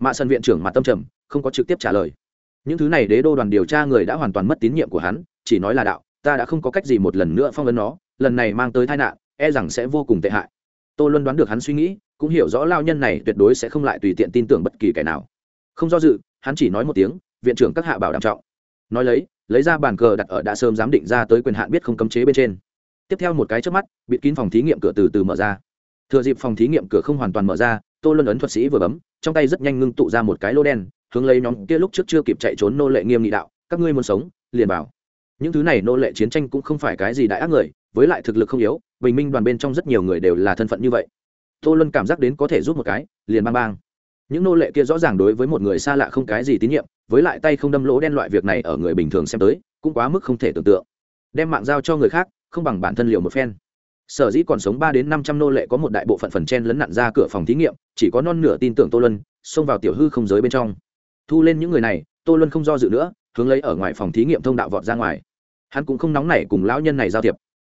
mạ sân viện trưởng mặt tâm trầm, không có trực tiếp trả lời. Những thứ này đế đô đoàn điều tra người đã hoàn toàn mất tín nhiệm của hắn, chỉ nói là đạo, ta đã không có cách gì một lần nữa phong ấn nó, lần này mang tới tai nạn e rằng sẽ vô cùng tệ hại. Tô luân đoán được hắn suy nghĩ, cũng hiểu rõ lao nhân này tuyệt đối sẽ không lại tùy tiện tin tưởng bất kỳ kẻ nào. Không do dự, hắn chỉ nói một tiếng, viện trưởng các hạ bảo đảm trọng. Nói lấy lấy ra bàn cờ đặt ở đã sớm giám định ra tới quyền hạn biết không cấm chế bên trên. Tiếp theo một cái trước mắt, bịt kín phòng thí nghiệm cửa từ từ mở ra. Thừa dịp phòng thí nghiệm cửa không hoàn toàn mở ra, tô luân ấn thuật sĩ vừa bấm trong tay rất nhanh ngưng tụ ra một cái lô đen, hướng lấy nhóm kia lúc trước chưa kịp chạy trốn nô lệ nghiêm nghị đạo, các ngươi muốn sống, liền bảo những thứ này nô lệ chiến tranh cũng không phải cái gì đại ác người, với lại thực lực không yếu, bình minh đoàn bên trong rất nhiều người đều là thân phận như vậy. Tô luân cảm giác đến có thể giúp một cái, liền bang bang. Những nô lệ kia rõ ràng đối với một người xa lạ không cái gì tín nhiệm, với lại tay không đâm lỗ đen loại việc này ở người bình thường xem tới, cũng quá mức không thể tưởng tượng. Đem mạng giao cho người khác, không bằng bản thân liều một phen sở dĩ còn sống ba đến năm trăm nô lệ có một đại bộ phận phần chen lấn nặn ra cửa phòng thí nghiệm, chỉ có non nửa tin tưởng tô luân, xông vào tiểu hư không giới bên trong. Thu lên những người này, tô luân không do dự nữa, hướng lấy ở ngoài phòng thí nghiệm thông đạo vọt ra ngoài. Hắn cũng không nóng nảy cùng lão nhân này giao thiệp.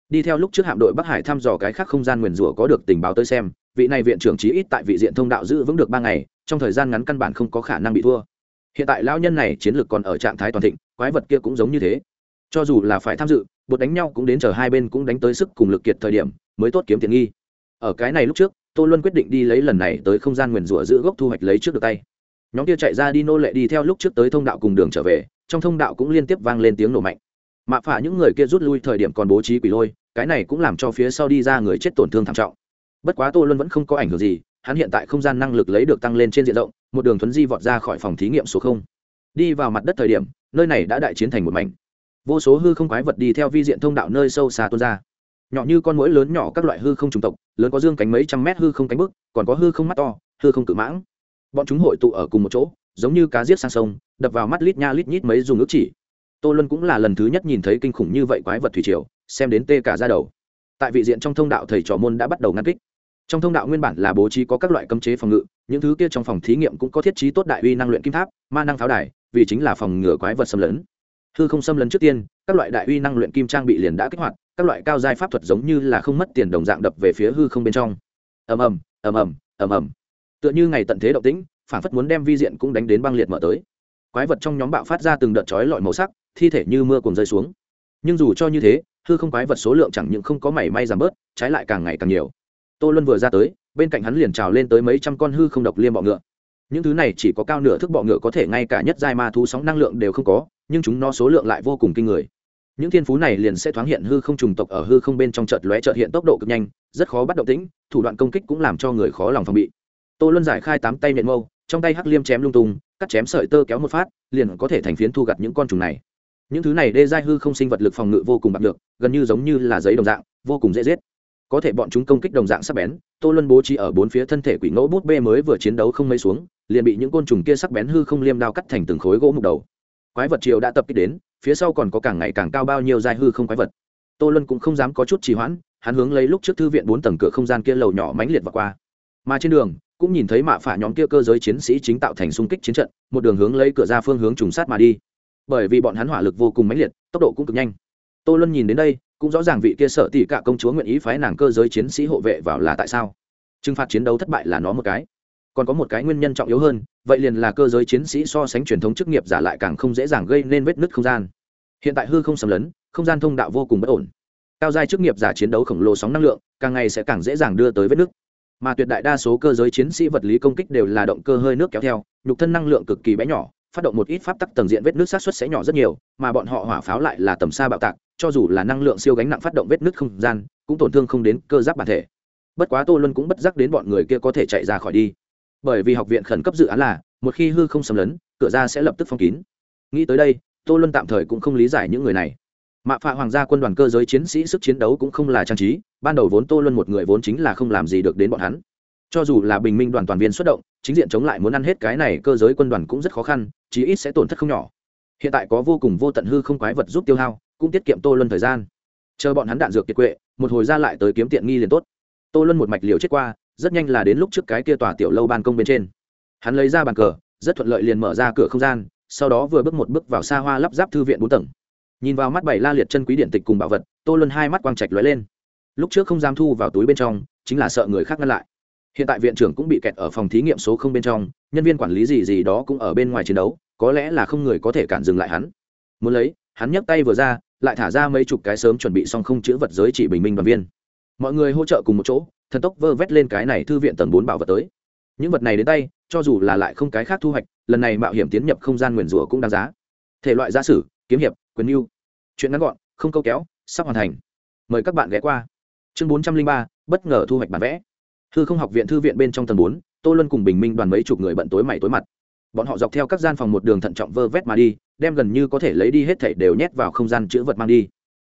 Đi theo lúc trước hạm đội bắc hải thăm dò cái khác không gian nguyền rủa có được tình báo tới xem, vị này viện trưởng chí ít tại vị diện thông đạo giữ vững được ba ngày, trong thời gian ngắn căn bản không có khả năng bị thua. Hiện tại lão nhân này chiến lược còn ở trạng thái toàn thịnh, quái vật kia cũng giống như thế cho dù là phải tham dự, bột đánh nhau cũng đến chờ hai bên cũng đánh tới sức cùng lực kiệt thời điểm, mới tốt kiếm tiền nghi. Ở cái này lúc trước, tô luân quyết định đi lấy lần này tới không gian nguyền rủa giữ gốc thu hoạch lấy trước được tay. Nhóm kia chạy ra đi nô lệ đi theo lúc trước tới thông đạo cùng đường trở về, trong thông đạo cũng liên tiếp vang lên tiếng nổ mạnh. Mạ phả những người kia rút lui thời điểm còn bố trí quỷ lôi, cái này cũng làm cho phía sau đi ra người chết tổn thương thảm trọng. Bất quá tô luân vẫn không có ảnh hưởng gì, hắn hiện tại không gian năng lực lấy được tăng lên trên diện rộng, một đường thuấn di vọt ra khỏi phòng thí nghiệm số không. Đi vào mặt đất thời điểm, nơi này đã đại chiến thành một mảnh vô số hư không quái vật đi theo vi diện thông đạo nơi sâu xa tuôn ra. Nhỏ như con mũi lớn nhỏ các loại hư không trùng tộc lớn có dương cánh mấy trăm mét hư không cánh bước, còn có hư không mắt to hư không cự mãng. Bọn chúng hội tụ ở cùng một chỗ giống như cá giết sang sông đập vào mắt lít nha lít nhít mấy dùng ước chỉ. Tô luân cũng là lần thứ nhất nhìn thấy kinh khủng như vậy quái vật thủy triều xem đến tê cả ra đầu. Tại vị diện trong thông đạo thầy trò môn đã bắt đầu ngăn kích. Trong thông đạo nguyên bản là bố trí có các loại cấm chế phòng ngự những thứ kia trong phòng thí nghiệm cũng có thiết trí tốt đại uy năng luyện kim tháp ma năng pháo đài vì chính là phòng ngừa quái vật xâm lấn hư không xâm lấn trước tiên, các loại đại uy năng luyện kim trang bị liền đã kích hoạt, các loại cao giai pháp thuật giống như là không mất tiền đồng dạng đập về phía hư không bên trong. Ầm ầm ầm ầm ầm ầm. Tựa như ngày tận thế động tĩnh, phản phất muốn đem vi diện cũng đánh đến băng liệt mở tới. Quái vật trong nhóm bạo phát ra từng đợt chói lọi màu sắc, thi thể như mưa cùng rơi xuống. Nhưng dù cho như thế, hư không quái vật số lượng chẳng những không có mảy may giảm bớt, trái lại càng ngày càng nhiều. Tô luân vừa ra tới, bên cạnh hắn liền trào lên tới mấy trăm con hư không độc liêm bọ ngựa những thứ này chỉ có cao nửa thức bọ ngựa có thể ngay cả nhất giai ma thú sóng năng lượng đều không có, nhưng chúng nó số lượng lại vô cùng kinh người. Những thiên phú này liền sẽ thoáng hiện hư không trùng tộc ở hư không bên trong chợt lóe chợt hiện tốc độ cực nhanh, rất khó bắt động tĩnh, thủ đoạn công kích cũng làm cho người khó lòng phòng bị. Tô luân giải khai tám tay nện mâu, trong tay hắc liêm chém lung tung, cắt chém sợi tơ kéo một phát, liền có thể thành phiến thu gặt những con trùng này. Những thứ này đê giai hư không sinh vật lực phòng ngự vô cùng bạc được, gần như giống như là giấy đồng dạng, vô cùng dễ giết có thể bọn chúng công kích đồng dạng sắc bén, tô luân bố trí ở bốn phía thân thể quỷ ngẫu bút bê mới vừa chiến đấu không mấy xuống, liền bị những côn trùng kia sắc bén hư không liêm đao cắt thành từng khối gỗ mục đầu. Quái vật triều đã tập kích đến, phía sau còn có càng ngày càng cao bao nhiêu dài hư không quái vật. Tô luân cũng không dám có chút trì hoãn, hắn hướng lấy lúc trước thư viện bốn tầng cửa không gian kia lầu nhỏ mãnh liệt và qua. Mà trên đường, cũng nhìn thấy mạ phả nhóm kia cơ giới chiến sĩ chính tạo thành xung kích chiến trận, một đường hướng lấy cửa ra phương hướng trùng sát mà đi. Bởi vì bọn hắn hỏa lực vô cùng mãnh liệt, tốc độ cũng cực nhanh. Tô luân nhìn đến đây cũng rõ ràng vị kia sợ tỷ cả công chúa nguyện ý phái nàng cơ giới chiến sĩ hộ vệ vào là tại sao? Trừng phạt chiến đấu thất bại là nó một cái. Còn có một cái nguyên nhân trọng yếu hơn, vậy liền là cơ giới chiến sĩ so sánh truyền thống chức nghiệp giả lại càng không dễ dàng gây nên vết nứt không gian. Hiện tại hư không sầm lấn, không gian thông đạo vô cùng bất ổn. Cao giai chức nghiệp giả chiến đấu khổng lồ sóng năng lượng, càng ngày sẽ càng dễ dàng đưa tới vết nứt. Mà tuyệt đại đa số cơ giới chiến sĩ vật lý công kích đều là động cơ hơi nước kéo theo, nhục thân năng lượng cực kỳ bé nhỏ phát động một ít pháp tắc tầng diện vết nước sát xuất sẽ nhỏ rất nhiều, mà bọn họ hỏa pháo lại là tầm xa bạo tạc, cho dù là năng lượng siêu gánh nặng phát động vết nứt không gian, cũng tổn thương không đến cơ giáp bản thể. Bất quá tô luân cũng bất giác đến bọn người kia có thể chạy ra khỏi đi. Bởi vì học viện khẩn cấp dự án là, một khi hư không xâm lấn, cửa ra sẽ lập tức phong kín. Nghĩ tới đây, tô luân tạm thời cũng không lý giải những người này. Mạ phạ hoàng gia quân đoàn cơ giới chiến sĩ sức chiến đấu cũng không là trang trí, ban đầu vốn tô luân một người vốn chính là không làm gì được đến bọn hắn cho dù là bình minh đoàn toàn viên xuất động, chính diện chống lại muốn ăn hết cái này cơ giới quân đoàn cũng rất khó khăn, chí ít sẽ tổn thất không nhỏ. Hiện tại có vô cùng vô tận hư không quái vật giúp tiêu hao, cũng tiết kiệm tô luân thời gian. Chờ bọn hắn đạn dược kiệt quệ, một hồi ra lại tới kiếm tiện nghi liền tốt. Tô luân một mạch liều chết qua, rất nhanh là đến lúc trước cái kia tòa tiểu lâu ban công bên trên. Hắn lấy ra bàn cờ, rất thuận lợi liền mở ra cửa không gian, sau đó vừa bước một bước vào xa hoa lắp ráp thư viện bốn tầng. Nhìn vào mắt bảy la liệt chân quý điện tịch cùng bảo vật, tô luân hai mắt quang trạch lóe lên. Lúc trước không dám thu vào túi bên trong, chính là sợ người khác ngăn lại hiện tại viện trưởng cũng bị kẹt ở phòng thí nghiệm số không bên trong, nhân viên quản lý gì gì đó cũng ở bên ngoài chiến đấu, có lẽ là không người có thể cản dừng lại hắn. Muốn lấy, hắn nhấc tay vừa ra, lại thả ra mấy chục cái sớm chuẩn bị xong không chữ vật giới chỉ bình minh đoàn viên. Mọi người hỗ trợ cùng một chỗ, thần tốc vơ vét lên cái này thư viện tầng bốn bảo vật tới. Những vật này đến tay, cho dù là lại không cái khác thu hoạch, lần này mạo hiểm tiến nhập không gian nguyền rủa cũng đáng giá. Thể loại gia sử, kiếm hiệp, quyền mưu chuyện ngắn gọn, không câu kéo, sắp hoàn thành. Mời các bạn ghé qua. Chương bốn trăm linh ba, bất ngờ thu hoạch bản vẽ thư không học viện thư viện bên trong tầng bốn, tô luân cùng bình minh đoàn mấy chục người bận tối mày tối mặt. Bọn họ dọc theo các gian phòng một đường thận trọng vơ vét mà đi, đem gần như có thể lấy đi hết thảy đều nhét vào không gian chữ vật mang đi.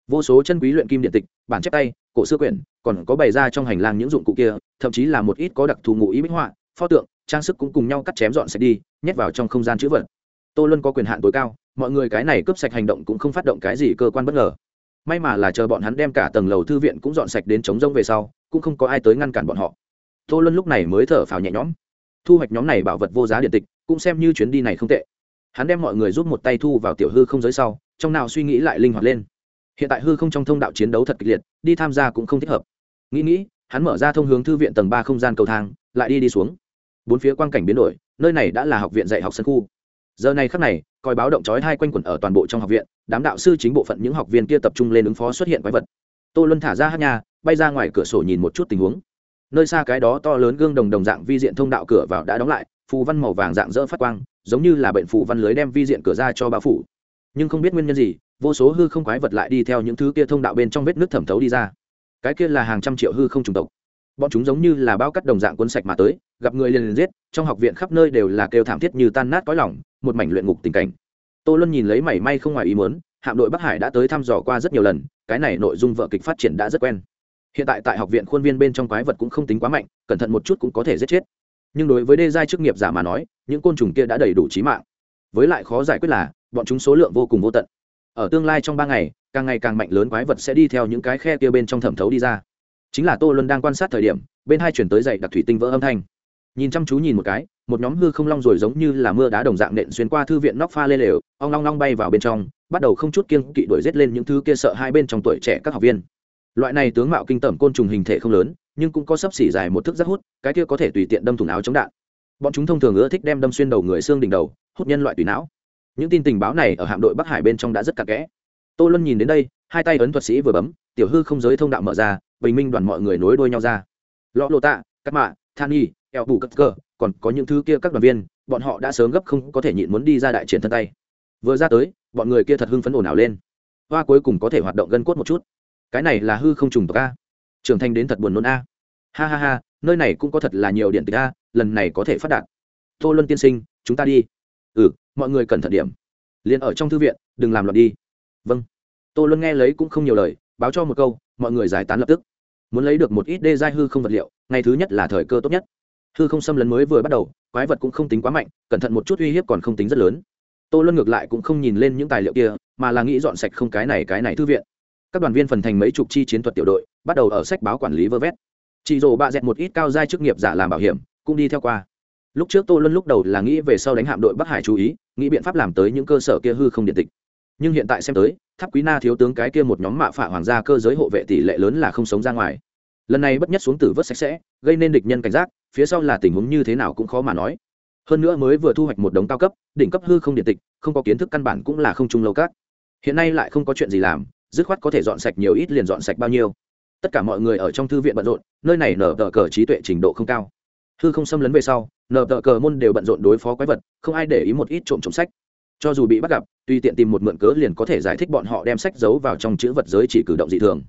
Vô số chân quý luyện kim điện tịch, bản chép tay, cổ xưa quyển, còn có bày ra trong hành lang những dụng cụ kia, thậm chí là một ít có đặc thù ngụ ý minh họa, pho tượng, trang sức cũng cùng nhau cắt chém dọn sạch đi, nhét vào trong không gian chữ vật. Tô luân có quyền hạn tối cao, mọi người cái này cướp sạch hành động cũng không phát động cái gì cơ quan bất ngờ. May mà là chờ bọn hắn đem cả tầng lầu thư viện cũng dọn sạch đến chống rông về sau, cũng không có ai tới ngăn cản bọn họ tô luân lúc này mới thở phào nhẹ nhõm. Thu hoạch nhóm này bảo vật vô giá điện tịch, cũng xem như chuyến đi này không tệ. Hắn đem mọi người giúp một tay thu vào tiểu hư không giới sau, trong nào suy nghĩ lại linh hoạt lên. Hiện tại hư không trong thông đạo chiến đấu thật kịch liệt, đi tham gia cũng không thích hợp. Nghĩ nghĩ, hắn mở ra thông hướng thư viện tầng ba không gian cầu thang, lại đi đi xuống. Bốn phía quang cảnh biến đổi, nơi này đã là học viện dạy học sân khu. Giờ này khắc này, coi báo động chói hai quanh quẩn ở toàn bộ trong học viện, đám đạo sư chính bộ phận những học viên kia tập trung lên ứng phó xuất hiện quái vật. Tô luân thả ra hát nhà bay ra ngoài cửa sổ nhìn một chút tình huống nơi xa cái đó to lớn gương đồng đồng dạng vi diện thông đạo cửa vào đã đóng lại, phù văn màu vàng dạng dỡ phát quang, giống như là bệnh phù văn lưới đem vi diện cửa ra cho bao phủ. Nhưng không biết nguyên nhân gì, vô số hư không quái vật lại đi theo những thứ kia thông đạo bên trong vết nước thẩm thấu đi ra. Cái kia là hàng trăm triệu hư không trùng tộc. Bọn chúng giống như là bao cắt đồng dạng cuốn sạch mà tới, gặp người liền liền giết, trong học viện khắp nơi đều là kêu thảm thiết như tan nát cõi lỏng một mảnh luyện ngục tình cảnh. Tô luân nhìn lấy mảy may không ngoài ý muốn, hạm đội bắc hải đã tới thăm dò qua rất nhiều lần, cái này nội dung vợ kịch phát triển đã rất quen hiện tại tại học viện khuôn viên bên trong quái vật cũng không tính quá mạnh, cẩn thận một chút cũng có thể giết chết. Nhưng đối với đê giai chức nghiệp giả mà nói, những côn trùng kia đã đầy đủ trí mạng. Với lại khó giải quyết là, bọn chúng số lượng vô cùng vô tận. Ở tương lai trong ba ngày, càng ngày càng mạnh lớn quái vật sẽ đi theo những cái khe kia bên trong thẩm thấu đi ra. Chính là tô luân đang quan sát thời điểm, bên hai chuyển tới dậy đặc thủy tinh vỡ âm thanh. Nhìn chăm chú nhìn một cái, một nhóm hư không long rồi giống như là mưa đá đồng dạng nện xuyên qua thư viện nóc pha lê lều, ong long long bay vào bên trong, bắt đầu không chút kiên kỵ đuổi rết lên những thứ kia sợ hai bên trong tuổi trẻ các học viên loại này tướng mạo kinh tởm côn trùng hình thể không lớn, nhưng cũng có sấp xỉ dài một thước rất hút, cái kia có thể tùy tiện đâm thủng áo chống đạn. Bọn chúng thông thường ưa thích đem đâm xuyên đầu người xương đỉnh đầu, hút nhân loại tùy não. Những tin tình báo này ở hạm đội bắc hải bên trong đã rất cặn kẽ. Tô luân nhìn đến đây, hai tay ấn thuật sĩ vừa bấm, tiểu hư không giới thông đạo mở ra, bình minh đoàn mọi người nối đuôi nhau ra. Lọ lộ tạ cắt mạ, than y eo bù cất cơ còn có những thứ kia các đoàn viên, bọn họ đã sớm gấp không có thể nhịn muốn đi ra đại triển thân tay. Vừa ra tới, bọn người kia thật hưng phấn ồn ào lên. Hoa cuối cùng có thể hoạt động gân cốt một chút cái này là hư không trùng tộc a. Trưởng thành đến thật buồn nôn a. Ha ha ha, nơi này cũng có thật là nhiều điện tịch a, lần này có thể phát đạt. Tô luân tiên sinh, chúng ta đi. Ừ mọi người cẩn thận điểm. Liền ở trong thư viện, đừng làm loạn đi. Vâng. Tô luân nghe lấy cũng không nhiều lời, báo cho một câu, mọi người giải tán lập tức. Muốn lấy được một ít đê giai hư không vật liệu, ngày thứ nhất là thời cơ tốt nhất. Hư không xâm lấn mới vừa bắt đầu, quái vật cũng không tính quá mạnh, cẩn thận một chút uy hiếp còn không tính rất lớn. Tô luân ngược lại cũng không nhìn lên những tài liệu kia, mà là nghĩ dọn sạch không cái này cái này thư viện các đoàn viên phần thành mấy chục chi chiến thuật tiểu đội, bắt đầu ở sách báo quản lý vơ vét. Chị rồ bạ dẹt một ít cao giai chức nghiệp giả làm bảo hiểm, cũng đi theo qua. Lúc trước tô luân lúc đầu là nghĩ về sau đánh hạm đội bắc hải chú ý, nghĩ biện pháp làm tới những cơ sở kia hư không điện tịch. Nhưng hiện tại xem tới, tháp quý na thiếu tướng cái kia một nhóm mạ phả hoàng gia cơ giới hộ vệ tỷ lệ lớn là không sống ra ngoài. Lần này bất nhất xuống tử vớt sạch sẽ, gây nên địch nhân cảnh giác, phía sau là tình huống như thế nào cũng khó mà nói. Hơn nữa mới vừa thu hoạch một đống cao cấp, đỉnh cấp hư không điện tịch, không có kiến thức căn bản cũng là không trung lâu các. Hiện nay lại không có chuyện gì làm dứt khoát có thể dọn sạch nhiều ít liền dọn sạch bao nhiêu. Tất cả mọi người ở trong thư viện bận rộn, nơi này nở tờ cờ trí tuệ trình độ không cao. Hư không xâm lấn về sau, nở tờ cờ môn đều bận rộn đối phó quái vật, không ai để ý một ít trộm trộm sách. Cho dù bị bắt gặp tuy tiện tìm một mượn cớ liền có thể giải thích bọn họ đem sách giấu vào trong chữ vật giới chỉ cử động dị thường.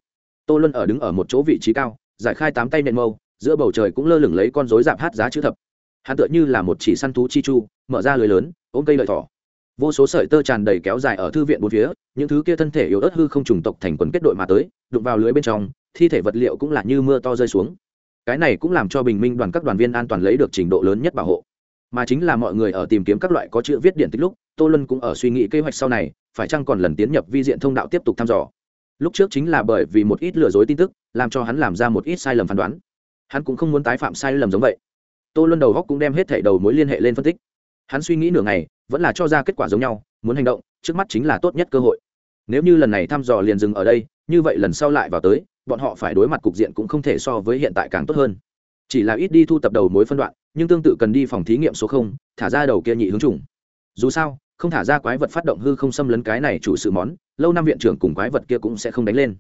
Tô luân ở đứng ở một chỗ vị trí cao, giải khai tám tay nện mâu, giữa bầu trời cũng lơ lửng lấy con rối dạp hát giá chữ thập. Hắn tựa như là một chỉ săn thú chi chu, mở ra lưới lớn, ôm cây lợi thỏ vô số sợi tơ tràn đầy kéo dài ở thư viện bốn phía, những thứ kia thân thể yếu ớt hư không trùng tộc thành quần kết đội mà tới, đụng vào lưới bên trong, thi thể vật liệu cũng là như mưa to rơi xuống. Cái này cũng làm cho bình minh đoàn các đoàn viên an toàn lấy được trình độ lớn nhất bảo hộ. Mà chính là mọi người ở tìm kiếm các loại có chữ viết điện tích lúc, tô luân cũng ở suy nghĩ kế hoạch sau này, phải chăng còn lần tiến nhập vi diện thông đạo tiếp tục thăm dò. Lúc trước chính là bởi vì một ít lừa dối tin tức, làm cho hắn làm ra một ít sai lầm phán đoán. Hắn cũng không muốn tái phạm sai lầm giống vậy. Tô luân đầu góc cũng đem hết thảy đầu mối liên hệ lên phân tích hắn suy nghĩ nửa ngày, vẫn là cho ra kết quả giống nhau, muốn hành động, trước mắt chính là tốt nhất cơ hội. Nếu như lần này thăm dò liền dừng ở đây, như vậy lần sau lại vào tới, bọn họ phải đối mặt cục diện cũng không thể so với hiện tại càng tốt hơn. Chỉ là ít đi thu tập đầu mối phân đoạn, nhưng tương tự cần đi phòng thí nghiệm số không, thả ra đầu kia nhị hướng trùng. Dù sao, không thả ra quái vật phát động hư không xâm lấn cái này chủ sự món, lâu năm viện trưởng cùng quái vật kia cũng sẽ không đánh lên.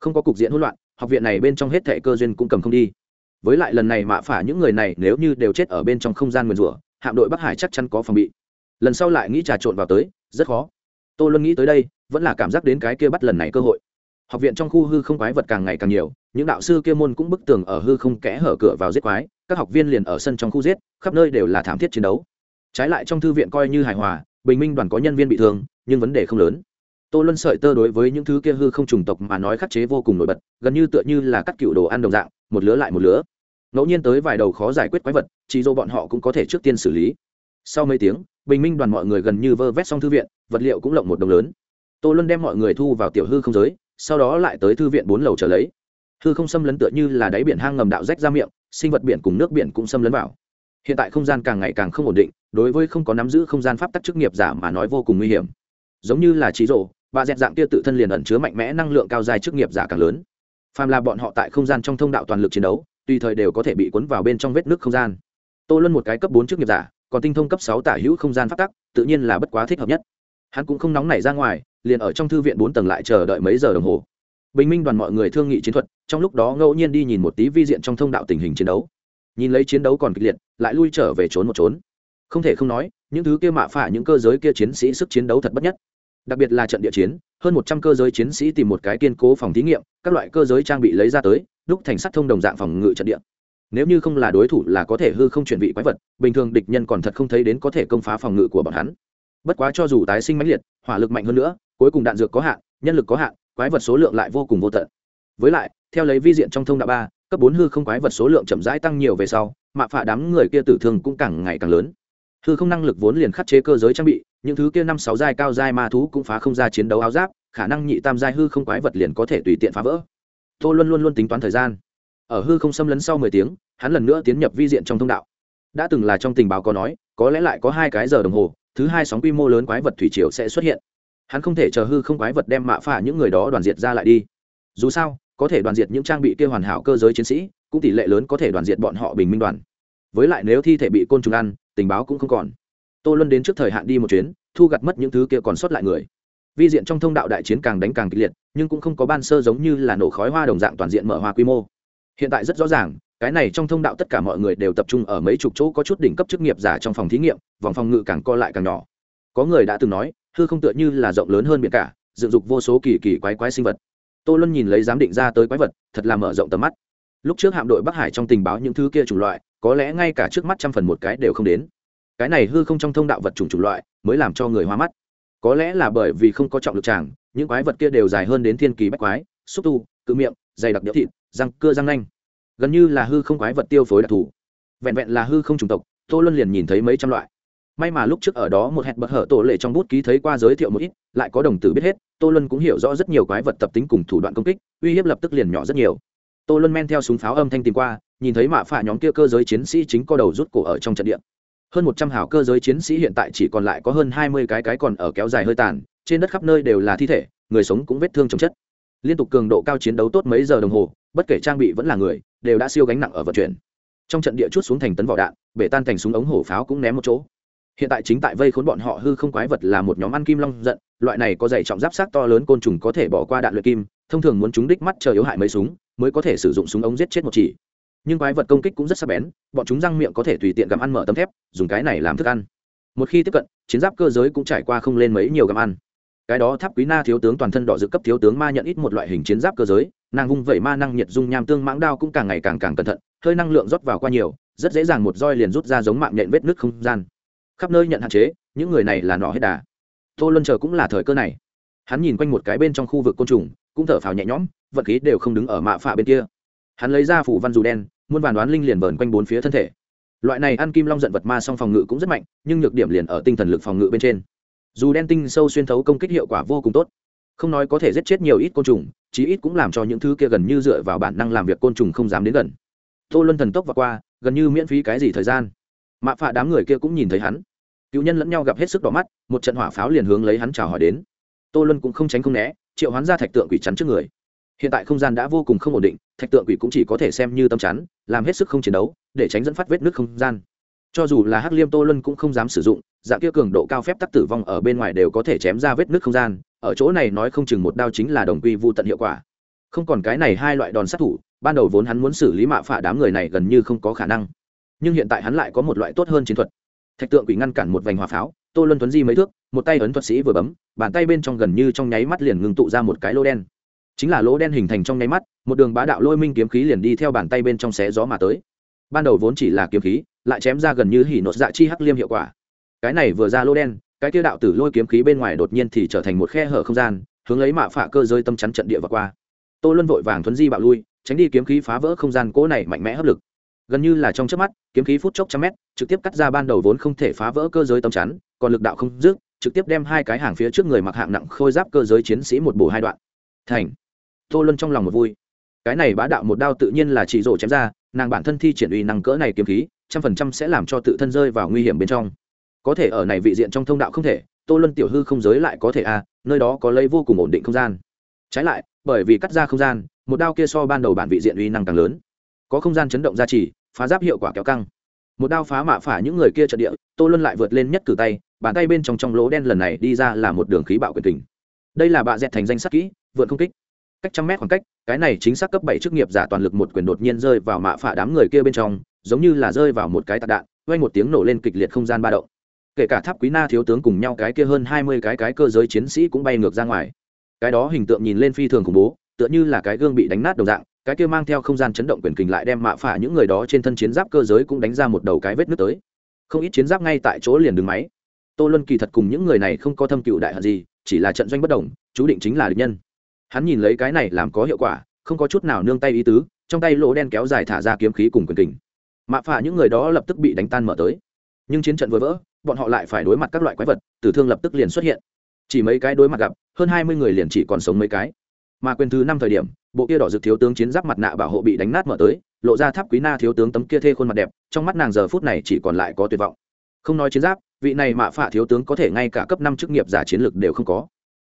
Không có cục diện hỗn loạn, học viện này bên trong hết thệ cơ duyên cũng cầm không đi. Với lại lần này mạ phả những người này nếu như đều chết ở bên trong không gian nguyền rủa hạm đội bắc hải chắc chắn có phòng bị. Lần sau lại nghĩ trà trộn vào tới, rất khó. Tôi luôn nghĩ tới đây, vẫn là cảm giác đến cái kia bắt lần này cơ hội. Học viện trong khu hư không quái vật càng ngày càng nhiều, những đạo sư kia môn cũng bức tường ở hư không kẽ hở cửa vào giết quái, các học viên liền ở sân trong khu giết, khắp nơi đều là thảm thiết chiến đấu. Trái lại trong thư viện coi như hài hòa, bình minh đoàn có nhân viên bị thương, nhưng vấn đề không lớn. Tô luân sợi tơ đối với những thứ kia hư không trùng tộc mà nói khắc chế vô cùng nổi bật, gần như tựa như là cắt cựu đồ ăn đồng dạng, một lứa lại một lứa ngẫu nhiên tới vài đầu khó giải quyết quái vật, chỉ dô bọn họ cũng có thể trước tiên xử lý. Sau mấy tiếng, bình minh đoàn mọi người gần như vơ vét xong thư viện, vật liệu cũng lộng một đồng lớn. Tô luân đem mọi người thu vào tiểu hư không giới, sau đó lại tới thư viện bốn lầu trở lấy. Hư không xâm lấn tựa như là đáy biển hang ngầm đạo rách ra miệng, sinh vật biển cùng nước biển cũng xâm lấn vào. Hiện tại không gian càng ngày càng không ổn định, đối với không có nắm giữ không gian pháp tắc chức nghiệp giả mà nói vô cùng nguy hiểm. Giống như là trí rộ và dẹt dạng kia tự thân liền ẩn chứa mạnh mẽ năng lượng cao dài chức nghiệp giả càng lớn. Phàm là bọn họ tại không gian trong thông đạo toàn lực chiến đấu tùy thời đều có thể bị cuốn vào bên trong vết nước không gian. Tô luân một cái cấp bốn chức nghiệp giả, còn tinh thông cấp sáu tả hữu không gian pháp tắc, tự nhiên là bất quá thích hợp nhất. Hắn cũng không nóng nảy ra ngoài, liền ở trong thư viện bốn tầng lại chờ đợi mấy giờ đồng hồ. Bình minh đoàn mọi người thương nghị chiến thuật, trong lúc đó ngẫu nhiên đi nhìn một tí vi diện trong thông đạo tình hình chiến đấu. Nhìn lấy chiến đấu còn kịch liệt, lại lui trở về trốn một trốn. Không thể không nói, những thứ kia mạ phả những cơ giới kia chiến sĩ sức chiến đấu thật bất nhất. Đặc biệt là trận địa chiến, hơn một trăm cơ giới chiến sĩ tìm một cái kiên cố phòng thí nghiệm, các loại cơ giới trang bị lấy ra tới đúc thành sắt thông đồng dạng phòng ngự trận địa. Nếu như không là đối thủ là có thể hư không chuyển vị quái vật, bình thường địch nhân còn thật không thấy đến có thể công phá phòng ngự của bọn hắn. Bất quá cho dù tái sinh mãnh liệt, hỏa lực mạnh hơn nữa, cuối cùng đạn dược có hạn, nhân lực có hạn, quái vật số lượng lại vô cùng vô tận. Với lại, theo lấy vi diện trong thông đạo ba, cấp bốn hư không quái vật số lượng chậm rãi tăng nhiều về sau, mạ phạ đám người kia tử thương cũng càng ngày càng lớn. Hư không năng lực vốn liền khắc chế cơ giới trang bị, những thứ kia năm sáu giai cao giai ma thú cũng phá không ra chiến đấu áo giáp, khả năng nhị tam giai hư không quái vật liền có thể tùy tiện phá vỡ tô Luân luôn luôn tính toán thời gian. Ở hư không xâm lấn sau mười tiếng, hắn lần nữa tiến nhập vi diện trong thông đạo. Đã từng là trong tình báo có nói, có lẽ lại có hai cái giờ đồng hồ, thứ hai sóng quy mô lớn quái vật thủy triều sẽ xuất hiện. Hắn không thể chờ hư không quái vật đem mạ phả những người đó đoàn diệt ra lại đi. Dù sao, có thể đoàn diệt những trang bị kia hoàn hảo cơ giới chiến sĩ, cũng tỷ lệ lớn có thể đoàn diệt bọn họ bình minh đoàn. Với lại nếu thi thể bị côn trùng ăn, tình báo cũng không còn. Tô luân đến trước thời hạn đi một chuyến, thu gặt mất những thứ kia còn sót lại người vi diện trong thông đạo đại chiến càng đánh càng kịch liệt, nhưng cũng không có ban sơ giống như là nổ khói hoa đồng dạng toàn diện mở hoa quy mô. Hiện tại rất rõ ràng, cái này trong thông đạo tất cả mọi người đều tập trung ở mấy chục chỗ có chút đỉnh cấp chức nghiệp giả trong phòng thí nghiệm, vòng phòng ngự càng co lại càng nhỏ. Có người đã từng nói, hư không tựa như là rộng lớn hơn biển cả, dựng dục vô số kỳ kỳ quái quái sinh vật. Tô luân nhìn lấy giám định ra tới quái vật, thật là mở rộng tầm mắt. Lúc trước hạm đội bắc hải trong tình báo những thứ kia chủng loại, có lẽ ngay cả trước mắt trăm phần một cái đều không đến. Cái này hư không trong thông đạo vật chủng chủng loại, mới làm cho người hoa mắt có lẽ là bởi vì không có trọng lực tràng, những quái vật kia đều dài hơn đến thiên kỳ bách quái, xúc tu, cự miệng, dày đặc đĩa thịt, răng cưa răng nanh. Gần như là hư không quái vật tiêu phối đặc thù. Vẹn vẹn là hư không chủng tộc, tô luân liền nhìn thấy mấy trăm loại. May mà lúc trước ở đó một hẹn bật hở tổ lệ trong bút ký thấy qua giới thiệu một ít, lại có đồng tử biết hết, tô luân cũng hiểu rõ rất nhiều quái vật tập tính cùng thủ đoạn công kích, uy hiếp lập tức liền nhỏ rất nhiều. Tô luân men theo súng pháo âm thanh tìm qua, nhìn thấy mạ phả nhóm kia cơ giới chiến sĩ chính co đầu rút cổ ở trong trận địa hơn một trăm hào cơ giới chiến sĩ hiện tại chỉ còn lại có hơn hai mươi cái cái còn ở kéo dài hơi tàn, trên đất khắp nơi đều là thi thể, người sống cũng vết thương chồng chất. Liên tục cường độ cao chiến đấu tốt mấy giờ đồng hồ, bất kể trang bị vẫn là người, đều đã siêu gánh nặng ở vận chuyển. Trong trận địa chút xuống thành tấn vỏ đạn, bể tan thành súng ống hổ pháo cũng ném một chỗ. Hiện tại chính tại vây khốn bọn họ hư không quái vật là một nhóm ăn kim long giận, loại này có dày trọng giáp sát to lớn côn trùng có thể bỏ qua đạn luyện kim, thông thường muốn chúng đích mắt chờ yếu hại mấy súng, mới có thể sử dụng súng ống giết chết một chỉ nhưng quái vật công kích cũng rất sắc bén, bọn chúng răng miệng có thể tùy tiện gặm ăn mở tấm thép, dùng cái này làm thức ăn. Một khi tiếp cận, chiến giáp cơ giới cũng trải qua không lên mấy nhiều gặm ăn. Cái đó tháp quý na thiếu tướng toàn thân đỏ dự cấp thiếu tướng ma nhận ít một loại hình chiến giáp cơ giới, nàng vung vẩy ma năng nhiệt dung nham tương mãng đao cũng càng ngày càng càng cẩn thận, hơi năng lượng rót vào qua nhiều, rất dễ dàng một roi liền rút ra giống mạng nhện vết nước không gian. Khắp nơi nhận hạn chế, những người này là nọ hết đà. Tô luân chờ cũng là thời cơ này. Hắn nhìn quanh một cái bên trong khu vực côn trùng, cũng thở phào nhẹ nhõm, vật khí đều không đứng ở mạ phạ bên kia. Hắn lấy ra phủ văn dù đen muôn vàn đoán linh liền vờn quanh bốn phía thân thể. Loại này ăn kim long giận vật ma song phòng ngự cũng rất mạnh, nhưng nhược điểm liền ở tinh thần lực phòng ngự bên trên. Dù đen tinh sâu xuyên thấu công kích hiệu quả vô cùng tốt, không nói có thể giết chết nhiều ít côn trùng, chí ít cũng làm cho những thứ kia gần như dựa vào bản năng làm việc côn trùng không dám đến gần. Tô luân thần tốc và qua, gần như miễn phí cái gì thời gian. Mạ phạ đám người kia cũng nhìn thấy hắn. Cựu nhân lẫn nhau gặp hết sức đỏ mắt, một trận hỏa pháo liền hướng lấy hắn chào hỏi đến. Tô luân cũng không tránh không né, triệu hoán ra thạch tượng quỷ chắn trước người hiện tại không gian đã vô cùng không ổn định, thạch tượng quỷ cũng chỉ có thể xem như tâm chắn, làm hết sức không chiến đấu, để tránh dẫn phát vết nước không gian. Cho dù là hắc liêm tô luân cũng không dám sử dụng, dạng kia cường độ cao phép tắc tử vong ở bên ngoài đều có thể chém ra vết nước không gian, ở chỗ này nói không chừng một đao chính là đồng quy vô tận hiệu quả. Không còn cái này hai loại đòn sát thủ, ban đầu vốn hắn muốn xử lý mạ phả đám người này gần như không có khả năng. Nhưng hiện tại hắn lại có một loại tốt hơn chiến thuật. Thạch tượng quỷ ngăn cản một vành hỏa pháo, tô luân tuấn di mấy thước, một tay ấn thuật sĩ vừa bấm, bàn tay bên trong gần như trong nháy mắt liền ngừng tụ ra một cái lô đen chính là lỗ đen hình thành trong nháy mắt, một đường bá đạo lôi minh kiếm khí liền đi theo bàn tay bên trong xé gió mà tới. Ban đầu vốn chỉ là kiếm khí, lại chém ra gần như hỉ nột dạ chi hắc liêm hiệu quả. Cái này vừa ra lỗ đen, cái tiêu đạo tử lôi kiếm khí bên ngoài đột nhiên thì trở thành một khe hở không gian, hướng lấy mạ phạ cơ rơi tâm chắn trận địa và qua. Tô luân vội vàng thuấn di bạo lui, tránh đi kiếm khí phá vỡ không gian cỗ này mạnh mẽ hấp lực. Gần như là trong chớp mắt, kiếm khí phút chốc trăm mét, trực tiếp cắt ra ban đầu vốn không thể phá vỡ cơ giới tâm chắn, còn lực đạo không dứt, trực tiếp đem hai cái hàng phía trước người mặc hạng nặng khôi giáp cơ giới chiến sĩ một bổ hai đoạn. Thành tô luân trong lòng một vui. Cái này bá đạo một đao tự nhiên là chỉ rổ chém ra nàng bản thân thi triển uy năng cỡ này kiếm khí trăm phần trăm sẽ làm cho tự thân rơi vào nguy hiểm bên trong. Có thể ở này vị diện trong thông đạo không thể tô luân tiểu hư không giới lại có thể a à, nơi đó có lấy vô cùng ổn định không gian. Trái lại bởi vì cắt ra không gian một đao kia so ban đầu bản vị diện uy năng càng lớn. Có không gian chấn động gia trì phá giáp hiệu quả kéo căng. Một đao phá mạ phả những người kia trận địa tô luân lại vượt lên nhất cử tay bàn tay bên trong trong lỗ đen lần này đi ra là một đường khí bạo quyền tình đây là bạ dẹt thành danh sắc kỹ vượt không kích cách trăm mét khoảng cách, cái này chính xác cấp bảy chức nghiệp giả toàn lực một quyền đột nhiên rơi vào mạ phả đám người kia bên trong, giống như là rơi vào một cái tạc đạn vay một tiếng nổ lên kịch liệt không gian ba động. Kể cả tháp quý na thiếu tướng cùng nhau cái kia hơn hai mươi cái cái cơ giới chiến sĩ cũng bay ngược ra ngoài. Cái đó hình tượng nhìn lên phi thường khủng bố, tựa như là cái gương bị đánh nát đồng dạng, cái kia mang theo không gian chấn động quyền kình lại đem mạ phả những người đó trên thân chiến giáp cơ giới cũng đánh ra một đầu cái vết nước tới. Không ít chiến giáp ngay tại chỗ liền đứng máy. Tô luân kỳ thật cùng những người này không có thâm cựu đại hận gì, chỉ là trận doanh bất đồng, chú định chính là địch nhân hắn nhìn lấy cái này làm có hiệu quả, không có chút nào nương tay ý tứ, trong tay lỗ đen kéo dài thả ra kiếm khí cùng quyền kình. Mạ phả những người đó lập tức bị đánh tan mở tới. Nhưng chiến trận vừa vỡ, bọn họ lại phải đối mặt các loại quái vật, tử thương lập tức liền xuất hiện. Chỉ mấy cái đối mặt gặp, hơn hai mươi người liền chỉ còn sống mấy cái. Mà quyền thứ năm thời điểm, bộ kia đỏ rực thiếu tướng chiến giáp mặt nạ bảo hộ bị đánh nát mở tới, lộ ra tháp quý na thiếu tướng tấm kia thê khuôn mặt đẹp, trong mắt nàng giờ phút này chỉ còn lại có tuyệt vọng. Không nói chiến giáp, vị này mạ phả thiếu tướng có thể ngay cả cấp năm chức nghiệp giả chiến lược đều không có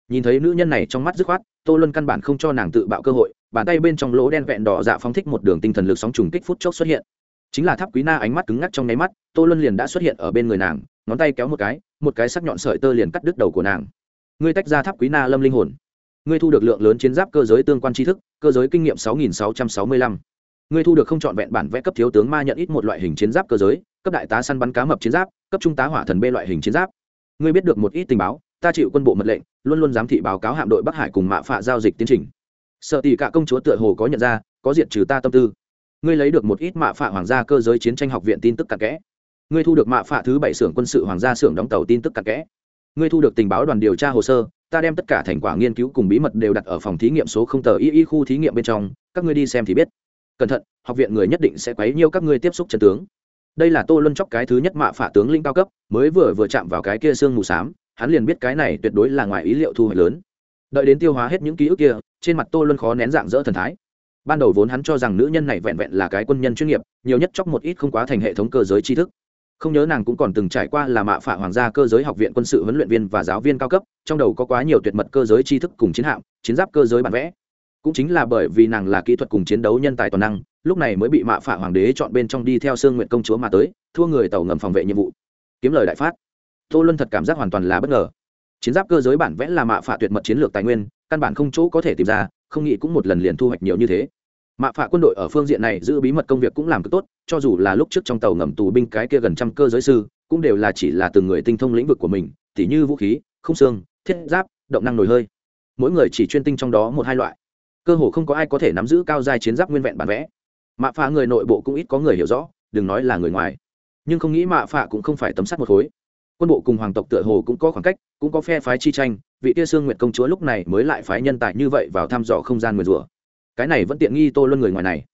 nhìn thấy nữ nhân này trong mắt dứt khoát, tô luân căn bản không cho nàng tự bạo cơ hội, bàn tay bên trong lỗ đen vẹn đỏ dạ phóng thích một đường tinh thần lực sóng trùng kích phút chốc xuất hiện. Chính là tháp quý na ánh mắt cứng ngắc trong nháy mắt, tô luân liền đã xuất hiện ở bên người nàng, ngón tay kéo một cái một cái sắc nhọn sợi tơ liền cắt đứt đầu của nàng. Ngươi tách ra tháp quý na lâm linh hồn. Ngươi thu được lượng lớn chiến giáp cơ giới tương quan tri thức, cơ giới kinh nghiệm sáu nghìn sáu trăm sáu mươi lăm. Ngươi thu được không trọn vẹn bản vẽ cấp thiếu tướng ma nhận ít một loại hình chiến giáp cơ giới, cấp đại tá săn bắn cá mập chiến giáp, cấp trung tá hỏa thần b loại hình chiến giáp. Ngươi biết được một ít tình báo ta chịu quân bộ mật lệnh, luôn luôn giám thị báo cáo hạm đội bắc hải cùng mạ phạ giao dịch tiến trình. Sợ tỷ cả công chúa tựa hồ có nhận ra, có diện trừ ta tâm tư. Ngươi lấy được một ít mạ phạ hoàng gia cơ giới chiến tranh học viện tin tức cặn kẽ. Ngươi thu được mạ phạ thứ bảy xưởng quân sự hoàng gia xưởng đóng tàu tin tức cặn kẽ. Ngươi thu được tình báo đoàn điều tra hồ sơ, ta đem tất cả thành quả nghiên cứu cùng bí mật đều đặt ở phòng thí nghiệm số không tờ y y khu thí nghiệm bên trong, các ngươi đi xem thì biết. Cẩn thận, học viện người nhất định sẽ quấy nhiêu các ngươi tiếp xúc chân tướng. Đây là tô luân chóc cái thứ nhất mạ phạ tướng linh cao cấp, mới vừa vừa chạm vào cái kia sương mù s á m hắn liền biết cái này tuyệt đối là ngoài ý liệu thu hoạch lớn. Đợi đến tiêu hóa hết những ký ức kia, trên mặt tô luân khó nén dạng dỡ thần thái. Ban đầu vốn hắn cho rằng nữ nhân này vẹn vẹn là cái quân nhân chuyên nghiệp, nhiều nhất chóc một ít không quá thành hệ thống cơ giới tri thức. Không nhớ nàng cũng còn từng trải qua là mạ phả hoàng gia cơ giới học viện quân sự huấn luyện viên và giáo viên cao cấp, trong đầu có quá nhiều tuyệt mật cơ giới tri thức cùng chiến hạm, chiến giáp cơ giới bản vẽ. Cũng chính là bởi vì nàng là kỹ thuật cùng chiến đấu nhân tài toàn năng, lúc này mới bị mạ phả hoàng đế chọn bên trong đi theo sương nguyện công chúa mà tới, thua người tàu ngầm phòng vệ nhiệm vụ. Kiếm lời đại phát tô luân thật cảm giác hoàn toàn là bất ngờ. Chiến giáp cơ giới bản vẽ là mạ phạ tuyệt mật chiến lược tài nguyên, căn bản không chỗ có thể tìm ra, không nghĩ cũng một lần liền thu hoạch nhiều như thế. Mạ phạ quân đội ở phương diện này giữ bí mật công việc cũng làm cực tốt, cho dù là lúc trước trong tàu ngầm tù binh cái kia gần trăm cơ giới sư, cũng đều là chỉ là từng người tinh thông lĩnh vực của mình, tỉ như vũ khí, không xương, thiết giáp, động năng nổi hơi. Mỗi người chỉ chuyên tinh trong đó một hai loại. Cơ hồ không có ai có thể nắm giữ cao giai chiến giáp nguyên vẹn bản vẽ. Mạ phạ người nội bộ cũng ít có người hiểu rõ, đừng nói là người ngoài. Nhưng không nghĩ mạ phạ cũng không phải tấm sắt một khối quân bộ cùng hoàng tộc tựa hồ cũng có khoảng cách, cũng có phe phái chi tranh, vị tia sương nguyệt công chúa lúc này mới lại phái nhân tài như vậy vào thăm dò không gian nguyền rủa. Cái này vẫn tiện nghi tô luân người ngoài này.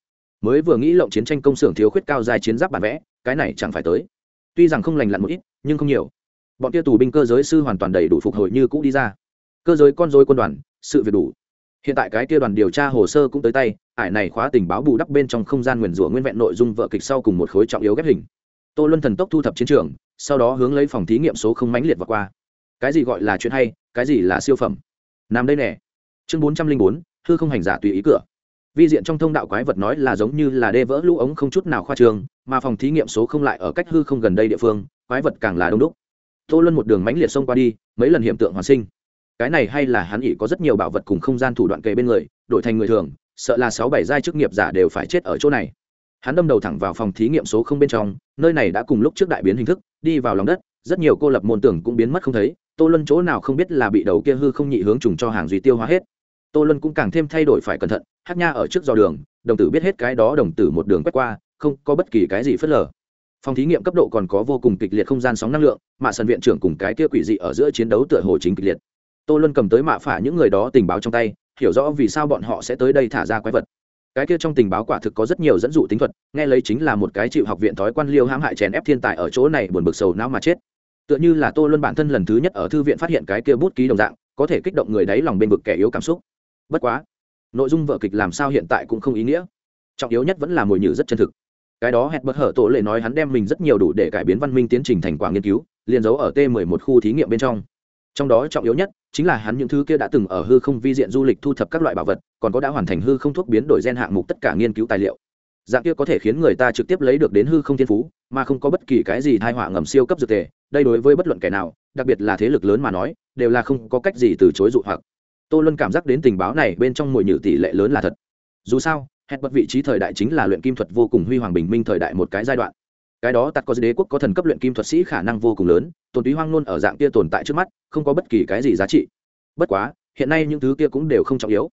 Mới vừa nghĩ lộng chiến tranh công xưởng thiếu khuyết cao dài chiến giáp bản vẽ, cái này chẳng phải tới. Tuy rằng không lành lặn một ít, nhưng không nhiều. Bọn tia tù binh cơ giới sư hoàn toàn đầy đủ phục hồi như cũ đi ra. Cơ giới con dối quân đoàn, sự việc đủ. Hiện tại cái tia đoàn điều tra hồ sơ cũng tới tay, ải này khóa tình báo bù đắp bên trong không gian nguyền rủa nguyên vẹn nội dung vợ kịch sau cùng một khối trọng yếu ghép hình tô luân thần tốc thu thập chiến trường, sau đó hướng lấy phòng thí nghiệm số không mãnh liệt và qua. Cái gì gọi là chuyện hay, cái gì là siêu phẩm? Nằm đây nè. Chương bốn trăm linh bốn, hư không hành giả tùy ý cửa. Vi diện trong thông đạo quái vật nói là giống như là đê vỡ lũ ống không chút nào khoa trường, mà phòng thí nghiệm số không lại ở cách hư không gần đây địa phương, quái vật càng là đông đúc. Tô luân một đường mãnh liệt xông qua đi, mấy lần hiện tượng hoàn sinh. Cái này hay là hắn ỉ có rất nhiều bảo vật cùng không gian thủ đoạn kề bên người, đổi thành người thường, sợ là sáu bảy giai chức nghiệp giả đều phải chết ở chỗ này hắn đâm đầu thẳng vào phòng thí nghiệm số không bên trong, nơi này đã cùng lúc trước đại biến hình thức, đi vào lòng đất, rất nhiều cô lập môn tưởng cũng biến mất không thấy, tô luân chỗ nào không biết là bị đầu kia hư không nhị hướng trùng cho hàng duy tiêu hóa hết. Tô luân cũng càng thêm thay đổi phải cẩn thận, hát nha ở trước dò đường, đồng tử biết hết cái đó, đồng tử một đường quét qua, không có bất kỳ cái gì phớt lờ. Phòng thí nghiệm cấp độ còn có vô cùng kịch liệt không gian sóng năng lượng, mạ sân viện trưởng cùng cái kia quỷ dị ở giữa chiến đấu tựa hồ chính kịch liệt. Tô luân cầm tới mạ phả những người đó tình báo trong tay, hiểu rõ vì sao bọn họ sẽ tới đây thả ra quái vật cái kia trong tình báo quả thực có rất nhiều dẫn dụ tính thuật, nghe lấy chính là một cái chịu học viện thói quan liêu hãm hại chèn ép thiên tài ở chỗ này buồn bực sầu não mà chết. Tựa như là tô luân bản thân lần thứ nhất ở thư viện phát hiện cái kia bút ký đồng dạng, có thể kích động người đáy lòng bên vực kẻ yếu cảm xúc. Bất quá, nội dung vợ kịch làm sao hiện tại cũng không ý nghĩa. Trọng yếu nhất vẫn là mồi nhử rất chân thực. Cái đó hẹn bất hở tổ lệ nói hắn đem mình rất nhiều đủ để cải biến văn minh tiến trình thành quả nghiên cứu, liền giấu ở t 11 khu thí nghiệm bên trong. Trong đó trọng yếu nhất chính là hắn những thứ kia đã từng ở hư không vi diện du lịch thu thập các loại bảo vật, còn có đã hoàn thành hư không thuốc biến đổi gen hạng mục tất cả nghiên cứu tài liệu. Dạng kia có thể khiến người ta trực tiếp lấy được đến hư không thiên phú, mà không có bất kỳ cái gì thai họa ngầm siêu cấp dược tề, đây đối với bất luận kẻ nào, đặc biệt là thế lực lớn mà nói, đều là không có cách gì từ chối dụ hoặc. Tôi luôn cảm giác đến tình báo này bên trong mùi nhử tỷ lệ lớn là thật. Dù sao, hẹn bật vị trí thời đại chính là luyện kim thuật vô cùng huy hoàng bình minh thời đại một cái giai đoạn. Cái đó tặc có đế quốc có thần cấp luyện kim thuật sĩ khả năng vô cùng lớn tồn túy hoang nôn ở dạng kia tồn tại trước mắt, không có bất kỳ cái gì giá trị. Bất quá, hiện nay những thứ kia cũng đều không trọng yếu.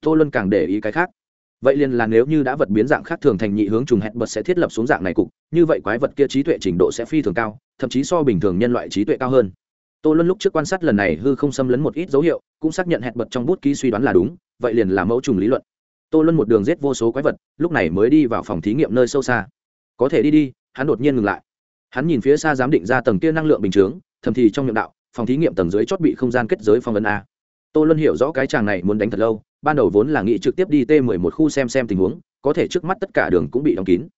Tô luân càng để ý cái khác. Vậy liền là nếu như đã vật biến dạng khác thường thành nhị hướng trùng hẹn bật sẽ thiết lập xuống dạng này cục, như vậy quái vật kia trí tuệ trình độ sẽ phi thường cao, thậm chí so bình thường nhân loại trí tuệ cao hơn. Tô luân lúc trước quan sát lần này hư không xâm lấn một ít dấu hiệu, cũng xác nhận hẹn bật trong bút ký suy đoán là đúng, vậy liền là mẫu trùng lý luận. Tô luân một đường giết vô số quái vật, lúc này mới đi vào phòng thí nghiệm nơi sâu xa. Có thể đi đi, hắn đột nhiên ngừng lại hắn nhìn phía xa giám định ra tầng kia năng lượng bình chướng, thầm thì trong miệng đạo, phòng thí nghiệm tầng dưới chót bị không gian kết giới phong ấn a. Tô luân hiểu rõ cái chàng này muốn đánh thật lâu, ban đầu vốn là nghĩ trực tiếp đi t 11 khu xem xem tình huống, có thể trước mắt tất cả đường cũng bị đóng kín.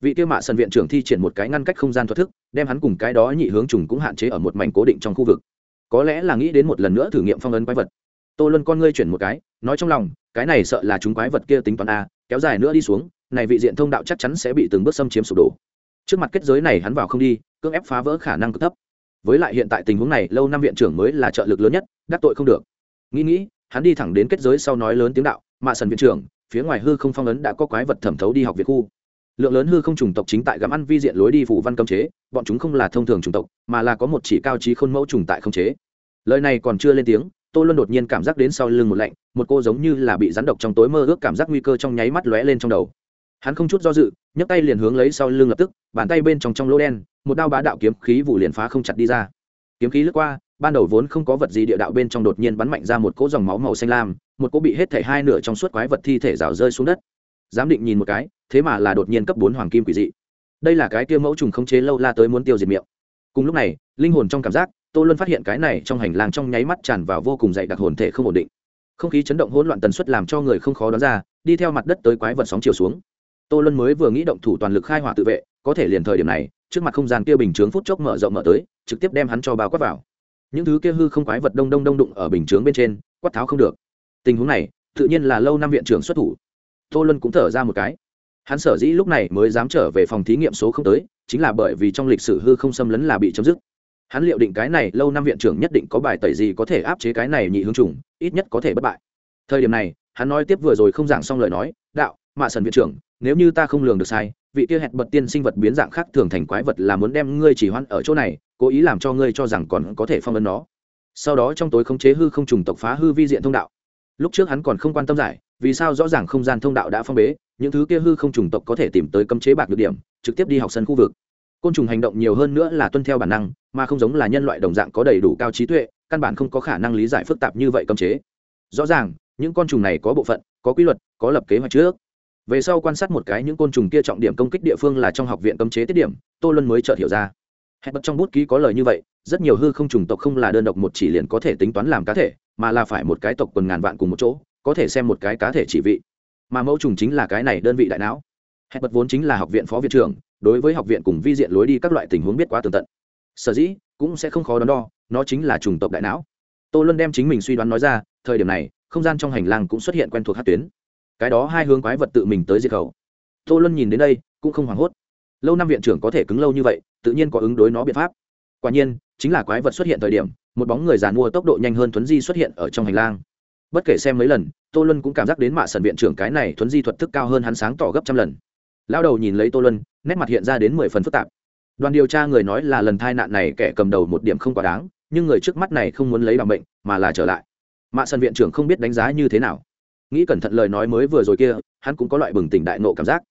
Vị tiêu mạ sân viện trưởng thi triển một cái ngăn cách không gian thoát thức, đem hắn cùng cái đó nhị hướng trùng cũng hạn chế ở một mảnh cố định trong khu vực. Có lẽ là nghĩ đến một lần nữa thử nghiệm phong ấn quái vật. Tô luân con ngươi chuyển một cái, nói trong lòng, cái này sợ là chúng quái vật kia tính toán a, kéo dài nữa đi xuống, này vị diện thông đạo chắc chắn sẽ bị từng bước xâm chiếm sụp đổ trước mặt kết giới này hắn vào không đi, cưỡng ép phá vỡ khả năng cực thấp. Với lại hiện tại tình huống này, lâu năm viện trưởng mới là trợ lực lớn nhất, đắc tội không được. Nghĩ nghĩ, hắn đi thẳng đến kết giới sau nói lớn tiếng đạo, mạ sần viện trưởng, phía ngoài hư không phong ấn đã có quái vật thẩm thấu đi học việt khu. Lượng lớn hư không chủng tộc chính tại gặm ăn vi diện lối đi phủ văn cấm chế, bọn chúng không là thông thường chủng tộc, mà là có một chỉ cao trí khôn mẫu trùng tại không chế. Lời này còn chưa lên tiếng, tô luân đột nhiên cảm giác đến sau lưng một lạnh, một cô giống như là bị rắn độc trong tối mơ ước cảm giác nguy cơ trong nháy mắt lóe lên trong đầu hắn không chút do dự, nhấc tay liền hướng lấy sau lưng lập tức, bàn tay bên trong trong lỗ đen, một đao bá đạo kiếm khí vụ liền phá không chặt đi ra. Kiếm khí lướt qua, ban đầu vốn không có vật gì địa đạo bên trong đột nhiên bắn mạnh ra một cỗ dòng máu màu xanh lam, một cỗ bị hết thể hai nửa trong suốt quái vật thi thể rào rơi xuống đất. Giám định nhìn một cái, thế mà là đột nhiên cấp bốn hoàng kim quỷ dị. Đây là cái kia mẫu trùng không chế lâu la tới muốn tiêu diệt miệng. Cùng lúc này, linh hồn trong cảm giác, tô luân phát hiện cái này trong hành lang trong nháy mắt tràn vào vô cùng dậy đặc hồn thể không ổn định. Không khí chấn động hỗn loạn tần suất làm cho người không khó đoán ra, đi theo mặt đất tới quái vật sóng chiều xuống tô luân mới vừa nghĩ động thủ toàn lực khai hỏa tự vệ, có thể liền thời điểm này, trước mặt không gian kia bình chướng phút chốc mở rộng mở tới, trực tiếp đem hắn cho bao quát vào. Những thứ kia hư không quái vật đông đông đông đụng ở bình chướng bên trên, quát tháo không được. Tình huống này, tự nhiên là lâu năm viện trưởng xuất thủ. Tô luân cũng thở ra một cái. Hắn sở dĩ lúc này mới dám trở về phòng thí nghiệm số không tới, chính là bởi vì trong lịch sử hư không xâm lấn là bị chấm dứt. Hắn liệu định cái này lâu năm viện trưởng nhất định có bài tẩy gì có thể áp chế cái này nhị hướng trùng ít nhất có thể bất bại. Thời điểm này, hắn nói tiếp vừa rồi không giảng xong lời nói, đạo, mạ sần viện trưởng nếu như ta không lường được sai, vị kia hẹn bật tiên sinh vật biến dạng khác thường thành quái vật là muốn đem ngươi chỉ hoãn ở chỗ này, cố ý làm cho ngươi cho rằng còn có thể phong ấn nó. Sau đó trong tối khống chế hư không trùng tộc phá hư vi diện thông đạo. Lúc trước hắn còn không quan tâm giải, vì sao rõ ràng không gian thông đạo đã phong bế, những thứ kia hư không trùng tộc có thể tìm tới cấm chế bạc được điểm, trực tiếp đi học sân khu vực. Côn trùng hành động nhiều hơn nữa là tuân theo bản năng, mà không giống là nhân loại đồng dạng có đầy đủ cao trí tuệ, căn bản không có khả năng lý giải phức tạp như vậy cấm chế. Rõ ràng, những con trùng này có bộ phận, có quy luật, có lập kế hoạch trước về sau quan sát một cái những côn trùng kia trọng điểm công kích địa phương là trong học viện cấm chế tiết điểm, tô luân mới chợt hiểu ra. Hẹn bật trong bút ký có lời như vậy, rất nhiều hư không trùng tộc không là đơn độc một chỉ liền có thể tính toán làm cá thể, mà là phải một cái tộc quần ngàn vạn cùng một chỗ, có thể xem một cái cá thể chỉ vị. Mà mẫu trùng chính là cái này đơn vị đại não. Hẹn bật vốn chính là học viện phó viện trưởng, đối với học viện cùng vi diện lối đi các loại tình huống biết quá tường tận. Sở dĩ, cũng sẽ không khó đoán đo, nó chính là trùng tộc đại não. Tô luân đem chính mình suy đoán nói ra, thời điểm này, không gian trong hành lang cũng xuất hiện quen thuộc hát tuyến cái đó hai hướng quái vật tự mình tới diệt khẩu. Tô luân nhìn đến đây, cũng không hoảng hốt. Lâu năm viện trưởng có thể cứng lâu như vậy, tự nhiên có ứng đối nó biện pháp. Quả nhiên, chính là quái vật xuất hiện thời điểm, một bóng người giàn mua tốc độ nhanh hơn thuấn di xuất hiện ở trong hành lang. Bất kể xem mấy lần, tô luân cũng cảm giác đến mạ sần viện trưởng cái này thuấn di thuật thức cao hơn hắn sáng tỏ gấp trăm lần. Lao đầu nhìn lấy tô luân, nét mặt hiện ra đến mười phần phức tạp. Đoàn điều tra người nói là lần thai nạn này kẻ cầm đầu một điểm không quá đáng, nhưng người trước mắt này không muốn lấy bằng bệnh mà là trở lại. Mạ sần viện trưởng không biết đánh giá như thế nào nghĩ cẩn thận lời nói mới vừa rồi kia, hắn cũng có loại bừng tỉnh đại nộ cảm giác.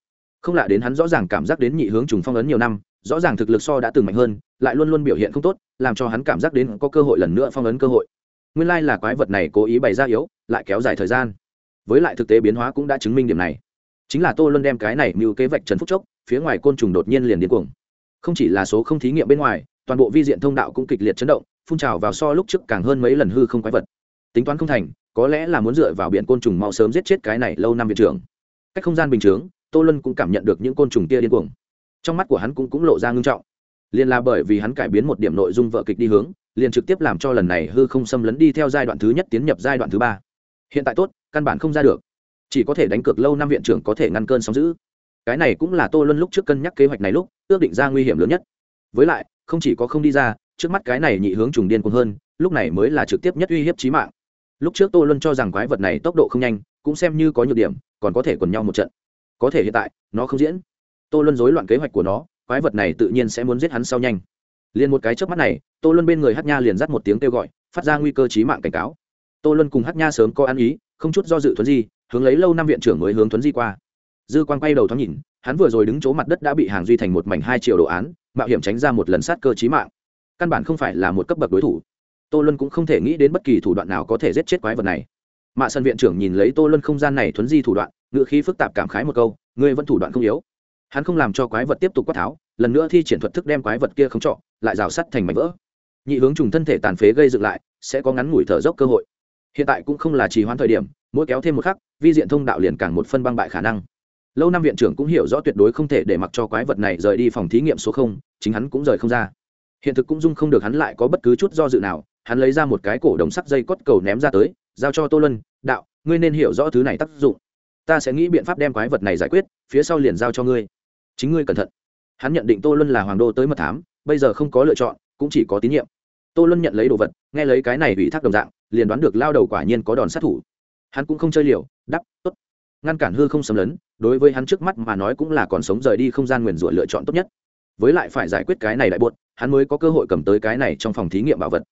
Không lạ đến hắn rõ ràng cảm giác đến nhị hướng trùng phong ấn nhiều năm, rõ ràng thực lực so đã từng mạnh hơn, lại luôn luôn biểu hiện không tốt, làm cho hắn cảm giác đến có cơ hội lần nữa phong ấn cơ hội. Nguyên lai là quái vật này cố ý bày ra yếu, lại kéo dài thời gian. Với lại thực tế biến hóa cũng đã chứng minh điểm này. Chính là tô luân đem cái này mưu kế vạch trần phúc chốc, phía ngoài côn trùng đột nhiên liền điên cuồng. Không chỉ là số không thí nghiệm bên ngoài, toàn bộ vi diện thông đạo cũng kịch liệt chấn động, phun trào vào so lúc trước càng hơn mấy lần hư không quái vật. Tính toán không thành có lẽ là muốn dựa vào biển côn trùng mau sớm giết chết cái này lâu năm viện trưởng. Cách không gian bình chướng, tô lân cũng cảm nhận được những côn trùng kia điên cuồng. Trong mắt của hắn cũng cũng lộ ra ngưng trọng. Liền là bởi vì hắn cải biến một điểm nội dung vợ kịch đi hướng, liền trực tiếp làm cho lần này hư không xâm lấn đi theo giai đoạn thứ nhất tiến nhập giai đoạn thứ ba. Hiện tại tốt, căn bản không ra được. Chỉ có thể đánh cược lâu năm viện trưởng có thể ngăn cơn sóng giữ cái này cũng là tô luân lúc trước cân nhắc kế hoạch này lúc, ước định ra nguy hiểm lớn nhất. Với lại, không chỉ có không đi ra, trước mắt cái này nhị hướng trùng điên cuồng hơn, lúc này mới là trực tiếp nhất uy hiếp trí mạng lúc trước tô luân cho rằng quái vật này tốc độ không nhanh, cũng xem như có nhược điểm, còn có thể quần nhau một trận. Có thể hiện tại, nó không diễn. Tô luân rối loạn kế hoạch của nó, quái vật này tự nhiên sẽ muốn giết hắn sau nhanh. Liền một cái trước mắt này, tô luân bên người hát nha liền dắt một tiếng kêu gọi, phát ra nguy cơ trí mạng cảnh cáo. Tô luân cùng hát nha sớm có ăn ý, không chút do dự thuấn di, hướng lấy lâu năm viện trưởng mới hướng thuấn di qua. Dư quan quay đầu thoáng nhìn, hắn vừa rồi đứng chỗ mặt đất đã bị hàng duy thành một mảnh hai triệu đồ án, mạo hiểm tránh ra một lần sát cơ trí mạng. Căn bản không phải là một cấp bậc đối thủ tô luân cũng không thể nghĩ đến bất kỳ thủ đoạn nào có thể giết chết quái vật này. Mạ sân viện trưởng nhìn lấy tô luân không gian này thuấn di thủ đoạn ngự khí phức tạp cảm khái một câu, ngươi vẫn thủ đoạn không yếu. Hắn không làm cho quái vật tiếp tục quát tháo, lần nữa thi triển thuật thức đem quái vật kia không trọ, lại rào sắt thành mảnh vỡ. Nhị hướng trùng thân thể tàn phế gây dựng lại, sẽ có ngắn ngủi thở dốc cơ hội. Hiện tại cũng không là trì hoãn thời điểm, mỗi kéo thêm một khắc, vi diện thông đạo liền càng một phân băng bại khả năng. Lâu năm viện trưởng cũng hiểu rõ tuyệt đối không thể để mặc cho quái vật này rời đi phòng thí nghiệm số không, chính hắn cũng rời không ra. Hiện thực cũng dung không được hắn lại có bất cứ chút do dự nào hắn lấy ra một cái cổ đồng sắt dây cốt cầu ném ra tới, giao cho tô lân đạo, ngươi nên hiểu rõ thứ này tác dụng. Ta sẽ nghĩ biện pháp đem quái vật này giải quyết, phía sau liền giao cho ngươi. Chính ngươi cẩn thận. Hắn nhận định tô luân là hoàng đô tới mật thám, bây giờ không có lựa chọn, cũng chỉ có tín nhiệm. Tô luân nhận lấy đồ vật, nghe lấy cái này ủy thác đồng dạng, liền đoán được lao đầu quả nhiên có đòn sát thủ. Hắn cũng không chơi liều đắp tốt. Ngăn cản hư không xâm lấn, đối với hắn trước mắt mà nói cũng là còn sống rời đi không gian nguyền rủa lựa chọn tốt nhất. Với lại phải giải quyết cái này đại buột hắn mới có cơ hội cầm tới cái này trong phòng thí nghiệm bảo vật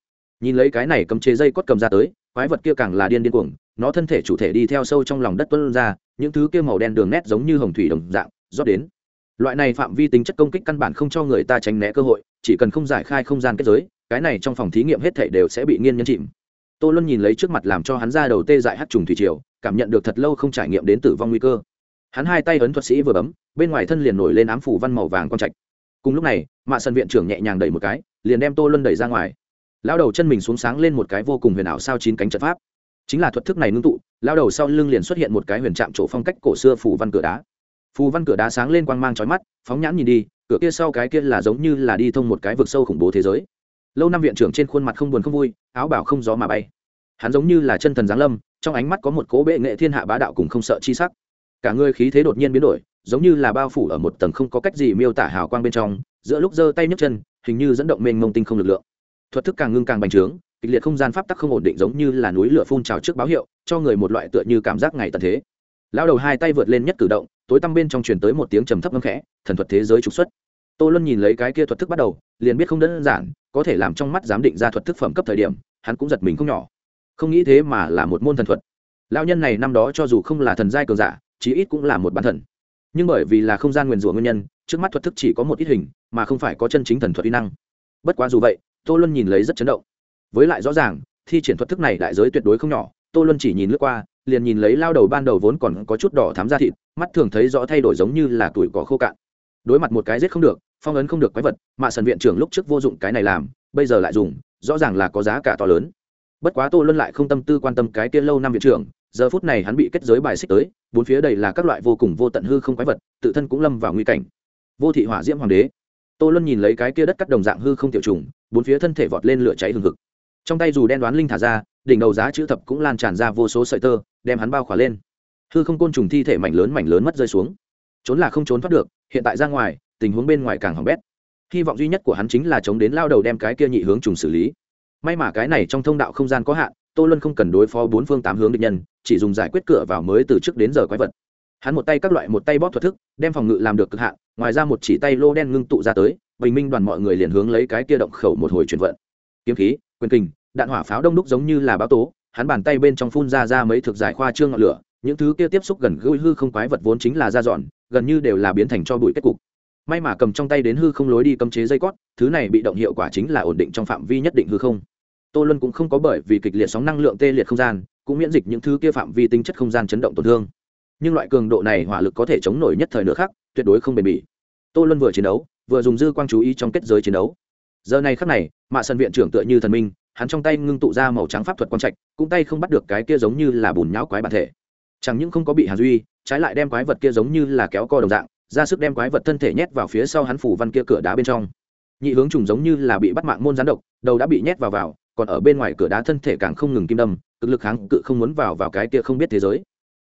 nhìn lấy cái này cầm chế dây cốt cầm ra tới, quái vật kia càng là điên điên cuồng, nó thân thể chủ thể đi theo sâu trong lòng đất tuân ra, những thứ kia màu đen đường nét giống như hồng thủy đồng dạng, rót đến. Loại này phạm vi tính chất công kích căn bản không cho người ta tránh né cơ hội, chỉ cần không giải khai không gian kết giới, cái này trong phòng thí nghiệm hết thể đều sẽ bị nghiên nhân chìm. Tô luân nhìn lấy trước mặt làm cho hắn ra đầu tê dại hát trùng thủy triều, cảm nhận được thật lâu không trải nghiệm đến tử vong nguy cơ. Hắn hai tay ấn thuật sĩ vừa bấm, bên ngoài thân liền nổi lên ám phủ văn màu vàng con trạch. Cùng lúc này, mạ sân viện trưởng nhẹ nhàng đẩy một cái, liền đem tô luân đẩy ra ngoài lao đầu chân mình xuống sáng lên một cái vô cùng huyền ảo sao chín cánh trận pháp. Chính là thuật thức này ngưng tụ lao đầu sau lưng liền xuất hiện một cái huyền trạm chỗ phong cách cổ xưa phủ văn cửa đá. Phù văn cửa đá sáng lên quang mang trói mắt, phóng nhãn nhìn đi, cửa kia sau cái kia là giống như là đi thông một cái vực sâu khủng bố thế giới. Lâu năm viện trưởng trên khuôn mặt không buồn không vui, áo bảo không gió mà bay. Hắn giống như là chân thần giáng lâm, trong ánh mắt có một cố bệ nghệ thiên hạ bá đạo cùng không sợ chi sắc. Cả người khí thế đột nhiên biến đổi, giống như là bao phủ ở một tầng không có cách gì miêu tả hào quang bên trong, giữa lúc giơ tay nhấc chân, hình như dẫn động mênh mông tinh không lực lượng thuật thức càng ngưng càng bành trướng, kịch liệt không gian pháp tắc không ổn định giống như là núi lửa phun trào trước báo hiệu, cho người một loại tựa như cảm giác ngày tận thế. Lao đầu hai tay vượt lên nhất cử động, tối tăm bên trong truyền tới một tiếng trầm thấp ngâm khẽ, thần thuật thế giới trục xuất. Tô luân nhìn lấy cái kia thuật thức bắt đầu, liền biết không đơn giản, có thể làm trong mắt giám định ra thuật thức phẩm cấp thời điểm, hắn cũng giật mình không nhỏ. Không nghĩ thế mà là một môn thần thuật. Lao nhân này năm đó cho dù không là thần giai cường giả, chí ít cũng là một bản thần. Nhưng bởi vì là không gian nguyền rủa nguyên nhân, trước mắt thuật thức chỉ có một ít hình, mà không phải có chân chính thần thuật uy năng. Bất quá dù vậy tô luân nhìn lấy rất chấn động. Với lại rõ ràng, thi triển thuật thức này đại giới tuyệt đối không nhỏ, tô luân chỉ nhìn lướt qua, liền nhìn lấy lao đầu ban đầu vốn còn có chút đỏ thám da thịt, mắt thường thấy rõ thay đổi giống như là tuổi cỏ khô cạn. Đối mặt một cái giết không được, phong ấn không được quái vật, mà sần viện trưởng lúc trước vô dụng cái này làm, bây giờ lại dùng, rõ ràng là có giá cả to lớn. Bất quá tô luân lại không tâm tư quan tâm cái kia lâu năm viện trưởng, giờ phút này hắn bị kết giới bài xích tới, bốn phía đầy là các loại vô cùng vô tận hư không quái vật, tự thân cũng lâm vào nguy cảnh. Vô thị hỏa diễm hoàng đế tô luân nhìn lấy cái kia đất cắt đồng dạng hư không tiểu trùng, bốn phía thân thể vọt lên lửa cháy hừng hực. Trong tay dù đen đoán linh thả ra, đỉnh đầu giá chữ thập cũng lan tràn ra vô số sợi tơ, đem hắn bao khỏa lên. Hư không côn trùng thi thể mảnh lớn mảnh lớn mất rơi xuống. Trốn là không trốn thoát được, hiện tại ra ngoài, tình huống bên ngoài càng hỏng bét. Hy vọng duy nhất của hắn chính là chống đến lao đầu đem cái kia nhị hướng trùng xử lý. May mà cái này trong thông đạo không gian có hạn, tô luân không cần đối phó bốn phương tám hướng địch nhân, chỉ dùng giải quyết cửa vào mới từ trước đến giờ quái vật hắn một tay các loại một tay bóp thuật thức, đem phòng ngự làm được cực hạn, ngoài ra một chỉ tay lô đen ngưng tụ ra tới, bình minh đoàn mọi người liền hướng lấy cái kia động khẩu một hồi chuyển vận. Kiếm khí, quyền kình, đạn hỏa pháo đông đúc giống như là báo tố, hắn bàn tay bên trong phun ra ra mấy thực giải khoa trương ngọn lửa, những thứ kia tiếp xúc gần gũi hư không quái vật vốn chính là da dọn, gần như đều là biến thành cho bụi kết cục. May mà cầm trong tay đến hư không lối đi cấm chế dây cót, thứ này bị động hiệu quả chính là ổn định trong phạm vi nhất định hư không. Tô luân cũng không có bởi vì kịch liệt sóng năng lượng tê liệt không gian, cũng miễn dịch những thứ kia phạm vi tính chất không gian chấn động tổn thương nhưng loại cường độ này hỏa lực có thể chống nổi nhất thời nữa khác tuyệt đối không bền bỉ. Tô luân vừa chiến đấu, vừa dùng dư quang chú ý trong kết giới chiến đấu. Giờ này khắc này, mạ sân viện trưởng tựa như thần minh, hắn trong tay ngưng tụ ra màu trắng pháp thuật quang trạch, cũng tay không bắt được cái kia giống như là bùn nhão quái bản thể. Chẳng những không có bị hàn duy, trái lại đem quái vật kia giống như là kéo co đồng dạng, ra sức đem quái vật thân thể nhét vào phía sau hắn phủ văn kia cửa đá bên trong. Nhị hướng trùng giống như là bị bắt mạng môn rắn độc, đầu đã bị nhét vào vào, còn ở bên ngoài cửa đá thân thể càng không ngừng kim đâm, cực lực kháng cự không muốn vào vào cái kia không biết thế giới.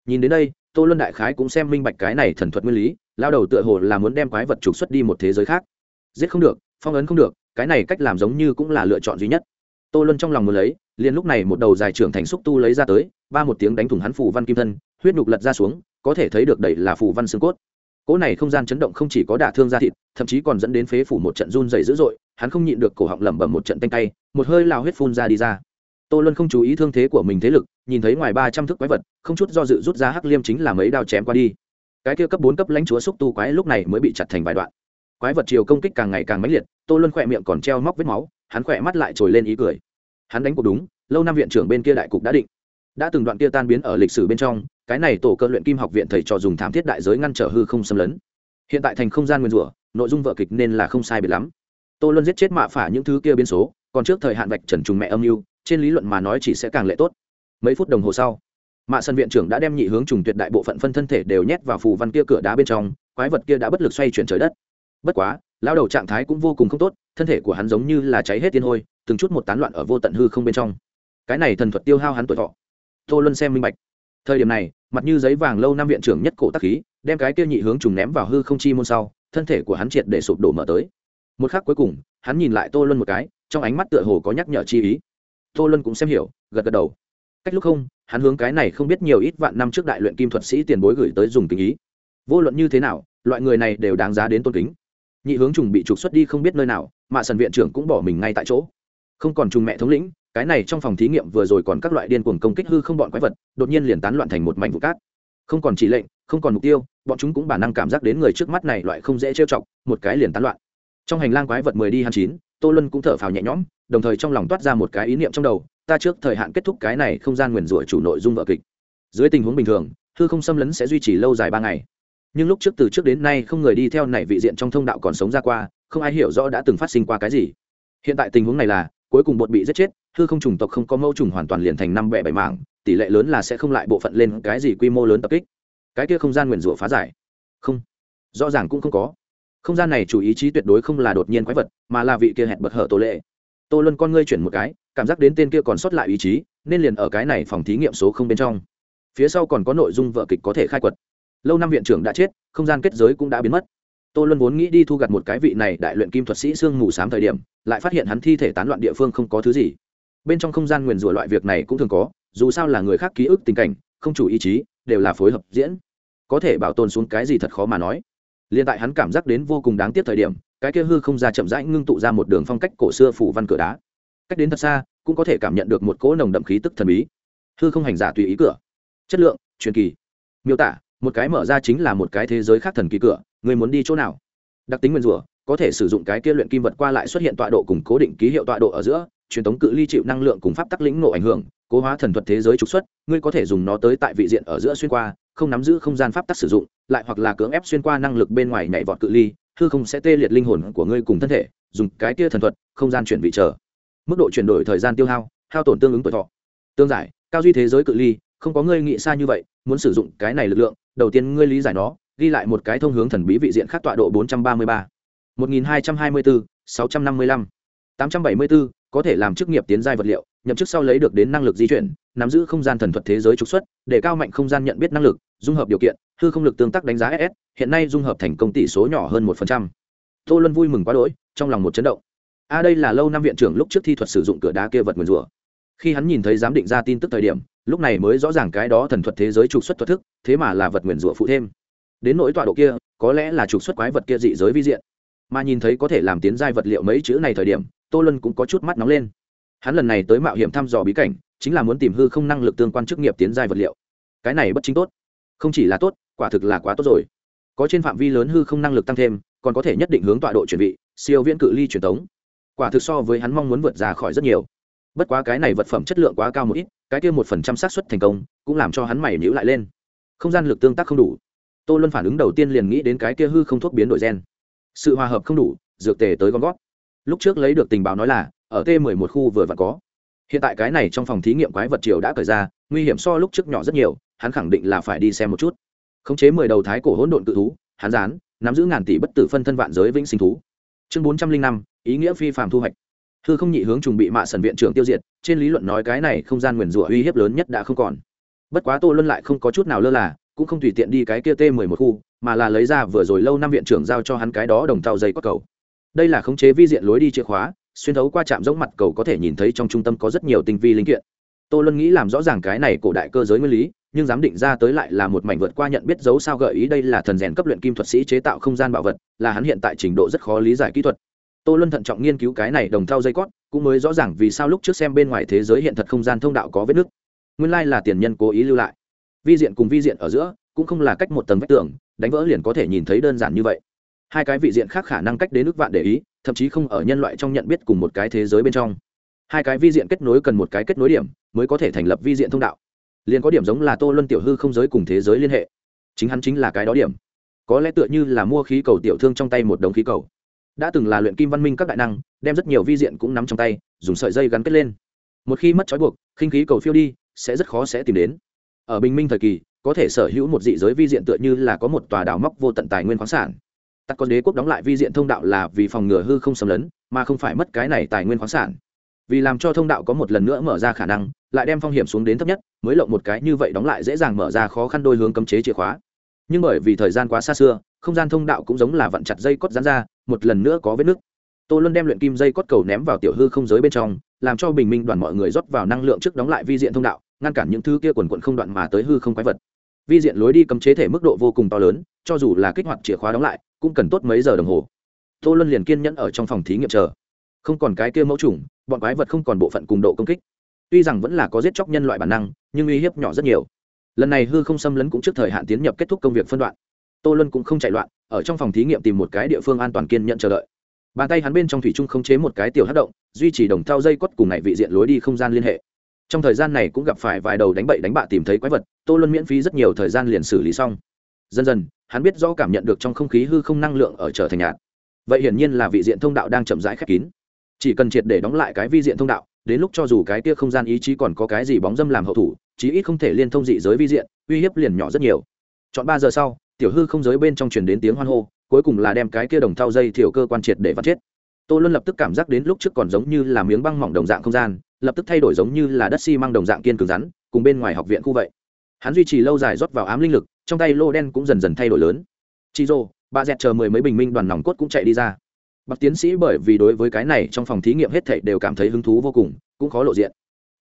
Nhìn đến đây tô luân đại khái cũng xem minh bạch cái này thần thuật nguyên lý, lao đầu tựa hồ là muốn đem quái vật trục xuất đi một thế giới khác. Giết không được, phong ấn không được, cái này cách làm giống như cũng là lựa chọn duy nhất. Tô luân trong lòng muốn lấy, liền lúc này một đầu dài trưởng thành xúc tu lấy ra tới, ba một tiếng đánh thủng hắn phủ văn kim thân, huyết nhục lật ra xuống, có thể thấy được đầy là phủ văn xương cốt. Cỗ này không gian chấn động không chỉ có đả thương da thịt, thậm chí còn dẫn đến phế phủ một trận run dày dữ dội, hắn không nhịn được cổ họng lẩm bẩm một trận tanh tay một hơi lao huyết phun ra đi ra. Tô luân không chú ý thương thế của mình thế lực nhìn thấy ngoài ba trăm thước quái vật, không chút do dự rút ra hắc liêm chính là mấy đao chém qua đi. Cái kia cấp bốn cấp lãnh chúa xúc tu quái lúc này mới bị chặt thành vài đoạn. Quái vật chiều công kích càng ngày càng mãnh liệt, tô luân khỏe miệng còn treo móc vết máu, hắn khỏe mắt lại trồi lên ý cười. Hắn đánh cuộc đúng, lâu năm viện trưởng bên kia đại cục đã định. Đã từng đoạn kia tan biến ở lịch sử bên trong, cái này tổ cơ luyện kim học viện thầy trò dùng thảm thiết đại giới ngăn trở hư không xâm lấn. Hiện tại thành không gian nguyên rủa, nội dung vợ kịch nên là không sai biệt lắm. Tô luân giết chết mạ phả những thứ kia biến số, còn trước thời hạn vạch trần trùng mẹ âm mưu, trên lý luận mà nói chỉ sẽ càng lệ tốt mấy phút đồng hồ sau, mạ sân viện trưởng đã đem nhị hướng trùng tuyệt đại bộ phận phân thân thể đều nhét vào phù văn kia cửa đá bên trong, quái vật kia đã bất lực xoay chuyển trời đất. Bất quá lao đầu trạng thái cũng vô cùng không tốt, thân thể của hắn giống như là cháy hết tiên hôi, từng chút một tán loạn ở vô tận hư không bên trong. Cái này thần thuật tiêu hao hắn tuổi thọ. Tô luân xem minh bạch. Thời điểm này, mặt như giấy vàng lâu năm viện trưởng nhất cổ tắc khí, đem cái kia nhị hướng trùng ném vào hư không chi môn sau, thân thể của hắn triệt để sụp đổ mở tới. Một khắc cuối cùng, hắn nhìn lại tô luân một cái, trong ánh mắt tựa hồ có nhắc nhở chi ý. Tô luân cũng xem hiểu, gật gật đầu cách lúc không, hắn hướng cái này không biết nhiều ít vạn năm trước đại luyện kim thuật sĩ tiền bối gửi tới dùng tình ý. Vô luận như thế nào, loại người này đều đáng giá đến tôn kính. Nhị hướng trùng bị trục xuất đi không biết nơi nào, mà sần viện trưởng cũng bỏ mình ngay tại chỗ. Không còn trùng mẹ thống lĩnh, cái này trong phòng thí nghiệm vừa rồi còn các loại điên cuồng công kích hư không bọn quái vật, đột nhiên liền tán loạn thành một mảnh vụ cát. Không còn chỉ lệnh, không còn mục tiêu, bọn chúng cũng bản năng cảm giác đến người trước mắt này loại không dễ trêu chọc, một cái liền tán loạn. Trong hành lang quái vật mười đi hai chín, tô luân cũng thở phào nhẹ nhõm, đồng thời trong lòng toát ra một cái ý niệm trong đầu ta trước thời hạn kết thúc cái này không gian nguyền rủa chủ nội dung vợ kịch. Dưới tình huống bình thường hư không xâm lấn sẽ duy trì lâu dài ba ngày. Nhưng lúc trước từ trước đến nay không người đi theo này vị diện trong thông đạo còn sống ra qua, không ai hiểu rõ đã từng phát sinh qua cái gì. Hiện tại tình huống này là, cuối cùng bột bị giết chết hư không trùng tộc không có mẫu trùng hoàn toàn liền thành năm bẻ bảy mảng, tỷ lệ lớn là sẽ không lại bộ phận lên cái gì quy mô lớn tập kích. Cái kia không gian nguyền rủa phá giải. Không. Rõ ràng cũng không có. Không gian này chủ ý chí tuyệt đối không là đột nhiên quái vật, mà là vị kia hẹn bật hở tổ lệ. Tô luân con ngươi chuyển một cái cảm giác đến tên kia còn sót lại ý chí, nên liền ở cái này phòng thí nghiệm số không bên trong. Phía sau còn có nội dung vợ kịch có thể khai quật. Lâu năm viện trưởng đã chết, không gian kết giới cũng đã biến mất. Tô luân vốn nghĩ đi thu gặt một cái vị này đại luyện kim thuật sĩ sương mù s á m thời điểm, lại phát hiện hắn thi thể tán loạn địa phương không có thứ gì. Bên trong không gian nguyền rủa loại việc này cũng thường có, dù sao là người khác ký ức tình cảnh, không chủ ý chí, đều là phối hợp diễn. Có thể bảo tồn xuống cái gì thật khó mà nói. L i ê n tại hắn cảm giác đến vô cùng đáng tiếc thời điểm, cái kia hư không ra chậm rãi ngưng tụ ra một đường phong cách cổ xưa phủ văn cửa đá cách đến thật xa, cũng có thể cảm nhận được một cỗ nồng đậm khí tức thần bí. Hư không hành giả tùy ý cửa. Chất lượng, truyền kỳ. Miêu tả, một cái mở ra chính là một cái thế giới khác thần kỳ cửa, người muốn đi chỗ nào? Đặc tính nguyên rủa, có thể sử dụng cái kia luyện kim vật qua lại xuất hiện tọa độ cùng cố định ký hiệu tọa độ ở giữa, truyền thống cự ly chịu năng lượng cùng pháp tắc lĩnh nổ ảnh hưởng, cố hóa thần thuật thế giới trục xuất, ngươi có thể dùng nó tới tại vị diện ở giữa xuyên qua, không nắm giữ không gian pháp tắc sử dụng, lại hoặc là cưỡng ép xuyên qua năng lực bên ngoài nhảy vọt cự ly, hư không sẽ tê liệt linh hồn của ngươi cùng thân thể, dùng cái kia thần thuật, không gian chuyển vị trở mức độ chuyển đổi thời gian tiêu hao hao tổn tương ứng tuổi thọ tương giải cao duy thế giới cự ly không có ngươi nghĩ xa như vậy muốn sử dụng cái này lực lượng đầu tiên ngươi lý giải nó ghi lại một cái thông hướng thần bí vị diện khác tọa độ 433. 1224, 655. 874, có thể làm chức nghiệp tiến giai vật liệu nhậm chức sau lấy được đến năng lực di chuyển nắm giữ không gian thần thuật thế giới trục xuất để cao mạnh không gian nhận biết năng lực dung hợp điều kiện hư không lực tương tác đánh giá ss hiện nay dung hợp thành công tỷ số nhỏ hơn một phần trăm tô luân vui mừng quá đỗi trong lòng một chấn động a đây là lâu năm viện trưởng lúc trước thi thuật sử dụng cửa đá kia vật nguyền rủa. Khi hắn nhìn thấy giám định ra tin tức thời điểm, lúc này mới rõ ràng cái đó thần thuật thế giới trục xuất thuật thức, thế mà là vật nguyền rủa phụ thêm. Đến nỗi tọa độ kia, có lẽ là trục xuất quái vật kia dị giới vi diện. Mà nhìn thấy có thể làm tiến giai vật liệu mấy chữ này thời điểm, tô lân cũng có chút mắt nóng lên. Hắn lần này tới mạo hiểm thăm dò bí cảnh, chính là muốn tìm hư không năng lực tương quan chức nghiệp tiến giai vật liệu. Cái này bất chính tốt. Không chỉ là tốt, quả thực là quá tốt rồi. Có trên phạm vi lớn hư không năng lực tăng thêm, còn có thể nhất định hướng tọa độ chuẩn bị siêu viễn cự ly truyền thống quả thực so với hắn mong muốn vượt ra khỏi rất nhiều. Bất quá cái này vật phẩm chất lượng quá cao một ít, cái kia một phần trăm xác suất thành công, cũng làm cho hắn mày nhữ lại lên. Không gian lực tương tác không đủ. Tô luân phản ứng đầu tiên liền nghĩ đến cái kia hư không thuốc biến đổi gen. Sự hòa hợp không đủ, dược tề tới gom gót. Lúc trước lấy được tình báo nói là, ở t 11 khu vừa vặn có. Hiện tại cái này trong phòng thí nghiệm quái vật triều đã cởi ra, nguy hiểm so lúc trước nhỏ rất nhiều, hắn khẳng định là phải đi xem một chút. Khống chế mười đầu thái cổ hỗn độn tự thú, hắn dán, nắm giữ ngàn tỷ bất tử phân thân vạn giới vĩnh sinh thú chương bốn trăm linh năm, ý nghĩa phi phạm thu hoạch. Hư không nhị hướng trùng bị mạ sần viện trưởng tiêu diệt, trên lý luận nói cái này không gian nguyền rủa uy hiếp lớn nhất đã không còn. Bất quá tô luân lại không có chút nào lơ là, cũng không tùy tiện đi cái kia t mười một khu, mà là lấy ra vừa rồi lâu năm viện trưởng giao cho hắn cái đó đồng tàu dây có cầu. Đây là khống chế vi diện lối đi chìa khóa, xuyên thấu qua trạm giống mặt cầu có thể nhìn thấy trong trung tâm có rất nhiều tinh vi linh kiện tô luân nghĩ làm rõ ràng cái này cổ đại cơ giới nguyên lý, nhưng dám định ra tới lại là một mảnh vượt qua nhận biết dấu sao gợi ý đây là thần rèn cấp luyện kim thuật sĩ chế tạo không gian bảo vật, là hắn hiện tại trình độ rất khó lý giải kỹ thuật. Tô luân thận trọng nghiên cứu cái này đồng thau dây cót, cũng mới rõ ràng vì sao lúc trước xem bên ngoài thế giới hiện thật không gian thông đạo có vết nứt. Nguyên lai là tiền nhân cố ý lưu lại. Vi diện cùng vi diện ở giữa, cũng không là cách một tầng vách tường, đánh vỡ liền có thể nhìn thấy đơn giản như vậy. Hai cái vị diện khác khả năng cách đến nước vạn để ý, thậm chí không ở nhân loại trong nhận biết cùng một cái thế giới bên trong hai cái vi diện kết nối cần một cái kết nối điểm mới có thể thành lập vi diện thông đạo. Liền có điểm giống là tô luân tiểu hư không giới cùng thế giới liên hệ. Chính hắn chính là cái đó điểm. Có lẽ tựa như là mua khí cầu tiểu thương trong tay một đồng khí cầu. Đã từng là luyện kim văn minh các đại năng, đem rất nhiều vi diện cũng nắm trong tay, dùng sợi dây gắn kết lên. Một khi mất trói buộc, khinh khí cầu phiêu đi, sẽ rất khó sẽ tìm đến. Ở bình minh thời kỳ, có thể sở hữu một dị giới vi diện tựa như là có một tòa đào móc vô tận tài nguyên khoáng sản. Tắc con đế quốc đóng lại vi diện thông đạo là vì phòng ngừa hư không xâm lấn, mà không phải mất cái này tài nguyên khoáng sản vì làm cho thông đạo có một lần nữa mở ra khả năng, lại đem phong hiểm xuống đến thấp nhất, mới lộng một cái như vậy đóng lại dễ dàng mở ra khó khăn đôi hướng cấm chế chìa khóa. Nhưng bởi vì thời gian quá xa xưa, không gian thông đạo cũng giống là vặn chặt dây cốt dán ra, một lần nữa có vết nứt. Tô luân đem luyện kim dây cốt cầu ném vào tiểu hư không giới bên trong, làm cho bình minh đoàn mọi người rót vào năng lượng trước đóng lại vi diện thông đạo, ngăn cản những thứ kia quần quận không đoạn mà tới hư không quái vật. Vi diện lối đi cấm chế thể mức độ vô cùng to lớn, cho dù là kích hoạt chìa khóa đóng lại, cũng cần tốt mấy giờ đồng hồ. Tô luân liền kiên nhẫn ở trong phòng thí nghiệm chờ. Không còn cái kia mẫu trùng bọn quái vật không còn bộ phận cùng độ công kích. Tuy rằng vẫn là có giết chóc nhân loại bản năng, nhưng uy hiếp nhỏ rất nhiều. Lần này hư không xâm lấn cũng trước thời hạn tiến nhập kết thúc công việc phân đoạn. Tô luân cũng không chạy loạn, ở trong phòng thí nghiệm tìm một cái địa phương an toàn kiên nhận chờ đợi. Bàn tay hắn bên trong thủy trung không chế một cái tiểu hát động, duy trì đồng thao dây quất cùng này vị diện lối đi không gian liên hệ. Trong thời gian này cũng gặp phải vài đầu đánh bậy đánh bạ tìm thấy quái vật, tô luân miễn phí rất nhiều thời gian liền xử lý xong. Dần dần, hắn biết rõ cảm nhận được trong không khí hư không năng lượng ở trở thành nhạt. Vậy hiển nhiên là vị diện thông đạo đang chậm rãi khép kín chỉ cần triệt để đóng lại cái vi diện thông đạo, đến lúc cho dù cái kia không gian ý chí còn có cái gì bóng dâm làm hậu thủ, chí ít không thể liên thông dị giới vi diện, uy hiếp liền nhỏ rất nhiều. Chọn ba giờ sau, tiểu hư không giới bên trong truyền đến tiếng hoan hô, cuối cùng là đem cái kia đồng thao dây thiểu cơ quan triệt để vắt chết. Tô luân lập tức cảm giác đến lúc trước còn giống như là miếng băng mỏng đồng dạng không gian, lập tức thay đổi giống như là đất xi măng đồng dạng kiên cường rắn, cùng bên ngoài học viện khu vậy. Hắn duy trì lâu dài rót vào ám linh lực, trong tay lô đen cũng dần dần thay đổi lớn. Chi rô bà dẹt chờ mười mấy bình minh đoàn nòng cốt cũng chạy đi ra. Bác tiến sĩ bởi vì đối với cái này trong phòng thí nghiệm hết thảy đều cảm thấy hứng thú vô cùng, cũng khó lộ diện.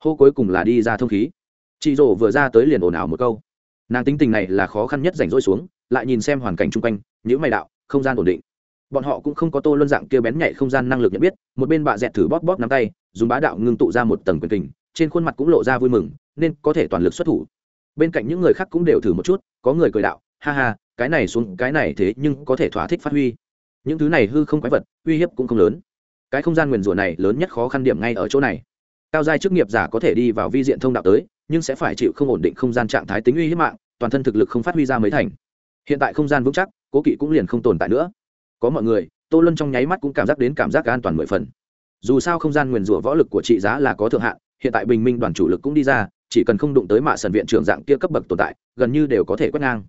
Hô cuối cùng là đi ra thông khí. Chị rổ vừa ra tới liền ồn ào một câu. Nàng tính tình này là khó khăn nhất rảnh rỗi xuống, lại nhìn xem hoàn cảnh chung quanh những mày đạo, không gian ổn định. Bọn họ cũng không có tô luân dạng kia bén nhạy không gian năng lực nhận biết, một bên bà dẹt thử bóp bóp nắm tay, dùng bá đạo ngưng tụ ra một tầng quyền tình trên khuôn mặt cũng lộ ra vui mừng, nên có thể toàn lực xuất thủ. Bên cạnh những người khác cũng đều thử một chút, có người cười đạo, ha ha, cái này xuống, cái này thế nhưng có thể thỏa thích phát huy những thứ này hư không quái vật, uy hiếp cũng không lớn. Cái không gian nguyền rủa này lớn nhất khó khăn điểm ngay ở chỗ này. Cao giai chức nghiệp giả có thể đi vào vi diện thông đạo tới, nhưng sẽ phải chịu không ổn định không gian trạng thái tính uy hiếp mạng, toàn thân thực lực không phát huy ra mấy thành. Hiện tại không gian vững chắc, cố kỵ cũng liền không tồn tại nữa. Có mọi người, tô luân trong nháy mắt cũng cảm giác đến cảm giác an toàn mười phần. Dù sao không gian nguyền rủa võ lực của trị giá là có thượng hạn, hiện tại bình minh đoàn chủ lực cũng đi ra, chỉ cần không đụng tới mạ sần viện trưởng dạng kia cấp bậc tồn tại, gần như đều có thể quét ngang.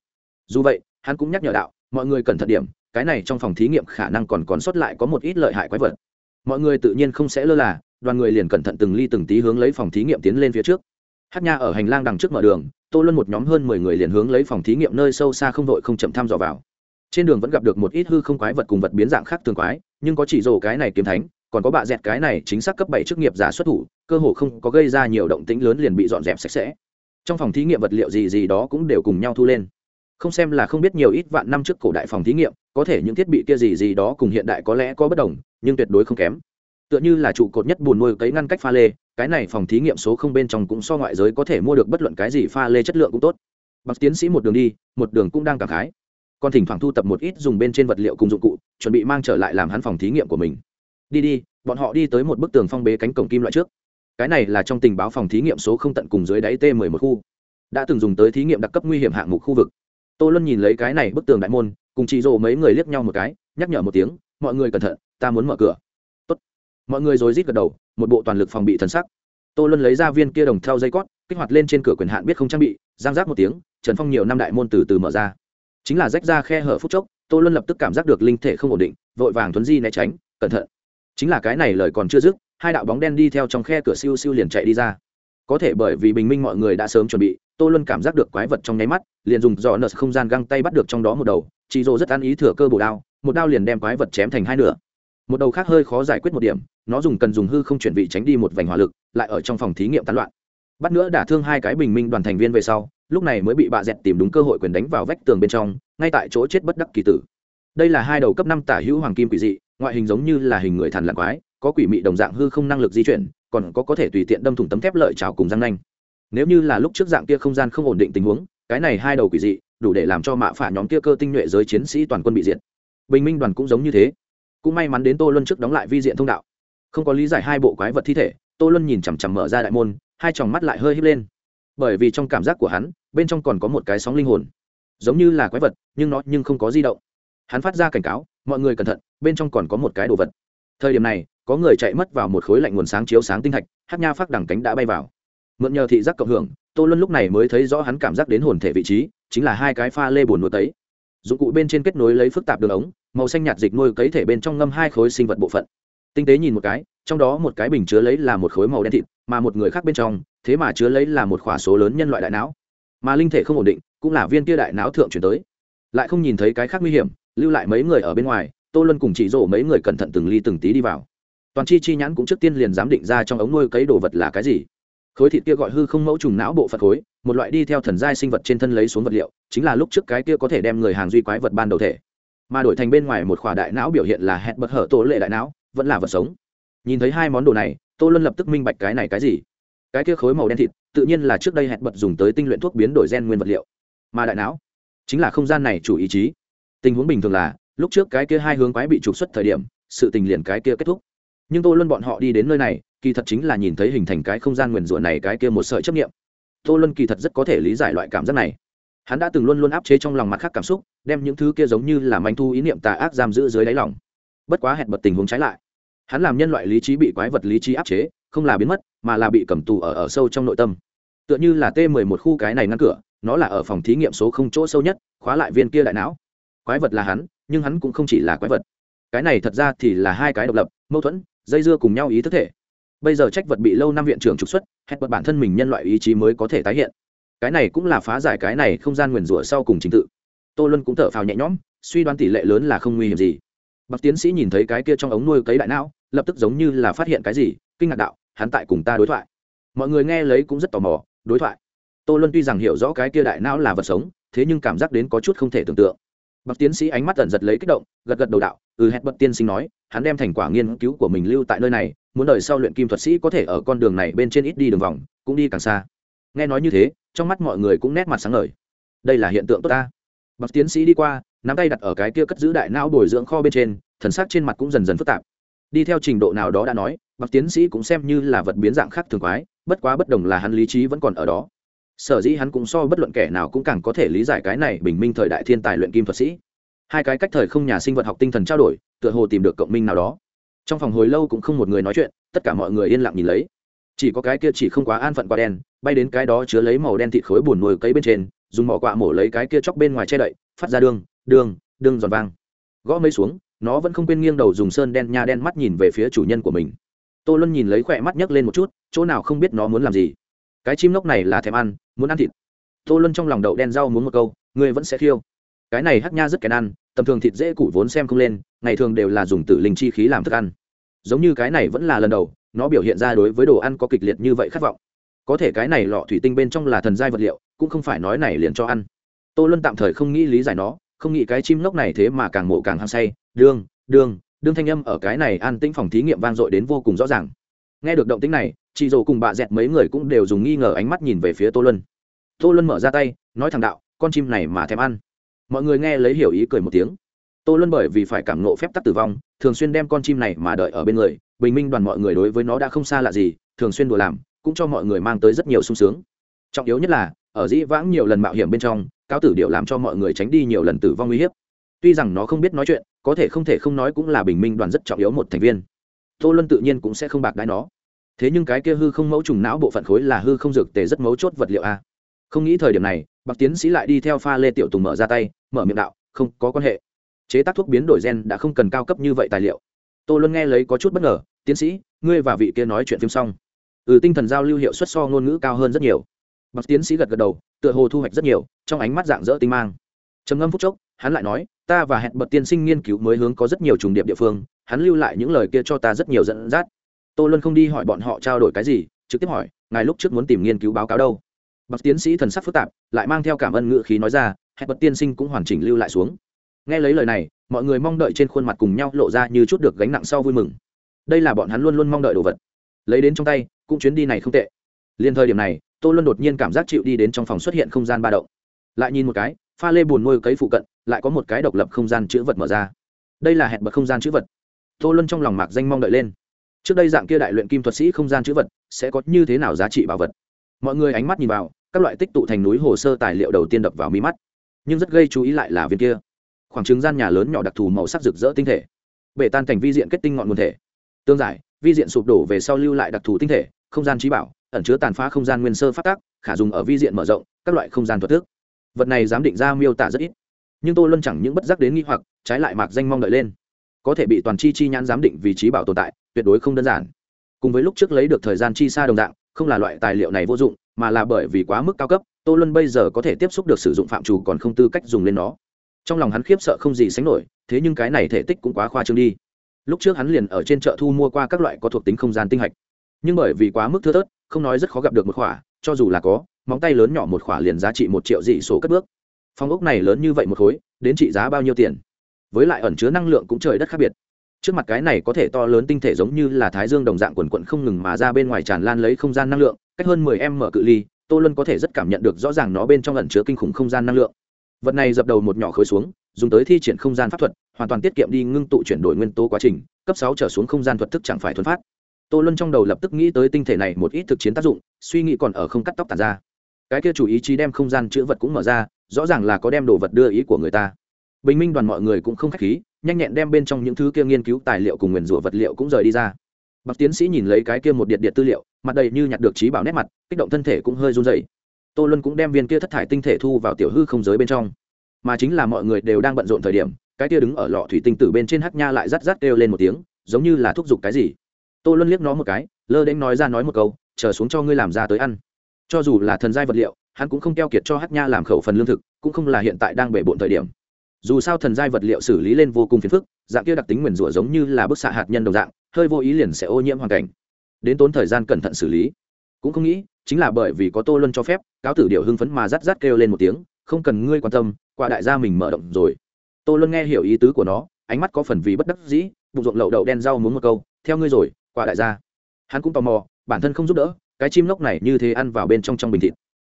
Dù vậy, hắn cũng nhắc nhở đạo, mọi người cẩn thận điểm cái này trong phòng thí nghiệm khả năng còn còn sót lại có một ít lợi hại quái vật. Mọi người tự nhiên không sẽ lơ là, đoàn người liền cẩn thận từng ly từng tí hướng lấy phòng thí nghiệm tiến lên phía trước. Hát nha ở hành lang đằng trước mở đường, tô luân một nhóm hơn mười người liền hướng lấy phòng thí nghiệm nơi sâu xa không đội không chậm thăm dò vào. Trên đường vẫn gặp được một ít hư không quái vật cùng vật biến dạng khác thường quái, nhưng có chỉ rồ cái này kiếm thánh, còn có bạ dẹt cái này chính xác cấp bảy chức nghiệp giả xuất thủ, cơ hồ không có gây ra nhiều động tĩnh lớn liền bị dọn dẹp sạch sẽ. Trong phòng thí nghiệm vật liệu gì gì đó cũng đều cùng nhau thu lên. Không xem là không biết nhiều ít vạn năm trước cổ đại phòng thí nghiệm có thể những thiết bị kia gì gì đó cùng hiện đại có lẽ có bất đồng, nhưng tuyệt đối không kém. Tựa như là trụ cột nhất bùn nuôi cấy ngăn cách pha lê, cái này phòng thí nghiệm số không bên trong cũng so ngoại giới có thể mua được bất luận cái gì pha lê chất lượng cũng tốt. Bác tiến sĩ một đường đi, một đường cũng đang cảm khái. Còn thỉnh thoảng thu tập một ít dùng bên trên vật liệu cùng dụng cụ, chuẩn bị mang trở lại làm hắn phòng thí nghiệm của mình. Đi đi, bọn họ đi tới một bức tường phong bế cánh cổng kim loại trước. Cái này là trong tình báo phòng thí nghiệm số không tận cùng dưới đáy t 11 khu. Đã từng dùng tới thí nghiệm đặc cấp nguy hiểm hạng mục khu vực. Tô luân nhìn lấy cái này bức tường đại môn cùng chị rồ mấy người liếc nhau một cái, nhắc nhở một tiếng, mọi người cẩn thận, ta muốn mở cửa. Tốt. mọi người rồi rít gật đầu, một bộ toàn lực phòng bị thần sắc. Tô luân lấy ra viên kia đồng theo dây cót, kích hoạt lên trên cửa quyền hạn biết không trang bị, giang giác một tiếng, trần phong nhiều năm đại môn từ từ mở ra. Chính là rách ra khe hở phút chốc, tô luân lập tức cảm giác được linh thể không ổn định, vội vàng thuấn di né tránh, cẩn thận. Chính là cái này lời còn chưa dứt, hai đạo bóng đen đi theo trong khe cửa siêu siêu liền chạy đi ra. Có thể bởi vì bình minh mọi người đã sớm chuẩn bị, tô luân cảm giác được quái vật trong nháy mắt, liền dùng dò nợ không gian găng tay bắt được trong đó một đầu chị dỗ rất ăn ý thừa cơ bổ đao, một đao liền đem quái vật chém thành hai nửa. Một đầu khác hơi khó giải quyết một điểm, nó dùng cần dùng hư không chuyển vị tránh đi một vành hỏa lực, lại ở trong phòng thí nghiệm tán loạn. Bắt nữa đả thương hai cái bình minh đoàn thành viên về sau, lúc này mới bị bà dẹt tìm đúng cơ hội quyền đánh vào vách tường bên trong, ngay tại chỗ chết bất đắc kỳ tử. Đây là hai đầu cấp năm tả hữu hoàng kim quỷ dị, ngoại hình giống như là hình người thằn lạc quái, có quỷ mị đồng dạng hư không năng lực di chuyển, còn có có thể tùy tiện đâm thủng tấm thép lợi trào cùng răng nanh. Nếu như là lúc trước dạng kia không gian không ổn định tình huống, cái này hai đầu quỷ dị đủ để làm cho mạ phả nhóm kia cơ tinh nhuệ giới chiến sĩ toàn quân bị diệt. Bình minh đoàn cũng giống như thế. Cũng may mắn đến tô luân trước đóng lại vi diện thông đạo. Không có lý giải hai bộ quái vật thi thể, tô luân nhìn chằm chằm mở ra đại môn, hai tròng mắt lại hơi hít lên. Bởi vì trong cảm giác của hắn, bên trong còn có một cái sóng linh hồn. Giống như là quái vật, nhưng nó nhưng không có di động. Hắn phát ra cảnh cáo, mọi người cẩn thận, bên trong còn có một cái đồ vật. Thời điểm này, có người chạy mất vào một khối lạnh nguồn sáng chiếu sáng tinh thạch hát nha phát đằng cánh đã bay vào mượn nhờ thị giác cộng hưởng, tô luân lúc này mới thấy rõ hắn cảm giác đến hồn thể vị trí, chính là hai cái pha lê bùn nuôi tấy. Dụng cụ bên trên kết nối lấy phức tạp đường ống, màu xanh nhạt dịch nuôi cấy thể bên trong ngâm hai khối sinh vật bộ phận. Tinh tế nhìn một cái, trong đó một cái bình chứa lấy là một khối màu đen thịt, mà một người khác bên trong, thế mà chứa lấy là một khỏa số lớn nhân loại đại não. Mà linh thể không ổn định, cũng là viên kia đại não thượng chuyển tới. Lại không nhìn thấy cái khác nguy hiểm, lưu lại mấy người ở bên ngoài, tô luân cùng chỉ rổ mấy người cẩn thận từng ly từng tí đi vào. Toàn chi chi nhãn cũng trước tiên liền giám định ra trong ống nuôi cấy đồ vật là cái gì khối thịt kia gọi hư không mẫu trùng não bộ phật khối, một loại đi theo thần giai sinh vật trên thân lấy xuống vật liệu, chính là lúc trước cái kia có thể đem người hàng duy quái vật ban đầu thể. Mà đổi thành bên ngoài một khỏa đại não biểu hiện là hẹn bật hở tổ lệ đại não, vẫn là vật sống. Nhìn thấy hai món đồ này, tô luân lập tức minh bạch cái này cái gì. Cái kia khối màu đen thịt, tự nhiên là trước đây hẹn bật dùng tới tinh luyện thuốc biến đổi gen nguyên vật liệu. Mà đại não, chính là không gian này chủ ý chí. Tình huống bình thường là, lúc trước cái kia hai hướng quái bị trục xuất thời điểm, sự tình liền cái kia kết thúc. Nhưng tô luân bọn họ đi đến nơi này kỳ thật chính là nhìn thấy hình thành cái không gian nguyền rủa này cái kia một sợi chấp nghiệm tô luân kỳ thật rất có thể lý giải loại cảm giác này. Hắn đã từng luôn luôn áp chế trong lòng mặt khác cảm xúc, đem những thứ kia giống như là manh thu ý niệm tà ác giam giữ dưới đáy lòng. Bất quá hẹn bật tình huống trái lại. Hắn làm nhân loại lý trí bị quái vật lý trí áp chế, không là biến mất, mà là bị cầm tù ở ở sâu trong nội tâm. Tựa như là t 11 khu cái này ngăn cửa, nó là ở phòng thí nghiệm số không chỗ sâu nhất, khóa lại viên kia đại não. Quái vật là hắn, nhưng hắn cũng không chỉ là quái vật. Cái này thật ra thì là hai cái độc lập, mâu thuẫn, dây dưa cùng nhau ý thức thể bây giờ trách vật bị lâu năm viện trưởng trục xuất hẹn bật bản thân mình nhân loại ý chí mới có thể tái hiện. Cái này cũng là phá giải cái này không gian nguyền rủa sau cùng trình tự. Tô luân cũng thở phào nhẹ nhõm, suy đoán tỷ lệ lớn là không nguy hiểm gì. Bậc tiến sĩ nhìn thấy cái kia trong ống nuôi cấy đại não, lập tức giống như là phát hiện cái gì, kinh ngạc đạo, hắn tại cùng ta đối thoại. Mọi người nghe lấy cũng rất tò mò, đối thoại. Tô luân tuy rằng hiểu rõ cái kia đại não là vật sống, thế nhưng cảm giác đến có chút không thể tưởng tượng bậc tiến sĩ ánh mắt tẩn giật lấy kích động, gật gật đầu đạo ừ hẹn bậc tiên sinh nói, hắn đem thành quả nghiên cứu của mình lưu tại nơi này, muốn đời sau luyện kim thuật sĩ có thể ở con đường này bên trên ít đi đường vòng, cũng đi càng xa. Nghe nói như thế, trong mắt mọi người cũng nét mặt sáng ngời. Đây là hiện tượng tốt ta. Bậc tiến sĩ đi qua, nắm tay đặt ở cái kia cất giữ đại não bồi dưỡng kho bên trên, thần sắc trên mặt cũng dần dần phức tạp. Đi theo trình độ nào đó đã nói, bậc tiến sĩ cũng xem như là vật biến dạng khác thường quái, bất quá bất đồng là hắn lý trí vẫn còn ở đó sở dĩ hắn cũng so bất luận kẻ nào cũng càng có thể lý giải cái này bình minh thời đại thiên tài luyện kim thuật sĩ. Hai cái cách thời không nhà sinh vật học tinh thần trao đổi, tựa hồ tìm được cộng minh nào đó. Trong phòng hồi lâu cũng không một người nói chuyện, tất cả mọi người yên lặng nhìn lấy. Chỉ có cái kia chỉ không quá an phận qua đen, bay đến cái đó chứa lấy màu đen thịt khối bùn nuôi cấy bên trên, dùng mỏ quạ mổ lấy cái kia chóc bên ngoài che đậy, phát ra đường đường đường giòn vang. Gõ mấy xuống, nó vẫn không quên nghiêng đầu dùng sơn đen nha đen mắt nhìn về phía chủ nhân của mình. Tô luân nhìn lấy khỏe mắt nhấc lên một chút, chỗ nào không biết nó muốn làm gì cái chim lốc này là thèm ăn, muốn ăn thịt. Tô luân trong lòng đậu đen rau muốn một câu, ngươi vẫn sẽ thiêu. cái này hắc nha rất kèn ăn, tầm thường thịt dễ củ vốn xem không lên, ngày thường đều là dùng tử linh chi khí làm thức ăn. Giống như cái này vẫn là lần đầu, nó biểu hiện ra đối với đồ ăn có kịch liệt như vậy khát vọng. Có thể cái này lọ thủy tinh bên trong là thần giai vật liệu, cũng không phải nói này liền cho ăn. Tô luân tạm thời không nghĩ lý giải nó, không nghĩ cái chim lốc này thế mà càng mộ càng hăng say. Đương đương. Đương thanh âm ở cái này an tĩnh phòng thí nghiệm vang dội đến vô cùng rõ ràng nghe được động tĩnh này, chị dỗ cùng bà dẹt mấy người cũng đều dùng nghi ngờ ánh mắt nhìn về phía tô luân. Tô luân mở ra tay, nói thằng đạo, con chim này mà thèm ăn. Mọi người nghe lấy hiểu ý cười một tiếng. Tô luân bởi vì phải cảm nộ phép tắc tử vong, thường xuyên đem con chim này mà đợi ở bên người, bình minh đoàn mọi người đối với nó đã không xa lạ gì, thường xuyên đùa làm, cũng cho mọi người mang tới rất nhiều sung sướng. Trọng yếu nhất là, ở dĩ vãng nhiều lần mạo hiểm bên trong, cáo tử điệu làm cho mọi người tránh đi nhiều lần tử vong uy hiếp. Tuy rằng nó không biết nói chuyện, có thể không thể không nói cũng là bình minh đoàn rất trọng yếu một thành viên tô luân tự nhiên cũng sẽ không bạc đái nó. Thế nhưng cái kia hư không mẫu trùng não bộ phận khối là hư không dược tề rất mấu chốt vật liệu a. Không nghĩ thời điểm này bạc tiến sĩ lại đi theo pha lê tiểu tùng mở ra tay, mở miệng đạo, không, có quan hệ. Chế tác thuốc biến đổi gen đã không cần cao cấp như vậy tài liệu. Tô luân nghe lấy có chút bất ngờ, tiến sĩ, ngươi và vị kia nói chuyện phim xong. Ừ tinh thần giao lưu hiệu suất so ngôn ngữ cao hơn rất nhiều. Bác tiến sĩ gật gật đầu, tựa hồ thu hoạch rất nhiều, trong ánh mắt dạng dỡ tinh mang. Trầm ngâm phút chốc, hắn lại nói, ta và hẹn bật tiên sinh nghiên cứu mới hướng có rất nhiều trùng điệp địa phương hắn lưu lại những lời kia cho ta rất nhiều dẫn dắt. Tô luân không đi hỏi bọn họ trao đổi cái gì, trực tiếp hỏi, ngài lúc trước muốn tìm nghiên cứu báo cáo đâu? Bậc tiến sĩ thần sắc phức tạp, lại mang theo cảm ơn ngự khí nói ra hẹn bậc tiên sinh cũng hoàn chỉnh lưu lại xuống. Nghe lấy lời này, mọi người mong đợi trên khuôn mặt cùng nhau lộ ra như chút được gánh nặng sau vui mừng. Đây là bọn hắn luôn luôn mong đợi đồ vật. Lấy đến trong tay, cũng chuyến đi này không tệ. Liền thời điểm này, tô luân đột nhiên cảm giác chịu đi đến trong phòng xuất hiện không gian ba động. Lại nhìn một cái, pha lê buồn nuôi cấy phụ cận, lại có một cái độc lập không gian chữ vật mở ra. Đây là hẹn bậc không gian chữ vật tô luân trong lòng mạc danh mong đợi lên. Trước đây dạng kia đại luyện kim thuật sĩ không gian chữ vật, sẽ có như thế nào giá trị bảo vật? Mọi người ánh mắt nhìn vào, các loại tích tụ thành núi hồ sơ tài liệu đầu tiên đập vào mi mắt. Nhưng rất gây chú ý lại là viên kia. Khoảng trứng gian nhà lớn nhỏ đặc thù màu sắc rực rỡ tinh thể. Bể tan thành vi diện kết tinh ngọn nguồn thể. Tương giải, vi diện sụp đổ về sau lưu lại đặc thù tinh thể, không gian trí bảo, ẩn chứa tàn phá không gian nguyên sơ phát tác, khả dùng ở vi diện mở rộng, các loại không gian thuật thức. Vật này dám định ra miêu tả rất ít. Nhưng tô luân chẳng những bất giác đến nghi hoặc, trái lại mạc danh mong đợi lên có thể bị toàn chi chi nhãn giám định vị trí bảo tồn tại, tuyệt đối không đơn giản. Cùng với lúc trước lấy được thời gian chi xa đồng dạng, không là loại tài liệu này vô dụng, mà là bởi vì quá mức cao cấp, tô luân bây giờ có thể tiếp xúc được sử dụng phạm trù còn không tư cách dùng lên nó. Trong lòng hắn khiếp sợ không gì sánh nổi, thế nhưng cái này thể tích cũng quá khoa trương đi. Lúc trước hắn liền ở trên chợ thu mua qua các loại có thuộc tính không gian tinh hạch. Nhưng bởi vì quá mức thưa thớt, không nói rất khó gặp được một khỏa, cho dù là có, móng tay lớn nhỏ một khỏa liền giá trị một triệu dị số cất bước. Phong ốc này lớn như vậy một khối, đến trị giá bao nhiêu tiền? Với lại ẩn chứa năng lượng cũng trời đất khác biệt. Trước mặt cái này có thể to lớn tinh thể giống như là thái dương đồng dạng quần quận không ngừng mà ra bên ngoài tràn lan lấy không gian năng lượng, cách hơn mười em mở cự ly, tô luân có thể rất cảm nhận được rõ ràng nó bên trong ẩn chứa kinh khủng không gian năng lượng. Vật này dập đầu một nhỏ khối xuống, dùng tới thi triển không gian pháp thuật, hoàn toàn tiết kiệm đi ngưng tụ chuyển đổi nguyên tố quá trình, cấp sáu trở xuống không gian thuật thức chẳng phải thuần phát. Tô luân trong đầu lập tức nghĩ tới tinh thể này một ít thực chiến tác dụng, suy nghĩ còn ở không cắt tóc tàn ra. Cái kia chủ ý chí đem không gian chữ vật cũng mở ra, rõ ràng là có đem đồ vật đưa ý của người ta bình minh đoàn mọi người cũng không k h á c h khí, nhanh nhẹn đem bên trong những thứ kia nghiên cứu tài liệu cùng nguyền rủa vật liệu cũng rời đi ra. Bậc tiến sĩ nhìn lấy cái kia một điện điện tư liệu, mặt đầy như nhặt được trí bảo nét mặt, kích động thân thể cũng hơi run dày tô luân cũng đem viên kia thất thải tinh thể thu vào tiểu hư không giới bên trong. Mà chính là mọi người đều đang bận rộn thời điểm, cái kia đứng ở lọ thủy tinh tử bên trên hắc nha lại rắt rắt kêu lên một tiếng, giống như là thúc giục cái gì. Tô luân liếc nó một cái, lơ đễnh nói ra nói một câu, chờ xuống cho ngươi làm ra tới ăn. Cho dù là thần giai vật liệu, hắn cũng không keo kiệt cho hắc nha làm khẩu phần lương thực, cũng không là hiện tại đang bể bộn thời điểm dù sao thần giai vật liệu xử lý lên vô cùng phiền phức, dạng kia đặc tính nguyền rủa giống như là bức xạ hạt nhân đồng dạng, hơi vô ý liền sẽ ô nhiễm hoàn cảnh. Đến tốn thời gian cẩn thận xử lý. Cũng không nghĩ, chính là bởi vì có tô luân cho phép, cáo tử điệu hưng phấn mà rát rát kêu lên một tiếng, không cần ngươi quan tâm qua đại gia mình mở động rồi. Tô luân nghe hiểu ý tứ của nó, ánh mắt có phần vì bất đắc dĩ, bụng ruộng lậu đậu đen rau muốn một câu, theo ngươi rồi qua đại gia. Hắn cũng tò mò, bản thân không giúp đỡ, cái chim lốc này như thế ăn vào bên trong trong bình thịt.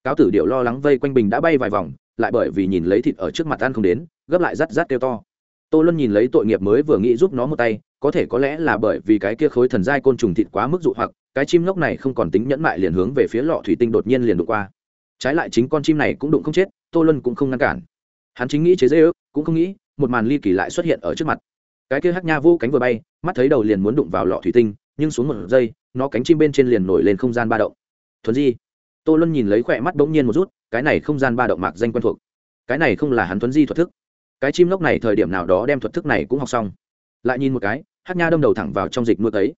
Cáo tử điệu lo lắng vây quanh bình đã bay vài vòng lại bởi vì nhìn lấy thịt ở trước mặt ăn không đến, gấp lại rắt rắt kêu to. Tô luân nhìn lấy tội nghiệp mới vừa nghĩ giúp nó một tay, có thể có lẽ là bởi vì cái kia khối thần giai côn trùng thịt quá mức dụ hoặc, cái chim ngốc này không còn tính nhẫn mại liền hướng về phía lọ thủy tinh đột nhiên liền đụng qua. Trái lại chính con chim này cũng đụng không chết, tô luân cũng không ngăn cản. Hắn chính nghĩ chế dễ ước cũng không nghĩ, một màn ly kỳ lại xuất hiện ở trước mặt. Cái kia hắc nha vô cánh vừa bay, mắt thấy đầu liền muốn đụng vào lọ thủy tinh, nhưng xuống một giây, nó cánh chim bên trên liền nổi lên không gian ba động. Thuần di. Tô luân nhìn lấy khỏe mắt bỗng nhiên một rút cái này không gian ba động mạc danh quen thuộc. Cái này không là hắn thuấn di thuật thức. Cái chim lốc này thời điểm nào đó đem thuật thức này cũng học xong. Lại nhìn một cái hát nha đâm đầu thẳng vào trong dịch nuôi tấy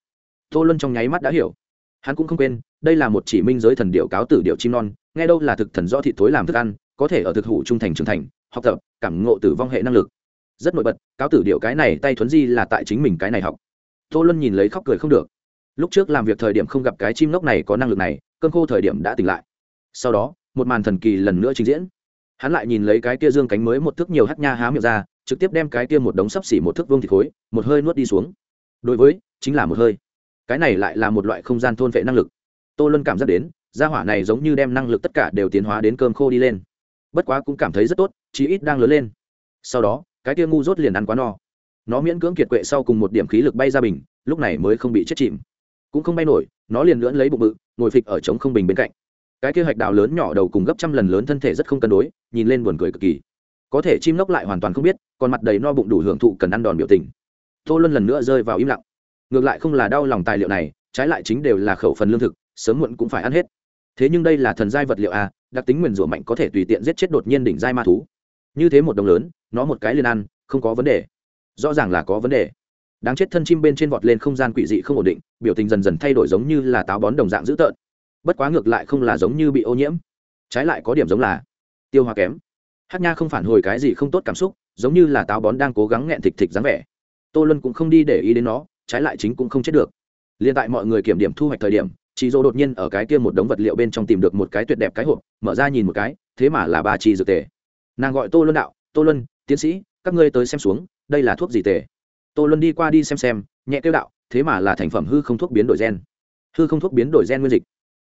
tô luân trong nháy mắt đã hiểu. Hắn cũng không quên, đây là một chỉ minh giới thần điệu cáo tử điệu chim non, nghe đâu là thực thần do thị tối làm thức ăn, có thể ở thực hủ trung thành trưởng thành, học tập, cảm ngộ tử vong hệ năng lực. Rất nổi bật, cáo tử điệu cái này tay thuấn di là tại chính mình cái này học. Tô luân nhìn lấy khóc cười không được. Lúc trước làm việc thời điểm không gặp cái chim ngốc này có năng lực này, cơn khô thời điểm đã tỉnh lại. Sau đó một màn thần kỳ lần nữa trình diễn. Hắn lại nhìn lấy cái kia dương cánh mới một thước nhiều hát nha há miệng ra, trực tiếp đem cái kia một đống sấp xỉ một thước vương thịt khối, một hơi nuốt đi xuống. Đối với, chính là một hơi. Cái này lại là một loại không gian thôn vệ năng lực. Tô luân cảm giác đến, gia hỏa này giống như đem năng lực tất cả đều tiến hóa đến cơm khô đi lên. Bất quá cũng cảm thấy rất tốt, chí ít đang lớn lên. Sau đó, cái kia ngu dốt liền ăn quá no. Nó miễn cưỡng kiệt quệ sau cùng một điểm khí lực bay ra bình, lúc này mới không bị chết chìm. Cũng không bay nổi, nó liền lưỡn lấy bụng bự, ngồi phịch ở trống không bình bên cạnh cái kia hạch đào lớn nhỏ đầu cùng gấp trăm lần lớn thân thể rất không cân đối, nhìn lên buồn cười cực kỳ. Có thể chim lốc lại hoàn toàn không biết, còn mặt đầy no bụng đủ hưởng thụ cần ăn đòn biểu tình. Tô luân lần nữa rơi vào im lặng. Ngược lại không là đau lòng tài liệu này, trái lại chính đều là khẩu phần lương thực, sớm muộn cũng phải ăn hết. Thế nhưng đây là thần giai vật liệu a đặc tính nguyền rủa mạnh có thể tùy tiện giết chết đột nhiên đỉnh giai ma thú. Như thế một đồng lớn, nó một cái liền ăn, không có vấn đề. Rõ ràng là có vấn đề. Đáng chết thân chim bên trên vọt lên không gian quỷ dị không ổn định, biểu tình dần dần thay đổi giống như là táo bón đồng dạng dữ tợn bất quá ngược lại không là giống như bị ô nhiễm. Trái lại có điểm giống là tiêu hóa kém. Hát nha không phản hồi cái gì không tốt cảm xúc, giống như là táo bón đang cố gắng nghẹn thịt thịt dáng vẻ. Tô luân cũng không đi để ý đến nó, trái lại chính cũng không chết được. L i ê n tại mọi người kiểm điểm thu hoạch thời điểm chị dô đột nhiên ở cái kia một đống vật liệu bên trong tìm được một cái tuyệt đẹp cái hộp, mở ra nhìn một cái, thế mà là ba chi dược tề. Nàng gọi tô luân đạo, tô luân, tiến sĩ, các ngươi tới xem xuống, đây là thuốc gì tề? Tô luân đi qua đi xem xem, nhẹ kêu đạo, thế mà là thành phẩm hư không thuốc biến đổi gen. Hư không thuốc biến đổi gen nguyên dịch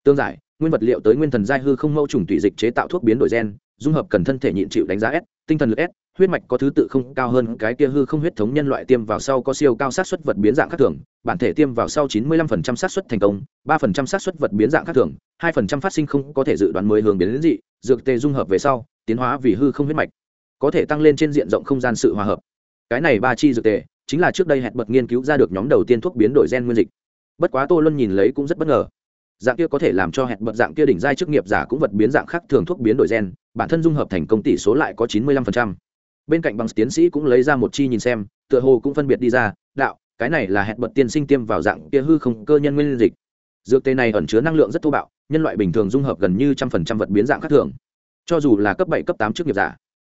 tương giải, nguyên vật liệu tới nguyên thần giai hư không mẫu trùng tùy dịch chế tạo thuốc biến đổi gen, dung hợp cần thân thể nhịn chịu đánh giá s, tinh thần lực s, huyết mạch có thứ tự không cao hơn cái kia hư không huyết thống nhân loại tiêm vào sau có siêu cao sát xuất vật biến dạng khác thường, bản thể tiêm vào sau 95% sát xuất thành công 3% sát xuất vật biến dạng khác thường 2% phát sinh không có thể dự đoán mới hướng biến đến dị, dược tê dung hợp về sau, tiến hóa vì hư không huyết mạch, có thể tăng lên trên diện rộng không gian sự hòa hợp. Cái này ba chi dược tề, chính là trước đây hẹn bật nghiên cứu ra được nhóm đầu tiên thuốc biến đổi gen nguyên dịch. Bất quá tô luân nhìn lấy cũng rất bất ngờ dạng kia có thể làm cho hẹn bật dạng kia đỉnh giai chức nghiệp giả cũng vật biến dạng khác thường thuốc biến đổi gen, bản thân dung hợp thành công tỷ số lại có chín mươi lăm phần trăm. Bên cạnh bằng tiến sĩ cũng lấy ra một chi nhìn xem, tựa hồ cũng phân biệt đi ra, đạo, cái này là hẹn bật tiên sinh tiêm vào dạng kia hư không cơ nhân nguyên dịch. Dược tê này ẩn chứa năng lượng rất thô bạo, nhân loại bình thường dung hợp gần như trăm phần trăm vật biến dạng khác thường. Cho dù là cấp bảy, cấp tám chức nghiệp giả.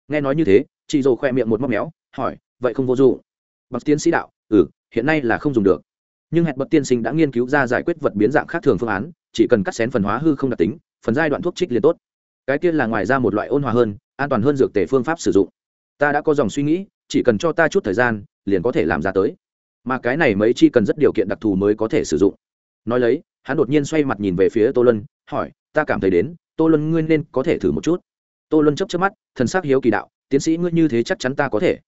Nghe nói như thế, chị dồ khoe miệng một móc méo, hỏi, vậy không vô dụng? Bằng tiến sĩ đạo ừ hiện nay là không dùng được nhưng hẹn bật tiên sinh đã nghiên cứu ra giải quyết vật biến dạng khác thường phương án, chỉ cần cắt xén phần hóa hư không đặc tính, phần giai đoạn thuốc trích liền tốt. Cái kia là ngoài ra một loại ôn hòa hơn, an toàn hơn dược tể phương pháp sử dụng. Ta đã có dòng suy nghĩ, chỉ cần cho ta chút thời gian, liền có thể làm ra tới. Mà cái này mấy chi cần rất điều kiện đặc thù mới có thể sử dụng. Nói lấy, hắn đột nhiên xoay mặt nhìn về phía tô lân hỏi, ta cảm thấy đến, tô lân ngươi nên có thể thử một chút. Tô lân chấp chấp mắt, thần sắc hiếu kỳ đạo, tiến sĩ ngươi như thế chắc chắn ta có thể.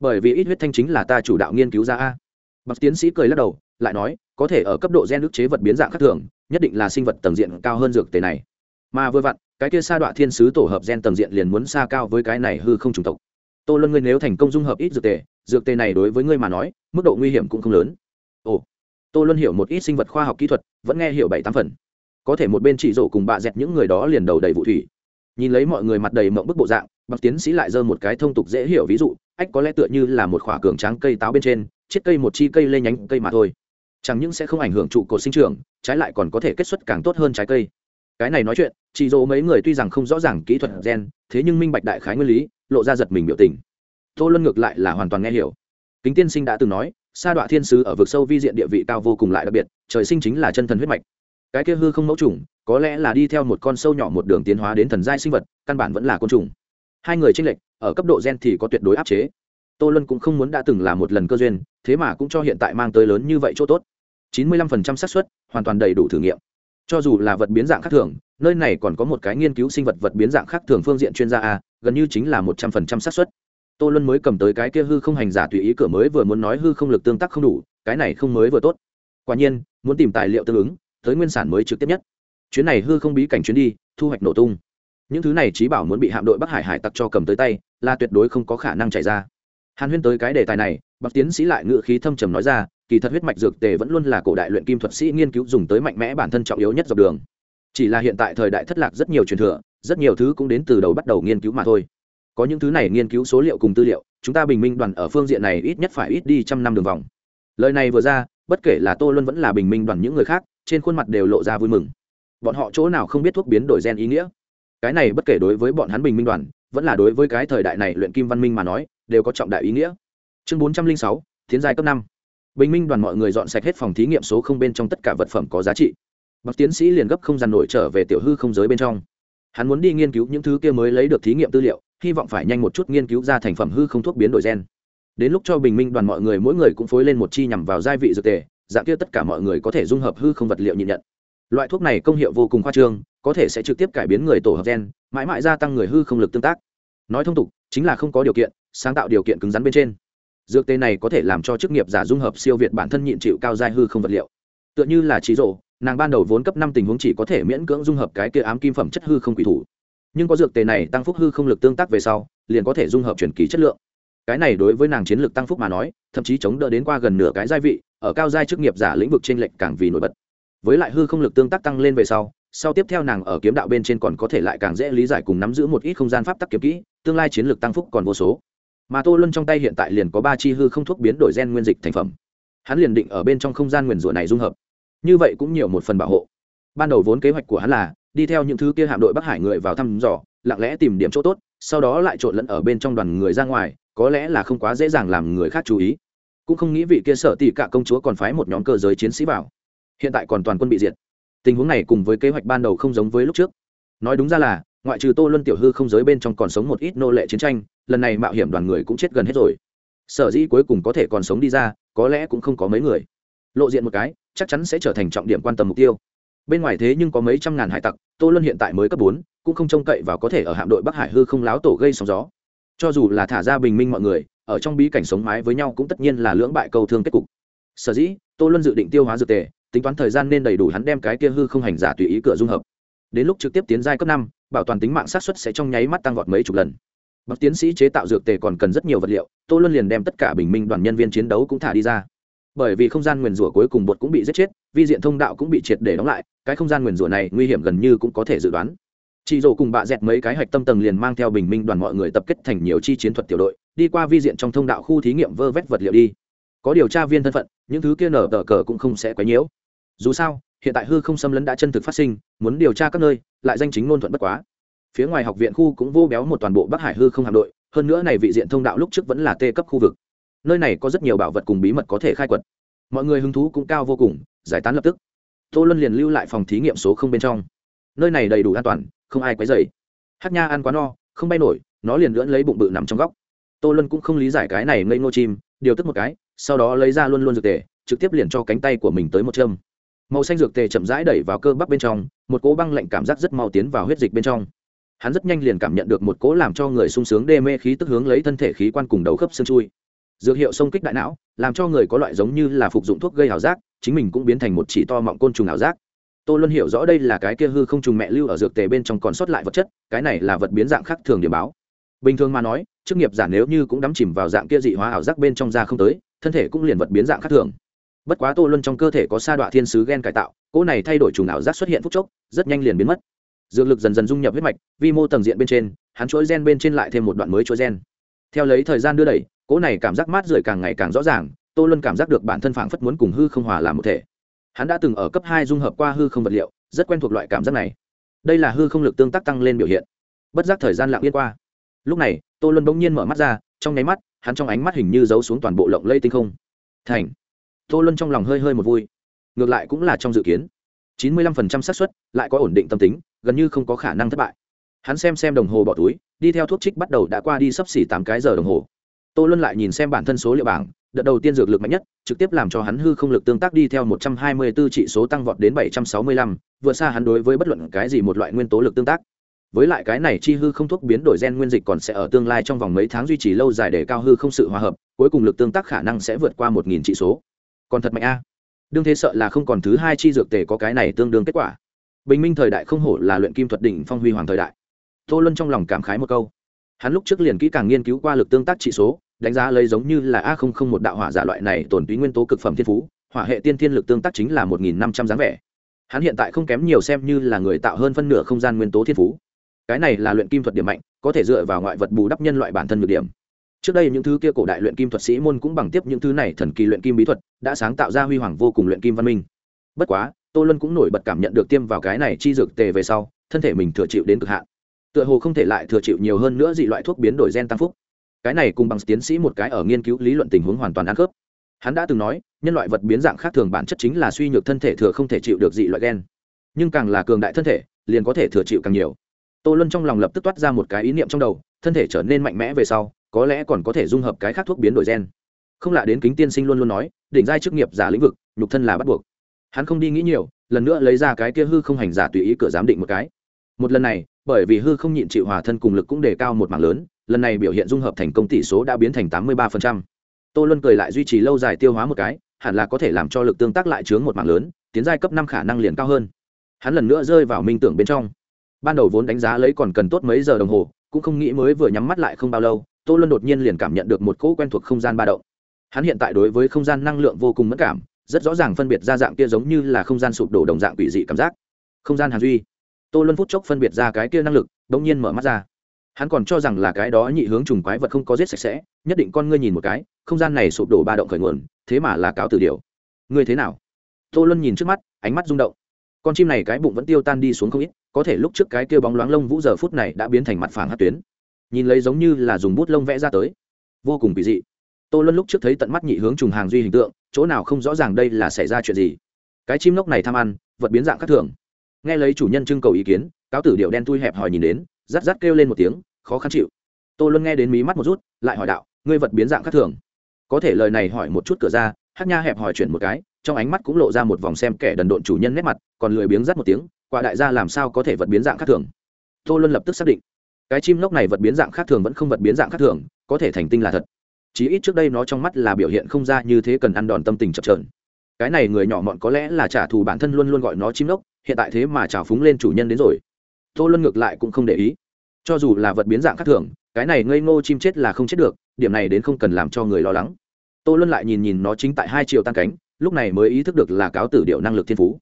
Bởi vì ít huyết thanh chính là ta chủ đạo nghiên cứu ra a. Bậc tiến sĩ cười lắc đầu lại nói, có thể ở cấp độ gen ức chế vật biến dạng khác thường, nhất định là sinh vật tầng diện cao hơn dược tề này. Mà vừa vặn, cái kia sa đọa thiên sứ tổ hợp gen tầng diện liền muốn xa cao với cái này hư không trùng tộc. Tô luân ngươi nếu thành công dung hợp ít dược tề dược tề này đối với ngươi mà nói, mức độ nguy hiểm cũng không lớn. Ồ. Tô luân hiểu một ít sinh vật khoa học kỹ thuật, vẫn nghe hiểu bảy tám phần. Có thể một bên chỉ rộ cùng bạ dẹt những người đó liền đầu đầy vụ thủy. Nhìn lấy mọi người mặt đầy mộng bức bộ dạng bậc tiến sĩ lại giơ một cái thông tục dễ hiểu ví dụ, ách có lẽ tựa như là một khỏa cường tráng cây táo bên trên chiếc cây một chi cây lây nhánh cây mà thôi chẳng những sẽ không ảnh hưởng trụ cột sinh trưởng, trái lại còn có thể kết xuất càng tốt hơn trái cây. Cái này nói chuyện, chỉ dỗ mấy người tuy rằng không rõ ràng kỹ thuật gen, thế nhưng minh bạch đại khái nguyên lý, lộ ra giật mình biểu tình. Tô luân ngược lại là hoàn toàn nghe hiểu. Kính tiên sinh đã từng nói, sa đọa thiên sứ ở vực sâu vi diện địa vị cao vô cùng lại đặc biệt, trời sinh chính là chân thần huyết mạch. Cái kia hư không mẫu trùng, có lẽ là đi theo một con sâu nhỏ một đường tiến hóa đến thần giai sinh vật, căn bản vẫn là côn trùng. Hai người tranh lệch, ở cấp độ gen thì có tuyệt đối áp chế. Tô luân cũng không muốn đã từng là một lần cơ duyên, thế mà cũng cho hiện tại mang tới lớn như vậy chỗ tốt chín mươi lăm phần trăm xác suất, hoàn toàn đầy đủ thử nghiệm. Cho dù là vật biến dạng khác thường, nơi này còn có một cái nghiên cứu sinh vật vật biến dạng khác thường phương diện chuyên gia a, gần như chính là một trăm phần trăm xác suất. Tô luân mới cầm tới cái kia hư không hành giả tùy ý cửa mới vừa muốn nói hư không lực tương tác không đủ, cái này không mới vừa tốt. Quả nhiên, muốn tìm tài liệu tương ứng, tới nguyên sản mới trực tiếp nhất. Chuyến này hư không bí cảnh chuyến đi, thu hoạch nổ tung. Những thứ này trí bảo muốn bị hạm đội bắc hải hải tặc cho cầm tới tay, là tuyệt đối không có khả năng chạy ra hàn huyên tới cái đề tài này bậc tiến sĩ lại ngự khí thâm trầm nói ra, kỳ thật huyết mạch dược tề vẫn luôn là cổ đại luyện kim thuật sĩ nghiên cứu dùng tới mạnh mẽ bản thân trọng yếu nhất dọc đường. Chỉ là hiện tại thời đại thất lạc rất nhiều truyền thừa, rất nhiều thứ cũng đến từ đầu bắt đầu nghiên cứu mà thôi. Có những thứ này nghiên cứu số liệu cùng tư liệu, chúng ta bình minh đoàn ở phương diện này ít nhất phải ít đi trăm năm đường vòng. Lời này vừa ra, bất kể là tô luân vẫn là bình minh đoàn những người khác, trên khuôn mặt đều lộ ra vui mừng. Bọn họ chỗ nào không biết thuốc biến đổi gen ý nghĩa. Cái này bất kể đối với bọn hắn bình minh đoàn, vẫn là đối với cái thời đại này luyện kim văn minh mà nói đều có trọng đại ý nghĩa. Chương bốn trăm linh sáu tiến giai cấp năm. Bình minh đoàn mọi người dọn sạch hết phòng thí nghiệm số không bên trong tất cả vật phẩm có giá trị. Bậc tiến sĩ liền gấp không dàn nổi trở về tiểu hư không giới bên trong. Hắn muốn đi nghiên cứu những thứ kia mới lấy được thí nghiệm tư liệu, hy vọng phải nhanh một chút nghiên cứu ra thành phẩm hư không thuốc biến đổi gen. Đến lúc cho bình minh đoàn mọi người mỗi người cũng phối lên một chi nhằm vào gia vị dược tề, dạng kia tất cả mọi người có thể dung hợp hư không vật liệu nhịn nhận. Loại thuốc này công hiệu vô cùng khoa trương, có thể sẽ trực tiếp cải biến người tổ hợp gen, mãi mãi gia tăng người hư không lực tương tác. Nói thông tục, chính là không có điều kiện sáng tạo điều kiện cứng rắn bên trên. Dược tê này có thể làm cho chức nghiệp giả dung hợp siêu việt bản thân nhịn chịu cao giai hư không vật liệu. Tựa như là trí rộ nàng ban đầu vốn cấp năm tình huống chỉ có thể miễn cưỡng dung hợp cái kia ám kim phẩm chất hư không quỷ thủ. Nhưng có dược tề này tăng phúc hư không lực tương tác về sau, liền có thể dung hợp truyền kỳ chất lượng. Cái này đối với nàng chiến lược tăng phúc mà nói, thậm chí chống đỡ đến qua gần nửa cái giai vị, ở cao giai chức nghiệp giả lĩnh vực trên lệnh càng vì nổi bật. Với lại hư không lực tương tác tăng lên về sau sau tiếp theo nàng ở kiếm đạo bên trên còn có thể lại càng dễ lý giải cùng nắm giữ một ít không gian pháp tắc kiếm kỹ, tương lai chiến lược tăng phúc còn vô số mà tô luân trong tay hiện tại liền có ba chi hư không thuốc biến đổi gen nguyên dịch thành phẩm. Hắn liền định ở bên trong không gian nguyền rủa này dung hợp. Như vậy cũng nhiều một phần bảo hộ. Ban đầu vốn kế hoạch của hắn là, đi theo những thứ kia hạm đội bắc hải người vào thăm dò, lặng lẽ tìm điểm chỗ tốt, sau đó lại trộn lẫn ở bên trong đoàn người ra ngoài, có lẽ là không quá dễ dàng làm người khác chú ý. Cũng không nghĩ vị kia sở tỷ cả công chúa còn phái một nhóm cơ giới chiến sĩ vào. Hiện tại còn toàn quân bị diệt. Tình huống này cùng với kế hoạch ban đầu không giống với lúc trước. Nói đúng ra là ngoại trừ tô luân tiểu hư không giới bên trong còn sống một ít nô lệ chiến tranh, lần này mạo hiểm đoàn người cũng chết gần hết rồi. Sở dĩ cuối cùng có thể còn sống đi ra, có lẽ cũng không có mấy người. Lộ diện một cái, chắc chắn sẽ trở thành trọng điểm quan tâm mục tiêu. Bên ngoài thế nhưng có mấy trăm ngàn hải tặc, tô luân hiện tại mới cấp bốn, cũng không trông cậy và có thể ở hạm đội bắc hải hư không láo tổ gây sóng gió. Cho dù là thả ra bình minh mọi người, ở trong bí cảnh sống mái với nhau cũng tất nhiên là lưỡng bại cầu thương kết cục. Sở dĩ, tô luân dự định tiêu hóa dược tề, tính toán thời gian nên đầy đủ hắn đem cái kia hư không hành giả tùy ý cửa dung hợp. Đến lúc trực tiếp tiến giai cấp năm bảo toàn tính mạng sát xuất sẽ trong nháy mắt tăng vọt mấy chục lần. Bậc tiến sĩ chế tạo dược tề còn cần rất nhiều vật liệu, tô luân liền đem tất cả bình minh đoàn nhân viên chiến đấu cũng thả đi ra. Bởi vì không gian nguyền rủa cuối cùng bột cũng bị giết chết, vi diện thông đạo cũng bị triệt để đóng lại, cái không gian nguyền rủa này nguy hiểm gần như cũng có thể dự đoán. Chị rổ cùng bạ dẹt mấy cái hạch tâm tầng liền mang theo bình minh đoàn mọi người tập kết thành nhiều chi chiến thuật tiểu đội, đi qua vi diện trong thông đạo khu thí nghiệm vơ vét vật liệu đi. Có điều tra viên thân phận, những thứ kia nở tờ cờ cũng không sẽ quấy nhiễu dù sao hiện tại hư không xâm lấn đã chân thực phát sinh, muốn điều tra các nơi, lại danh chính ngôn thuận bất quá. Phía ngoài học viện khu cũng vô béo một toàn bộ bắc hải hư không hạm đội, hơn nữa này vị diện thông đạo lúc trước vẫn là tê cấp khu vực. Nơi này có rất nhiều bảo vật cùng bí mật có thể khai quật. Mọi người hứng thú cũng cao vô cùng, giải tán lập tức. Tô luân liền lưu lại phòng thí nghiệm số không bên trong. Nơi này đầy đủ an toàn, không ai quấy dày hát nha ăn quá no, không bay nổi, nó liền lưỡn lấy bụng bự nằm trong góc. Tô luân cũng không lý giải cái này ngây ngô chim, điều tức một cái, sau đó lấy ra luôn luôn dược tề, trực tiếp liền cho cánh tay của mình tới một châm màu xanh dược tề chậm rãi đẩy vào cơ bắp bên trong, một cỗ băng lạnh cảm giác rất mau tiến vào huyết dịch bên trong. Hắn rất nhanh liền cảm nhận được một cỗ làm cho người sung sướng đê mê khí tức hướng lấy thân thể khí quan cùng đầu khớp xương chui. Dược hiệu xông kích đại não, làm cho người có loại giống như là phục dụng thuốc gây ảo giác, chính mình cũng biến thành một chỉ to mọng côn trùng ảo giác. Tôi luôn hiểu rõ đây là cái kia hư không trùng mẹ lưu ở dược tề bên trong còn sót lại vật chất, cái này là vật biến dạng khác thường điểm báo. Bình thường mà nói, chức nghiệp giả nếu như cũng đắm chìm vào dạng kia dị hóa ảo giác bên trong da không tới, thân thể cũng liền vật biến dạng khác thường bất quá tô luân trong cơ thể có sa đọa thiên sứ gen cải tạo, cỗ này thay đổi trùng ảo giác xuất hiện phút chốc, rất nhanh liền biến mất. Dược lực dần dần dung nhập huyết mạch, vi mô tầng diện bên trên, hắn chuỗi gen bên trên lại thêm một đoạn mới chuỗi gen. Theo lấy thời gian đưa đẩy, cỗ này cảm giác mát rượi càng ngày càng rõ ràng, tô luân cảm giác được bản thân phảng phất muốn cùng hư không hòa làm một thể. Hắn đã từng ở cấp hai dung hợp qua hư không vật liệu, rất quen thuộc loại cảm giác này. Đây là hư không lực tương tác tăng lên biểu hiện. Bất giác thời gian lặng yên qua. Lúc này, tô luân bỗng nhiên mở mắt ra, trong nháy mắt, hắn trong ánh mắt hình như giấu xuống toàn bộ lộng lây tinh không. Thành tô luân trong lòng hơi hơi một vui. Ngược lại cũng là trong dự kiến. Chín mươi lăm phần trăm xác suất lại có ổn định tâm tính gần như không có khả năng thất bại. Hắn xem xem đồng hồ bỏ túi đi theo thuốc trích bắt đầu đã qua đi sấp xỉ tám cái giờ đồng hồ. Tô luân lại nhìn xem bản thân số liệu bảng đợt đầu tiên dược lực mạnh nhất trực tiếp làm cho hắn hư không lực tương tác đi theo một trăm hai mươi 124 trị số tăng vọt đến bảy trăm sáu mươi lăm, vượt xa hắn đối với bất luận cái gì một loại nguyên tố lực tương tác. Với lại cái này chi hư không thuốc biến đổi gen nguyên dịch còn sẽ ở tương lai trong vòng mấy tháng duy trì lâu dài để cao hư không sự hòa hợp cuối cùng lực tương tác khả năng sẽ vượt qua một nghìn trị số còn thật mạnh a. Đương thế sợ là không còn thứ hai chi dược tề có cái này tương đương kết quả. Bình minh thời đại không hổ là luyện kim thuật đỉnh phong huy hoàng thời đại. Tô luân trong lòng cảm khái một câu. Hắn lúc trước liền kỹ càng nghiên cứu qua lực tương tác trị số, đánh giá lấy giống như là a không không một đạo hỏa giả loại này tổn túy nguyên tố cực phẩm thiên phú, hỏa hệ tiên thiên lực tương tác chính là một nghìn năm trăm dáng vẻ. Hắn hiện tại không kém nhiều xem như là người tạo hơn phân nửa không gian nguyên tố thiên phú. Cái này là luyện kim thuật điểm mạnh, có thể dựa vào ngoại vật bù đắp nhân loại bản thân nhược điểm trước đây những thứ kia cổ đại luyện kim thuật sĩ môn cũng bằng tiếp những thứ này thần kỳ luyện kim bí thuật, đã sáng tạo ra huy hoàng vô cùng luyện kim văn minh. Bất quá, tô lân cũng nổi bật cảm nhận được tiêm vào cái này chi dược tề về sau, thân thể mình thừa chịu đến cực hạn. Tựa hồ không thể lại thừa chịu nhiều hơn nữa dị loại thuốc biến đổi gen tăng phúc. Cái này cùng bằng tiến sĩ một cái ở nghiên cứu lý luận tình huống hoàn toàn ăn khớp. Hắn đã từng nói, nhân loại vật biến dạng khác thường bản chất chính là suy nhược thân thể thừa không thể chịu được dị loại gen. Nhưng càng là cường đại thân thể, liền có thể thừa chịu càng nhiều. Tô luân trong lòng lập tức toát ra một cái ý niệm trong đầu, thân thể trở nên mạnh mẽ về sau có lẽ còn có thể dung hợp cái khác thuốc biến đổi gen. Không lạ đến kính tiên sinh luôn luôn nói, đỉnh giai chức nghiệp giả lĩnh vực, nhục thân là bắt buộc. Hắn không đi nghĩ nhiều, lần nữa lấy ra cái kia hư không hành giả tùy ý cửa giám định một cái. Một lần này, bởi vì hư không nhịn chịu hòa thân cùng lực cũng đề cao một mảng lớn, lần này biểu hiện dung hợp thành công tỷ số đã biến thành tám mươi ba tô luân cười lại duy trì lâu dài tiêu hóa một cái, hẳn là có thể làm cho lực tương tác lại chướng một mảng lớn, tiến giai cấp năm khả năng liền cao hơn. Hắn lần nữa rơi vào minh tưởng bên trong. Ban đầu vốn đánh giá lấy còn cần tốt mấy giờ đồng hồ, cũng không nghĩ mới vừa nhắm mắt lại không bao lâu tô luân đột nhiên liền cảm nhận được một cỗ quen thuộc không gian ba động. Hắn hiện tại đối với không gian năng lượng vô cùng mất cảm, rất rõ ràng phân biệt ra dạng kia giống như là không gian sụp đổ đồng dạng quỷ dị cảm giác. Không gian hàn duy. Tô luân phút chốc phân biệt ra cái kia năng lực đ ỗ n g nhiên mở mắt ra. Hắn còn cho rằng là cái đó nhị hướng trùng quái vật không có giết sạch sẽ, nhất định con ngươi nhìn một cái, không gian này sụp đổ ba động khởi nguồn, thế mà là cáo từ điều. Ngươi thế nào? Tô luân nhìn trước mắt, ánh mắt rung động. Con chim này cái bụng vẫn tiêu tan đi xuống không ít, có thể lúc trước cái kia bóng loáng lông vũ giờ phút này đã biến thành mặt phẳng hát tuyến nhìn lấy giống như là dùng bút lông vẽ ra tới. Vô cùng kỳ dị. Tô luân lúc trước thấy tận mắt nhị hướng trùng hàng duy hình tượng, chỗ nào không rõ ràng đây là xảy ra chuyện gì. Cái chim lốc này tham ăn, vật biến dạng khác thường. Nghe lấy chủ nhân trưng cầu ý kiến, cáo tử điệu đen tui hẹp hỏi nhìn đến, rát rát kêu lên một tiếng, khó khăn chịu. Tô luân nghe đến mí mắt một rút, lại hỏi đạo, ngươi vật biến dạng khác thường? Có thể lời này hỏi một chút cửa ra hát nha hẹp hỏi chuyển một cái, trong ánh mắt cũng lộ ra một vòng xem kẻ đần độn chủ nhân nét mặt, còn lười biếng rắt một tiếng, quả đại gia làm sao có thể vật biến dạng khác thường? Tô luân lập tức xác định cái chim lốc này vật biến dạng khác thường vẫn không vật biến dạng khác thường, có thể thành tinh là thật. Chí ít trước đây nó trong mắt là biểu hiện không ra như thế cần ăn đòn tâm tình chập trờn cái này người nhỏ mọn có lẽ là trả thù bản thân luôn luôn gọi nó chim lốc, hiện tại thế mà trào phúng lên chủ nhân đến rồi. Tô luân ngược lại cũng không để ý. Cho dù là vật biến dạng khác thường, cái này ngây ngô chim chết là không chết được, điểm này đến không cần làm cho người lo lắng. Tô luân lại nhìn nhìn nó chính tại hai triệu tan cánh, lúc này mới ý thức được là cáo tử điệu năng lực thiên phú.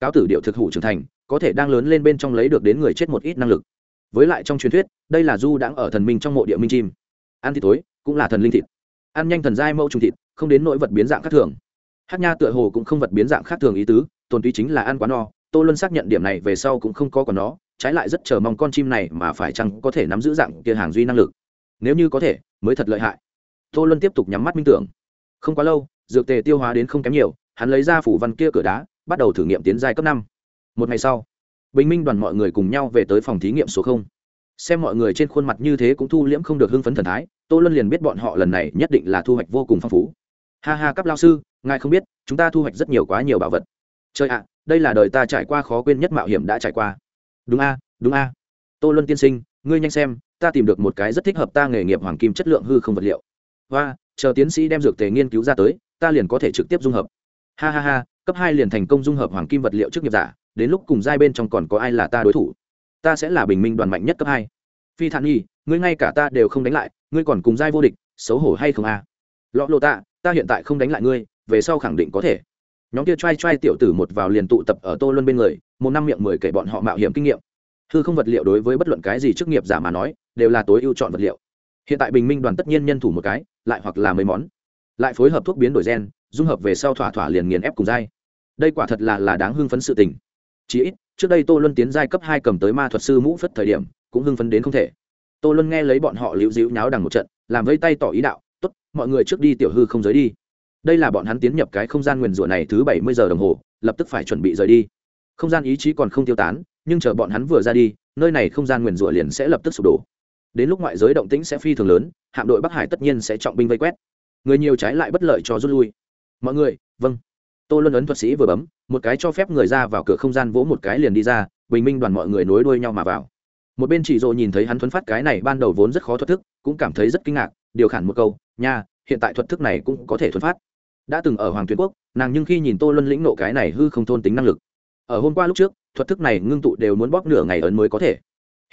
Cáo tử điệu thực hủ trưởng thành, có thể đang lớn lên bên trong lấy được đến người chết một ít năng lực với lại trong truyền thuyết, đây là du đang ở thần minh trong mộ địa minh chim. Ăn thịt tối cũng là thần linh thịt. Ăn nhanh thần giai mẫu trùng thịt, không đến nỗi vật biến dạng khác thường. Hát nha tựa hồ cũng không vật biến dạng khác thường ý tứ, tồn tuy chính là ăn quá no. Tô luân xác nhận điểm này về sau cũng không có còn nó, trái lại rất chờ mong con chim này mà phải chăng có thể nắm giữ dạng kia hàng duy năng lực. Nếu như có thể, mới thật lợi hại. Tô luân tiếp tục nhắm mắt minh tưởng. Không quá lâu, dược tề tiêu hóa đến không kém nhiều, hắn lấy ra phủ văn kia cửa đá, bắt đầu thử nghiệm tiến giai cấp năm. Một ngày sau bình minh đoàn mọi người cùng nhau về tới phòng thí nghiệm số không. Xem mọi người trên khuôn mặt như thế cũng thu liễm không được hưng phấn thần thái, tô luân liền biết bọn họ lần này nhất định là thu hoạch vô cùng phong phú. Ha ha cấp lao sư, ngài không biết, chúng ta thu hoạch rất nhiều quá nhiều bảo vật. Trời ạ, đây là đời ta trải qua khó quên nhất mạo hiểm đã trải qua. Đúng a đúng a. Tô luân tiên sinh, ngươi nhanh xem, ta tìm được một cái rất thích hợp ta nghề nghiệp hoàng kim chất lượng hư không vật liệu. Và chờ tiến sĩ đem dược tề nghiên cứu ra tới, ta liền có thể trực tiếp dung hợp. Ha ha ha, cấp hai liền thành công dung hợp hoàng kim vật liệu trước nghiệp giả đến lúc cùng giai bên trong còn có ai là ta đối thủ? Ta sẽ là bình minh đoàn mạnh nhất cấp hai. Phi thản nhi, ngươi ngay cả ta đều không đánh lại, ngươi còn cùng giai vô địch, xấu hổ hay không a à? lọ lộ ta ta hiện tại không đánh lại ngươi, về sau khẳng định có thể. Nhóm kia t r a i t r a i tiểu tử một vào liền tụ tập ở tô luân bên người, một năm miệng mười kể bọn họ mạo hiểm kinh nghiệm. Hư không vật liệu đối với bất luận cái gì chức nghiệp giả mà nói, đều là tối ưu chọn vật liệu. Hiện tại bình minh đoàn tất nhiên nhân thủ một cái, lại hoặc là mấy món. Lại phối hợp thuốc biến đổi gen, dung hợp về sau thỏa thỏa liền nghiền ép cùng dai đây quả thật là là đáng hưng phấn sự tình chí ít, trước đây tô luân tiến giai cấp hai cầm tới ma thuật sư mũ phất thời điểm, cũng hưng phấn đến không thể. Tô luân nghe lấy bọn họ liễu dĩu nháo đằng một trận, làm vây tay tỏ ý đạo t ố t mọi người trước đi tiểu hư không giới đi. Đây là bọn hắn tiến nhập cái không gian nguyền rủa này thứ bảy mươi giờ đồng hồ, lập tức phải chuẩn bị rời đi. Không gian ý chí còn không tiêu tán, nhưng chờ bọn hắn vừa ra đi, nơi này không gian nguyền rủa liền sẽ lập tức sụp đổ. Đến lúc ngoại giới động tĩnh sẽ phi thường lớn, hạm đội bắc hải tất nhiên sẽ trọng binh vây quét. Người nhiều trái lại bất lợi cho rút lui. Mọi người vâng tô luân ấn thuật sĩ vừa bấm, một cái cho phép người ra vào cửa không gian vỗ một cái liền đi ra, bình minh đoàn mọi người nối đuôi nhau mà vào. Một bên chỉ dỗ nhìn thấy hắn thuấn phát cái này ban đầu vốn rất khó thuật thức, cũng cảm thấy rất kinh ngạc, điều khản một câu, nha, hiện tại thuật thức này cũng có thể thuấn phát. Đã từng ở hoàng tuyến quốc, nàng nhưng khi nhìn tô luân lĩnh nộ cái này hư không thôn tính năng lực. Ở hôm qua lúc trước, thuật thức này ngưng tụ đều muốn bóp nửa ngày ấn mới có thể.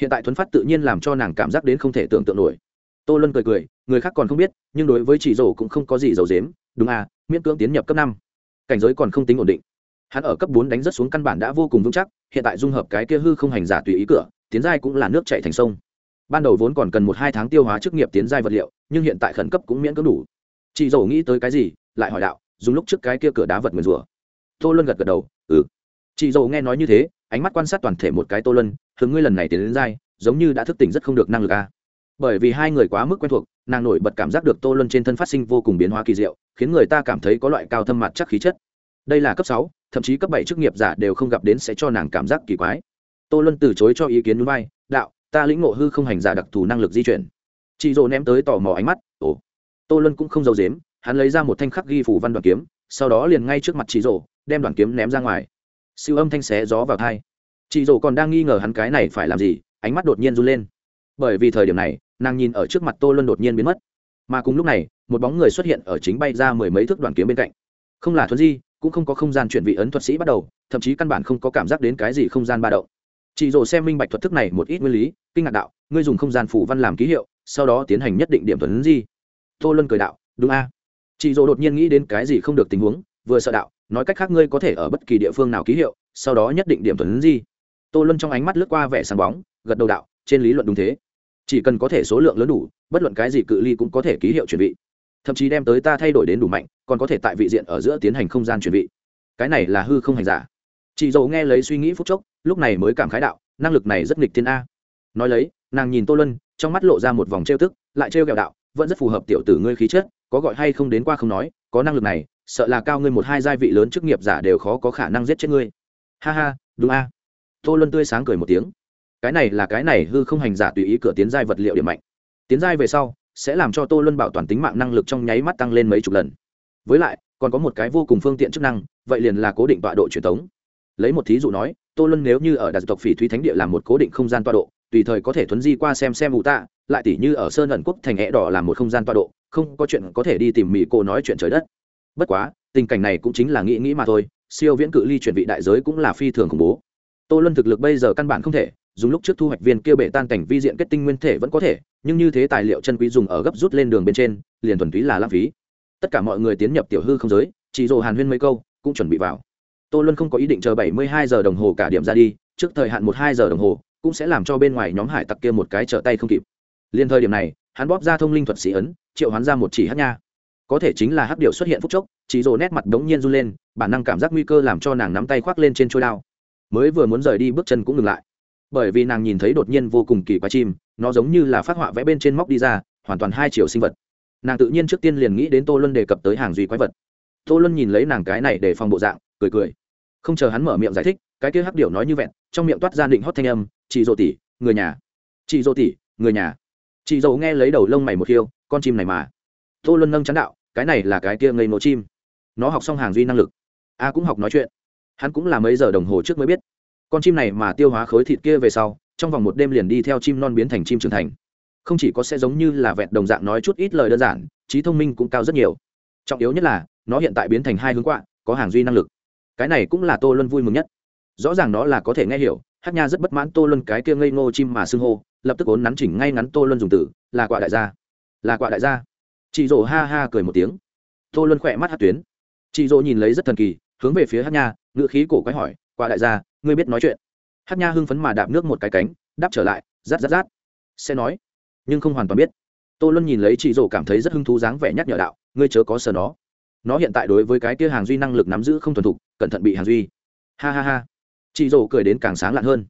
Hiện tại thuấn phát tự nhiên làm cho nàng cảm giác đến không thể tưởng tượng nổi. Tô luân cười cười, người khác còn không biết, nhưng đối với chỉ rổ cũng không có gì dầu dếm đúng à miễn cưỡng tiến nhập cấp năm cảnh giới còn không tính ổn định. Hắn ở cấp bốn đánh rất xuống căn bản đã vô cùng vững chắc, hiện tại dung hợp cái kia hư không hành giả tùy ý cửa, tiến giai cũng là nước chạy thành sông. Ban đầu vốn còn cần một hai tháng tiêu hóa chức nghiệp tiến giai vật liệu, nhưng hiện tại khẩn cấp cũng miễn cưỡng đủ. Chị dầu nghĩ tới cái gì, lại hỏi đạo, dùng lúc trước cái kia cửa đá vật nguyền rủa. Tô luân gật gật đầu ừ. Chị dầu nghe nói như thế, ánh mắt quan sát toàn thể một cái tô luân hướng ngươi lần này tiến đến giai, giống như đã thức tỉnh rất không được năng lực a bởi vì hai người quá mức quen thuộc nàng nổi bật cảm giác được tô luân trên thân phát sinh vô cùng biến hóa kỳ diệu, khiến người ta cảm thấy có loại cao thâm mặt chắc khí chất. Đây là cấp sáu, thậm chí cấp bảy chức nghiệp giả đều không gặp đến sẽ cho nàng cảm giác kỳ quái. Tô luân từ chối cho ý kiến núi bay đạo, ta lĩnh ngộ hư không hành giả đặc thù năng lực di chuyển. Chị dỗ ném tới tò mò ánh mắt, ồ. Tô luân cũng không giấu dếm hắn lấy ra một thanh khắc ghi phủ văn đoàn kiếm, sau đó liền ngay trước mặt chị dỗ, đem đoàn kiếm ném ra ngoài. Siêu âm thanh xé gió vào thai chị dỗ còn đang nghi ngờ hắn cái này phải làm gì, ánh mắt đột nhiên run lên bởi vì thời điểm này, nàng nhìn ở trước mặt tô luân đột nhiên biến mất. Mà cùng lúc này, một bóng người xuất hiện ở chính bay ra mười mấy thước đoàn kiếm bên cạnh. Không là thuần di, cũng không có không gian chuyển vị ấn thuật sĩ bắt đầu, thậm chí căn bản không có cảm giác đến cái gì không gian ba động. Chị rồ xem minh bạch thuật thức này một ít nguyên lý, kinh ngạc đạo, ngươi dùng không gian phủ văn làm ký hiệu, sau đó tiến hành nhất định điểm thuần di. Tô luân cười đạo, đúng a. Chị rồ đột nhiên nghĩ đến cái gì không được tình huống, vừa sợ đạo, nói cách khác ngươi có thể ở bất kỳ địa phương nào ký hiệu, sau đó nhất định điểm thuần di. Tô luân trong ánh mắt lướt qua vẻ sáng bóng, gật đầu đạo, trên lý luận đúng thế chỉ cần có thể số lượng lớn đủ, bất luận cái gì cự ly cũng có thể ký hiệu chuyển vị. Thậm chí đem tới ta thay đổi đến đủ mạnh, còn có thể tại vị diện ở giữa tiến hành không gian chuyển vị. Cái này là hư không hành giả. Chị dầu nghe lấy suy nghĩ phút chốc, lúc này mới cảm khái đạo, năng lực này rất nghịch thiên a. Nói lấy, nàng nhìn tô lân trong mắt lộ ra một vòng trêu tức, lại trêu kẹo đạo, vẫn rất phù hợp tiểu tử ngươi khí chất, có gọi hay không đến qua không nói, có năng lực này, sợ là cao ngươi một hai giai vị lớn chức nghiệp giả đều khó có khả năng giết chết ngươi. Ha ha, đúng a. Tô lân tươi sáng cười một tiếng cái này là cái này hư không hành giả tùy ý cửa tiến giai vật liệu điểm mạnh. Tiến giai về sau, sẽ làm cho tô luân bảo toàn tính mạng năng lực trong nháy mắt tăng lên mấy chục lần. Với lại, còn có một cái vô cùng phương tiện chức năng, vậy liền là cố định tọa độ truyền thống. Lấy một thí dụ nói, tô luân nếu như ở đặc tộc phỉ thúy thánh địa làm một cố định không gian tọa độ, tùy thời có thể thuấn di qua xem xem mù tạ, lại tỉ như ở sơn ẩn quốc thành hẽ đỏ làm một không gian tọa độ, không có chuyện có thể đi tìm mỹ cô nói chuyện trời đất. Bất quá, tình cảnh này cũng chính là nghĩ nghĩ mà thôi, siêu viễn cự ly chuyển vị đại giới cũng là phi thường khủng bố. Tô luân thực lực bây giờ căn bản không thể dùng lúc trước thu hoạch viên kia bể tan cảnh vi diện kết tinh nguyên thể vẫn có thể, nhưng như thế tài liệu chân quý dùng ở gấp rút lên đường bên trên, liền thuần túy là lãng phí. Tất cả mọi người tiến nhập tiểu hư không giới, chỉ dồ hàn huyên mấy câu, cũng chuẩn bị vào. Tô luân không có ý định chờ bảy mươi hai giờ đồng hồ cả điểm ra đi, trước thời hạn một hai giờ đồng hồ, cũng sẽ làm cho bên ngoài nhóm hải tặc kia một cái trở tay không kịp. Liên thời điểm này, hắn bóp ra thông linh thuật sĩ ấn, triệu hoán ra một chỉ hát nha. Có thể chính là hát điệu xuất hiện phút chốc, chỉ rồ nét mặt đống nhiên run lên, bản năng cảm giác nguy cơ làm cho nàng nắm tay khoác lên trên trôi đao. Mới vừa muốn rời đi, bước chân cũng ngừng lại bởi vì nàng nhìn thấy đột nhiên vô cùng kỳ quái chim, nó giống như là phát họa vẽ bên trên móc đi ra, hoàn toàn hai chiều sinh vật. Nàng tự nhiên trước tiên liền nghĩ đến tô luân đề cập tới hàng duy quái vật. Tô luân nhìn lấy nàng cái này để phòng bộ dạng, cười cười. Không chờ hắn mở miệng giải thích, cái kia hắc điệu nói như vẹn, trong miệng toát ra định hót thanh âm, chị dỗ tỷ, người nhà. Chị dỗ tỷ, người nhà. Chị dỗ nghe lấy đầu lông mày một khiêu, con chim này mà. Tô luân nâng chán đạo, cái này là cái kia ngây nổ chim. Nó học xong hàng duy năng lực. A cũng học nói chuyện. Hắn cũng là mấy giờ đồng hồ trước mới biết con chim này mà tiêu hóa khối thịt kia về sau, trong vòng một đêm liền đi theo chim non biến thành chim trưởng thành. Không chỉ có sẽ giống như là vẹn đồng dạng nói chút ít lời đơn giản, trí thông minh cũng cao rất nhiều. Trọng yếu nhất là, nó hiện tại biến thành hai hướng quạ, có hàng duy năng lực. Cái này cũng là tô luân vui mừng nhất. Rõ ràng nó là có thể nghe hiểu, hát nha rất bất mãn tô luân cái kia ngây ngô chim mà xưng hô, lập tức ốn nắn chỉnh ngay ngắn tô luân dùng từ, là quạ đại gia. Là quạ đại gia. Chị rổ ha ha cười một tiếng. Tô luân khỏe mắt hát tuyến. Chị rổ nhìn lấy rất thần kỳ, hướng về phía hát nha, ngựa khí cổ quái hỏi, quạ đại gia ngươi biết nói chuyện. Hát nha hưng phấn mà đạp nước một cái cánh, đáp trở lại, rát rát rát. Sẽ nói. Nhưng không hoàn toàn biết. Tô luân nhìn lấy chị rổ cảm thấy rất hứng thú dáng vẻ nhắc nhở đạo, ngươi chớ có sờ nó. Nó hiện tại đối với cái kia hàng duy năng lực nắm giữ không thuần thục, cẩn thận bị hàng duy. Ha ha ha. Chị rổ cười đến càng sáng lạn hơn.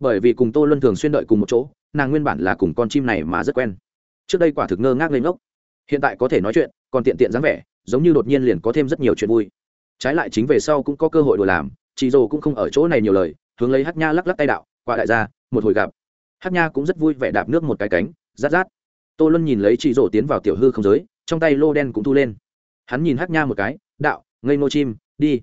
Bởi vì cùng tô luân thường xuyên đợi cùng một chỗ, nàng nguyên bản là cùng con chim này mà rất quen. Trước đây quả thực ngơ ngác lên ngốc. Hiện tại có thể nói chuyện, còn tiện tiện dáng vẻ, giống như đột nhiên liền có thêm rất nhiều chuyện vui. Trái lại chính về sau cũng có cơ hội đùa làm chị dồ cũng không ở chỗ này nhiều lời, hướng lấy hát nha lắc lắc tay đạo qua đại gia, một hồi gặp. Hát nha cũng rất vui vẻ đạp nước một cái cánh, rát rát. Tô luân nhìn lấy chị dồ tiến vào tiểu hư không giới, trong tay lô đen cũng thu lên. Hắn nhìn hát nha một cái, đạo, ngây nô chim, đi.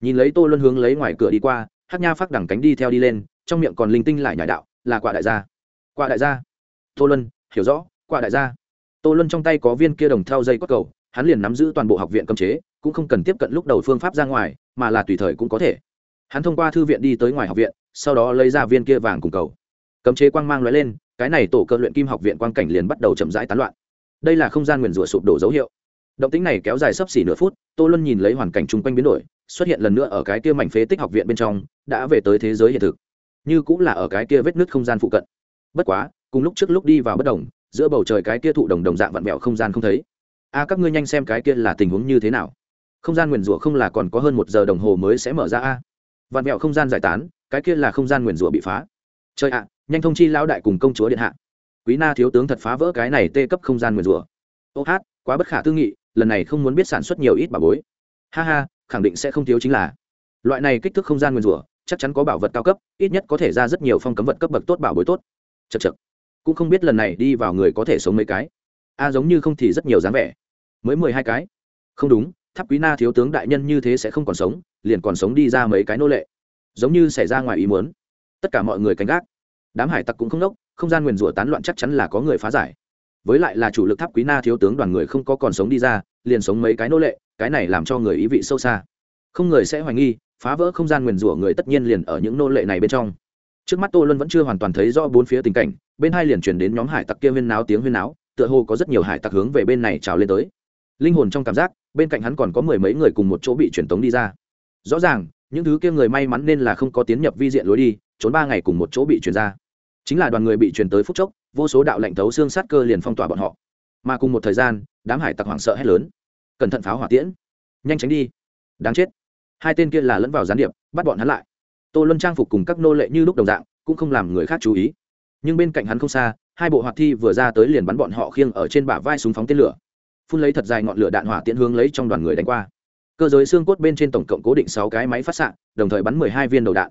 Nhìn lấy tô luân hướng lấy ngoài cửa đi qua hát nha phát đẳng cánh đi theo đi lên, trong miệng còn linh tinh lại nhải đạo, là quả đại gia. Quả đại gia? Tô luân, hiểu rõ, quả đại gia. Tô luân trong tay có viên kia đồng theo dây quất cầu, hắn liền nắm giữ toàn bộ học viện cấm chế, cũng không cần tiếp cận lúc đầu phương pháp ra ngoài, mà là tùy thời cũng có thể hắn thông qua thư viện đi tới ngoài học viện, sau đó lấy ra viên kia vàng cùng cầu. Cấm chế quang mang l ó e lên, cái này tổ cơ luyện kim học viện quang cảnh liền bắt đầu chậm rãi tán loạn. Đây là không gian nguyền rủa sụp đổ dấu hiệu. Động tính này kéo dài sấp xỉ nửa phút, tô luân nhìn lấy hoàn cảnh chung quanh biến đổi, xuất hiện lần nữa ở cái kia mảnh phế tích học viện bên trong, đã về tới thế giới hiện thực. Như cũng là ở cái kia vết nứt không gian phụ cận. Bất quá, cùng lúc trước lúc đi vào bất đồng, giữa bầu trời cái kia thụ đồng đồng dạng vặn vẹo không gian không thấy. A, các ngươi nhanh xem cái kia là tình huống như thế nào. Không gian nguyền rủa không là còn có hơn một giờ đồng hồ mới sẽ mở ra a vạn mẹo không gian giải tán, cái kia là không gian nguyền rủa bị phá. Chơi ạ, nhanh thông chi lão đại cùng công chúa điện hạ. Quý na thiếu tướng thật phá vỡ cái này tê cấp không gian nguyền rủa. Ô hát, quá bất khả tư nghị, lần này không muốn biết sản xuất nhiều ít bà bối. Ha ha, khẳng định sẽ không thiếu chính là. Loại này kích thước không gian nguyền rủa, chắc chắn có bảo vật cao cấp, ít nhất có thể ra rất nhiều phong cấm vật cấp bậc tốt bảo bối tốt. Chật chật cũng không biết lần này đi vào người có thể sống mấy cái. A giống như không thì rất nhiều dáng vẻ. Mới mười hai cái. Không đúng tháp quý na thiếu tướng đại nhân như thế sẽ không còn sống, liền còn sống đi ra mấy cái nô lệ. Giống như xảy ra ngoài ý muốn. Tất cả mọi người canh gác. Đám hải tặc cũng không đốc không gian nguyền rủa tán loạn chắc chắn là có người phá giải. Với lại là chủ lực tháp quý na thiếu tướng đoàn người không có còn sống đi ra, liền sống mấy cái nô lệ, cái này làm cho người ý vị sâu xa. Không người sẽ hoài nghi, phá vỡ không gian nguyền rủa người tất nhiên liền ở những nô lệ này bên trong. Trước mắt tô luân vẫn chưa hoàn toàn thấy rõ bốn phía tình cảnh, bên hai liền chuyển đến nhóm hải tặc kia huyên náo tiếng huyên náo, tựa hồ có rất nhiều hải tặc hướng về bên này trào lên tới. Linh hồn trong cảm giác bên cạnh hắn còn có mười mấy người cùng một chỗ bị truyền tống đi ra. Rõ ràng, những thứ kia người may mắn nên là không có tiến nhập vi diện lối đi, trốn ba ngày cùng một chỗ bị truyền ra. Chính là đoàn người bị truyền tới phút chốc, vô số đạo lệnh thấu xương sát cơ liền phong tỏa bọn họ. Mà cùng một thời gian, đám hải tặc hoảng sợ hét lớn. Cẩn thận pháo hỏa tiễn. Nhanh tránh đi. Đáng chết. Hai tên kia là lẫn vào gián điệp, bắt bọn hắn lại. Tô luân trang phục cùng các nô lệ như lúc đồng dạng, cũng không làm người khác chú ý. Nhưng bên cạnh hắn không xa, hai bộ hoạt thi vừa ra tới liền bắn bọn họ khiêng ở trên bả vai súng phóng tên lửa phun lấy thật dài ngọn lửa đạn hỏa tiễn hướng lấy trong đoàn người đánh qua. Cơ giới xương cốt bên trên tổng cộng cố định sáu cái máy phát xạ, đồng thời bắn mười hai viên đầu đạn.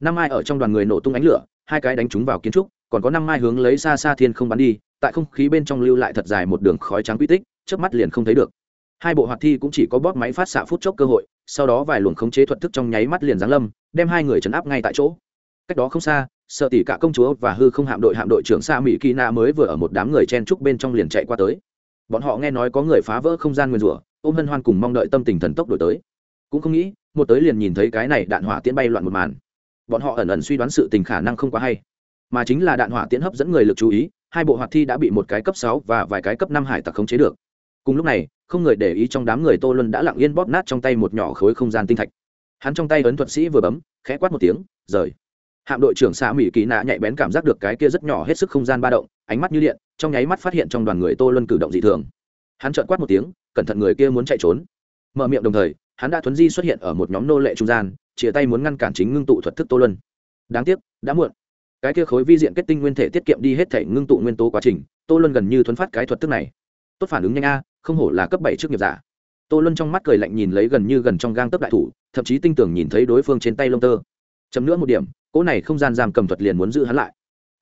Năm ai ở trong đoàn người nổ tung ánh lửa, hai cái đánh trúng vào kiến trúc, còn có năm ai hướng lấy xa xa thiên không bắn đi, tại không khí bên trong lưu lại thật dài một đường khói trắng quy tích trước mắt liền không thấy được. Hai bộ hoạt thi cũng chỉ có bóp máy phát xạ phút chốc cơ hội, sau đó vài luồng khống chế thuật thức trong nháy mắt liền giáng lâm, đem hai người chấn áp ngay tại chỗ. Cách đó không xa, sợ tỷ cả công chúa và hư không hạm đội hạm đội trưởng xa mỹ kỳ na mới vừa ở một đám người chen trúc bên trong liền chạy qua tới bọn họ nghe nói có người phá vỡ không gian nguyên rủa, ôm hân hoan cùng mong đợi tâm tình thần tốc đổi tới. Cũng không nghĩ, một tới liền nhìn thấy cái này đạn hỏa tiễn bay loạn một màn. Bọn họ ẩn ẩn suy đoán sự tình khả năng không quá hay. Mà chính là đạn hỏa tiễn hấp dẫn người lực chú ý, hai bộ hoạt thi đã bị một cái cấp sáu và vài cái cấp năm hải tặc khống chế được. Cùng lúc này, không người để ý trong đám người tô luân đã lặng yên bóp nát trong tay một nhỏ khối không gian tinh thạch. Hắn trong tay ấn thuật sĩ vừa bấm, khẽ quát một tiếng, rời hạm đội trưởng xạ mỹ kỳ nạ nhạy bén cảm giác được cái kia rất nhỏ hết sức không gian ba động, ánh mắt như điện, trong nháy mắt phát hiện trong đoàn người tô luân cử động dị thường. Hắn trợn quát một tiếng, cẩn thận người kia muốn chạy trốn. Mở miệng đồng thời, hắn đã thuấn di xuất hiện ở một nhóm nô lệ trung gian, chia tay muốn ngăn cản chính ngưng tụ thuật thức tô luân. Đáng tiếc, đã muộn. Cái kia khối vi diện kết tinh nguyên thể tiết kiệm đi hết thể ngưng tụ nguyên tố quá trình, tô luân gần như thuấn phát cái thuật thức này. Tốt phản ứng nhanh a, không hổ là cấp bảy trước nghiệp giả. Tô luân trong mắt cười lạnh nhìn lấy gần như gần trong gang tấp đại thủ, thậm chí tinh tưởng nhìn thấy đối phương trên tay lông tơ. Chấm nữa một điểm cỗ này không gian giam cầm thuật liền muốn giữ hắn lại.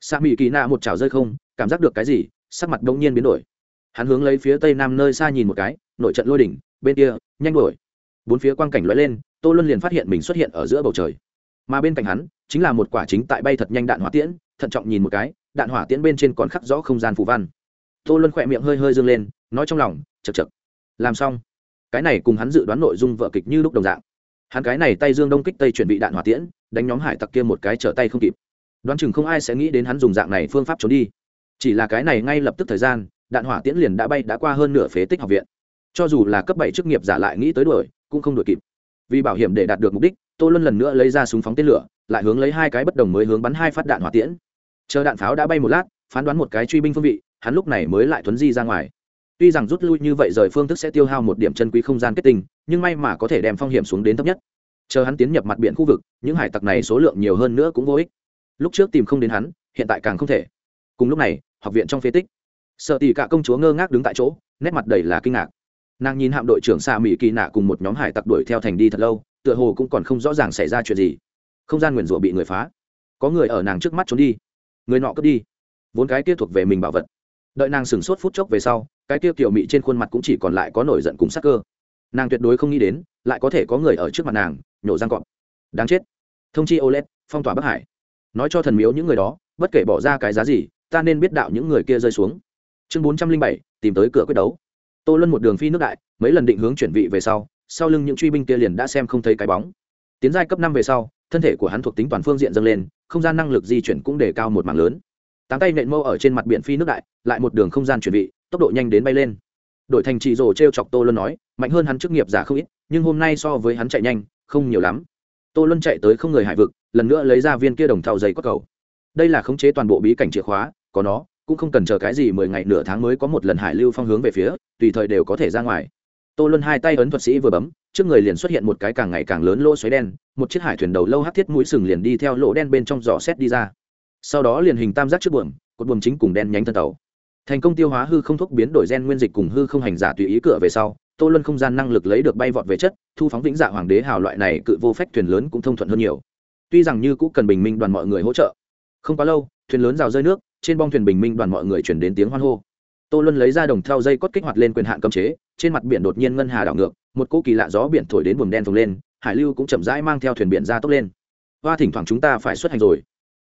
Xạ mỹ kỳ nạ một chảo rơi không, cảm giác được cái gì, sắc mặt bỗng nhiên biến đổi. Hắn hướng lấy phía tây nam nơi xa nhìn một cái, nội trận lôi đỉnh, bên kia, nhanh đổi bốn phía quang cảnh lóe lên, tô luân liền phát hiện mình xuất hiện ở giữa bầu trời. Mà bên cạnh hắn, chính là một quả chính tại bay thật nhanh đạn hỏa tiễn, thận trọng nhìn một cái, đạn hỏa tiễn bên trên còn khắc rõ không gian phù văn. Tô luân khỏe miệng hơi hơi dâng lên, nói trong lòng chật chật làm xong. Cái này cùng hắn dự đoán nội dung vợ kịch như lúc đồng dạng hắn cái này tay dương đông kích tây chuẩn bị đạn hỏa tiễn, đánh nhóm hải tặc kia một cái trở tay không kịp. Đoán chừng không ai sẽ nghĩ đến hắn dùng dạng này phương pháp trốn đi. Chỉ là cái này ngay lập tức thời gian, đạn hỏa tiễn liền đã bay đã qua hơn nửa phế tích học viện. Cho dù là cấp bảy chức nghiệp giả lại nghĩ tới đuổi, cũng không đuổi kịp. Vì bảo hiểm để đạt được mục đích, tô luân lần nữa lấy ra súng phóng tên lửa, lại hướng lấy hai cái bất đồng mới hướng bắn hai phát đạn hỏa tiễn. Chờ đạn pháo đã bay một lát, phán đoán một cái truy binh phương vị, hắn lúc này mới lại thuấn di ra ngoài tuy rằng rút lui như vậy rời phương thức sẽ tiêu hao một điểm chân quý không gian kết tinh, nhưng may mà có thể đem phong hiểm xuống đến thấp nhất. Chờ hắn tiến nhập mặt biển khu vực, những hải tặc này số lượng nhiều hơn nữa cũng vô ích. Lúc trước tìm không đến hắn, hiện tại càng không thể. Cùng lúc này, học viện trong phế tích. Sợ tỷ cả công chúa ngơ ngác đứng tại chỗ, nét mặt đầy là kinh ngạc. Nàng nhìn hạm đội trưởng xa mỹ kỳ nạ cùng một nhóm hải tặc đuổi theo thành đi thật lâu, tựa hồ cũng còn không rõ ràng xảy ra chuyện gì. Không gian nguyền rủa bị người phá. Có người ở nàng trước mắt trốn đi. Người nọ cướp đi. Vốn cái kia thuộc về mình bảo vật. Đợi nàng sửng sốt phút chốc về sau cái kia kiểu mị trên khuôn mặt cũng chỉ còn lại có nổi giận cùng sắc cơ. Nàng tuyệt đối không nghĩ đến, lại có thể có người ở trước mặt nàng, nhổ răng cọp. Đáng chết. Thông chi oled phong tỏa bắc hải. Nói cho thần miếu những người đó, bất kể bỏ ra cái giá gì, ta nên biết đạo những người kia rơi xuống. Chương bốn trăm linh bảy, tìm tới cửa quyết đấu. Tô luân một đường phi nước đại, mấy lần định hướng chuyển vị về sau sau lưng những truy binh kia liền đã xem không thấy cái bóng. Tiến giai cấp năm về sau, thân thể của hắn thuộc tính toàn phương diện dâng lên, không gian năng lực di chuyển cũng đề cao một mảng lớn tám tay nện mâu ở trên mặt biển phi nước đại, lại một đường không gian chuyển vị, tốc độ nhanh đến bay lên. Đội thành trì rồ t r e o chọc tô luân nói, mạnh hơn hắn chức nghiệp giả không ít, nhưng hôm nay so với hắn chạy nhanh, không nhiều lắm. Tô luân chạy tới không người hải vực, lần nữa lấy ra viên kia đồng thau dày quất cầu. Đây là khống chế toàn bộ bí cảnh chìa khóa, có nó, cũng không cần chờ cái gì mười ngày nửa tháng mới có một lần hải lưu phong hướng về phía, tùy thời đều có thể ra ngoài. Tô luân hai tay ấn thuật sĩ vừa bấm, trước người liền xuất hiện một cái càng ngày càng lớn lỗ xoáy đen, một chiếc hải thuyền đầu lâu hát thiết mũi sừng liền đi theo lỗ đen bên trong giỏ xét đi ra sau đó liền hình tam giác trước buồm, cột buồm chính cùng đen nhánh thân tàu. Thành công tiêu hóa hư không thuốc biến đổi gen nguyên dịch cùng hư không hành giả tùy ý cửa về sau, tô luân không gian năng lực lấy được bay vọt về chất, thu phóng vĩnh dạ hoàng đế hào loại này cự vô phách thuyền lớn cũng thông thuận hơn nhiều. Tuy rằng như cũ cần bình minh đoàn mọi người hỗ trợ, không quá lâu, thuyền lớn rào rơi nước, trên bong thuyền bình minh đoàn mọi người chuyển đến tiếng hoan hô. Tô luân lấy ra đồng theo dây cốt kích hoạt lên quyền hạn cấm chế, trên mặt biển đột nhiên ngân hà đảo ngược, một cỗ kỳ lạ gió biển thổi đến buồm đen phồng lên, hải lưu cũng chậm rãi mang theo thuyền biển ra tốc lên. Hoa thỉnh thoảng chúng ta phải xuất hành rồi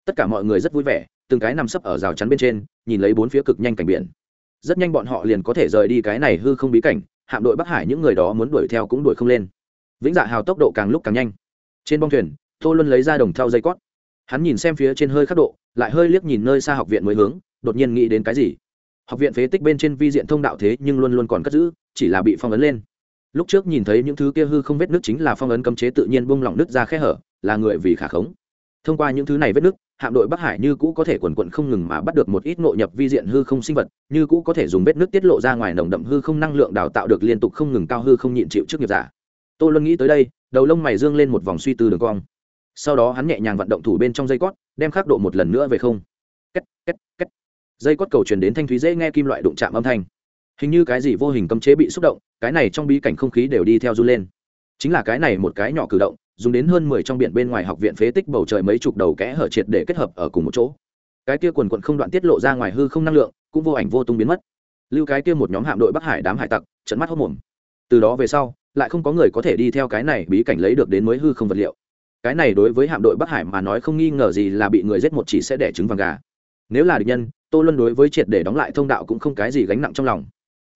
tất cả mọi người rất vui vẻ, từng cái nằm sấp ở rào chắn bên trên, nhìn lấy bốn phía cực nhanh cảnh biển. Rất nhanh bọn họ liền có thể rời đi cái này hư không bí cảnh, hạm đội bắc hải những người đó muốn đuổi theo cũng đuổi không lên. Vĩnh dạ hào tốc độ càng lúc càng nhanh. Trên bong thuyền, tô luân lấy ra đồng theo dây cót. Hắn nhìn xem phía trên hơi khắc độ, lại hơi liếc nhìn nơi xa học viện mới hướng, đột nhiên nghĩ đến cái gì. Học viện phế tích bên trên vi diện thông đạo thế nhưng luôn luôn còn cất giữ, chỉ là bị phong ấn lên. Lúc trước nhìn thấy những thứ kia hư không vết nước chính là phong ấn cấm chế tự nhiên bung lỏng nước ra khe hở, là người vì khả khống. Thông qua những thứ này vết nước hạm đội bắc hải như cũ có thể quần quận không ngừng mà bắt được một ít nội nhập vi diện hư không sinh vật, như cũ có thể dùng vết nước tiết lộ ra ngoài nồng đậm hư không năng lượng đào tạo được liên tục không ngừng cao hư không nhịn chịu trước nghiệp giả. Tôi luôn nghĩ tới đây, đầu lông mày dương lên một vòng suy tư đường cong. Sau đó hắn nhẹ nhàng vận động thủ bên trong dây cót, đem khắc độ một lần nữa về không. Két két két. Dây cót cầu truyền đến thanh thúy dễ nghe kim loại đụng chạm âm thanh. Hình như cái gì vô hình cấm chế bị xúc động, cái này trong bí cảnh không khí đều đi theo run lên. Chính là cái này một cái nhỏ cử động dùng đến hơn mười trong biển bên ngoài học viện phế tích bầu trời mấy chục đầu kẽ hở triệt để kết hợp ở cùng một chỗ. Cái kia quần quận không đoạn tiết lộ ra ngoài hư không năng lượng, cũng vô ảnh vô tung biến mất. Lưu cái kia một nhóm hạm đội bắc hải đám hải tặc trận mắt hốc mồm. Từ đó về sau, lại không có người có thể đi theo cái này bí cảnh lấy được đến mới hư không vật liệu. Cái này đối với hạm đội bắc hải mà nói không nghi ngờ gì là bị người giết một chỉ sẽ đẻ trứng vàng gà. Nếu là địch nhân, tô luân đối với triệt để đóng lại thông đạo cũng không cái gì gánh nặng trong lòng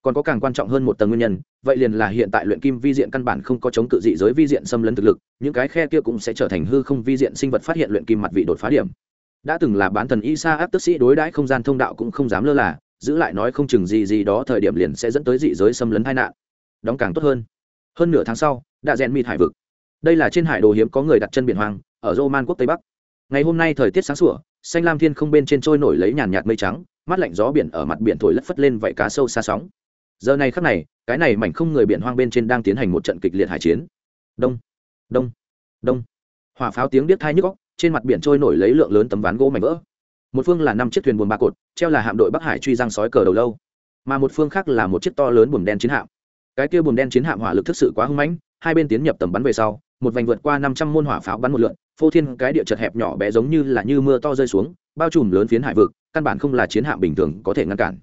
còn có càng quan trọng hơn một tầng nguyên nhân, vậy liền là hiện tại luyện kim vi diện căn bản không có chống cự dị giới vi diện xâm lấn thực lực, những cái khe kia cũng sẽ trở thành hư không vi diện sinh vật phát hiện luyện kim mặt vị đột phá điểm. Đã từng là bán thần isa áp tức sĩ đối đãi không gian thông đạo cũng không dám lơ là, giữ lại nói không chừng gì gì đó thời điểm liền sẽ dẫn tới dị giới xâm lấn tai nạn. Đóng càng tốt hơn. Hơn nửa tháng sau, đã rèn mịt hải vực. Đây là trên hải đồ hiếm có người đặt chân biển hoang, ở roman quốc tây bắc. Ngày hôm nay thời tiết sáng sủa, xanh lam thiên không bên trên trôi nổi lấy nhàn nhạt mây trắng, mát lạnh gió biển ở mặt biển thổi lất phất lên vảy cá sâu xa sóng giờ này khắc này, cái này mảnh không người biển hoang bên trên đang tiến hành một trận kịch liệt hải chiến. Đông đông đông. Hỏa pháo tiếng biết thai nhức góc trên mặt biển trôi nổi lấy lượng lớn tấm ván gỗ mảnh vỡ. Một phương là năm chiếc thuyền buồm ba cột, treo là hạm đội bắc hải truy giang sói cờ đầu lâu. Mà một phương khác là một chiếc to lớn buồm đen chiến hạm. Cái kia buồm đen chiến hạm hỏa lực thực sự quá hưng mãnh, hai bên tiến nhập tầm bắn về sau, một vành vượt qua năm trăm môn hỏa pháo bắn một lượn, phô thiên cái địa chật hẹp nhỏ bé giống như là như mưa to rơi xuống, bao trùm lớn phiến hải vực, căn bản không là chiến hạm bình thường có thể ngăn cản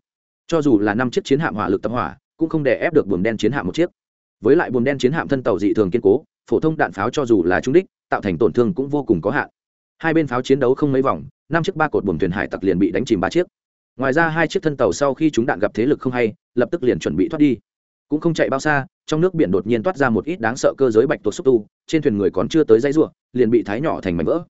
cho dù là năm chiếc chiến hạm hỏa lực tập hỏa, cũng không đè ép được buồm đen chiến hạm một chiếc. Với lại buồm đen chiến hạm thân tàu dị thường kiên cố, phổ thông đạn pháo cho dù là trung đích, tạo thành tổn thương cũng vô cùng có hạn. Hai bên pháo chiến đấu không mấy vòng, năm chiếc ba cột buồm thuyền hải tặc liền bị đánh chìm ba chiếc. Ngoài ra hai chiếc thân tàu sau khi chúng đạn gặp thế lực không hay, lập tức liền chuẩn bị thoát đi. Cũng không chạy bao xa, trong nước biển đột nhiên toát ra một ít đáng sợ cơ giới bạch tuộc xúc tu, trên thuyền người còn chưa tới dây ruộng, liền bị thái nhỏ thành mảnh vỡ.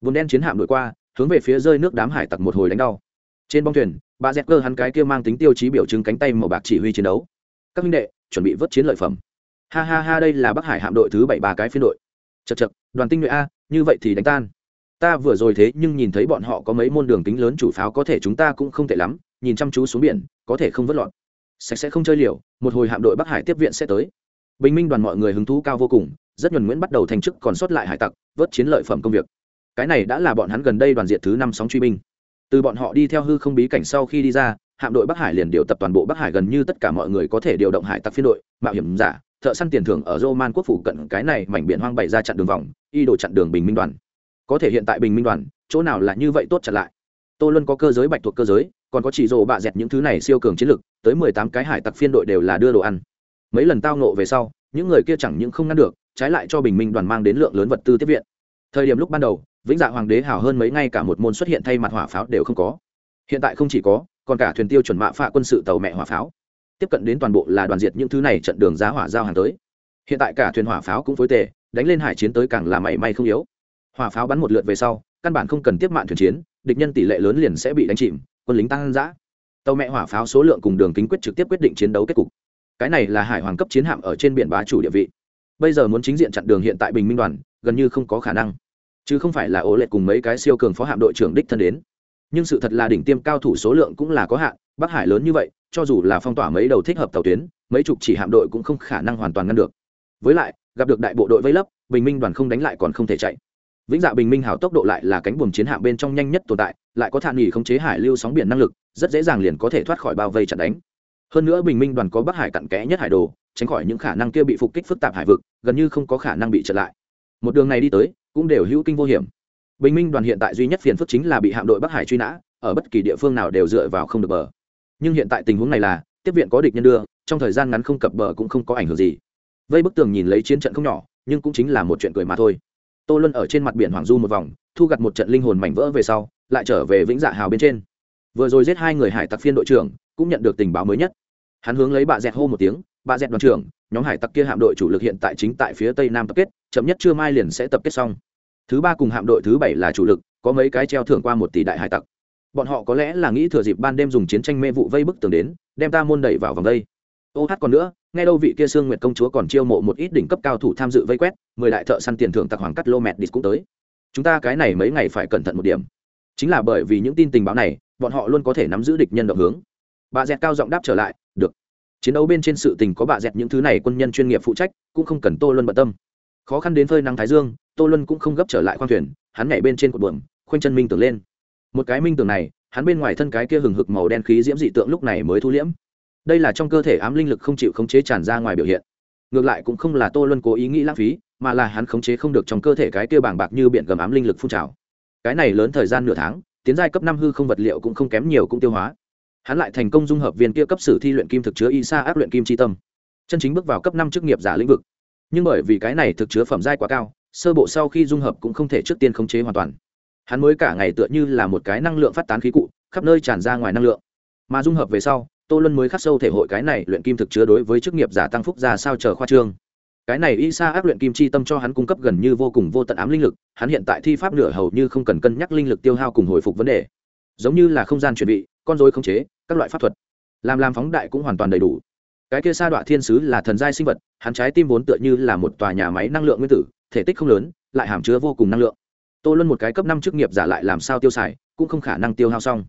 Vùng đen chiến hạm đổi qua, hướng về phía rơi nước đám hải tặc một hồi đánh đau. Trên bong thuyền bà dẹt cơ hắn cái kia mang tính tiêu chí biểu chứng cánh tay màu bạc chỉ huy chiến đấu. Các minh đệ, chuẩn bị vớt chiến lợi phẩm. Ha ha ha, đây là bắc hải hạm đội thứ bảy ba cái phiên đội. Chật chật đoàn tinh nhuệ a, như vậy thì đánh tan. Ta vừa rồi thế nhưng nhìn thấy bọn họ có mấy môn đường kính lớn chủ pháo có thể chúng ta cũng không tệ lắm, nhìn chăm chú xuống biển, có thể không vớt lọt. Sạch sẽ không chơi liều, một hồi hạm đội bắc hải tiếp viện sẽ tới. Bình minh đoàn mọi người hứng thú cao vô cùng, rất nhuần nguyễn bắt đầu thành chức còn sót lại hải tặc, vớt chiến lợi phẩm công việc. Cái này đã là bọn hắn gần đây đoàn diện thứ năm sóng truy binh từ bọn họ đi theo hư không bí cảnh sau khi đi ra, hạm đội bắc hải liền điều tập toàn bộ bắc hải gần như tất cả mọi người có thể điều động hải tặc phiên đội, mạo hiểm giả, thợ săn tiền thưởng ở roman quốc phủ cận cái này mảnh biển hoang bày ra chặn đường vòng, y đồ chặn đường bình minh đoàn. Có thể hiện tại bình minh đoàn, chỗ nào là như vậy tốt chặn lại? Tô luân có cơ giới, bạch thuộc cơ giới, còn có chỉ rồ bạ dẹt những thứ này siêu cường chiến lực, tới mười tám cái hải tặc phiên đội đều là đưa đồ ăn. Mấy lần tao nộ về sau, những người kia chẳng những không ngăn được, trái lại cho bình minh đoàn mang đến lượng lớn vật tư tiếp viện thời điểm lúc ban đầu, vĩnh dạ hoàng đế hảo hơn mấy ngay cả một môn xuất hiện thay mặt hỏa pháo đều không có. Hiện tại không chỉ có, còn cả thuyền tiêu chuẩn mạ phạ quân sự tàu mẹ hỏa pháo. Tiếp cận đến toàn bộ là đoàn diệt những thứ này trận đường giá hỏa giao hàng tới. Hiện tại cả thuyền hỏa pháo cũng phối tề, đánh lên hải chiến tới càng là mảy may không yếu. Hỏa pháo bắn một lượt về sau, căn bản không cần tiếp mạng thuyền chiến, địch nhân tỷ lệ lớn liền sẽ bị đánh chìm, quân lính tăng giã tàu mẹ hỏa pháo số lượng cùng đường kính quyết trực tiếp quyết định chiến đấu kết cục. Cái này là hải hoàng cấp chiến hạm ở trên biển bá chủ địa vị. Bây giờ muốn chính diện chặn đường hiện tại bình minh đoàn, gần như không có khả năng chứ không phải là ố lệ cùng mấy cái siêu cường phó hạm đội trưởng đích thân đến. Nhưng sự thật là đỉnh tiêm cao thủ số lượng cũng là có hạn, bắc hải lớn như vậy, cho dù là phong tỏa mấy đầu thích hợp tàu tuyến, mấy chục chỉ hạm đội cũng không khả năng hoàn toàn ngăn được. Với lại, gặp được đại bộ đội vây lấp, bình minh đoàn không đánh lại còn không thể chạy. Vĩnh dạ bình minh hào tốc độ lại là cánh buồm chiến hạm bên trong nhanh nhất tồn tại, lại có thản nghỉ khống chế hải lưu sóng biển năng lực, rất dễ dàng liền có thể thoát khỏi bao vây chặn đánh. Hơn nữa bình minh đoàn có bắc hải cặn kẽ nhất hải đồ, tránh khỏi những khả năng kia bị phục kích phức tạp hải vực, gần như không có khả năng bị chặn lại. Một đường này đi tới cũng đều hữu kinh vô hiểm. Bình minh đoàn hiện tại duy nhất phiền phức chính là bị hạm đội bắc hải truy nã, ở bất kỳ địa phương nào đều dựa vào không được bờ. Nhưng hiện tại tình huống này là, tiếp viện có địch nhân đưa, trong thời gian ngắn không cập bờ cũng không có ảnh hưởng gì. Vây bức tường nhìn lấy chiến trận không nhỏ, nhưng cũng chính là một chuyện cười mà thôi. Tô luân ở trên mặt biển hoàng du một vòng, thu gặt một trận linh hồn mảnh vỡ về sau, lại trở về vĩnh dạ hào bên trên. Vừa rồi giết hai người hải tặc phiên đội trưởng, cũng nhận được tình báo mới nhất. Hắn hướng lấy bà dẹt hô một tiếng bà dẹt đoàn trưởng nhóm hải tặc kia hạm đội chủ lực hiện tại chính tại phía tây nam tập kết, chậm nhất trưa mai liền sẽ tập kết xong. Thứ ba cùng hạm đội thứ bảy là chủ lực, có mấy cái treo thưởng qua một tỷ đại hải tặc. Bọn họ có lẽ là nghĩ thừa dịp ban đêm dùng chiến tranh mê vụ vây bức tường đến, đem ta môn đẩy vào vòng đây. ô hát còn nữa, nghe đâu vị kia sương nguyệt công chúa còn chiêu mộ một ít đỉnh cấp cao thủ tham dự vây quét, mười đại thợ săn tiền thưởng tặc hoàng cắt lô mẹt đi cũng tới. Chúng ta cái này mấy ngày phải cẩn thận một điểm. Chính là bởi vì những tin tình báo này, bọn họ luôn có thể nắm giữ địch nhân động hướng. Bà dẹt cao giọng đáp trở lại, được chiến đấu bên trên sự tình có bạ dẹt những thứ này quân nhân chuyên nghiệp phụ trách, cũng không cần tô luân bận tâm. Khó khăn đến phơi nắng thái dương, tô luân cũng không gấp trở lại khoang thuyền, hắn nhảy bên trên cột buồm, khoanh chân minh tưởng lên. Một cái minh tưởng này, hắn bên ngoài thân cái kia hừng hực màu đen khí diễm dị tượng lúc này mới thu liễm. Đây là trong cơ thể ám linh lực không chịu khống chế tràn ra ngoài biểu hiện. Ngược lại cũng không là tô luân cố ý nghĩ lãng phí, mà là hắn khống chế không được trong cơ thể cái kia bàng bạc như biển gầm ám linh lực phun trào. Cái này lớn thời gian nửa tháng, tiến giai cấp năm hư không vật liệu cũng không kém nhiều cũng tiêu hóa hắn lại thành công dung hợp viên kia cấp sử thi luyện kim thực chứa y sa áp luyện kim tri tâm. Chân chính bước vào cấp năm chức nghiệp giả lĩnh vực. Nhưng bởi vì cái này thực chứa phẩm giai quá cao, sơ bộ sau khi dung hợp cũng không thể trước tiên khống chế hoàn toàn. Hắn mới cả ngày tựa như là một cái năng lượng phát tán khí cụ, khắp nơi tràn ra ngoài năng lượng. Mà dung hợp về sau, tô luân mới khắc sâu thể hội cái này luyện kim thực chứa đối với chức nghiệp giả tăng phúc ra sao chờ khoa trương. Cái này y sa áp luyện kim chi tâm cho hắn cung cấp gần như vô cùng vô tận ám linh lực, hắn hiện tại thi pháp nửa hầu như không cần cân nhắc linh lực tiêu hao cùng hồi phục vấn đề. Giống như là không gian chuẩn bị con dối khống chế, các loại pháp thuật. Làm làm phóng đại cũng hoàn toàn đầy đủ. Cái kia sa đọa thiên sứ là thần giai sinh vật, hắn trái tim vốn tựa như là một tòa nhà máy năng lượng nguyên tử, thể tích không lớn, lại hàm chứa vô cùng năng lượng. Tô luân một cái cấp năm chức nghiệp giả lại làm sao tiêu xài, cũng không khả năng tiêu hao xong.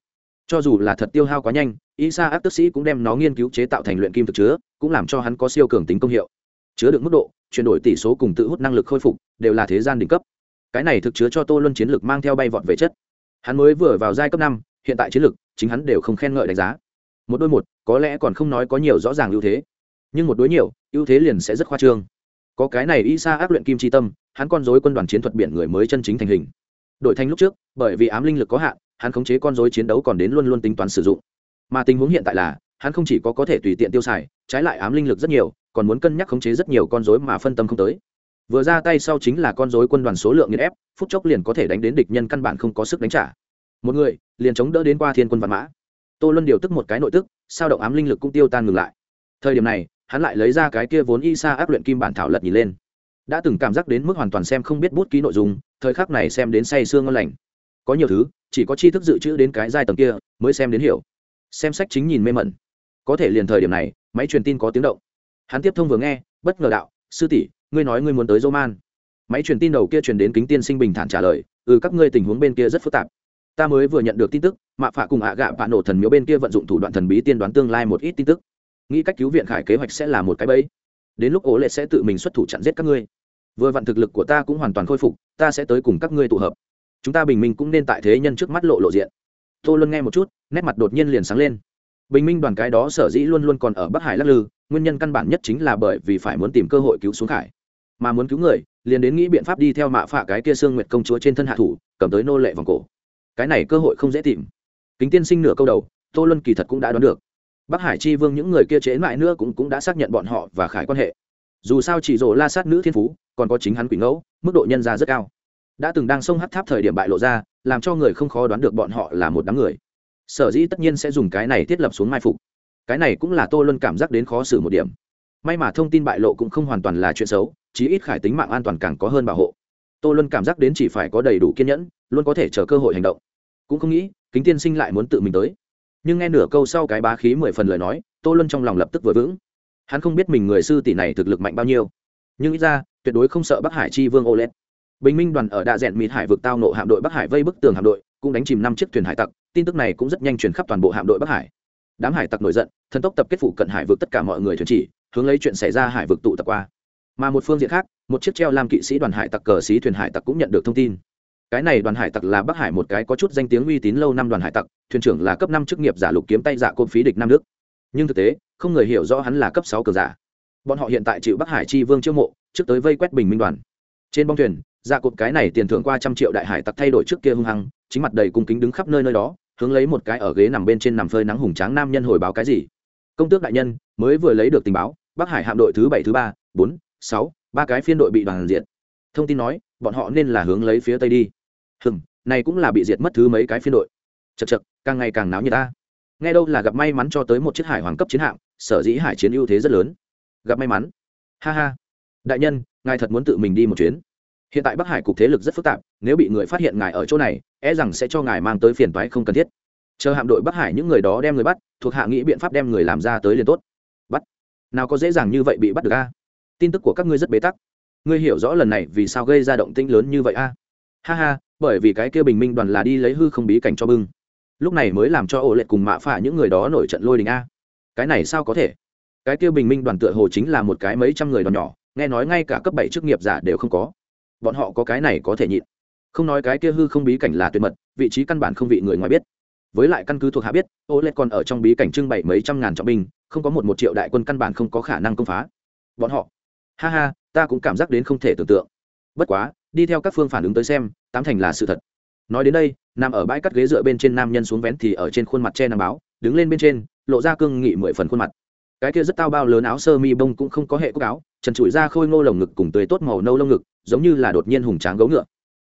Cho dù là thật tiêu hao quá nhanh y sa áp tức sĩ cũng đem nó nghiên cứu chế tạo thành luyện kim thực chứa, cũng làm cho hắn có siêu cường tính công hiệu. Chứa được mức độ, chuyển đổi tỷ số cùng tự hút năng lực khôi phục, đều là thế gian đỉnh cấp. Cái này thực chứa cho tô luân chiến lược mang theo bay vọt về chất. Hắn mới vừa vào giai cấp năm hiện tại chiến lược, chính hắn đều không khen ngợi đánh giá. Một đôi một, có lẽ còn không nói có nhiều rõ ràng ưu thế. Nhưng một đối nhiều, ưu thế liền sẽ rất khoa trương. Có cái này y sa áp luyện kim chi tâm, hắn con dối quân đoàn chiến thuật biển người mới chân chính thành hình. Đội thành lúc trước, bởi vì ám linh lực có hạn, hắn khống chế con dối chiến đấu còn đến luôn luôn tính toán sử dụng. Mà tình huống hiện tại là, hắn không chỉ có có thể tùy tiện tiêu xài, trái lại ám linh lực rất nhiều, còn muốn cân nhắc khống chế rất nhiều con dối mà phân tâm không tới. Vừa ra tay sau chính là con dối quân đoàn số lượng nghiên ép, phút chốc liền có thể đánh đến địch nhân căn bản không có sức đánh trả một người, liền chống đỡ đến qua thiên quân văn mã. Tô luân điều tức một cái nội tức, sao động ám linh lực cũng tiêu tan ngừng lại. Thời điểm này, hắn lại lấy ra cái kia vốn y sa áp luyện kim bản thảo lật nhìn lên. Đã từng cảm giác đến mức hoàn toàn xem không biết bút ký nội dung, thời khắc này xem đến say sương ngon lành. Có nhiều thứ, chỉ có tri thức dự trữ đến cái giai tầng kia, mới xem đến hiểu. Xem sách chính nhìn mê mẩn. Có thể liền thời điểm này, máy truyền tin có tiếng động. Hắn tiếp thông vừa nghe, bất ngờ đạo, sư tỷ, ngươi nói ngươi muốn tới dô man máy truyền tin đầu kia truyền đến kính tiên sinh bình thản trả lời ừ các ngươi tình huống bên kia rất phức tạp ta mới vừa nhận được tin tức, mạ phạ cùng ạ gạ bạ nổ thần miếu bên kia vận dụng thủ đoạn thần bí tiên đoán tương lai một ít tin tức. Nghĩ cách cứu viện khải kế hoạch sẽ là một cái bẫy. Đến lúc ố lệ sẽ tự mình xuất thủ chặn giết các ngươi. Vừa vặn thực lực của ta cũng hoàn toàn khôi phục, ta sẽ tới cùng các ngươi tụ hợp. Chúng ta bình minh cũng nên tại thế nhân trước mắt lộ lộ diện. Tô luân nghe một chút, nét mặt đột nhiên liền sáng lên. Bình minh đoàn cái đó sở dĩ luôn luôn còn ở bắc hải lắc lư, nguyên nhân căn bản nhất chính là bởi vì phải muốn tìm cơ hội cứu xuống khải. Mà muốn cứu người, liền đến nghĩ biện pháp đi theo mạ phạ cái kia xương nguyệt công chúa trên thân hạ thủ, cầm tới nô lệ vòng cổ cái này cơ hội không dễ tìm. Kính tiên sinh nửa câu đầu tô luân kỳ thật cũng đã đoán được. Bắc hải chi vương những người kia chế mãi nữa cũng, cũng đã xác nhận bọn họ và khải quan hệ. Dù sao chỉ rổ la sát nữ thiên phú còn có chính hắn quỷ ngẫu mức độ nhân ra rất cao. Đã từng đang sông hát tháp thời điểm bại lộ ra làm cho người không khó đoán được bọn họ là một đám người. Sở dĩ tất nhiên sẽ dùng cái này thiết lập xuống mai phục. Cái này cũng là tô luân cảm giác đến khó xử một điểm. May mà thông tin bại lộ cũng không hoàn toàn là chuyện xấu chí ít khải tính mạng an toàn càng có hơn bảo hộ. Tô luân cảm giác đến chỉ phải có đầy đủ kiên nhẫn luôn có thể chờ cơ hội hành động. Cũng không nghĩ, kính tiên sinh lại muốn tự mình tới. Nhưng nghe nửa câu sau cái bá khí mười phần lời nói, tô luân trong lòng lập tức vừa vững. Hắn không biết mình người sư tỷ này thực lực mạnh bao nhiêu. Nhưng ít ra, tuyệt đối không sợ bắc hải chi vương ô lét bình minh đoàn ở đạ rẽn mịt hải vực tao nộ hạm đội bắc hải vây bức tường hạm đội, cũng đánh chìm năm chiếc thuyền hải tặc, tin tức này cũng rất nhanh truyền khắp toàn bộ hạm đội bắc hải. Đám hải tặc nổi giận, thần tốc tập kết phụ cận hải vực tất cả mọi người thuyền chỉ, hướng lấy chuyện xảy ra hải vực tụ tập qua. Mà một phương diện khác, một chiếc treo làm kỵ sĩ đoàn hải tặc cờ sĩ thuyền hải tặc cũng nhận được thông tin cái này đoàn hải tặc là bắc hải một cái có chút danh tiếng uy tín lâu năm đoàn hải tặc, thuyền trưởng là cấp năm chức nghiệp giả lục kiếm tay giả côn phí địch nam đức. Nhưng thực tế, không người hiểu rõ hắn là cấp sáu cờ giả. Bọn họ hiện tại chịu bắc hải chi vương chiêu mộ, trước tới vây quét bình minh đoàn. Trên bong thuyền, giả cột cái này tiền thưởng qua trăm triệu đại hải tặc thay đổi trước kia hung hăng, chính mặt đầy cung kính đứng khắp nơi nơi đó, hướng lấy một cái ở ghế nằm bên trên nằm phơi nắng hùng tráng nam nhân hồi báo cái gì. Công tước đại nhân, mới vừa lấy được tình báo, bắc hải hạm đội thứ bảy, thứ ba, bốn, sáu, ba cái phiên đội bị đoàn diệt. Thông tin nói, bọn họ nên là hướng lấy phía tây đi hừng này cũng là bị diệt mất thứ mấy cái phiên đội. Chật chật càng ngày càng náo như ta. Nghe đâu là gặp may mắn cho tới một chiếc hải hoàng cấp chiến hạm, sở dĩ hải chiến ưu thế rất lớn. Gặp may mắn. Ha ha. Đại nhân, ngài thật muốn tự mình đi một chuyến. Hiện tại bắc hải cục thế lực rất phức tạp, nếu bị người phát hiện ngài ở chỗ này e rằng sẽ cho ngài mang tới phiền toái không cần thiết. Chờ hạm đội bắc hải những người đó đem người bắt, thuộc hạ nghĩ biện pháp đem người làm ra tới liền tốt. Bắt. Nào có dễ dàng như vậy bị bắt được a? Tin tức của các ngươi rất bế tắc. Ngươi hiểu rõ lần này vì sao gây ra động tĩnh lớn như vậy a? Ha ha bởi vì cái kia bình minh đoàn là đi lấy hư không bí cảnh cho bưng. Lúc này mới làm cho ổ lệ cùng mạ phả những người đó nổi trận lôi đình a. Cái này sao có thể? Cái kia bình minh đoàn tựa hồ chính là một cái mấy trăm người đoàn nhỏ, nghe nói ngay cả cấp bảy chức nghiệp giả đều không có. Bọn họ có cái này có thể nhịn. Không nói cái kia hư không bí cảnh là tuyệt mật, vị trí căn bản không vị người ngoài biết. Với lại căn cứ thuộc hạ biết, ô lệ còn ở trong bí cảnh trưng bày mấy trăm ngàn trọng binh, không có một một triệu đại quân căn bản không có khả năng công phá. Bọn họ, ha ha, ta cũng cảm giác đến không thể tưởng tượng. Bất quá đi theo các phương phản ứng tới xem, tám thành là sự thật. Nói đến đây, nằm ở bãi cắt ghế dựa bên trên nam nhân xuống vén thì ở trên khuôn mặt che nằm báo, đứng lên bên trên, lộ ra cương nghị mười phần khuôn mặt. Cái kia rất tao bao lớn áo sơ mi bông cũng không có hệ cúc áo, trần trụi ra khôi ngô lồng ngực cùng tươi tốt màu nâu lông ngực, giống như là đột nhiên hùng tráng gấu ngựa.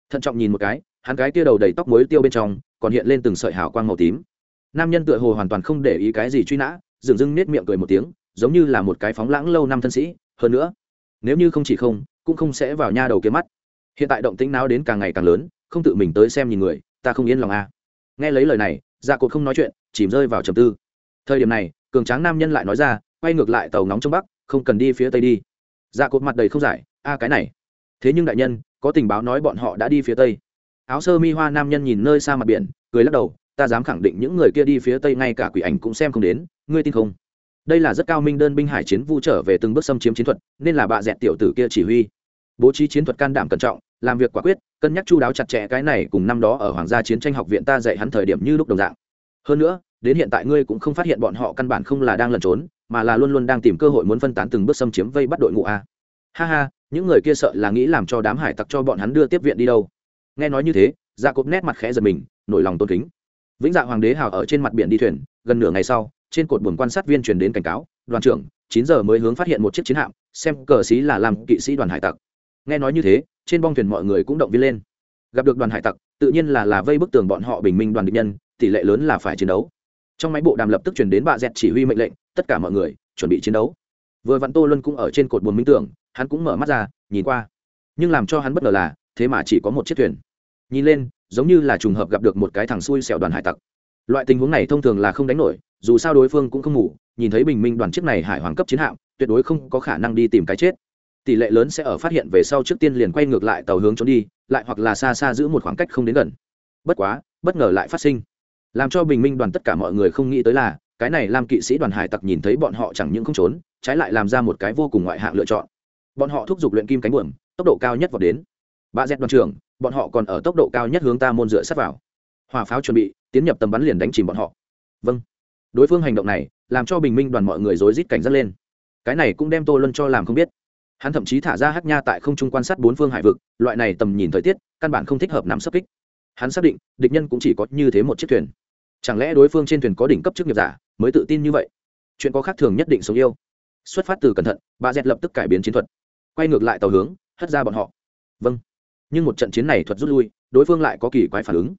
Thận trọng nhìn một cái, hắn cái kia đầu đầy tóc muối tiêu bên trong, còn hiện lên từng sợi hào quang màu tím. Nam nhân tựa hồ hoàn toàn không để ý cái gì truy nã dường dưng nết miệng cười một tiếng, giống như là một cái phóng lãng lâu năm thân sĩ. Hơn nữa, nếu như không chỉ không, cũng không sẽ vào nha đầu kia mắt hiện tại động tĩnh nào đến càng ngày càng lớn, không tự mình tới xem nhìn người, ta không yên lòng a à. nghe lấy lời này dạ cột không nói chuyện, chìm rơi vào trầm tư. Thời điểm này, cường tráng nam nhân lại nói ra, quay ngược lại tàu nóng trong bắc, không cần đi phía tây đi. Dạ cột mặt đầy không giải, a cái này. Thế nhưng đại nhân, có tình báo nói bọn họ đã đi phía tây. Áo sơ mi hoa nam nhân nhìn nơi xa mặt biển, cười lắc đầu, ta dám khẳng định những người kia đi phía tây ngay cả quỷ ảnh cũng xem không đến, ngươi tin không? Đây là rất cao minh đơn binh hải chiến vu trở về từng bước xâm chiếm chiến thuật, nên là bạ dẹt tiểu tử kia chỉ huy. Bố trí chiến thuật can đảm cẩn trọng làm việc quả quyết, cân nhắc chu đáo chặt chẽ cái này cùng năm đó ở hoàng gia chiến tranh học viện ta dạy hắn thời điểm như lúc đồng dạng. Hơn nữa, đến hiện tại ngươi cũng không phát hiện bọn họ căn bản không là đang lẩn trốn, mà là luôn luôn đang tìm cơ hội muốn phân tán từng bước xâm chiếm vây bắt đội ngũ a. Ha ha, những người kia sợ là nghĩ làm cho đám hải tặc cho bọn hắn đưa tiếp viện đi đâu. Nghe nói như thế dạ gia cốp nét mặt khẽ giật mình, nổi lòng tôn kính. Vĩnh dạ hoàng đế hào ở trên mặt biển đi thuyền, gần nửa ngày sau, trên cột buồng quan sát viên truyền đến cảnh cáo, đoàn trưởng, chín giờ mới hướng phát hiện một chiếc chiến hạm, xem cờ sĩ là làm kỵ sĩ đoàn hải tặc nghe nói như thế, trên bong thuyền mọi người cũng động viên lên. Gặp được đoàn hải tặc, tự nhiên là là vây bức tường bọn họ bình minh đoàn địch nhân, tỷ lệ lớn là phải chiến đấu. Trong máy bộ đàm lập tức chuyển đến bà dẹt chỉ huy mệnh lệnh, tất cả mọi người chuẩn bị chiến đấu. Vừa vặn tô luân cũng ở trên cột buồn minh tưởng hắn cũng mở mắt ra, nhìn qua. Nhưng làm cho hắn bất ngờ là, thế mà chỉ có một chiếc thuyền. Nhìn lên, giống như là trùng hợp gặp được một cái thằng xui xẻo đoàn hải tặc. Loại tình huống này thông thường là không đánh nổi, dù sao đối phương cũng không ngủ, nhìn thấy bình minh đoàn chiếc này hải hoàng cấp chiến hạm, tuyệt đối không có khả năng đi tìm cái chết tỷ lệ lớn sẽ ở phát hiện về sau trước tiên liền quay ngược lại tàu hướng trốn đi, lại hoặc là xa xa giữ một khoảng cách không đến gần. Bất quá, bất ngờ lại phát sinh. Làm cho bình minh đoàn tất cả mọi người không nghĩ tới là, cái này làm kỵ sĩ đoàn hải tặc nhìn thấy bọn họ chẳng những không trốn, trái lại làm ra một cái vô cùng ngoại hạng lựa chọn. Bọn họ thúc giục luyện kim cánh buồm, tốc độ cao nhất vào đến. Bà dẹt đoàn trưởng, bọn họ còn ở tốc độ cao nhất hướng ta môn dựa sát vào. Hỏa pháo chuẩn bị, tiến nhập tầm bắn liền đánh chìm bọn họ. Vâng. Đối phương hành động này, làm cho bình minh đoàn mọi người rối rít cảnh giác lên. Cái này cũng đem tô luân cho làm không biết hắn thậm chí thả ra hát nha tại không trung quan sát bốn phương hải vực, loại này tầm nhìn thời tiết, căn bản không thích hợp nắm sấp kích. Hắn xác định, địch nhân cũng chỉ có như thế một chiếc thuyền. Chẳng lẽ đối phương trên thuyền có đỉnh cấp chức nghiệp giả, mới tự tin như vậy? Chuyện có khác thường nhất định sống yêu. Xuất phát từ cẩn thận, bà dẹt lập tức cải biến chiến thuật. Quay ngược lại tàu hướng, hất ra bọn họ. Vâng. Nhưng một trận chiến này thuật rút lui, đối phương lại có kỳ quái phản ứng.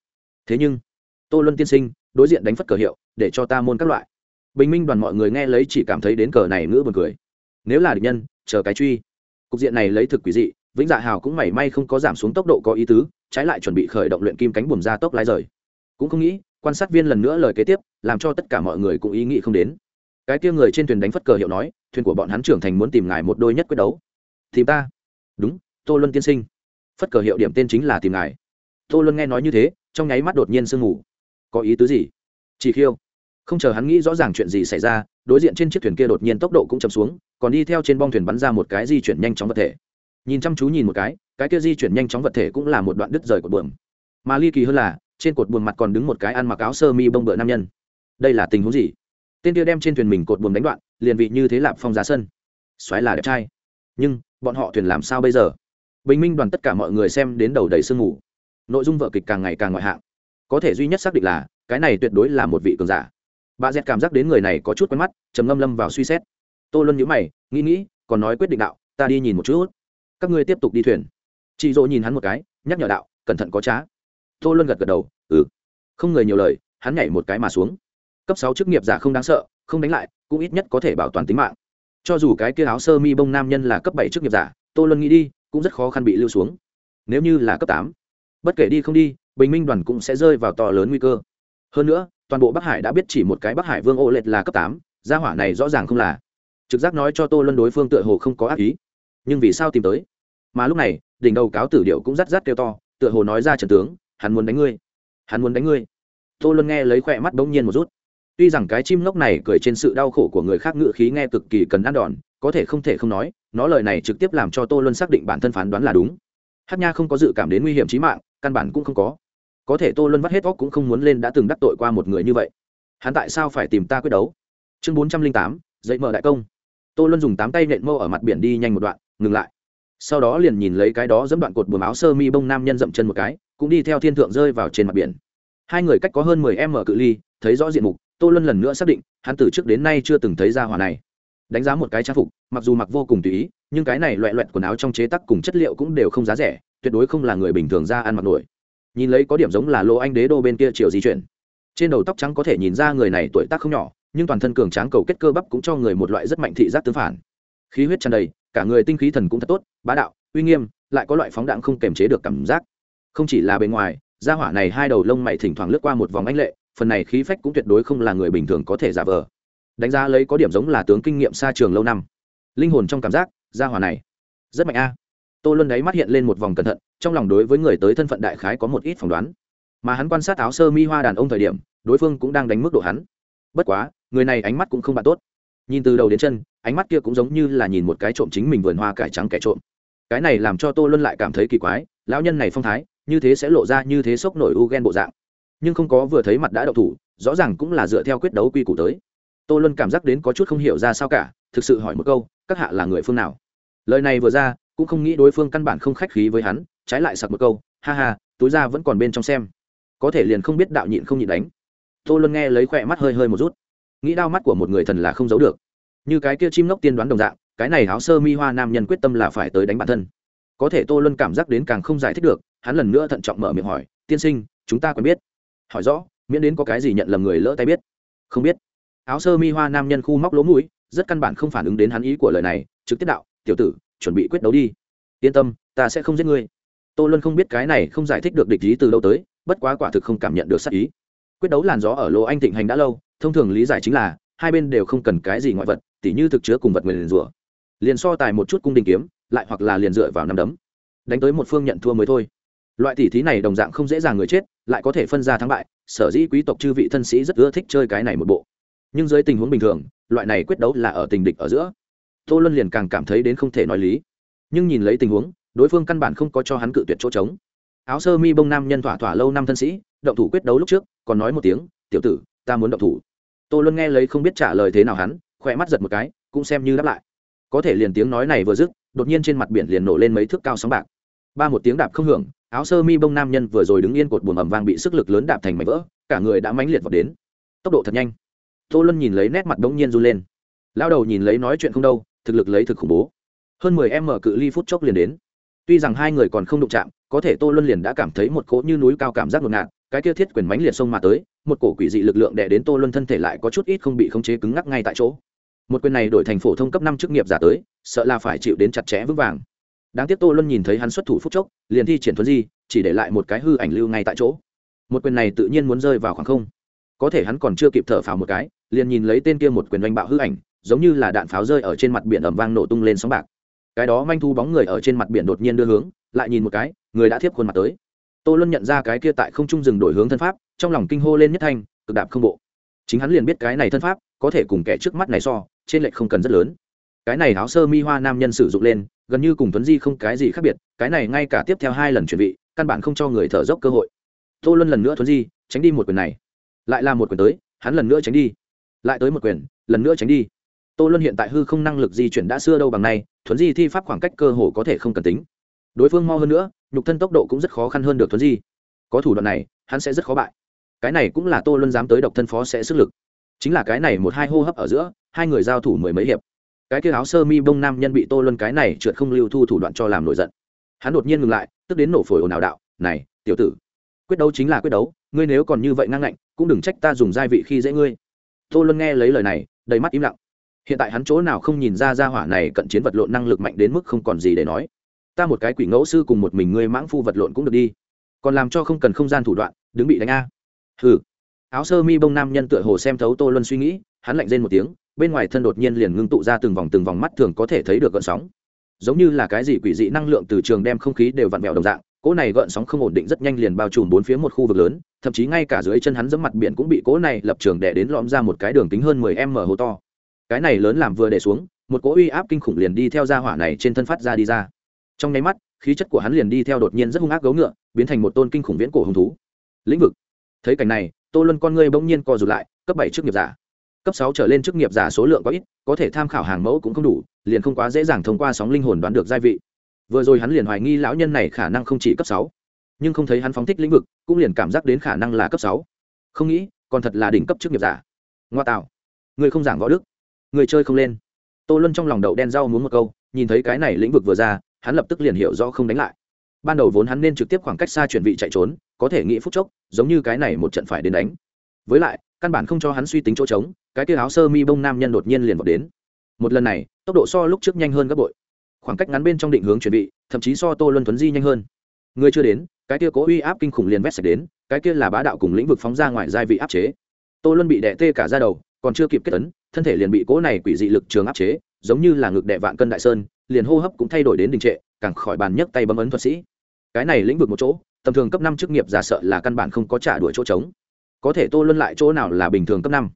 Thế nhưng, tô luân tiên sinh, đối diện đánh phất cờ hiệu, để cho ta môn các loại. Bình minh đoàn mọi người nghe lấy chỉ cảm thấy đến cờ này ngữ buồn cười. Nếu là địch nhân, chờ cái truy cục diện này lấy thực quỷ dị, vĩnh dạ hào cũng mảy may không có giảm xuống tốc độ có ý tứ, trái lại chuẩn bị khởi động luyện kim cánh buồm ra tốc lái rời. Cũng không nghĩ, quan sát viên lần nữa lời kế tiếp, làm cho tất cả mọi người cũng ý nghĩ không đến. Cái kia người trên thuyền đánh phất cờ hiệu nói, thuyền của bọn hắn trưởng thành muốn tìm ngài một đôi nhất quyết đấu. Tìm ta? Đúng, tô luân tiên sinh. Phất cờ hiệu điểm tên chính là tìm ngài. Tô luân nghe nói như thế, trong nháy mắt đột nhiên sương ngủ có ý tứ gì? Chỉ khiêu. Không chờ hắn nghĩ rõ ràng chuyện gì xảy ra đối diện trên chiếc thuyền kia đột nhiên tốc độ cũng chậm xuống, còn đi theo trên bong thuyền bắn ra một cái di chuyển nhanh chóng vật thể. Nhìn chăm chú nhìn một cái cái kia di chuyển nhanh chóng vật thể cũng là một đoạn đứt rời của buồm. Mà ly kỳ hơn là, trên cột buồm mặt còn đứng một cái ăn mặc áo sơ mi bông bựa nam nhân. Đây là tình huống gì? Tên kia đem trên thuyền mình cột buồm đánh đoạn, liền vị như thế lạp phong ra sân. Xoáy là đẹp trai. Nhưng, bọn họ thuyền làm sao bây giờ? Bình minh đoàn tất cả mọi người xem đến đầu đầy sương ngủ. nội dung vợ kịch càng ngày càng ngoại hạng. Có thể duy nhất xác định là, cái này tuyệt đối là một vị cường giả bà dẹt cảm giác đến người này có chút quen mắt, trầm ngâm lâm vào suy xét. Tô luân nhữ mày, nghĩ nghĩ, còn nói quyết định đạo, ta đi nhìn một chút. Các ngươi tiếp tục đi thuyền. Chị dỗ nhìn hắn một cái, nhắc nhở đạo, cẩn thận có trá. Tô luân gật gật đầu ừ. Không người nhiều lời, hắn nhảy một cái mà xuống. Cấp sáu chức nghiệp giả không đáng sợ, không đánh lại, cũng ít nhất có thể bảo toàn tính mạng. Cho dù cái kia áo sơ mi bông nam nhân là cấp bảy chức nghiệp giả, tô luân nghĩ đi, cũng rất khó khăn bị lưu xuống. Nếu như là cấp tám, bất kể đi không đi, bình minh đoàn cũng sẽ rơi vào to lớn nguy cơ. Hơn nữa toàn bộ bắc hải đã biết chỉ một cái bắc hải vương ô lệch là cấp tám, gia hỏa này rõ ràng không là. Trực giác nói cho tô luân đối phương tựa hồ không có ác ý. Nhưng vì sao tìm tới? Mà lúc này, đỉnh đầu cáo tử điệu cũng rắt rắt kêu to, tựa hồ nói ra trần tướng, hắn muốn đánh ngươi. Hắn muốn đánh ngươi. Tô luân nghe lấy khỏe mắt bỗng nhiên một rút. Tuy rằng cái chim lốc này cười trên sự đau khổ của người khác ngự khí nghe cực kỳ cần ăn đòn, có thể không thể không nói, nó lời này trực tiếp làm cho tô luân xác định bản thân phán đoán là đúng. Hát nha không có dự cảm đến nguy hiểm trí mạng, căn bản cũng không có có thể tô luân vắt hết óc cũng không muốn lên đã từng đắc tội qua một người như vậy. Hắn tại sao phải tìm ta quyết đấu? Chương bốn trăm linh tám dậy mở đại công. Tô luân dùng tám tay nện mâu ở mặt biển đi nhanh một đoạn, ngừng lại. Sau đó liền nhìn lấy cái đó dẫm đoạn cột buồm áo sơ mi bông nam nhân dậm chân một cái, cũng đi theo thiên thượng rơi vào trên mặt biển. Hai người cách có hơn mười m cự ly, thấy rõ diện mục, tô luân lần nữa xác định, hắn từ trước đến nay chưa từng thấy ra hỏa này. Đánh giá một cái trang phục, mặc dù mặc vô cùng tùy ý, nhưng cái này loẹ loẹt quần áo trong chế tắc cùng chất liệu cũng đều không giá rẻ, tuyệt đối không là người bình thường ra ăn mặc nổi nhìn lấy có điểm giống là lô anh đế đô bên kia chiều di chuyển. Trên đầu tóc trắng có thể nhìn ra người này tuổi tác không nhỏ, nhưng toàn thân cường tráng cầu kết cơ bắp cũng cho người một loại rất mạnh thị giác tương phản. Khí huyết tràn đầy, cả người tinh khí thần cũng thật tốt, bá đạo, uy nghiêm, lại có loại phóng đạn không kềm chế được cảm giác. Không chỉ là bề ngoài da hỏa này hai đầu lông mày thỉnh thoảng lướt qua một vòng anh lệ, phần này khí phách cũng tuyệt đối không là người bình thường có thể giả vờ. Đánh giá lấy có điểm giống là tướng kinh nghiệm xa trường lâu năm. Linh hồn trong cảm giác da hỏa này rất mạnh a tô luân đáy mắt hiện lên một vòng cẩn thận, trong lòng đối với người tới thân phận đại khái có một ít phỏng đoán. Mà hắn quan sát áo sơ mi hoa đàn ông thời điểm, đối phương cũng đang đánh mức độ hắn. Bất quá, người này ánh mắt cũng không bạn tốt. Nhìn từ đầu đến chân, ánh mắt kia cũng giống như là nhìn một cái trộm chính mình vườn hoa cải trắng kẻ trộm. Cái này làm cho tô luân lại cảm thấy kỳ quái, lão nhân này phong thái, như thế sẽ lộ ra như thế sốc nổi u ghen bộ dạng. Nhưng không có vừa thấy mặt đã đậu thủ, rõ ràng cũng là dựa theo quyết đấu quy củ tới. Tô luân cảm giác đến có chút không hiểu ra sao cả, thực sự hỏi một câu, các hạ là người phương nào? Lời này vừa ra cũng không nghĩ đối phương căn bản không khách khí với hắn, trái lại sặc một câu, ha ha, túi ra vẫn còn bên trong xem. Có thể liền không biết đạo nhịn không nhịn đánh. Tô luân nghe lấy khỏe mắt hơi hơi một rút. Nghĩ đau mắt của một người thần là không giấu được. Như cái kia chim ngốc tiên đoán đồng dạng, cái này áo sơ mi hoa nam nhân quyết tâm là phải tới đánh bản thân. Có thể tô luân cảm giác đến càng không giải thích được, hắn lần nữa thận trọng mở miệng hỏi, tiên sinh, chúng ta quen biết. Hỏi rõ, miễn đến có cái gì nhận lầm người lỡ tay biết. Không biết. Áo sơ mi hoa nam nhân khu móc lỗ mũi, rất căn bản không phản ứng đến hắn ý của lời này, trực tiếp đạo, tiểu tử chuẩn bị quyết đấu đi. Yên tâm, ta sẽ không giết ngươi. Tô luân không biết cái này không giải thích được địch ý từ đâu tới, bất quá quả thực không cảm nhận được sắc ý. Quyết đấu làn gió ở lô anh thịnh hành đã lâu, thông thường lý giải chính là, hai bên đều không cần cái gì ngoại vật, tỉ như thực chứa cùng vật người liền rủa liền so tài một chút cung đình kiếm, lại hoặc là liền dựa vào nắm đấm. Đánh tới một phương nhận thua mới thôi. Loại tỉ thí này đồng dạng không dễ dàng người chết, lại có thể phân ra thắng bại, sở dĩ quý tộc chư vị thân sĩ rất ưa thích chơi cái này một bộ. Nhưng dưới tình huống bình thường, loại này quyết đấu là ở tình địch ở giữa tô luân liền càng cảm thấy đến không thể nói lý. Nhưng nhìn lấy tình huống, đối phương căn bản không có cho hắn cự tuyệt chỗ trống. Áo sơ mi bông nam nhân thỏa thỏa lâu năm thân sĩ, động thủ quyết đấu lúc trước, còn nói một tiếng, tiểu tử, ta muốn động thủ. Tô luân nghe lấy không biết trả lời thế nào hắn, khỏe mắt giật một cái, cũng xem như đáp lại. Có thể liền tiếng nói này vừa dứt, đột nhiên trên mặt biển liền nổ lên mấy thước cao sóng bạc. Ba một tiếng đạp không hưởng, áo sơ mi bông nam nhân vừa rồi đứng yên cột buồm ẩm vang bị sức lực lớn đạp thành mảnh vỡ, cả người đã mãnh liệt vào đến. Tốc độ thật nhanh. Tô luân nhìn lấy nét mặt đống nhiên run lên. Lao đầu nhìn lấy nói chuyện không đâu thực lực lấy thực khủng bố. Hơn mười em mở cự ly phút chốc liền đến. Tuy rằng hai người còn không đụng chạm, có thể tô luân liền đã cảm thấy một cỗ như núi cao cảm giác ngột ngạt, cái kia thiết quyền mánh liệt sông mà tới, một cổ quỷ dị lực lượng đè đến tô luân thân thể lại có chút ít không bị khống chế cứng ngắc ngay tại chỗ. Một quyền này đổi thành phổ thông cấp năm chức nghiệp giả tới, sợ là phải chịu đến chặt chẽ vững vàng. Đáng tiếc tô luân nhìn thấy hắn xuất thủ phút chốc, liền thi triển thuấn di, chỉ để lại một cái hư ảnh lưu ngay tại chỗ. Một quyền này tự nhiên muốn rơi vào khoảng không. Có thể hắn còn chưa kịp thở phào một cái, liền nhìn lấy tên kia một quyền đánh bạo hư ảnh giống như là đạn pháo rơi ở trên mặt biển ầm vang nổ tung lên sóng bạc. Cái đó manh thu bóng người ở trên mặt biển đột nhiên đưa hướng, lại nhìn một cái, người đã thiếp khuôn mặt tới. Tô luân nhận ra cái kia tại không trung dừng đổi hướng thân pháp, trong lòng kinh hô lên nhất thanh, cực đạp không bộ. Chính hắn liền biết cái này thân pháp, có thể cùng kẻ trước mắt này so, trên lệch không cần rất lớn. Cái này áo sơ mi hoa nam nhân sử dụng lên, gần như cùng tuấn di không cái gì khác biệt, cái này ngay cả tiếp theo hai lần chuẩn bị căn bản không cho người thở dốc cơ hội. Tô luân lần nữa tuấn di, tránh đi một quyền này. Lại là một quyền tới, hắn lần nữa tránh đi. Lại tới một quyền, lần nữa tránh đi tô luân hiện tại hư không năng lực di chuyển đã xưa đâu bằng nay, thuấn di thi pháp khoảng cách cơ hồ có thể không cần tính. Đối phương mau hơn nữa, nhục thân tốc độ cũng rất khó khăn hơn được thuấn di. Có thủ đoạn này, hắn sẽ rất khó bại. Cái này cũng là tô luân dám tới độc thân phó sẽ sức lực. Chính là cái này một hai hô hấp ở giữa, hai người giao thủ mười mấy hiệp. Cái kia áo sơ mi bông nam nhân bị tô luân cái này trượt không lưu thu thủ đoạn cho làm nổi giận. Hắn đột nhiên ngừng lại, tức đến nổ phổi ồn ào đạo, này, tiểu tử, quyết đấu chính là quyết đấu, ngươi nếu còn như vậy ngang ngạnh, cũng đừng trách ta dùng gia vị khi dễ ngươi. Tô luân nghe lấy lời này, đầy mắt im lặng hiện tại hắn chỗ nào không nhìn ra ra hỏa này cận chiến vật lộn năng lực mạnh đến mức không còn gì để nói. Ta một cái quỷ ngẫu sư cùng một mình ngươi mãng phu vật lộn cũng được đi. Còn làm cho không cần không gian thủ đoạn, đứng bị đánh a. Hừ. Áo sơ mi bông nam nhân tựa hồ xem thấu tô luân suy nghĩ, hắn lạnh rên một tiếng, bên ngoài thân đột nhiên liền ngưng tụ ra từng vòng từng vòng mắt thường có thể thấy được gợn sóng. Giống như là cái gì quỷ dị năng lượng từ trường đem không khí đều vặn vẹo đồng dạng, cỗ này gợn sóng không ổn định rất nhanh liền bao trùm bốn phía một khu vực lớn, thậm chí ngay cả dưới chân hắn dẫm mặt biển cũng bị cỗ này lập trường đè đến lõm ra một cái đường kính hơn mười m hồ to cái này lớn làm vừa để xuống, một cỗ uy áp kinh khủng liền đi theo ra hỏa này trên thân phát ra đi ra. Trong nháy mắt, khí chất của hắn liền đi theo đột nhiên rất hung ác gấu ngựa, biến thành một tôn kinh khủng viễn cổ hung thú. Lĩnh vực. Thấy cảnh này, tô luân con ngươi bỗng nhiên co rụt lại, cấp bảy chức nghiệp giả. Cấp sáu trở lên chức nghiệp giả số lượng có ít, có thể tham khảo hàng mẫu cũng không đủ, liền không quá dễ dàng thông qua sóng linh hồn đoán được gia vị. Vừa rồi hắn liền hoài nghi lão nhân này khả năng không chỉ cấp sáu, nhưng không thấy hắn phóng thích lĩnh vực, cũng liền cảm giác đến khả năng là cấp sáu. Không nghĩ, còn thật là đỉnh cấp chức nghiệp giả. Ngoa tạo. Người không giảng võ đức người chơi không lên. Tô luân trong lòng đậu đen rau muốn một câu, nhìn thấy cái này lĩnh vực vừa ra, hắn lập tức liền hiểu rõ không đánh lại. Ban đầu vốn hắn nên trực tiếp khoảng cách xa chuyển vị chạy trốn, có thể nghĩ phút chốc, giống như cái này một trận phải đến đánh. Với lại, căn bản không cho hắn suy tính chỗ trống, cái kia áo sơ mi bông nam nhân đột nhiên liền vào đến. Một lần này, tốc độ so lúc trước nhanh hơn gấp bội. Khoảng cách ngắn bên trong định hướng chuẩn bị thậm chí so tô luân thuấn di nhanh hơn. Người chưa đến, cái kia cố uy áp kinh khủng liền vét sạch đến, cái kia là bá đạo cùng lĩnh vực phóng ra ngoài giai vị áp chế. Tô luân bị đẻ tê cả ra đầu, còn chưa kịp kết tấn thân thể liền bị cỗ này quỷ dị lực trường áp chế, giống như là ngực đệ vạn cân đại sơn, liền hô hấp cũng thay đổi đến đình trệ, càng khỏi bàn nhấc tay bấm ấn thuật sĩ. Cái này lĩnh vực một chỗ, tầm thường cấp năm chức nghiệp giả sợ là căn bản không có trả đuổi chỗ trống. Có thể tô luân lại chỗ nào là bình thường cấp năm?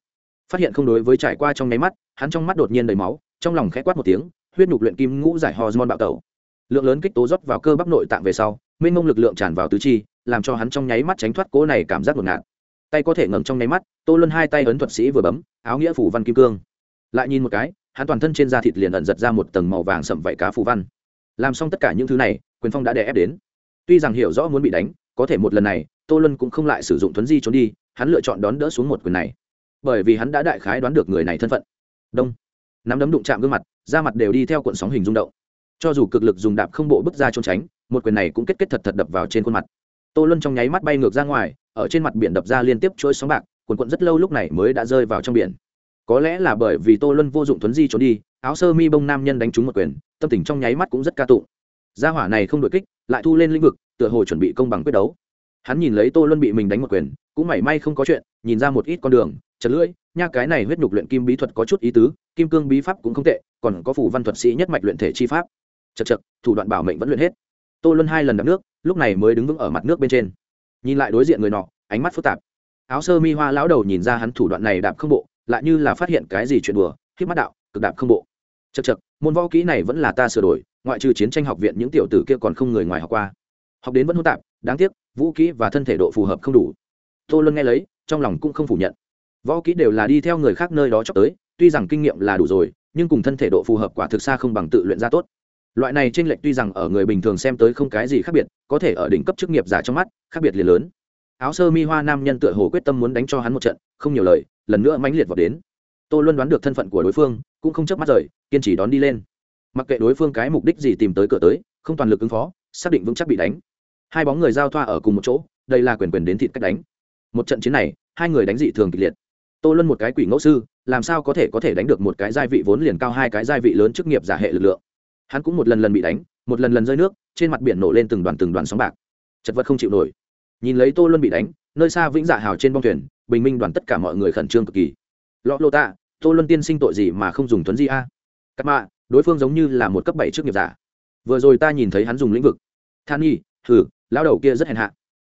Phát hiện không đối với trải qua trong nháy mắt, hắn trong mắt đột nhiên đầy máu, trong lòng khẽ quát một tiếng, huyết nhục luyện kim ngũ giải hormone bạo tẩu. Lượng lớn kích tố rót vào cơ bắp nội tạng về sau, mênh mông lực lượng tràn vào tứ chi, làm cho hắn trong nháy mắt tránh thoát cố này cảm giác ngột ngạt tay có thể ngẩng trong nháy mắt, tô luân hai tay ấn thuật sĩ vừa bấm, áo nghĩa phủ văn kim cương. Lại nhìn một cái, hắn toàn thân trên da thịt liền ẩn giật ra một tầng màu vàng sậm vảy cá phủ văn. Làm xong tất cả những thứ này, quyền phong đã đè ép đến. Tuy rằng hiểu rõ muốn bị đánh, có thể một lần này, tô luân cũng không lại sử dụng thuấn di trốn đi, hắn lựa chọn đón đỡ xuống một quyền này. Bởi vì hắn đã đại khái đoán được người này thân phận. Đông. Nắm đấm đụng chạm gương mặt, da mặt đều đi theo cuộn sóng hình rung động. Cho dù cực lực dùng đạp không bộ bước ra trốn tránh, một quyền này cũng kết kết thật thật đập vào trên khuôn mặt. Tô luân trong nháy mắt bay ngược ra ngoài ở trên mặt biển đập ra liên tiếp chuỗi sóng bạc quần quận rất lâu lúc này mới đã rơi vào trong biển. Có lẽ là bởi vì tô luân vô dụng thuấn di trốn đi, áo sơ mi bông nam nhân đánh trúng một quyền, tâm tình trong nháy mắt cũng rất ca tụng. Gia hỏa này không đội kích, lại thu lên lĩnh vực, tựa hồ chuẩn bị công bằng quyết đấu. Hắn nhìn lấy tô luân bị mình đánh một quyền, cũng mảy may không có chuyện, nhìn ra một ít con đường, chật lưỡi, nha, cái này huyết nhục luyện kim bí thuật có chút ý tứ, kim cương bí pháp cũng không tệ, còn có phủ văn thuật sĩ nhất mạch luyện thể chi pháp. Chật chật thủ đoạn bảo mệnh vẫn luyện hết. Tô luân hai lần đập nước, lúc này mới đứng vững ở mặt nước bên trên nhìn lại đối diện người nọ, ánh mắt phức tạp. Áo sơ mi hoa lão đầu nhìn ra hắn thủ đoạn này đạp không bộ, lại như là phát hiện cái gì chuyện đùa, hít mắt đạo, cực đạp không bộ. Chật chật môn võ kỹ này vẫn là ta sửa đổi, ngoại trừ chiến tranh học viện những tiểu tử kia còn không người ngoài học qua. Học đến vẫn hỗn tạp, đáng tiếc, vũ kỹ và thân thể độ phù hợp không đủ. Tô luân nghe lấy, trong lòng cũng không phủ nhận. Võ kỹ đều là đi theo người khác nơi đó chóc tới, tuy rằng kinh nghiệm là đủ rồi, nhưng cùng thân thể độ phù hợp quả thực xa không bằng tự luyện ra tốt loại này trên lệch tuy rằng ở người bình thường xem tới không cái gì khác biệt, có thể ở đỉnh cấp chức nghiệp giả trong mắt, khác biệt liền lớn. Áo sơ mi hoa nam nhân tựa hồ quyết tâm muốn đánh cho hắn một trận, không nhiều lời, lần nữa mãnh liệt vào đến. Tô luân đoán được thân phận của đối phương, cũng không chớp mắt rời, kiên trì đón đi lên. Mặc kệ đối phương cái mục đích gì tìm tới cửa tới, không toàn lực ứng phó, xác định vững chắc bị đánh. Hai bóng người giao thoa ở cùng một chỗ, đây là quyền quyền đến thịt cách đánh. Một trận chiến này, hai người đánh dị thường kịch liệt. Tô luân một cái quỷ ngẫu sư, làm sao có thể có thể đánh được một cái gia vị vốn liền cao hai cái gia vị lớn chức nghiệp giả hệ lực lượng? Hắn cũng một lần lần bị đánh, một lần lần rơi nước, trên mặt biển nổ lên từng đoàn từng đoàn sóng bạc. Chật vật không chịu nổi. Nhìn lấy tô luân bị đánh, nơi xa vĩnh dạ hào trên bong thuyền, bình minh đoàn tất cả mọi người khẩn trương cực kỳ. Lọ lô tạ tô luân tiên sinh tội gì mà không dùng tuấn di a? Cắt mạ, đối phương giống như là một cấp bảy chức nghiệp giả. Vừa rồi ta nhìn thấy hắn dùng lĩnh vực. Than nhi thử lao đầu kia rất hèn hạ.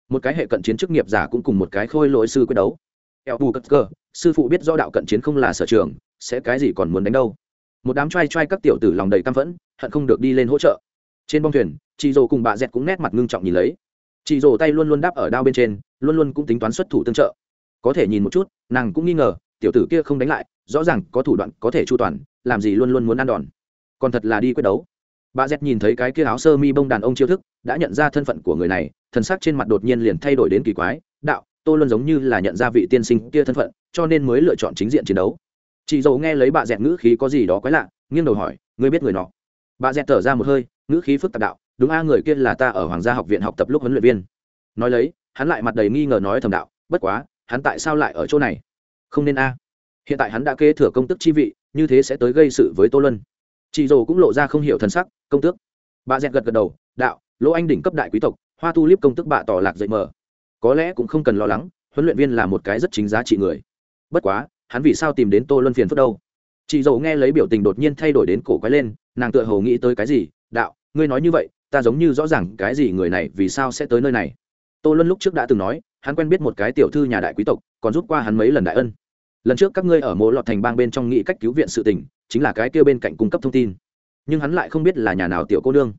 Một cái hệ cận chiến chức nghiệp giả cũng cùng một cái khôi lỗi sư quyết đấu. Eo bù cất cơ, sư phụ biết do đạo cận chiến không là sở trường, sẽ cái gì còn muốn đánh đâu. Một đám t r a i t r a i các tiểu tử lòng đầy căm phẫn hận không được đi lên hỗ trợ. Trên bông thuyền chị dồ cùng bà dẹt cũng nét mặt ngưng trọng nhìn lấy. Chị dồ tay luôn luôn đáp ở đao bên trên, luôn luôn cũng tính toán xuất thủ tương trợ. Có thể nhìn một chút, nàng cũng nghi ngờ, tiểu tử kia không đánh lại, rõ ràng có thủ đoạn có thể chu toàn, làm gì luôn luôn muốn ăn đòn. Còn thật là đi quyết đấu. Bà dẹt nhìn thấy cái kia áo sơ mi bông đàn ông chiêu thức, đã nhận ra thân phận của người này, thần sắc trên mặt đột nhiên liền thay đổi đến kỳ quái, đạo tôi luôn giống như là nhận ra vị tiên sinh kia thân phận, cho nên mới lựa chọn chính diện chiến đấu. Chị dầu nghe lấy bà dẹt ngữ khí có gì đó quái lạ, nghiêng đầu hỏi, ngươi biết người nọ? Bà dẹt thở ra một hơi, ngữ khí phức tạp đạo, đúng a, người kia là ta ở hoàng gia học viện học tập lúc huấn luyện viên. Nói lấy, hắn lại mặt đầy nghi ngờ nói thầm đạo, bất quá, hắn tại sao lại ở chỗ này? Không nên a. Hiện tại hắn đã kế thừa công tức chi vị, như thế sẽ tới gây sự với tô lân chị dồ cũng lộ ra không hiểu thân sắc, công tước? Bà dẹt gật gật đầu, đạo, lỗ anh đỉnh cấp đại quý tộc, hoa tu liếp công tức bạ tỏ lạc dậy mờ có lẽ cũng không cần lo lắng, huấn luyện viên là một cái rất chính giá trị người. Bất quá, hắn vì sao tìm đến tô luân phiền phức đâu? Chị dầu nghe lấy biểu tình đột nhiên thay đổi đến cổ quái lên nàng tựa hồ nghĩ tới cái gì, đạo, ngươi nói như vậy, ta giống như rõ ràng cái gì người này vì sao sẽ tới nơi này. Tô luân lúc trước đã từng nói, hắn quen biết một cái tiểu thư nhà đại quý tộc, còn rút qua hắn mấy lần đại ân. Lần trước các ngươi ở mộ lọt thành bang bên trong nghĩ cách cứu viện sự tình, chính là cái kia bên cạnh cung cấp thông tin. Nhưng hắn lại không biết là nhà nào tiểu cô nương.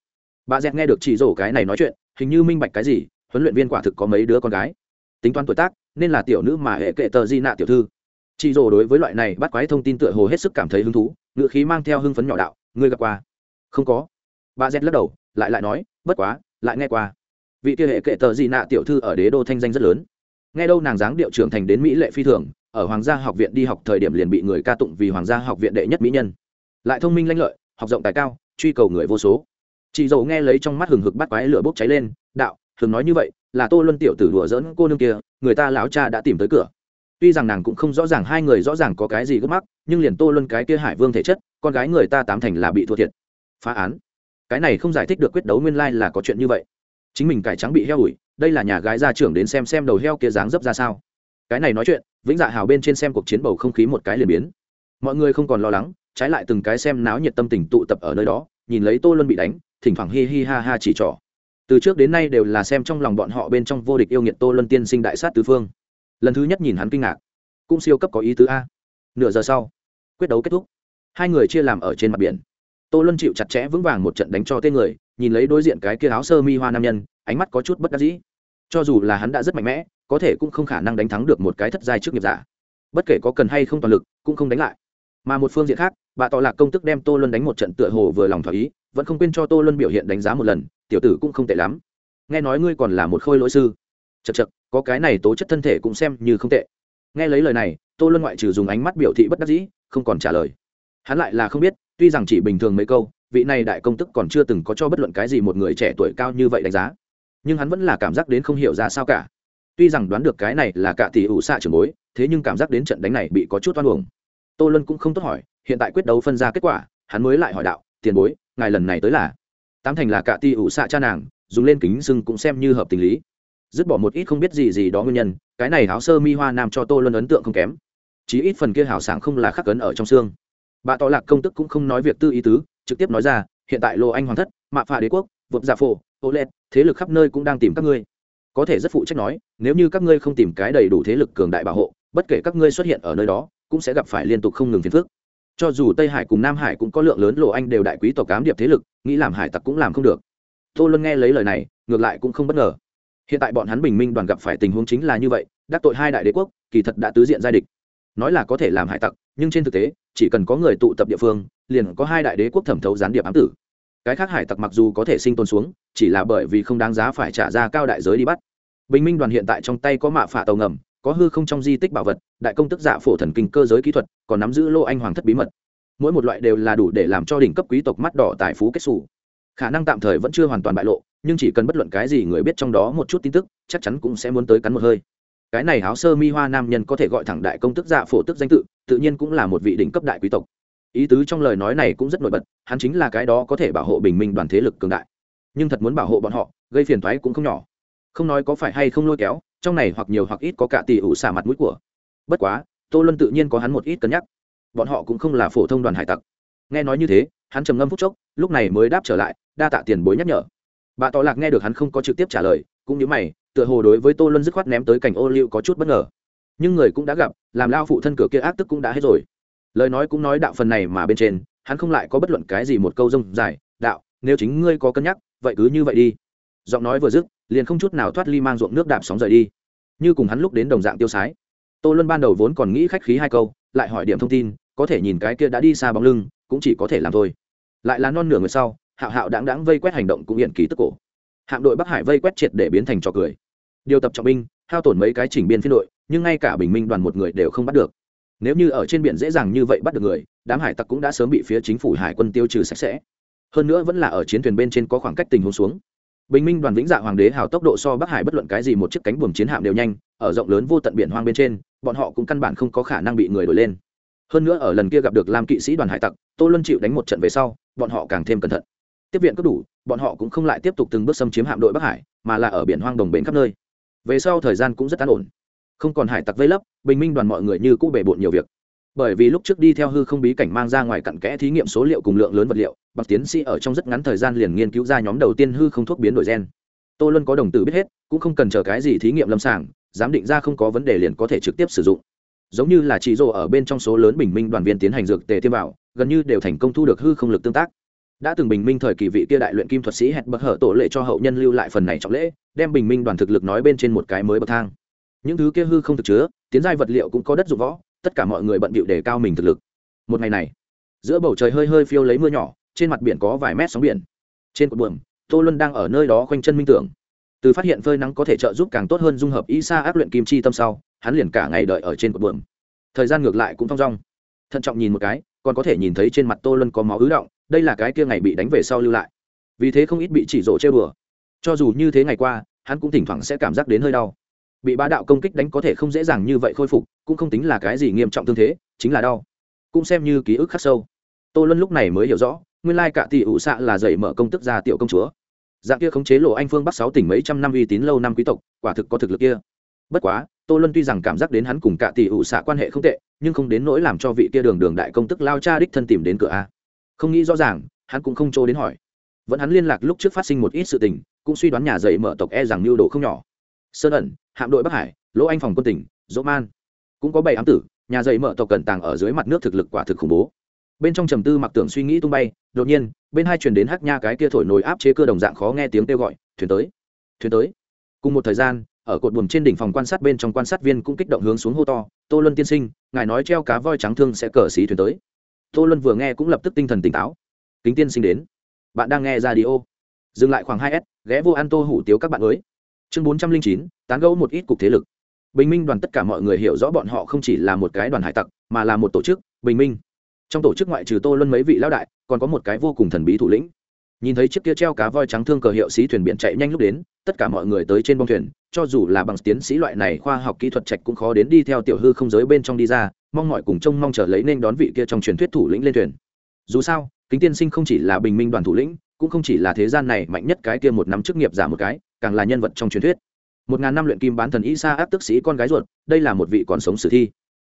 Bà dẹt nghe được chỉ rổ cái này nói chuyện, hình như minh bạch cái gì, huấn luyện viên quả thực có mấy đứa con gái. Tính toán tuổi tác, nên là tiểu nữ mà hệ kệ tờ di nạ tiểu thư. Chị rổ đối với loại này bắt quái thông tin tựa hồ hết sức cảm thấy hứng thú, ngựa khí mang theo hưng phấn nhỏ đạo ngươi gặp qua? Không có. Bà z lắc đầu, lại lại nói, bất quá, lại nghe qua. Vị kia hệ kệ tờ gì nạ tiểu thư ở đế đô thanh danh rất lớn. Nghe đâu nàng dáng điệu trưởng thành đến mỹ lệ phi thường, ở hoàng gia học viện đi học thời điểm liền bị người ca tụng vì hoàng gia học viện đệ nhất mỹ nhân. Lại thông minh lanh lợi, học rộng tài cao, truy cầu người vô số. Chị dầu nghe lấy trong mắt hừng hực bắt quái lửa bốc cháy lên, đạo, thường nói như vậy, là tô luân tiểu tử đùa dỡn cô nương kia, người ta lão cha đã tìm tới cửa. Tuy rằng nàng cũng không rõ ràng hai người rõ ràng có cái gì gấp mắc, nhưng liền tô luân cái kia hải vương thể chất con gái người ta tám thành là bị thua thiệt. Phá án. Cái này không giải thích được quyết đấu nguyên lai là có chuyện như vậy. Chính mình cải trắng bị heo ủi, đây là nhà gái gia trưởng đến xem xem đầu heo kia dáng dấp ra sao. Cái này nói chuyện, vĩnh dạ hào bên trên xem cuộc chiến bầu không khí một cái liền biến. Mọi người không còn lo lắng, trái lại từng cái xem náo nhiệt tâm tình tụ tập ở nơi đó, nhìn lấy tô luân bị đánh, thỉnh thoảng hi hi ha ha chỉ trỏ. Từ trước đến nay đều là xem trong lòng bọn họ bên trong vô địch yêu nghiệt tô luân tiên sinh đại sát tứ phương. Lần thứ nhất nhìn hắn kinh ngạc. Cũng siêu cấp có ý tứ a. Nửa giờ sau, quyết đấu kết thúc hai người chia làm ở trên mặt biển. Tô luân chịu chặt chẽ vững vàng một trận đánh cho tên người, nhìn lấy đối diện cái kia áo sơ mi hoa nam nhân, ánh mắt có chút bất đắc dĩ. Cho dù là hắn đã rất mạnh mẽ, có thể cũng không khả năng đánh thắng được một cái thất giai trước nghiệp giả. Bất kể có cần hay không toàn lực, cũng không đánh lại. Mà một phương diện khác, bà tỏ lạc công tức đem tô luân đánh một trận tựa hồ vừa lòng thỏa ý, vẫn không quên cho tô luân biểu hiện đánh giá một lần, tiểu tử cũng không tệ lắm. Nghe nói ngươi còn là một khôi lỗi sư. Chật chật có cái này tố chất thân thể cũng xem như không tệ. Nghe lấy lời này, tô luân ngoại trừ dùng ánh mắt biểu thị bất đắc dĩ, không còn trả lời hắn lại là không biết, tuy rằng chỉ bình thường mấy câu, vị này đại công tức còn chưa từng có cho bất luận cái gì một người trẻ tuổi cao như vậy đánh giá. Nhưng hắn vẫn là cảm giác đến không hiểu ra sao cả. Tuy rằng đoán được cái này là cả tỷ ủ xạ trường bối, thế nhưng cảm giác đến trận đánh này bị có chút oan uổng. Tô lân cũng không tốt hỏi, hiện tại quyết đấu phân ra kết quả, hắn mới lại hỏi đạo, tiền bối, ngài lần này tới là? Tám thành là cả tỷ ủ xạ cha nàng, dùng lên kính sưng cũng xem như hợp tình lý. Dứt bỏ một ít không biết gì gì đó nguyên nhân, cái này áo sơ mi hoa nam cho tô lân ấn tượng không kém. Chí ít phần kia hảo sảng không là khắc cấn ở trong xương bà tỏ lạc công tức cũng không nói việc tư ý tứ, trực tiếp nói ra, hiện tại lô anh hoàng thất, mạ phà đế quốc, vượt giả phổ, ô led thế lực khắp nơi cũng đang tìm các ngươi. Có thể rất phụ trách nói, nếu như các ngươi không tìm cái đầy đủ thế lực cường đại bảo hộ, bất kể các ngươi xuất hiện ở nơi đó, cũng sẽ gặp phải liên tục không ngừng phiền phức. Cho dù tây hải cùng nam hải cũng có lượng lớn lộ anh đều đại quý tộc cám điệp thế lực, nghĩ làm hải tặc cũng làm không được. Tô luân nghe lấy lời này, ngược lại cũng không bất ngờ. Hiện tại bọn hắn bình minh đoàn gặp phải tình huống chính là như vậy, đắc tội hai đại đế quốc, kỳ thật đã tứ diện giai địch. Nói là có thể làm hải tặc nhưng trên thực tế, chỉ cần có người tụ tập địa phương, liền có hai đại đế quốc thẩm thấu gián điệp ám tử. Cái khác hải tặc mặc dù có thể sinh tồn xuống, chỉ là bởi vì không đáng giá phải trả ra cao đại giới đi bắt. Bình minh đoàn hiện tại trong tay có mạ phả tàu ngầm, có hư không trong di tích bảo vật, đại công tức giả phổ thần kinh cơ giới kỹ thuật, còn nắm giữ lô anh hoàng thất bí mật. Mỗi một loại đều là đủ để làm cho đỉnh cấp quý tộc mắt đỏ tài phú kết xù. Khả năng tạm thời vẫn chưa hoàn toàn bại lộ, nhưng chỉ cần bất luận cái gì người biết trong đó một chút tin tức, chắc chắn cũng sẽ muốn tới cắn một hơi. Cái này áo sơ mi hoa nam nhân có thể gọi thẳng đại công tức dạ phổ tức danh tự tự nhiên cũng là một vị đỉnh cấp đại quý tộc. Ý tứ trong lời nói này cũng rất nổi bật, hắn chính là cái đó có thể bảo hộ bình minh đoàn thế lực cường đại. Nhưng thật muốn bảo hộ bọn họ, gây phiền thoái cũng không nhỏ. Không nói có phải hay không lôi kéo, trong này hoặc nhiều hoặc ít có cả tỷ ủ xả mặt mũi của. Bất quá, tô luân tự nhiên có hắn một ít cân nhắc. Bọn họ cũng không là phổ thông đoàn hải tặc. Nghe nói như thế, hắn trầm ngâm phút chốc, lúc này mới đáp trở lại, đa tạ tiền bối nhắc nhở. Bà tọ lạc nghe được hắn không có trực tiếp trả lời, cũng như mày, tựa hồ đối với tô luân dứt khoát ném tới cảnh ô liu có chút bất ngờ. Nhưng người cũng đã gặp làm lao phụ thân cửa kia ác tức cũng đã hết rồi. Lời nói cũng nói đạo phần này mà bên trên, hắn không lại có bất luận cái gì một câu rông dài, đạo, nếu chính ngươi có cân nhắc, vậy cứ như vậy đi. Giọng nói vừa dứt, liền không chút nào thoát ly mang ruộng nước đạp sóng rời đi. Như cùng hắn lúc đến đồng dạng tiêu sái. Tô luân ban đầu vốn còn nghĩ khách khí hai câu, lại hỏi điểm thông tin, có thể nhìn cái kia đã đi xa bóng lưng, cũng chỉ có thể làm thôi. Lại là non nửa người sau, hạo hạo đáng đáng vây quét hành động cũng hiện ký tức cổ. Hạm đội bắc hải vây quét triệt để biến thành trò cười. Điều tập trọng binh, hao tổn mấy cái chỉnh biên phiên đội nhưng ngay cả bình minh đoàn một người đều không bắt được. Nếu như ở trên biển dễ dàng như vậy bắt được người, đám hải tặc cũng đã sớm bị phía chính phủ hải quân tiêu trừ sạch sẽ. Hơn nữa vẫn là ở chiến thuyền bên trên có khoảng cách tình huống xuống. Bình minh đoàn vĩnh dạ hoàng đế hào tốc độ so bắc hải bất luận cái gì một chiếc cánh buồm chiến hạm đều nhanh, ở rộng lớn vô tận biển hoang bên trên, bọn họ cũng căn bản không có khả năng bị người đổi lên. Hơn nữa ở lần kia gặp được lam kỵ sĩ đoàn hải tặc, tô luân chịu đánh một trận về sau, bọn họ càng thêm cẩn thận. Tiếp viện cấp đủ, bọn họ cũng không lại tiếp tục từng bước xâm chiếm hạm đội bắc hải, mà là ở biển hoang đồng bến khắp nơi. Về sau thời gian cũng rất an ổn không còn hải tặc vây lấp, bình minh đoàn mọi người như cũ bể bộn nhiều việc. Bởi vì lúc trước đi theo hư không bí cảnh mang ra ngoài cặn kẽ thí nghiệm số liệu cùng lượng lớn vật liệu bậc tiến sĩ ở trong rất ngắn thời gian liền nghiên cứu ra nhóm đầu tiên hư không thuốc biến đổi gen. Tô luân có đồng tử biết hết, cũng không cần chờ cái gì thí nghiệm lâm sàng, giám định ra không có vấn đề liền có thể trực tiếp sử dụng. Giống như là chỉ rồ ở bên trong số lớn bình minh đoàn viên tiến hành dược tề tiêm vào gần như đều thành công thu được hư không lực tương tác. Đã từng bình minh thời kỳ vị kia đại luyện kim thuật sĩ hẹn bậc hở tổ lệ cho hậu nhân lưu lại phần này trọng lễ, đem bình minh đoàn thực lực nói bên trên một cái mới bậc thang những thứ kia hư không thực chứa, tiến giai vật liệu cũng có đất dụng võ, tất cả mọi người bận bịu để cao mình thực lực. Một ngày này, giữa bầu trời hơi hơi phiêu lấy mưa nhỏ, trên mặt biển có vài mét sóng biển. Trên cột buồm, tô luân đang ở nơi đó khoanh chân minh tưởng. Từ phát hiện phơi nắng có thể trợ giúp càng tốt hơn dung hợp y sa áp luyện kim chi tâm sau, hắn liền cả ngày đợi ở trên cột buồm. Thời gian ngược lại cũng thong dong. Thận trọng nhìn một cái, còn có thể nhìn thấy trên mặt tô luân có máu ứ động, đây là cái kia ngày bị đánh về sau lưu lại. Vì thế không ít bị chỉ rộ chơi bừa cho dù như thế ngày qua, hắn cũng thỉnh thoảng sẽ cảm giác đến hơi đau bị bá đạo công kích đánh có thể không dễ dàng như vậy khôi phục, cũng không tính là cái gì nghiêm trọng tương thế, chính là đau. Cũng xem như ký ức khắc sâu. Tô luân lúc này mới hiểu rõ, nguyên lai cả tỷ ủ xạ là dậy mở công tức gia tiểu công chúa. Dạng kia khống chế lộ anh phương bắc sáu tỉnh mấy trăm năm uy tín lâu năm quý tộc, quả thực có thực lực kia. Bất quá, tô luân tuy rằng cảm giác đến hắn cùng cả tỷ ủ xạ quan hệ không tệ, nhưng không đến nỗi làm cho vị kia đường đường đại công tức lao cha đích thân tìm đến cửa a. Không nghĩ rõ ràng, hắn cũng không trô đến hỏi. Vẫn hắn liên lạc lúc trước phát sinh một ít sự tình, cũng suy đoán nhà dậy mở tộc e rằng mưu đồ không nhỏ sơn ẩn, hạm đội bắc hải, lỗ anh phòng quân tỉnh, dỗ man. Cũng có bảy ám tử, nhà dậy mở tộc cẩn tàng ở dưới mặt nước thực lực quả thực khủng bố. Bên trong trầm tư mặc tưởng suy nghĩ tung bay, đột nhiên, bên hai truyền đến hát nha cái kia thổi nồi áp chế cơ đồng dạng khó nghe tiếng kêu gọi, thuyền tới thuyền tới. Cùng một thời gian, ở cột buồm trên đỉnh phòng quan sát bên trong quan sát viên cũng kích động hướng xuống hô to, tô luân tiên sinh, ngài nói treo cá voi trắng thương sẽ cờ xí thuyền tới. Tô luân vừa nghe cũng lập tức tinh thần tỉnh táo. Kính tiên sinh đến, bạn đang nghe ra đi ô dừng lại khoảng hai s, ghé vô ăn tô hủ tiếu các bạn mới chương bốn trăm linh chín, tán gẫu một ít cục thế lực. Bình minh đoàn tất cả mọi người hiểu rõ bọn họ không chỉ là một cái đoàn hải tặc, mà là một tổ chức, bình minh. Trong tổ chức ngoại trừ tô luân mấy vị lão đại, còn có một cái vô cùng thần bí thủ lĩnh. Nhìn thấy chiếc kia treo cá voi trắng thương cờ hiệu sĩ thuyền biển chạy nhanh lúc đến, tất cả mọi người tới trên bông thuyền, cho dù là bằng tiến sĩ loại này khoa học kỹ thuật trạch cũng khó đến đi theo tiểu hư không giới bên trong đi ra, mong mọi cùng trông mong chờ lấy nên đón vị kia trong truyền thuyết thủ lĩnh lên thuyền. Dù sao, kính tiên sinh không chỉ là bình minh đoàn thủ lĩnh, cũng không chỉ là thế gian này mạnh nhất cái kia một năm chức nghiệp giả một cái càng là nhân vật trong truyền thuyết. Một ngàn năm luyện kim bán thần isa áp tức sĩ con gái ruột, đây là một vị còn sống sử thi.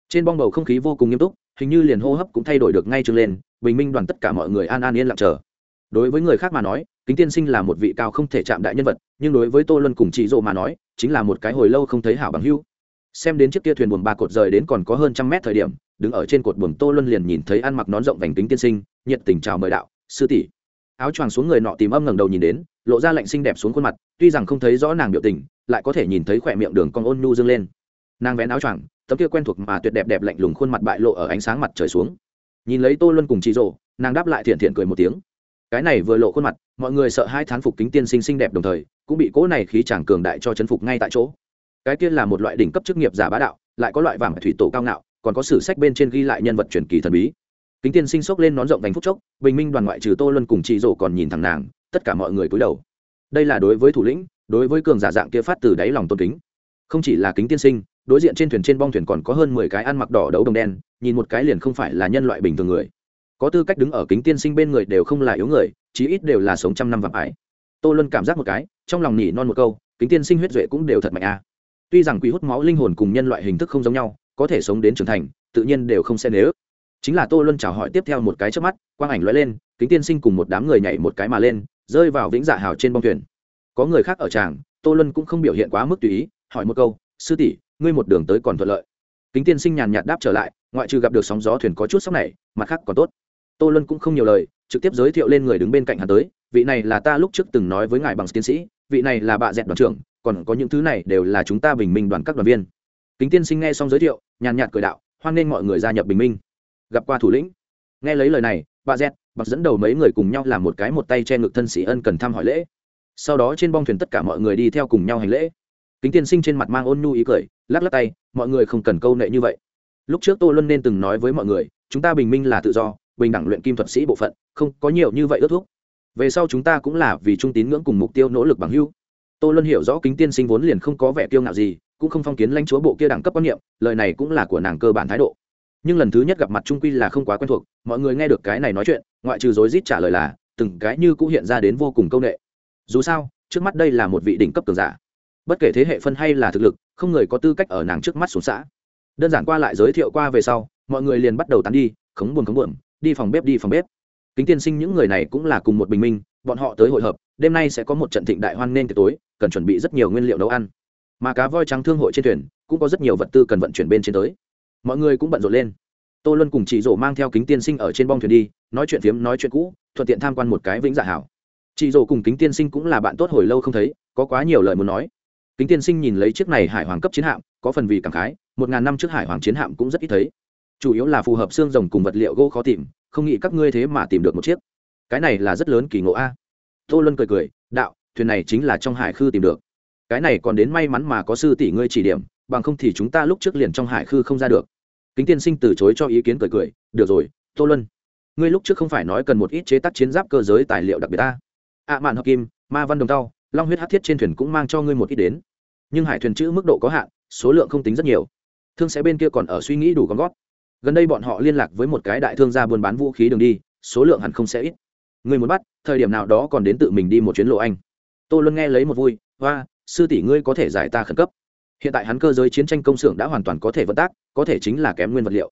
Trên bong bầu không khí vô cùng nghiêm túc, hình như liền hô hấp cũng thay đổi được ngay trương lên, bình minh đoàn tất cả mọi người an an yên lặng chờ. Đối với người khác mà nói, kính tiên sinh là một vị cao không thể chạm đại nhân vật, nhưng đối với tô luân cùng chị dỗ mà nói, chính là một cái hồi lâu không thấy hảo bằng hưu xem đến chiếc kia thuyền buồm ba cột rời đến còn có hơn trăm mét thời điểm, đứng ở trên cột buồm tô luân liền nhìn thấy ăn mặc nón rộng vành kính tiên sinh, nhiệt tình chào mời đạo, sư tỷ. Áo choàng xuống người nọ tìm âm ngẩng đầu nhìn đến lộ ra lạnh xinh đẹp xuống khuôn mặt, tuy rằng không thấy rõ nàng biểu tình, lại có thể nhìn thấy khỏe miệng đường con ôn nhu dâng lên. Nàng vén áo choàng, tấm kia quen thuộc mà tuyệt đẹp đẹp lạnh lùng khuôn mặt bại lộ ở ánh sáng mặt trời xuống. Nhìn lấy tô luân cùng chị rồ nàng đáp lại thiện thiện cười một tiếng. Cái này vừa lộ khuôn mặt, mọi người sợ hai thán phục kính tiên sinh xinh đẹp đồng thời, cũng bị cỗ này khí chàng cường đại cho chấn phục ngay tại chỗ. Cái kia là một loại đỉnh cấp chức nghiệp giả bá đạo, lại có loại vàng thủy tổ cao ngạo, còn có sử sách bên trên ghi lại nhân vật truyền kỳ thần bí. Kính tiên sinh xốc lên nón rộng vành phúc chốc, bình minh đoàn ngoại trừ tô luân cùng chị rồ còn nhìn thẳng nàng tất cả mọi người cúi đầu. Đây là đối với thủ lĩnh, đối với cường giả dạng kia phát từ đáy lòng tôn kính. Không chỉ là kính tiên sinh, đối diện trên thuyền trên bong thuyền còn có hơn mười cái ăn mặc đỏ đấu đồng đen, nhìn một cái liền không phải là nhân loại bình thường người. Có tư cách đứng ở kính tiên sinh bên người đều không là yếu người, chí ít đều là sống trăm năm vạn ải. Tô luân cảm giác một cái, trong lòng nhỉ non một câu, kính tiên sinh huyết duệ cũng đều thật mạnh a tuy rằng quỷ hút máu linh hồn cùng nhân loại hình thức không giống nhau, có thể sống đến trưởng thành, tự nhiên đều không sẽ nếu. Chính là tô luân chào hỏi tiếp theo một cái trước mắt, quang ảnh lóe lên, kính tiên sinh cùng một đám người nhảy một cái mà lên rơi vào vĩnh dạ hào trên bong thuyền. Có người khác ở tràng, tô luân cũng không biểu hiện quá mức tùy ý, hỏi một câu, sư tỷ, ngươi một đường tới còn thuận lợi? Kính tiên sinh nhàn nhạt đáp trở lại, ngoại trừ gặp được sóng gió thuyền có chút sóc này, mặt khác còn tốt. Tô luân cũng không nhiều lời, trực tiếp giới thiệu lên người đứng bên cạnh hắn tới, vị này là ta lúc trước từng nói với ngài bằng tiến sĩ, vị này là bà dẹt đoàn trưởng, còn có những thứ này đều là chúng ta bình minh đoàn các đoàn viên. Kính tiên sinh nghe xong giới thiệu, nhàn nhạt cười đạo, hoan nghênh mọi người gia nhập bình minh. Gặp qua thủ lĩnh. Nghe lấy lời này bà dẹt bạc dẫn đầu mấy người cùng nhau làm một cái một tay che ngực thân sĩ ân cần thăm hỏi lễ. Sau đó trên bong thuyền tất cả mọi người đi theo cùng nhau hành lễ. Kính tiên sinh trên mặt mang ôn nhu ý cười, lắc lắc tay, mọi người không cần câu nệ như vậy. Lúc trước tô luân nên từng nói với mọi người, chúng ta bình minh là tự do, bình đẳng luyện kim thuật sĩ bộ phận, không có nhiều như vậy ước thúc. Về sau chúng ta cũng là vì trung tín ngưỡng cùng mục tiêu nỗ lực bằng hưu tô luân hiểu rõ kính tiên sinh vốn liền không có vẻ kiêu ngạo gì, cũng không phong kiến lãnh chúa bộ kia đẳng cấp quan niệm, lời này cũng là của nàng cơ bản thái độ nhưng lần thứ nhất gặp mặt trung quy là không quá quen thuộc, mọi người nghe được cái này nói chuyện, ngoại trừ rối rít trả lời là, từng cái như cũng hiện ra đến vô cùng công nghệ dù sao, trước mắt đây là một vị đỉnh cấp cường giả. Bất kể thế hệ phân hay là thực lực, không người có tư cách ở nàng trước mắt xuống xã. Đơn giản qua lại giới thiệu qua về sau, mọi người liền bắt đầu tán đi, khống buồn khống buồn đi phòng bếp, đi phòng bếp. Kính tiên sinh những người này cũng là cùng một bình minh, bọn họ tới hội hợp, đêm nay sẽ có một trận thịnh đại hoan nên tối, cần chuẩn bị rất nhiều nguyên liệu nấu ăn. Mà cá voi trắng thương hội trên thuyền, cũng có rất nhiều vật tư cần vận chuyển bên trên tới mọi người cũng bận rộn lên. Tô luân cùng chị rổ mang theo kính tiên sinh ở trên bong thuyền đi, nói chuyện phiếm, nói chuyện cũ, thuận tiện tham quan một cái vĩnh dạ hảo. Chị rổ cùng kính tiên sinh cũng là bạn tốt hồi lâu không thấy, có quá nhiều lời muốn nói. Kính tiên sinh nhìn lấy chiếc này hải hoàng cấp chiến hạm, có phần vì cảm khái, một ngàn năm trước hải hoàng chiến hạm cũng rất ít thấy. Chủ yếu là phù hợp xương rồng cùng vật liệu gỗ khó tìm, không nghĩ các ngươi thế mà tìm được một chiếc. Cái này là rất lớn kỳ ngộ a. Tô luân cười cười, đạo, thuyền này chính là trong hải khư tìm được. Cái này còn đến may mắn mà có sư tỷ ngươi chỉ điểm, bằng không thì chúng ta lúc trước liền trong hải khư không ra được kính tiên sinh từ chối cho ý kiến cười cười, được rồi, tô luân, ngươi lúc trước không phải nói cần một ít chế tác chiến giáp cơ giới tài liệu đặc biệt ta? Ạ mạn hợp kim, ma văn đồng tao, long huyết hát thiết trên thuyền cũng mang cho ngươi một ít đến. Nhưng hải thuyền chữ mức độ có hạn, số lượng không tính rất nhiều. Thương sẽ bên kia còn ở suy nghĩ đủ con gót gần đây bọn họ liên lạc với một cái đại thương gia buôn bán vũ khí đường đi, số lượng hẳn không sẽ ít. Người muốn bắt, thời điểm nào đó còn đến tự mình đi một chuyến lộ anh. Tô luân nghe lấy một vui hoa sư tỷ ngươi có thể giải ta khẩn cấp hiện tại hắn cơ giới chiến tranh công xưởng đã hoàn toàn có thể vận tác, có thể chính là kém nguyên vật liệu.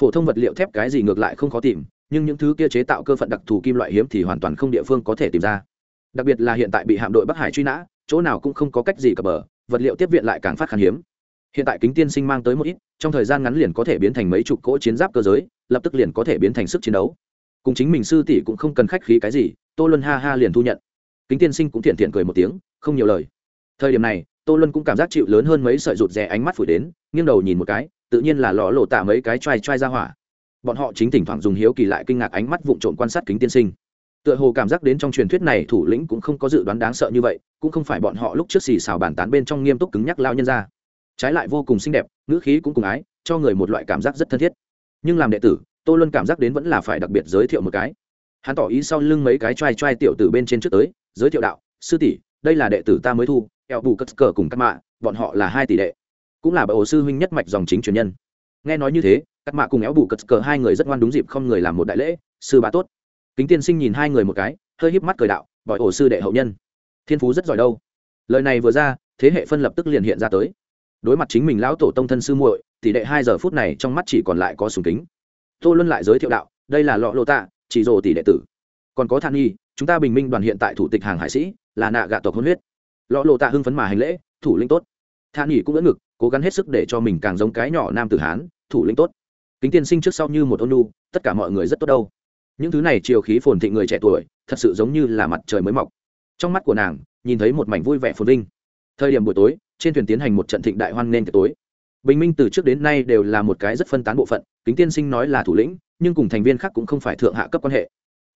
Phổ thông vật liệu thép cái gì ngược lại không khó tìm, nhưng những thứ kia chế tạo cơ phận đặc thù kim loại hiếm thì hoàn toàn không địa phương có thể tìm ra. Đặc biệt là hiện tại bị hạm đội bắc hải truy nã, chỗ nào cũng không có cách gì cập bờ, vật liệu tiếp viện lại càng phát khan hiếm. Hiện tại kính tiên sinh mang tới một ít, trong thời gian ngắn liền có thể biến thành mấy chục cỗ chiến giáp cơ giới, lập tức liền có thể biến thành sức chiến đấu. Cùng chính mình sư tỷ cũng không cần khách khí cái gì, tô luân ha ha liền thu nhận. Kính tiên sinh cũng thiện thiện cười một tiếng, không nhiều lời. Thời điểm này tô luân cũng cảm giác chịu lớn hơn mấy sợi rụt rè ánh mắt phủi đến, nghiêng đầu nhìn một cái, tự nhiên là lò lộ tạ mấy cái t r a i t r a i ra hỏa. Bọn họ chính thỉnh thoảng dùng hiếu kỳ lại kinh ngạc ánh mắt vụng trộm quan sát kính tiên sinh. Tựa hồ cảm giác đến trong truyền thuyết này thủ lĩnh cũng không có dự đoán đáng sợ như vậy, cũng không phải bọn họ lúc trước xì xào bàn tán bên trong nghiêm túc cứng nhắc lao nhân ra. Trái lại vô cùng xinh đẹp, ngữ khí cũng cùng ái, cho người một loại cảm giác rất thân thiết. Nhưng làm đệ tử, tô luân cảm giác đến vẫn là phải đặc biệt giới thiệu một cái. Hắn tỏ ý sau lưng mấy cái t r a i t r a i tiểu từ bên trên trước tới, giới thiệu đạo, sư tỷ đây là đệ tử ta mới thu, eo bù cất cờ cùng các mạ, bọn họ là hai tỷ đệ. Cũng là bà ổ sư huynh nhất mạch dòng chính truyền nhân. Nghe nói như thế, các mạ cùng éo bù cất cờ hai người rất ngoan đúng dịp không người làm một đại lễ, sư bá tốt. Kính tiên sinh nhìn hai người một cái, hơi híp mắt cười đạo gọi ổ sư đệ hậu nhân, thiên phú rất giỏi đâu. Lời này vừa ra, thế hệ phân lập tức liền hiện ra tới. Đối mặt chính mình lão tổ tông thân sư muội, tỷ đệ hai giờ phút này trong mắt chỉ còn lại có sùng kính. Tô luân lại giới thiệu đạo, đây là lọ lô tạ, chỉ rồ tỷ đệ tử. Còn có than nhi chúng ta bình minh đoàn hiện tại thủ tịch hàng hải sĩ là nạ gạ tộc hôn huyết. Lọ lộ tạ hưng phấn mà hành lễ, thủ lĩnh tốt. Tha nghỉ cũng đỡ ngực, cố gắng hết sức để cho mình càng giống cái nhỏ nam tử hán, thủ lĩnh tốt. Kính tiên sinh trước sau như một ôn nu tất cả mọi người rất tốt đâu. Những thứ này chiều khí phồn thịnh người trẻ tuổi, thật sự giống như là mặt trời mới mọc. Trong mắt của nàng, nhìn thấy một mảnh vui vẻ phồn vinh. Thời điểm buổi tối, trên thuyền tiến hành một trận thịnh đại hoan nên tối. Bình minh từ trước đến nay đều là một cái rất phân tán bộ phận, kính tiên sinh nói là thủ lĩnh, nhưng cùng thành viên khác cũng không phải thượng hạ cấp quan hệ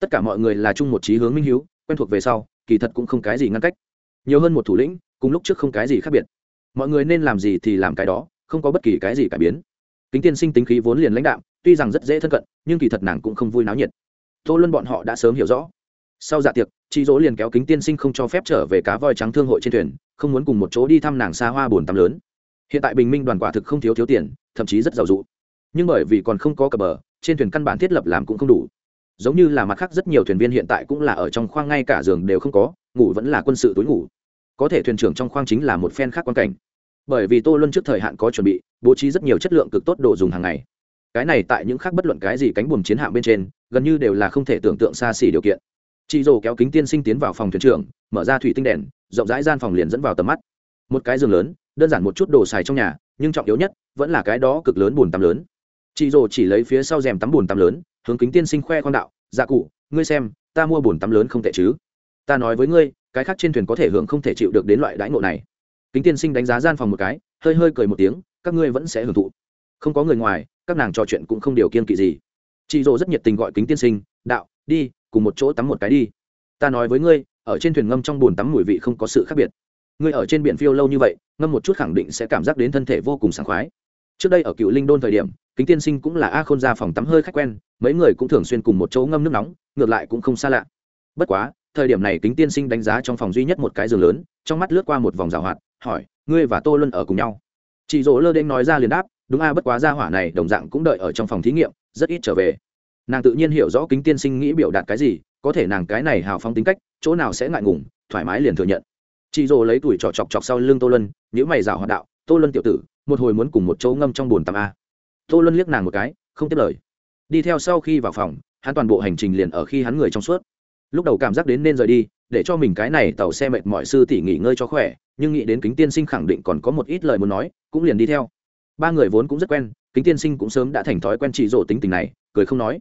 tất cả mọi người là chung một trí hướng minh hiếu, quen thuộc về sau, kỳ thật cũng không cái gì ngăn cách. Nhiều hơn một thủ lĩnh, cùng lúc trước không cái gì khác biệt. Mọi người nên làm gì thì làm cái đó, không có bất kỳ cái gì cải biến. Kính tiên sinh tính khí vốn liền lãnh đạm, tuy rằng rất dễ thân cận, nhưng kỳ thật nàng cũng không vui náo nhiệt. Tô luân bọn họ đã sớm hiểu rõ. Sau dạ tiệc chị dỗ liền kéo kính tiên sinh không cho phép trở về cá voi trắng thương hội trên thuyền, không muốn cùng một chỗ đi thăm nàng xa hoa bồn tắm lớn. Hiện tại bình minh đoàn quả thực không thiếu thiếu tiền, thậm chí rất giàu dụ. Nhưng bởi vì còn không có cờ bờ, trên thuyền căn bản thiết lập làm cũng không đủ giống như là mặt khác rất nhiều thuyền viên hiện tại cũng là ở trong khoang ngay cả giường đều không có, ngủ vẫn là quân sự túi ngủ. Có thể thuyền trưởng trong khoang chính là một phen khác quan cảnh. Bởi vì tô luân trước thời hạn có chuẩn bị, bố trí rất nhiều chất lượng cực tốt đồ dùng hàng ngày. Cái này tại những khác bất luận cái gì cánh buồm chiến hạm bên trên, gần như đều là không thể tưởng tượng xa xỉ điều kiện. Chị rồ kéo kính tiên sinh tiến vào phòng thuyền trưởng, mở ra thủy tinh đèn, rộng rãi gian phòng liền dẫn vào tầm mắt. Một cái giường lớn, đơn giản một chút đồ xài trong nhà, nhưng trọng yếu nhất, vẫn là cái đó cực lớn bùn tắm lớn. Chị rồ chỉ lấy phía sau rèm tắm bùn tắm lớn hướng kính tiên sinh khoe con đạo dạ cụ, ngươi xem, ta mua bồn tắm lớn không tệ chứ? Ta nói với ngươi, cái khác trên thuyền có thể hưởng không thể chịu được đến loại đãi ngộ này. Kính tiên sinh đánh giá gian phòng một cái, hơi hơi cười một tiếng, các ngươi vẫn sẽ hưởng thụ. Không có người ngoài, các nàng trò chuyện cũng không điều kiên kỵ gì. Chị dỗ rất nhiệt tình gọi kính tiên sinh, đạo, đi, cùng một chỗ tắm một cái đi. Ta nói với ngươi, ở trên thuyền ngâm trong bồn tắm mùi vị không có sự khác biệt. Ngươi ở trên biển phiêu lâu như vậy, ngâm một chút khẳng định sẽ cảm giác đến thân thể vô cùng sảng khoái. Trước đây ở cựu linh đôn thời điểm kính tiên sinh cũng là a khôn ra phòng tắm hơi khách quen, mấy người cũng thường xuyên cùng một chỗ ngâm nước nóng, ngược lại cũng không xa lạ. Bất quá, thời điểm này kính tiên sinh đánh giá trong phòng duy nhất một cái giường lớn, trong mắt lướt qua một vòng rào hoạt, hỏi, ngươi và tô luân ở cùng nhau? Chị dỗ lơ đênh nói ra liền đáp, đúng a, bất quá ra hỏa này đồng dạng cũng đợi ở trong phòng thí nghiệm, rất ít trở về. Nàng tự nhiên hiểu rõ kính tiên sinh nghĩ biểu đạt cái gì, có thể nàng cái này hào phóng tính cách, chỗ nào sẽ ngại ngùng, thoải mái liền thừa nhận. Chị dỗ lấy tuổi trò chọc chọc sau lưng tô luân nhữ mày rào hoạt đạo, tô luân tiểu tử, một hồi muốn cùng một chỗ ngâm trong bồn tắm a tô luân liếc nàng một cái, không tiếp lời. Đi theo sau khi vào phòng, hắn toàn bộ hành trình liền ở khi hắn người trong suốt. Lúc đầu cảm giác đến nên rời đi, để cho mình cái này tàu xe mệt mọi sư tỷ nghỉ ngơi cho khỏe, nhưng nghĩ đến kính tiên sinh khẳng định còn có một ít lời muốn nói, cũng liền đi theo. Ba người vốn cũng rất quen, kính tiên sinh cũng sớm đã thành thói quen chị rổ tính tình này, cười không nói.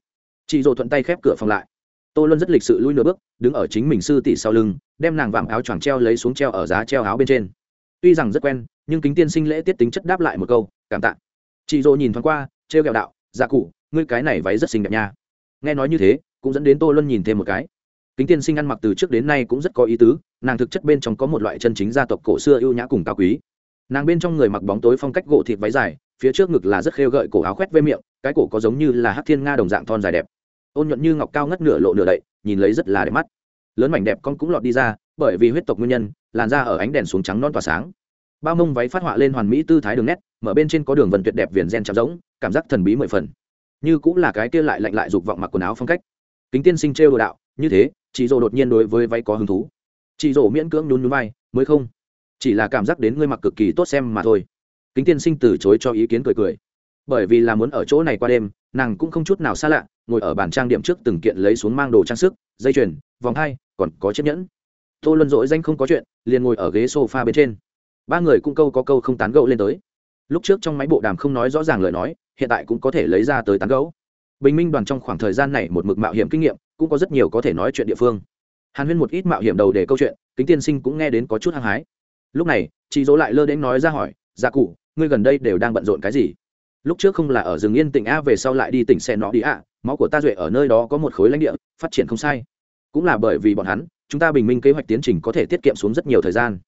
Chị rổ thuận tay khép cửa phòng lại. Tô luân rất lịch sự lui nửa bước, đứng ở chính mình sư tỷ sau lưng, đem nàng vạm áo choàng treo lấy xuống treo ở giá treo áo bên trên. Tuy rằng rất quen, nhưng kính tiên sinh lễ tiết tính chất đáp lại một câu, cảm tạ chị dỗ nhìn thoáng qua treo o đạo dạ cụ, ngươi cái này váy rất xinh đẹp nha. Nghe nói như thế, cũng dẫn đến tô luân nhìn thêm một cái. Kính tiên sinh ăn mặc từ trước đến nay cũng rất có ý tứ, nàng thực chất bên trong có một loại chân chính gia tộc cổ xưa ưu nhã cùng cao quý. Nàng bên trong người mặc bóng tối phong cách gỗ thịt váy dài, phía trước ngực là rất khêu gợi cổ áo khoét vê miệng, cái cổ có giống như là hát thiên nga đồng dạng thon dài đẹp. Ôn nhuận như ngọc cao ngất nửa lộ nửa đậy, nhìn lấy rất là đẹp mắt. Lớn mảnh đẹp con cũng lọt đi ra, bởi vì huyết tộc nguyên nhân, làn da ở ánh đèn xuống trắng non tỏa sáng bao mông váy phát họa lên hoàn mỹ tư thái đường nét, mở bên trên có đường vần tuyệt đẹp viền gen chạm giống, cảm giác thần bí mười phần. Như cũng là cái kia lại lạnh lại dục vọng mặc quần áo phong cách. Kính tiên sinh trêu đồ đạo, như thế, chị dỗ đột nhiên đối với váy có hứng thú. Chị dỗ miễn cưỡng nhún nhún vai, mới không. Chỉ là cảm giác đến ngươi mặc cực kỳ tốt xem mà thôi. Kính tiên sinh từ chối cho ý kiến cười cười. Bởi vì là muốn ở chỗ này qua đêm, nàng cũng không chút nào xa lạ, ngồi ở bàn trang điểm trước từng kiện lấy xuống mang đồ trang sức, dây chuyền, vòng hai, còn có chiếc nhẫn. Tô luân dỗi danh không có chuyện, liền ngồi ở ghế s o f a bên trên ba người cũng câu có câu không tán gẫu lên tới. Lúc trước trong máy bộ đàm không nói rõ ràng lời nói, hiện tại cũng có thể lấy ra tới tán gẫu. Bình minh đoàn trong khoảng thời gian này một mực mạo hiểm kinh nghiệm, cũng có rất nhiều có thể nói chuyện địa phương. Hàn huyên một ít mạo hiểm đầu để câu chuyện, kính tiên sinh cũng nghe đến có chút hăng hái. Lúc này chị dỗ lại lơ đến nói ra hỏi gia cụ, ngươi gần đây đều đang bận rộn cái gì? Lúc trước không là ở rừng yên tỉnh a, về sau lại đi tỉnh xe nọ đi a, máu của ta duệ ở nơi đó có một khối lãnh địa, phát triển không sai. Cũng là bởi vì bọn hắn, chúng ta bình minh kế hoạch tiến trình có thể tiết kiệm xuống rất nhiều thời gian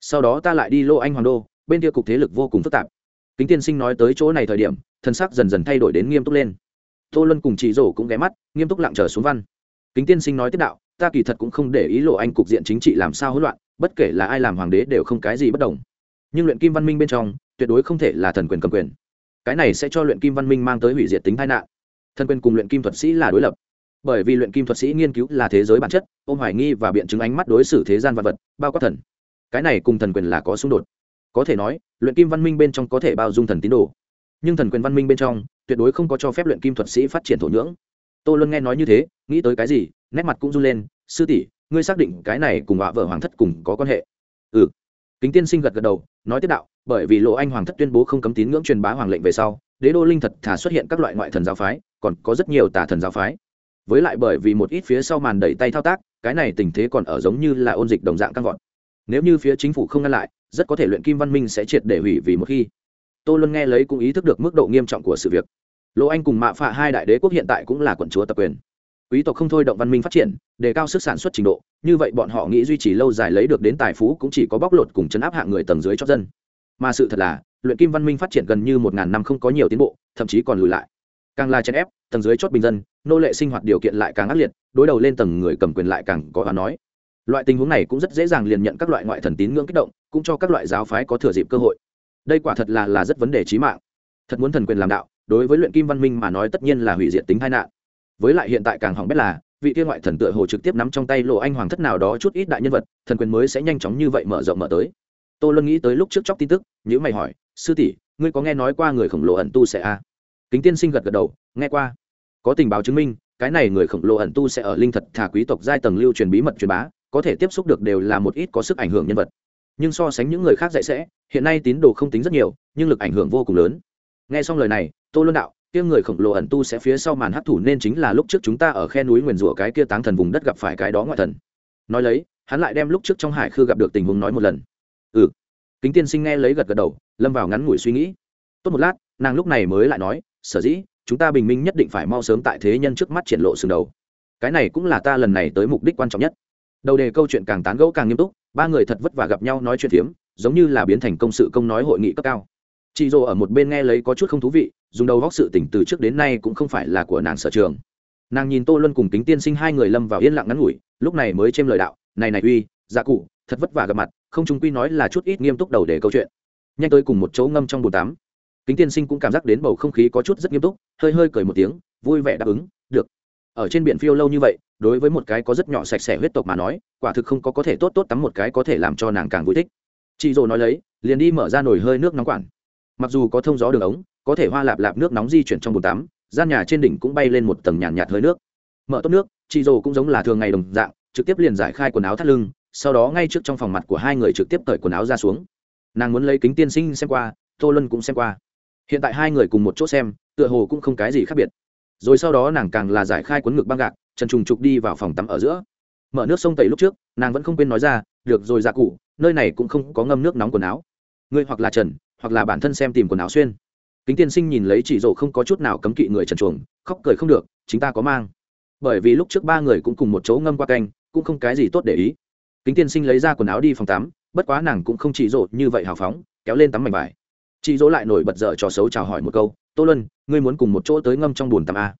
sau đó ta lại đi lô anh hoàng đô, bên kia cục thế lực vô cùng phức tạp. Kính tiên sinh nói tới chỗ này thời điểm, thân sắc dần dần thay đổi đến nghiêm túc lên. Tô luân cùng chị rổ cũng ghé mắt, nghiêm túc lặng trở xuống văn. Kính tiên sinh nói tiếp đạo, ta kỳ thật cũng không để ý lộ anh cục diện chính trị làm sao hỗn loạn, bất kể là ai làm hoàng đế đều không cái gì bất đồng. Nhưng luyện kim văn minh bên trong, tuyệt đối không thể là thần quyền cầm quyền. Cái này sẽ cho luyện kim văn minh mang tới hủy diệt tính tai nạn. Thần quyền cùng luyện kim thuật sĩ là đối lập. Bởi vì luyện kim thuật sĩ nghiên cứu là thế giới bản chất, ôm hoài nghi và biện chứng ánh mắt đối xử thế gian vật vật, bao quát thần cái này cùng thần quyền là có xung đột. Có thể nói, luyện kim văn minh bên trong có thể bao dung thần tín đồ. Nhưng thần quyền văn minh bên trong, tuyệt đối không có cho phép luyện kim thuật sĩ phát triển thổ nhưỡng. Tôi luôn nghe nói như thế, nghĩ tới cái gì, nét mặt cũng run lên, sư tỷ, ngươi xác định cái này cùng họa vợ hoàng thất cùng có quan hệ? Ừ. Kính tiên sinh gật gật đầu, nói tiếp đạo, bởi vì lộ anh hoàng thất tuyên bố không cấm tín ngưỡng truyền bá hoàng lệnh về sau, đế đô linh thật thả xuất hiện các loại ngoại thần giáo phái, còn có rất nhiều tà thần giáo phái. Với lại bởi vì một ít phía sau màn đẩy tay thao tác, cái này tình thế còn ở giống như là ôn dịch đồng dạng căng vọt nếu như phía chính phủ không ngăn lại, rất có thể luyện kim văn minh sẽ triệt để hủy vì một khi. Tô luân nghe lấy cũng ý thức được mức độ nghiêm trọng của sự việc. Lỗ anh cùng mạ phạ hai đại đế quốc hiện tại cũng là quận chúa tập quyền. Quý tộc không thôi động văn minh phát triển, đề cao sức sản xuất trình độ, như vậy bọn họ nghĩ duy trì lâu dài lấy được đến tài phú cũng chỉ có bóc lột cùng chấn áp hạng người tầng dưới cho dân. Mà sự thật là, luyện kim văn minh phát triển gần như một ngàn năm không có nhiều tiến bộ, thậm chí còn lùi lại. Càng là chèn ép, tầng dưới chót bình dân, nô lệ sinh hoạt điều kiện lại càng ác liệt, đối đầu lên tầng người cầm quyền lại càng có hòa nói loại tình huống này cũng rất dễ dàng liền nhận các loại ngoại thần tín ngưỡng kích động, cũng cho các loại giáo phái có thừa dịp cơ hội. Đây quả thật là là rất vấn đề trí mạng. Thật muốn thần quyền làm đạo, đối với luyện kim văn minh mà nói tất nhiên là hủy diệt tính tai nạn. Với lại hiện tại càng hỏng bét là, vị tiên ngoại thần tựa hồ trực tiếp nắm trong tay lộ anh hoàng thất nào đó chút ít đại nhân vật, thần quyền mới sẽ nhanh chóng như vậy mở rộng mở tới. Tô luân nghĩ tới lúc trước chóc tin tức nhữ mày hỏi, sư tỷ, ngươi có nghe nói qua người khổng lồ ẩn tu sẽ a? Kính tiên sinh gật gật đầu, nghe qua. Có tình báo chứng minh, cái này người khổng lồ ẩn tu sẽ ở linh thật thả quý tộc giai tầng lưu truyền bí mật truyền bá có thể tiếp xúc được đều là một ít có sức ảnh hưởng nhân vật. Nhưng so sánh những người khác dạy sẽ, hiện nay tín đồ không tính rất nhiều, nhưng lực ảnh hưởng vô cùng lớn. Nghe xong lời này, tô luân đạo, kia người khổng lồ ẩn tu sẽ phía sau màn hấp thủ nên chính là lúc trước chúng ta ở khe núi nguyền rủa cái kia táng thần vùng đất gặp phải cái đó ngoại thần. Nói lấy, hắn lại đem lúc trước trong hải khư gặp được tình huống nói một lần. Ừ. Kính tiên sinh nghe lấy gật gật đầu, lâm vào ngắn ngủi suy nghĩ. Tốt một lát, nàng lúc này mới lại nói, sở dĩ, chúng ta bình minh nhất định phải mau sớm tại thế nhân trước mắt triển lộ sừng đầu. Cái này cũng là ta lần này tới mục đích quan trọng nhất đầu đề câu chuyện càng tán gẫu càng nghiêm túc, ba người thật vất vả gặp nhau nói chuyện phiếm giống như là biến thành công sự công nói hội nghị cấp cao. Chị dô ở một bên nghe lấy có chút không thú vị, dùng đầu góc sự tỉnh từ trước đến nay cũng không phải là của nàng sở trường. Nàng nhìn tô luân cùng kính tiên sinh hai người lâm vào yên lặng ngắn ngủi, lúc này mới chêm lời đạo, này này uy dạ cụ, thật vất vả gặp mặt, không chúng quy nói là chút ít nghiêm túc đầu để câu chuyện. Nhanh tới cùng một chỗ ngâm trong bồn tắm. Kính tiên sinh cũng cảm giác đến bầu không khí có chút rất nghiêm túc, hơi hơi cười một tiếng, vui vẻ đáp ứng, được ở trên biển phiêu lâu như vậy đối với một cái có rất nhỏ sạch sẽ huyết tộc mà nói quả thực không có có thể tốt tốt tắm một cái có thể làm cho nàng càng vui thích. Chị dồ nói lấy liền đi mở ra nồi hơi nước nóng quản. Mặc dù có thông gió đường ống có thể hoa lạp lạp nước nóng di chuyển trong bồn tắm gian nhà trên đỉnh cũng bay lên một tầng nhàn nhạt, nhạt hơi nước. Mở tốt nước chị dồ cũng giống là thường ngày đồng dạng trực tiếp liền giải khai quần áo thắt lưng sau đó ngay trước trong phòng mặt của hai người trực tiếp cởi quần áo ra xuống. Nàng muốn lấy kính tiên sinh xem qua tô luân cũng xem qua. Hiện tại hai người cùng một chỗ xem tựa hồ cũng không cái gì khác biệt rồi sau đó nàng càng là giải khai cuốn ngực băng gạc, trần trùng trục đi vào phòng tắm ở giữa. Mở nước sông tẩy lúc trước, nàng vẫn không quên nói ra, được rồi ra cụ, nơi này cũng không có ngâm nước nóng quần áo. Ngươi hoặc là trần, hoặc là bản thân xem tìm quần áo xuyên. Kính tiên sinh nhìn lấy chỉ rổ không có chút nào cấm kỵ người trần chuồng, khóc cười không được, chính ta có mang. Bởi vì lúc trước ba người cũng cùng một chỗ ngâm qua canh, cũng không cái gì tốt để ý. Kính tiên sinh lấy ra quần áo đi phòng tắm, bất quá nàng cũng không chỉ rộ như vậy hào phóng, kéo lên tắm mảnh vải. Chị dỗ lại nổi bật dở trò xấu chào hỏi một câu tô luân, ngươi muốn cùng một chỗ tới ngâm trong bùn tắm a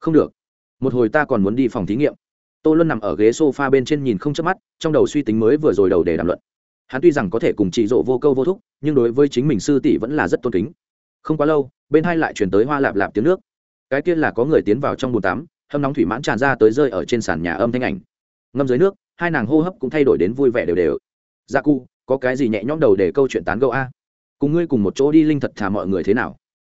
không được. Một hồi ta còn muốn đi phòng thí nghiệm. Tô luân nằm ở ghế s o f a bên trên nhìn không chớp mắt, trong đầu suy tính mới vừa rồi đầu để đàm luận. Hắn tuy rằng có thể cùng chị dỗ vô câu vô thúc, nhưng đối với chính mình sư tỷ vẫn là rất tôn kính. Không quá lâu, bên hai lại chuyển tới hoa lạp lạp tiếng nước. Cái kia là có người tiến vào trong bồn tắm, hâm nóng thủy mãn tràn ra tới rơi ở trên sàn nhà âm thanh ảnh. Ngâm dưới nước, hai nàng hô hấp cũng thay đổi đến vui vẻ đều đều. Gia cu, có cái gì nhẹ nhõm đầu để câu chuyện tán gẫu a? Cùng ngươi cùng một chỗ đi linh thật thả mọi người thế nào?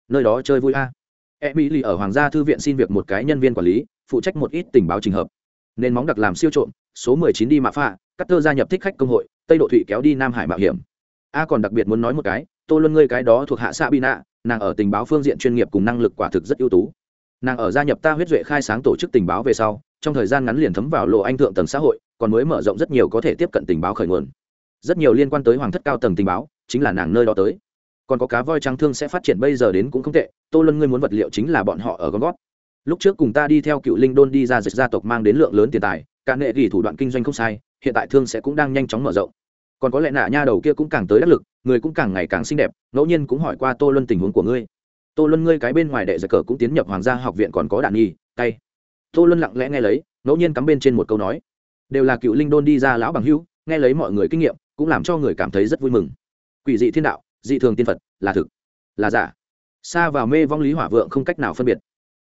Nơi đó chơi vui a. E mỹ lì ở hoàng gia thư viện xin việc một cái nhân viên quản lý, phụ trách một ít tình báo trình hợp. Nên móng đặc làm siêu trộm, số mười chín đi mạ pha cắt tơ gia nhập thích khách công hội, tây độ thụy kéo đi nam hải mạo hiểm. A còn đặc biệt muốn nói một cái, tô luân ngươi cái đó thuộc hạ xạ bị nạ nàng ở tình báo phương diện chuyên nghiệp cùng năng lực quả thực rất ưu tú. Nàng ở gia nhập ta huyết duệ khai sáng tổ chức tình báo về sau, trong thời gian ngắn liền thấm vào lộ anh thượng tầng xã hội, còn mới mở rộng rất nhiều có thể tiếp cận tình báo khởi nguồn. Rất nhiều liên quan tới hoàng thất cao tầng tình báo, chính là nàng nơi đó tới còn có cá voi trắng thương sẽ phát triển bây giờ đến cũng không tệ, tô luân ngươi muốn vật liệu chính là bọn họ ở gom gót. Lúc trước cùng ta đi theo cựu linh đôn đi ra dịch gia tộc mang đến lượng lớn tiền tài, cả nghệ gỉ thủ đoạn kinh doanh không sai, hiện tại thương sẽ cũng đang nhanh chóng mở rộng. Còn có lẽ nạ nha đầu kia cũng càng tới đắc lực, người cũng càng ngày càng xinh đẹp, ngẫu nhiên cũng hỏi qua tô luân tình huống của ngươi. Tô luân ngươi cái bên ngoài đệ giặc cờ cũng tiến nhập hoàng gia học viện còn có đạn nhi tay. Tô luân lặng lẽ nghe lấy, ngẫu nhiên cắm bên trên một câu nói. Đều là cựu linh đôn đi ra lão bằng hưu nghe lấy mọi người kinh nghiệm, cũng làm cho người cảm thấy rất vui mừng. Quỷ dị thiên đạo dị thường tiên phật, là thực, là giả. Xa vào mê vong lý hỏa vượng không cách nào phân biệt.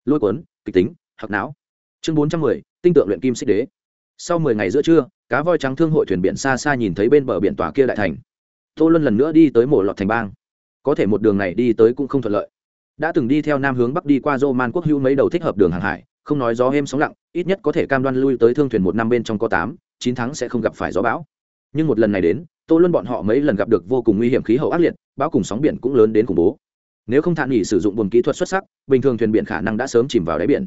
Lôi cuốn, kịch tính hoặc não. Chương bốn trăm mười, tinh tượng luyện kim xích đế. Sau mười ngày giữa trưa, cá voi trắng thương hội thuyền biển xa xa nhìn thấy bên bờ biển tòa kia đại thành. Tô luân lần nữa đi tới mổ lọt thành bang. Có thể một đường này đi tới cũng không thuận lợi. Đã từng đi theo nam hướng bắc đi qua dô man quốc hữu mấy đầu thích hợp đường hàng hải, không nói gió êm sóng lặng, ít nhất có thể cam đoan lui tới thương thuyền một năm bên trong có tám, chín tháng sẽ không gặp phải gió bão nhưng một lần này đến, tô luân bọn họ mấy lần gặp được vô cùng nguy hiểm khí hậu ác liệt, bão cùng sóng biển cũng lớn đến khủng bố. Nếu không thản nghỉ sử dụng buồn kỹ thuật xuất sắc, bình thường thuyền biển khả năng đã sớm chìm vào đáy biển.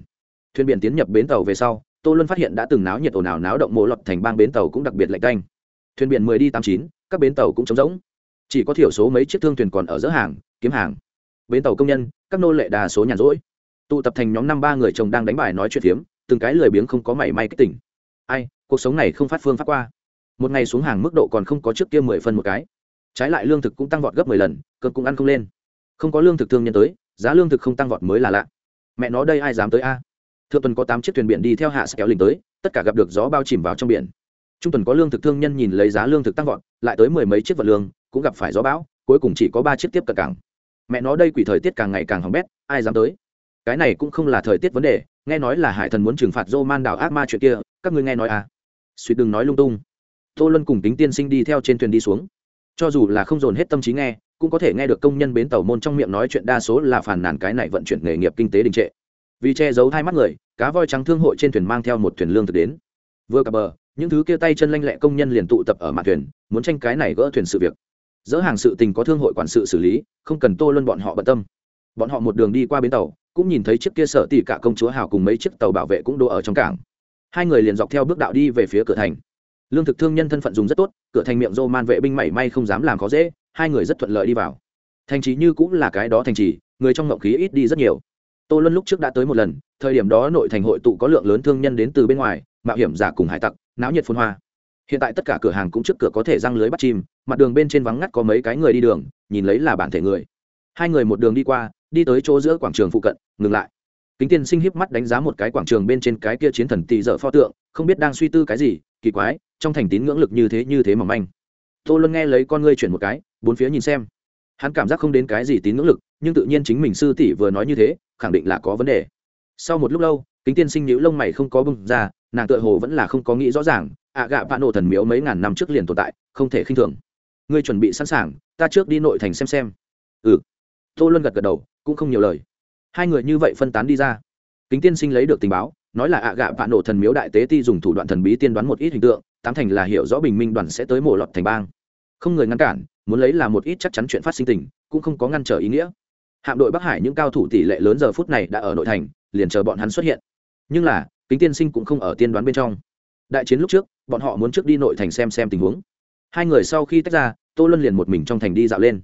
Thuyền biển tiến nhập bến tàu về sau, tô luân phát hiện đã từng náo nhiệt ồn ào náo động mộ lọt thành bang bến tàu cũng đặc biệt lạnh canh. Thuyền biển mười đi tám chín, các bến tàu cũng trống rỗng. Chỉ có thiểu số mấy chiếc thương thuyền còn ở giữa hàng, kiếm hàng. Bến tàu công nhân, các nô lệ đa số nhàn rỗi. Tụ tập thành nhóm năm ba người chồng đang đánh bài nói chuyện phiếm, từng cái lười biếng không có mảy may kích tỉnh. Ai, cuộc sống này không phát phương phát qua một ngày xuống hàng mức độ còn không có trước kia mười phân một cái. Trái lại lương thực cũng tăng vọt gấp mười lần, cơm cũng ăn không lên. Không có lương thực thương nhân tới, giá lương thực không tăng vọt mới là lạ. Mẹ nó đây ai dám tới a? Thượng tuần có tám chiếc thuyền biển đi theo hạ kéo lịch tới, tất cả gặp được gió bao chìm vào trong biển. Trung tuần có lương thực thương nhân nhìn lấy giá lương thực tăng vọt, lại tới mười mấy chiếc vật lương, cũng gặp phải gió bão, cuối cùng chỉ có ba chiếc tiếp cận cảng. Mẹ nó đây quỷ thời tiết càng ngày càng hỏng bét, ai dám tới? Cái này cũng không là thời tiết vấn đề, nghe nói là hải thần muốn trừng phạt dô man đảo ác ma chuyện kia, các ngươi nghe nói à? Suýt đừng nói lung tung tô luân cùng tính tiên sinh đi theo trên thuyền đi xuống. Cho dù là không dồn hết tâm trí nghe, cũng có thể nghe được công nhân bến tàu môn trong miệng nói chuyện đa số là phản nàn cái này vận chuyển nghề nghiệp kinh tế đình trệ. Vì che giấu hai mắt người, cá voi trắng thương hội trên thuyền mang theo một thuyền lương thực đến. Vừa cập bờ, những thứ kia tay chân lanh lẹ công nhân liền tụ tập ở mặt thuyền, muốn tranh cái này gỡ thuyền sự việc. Dỡ hàng sự tình có thương hội quản sự xử lý, không cần tô luân bọn họ bận tâm. Bọn họ một đường đi qua bến tàu, cũng nhìn thấy chiếc kia sở tỷ cả công chúa hào cùng mấy chiếc tàu bảo vệ cũng đỗ ở trong cảng. Hai người liền dọc theo bước đạo đi về phía cửa thành lương thực thương nhân thân phận dùng rất tốt, cửa thành miệng rô man vệ binh mảy may không dám làm khó dễ, hai người rất thuận lợi đi vào. Thành trì như cũng là cái đó thành trì, người trong ngộng khí ít đi rất nhiều. Tô luân lúc trước đã tới một lần, thời điểm đó nội thành hội tụ có lượng lớn thương nhân đến từ bên ngoài, mạo hiểm giả cùng hải tặc, náo nhiệt phun hoa. Hiện tại tất cả cửa hàng cũng trước cửa có thể răng lưới bắt chim, mặt đường bên trên vắng ngắt có mấy cái người đi đường, nhìn lấy là bản thể người. Hai người một đường đi qua, đi tới chỗ giữa quảng trường phụ cận, ngừng lại kính tiên sinh hiếp mắt đánh giá một cái quảng trường bên trên cái kia chiến thần tỳ dở pho tượng, không biết đang suy tư cái gì, kỳ quái, trong thành tín ngưỡng lực như thế như thế mỏng manh. Tô luân nghe lấy con ngươi chuyển một cái, bốn phía nhìn xem. Hắn cảm giác không đến cái gì tín ngưỡng lực, nhưng tự nhiên chính mình sư tỷ vừa nói như thế, khẳng định là có vấn đề. Sau một lúc lâu, kính tiên sinh nhíu lông mày không có bưng ra, nàng tựa hồ vẫn là không có nghĩ rõ ràng, ạ gạ vạn nổ thần miếu mấy ngàn năm trước liền tồn tại, không thể khinh thường. Ngươi chuẩn bị sẵn sàng, ta trước đi nội thành xem xem. Ừ. Tô luân gật gật đầu, cũng không nhiều lời hai người như vậy phân tán đi ra. Kính tiên sinh lấy được tình báo, nói là ạ gạ vạn nổ thần miếu đại tế ti dùng thủ đoạn thần bí tiên đoán một ít hình tượng, tám thành là hiểu rõ bình minh đoàn sẽ tới mổ lọt thành bang. Không người ngăn cản, muốn lấy là một ít chắc chắn chuyện phát sinh tình, cũng không có ngăn trở ý nghĩa. Hạm đội bắc hải những cao thủ tỷ lệ lớn giờ phút này đã ở nội thành, liền chờ bọn hắn xuất hiện. Nhưng là, kính tiên sinh cũng không ở tiên đoán bên trong. Đại chiến lúc trước, bọn họ muốn trước đi nội thành xem xem tình huống. Hai người sau khi tách ra, tô luân liền một mình trong thành đi dạo lên.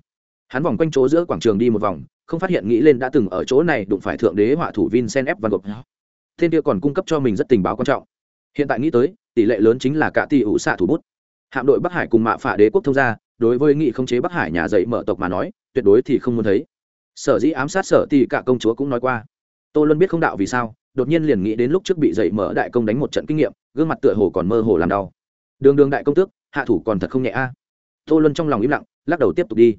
Hắn vòng quanh chỗ giữa quảng trường đi một vòng không phát hiện nghĩ lên đã từng ở chỗ này đụng phải thượng đế họa thủ vincent f. Van gogh. Thiên kia còn cung cấp cho mình rất tình báo quan trọng. Hiện tại nghĩ tới tỷ lệ lớn chính là cả tỷ ủ xạ thủ bút. Hạm đội bắc hải cùng mạ phả đế quốc thông gia đối với nghị không chế bắc hải nhà dạy mở tộc mà nói tuyệt đối thì không muốn thấy. Sở dĩ ám sát sở thì cả công chúa cũng nói qua. Tô luân biết không đạo vì sao đột nhiên liền nghĩ đến lúc trước bị dậy mở đại công đánh một trận kinh nghiệm gương mặt tựa hồ còn mơ hồ làm đau. Đường đường đại công tước hạ thủ còn thật không nhẹ a. Tô luân trong lòng im lặng lắc đầu tiếp tục đi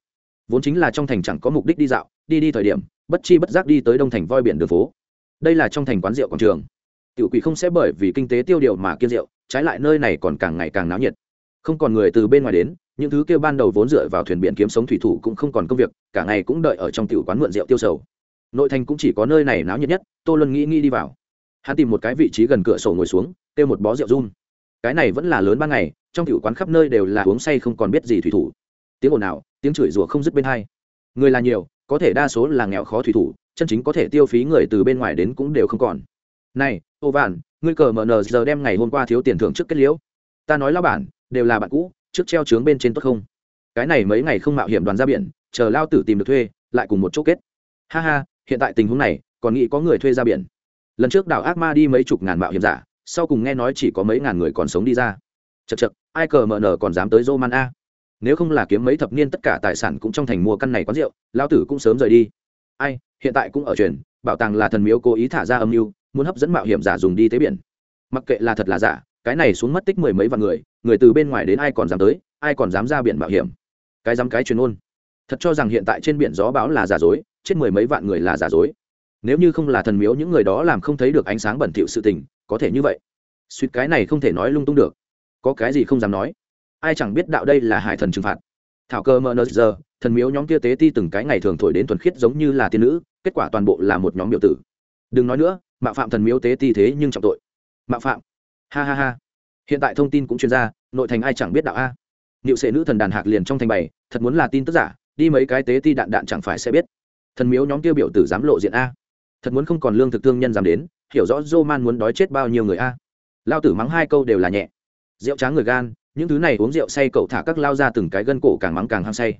vốn chính là trong thành chẳng có mục đích đi dạo, đi đi thời điểm, bất chi bất giác đi tới đông thành voi biển đường phố. Đây là trong thành quán rượu quảng trường. Tiểu quỷ không sẽ bởi vì kinh tế tiêu điều mà kiên rượu, trái lại nơi này còn càng ngày càng náo nhiệt. Không còn người từ bên ngoài đến, những thứ kêu ban đầu vốn dựa vào thuyền biển kiếm sống thủy thủ cũng không còn công việc, cả ngày cũng đợi ở trong tiểu quán mượn rượu tiêu sầu. Nội thành cũng chỉ có nơi này náo nhiệt nhất, tô luân nghĩ nghĩ đi vào. Hắn tìm một cái vị trí gần cửa sổ ngồi xuống, kêu một bó rượu run. Cái này vẫn là lớn ban ngày, trong tiểu quán khắp nơi đều là uống say không còn biết gì thủy thủ. Tiếng ồn nào tiếng chửi rủa không dứt bên hai. Người là nhiều, có thể đa số là nghèo khó thủy thủ, chân chính có thể tiêu phí người từ bên ngoài đến cũng đều không còn. Này, ô vạn, ngươi cờ mờ nờ giờ đem ngày hôm qua thiếu tiền thưởng trước kết liễu. Ta nói lao bản, đều là bạn cũ, trước treo trướng bên trên tốt không? Cái này mấy ngày không mạo hiểm đoàn ra biển, chờ lao tử tìm được thuê, lại cùng một chỗ kết. Ha ha, hiện tại tình huống này, còn nghĩ có người thuê ra biển. Lần trước đảo ác ma đi mấy chục ngàn mạo hiểm giả, sau cùng nghe nói chỉ có mấy ngàn người còn sống đi ra. Chật chật ai cờ mờ nờ còn dám tới dô man a? Nếu không là kiếm mấy thập niên tất cả tài sản cũng trong thành mua căn này quán rượu lao tử cũng sớm rời đi. Ai, hiện tại cũng ở truyền, bảo tàng là thần miếu cố ý thả ra âm mưu, muốn hấp dẫn mạo hiểm giả dùng đi tế biển. Mặc kệ là thật là giả, cái này xuống mất tích mười mấy vạn người người từ bên ngoài đến ai còn dám tới, ai còn dám ra biển mạo hiểm. Cái dám cái truyền ôn thật cho rằng hiện tại trên biển gió báo là giả dối, chết mười mấy vạn người là giả dối. Nếu như không là thần miếu, những người đó làm không thấy được ánh sáng bẩn thỉu sự tình, có thể như vậy. Suýt cái này không thể nói lung tung được. Có cái gì không dám nói? Ai chẳng biết đạo đây là hải thần trừng phạt. Thảo cơ mờ nơ giờ, thần miếu nhóm kia tế ti từng cái ngày thường thổi đến thuần khiết giống như là tiên nữ, kết quả toàn bộ là một nhóm biểu tử. Đừng nói nữa, mạo phạm thần miếu tế ti thế nhưng trọng tội. Mạo phạm. Ha ha ha. Hiện tại thông tin cũng chuyên gia nội thành ai chẳng biết đạo a. Niệu sệ nữ thần đàn hạc liền trong thành bày, thật muốn là tin tức giả, đi mấy cái tế ti đạn đạn chẳng phải sẽ biết. Thần miếu nhóm kia biểu tử dám lộ diện a. Thật muốn không còn lương thực thương nhân dám đến, hiểu rõ dô man muốn đói chết bao nhiêu người a. Lao tử mắng hai câu đều là nhẹ. Rượu tráng người gan những thứ này uống rượu say cậu thả các lao ra từng cái gân cổ càng mắng càng hăng say.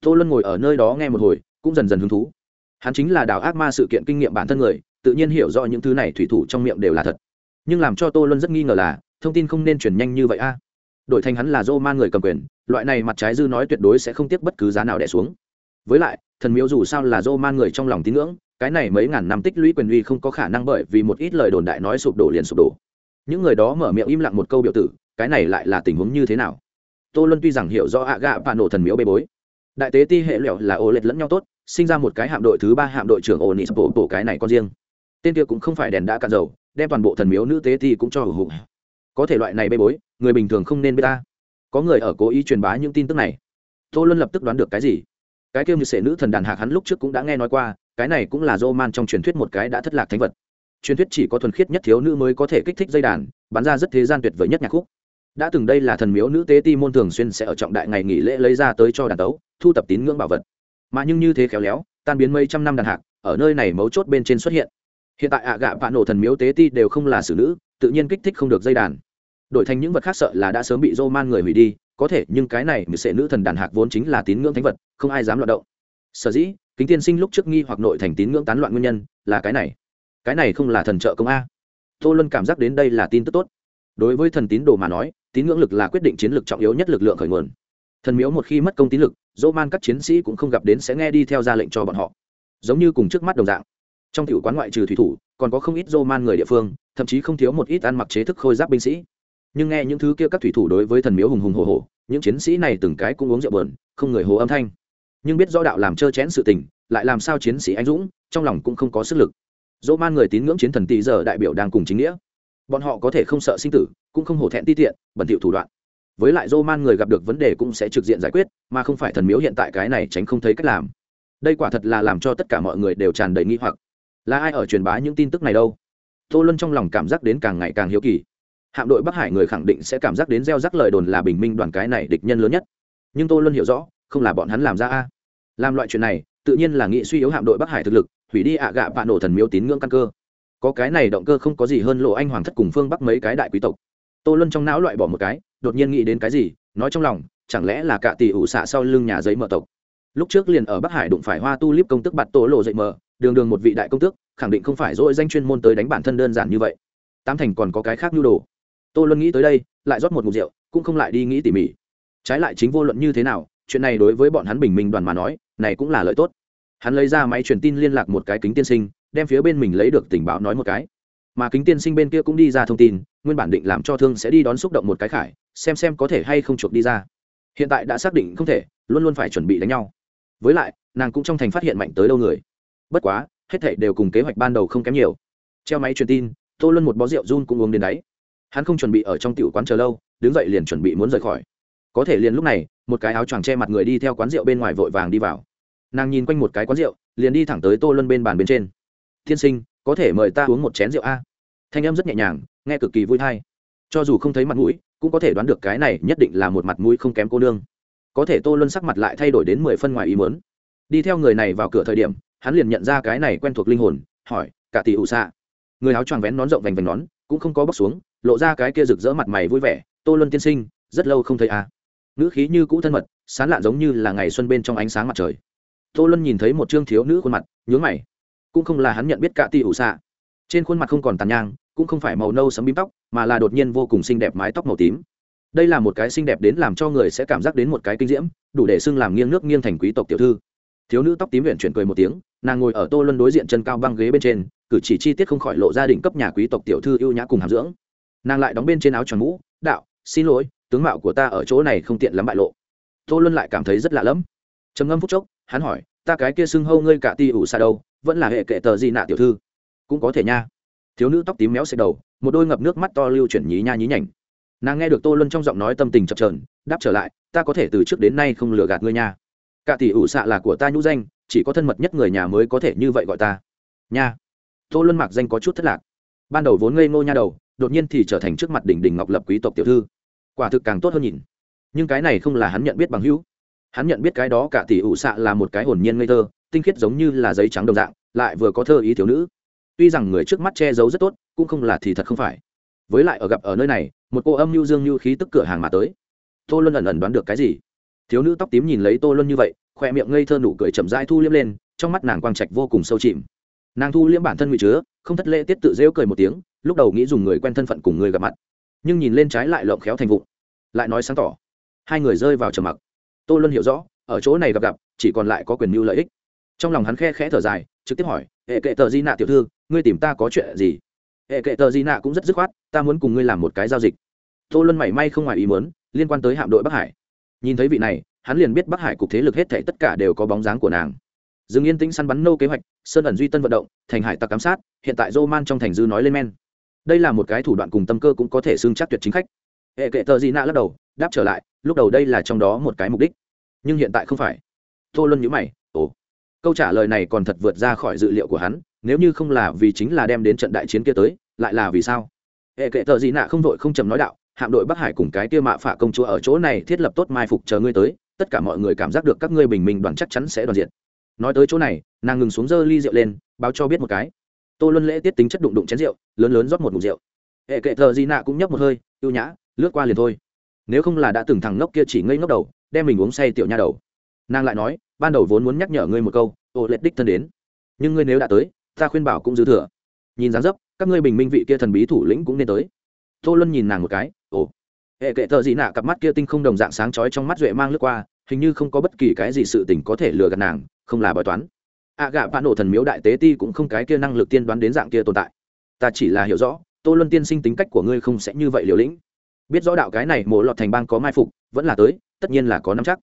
Tô luân ngồi ở nơi đó nghe một hồi, cũng dần dần hứng thú. Hắn chính là đào ác ma sự kiện kinh nghiệm bản thân người, tự nhiên hiểu rõ những thứ này thủy thủ trong miệng đều là thật. Nhưng làm cho tô luân rất nghi ngờ là, thông tin không nên truyền nhanh như vậy a. À. Đổi thành hắn là dô man người cầm quyền, loại này mặt trái dư nói tuyệt đối sẽ không tiếc bất cứ giá nào đẻ xuống. Với lại, thần miếu dù sao là dô man người trong lòng tín ngưỡng, cái này mấy ngàn năm tích lũy quyền uy không có khả năng bởi vì một ít lời đồn đại nói sụp đổ liền sụp đổ những người đó mở miệng im lặng một câu biểu tử, cái này lại là tình huống như thế nào? Tô luân tuy rằng hiểu rõ ạ gạ và nổ thần miếu bê bối, đại tế ti hệ lẹo là ô lệch lẫn nhau tốt, sinh ra một cái hạm đội thứ ba hạm đội trưởng ô nị bộ bộ cái này con riêng. Tên kia cũng không phải đèn đã cạn dầu, đem toàn bộ thần miếu nữ tế ti cũng cho hữu hụ có thể loại này bê bối, người bình thường không nên biết ta. Có người ở cố ý truyền bá những tin tức này. Tô luân lập tức đoán được cái gì? Cái kia như sệ nữ thần đàn hạc hắn lúc trước cũng đã nghe nói qua, cái này cũng là dô man trong truyền thuyết một cái đã thất lạc thánh vật truyền thuyết chỉ có thuần khiết nhất thiếu nữ mới có thể kích thích dây đàn, bắn ra rất thế gian tuyệt vời nhất nhạc khúc. Đã từng đây là thần miếu nữ tế ti môn thường xuyên sẽ ở trọng đại ngày nghỉ lễ lấy ra tới cho đàn tấu, thu tập tín ngưỡng bảo vật. Mà nhưng như thế khéo léo, tan biến mấy trăm năm đàn hạc, ở nơi này mấu chốt bên trên xuất hiện. Hiện tại ạ gạ vạn nổ thần miếu tế ti đều không là xử nữ, tự nhiên kích thích không được dây đàn. Đổi thành những vật khác sợ là đã sớm bị dô man người hủy đi, có thể, nhưng cái này sẽ nữ thần đàn hạc vốn chính là tín ngưỡng thánh vật, không ai dám loạt động. Sở dĩ, kính tiên sinh lúc trước nghi hoặc nội thành tín ngưỡng tán loạn nguyên nhân là cái này cái này không là thần trợ công a. Tô luân cảm giác đến đây là tin tức tốt. Đối với thần tín đồ mà nói, tín ngưỡng lực là quyết định chiến lược trọng yếu nhất lực lượng khởi nguồn. Thần miếu một khi mất công tín lực, dỗ man các chiến sĩ cũng không gặp đến sẽ nghe đi theo ra lệnh cho bọn họ. Giống như cùng trước mắt đồng dạng. Trong tiểu quán ngoại trừ thủy thủ, còn có không ít dô man người địa phương, thậm chí không thiếu một ít ăn mặc chế thức khôi giáp binh sĩ. Nhưng nghe những thứ kia các thủy thủ đối với thần miếu hùng hùng hồ hồ những chiến sĩ này từng cái cũng uống rượu bờn không người hồ âm thanh. Nhưng biết Do đạo làm trơ chén sự tình, lại làm sao chiến sĩ anh dũng, trong lòng cũng không có sức lực dỗ man người tín ngưỡng chiến thần tỷ giờ đại biểu đang cùng chính nghĩa. Bọn họ có thể không sợ sinh tử, cũng không hổ thẹn ti tiện, bẩn thiệu thủ đoạn. Với lại dô man người gặp được vấn đề cũng sẽ trực diện giải quyết, mà không phải thần miếu hiện tại cái này tránh không thấy cách làm. Đây quả thật là làm cho tất cả mọi người đều tràn đầy nghi hoặc. Là ai ở truyền bá những tin tức này đâu? Tô luân trong lòng cảm giác đến càng ngày càng hiếu kỳ. Hạm đội bắc hải người khẳng định sẽ cảm giác đến gieo rắc lời đồn là bình minh đoàn cái này địch nhân lớn nhất. Nhưng tô luân hiểu rõ, không là bọn hắn làm ra a. Làm loại chuyện này, tự nhiên là nghị suy yếu hạm đội bắc hải thực lực hủy đi ạ gạ bạ nổ thần miếu tín ngưỡng căn cơ. Có cái này động cơ không có gì hơn lộ anh hoàng thất cùng phương bắc mấy cái đại quý tộc. Tô luân trong não loại bỏ một cái, đột nhiên nghĩ đến cái gì, nói trong lòng, chẳng lẽ là cả tỷ ủ xạ sau lưng nhà giấy mở tộc. Lúc trước liền ở bắc hải đụng phải hoa tu líp công tức bạt tổ lộ dậy mờ đường đường một vị đại công tước, khẳng định không phải dỗi danh chuyên môn tới đánh bản thân đơn giản như vậy. Tam thành còn có cái khác nhu đồ. Tô luân nghĩ tới đây, lại rót một mục rượu, cũng không lại đi nghĩ tỉ mỉ. Trái lại chính vô luận như thế nào, chuyện này đối với bọn hắn bình minh đoàn mà nói, này cũng là lợi tốt hắn lấy ra máy truyền tin liên lạc một cái kính tiên sinh, đem phía bên mình lấy được tình báo nói một cái. Mà kính tiên sinh bên kia cũng đi ra thông tin, nguyên bản định làm cho thương sẽ đi đón xúc động một cái khải, xem xem có thể hay không chuộc đi ra. Hiện tại đã xác định không thể, luôn luôn phải chuẩn bị đánh nhau. Với lại, nàng cũng trong thành phát hiện mạnh tới đâu người. Bất quá, hết thảy đều cùng kế hoạch ban đầu không kém nhiều. Treo máy truyền tin, tô luân một bó rượu run cũng uống đến đáy. Hắn không chuẩn bị ở trong tiểu quán chờ lâu, đứng dậy liền chuẩn bị muốn rời khỏi. Có thể liền lúc này, một cái áo choàng che mặt người đi theo quán rượu bên ngoài vội vàng đi vào nàng nhìn quanh một cái quán rượu, liền đi thẳng tới tô luân bên bàn bên trên. Tiên sinh, có thể mời ta uống một chén rượu a? Thanh em rất nhẹ nhàng, nghe cực kỳ vui thai. Cho dù không thấy mặt mũi, cũng có thể đoán được cái này nhất định là một mặt mũi không kém cô nương. Có thể tô luân sắc mặt lại thay đổi đến mười phân ngoài ý mớn đi theo người này vào cửa thời điểm, hắn liền nhận ra cái này quen thuộc linh hồn, hỏi, cả tỷ ủ xạ? Người áo choàng vén nón rộng vành vành nón, cũng không có bóc xuống, lộ ra cái kia rực rỡ mặt mày vui vẻ, tô luân tiên sinh, rất lâu không thấy à. ngữ khí như cũ thân mật, sán lạn giống như là ngày xuân bên trong ánh sáng mặt trời tô luân nhìn thấy một trương thiếu nữ khuôn mặt, nhướng mày. Cũng không là hắn nhận biết cả tỷ ủ xạ. Trên khuôn mặt không còn tàn nhang, cũng không phải màu nâu sấm bím tóc, mà là đột nhiên vô cùng xinh đẹp mái tóc màu tím. Đây là một cái xinh đẹp đến làm cho người sẽ cảm giác đến một cái kinh diễm, đủ để xưng làm nghiêng nước nghiêng thành quý tộc tiểu thư. Thiếu nữ tóc tím huyện chuyển cười một tiếng, nàng ngồi ở tô luân đối diện chân cao băng ghế bên trên, cử chỉ chi tiết không khỏi lộ gia đình cấp nhà quý tộc tiểu thư ưu nhã cùng hàm dưỡng. Nàng lại đóng bên trên áo tròn mũ, đạo, xin lỗi, tướng mạo của ta ở chỗ này không tiện lắm bại lộ. Tô luân lại cảm thấy rất lạ lẫm. Trầm ngâm phút chốc hắn hỏi, ta cái kia xưng hâu ngươi cả ti ủ xa đâu, vẫn là hệ kệ tờ gì nạ tiểu thư? Cũng có thể nha. Thiếu nữ tóc tím méo xẹt đầu, một đôi ngập nước mắt to lưu chuyển nhí nha nhí nhảnh. Nàng nghe được tô luân trong giọng nói tâm tình chập trờn đáp trở lại, ta có thể từ trước đến nay không lừa gạt ngươi nha. Cả tỷ ủ xạ là của ta nhũ danh, chỉ có thân mật nhất người nhà mới có thể như vậy gọi ta. Nha. Tô luân mặc danh có chút thất lạc. Ban đầu vốn ngây ngô nha đầu, đột nhiên thì trở thành trước mặt đỉnh đỉnh ngọc lập quý tộc tiểu thư. Quả thực càng tốt hơn nhìn. Nhưng cái này không là hắn nhận biết bằng hữu hắn nhận biết cái đó cả tỷ ủ xạ là một cái hồn nhiên ngây thơ, tinh khiết giống như là giấy trắng đồng dạng, lại vừa có thơ ý thiếu nữ. Tuy rằng người trước mắt che giấu rất tốt, cũng không là thì thật không phải. Với lại ở gặp ở nơi này, một cô âm lưu dương như khí tức cửa hàng mà tới. Tô luân ẩn ẩn đoán được cái gì? Thiếu nữ tóc tím nhìn lấy tô luân như vậy, khoe miệng ngây thơ nụ cười chậm rãi thu liếm lên, trong mắt nàng quang trạch vô cùng sâu chìm. Nàng thu liếm bản thân ngụy chứa, không thất lễ tiết tự rêu cười một tiếng, lúc đầu nghĩ dùng người quen thân phận cùng người gặp mặt, nhưng nhìn lên trái lại lộng khéo thành vụng, lại nói sáng tỏ. Hai người rơi vào trầm mặc tô luân hiểu rõ, ở chỗ này gặp gặp, chỉ còn lại có quyền mưu lợi ích. Trong lòng hắn khe khẽ thở dài, trực tiếp hỏi, hệ kệ tờ di nạ tiểu thư, ngươi tìm ta có chuyện gì? Hệ kệ tờ di nạ cũng rất dứt khoát, ta muốn cùng ngươi làm một cái giao dịch. Tô luân mảy may không ngoài ý muốn, liên quan tới hạm đội bắc hải. Nhìn thấy vị này, hắn liền biết bắc hải cục thế lực hết thể tất cả đều có bóng dáng của nàng. Dừng yên tĩnh săn bắn nâu kế hoạch, sơn ẩn duy tân vận động, thành hải tặc giám sát, hiện tại dô man trong thành dư nói lên men. Đây là một cái thủ đoạn cùng tâm cơ cũng có thể xương chắc tuyệt chính khách. Hệ kệ tờ di nạ lắc đầu, đáp trở lại lúc đầu đây là trong đó một cái mục đích, nhưng hiện tại không phải. Tô luân nhữ mày, ồ, câu trả lời này còn thật vượt ra khỏi dự liệu của hắn, nếu như không là vì chính là đem đến trận đại chiến kia tới, lại là vì sao? Hệ kệ tờ gì nạ không vội không chầm nói đạo, hạm đội bắc hải cùng cái kia mạ phạ công chúa ở chỗ này thiết lập tốt mai phục chờ ngươi tới, tất cả mọi người cảm giác được các ngươi bình minh đoàn chắc chắn sẽ đoàn diện. Nói tới chỗ này, nàng ngừng xuống dơ ly rượu lên, báo cho biết một cái. Tô luân lễ tiết tính chất đụng đụng chén rượu, lớn lớn rót một mục rượu. Hệ kệ thờ di nạ cũng nhấp một hơi, ưu nhã, lướt qua liền thôi nếu không là đã từng thằng ngốc kia chỉ ngây ngốc đầu, đem mình uống say tiểu nha đầu. Nàng lại nói, ban đầu vốn muốn nhắc nhở ngươi một câu, ô, lệ đích thân đến. Nhưng ngươi nếu đã tới, ta khuyên bảo cũng dư thừa. Nhìn dáng dấp, các ngươi bình minh vị kia thần bí thủ lĩnh cũng nên tới. Tô luân nhìn nàng một cái, ồ. Hệ kệ thợ dị nạ cặp mắt kia tinh không đồng dạng sáng chói trong mắt duệ mang lướt qua, hình như không có bất kỳ cái gì sự tình có thể lừa gạt nàng, không là bói toán. Ạ gạ bạn nổ thần miếu đại tế ti cũng không cái kia năng lực tiên đoán đến dạng kia tồn tại. Ta chỉ là hiểu rõ, tô luân tiên sinh tính cách của ngươi không sẽ như vậy liều lĩnh biết rõ đạo cái này mổ lọt thành bang có mai phục, vẫn là tới, tất nhiên là có nắm chắc.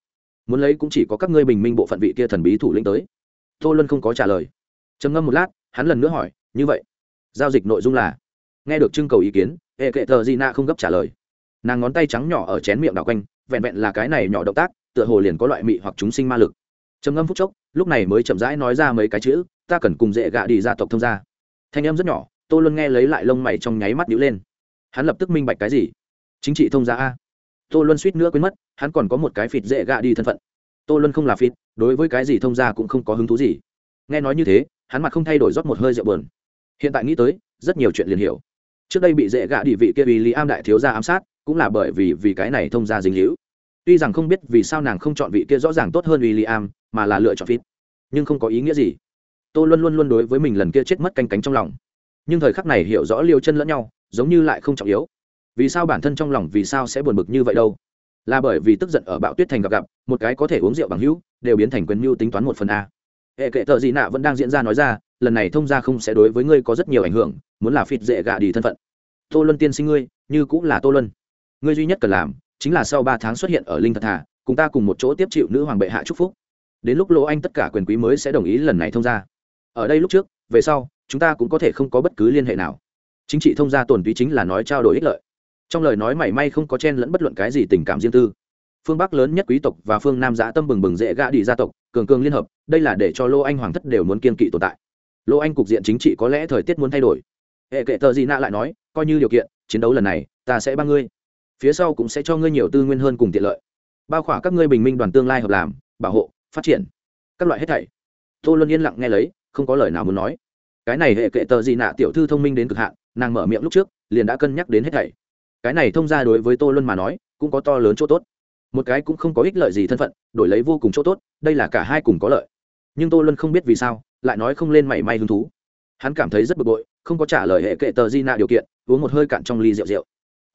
Muốn lấy cũng chỉ có các ngươi bình minh bộ phận vị kia thần bí thủ lĩnh tới. Tô luân không có trả lời. Trầm ngâm một lát, hắn lần nữa hỏi, như vậy, giao dịch nội dung là? Nghe được trưng cầu ý kiến, hệ kệ thờ di na không gấp trả lời. Nàng ngón tay trắng nhỏ ở chén miệng đảo quanh, vẹn vẹn là cái này nhỏ động tác, tựa hồ liền có loại mị hoặc chúng sinh ma lực. Trầm ngâm phút chốc, lúc này mới chậm rãi nói ra mấy cái chữ, ta cần cùng dễ gạ đi gia tộc thông gia. Thanh em rất nhỏ, tô luân nghe lấy lại lông mày trong nháy mắt nhữ lên. Hắn lập tức minh bạch cái gì? Chính trị thông gia a. Tô luân suýt nữa quên mất, hắn còn có một cái phịt dễ gạ đi thân phận. Tô luân không là phịt, đối với cái gì thông gia cũng không có hứng thú gì. Nghe nói như thế, hắn mặt không thay đổi rót một hơi rượu bờn hiện tại nghĩ tới, rất nhiều chuyện liền hiểu. Trước đây bị dễ gạ đi vị kia vì lý am đại thiếu gia ám sát, cũng là bởi vì vì cái này thông gia dính hữu tuy rằng không biết vì sao nàng không chọn vị kia rõ ràng tốt hơn w i l l i am mà là lựa chọn phít nhưng không có ý nghĩa gì. Tô luôn luôn luôn đối với mình lần kia chết mất canh cánh trong lòng. Nhưng thời khắc này hiểu rõ liều chân lẫn nhau, giống như lại không trọng yếu vì sao bản thân trong lòng vì sao sẽ buồn bực như vậy đâu? Là bởi vì tức giận ở bạo tuyết thành gặp gặp, một cái có thể uống rượu bằng hữu, đều biến thành quyền mưu tính toán một phần a. Hệ kệ tờ gì nạ vẫn đang diễn ra nói ra, lần này thông ra không sẽ đối với ngươi có rất nhiều ảnh hưởng, muốn là phịt dễ gạ đi thân phận. Tô luân tiên sinh ngươi, như cũng là tô luân. Ngươi duy nhất cần làm, chính là sau ba tháng xuất hiện ở linh thật thà cùng ta cùng một chỗ tiếp chịu nữ hoàng bệ hạ chúc phúc. Đến lúc lỗ anh tất cả quyền quý mới sẽ đồng ý lần này thông gia. Ở đây lúc trước, về sau, chúng ta cũng có thể không có bất cứ liên hệ nào. Chính trị thông gia tồn túy chính là nói trao đổi ích lợi trong lời nói mảy may không có chen lẫn bất luận cái gì tình cảm riêng tư. Phương bắc lớn nhất quý tộc và phương nam giã tâm bừng bừng dễ gã đi gia tộc, cường cường liên hợp, đây là để cho lô anh hoàng thất đều muốn kiên kỵ tồn tại. Lô anh cục diện chính trị có lẽ thời tiết muốn thay đổi. Hệ kệ tờ gì nạ lại nói, coi như điều kiện, chiến đấu lần này, ta sẽ ba ngươi. Phía sau cũng sẽ cho ngươi nhiều tư nguyên hơn cùng tiện lợi. Bao khỏa các ngươi bình minh đoàn tương lai hợp làm, bảo hộ, phát triển. Các loại hết thảy. Tô luân yên lặng nghe lấy, không có lời nào muốn nói. Cái này hệ kệ tờ gì nạ tiểu thư thông minh đến cực hạn, nàng mở miệng lúc trước, liền đã cân nhắc đến hết thảy cái này thông ra đối với tô luân mà nói, cũng có to lớn chỗ tốt. Một cái cũng không có ích lợi gì thân phận, đổi lấy vô cùng chỗ tốt, đây là cả hai cùng có lợi. Nhưng tô luân không biết vì sao, lại nói không lên mảy may hứng thú. Hắn cảm thấy rất bực bội, không có trả lời hệ kệ tờ di nạ điều kiện, uống một hơi cạn trong ly rượu rượu.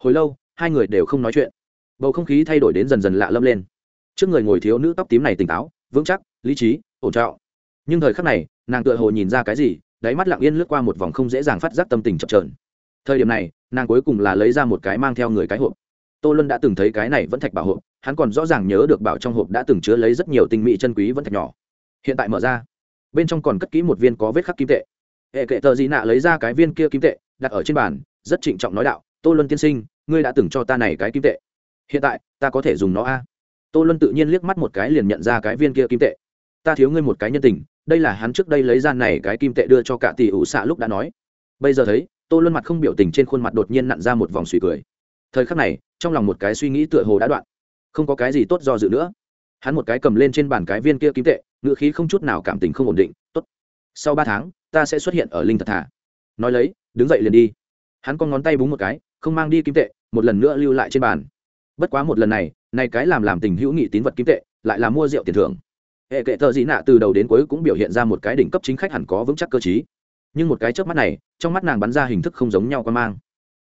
Hồi lâu, hai người đều không nói chuyện. Bầu không khí thay đổi đến dần dần lạ lâm lên. Trước người ngồi thiếu nữ tóc tím này tỉnh táo, vững chắc, lý trí, ổn trọng. Nhưng thời khắc này, nàng tựa hồ nhìn ra cái gì, đáy mắt lặng yên lướt qua một vòng không dễ dàng phát giác tâm tình chập trờn thời điểm này, nàng cuối cùng là lấy ra một cái mang theo người cái hộp. Tô luân đã từng thấy cái này vẫn thạch bảo hộp, hắn còn rõ ràng nhớ được bảo trong hộp đã từng chứa lấy rất nhiều tinh mỹ chân quý vẫn thạch nhỏ. Hiện tại mở ra, bên trong còn cất kỹ một viên có vết khắc kim tệ. Hệ kệ tờ gì nạ lấy ra cái viên kia kim tệ, đặt ở trên bàn, rất trịnh trọng nói đạo, tô luân tiên sinh, ngươi đã từng cho ta này cái kim tệ. Hiện tại, ta có thể dùng nó a. Tô luân tự nhiên liếc mắt một cái liền nhận ra cái viên kia kim tệ. Ta thiếu ngươi một cái nhân tình, đây là hắn trước đây lấy ra này cái kim tệ đưa cho cả tỷ ủ xạ lúc đã nói. Bây giờ thấy tô luân mặt không biểu tình trên khuôn mặt đột nhiên nặn ra một vòng suy cười. Thời khắc này, trong lòng một cái suy nghĩ tựa hồ đã đoạn. Không có cái gì tốt do dự nữa. Hắn một cái cầm lên trên bàn cái viên kia kim tệ ngựa khí không chút nào cảm tình không ổn định, tốt, sau ba tháng, ta sẽ xuất hiện ở linh thật thả nói lấy, đứng dậy liền đi. Hắn con ngón tay búng một cái, không mang đi kim tệ, một lần nữa lưu lại trên bàn. Bất quá một lần này này cái làm làm tình hữu nghị tín vật kim tệ, lại là mua rượu tiền thưởng. Hệ kệ thợ dị nạ từ đầu đến cuối cũng biểu hiện ra một cái đỉnh cấp chính khách hẳn có vững chắc cơ chí nhưng một cái trước mắt này, trong mắt nàng bắn ra hình thức không giống nhau qua mang.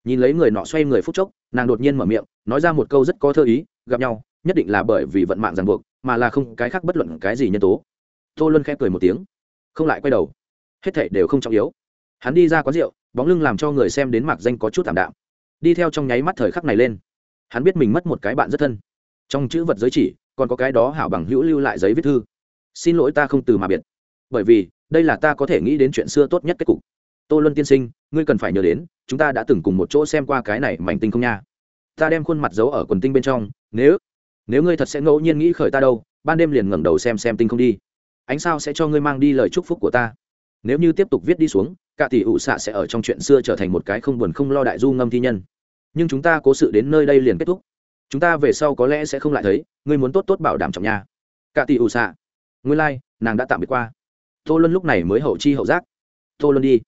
Nhìn lấy người nọ xoay người phút chốc, nàng đột nhiên mở miệng, nói ra một câu rất có thơ ý, gặp nhau, nhất định là bởi vì vận mạng ràng buộc, mà là không cái khác bất luận cái gì nhân tố. Tô luân khẽ cười một tiếng, không lại quay đầu. Hết thảy đều không trọng yếu. Hắn đi ra quán rượu, bóng lưng làm cho người xem đến mạc danh có chút thảm đạm. Đi theo trong nháy mắt thời khắc này lên, hắn biết mình mất một cái bạn rất thân. Trong chữ vật giới chỉ, còn có cái đó hảo bằng hữu lưu lại giấy viết thư. Xin lỗi ta không từ mà biệt. Bởi vì đây là ta có thể nghĩ đến chuyện xưa tốt nhất kết cục. Tô luân tiên sinh ngươi cần phải nhớ đến chúng ta đã từng cùng một chỗ xem qua cái này mảnh tinh không nha. Ta đem khuôn mặt giấu ở quần tinh bên trong nếu nếu ngươi thật sẽ ngẫu nhiên nghĩ khởi ta đâu ban đêm liền ngẩng đầu xem xem tinh không đi. Ánh sao sẽ cho ngươi mang đi lời chúc phúc của ta. Nếu như tiếp tục viết đi xuống cả tỷ ủ xạ sẽ ở trong chuyện xưa trở thành một cái không buồn không lo đại du ngâm thi nhân. Nhưng chúng ta cố sự đến nơi đây liền kết thúc. Chúng ta về sau có lẽ sẽ không lại thấy ngươi muốn tốt tốt bảo đảm trọng nhà cả tỷ ủ xạ nguyên lai、like, nàng đã tạm biệt qua tô luân lúc này mới hậu chi hậu giác. Tô luân đi.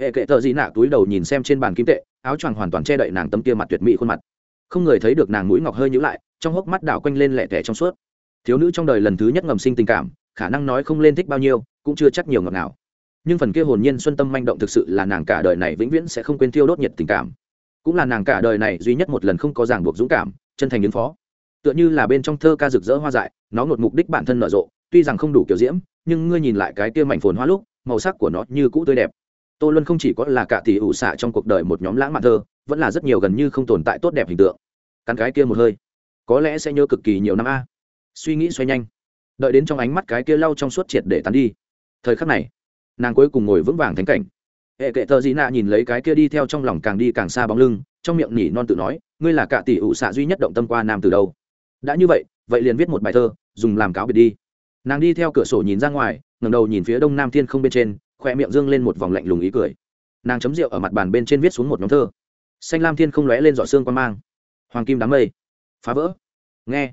Hệ kệ tờ gì nạ túi đầu nhìn xem trên bàn kim tệ, áo choàng hoàn toàn che đậy nàng tấm kia mặt tuyệt mỹ khuôn mặt. Không người thấy được nàng mũi ngọc hơi nhữ lại, trong hốc mắt đảo quanh lên lẹ tẻ trong suốt. Thiếu nữ trong đời lần thứ nhất ngầm sinh tình cảm, khả năng nói không lên thích bao nhiêu, cũng chưa chắc nhiều ngọt nào nhưng phần kia hồn nhiên xuân tâm manh động thực sự là nàng cả đời này vĩnh viễn sẽ không quên thiêu đốt nhiệt tình cảm. Cũng là nàng cả đời này duy nhất một lần không có ràng buộc dũng cảm, chân thành ứng phó. Tựa như là bên trong thơ ca rực rỡ hoa dại, nó ngột mục đích bản thân nở rộ, tuy rằng không đủ kiểu diễm nhưng ngươi nhìn lại cái kia mảnh phồn hoa lúc, màu sắc của nó như cũ tươi đẹp. Tô luân không chỉ có là cả tỷ ủ xạ trong cuộc đời một nhóm lãng mạn thơ, vẫn là rất nhiều gần như không tồn tại tốt đẹp hình tượng. Cắn cái kia một hơi. Có lẽ sẽ nhớ cực kỳ nhiều năm a. Suy nghĩ xoay nhanh. Đợi đến trong ánh mắt cái kia lau trong suốt triệt để tắn đi. Thời khắc này, nàng cuối cùng ngồi vững vàng thánh cảnh. Hệ kệ tờ dị nạ nhìn lấy cái kia đi theo trong lòng càng đi càng xa bóng lưng, trong miệng nhỉ non tự nói, ngươi là cả tỷ ủ xạ duy nhất động tâm qua nam từ đâu? Đã như vậy vậy liền viết một bài thơ, dùng làm cáo biệt đi nàng đi theo cửa sổ nhìn ra ngoài ngầm đầu nhìn phía đông nam thiên không bên trên khoe miệng dương lên một vòng lạnh lùng ý cười. Nàng chấm rượu ở mặt bàn bên trên viết xuống một nhóm thơ. Xanh lam thiên không lóe lên dọ xương quan mang. Hoàng kim đám mây. Phá vỡ. Nghe.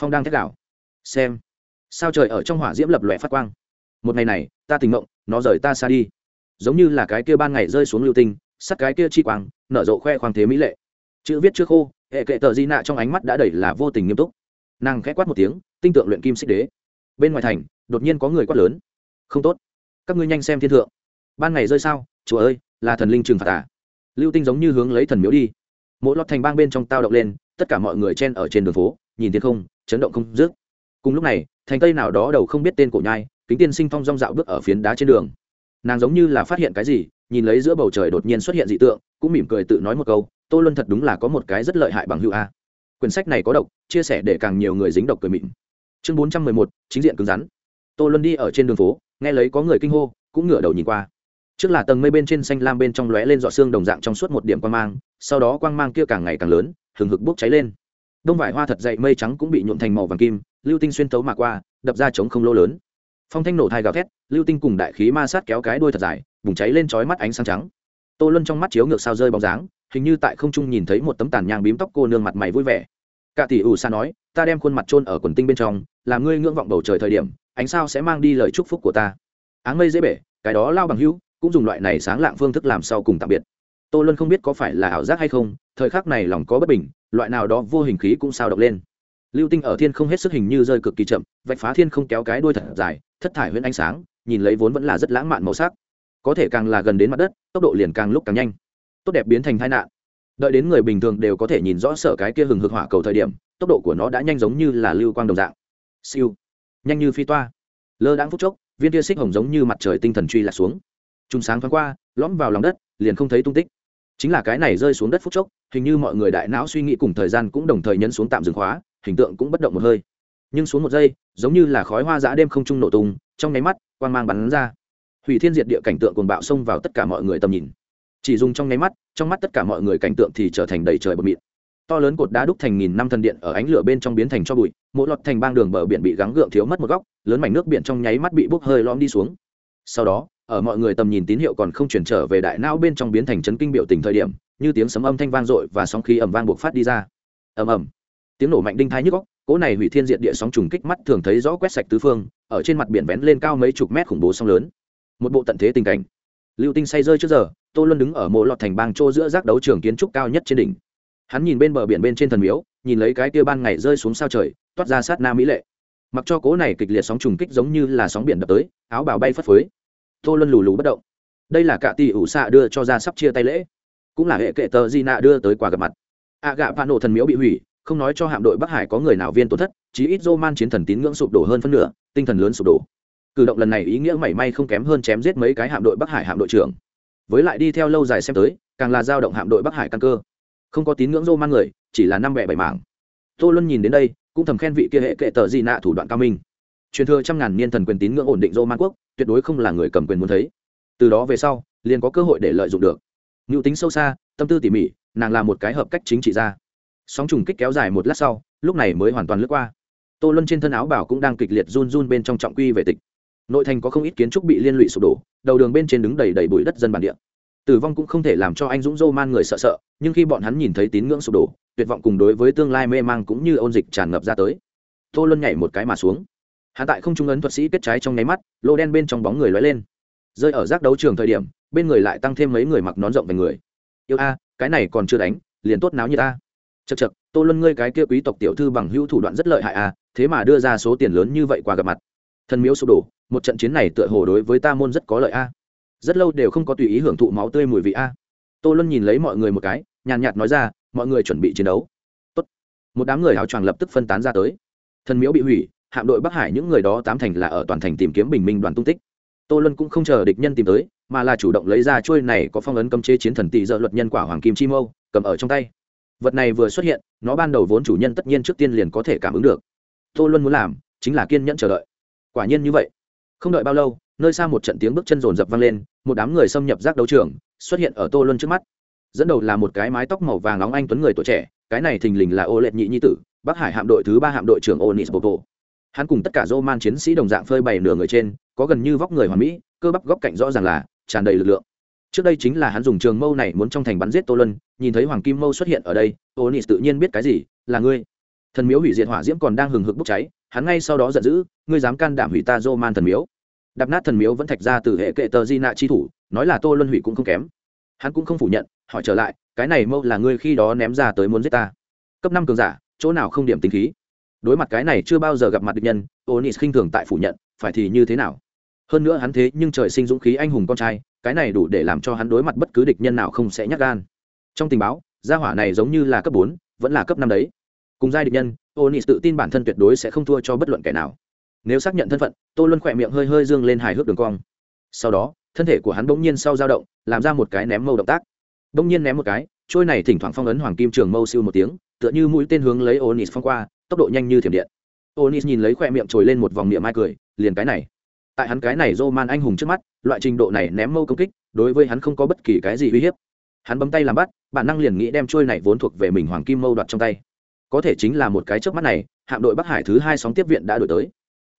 Phong đang thét đảo xem. Sao trời ở trong hỏa diễm lập lòe phát quang? Một ngày này, ta tình mộng nó rời ta xa đi. Giống như là cái kia ban ngày rơi xuống lưu tinh, sắt cái kia chi quang, nở rộ khoe khoang thế mỹ lệ. Chữ viết chưa khô, hệ kệ tờ di nạ trong ánh mắt đã đầy là vô tình nghiêm túc. Nàng khẽ quát một tiếng, tinh tượng luyện kim xích đế bên ngoài thành, đột nhiên có người quát lớn. Không tốt. Các ngươi nhanh xem thiên thượng. Ban ngày rơi sao? Chúa ơi, là thần linh trừng phạt à? Lưu tinh giống như hướng lấy thần miếu đi. Mỗi lọt thành bang bên trong tao động lên, tất cả mọi người chen ở trên đường phố, nhìn thiên không, chấn động không dứt. Cùng lúc này, thành tây nào đó đầu không biết tên cổ nhai, kính tiên sinh phong rong dạo bước ở phiến đá trên đường. Nàng giống như là phát hiện cái gì, nhìn lấy giữa bầu trời đột nhiên xuất hiện dị tượng, cũng mỉm cười tự nói một câu, tô luân thật đúng là có một cái rất lợi hại bằng hữu a. Quyển sách này có độc, chia sẻ để càng nhiều người dính độc cười mịn chương bốn trăm mười một, chính diện cứng rắn. Tô luân đi ở trên đường phố, nghe lấy có người kinh hô, cũng ngửa đầu nhìn qua. Trước là tầng mây bên trên xanh lam bên trong lóe lên dọ xương đồng dạng trong suốt một điểm quang mang, sau đó quang mang kia càng ngày càng lớn, hừng hực bốc cháy lên. Đông vải hoa thật dậy mây trắng cũng bị nhuộm thành màu vàng kim, lưu tinh xuyên tấu mà qua, đập ra chống không lô lớn. Phong thanh nổ thai gào thét, lưu tinh cùng đại khí ma sát kéo cái đuôi thật dài, bùng cháy lên chói mắt ánh sáng trắng. Tô luân trong mắt chiếu ngược sao rơi bóng dáng, hình như tại không trung nhìn thấy một tấm tàn nhang bím tóc cô nương mặt mày vui vẻ cả tỷ ủ xa nói, ta đem khuôn mặt trôn ở quần tinh bên trong, làm ngươi ngưỡng vọng bầu trời thời điểm, ánh sao sẽ mang đi lời chúc phúc của ta. Áng mây dễ bể, cái đó lao bằng hữu, cũng dùng loại này sáng lạng phương thức làm sau cùng tạm biệt. Tô luân không biết có phải là ảo giác hay không, thời khắc này lòng có bất bình, loại nào đó vô hình khí cũng sao động lên. Lưu tinh ở thiên không hết sức hình như rơi cực kỳ chậm, vạch phá thiên không kéo cái đuôi thật dài, thất thải huyễn ánh sáng, nhìn lấy vốn vẫn là rất lãng mạn màu sắc. Có thể càng là gần đến mặt đất, tốc độ liền càng lúc càng nhanh. Tốt đẹp biến thành tai nạn đợi đến người bình thường đều có thể nhìn rõ sở cái kia hừng hực hỏa cầu thời điểm, tốc độ của nó đã nhanh giống như là lưu quang đồng dạng. Siêu. Nhanh như phi toa. Lơ đãng phút chốc, viên tia xích hồng giống như mặt trời tinh thần truy lạc xuống. Trung sáng thoáng qua, lõm vào lòng đất, liền không thấy tung tích. Chính là cái này rơi xuống đất phút chốc, hình như mọi người đại não suy nghĩ cùng thời gian cũng đồng thời nhấn xuống tạm dừng khóa, hình tượng cũng bất động một hơi. Nhưng xuống một giây, giống như là khói hoa giã đêm không trung nổ tung, trong nháy mắt, quang mang bắn ra. Hủy thiên diệt địa cảnh tượng cuồng bạo xông vào tất cả mọi người tầm nhìn chỉ dùng trong nháy mắt, trong mắt tất cả mọi người cảnh tượng thì trở thành đầy trời bờ mịn to lớn cột đá đúc thành nghìn năm thần điện ở ánh lửa bên trong biến thành cho bụi mỗi lọt thành bang đường bờ biển bị gắng gượng thiếu mất một góc, lớn mảnh nước biển trong nháy mắt bị bốc hơi lõm đi xuống. Sau đó, ở mọi người tầm nhìn tín hiệu còn không chuyển trở về đại não bên trong biến thành chấn kinh biểu tình thời điểm, như tiếng sấm âm thanh vang dội và sóng khí ẩm vang buộc phát đi ra. Ầm ầm. Tiếng nổ mạnh đinh thái nhức góc cỗ này hủy thiên diện địa sóng trùng kích mắt thường thấy rõ quét sạch tứ phương, ở trên mặt biển vén lên cao mấy chục mét khủng bố sóng lớn. Một bộ tận thế tình cảnh lưu tinh say rơi trước giờ, tô luân đứng ở mộ lọt thành bang chỗ giữa rác đấu trường kiến trúc cao nhất trên đỉnh. Hắn nhìn bên bờ biển bên trên thần miếu, nhìn lấy cái kia ban ngày rơi xuống sao trời, toát ra sát na mỹ lệ. Mặc cho cố này kịch liệt sóng trùng kích giống như là sóng biển đập tới, áo bào bay phất phới. Tô luân lù lù bất động. Đây là cả tỷ ủ xạ đưa cho ra sắp chia tay lễ. Cũng là hệ kệ tờ di nạ đưa tới quà gặp mặt. A gạ vạn nổ thần miếu bị hủy, không nói cho hạm đội bắc hải có người nào viên tổn thất, chí ít dô man chiến thần tín ngưỡng sụp đổ hơn phân nửa, tinh thần lớn sụp đổ cử động lần này ý nghĩa mảy may không kém hơn chém giết mấy cái hạm đội bắc hải hạm đội trưởng. Với lại đi theo lâu dài xem tới, càng là dao động hạm đội bắc hải căn cơ. Không có tín ngưỡng rô man người, chỉ là năm bẻ bảy mảng. Tô luân nhìn đến đây, cũng thầm khen vị kia hệ kệ tờ di nạ thủ đoạn cao minh. Truyền thừa trăm ngàn niên thần quyền tín ngưỡng ổn định rô man quốc, tuyệt đối không là người cầm quyền muốn thấy. Từ đó về sau, liền có cơ hội để lợi dụng được. Ngưu tính sâu xa, tâm tư tỉ mỉ, nàng là một cái hợp cách chính trị ra sóng trùng kích kéo dài một lát sau, lúc này mới hoàn toàn lướt qua. Tô luân trên thân áo bảo cũng đang kịch liệt run run bên trong trọng quy về tịch nội thành có không ít kiến trúc bị liên lụy sụp đổ, đầu đường bên trên đứng đầy đầy bụi đất dân bản địa. Tử vong cũng không thể làm cho anh dũng dô man người sợ sợ, nhưng khi bọn hắn nhìn thấy tín ngưỡng sụp đổ, tuyệt vọng cùng đối với tương lai mê mang cũng như ôn dịch tràn ngập ra tới. Tô luân nhảy một cái mà xuống. Hạ tại không trung ấn thuật sĩ kết trái trong nháy mắt, lô đen bên trong bóng người lóe lên. Rơi ở giác đấu trường thời điểm, bên người lại tăng thêm mấy người mặc nón rộng về người. Yêu a, cái này còn chưa đánh, liền tốt náo như ta. Chật chật tô luân ngươi cái kia quý tộc tiểu thư bằng hữu thủ đoạn rất lợi hại a, thế mà đưa ra số tiền lớn như vậy qua gặp mặt. Thân miếu sụp đổ một trận chiến này tựa hồ đối với ta môn rất có lợi a. Rất lâu đều không có tùy ý hưởng thụ máu tươi mùi vị a. Tô luân nhìn lấy mọi người một cái, nhàn nhạt nói ra, mọi người chuẩn bị chiến đấu. Tốt. một đám người áo choàng lập tức phân tán ra tới. Thần miếu bị hủy, hạm đội bắc hải những người đó tám thành là ở toàn thành tìm kiếm bình minh đoàn tung tích. Tô luân cũng không chờ địch nhân tìm tới, mà là chủ động lấy ra trôi này có phong ấn cấm chế chiến thần tỷ dợ luật nhân quả hoàng kim chi mâu, cầm ở trong tay. Vật này vừa xuất hiện, nó ban đầu vốn chủ nhân tất nhiên trước tiên liền có thể cảm ứng được. Tô luân muốn làm, chính là kiên nhẫn chờ đợi. Quả nhiên như vậy không đợi bao lâu, nơi xa một trận tiếng bước chân rồn rập vang lên, một đám người xâm nhập giác đấu trường, xuất hiện ở tô luân trước mắt. Dẫn đầu là một cái mái tóc màu vàng nóng anh tuấn người tuổi trẻ, cái này thình lình là ô lệ nhị nhi tử, bắc hải hạm đội thứ ba hạm đội trưởng onis bobo. Hắn cùng tất cả dô man chiến sĩ đồng dạng phơi bày nửa người trên, có gần như vóc người hoàn mỹ, cơ bắp góc cạnh rõ ràng là tràn đầy lực lượng. Trước đây chính là hắn dùng trường mâu này muốn trong thành bắn giết tô lân nhìn thấy hoàng kim mâu xuất hiện ở đây, onis tự nhiên biết cái gì, là ngươi. Thần miếu hủy diệt hỏa diễm còn đang hừng hực bốc cháy, hắn ngay sau đó giận dữ, ngươi dám can đảm hủy ta dô man thần miếu đạp nát thần miếu vẫn thạch ra từ hệ kệ tờ di nạ chi thủ, nói là tô luân hủy cũng không kém. Hắn cũng không phủ nhận, hỏi trở lại, cái này mâu là ngươi khi đó ném ra tới muốn giết ta. Cấp năm cường giả, chỗ nào không điểm tính khí? Đối mặt cái này chưa bao giờ gặp mặt địch nhân, onis khinh thường tại phủ nhận, phải thì như thế nào? Hơn nữa hắn thế nhưng trời sinh dũng khí anh hùng con trai, cái này đủ để làm cho hắn đối mặt bất cứ địch nhân nào không sẽ nhắc gan. Trong tình báo, gia hỏa này giống như là cấp bốn, vẫn là cấp năm đấy. Cùng giai địch nhân, onis tự tin bản thân tuyệt đối sẽ không thua cho bất luận kẻ nào nếu xác nhận thân phận, tô luân khỏe miệng hơi hơi dương lên hài hước đường cong. Sau đó, thân thể của hắn bỗng nhiên sau dao động, làm ra một cái ném mâu động tác. Bỗng nhiên ném một cái, trôi này thỉnh thoảng phong ấn hoàng kim trường mâu siêu một tiếng, tựa như mũi tên hướng lấy onis phong qua, tốc độ nhanh như thiểm điện. Onis nhìn lấy khỏe miệng trồi lên một vòng miệng mai cười, liền cái này. Tại hắn cái này dô man anh hùng trước mắt, loại trình độ này ném mâu công kích, đối với hắn không có bất kỳ cái gì uy hiếp. Hắn bấm tay làm bắt, bản năng liền nghĩ đem trôi này vốn thuộc về mình hoàng kim mâu đoạt trong tay. Có thể chính là một cái trước mắt này, hạm đội bắc hải thứ hai sóng tiếp viện đã đổi tới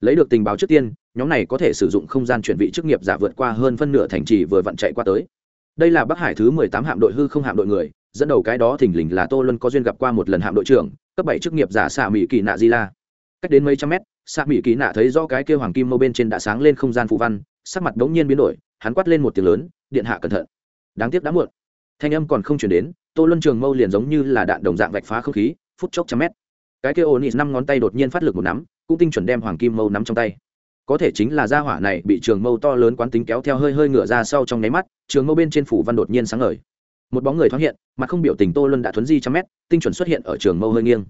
lấy được tình báo trước tiên, nhóm này có thể sử dụng không gian chuyển vị chức nghiệp giả vượt qua hơn phân nửa thành trì vừa vặn chạy qua tới. Đây là bắc hải thứ mười tám hạm đội hư không hạm đội người, dẫn đầu cái đó thình lình là tô luân có duyên gặp qua một lần hạm đội trưởng, cấp bảy chức nghiệp giả xạ mỹ kỳ nạ di la. Cách đến mấy trăm mét xạ mỹ kỳ nạ thấy do cái kêu hoàng kim mâu bên trên đã sáng lên không gian phụ văn, sắc mặt đống nhiên biến đổi, hắn quát lên một tiếng lớn, điện hạ cẩn thận. Đáng tiếc đã muộn. Thanh âm còn không chuyển đến, tô luân trường mâu liền giống như là đạn đồng dạng vạch phá không khí, phút chốc trăm mét. Cái kêu ổn năm ngón tay đột nhiên phát lực một nắm cũng tinh chuẩn đem hoàng kim mâu nắm trong tay. Có thể chính là gia hỏa này bị trường mâu to lớn quán tính kéo theo hơi hơi ngửa ra sau trong nháy mắt, trường mâu bên trên phủ văn đột nhiên sáng ngời. Một bóng người thoáng hiện mà không biểu tình tô luân đã thuấn di trăm mét, tinh chuẩn xuất hiện ở trường mâu hơi nghiêng.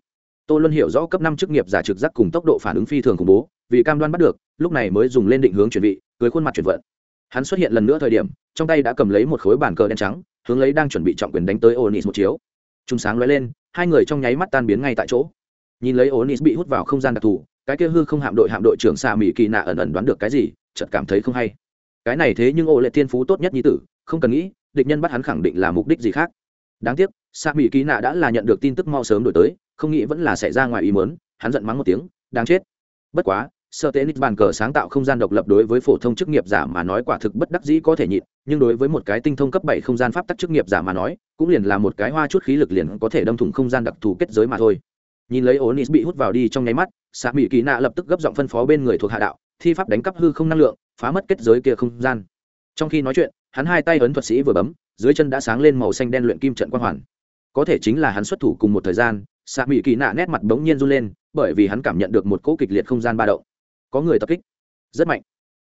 Tô luân hiểu rõ cấp năm chức nghiệp giả trực giác cùng tốc độ phản ứng phi thường khủng bố, vì cam đoan bắt được, lúc này mới dùng lên định hướng chuyển vị cưới khuôn mặt chuyển vận. Hắn xuất hiện lần nữa thời điểm, trong tay đã cầm lấy một khối bàn cờ đen trắng, hướng lấy đang chuẩn bị trọng quyền đánh tới onis một chiếu. Trung sáng lóe lên, hai người trong nháy mắt tan biến ngay tại chỗ. Nhìn lấy onis bị hút vào không gian đặc thù cái kia hư không hạm đội hạm đội trưởng xạ mỹ kỳ nạ ẩn ẩn đoán được cái gì, chợt cảm thấy không hay. Cái này thế nhưng ô lệ thiên phú tốt nhất như tử, không cần nghĩ, địch nhân bắt hắn khẳng định là mục đích gì khác. Đáng tiếc xạ mỹ kỳ nạ đã là nhận được tin tức mau sớm đổi tới, không nghĩ vẫn là xảy ra ngoài ý mớn hắn giận mắng một tiếng, đáng chết. Bất quá sơ tế nít bàn cờ sáng tạo không gian độc lập đối với phổ thông chức nghiệp giả mà nói quả thực bất đắc dĩ có thể nhịn, nhưng đối với một cái tinh thông cấp bảy không gian pháp tắc chức nghiệp giả mà nói, cũng liền là một cái hoa chút khí lực liền có thể đâm thủng không gian đặc thù kết giới mà thôi. Nhìn lấy onis bị hút vào đi trong nháy mắt xạ mỹ kỳ nạ lập tức gấp giọng phân phó bên người thuộc hạ đạo, thi pháp đánh cắp hư không năng lượng, phá mất kết giới kia không gian. Trong khi nói chuyện, hắn hai tay ấn thuật sĩ vừa bấm, dưới chân đã sáng lên màu xanh đen luyện kim trận quang hoàn. Có thể chính là hắn xuất thủ cùng một thời gian xạ mỹ kỳ nạ nét mặt bỗng nhiên run lên, bởi vì hắn cảm nhận được một cỗ kịch liệt không gian ba động. Có người tập kích. Rất mạnh.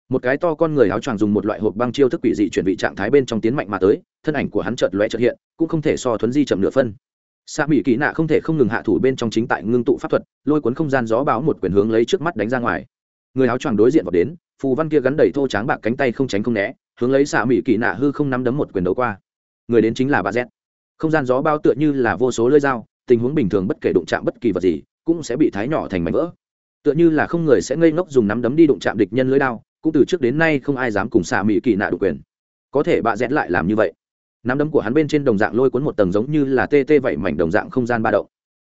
Một cái to con người áo choàng dùng một loại hộp băng chiêu thức quỷ dị chuyển vị trạng thái bên trong tiến mạnh mà tới, thân ảnh của hắn chợt lóe chợt hiện, cũng không thể so thuấn di chậm nửa phân xạ mỹ kỳ nạ không thể không ngừng hạ thủ bên trong chính tại ngưng tụ pháp thuật, lôi cuốn không gian gió báo một quyền hướng lấy trước mắt đánh ra ngoài. Người áo choàng đối diện vào đến, phù văn kia gắn đầy thô tráng bạc cánh tay không tránh không né, hướng lấy xạ mỹ kỳ nạ hư không nắm đấm một quyền đấu qua. Người đến chính là bà z. Không gian gió bao tựa như là vô số lưỡi dao, tình huống bình thường bất kể đụng chạm bất kỳ vật gì, cũng sẽ bị thái nhỏ thành mảnh vỡ. Tựa như là không người sẽ ngây ngốc dùng nắm đấm đi đụng chạm địch nhân lưỡi đao cũng từ trước đến nay không ai dám cùng xạ mỹ kỳ nạ đụng quyền. Có thể bà z lại làm như vậy nắm đấm của hắn bên trên đồng dạng lôi cuốn một tầng giống như là tê tê vậy mảnh đồng dạng không gian ba động.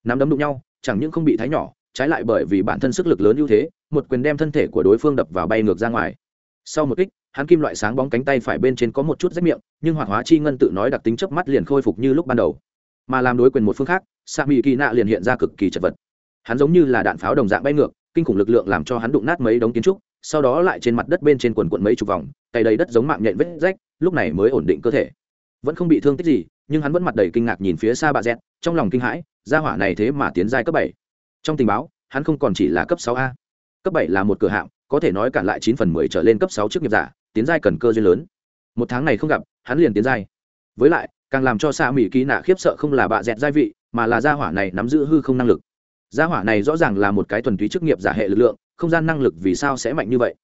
Nắm đấm đụng nhau, chẳng những không bị thái nhỏ, trái lại bởi vì bản thân sức lực lớn ưu thế, một quyền đem thân thể của đối phương đập vào bay ngược ra ngoài. Sau một kích, hắn kim loại sáng bóng cánh tay phải bên trên có một chút rách miệng, nhưng hoạt hóa chi ngân tự nói đặc tính chớp mắt liền khôi phục như lúc ban đầu. Mà làm đối quyền một phương khác sa mỹ kỳ nạ liền hiện ra cực kỳ chật vật. Hắn giống như là đạn pháo đồng dạng bay ngược, kinh khủng lực lượng làm cho hắn đụng nát mấy đống kiến trúc, sau đó lại trên mặt đất bên trên quần quận mấy chục vòng cày đầy đất giống mạng nhện vết rách, lúc này mới ổn định cơ thể vẫn không bị thương tích gì, nhưng hắn vẫn mặt đầy kinh ngạc nhìn phía xa bà dẹt trong lòng kinh hãi, gia hỏa này thế mà tiến giai cấp bảy. Trong tình báo, hắn không còn chỉ là cấp sáu a. Cấp bảy là một cửa hạng, có thể nói cản lại chín phần mười trở lên cấp sáu trước nghiệp giả, tiến giai cần cơ duyên lớn. Một tháng này không gặp, hắn liền tiến giai. Với lại, càng làm cho xa mỹ ký nạ khiếp sợ không là bạ dẹt giai vị, mà là gia hỏa này nắm giữ hư không năng lực. Gia hỏa này rõ ràng là một cái thuần túy chức nghiệp giả hệ lực lượng, không gian năng lực vì sao sẽ mạnh như vậy?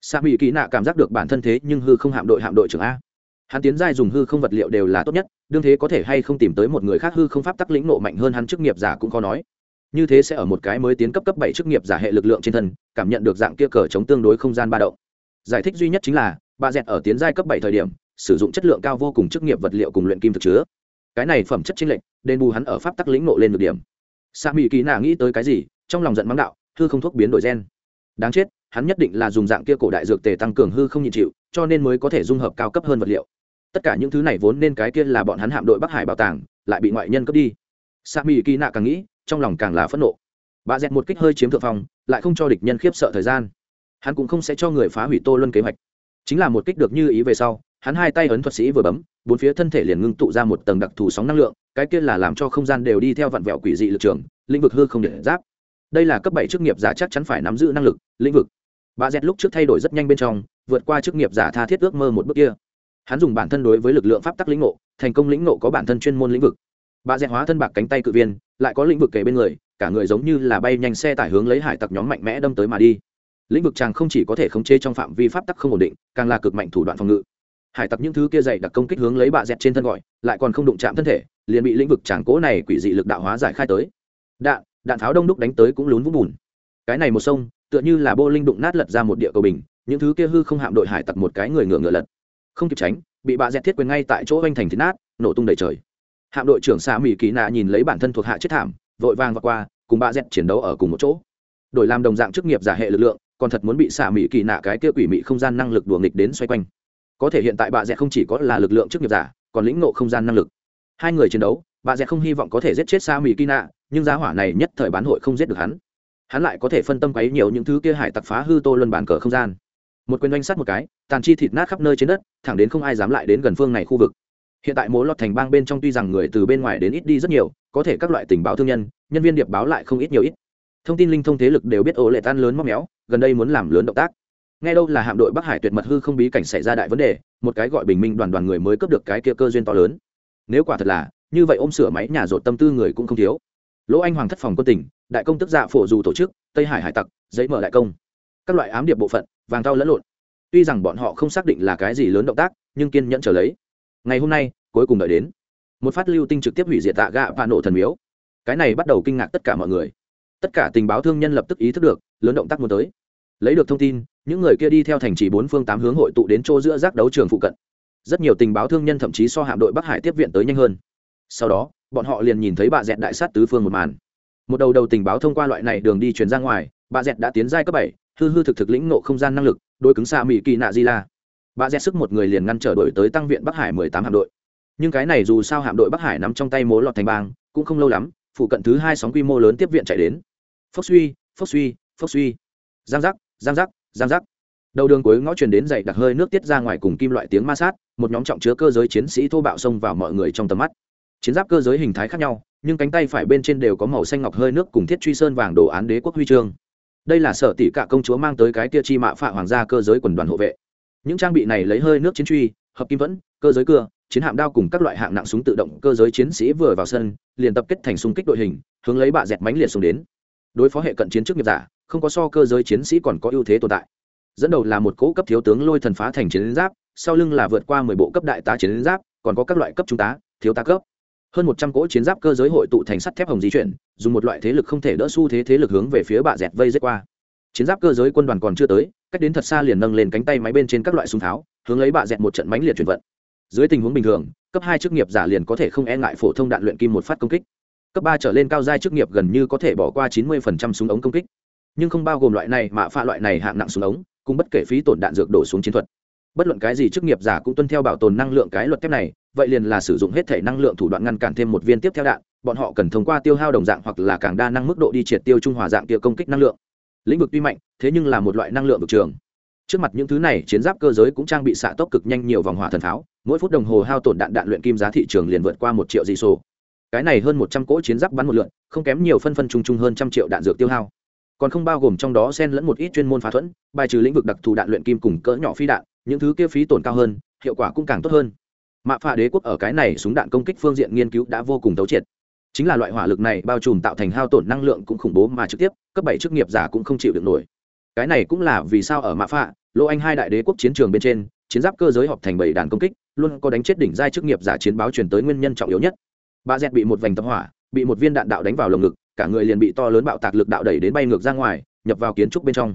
Xa mỹ ký nạ cảm giác được bản thân thế nhưng hư không hạm đội hạm đội trưởng a hắn tiến giai dùng hư không vật liệu đều là tốt nhất, đương thế có thể hay không tìm tới một người khác hư không pháp tắc lĩnh nộ mạnh hơn hắn chức nghiệp giả cũng khó nói. Như thế sẽ ở một cái mới tiến cấp cấp bảy chức nghiệp giả hệ lực lượng trên thân, cảm nhận được dạng kia cờ chống tương đối không gian ba động. Giải thích duy nhất chính là ba dẹt ở tiến giai cấp bảy thời điểm, sử dụng chất lượng cao vô cùng chức nghiệp vật liệu cùng luyện kim thực chứa. Cái này phẩm chất chính lệnh đền bù hắn ở pháp tắc lĩnh nộ lên được điểm. Sa mỹ kỳ nạ nghĩ tới cái gì, trong lòng giận mắng đạo, hư không thuốc biến đổi gen. Đáng chết, hắn nhất định là dùng dạng kia cổ đại dược tề tăng cường hư không nhịn chịu, cho nên mới có thể dung hợp cao cấp hơn vật liệu tất cả những thứ này vốn nên cái kia là bọn hắn hạm đội bắc hải bảo tàng, lại bị ngoại nhân cướp đi. Sa mỹ kỳ nạ càng nghĩ, trong lòng càng là phẫn nộ. Bà dẹt một kích hơi chiếm thượng phong, lại không cho địch nhân khiếp sợ thời gian. Hắn cũng không sẽ cho người phá hủy tô luân kế hoạch. Chính là một kích được như ý về sau, hắn hai tay ấn thuật sĩ vừa bấm, bốn phía thân thể liền ngưng tụ ra một tầng đặc thù sóng năng lượng, cái kia là làm cho không gian đều đi theo vặn vẹo quỷ dị lực trường, lĩnh vực hư không để giáp. Đây là cấp bảy chức nghiệp giả chắc chắn phải nắm giữ năng lực, lĩnh vực. Bà dẹt lúc trước thay đổi rất nhanh bên trong, vượt qua chức nghiệp giả tha thiết ước mơ một bước kia hắn dùng bản thân đối với lực lượng pháp tắc lĩnh ngộ, thành công lĩnh ngộ có bản thân chuyên môn lĩnh vực. Bà dẹn hóa thân bạc cánh tay cự viên, lại có lĩnh vực kề bên người, cả người giống như là bay nhanh xe tải hướng lấy hải tặc nhóm mạnh mẽ đâm tới mà đi. Lĩnh vực chàng không chỉ có thể khống chế trong phạm vi pháp tắc không ổn định, càng là cực mạnh thủ đoạn phòng ngự. Hải tặc những thứ kia dày đặc công kích hướng lấy bà dẹt trên thân gọi, lại còn không đụng chạm thân thể, liền bị lĩnh vực chàng cố này quỷ dị lực đạo hóa giải khai tới. Đạn đạn pháo đông đúc đánh tới cũng lún vũng bùn. Cái này một sông, tựa như là bô linh đụng nát lật ra một địa cầu bình, những thứ kia hư không hạm đội hải tặc một cái người ngựa ngựa lật không kịp tránh, bị bà dẹt thiết quyền ngay tại chỗ oanh thành thịt nát, nổ tung đầy trời. Hạm đội trưởng xạ mỹ kỳ nạ nhìn lấy bản thân thuộc hạ chết thảm, vội vàng và qua, cùng bà dẹt chiến đấu ở cùng một chỗ. Đổi làm đồng dạng chức nghiệp giả hệ lực lượng, còn thật muốn bị xạ mỹ kỳ nạ cái kia quỷ mị không gian năng lực đùa nghịch đến xoay quanh. Có thể hiện tại bà dẹt không chỉ có là lực lượng chức nghiệp giả, còn lĩnh ngộ không gian năng lực. Hai người chiến đấu bà dẹt không hy vọng có thể giết chết xạ mỹ kỳ nạ, nhưng giá hỏa này nhất thời bán hội không giết được hắn. Hắn lại có thể phân tâm quấy nhiều những thứ kia hải tặc phá hư tô luân bản cờ không gian một quyền oanh sát một cái, tàn chi thịt nát khắp nơi trên đất, thẳng đến không ai dám lại đến gần phương này khu vực. Hiện tại mố lọt thành bang bên trong tuy rằng người từ bên ngoài đến ít đi rất nhiều, có thể các loại tình báo thương nhân nhân viên điệp báo lại không ít nhiều ít. Thông tin linh thông thế lực đều biết ổ lệ tan lớn móc méo, gần đây muốn làm lớn động tác. Nghe đâu là hạm đội bắc hải tuyệt mật hư không bí cảnh xảy ra đại vấn đề, một cái gọi bình minh đoàn đoàn người mới cấp được cái kia cơ duyên to lớn. Nếu quả thật là, như vậy ôm sửa máy nhà rột tâm tư người cũng không thiếu. Lỗ anh hoàng thất phòng quân tỉnh, đại công tức dạ phổ dù tổ chức, tây hải hải tặc, giấy mở đại công. Các loại ám điệp bộ phận vàng thau lẫn lộn. Tuy rằng bọn họ không xác định là cái gì lớn động tác, nhưng kiên nhẫn trở lấy. Ngày hôm nay, cuối cùng đợi đến. Một phát lưu tinh trực tiếp hủy diệt tạ gạ và nổ thần miếu. Cái này bắt đầu kinh ngạc tất cả mọi người. Tất cả tình báo thương nhân lập tức ý thức được, lớn động tác muốn tới. Lấy được thông tin, những người kia đi theo thành trì bốn phương tám hướng hội tụ đến chỗ giữa giác đấu trường phụ cận. Rất nhiều tình báo thương nhân thậm chí so hạm đội bắc hải tiếp viện tới nhanh hơn. Sau đó, bọn họ liền nhìn thấy bà dẹn đại sát tứ phương một màn. Một đầu đầu tình báo thông qua loại này đường đi truyền ra ngoài, bà dẹn đã tiến giai cấp bảy hư hư thực thực lĩnh nộ không gian năng lực đôi cứng xa mỹ kỳ nạ di la. Bà rẽ sức một người liền ngăn trở đổi tới tăng viện bắc hải mười tám hạm đội. Nhưng cái này dù sao hạm đội bắc hải nắm trong tay mố lọt thành bang, cũng không lâu lắm, phụ cận thứ hai sóng quy mô lớn tiếp viện chạy đến. Phốc suy phốc suy phốc suy. Giang giác giang giác giang giác. Đầu đường cuối ngõ truyền đến dậy đặc hơi nước tiết ra ngoài cùng kim loại tiếng ma sát, một nhóm trọng chứa cơ giới chiến sĩ thô bạo xông vào mọi người trong tầm mắt. Chiến giáp cơ giới hình thái khác nhau, nhưng cánh tay phải bên trên đều có màu xanh ngọc hơi nước cùng thiết truy sơn vàng đồ án đế quốc huy chương đây là sở tỷ cả công chúa mang tới cái kia chi mạ phạ hoàng gia cơ giới quần đoàn hộ vệ. Những trang bị này lấy hơi nước chiến truy, hợp kim vẫn, cơ giới cưa, chiến hạm đao cùng các loại hạng nặng súng tự động cơ giới chiến sĩ vừa vào sân, liền tập kết thành xung kích đội hình, hướng lấy bạ dẹt mánh liệt xuống đến. Đối phó hệ cận chiến trước nghiệp giả, không có so cơ giới chiến sĩ còn có ưu thế tồn tại. Dẫn đầu là một cỗ cấp thiếu tướng lôi thần phá thành chiến giáp, sau lưng là vượt qua mười bộ cấp đại tá chiến giáp, còn có các loại cấp trung tá, thiếu tá cấp hơn một trăm cỗ chiến giáp cơ giới hội tụ thành sắt thép hồng di chuyển, dùng một loại thế lực không thể đỡ xu thế thế lực hướng về phía bạ dẹt vây dết qua. Chiến giáp cơ giới quân đoàn còn chưa tới, cách đến thật xa liền nâng lên cánh tay máy bên trên các loại súng tháo, hướng lấy bạ dẹt một trận mánh liệt chuyển vận. Dưới tình huống bình thường, cấp hai chức nghiệp giả liền có thể không e ngại phổ thông đạn luyện kim một phát công kích. Cấp ba trở lên cao giai chức nghiệp gần như có thể bỏ qua chín mươi súng ống công kích. Nhưng không bao gồm loại này mà pha loại này hạng nặng súng ống, cùng bất kể phí tổn đạn dược đổ xuống chiến thuật. Bất luận cái gì chức nghiệp giả cũng tuân theo bảo tồn năng lượng cái luật thép này vậy liền là sử dụng hết thể năng lượng thủ đoạn ngăn cản thêm một viên tiếp theo đạn, bọn họ cần thông qua tiêu hao đồng dạng hoặc là càng đa năng mức độ đi triệt tiêu trung hòa dạng kia công kích năng lượng. Lĩnh vực tuy mạnh, thế nhưng là một loại năng lượng vực trường. Trước mặt những thứ này, chiến giáp cơ giới cũng trang bị xạ tốc cực nhanh nhiều vòng hỏa thần pháo mỗi phút đồng hồ hao tổn đạn đạn luyện kim giá thị trường liền vượt qua một triệu dị sổ cái này hơn một trăm cỗ chiến giáp bắn một lượn, không kém nhiều phân phân chung chung hơn trăm triệu đạn dược tiêu hao. Còn không bao gồm trong đó xen lẫn một ít chuyên môn phá thuẫn, bài trừ lĩnh vực đặc thù đạn luyện kim cùng cỡ nhỏ phi đạn, những thứ kia phí tổn cao hơn, hiệu quả cũng càng tốt hơn mạ phạ đế quốc ở cái này súng đạn công kích phương diện nghiên cứu đã vô cùng tấu triệt. Chính là loại hỏa lực này bao trùm tạo thành hao tổn năng lượng cũng khủng bố mà trực tiếp, cấp bảy chức nghiệp giả cũng không chịu được nổi. Cái này cũng là vì sao ở mạ phạ lỗ anh hai đại đế quốc chiến trường bên trên, chiến giáp cơ giới họp thành bảy đàn công kích, luôn có đánh chết đỉnh giai chức nghiệp giả chiến báo truyền tới nguyên nhân trọng yếu nhất. Bà dẹt bị một vành tập hỏa, bị một viên đạn đạo đánh vào lồng ngực, cả người liền bị to lớn bạo tạc lực đạo đẩy đến bay ngược ra ngoài, nhập vào kiến trúc bên trong.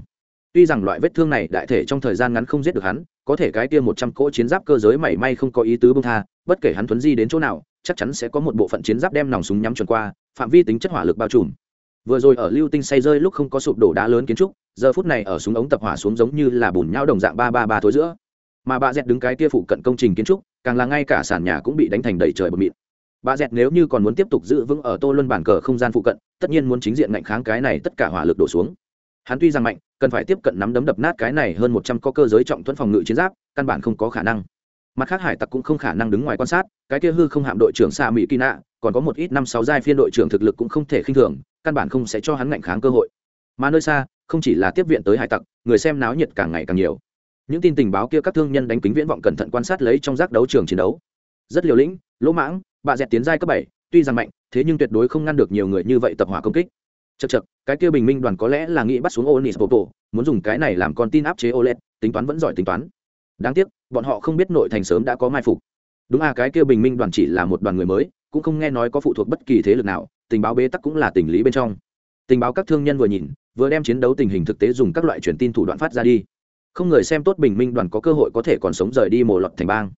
Tuy rằng loại vết thương này đại thể trong thời gian ngắn không giết được hắn có thể cái kia một trăm cỗ chiến giáp cơ giới mảy may không có ý tứ bông tha, bất kể hắn thuấn di đến chỗ nào, chắc chắn sẽ có một bộ phận chiến giáp đem nòng súng nhắm chuẩn qua, phạm vi tính chất hỏa lực bao trùm. Vừa rồi ở lưu tinh say rơi lúc không có sụp đổ đá lớn kiến trúc, giờ phút này ở súng ống tập hỏa xuống giống như là bùn nhau đồng dạng ba ba ba thối giữa. Mà bà dẹt đứng cái kia phụ cận công trình kiến trúc, càng là ngay cả sàn nhà cũng bị đánh thành đầy trời bờ mịn. Bà dẹt nếu như còn muốn tiếp tục giữ vững ở tô luân bản cờ không gian phụ cận, tất nhiên muốn chính diện ngạnh kháng cái này tất cả hỏa lực đổ xuống hắn tuy rằng mạnh, cần phải tiếp cận nắm đấm đập nát cái này hơn một trăm có cơ giới trọng thuẫn phòng ngự chiến giáp, căn bản không có khả năng. Mặt khác hải tặc cũng không khả năng đứng ngoài quan sát, cái kia hư không hạm đội trưởng xa mỹ kỳ nạ, còn có một ít năm sáu giai phiên đội trưởng thực lực cũng không thể khinh thường, căn bản không sẽ cho hắn ngạnh kháng cơ hội. Mà nơi xa, không chỉ là tiếp viện tới hải tặc, người xem náo nhiệt càng ngày càng nhiều. Những tin tình báo kia các thương nhân đánh kính viễn vọng cẩn thận quan sát lấy trong giác đấu trường chiến đấu. Rất liều lĩnh, lỗ mãng, bạ dẹt tiến giai cấp bảy, tuy rằng mạnh, thế nhưng tuyệt đối không ngăn được nhiều người như vậy tập hỏa công kích chật chật, cái kia bình minh đoàn có lẽ là nghĩ bắt xuống onis bộ muốn dùng cái này làm con tin áp chế oled tính toán vẫn giỏi tính toán. Đáng tiếc, bọn họ không biết nội thành sớm đã có mai phục. Đúng à cái kia bình minh đoàn chỉ là một đoàn người mới, cũng không nghe nói có phụ thuộc bất kỳ thế lực nào, tình báo bế tắc cũng là tình lý bên trong. Tình báo các thương nhân vừa nhìn, vừa đem chiến đấu tình hình thực tế dùng các loại truyền tin thủ đoạn phát ra đi. Không người xem tốt bình minh đoàn có cơ hội có thể còn sống rời đi mồ lọt thành bang.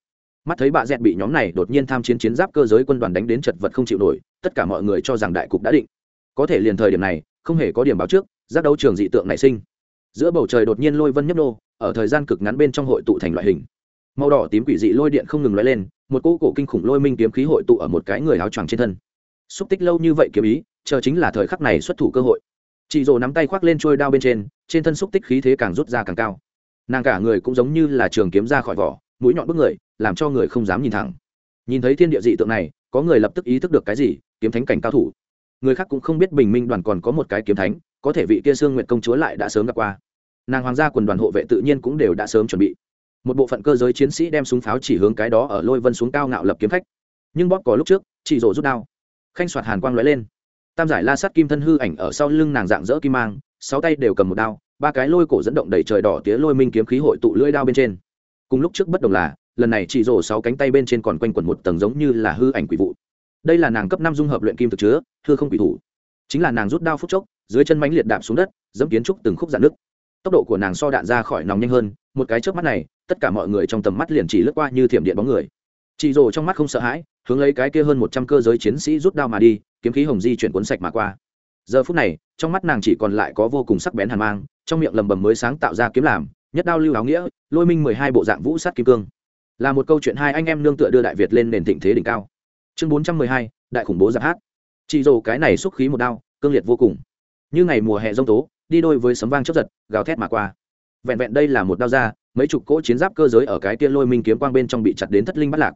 Mắt thấy bà dẹt bị nhóm này đột nhiên tham chiến chiến giáp cơ giới quân đoàn đánh đến chật vật không chịu nổi, tất cả mọi người cho rằng đại cục đã định có thể liền thời điểm này, không hề có điểm báo trước, giác đấu trường dị tượng nảy sinh. Giữa bầu trời đột nhiên lôi vân nhấp nô, ở thời gian cực ngắn bên trong hội tụ thành loại hình. Màu đỏ tím quỷ dị lôi điện không ngừng lóe lên, một cỗ cổ kinh khủng lôi minh kiếm khí hội tụ ở một cái người áo choàng trên thân. Xúc tích lâu như vậy kiếm ý, chờ chính là thời khắc này xuất thủ cơ hội. Chị rồ nắm tay khoác lên trôi đao bên trên trên thân xúc tích khí thế càng rút ra càng cao. Nàng cả người cũng giống như là trường kiếm ra khỏi vỏ, mũi nhọn bức người, làm cho người không dám nhìn thẳng. Nhìn thấy thiên địa dị tượng này, có người lập tức ý thức được cái gì, kiếm thánh cảnh cao thủ người khác cũng không biết bình minh đoàn còn có một cái kiếm thánh, có thể vị kia sương nguyện công chúa lại đã sớm gặp qua. Nàng hoàng gia quần đoàn hộ vệ tự nhiên cũng đều đã sớm chuẩn bị. Một bộ phận cơ giới chiến sĩ đem súng pháo chỉ hướng cái đó ở lôi vân xuống cao ngạo lập kiếm khách. Nhưng bóp có lúc trước chị rổ rút đao. Khanh soạt hàn quang lóe lên. Tam giải la sắt kim thân hư ảnh ở sau lưng nàng dạng dỡ kim mang, sáu tay đều cầm một đao, ba cái lôi cổ dẫn động đầy trời đỏ tía lôi minh kiếm khí hội tụ lưỡi đao bên trên. Cùng lúc trước bất đồng là, lần này chị rổ sáu cánh tay bên trên còn quanh quẩn một tầng giống như là hư ảnh quỷ vụ. Đây là nàng cấp năm dung hợp luyện kim thực chứa hư không quỷ thủ. Chính là nàng rút đao phút chốc, dưới chân mánh liệt đạp xuống đất, dẫm kiến trúc từng khúc dạn nước. Tốc độ của nàng so đạn ra khỏi nòng nhanh hơn, một cái trước mắt này, tất cả mọi người trong tầm mắt liền chỉ lướt qua như thiểm điện bóng người. Chị rồ trong mắt không sợ hãi, hướng lấy cái kia hơn một trăm cơ giới chiến sĩ rút đao mà đi, kiếm khí hồng di chuyển cuốn sạch mà qua. Giờ phút này, trong mắt nàng chỉ còn lại có vô cùng sắc bén hàn mang, trong miệng lầm bầm mới sáng tạo ra kiếm làm, nhất đao lưu áo nghĩa, lôi minh mười hai bộ dạng vũ sát kim cương. Là một câu chuyện hai anh em nương tựa đưa đại việt lên nền thịnh thế đỉnh cao. Chương bốn trăm mười hai, đại khủng bố giáp hát chị rồ cái này xúc khí một đao, cương liệt vô cùng. Như ngày mùa hè rông tố, đi đôi với sấm vang chấp giật, gào thét mà qua. Vẹn vẹn đây là một đao ra, mấy chục cỗ chiến giáp cơ giới ở cái kia lôi minh kiếm quang bên trong bị chặt đến thất linh bắt lạc.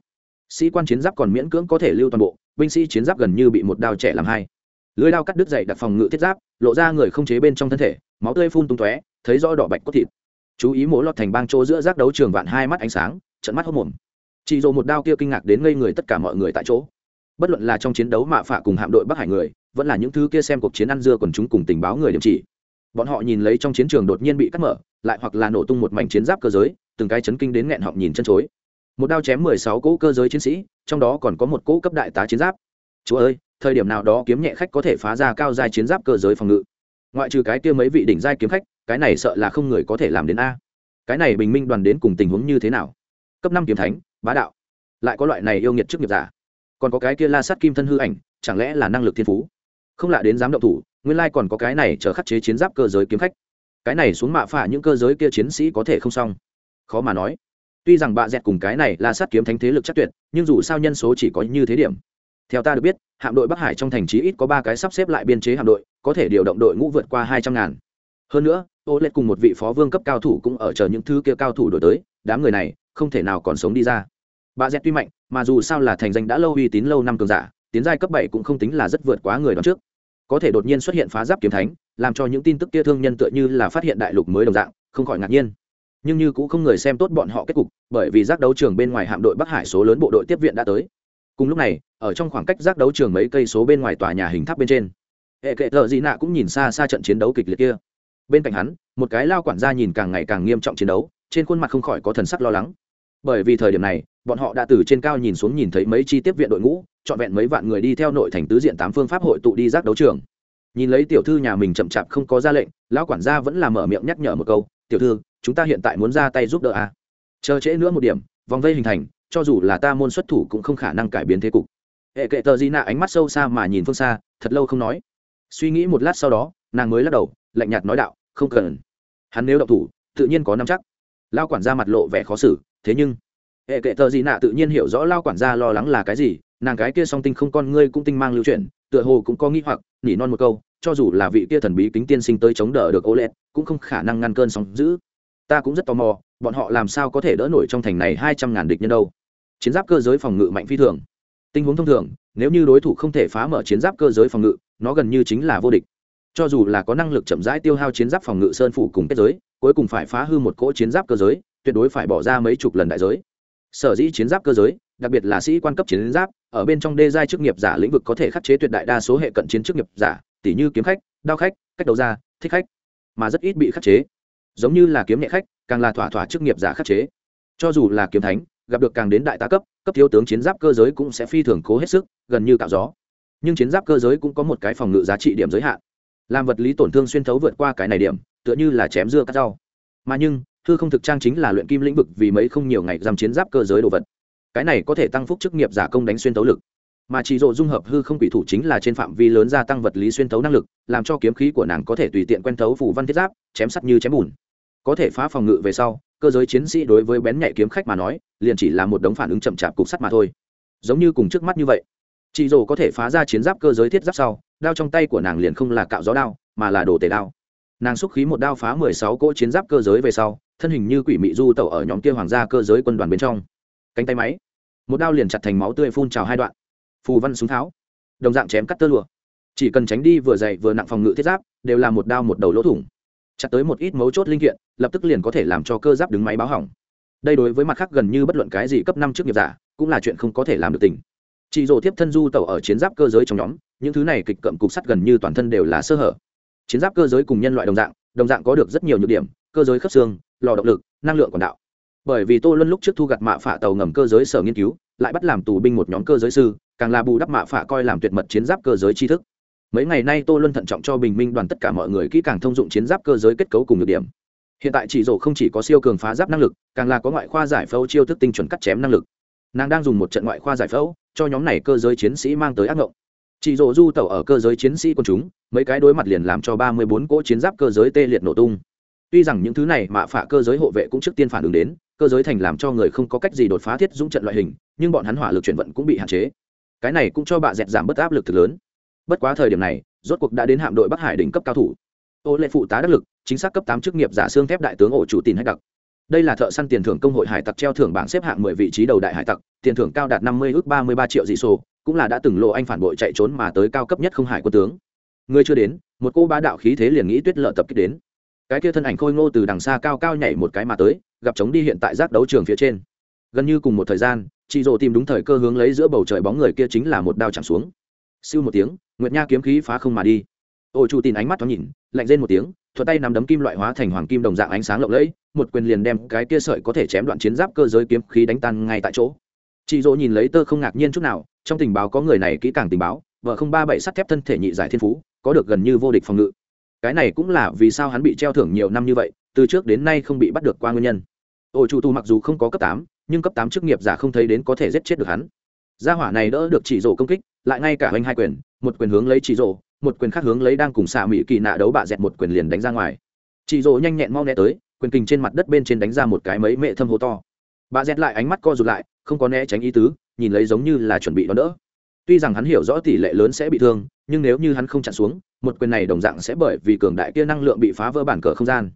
Sĩ quan chiến giáp còn miễn cưỡng có thể lưu toàn bộ, binh sĩ chiến giáp gần như bị một đao trẻ làm hai. Lưới đao cắt đứt dậy đặt phòng ngự thiết giáp, lộ ra người không chế bên trong thân thể, máu tươi phun tung tóe, thấy rõ đỏ bạch cốt thịt. Chú ý mỗi lọt thành bang chỗ giữa giác đấu trường vạn hai mắt ánh sáng trận mắt hốc mồm. Chị dồ một đao kia kinh ngạc đến ngây người tất cả mọi người tại chỗ bất luận là trong chiến đấu mạ phạ cùng hạm đội bắc hải người, vẫn là những thứ kia xem cuộc chiến ăn dưa còn chúng cùng tình báo người điểm chỉ. Bọn họ nhìn lấy trong chiến trường đột nhiên bị cắt mở, lại hoặc là nổ tung một mảnh chiến giáp cơ giới, từng cái chấn kinh đến nghẹn họng nhìn chân chối. Một đao chém mười sáu cỗ cơ giới chiến sĩ, trong đó còn có một cỗ cấp đại tá chiến giáp. Chúa ơi, thời điểm nào đó kiếm nhẹ khách có thể phá ra cao giai chiến giáp cơ giới phòng ngự. Ngoại trừ cái kia mấy vị đỉnh giai kiếm khách, cái này sợ là không người có thể làm đến a. Cái này bình minh đoàn đến cùng tình huống như thế nào? Cấp năm kiếm thánh, bá đạo. Lại có loại này yêu nghiệt trước nghiệp giả còn có cái kia la sát kim thân hư ảnh, chẳng lẽ là năng lực thiên phú? Không lạ đến dám động thủ, nguyên lai còn có cái này chờ khắc chế chiến giáp cơ giới kiếm khách. Cái này xuống mạ phả những cơ giới kia chiến sĩ có thể không xong. Khó mà nói. Tuy rằng bạ dẹt cùng cái này là sát kiếm thánh thế lực chắc tuyệt, nhưng dù sao nhân số chỉ có như thế điểm. Theo ta được biết, hạm đội bắc hải trong thành trí ít có ba cái sắp xếp lại biên chế hạm đội, có thể điều động đội ngũ vượt qua hai trăm ngàn. Hơn nữa, ô lệ cùng một vị phó vương cấp cao thủ cũng ở chờ những thứ kia cao thủ đổi tới, đám người này không thể nào còn sống đi ra bà dẹt tuy mạnh, mà dù sao là thành danh đã lâu uy tín lâu năm cường giả, tiến giai cấp bảy cũng không tính là rất vượt quá người đón trước. Có thể đột nhiên xuất hiện phá giáp kiếm thánh, làm cho những tin tức kia thương nhân tựa như là phát hiện đại lục mới đồng dạng, không khỏi ngạc nhiên. Nhưng như cũng không người xem tốt bọn họ kết cục, bởi vì giác đấu trường bên ngoài hạm đội bắc hải số lớn bộ đội tiếp viện đã tới. Cùng lúc này, ở trong khoảng cách giác đấu trường mấy cây số bên ngoài tòa nhà hình tháp bên trên, hệ kệ thợ dị nạ cũng nhìn xa xa trận chiến đấu kịch liệt kia. Bên cạnh hắn, một cái lao quản gia nhìn càng ngày càng nghiêm trọng chiến đấu, trên khuôn mặt không khỏi có thần sắc lo lắng. Bởi vì thời điểm này bọn họ đã từ trên cao nhìn xuống nhìn thấy mấy chi tiếp viện đội ngũ, trọn vẹn mấy vạn người đi theo nội thành tứ diện tám phương pháp hội tụ đi giác đấu trường. Nhìn lấy tiểu thư nhà mình chậm chạp không có ra lệnh, lão quản gia vẫn làm mở miệng nhắc nhở một câu, tiểu thư, chúng ta hiện tại muốn ra tay giúp đỡ à. chờ trễ nữa một điểm, vòng vây hình thành, cho dù là ta môn xuất thủ cũng không khả năng cải biến thế cục. Hệ kệ tờ di nạ ánh mắt sâu xa mà nhìn phương xa, thật lâu không nói. Suy nghĩ một lát sau đó, nàng mới lắc đầu, lạnh nhạt nói đạo, không cần. Hắn nếu động thủ, tự nhiên có năm chắc. Lao quản gia mặt lộ vẻ khó xử, thế nhưng hệ kệ tờ gì nạ tự nhiên hiểu rõ lao quản gia lo lắng là cái gì, nàng cái kia song tinh không con ngươi cũng tinh mang lưu chuyển, tựa hồ cũng có nghĩ hoặc, nỉ non một câu, cho dù là vị kia thần bí kính tiên sinh tới chống đỡ được ô lẹt cũng không khả năng ngăn cơn sóng giữ ta cũng rất tò mò, bọn họ làm sao có thể đỡ nổi trong thành này hai trăm ngàn địch nhân đâu. Chiến giáp cơ giới phòng ngự mạnh phi thường. Tình huống thông thường, nếu như đối thủ không thể phá mở chiến giáp cơ giới phòng ngự, nó gần như chính là vô địch. Cho dù là có năng lực chậm rãi tiêu hao chiến giáp phòng ngự sơn phủ cùng kết giới, cuối cùng phải phá hư một cỗ chiến giáp cơ giới, tuyệt đối phải bỏ ra mấy chục lần đại giới sở dĩ chiến giáp cơ giới, đặc biệt là sĩ quan cấp chiến giáp, ở bên trong đê giai chức nghiệp giả lĩnh vực có thể khắc chế tuyệt đại đa số hệ cận chiến chức nghiệp giả tỷ như kiếm khách, đao khách, cách đầu ra, thích khách, mà rất ít bị khắc chế. Giống như là kiếm nhẹ khách, càng là thỏa thỏa chức nghiệp giả khắc chế. Cho dù là kiếm thánh, gặp được càng đến đại tá cấp cấp thiếu tướng chiến giáp cơ giới cũng sẽ phi thường cố hết sức, gần như cạo gió. Nhưng chiến giáp cơ giới cũng có một cái phòng ngự giá trị điểm giới hạn. Làm vật lý tổn thương xuyên thấu vượt qua cái này điểm, tựa như là chém dưa cắt rau. Mà nhưng hư không thực trang chính là luyện kim lĩnh vực vì mấy không nhiều ngày giam chiến giáp cơ giới đồ vật. Cái này có thể tăng phúc chức nghiệp giả công đánh xuyên tấu lực. Mà chỉ dụ dung hợp hư không quỷ thủ chính là trên phạm vi lớn gia tăng vật lý xuyên tấu năng lực, làm cho kiếm khí của nàng có thể tùy tiện quen thấu phủ văn thiết giáp, chém sắt như chém bùn. Có thể phá phòng ngự về sau, cơ giới chiến sĩ đối với bén nhạy kiếm khách mà nói, liền chỉ là một đống phản ứng chậm chạp cục sắt mà thôi. Giống như cùng trước mắt như vậy chị dồ có thể phá ra chiến giáp cơ giới thiết giáp sau, đao trong tay của nàng liền không là cạo gió đao, mà là đồ tể đao nàng xúc khí một đao phá mười sáu cỗ chiến giáp cơ giới về sau, thân hình như quỷ mị du tẩu ở nhóm kia hoàng gia cơ giới quân đoàn bên trong. Cánh tay máy, một đao liền chặt thành máu tươi phun trào hai đoạn. Phù văn súng tháo, đồng dạng chém cắt tơ lụa. Chỉ cần tránh đi vừa dày vừa nặng phòng ngự thiết giáp, đều là một đao một đầu lỗ thủng. Chặt tới một ít mấu chốt linh kiện, lập tức liền có thể làm cho cơ giáp đứng máy báo hỏng. Đây đối với mặt khác gần như bất luận cái gì cấp năm trước nghiệp giả, cũng là chuyện không có thể làm được tình. Chị dỗ tiếp thân du tẩu ở chiến giáp cơ giới trong nhóm, những thứ này kịch cậm cục sắt gần như toàn thân đều là sơ hở chiến giáp cơ giới cùng nhân loại đồng dạng đồng dạng có được rất nhiều nhược điểm, cơ giới khớp xương, lò động lực, năng lượng quản đạo. Bởi vì tô luân lúc trước thu gặt mạ phả tàu ngầm cơ giới sở nghiên cứu, lại bắt làm tù binh một nhóm cơ giới sư, càng là bù đắp mạ phả coi làm tuyệt mật chiến giáp cơ giới tri thức. Mấy ngày nay tô luân thận trọng cho bình minh đoàn tất cả mọi người kỹ càng thông dụng chiến giáp cơ giới kết cấu cùng nhược điểm. Hiện tại chỉ rổ không chỉ có siêu cường phá giáp năng lực, càng là có ngoại khoa giải phẫu chiêu thức tinh chuẩn cắt chém năng lực. Nàng đang dùng một trận ngoại khoa giải phẫu, cho nhóm này cơ giới chiến sĩ mang tới ác ngộng chỉ rổ du tẩu ở cơ giới chiến sĩ quân chúng, mấy cái đối mặt liền làm cho ba mươi bốn cỗ chiến giáp cơ giới tê liệt nổ tung. Tuy rằng những thứ này mạ phả cơ giới hộ vệ cũng trước tiên phản ứng đến, cơ giới thành làm cho người không có cách gì đột phá thiết dũng trận loại hình, nhưng bọn hắn hỏa lực chuyển vận cũng bị hạn chế. Cái này cũng cho bà dẹt giảm bớt áp lực thực lớn. Bất quá thời điểm này, rốt cuộc đã đến hạm đội bắc hải đỉnh cấp cao thủ. Ô lệ phụ tá đắc lực, chính xác cấp tám chức nghiệp giả xương thép đại tướng ổ chủ tin hay đặc. Đây là thợ săn tiền thưởng công hội hải tặc treo thưởng bảng xếp hạng mười vị trí đầu đại hải tặc, tiền thưởng cao đạt năm mươi ước ba mươi ba triệu dị sổ cũng là đã từng lộ anh phản bội chạy trốn mà tới cao cấp nhất không hải quân tướng. Người chưa đến, một cô bá đạo khí thế liền nghĩ tuyết lợ tập kích đến. Cái kia thân ảnh khôi ngô từ đằng xa cao cao nhảy một cái mà tới, gặp chống đi hiện tại giác đấu trường phía trên. Gần như cùng một thời gian, chị rồ tìm đúng thời cơ hướng lấy giữa bầu trời bóng người kia chính là một đao chạm xuống. Siêu một tiếng, nguyệt nha kiếm khí phá không mà đi. Ô chủ tin ánh mắt thoáng nhìn, lạnh rên một tiếng thuật tay nắm đấm kim loại hóa thành hoàng kim đồng dạng ánh sáng lộng lẫy, một quyền liền đem cái kia sợi có thể chém đoạn chiến giáp cơ giới kiếm khí đánh tan ngay tại chỗ. Chị dỗ nhìn lấy tơ không ngạc nhiên chút nào trong tình báo có người này kỹ càng tình báo, vợ không ba bảy sắt thép thân thể nhị giải thiên phú, có được gần như vô địch phòng ngự. Cái này cũng là vì sao hắn bị treo thưởng nhiều năm như vậy, từ trước đến nay không bị bắt được qua nguyên nhân. Ổ chủ tu mặc dù không có cấp tám, nhưng cấp tám chức nghiệp giả không thấy đến có thể giết chết được hắn. Gia hỏa này đỡ được chỉ rổ công kích, lại ngay cả hoành hai quyền, một quyền hướng lấy chỉ rổ, một quyền khác hướng lấy đang cùng xạ mỹ kỳ nạ đấu bạ dẹt một quyền liền đánh ra ngoài. Chỉ rổ nhanh nhẹn mau né tới, quyền kình trên mặt đất bên trên đánh ra một cái mấy mệ thâm hố to. Bà dẹt lại ánh mắt co rụt lại không có né tránh ý tứ, nhìn lấy giống như là chuẩn bị đón đỡ. Tuy rằng hắn hiểu rõ tỷ lệ lớn sẽ bị thương, nhưng nếu như hắn không chặn xuống, một quyền này đồng dạng sẽ bởi vì cường đại kia năng lượng bị phá vỡ bản cờ không gian.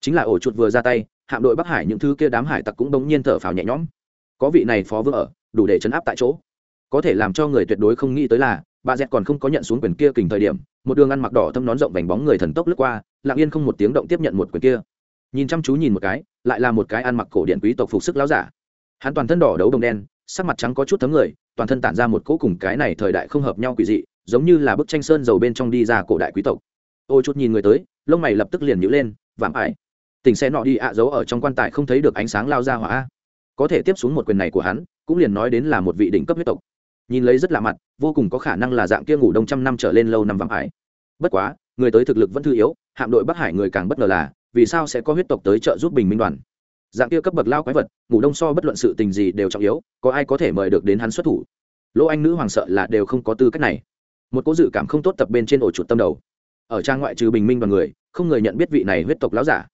Chính là ổ chuột vừa ra tay, hạm đội bắc hải những thứ kia đám hải tặc cũng bỗng nhiên thở phào nhẹ nhõm. Có vị này phó vương ở, đủ để chấn áp tại chỗ. Có thể làm cho người tuyệt đối không nghĩ tới là, bà dẹt còn không có nhận xuống quyền kia kình thời điểm, một đường ăn mặc đỏ thâm nón rộng vành bóng người thần tốc lướt qua, lặng yên không một tiếng động tiếp nhận một quyền kia. Nhìn chăm chú nhìn một cái, lại là một cái ăn mặc cổ điện quý tộc phục sức láo giả hắn toàn thân đỏ đấu đồng đen, sắc mặt trắng có chút thấm người, toàn thân tản ra một cỗ cùng cái này thời đại không hợp nhau quỷ dị, giống như là bức tranh sơn dầu bên trong đi ra cổ đại quý tộc. Ôi chút nhìn người tới, lông mày lập tức liền nhữ lên, vạm ải. Tình xe nọ đi ạ, giấu ở trong quan tài không thấy được ánh sáng lao ra hỏa. Có thể tiếp xuống một quyền này của hắn, cũng liền nói đến là một vị đỉnh cấp huyết tộc. Nhìn lấy rất lạ mặt, vô cùng có khả năng là dạng kia ngủ đông trăm năm trở lên lâu năm vạm ải. Bất quá, người tới thực lực vẫn thư yếu, hạm đội bắc hải người càng bất ngờ là, vì sao sẽ có huyết tộc tới trợ giúp bình minh đoàn? Dạng kia cấp bậc lao quái vật, ngủ đông so bất luận sự tình gì đều trọng yếu, có ai có thể mời được đến hắn xuất thủ? Lỗ anh nữ hoàng sợ là đều không có tư cách này. Một cố dự cảm không tốt tập bên trên ổ chuột tâm đầu. Ở trang ngoại trừ bình minh và người, không người nhận biết vị này huyết tộc láo giả.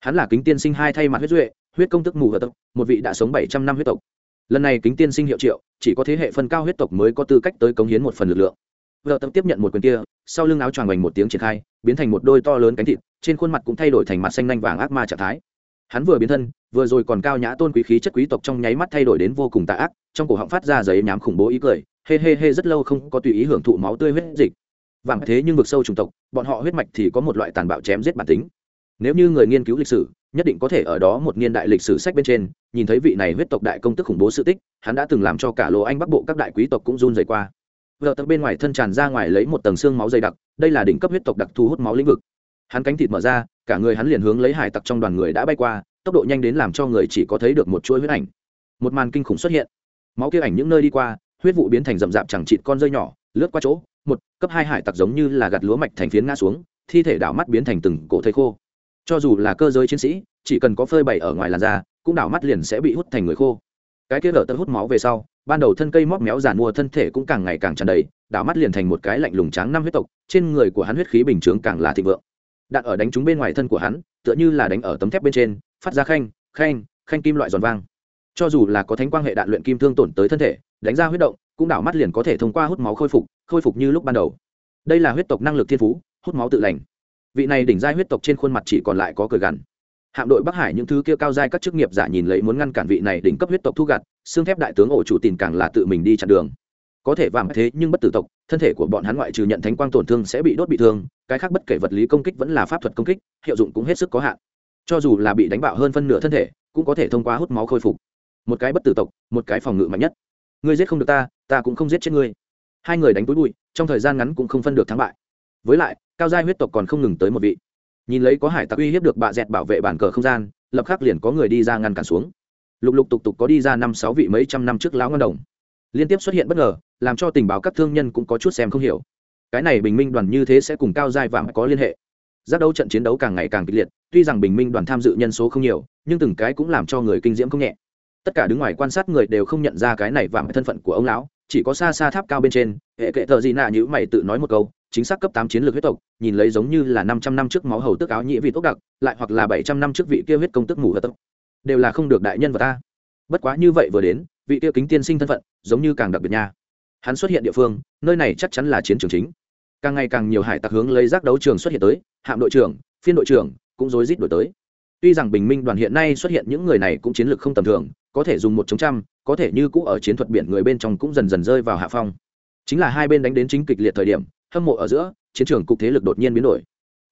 Hắn là kính tiên sinh hai thay mặt huyết duệ, huyết công tức mù hợp tộc, một vị đã sống bảy trăm năm huyết tộc. Lần này kính tiên sinh hiệu triệu, chỉ có thế hệ phân cao huyết tộc mới có tư cách tới cống hiến một phần lực lượng. Vợ tập tiếp nhận một quyền kia, sau lưng áo choàng vành một tiếng triển khai, biến thành một đôi to lớn cánh thịt, trên khuôn mặt cũng thay đổi thành mặt xanh nanh vàng ác ma trạng thái hắn vừa biến thân, vừa rồi còn cao nhã tôn quý khí chất quý tộc trong nháy mắt thay đổi đến vô cùng tà ác, trong cổ họng phát ra giấy nhám khủng bố ý cười, hê hê hê rất lâu không có tùy ý hưởng thụ máu tươi huyết dịch. Vàng thế nhưng vực sâu chủng tộc, bọn họ huyết mạch thì có một loại tàn bạo chém giết bản tính. Nếu như người nghiên cứu lịch sử, nhất định có thể ở đó một niên đại lịch sử sách bên trên, nhìn thấy vị này huyết tộc đại công tức khủng bố sự tích, hắn đã từng làm cho cả lỗ anh bắc bộ các đại quý tộc cũng run rẩy qua. Vợ tật bên ngoài thân tràn ra ngoài lấy một tầng xương máu dày đặc, đây là đỉnh cấp huyết tộc đặc thu hút máu lĩnh vực. Hắn cánh thịt mở ra cả người hắn liền hướng lấy hải tặc trong đoàn người đã bay qua, tốc độ nhanh đến làm cho người chỉ có thấy được một chuỗi huyết ảnh. Một màn kinh khủng xuất hiện. Máu kia ảnh những nơi đi qua, huyết vụ biến thành rậm rạp chẳng chịt con rơi nhỏ, lướt qua chỗ, một, cấp hai hải tặc giống như là gặt lúa mạch thành phiến ngã xuống, thi thể đảo mắt biến thành từng cổ thây khô. Cho dù là cơ giới chiến sĩ, chỉ cần có phơi bày ở ngoài làn da, cũng đảo mắt liền sẽ bị hút thành người khô. Cái kia lở tật hút máu về sau, ban đầu thân cây móc méo giàn mua thân thể cũng càng ngày càng tràn đầy, đảo mắt liền thành một cái lạnh lùng trắng năm huyết tộc, trên người của hắn huyết khí bình chướng càng là thịnh vượng đạn ở đánh trúng bên ngoài thân của hắn, tựa như là đánh ở tấm thép bên trên, phát ra khanh khanh khanh kim loại giòn vang. Cho dù là có thánh quang hệ đạn luyện kim thương tổn tới thân thể, đánh ra huyết động, cũng đảo mắt liền có thể thông qua hút máu khôi phục khôi phục như lúc ban đầu. Đây là huyết tộc năng lực thiên phú, hút máu tự lành. Vị này đỉnh giai huyết tộc trên khuôn mặt chỉ còn lại có cười gằn. Hạm đội bắc hải những thứ kia cao giai các chức nghiệp giả nhìn lấy muốn ngăn cản vị này đỉnh cấp huyết tộc thu gặt, xương thép đại tướng ổ chủ tìm càng là tự mình đi chặn đường. Có thể vàng thế nhưng bất tử tộc thân thể của bọn hắn ngoại trừ nhận thánh quang tổn thương sẽ bị đốt bị thương, cái khác bất kể vật lý công kích vẫn là pháp thuật công kích, hiệu dụng cũng hết sức có hạn. Cho dù là bị đánh bạo hơn phân nửa thân thể, cũng có thể thông qua hút máu khôi phục. Một cái bất tử tộc, một cái phòng ngự mạnh nhất. Ngươi giết không được ta ta cũng không giết chết ngươi. Hai người đánh túi bụi, trong thời gian ngắn cũng không phân được thắng bại. Với lại, cao giai huyết tộc còn không ngừng tới một vị. Nhìn lấy có hải tặc uy hiếp được bạ dẹt bảo vệ bản cờ không gian, lập khắc liền có người đi ra ngăn cản xuống. Lục lục tục tục có đi ra năm sáu vị mấy trăm năm trước lão ngân đồng liên tiếp xuất hiện bất ngờ, làm cho tình báo các thương nhân cũng có chút xem không hiểu. Cái này bình minh đoàn như thế sẽ cùng cao giai vàng có liên hệ. Giác đấu trận chiến đấu càng ngày càng kịch liệt, tuy rằng bình minh đoàn tham dự nhân số không nhiều, nhưng từng cái cũng làm cho người kinh diễm không nhẹ. Tất cả đứng ngoài quan sát người đều không nhận ra cái này vàng thân phận của ông lão, chỉ có xa xa tháp cao bên trên, hệ kệ thợ gì nạ như mày tự nói một câu, chính xác cấp tám chiến lược huyết tộc, nhìn lấy giống như là năm trăm năm trước máu hầu tức áo nhĩ vị tốc đặc, lại hoặc là bảy trăm năm trước vị kia huyết công tức mù hờ tốc đều là không được đại nhân vật ta bất quá như vậy vừa đến, vị tiêu kính tiên sinh thân phận, giống như càng đặc biệt nha. Hắn xuất hiện địa phương, nơi này chắc chắn là chiến trường chính. Càng ngày càng nhiều hải tặc hướng lấy giác đấu trường xuất hiện tới, hạm đội trưởng, phiên đội trưởng cũng rối rít đổi tới. Tuy rằng bình minh đoàn hiện nay xuất hiện những người này cũng chiến lược không tầm thường, có thể dùng một chống trăm, có thể như cũ ở chiến thuật biển người bên trong cũng dần dần rơi vào hạ phong. Chính là hai bên đánh đến chính kịch liệt thời điểm, hâm mộ ở giữa, chiến trường cục thế lực đột nhiên biến đổi.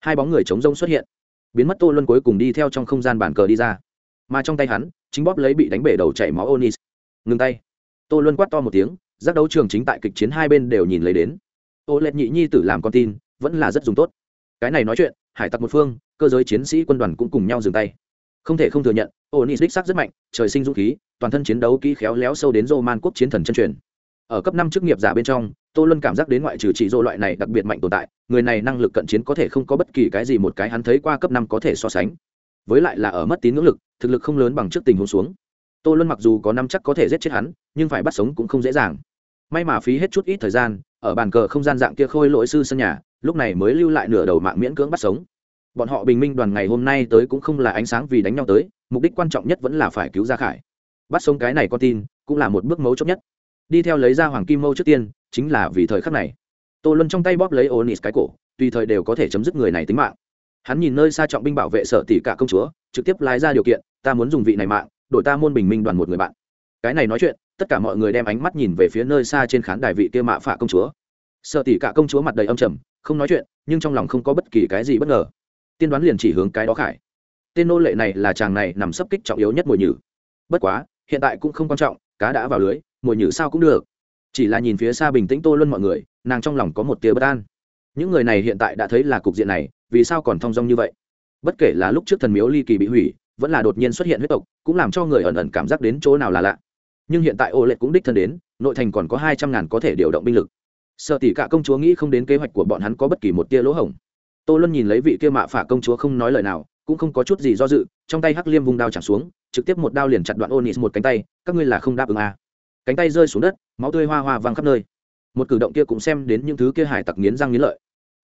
Hai bóng người chống rông xuất hiện. Biến mất tô luân cuối cùng đi theo trong không gian bản cờ đi ra mà trong tay hắn, chính bóp lấy bị đánh bể đầu chảy máu onis. Ngừng tay. Tô luân quát to một tiếng, giác đấu trường chính tại kịch chiến hai bên đều nhìn lấy đến. Ô lệ nhị nhi tử làm con tin, vẫn là rất dùng tốt. Cái này nói chuyện, hải tặc một phương, cơ giới chiến sĩ quân đoàn cũng cùng nhau dừng tay. Không thể không thừa nhận, onis đích sắc rất mạnh, trời sinh dũng khí, toàn thân chiến đấu kỹ khéo léo sâu đến roman quốc chiến thần chân truyền. Ở cấp năm chức nghiệp giả bên trong, tô luân cảm giác đến ngoại trừ chỉ dô loại này đặc biệt mạnh tồn tại, người này năng lực cận chiến có thể không có bất kỳ cái gì một cái hắn thấy qua cấp năm có thể so sánh với lại là ở mất tín ngưỡng lực, thực lực không lớn bằng trước tình huống xuống. Tô luân mặc dù có năm chắc có thể giết chết hắn, nhưng phải bắt sống cũng không dễ dàng. May mà phí hết chút ít thời gian, ở bàn cờ không gian dạng kia khôi lỗi sư sân nhà, lúc này mới lưu lại nửa đầu mạng miễn cưỡng bắt sống. Bọn họ bình minh đoàn ngày hôm nay tới cũng không là ánh sáng vì đánh nhau tới, mục đích quan trọng nhất vẫn là phải cứu ra khải. Bắt sống cái này con tin, cũng là một bước mấu chốt nhất. Đi theo lấy ra hoàng kim mâu trước tiên, chính là vì thời khắc này. Tô luân trong tay bóp lấy onis cái cổ, tùy thời đều có thể chấm dứt người này tính mạng hắn nhìn nơi xa trọng binh bảo vệ sở tỷ cả công chúa, trực tiếp lái ra điều kiện, ta muốn dùng vị này mạng, đổi ta môn bình minh đoàn một người bạn. Cái này nói chuyện, tất cả mọi người đem ánh mắt nhìn về phía nơi xa trên khán đài vị kia mạ phạ công chúa. Sở tỷ cả công chúa mặt đầy âm trầm, không nói chuyện, nhưng trong lòng không có bất kỳ cái gì bất ngờ. Tiên đoán liền chỉ hướng cái đó khải. Tên nô lệ này là chàng này nằm sấp kích trọng yếu nhất mùi nhử. Bất quá, hiện tại cũng không quan trọng, cá đã vào lưới, mùi nhử sao cũng được. Chỉ là nhìn phía xa bình tĩnh tô luân mọi người, nàng trong lòng có một tia bất an. Những người này hiện tại đã thấy là cục diện này vì sao còn thong dong như vậy? Bất kể là lúc trước thần miếu ly kỳ bị hủy, vẫn là đột nhiên xuất hiện huyết tộc, cũng làm cho người ẩn ẩn cảm giác đến chỗ nào là lạ. Nhưng hiện tại ô lệ cũng đích thân đến, nội thành còn có hai trăm ngàn có thể điều động binh lực. Sợ tỷ cả công chúa nghĩ không đến kế hoạch của bọn hắn có bất kỳ một tia lỗ hổng. Tô luân nhìn lấy vị kia mạ phả công chúa không nói lời nào, cũng không có chút gì do dự, trong tay hắc liêm vung đao chẳng xuống, trực tiếp một đao liền chặt đoạn onis một cánh tay, các ngươi là không đáp ứng à. cánh tay rơi xuống đất, máu tươi hoa hoa văng khắp nơi. Một cử động kia cũng xem đến những thứ kia hải tặc nghiến răng nghiến lợi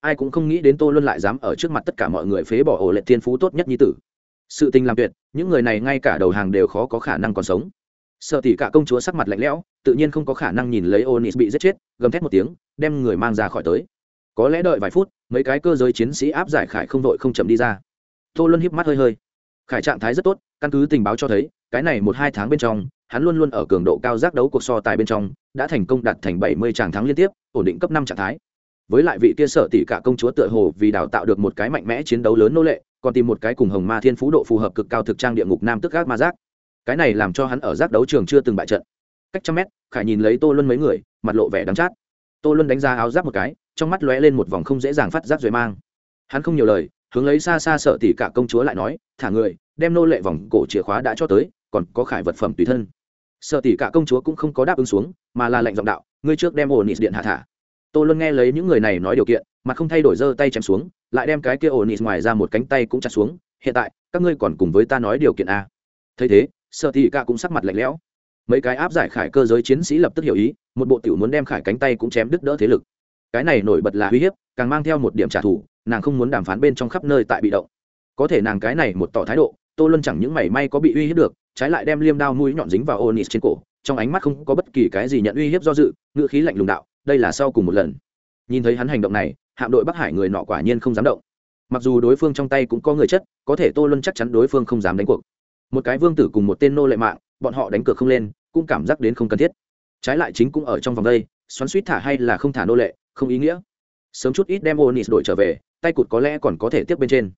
ai cũng không nghĩ đến tô luân lại dám ở trước mặt tất cả mọi người phế bỏ ổ lệ thiên phú tốt nhất như tử. Sự tình làm tuyệt, những người này ngay cả đầu hàng đều khó có khả năng còn sống. Sợ tỷ cả công chúa sắc mặt lạnh lẽo, tự nhiên không có khả năng nhìn lấy onis bị giết chết, gầm thét một tiếng, đem người mang ra khỏi tới. Có lẽ đợi vài phút, mấy cái cơ giới chiến sĩ áp giải khải không đội không chậm đi ra. Tô luân híp mắt hơi hơi. Khải trạng thái rất tốt, căn cứ tình báo cho thấy, cái này một hai tháng bên trong, hắn luôn luôn ở cường độ cao giác đấu cuộc so tài bên trong, đã thành công đạt thành bảy mươi tràng thắng liên tiếp, ổn định cấp năm trạng thái với lại vị kia sợ tỷ cả công chúa tựa hồ vì đào tạo được một cái mạnh mẽ chiến đấu lớn nô lệ, còn tìm một cái cùng hồng ma thiên phú độ phù hợp cực cao thực trang địa ngục nam tức gác ma giác. Cái này làm cho hắn ở giác đấu trường chưa từng bại trận. Cách trăm mét, khải nhìn lấy tô luân mấy người, mặt lộ vẻ đắng chát. Tô luân đánh ra áo giáp một cái, trong mắt lóe lên một vòng không dễ dàng phát giác rồi mang. Hắn không nhiều lời, hướng lấy xa xa sợ tỷ cả công chúa lại nói, thả người, đem nô lệ vòng cổ chìa khóa đã cho tới, còn có khải vật phẩm tùy thân. Sợ tỷ cả công chúa cũng không có đáp ứng xuống, mà là lệnh giọng đạo, ngươi trước đem ổn điện hạ thả tô luân nghe lấy những người này nói điều kiện mà không thay đổi giơ tay chém xuống, lại đem cái kia ổn nịt ngoài ra một cánh tay cũng chặt xuống, hiện tại, các ngươi còn cùng với ta nói điều kiện a thấy thế sợ thị cả cũng sắc mặt lạnh lẽo. Mấy cái áp giải khải cơ giới chiến sĩ lập tức hiểu ý, một bộ tiểu muốn đem khải cánh tay cũng chém đứt đỡ thế lực. Cái này nổi bật là uy hiếp, càng mang theo một điểm trả thù, nàng không muốn đàm phán bên trong khắp nơi tại bị động. Có thể nàng cái này một tỏ thái độ, tô luân chẳng những mảy may có bị uy hiếp được, trái lại đem liêm đao mũi nhọn dính vào onis trên cổ, trong ánh mắt không có bất kỳ cái gì nhận uy hiếp do dự, ngữ khí lạnh lùng đạo đây là sau cùng một lần. Nhìn thấy hắn hành động này, hạm đội bắc hải người nọ quả nhiên không dám động. Mặc dù đối phương trong tay cũng có người chất, có thể tô luân chắc chắn đối phương không dám đánh cuộc. Một cái vương tử cùng một tên nô lệ mạng, bọn họ đánh cược không lên, cũng cảm giác đến không cần thiết. Trái lại chính cũng ở trong vòng đây, xoắn suýt thả hay là không thả nô lệ, không ý nghĩa. Sớm chút ít đem onis đội trở về, tay cụt có lẽ còn có thể tiếp bên trên.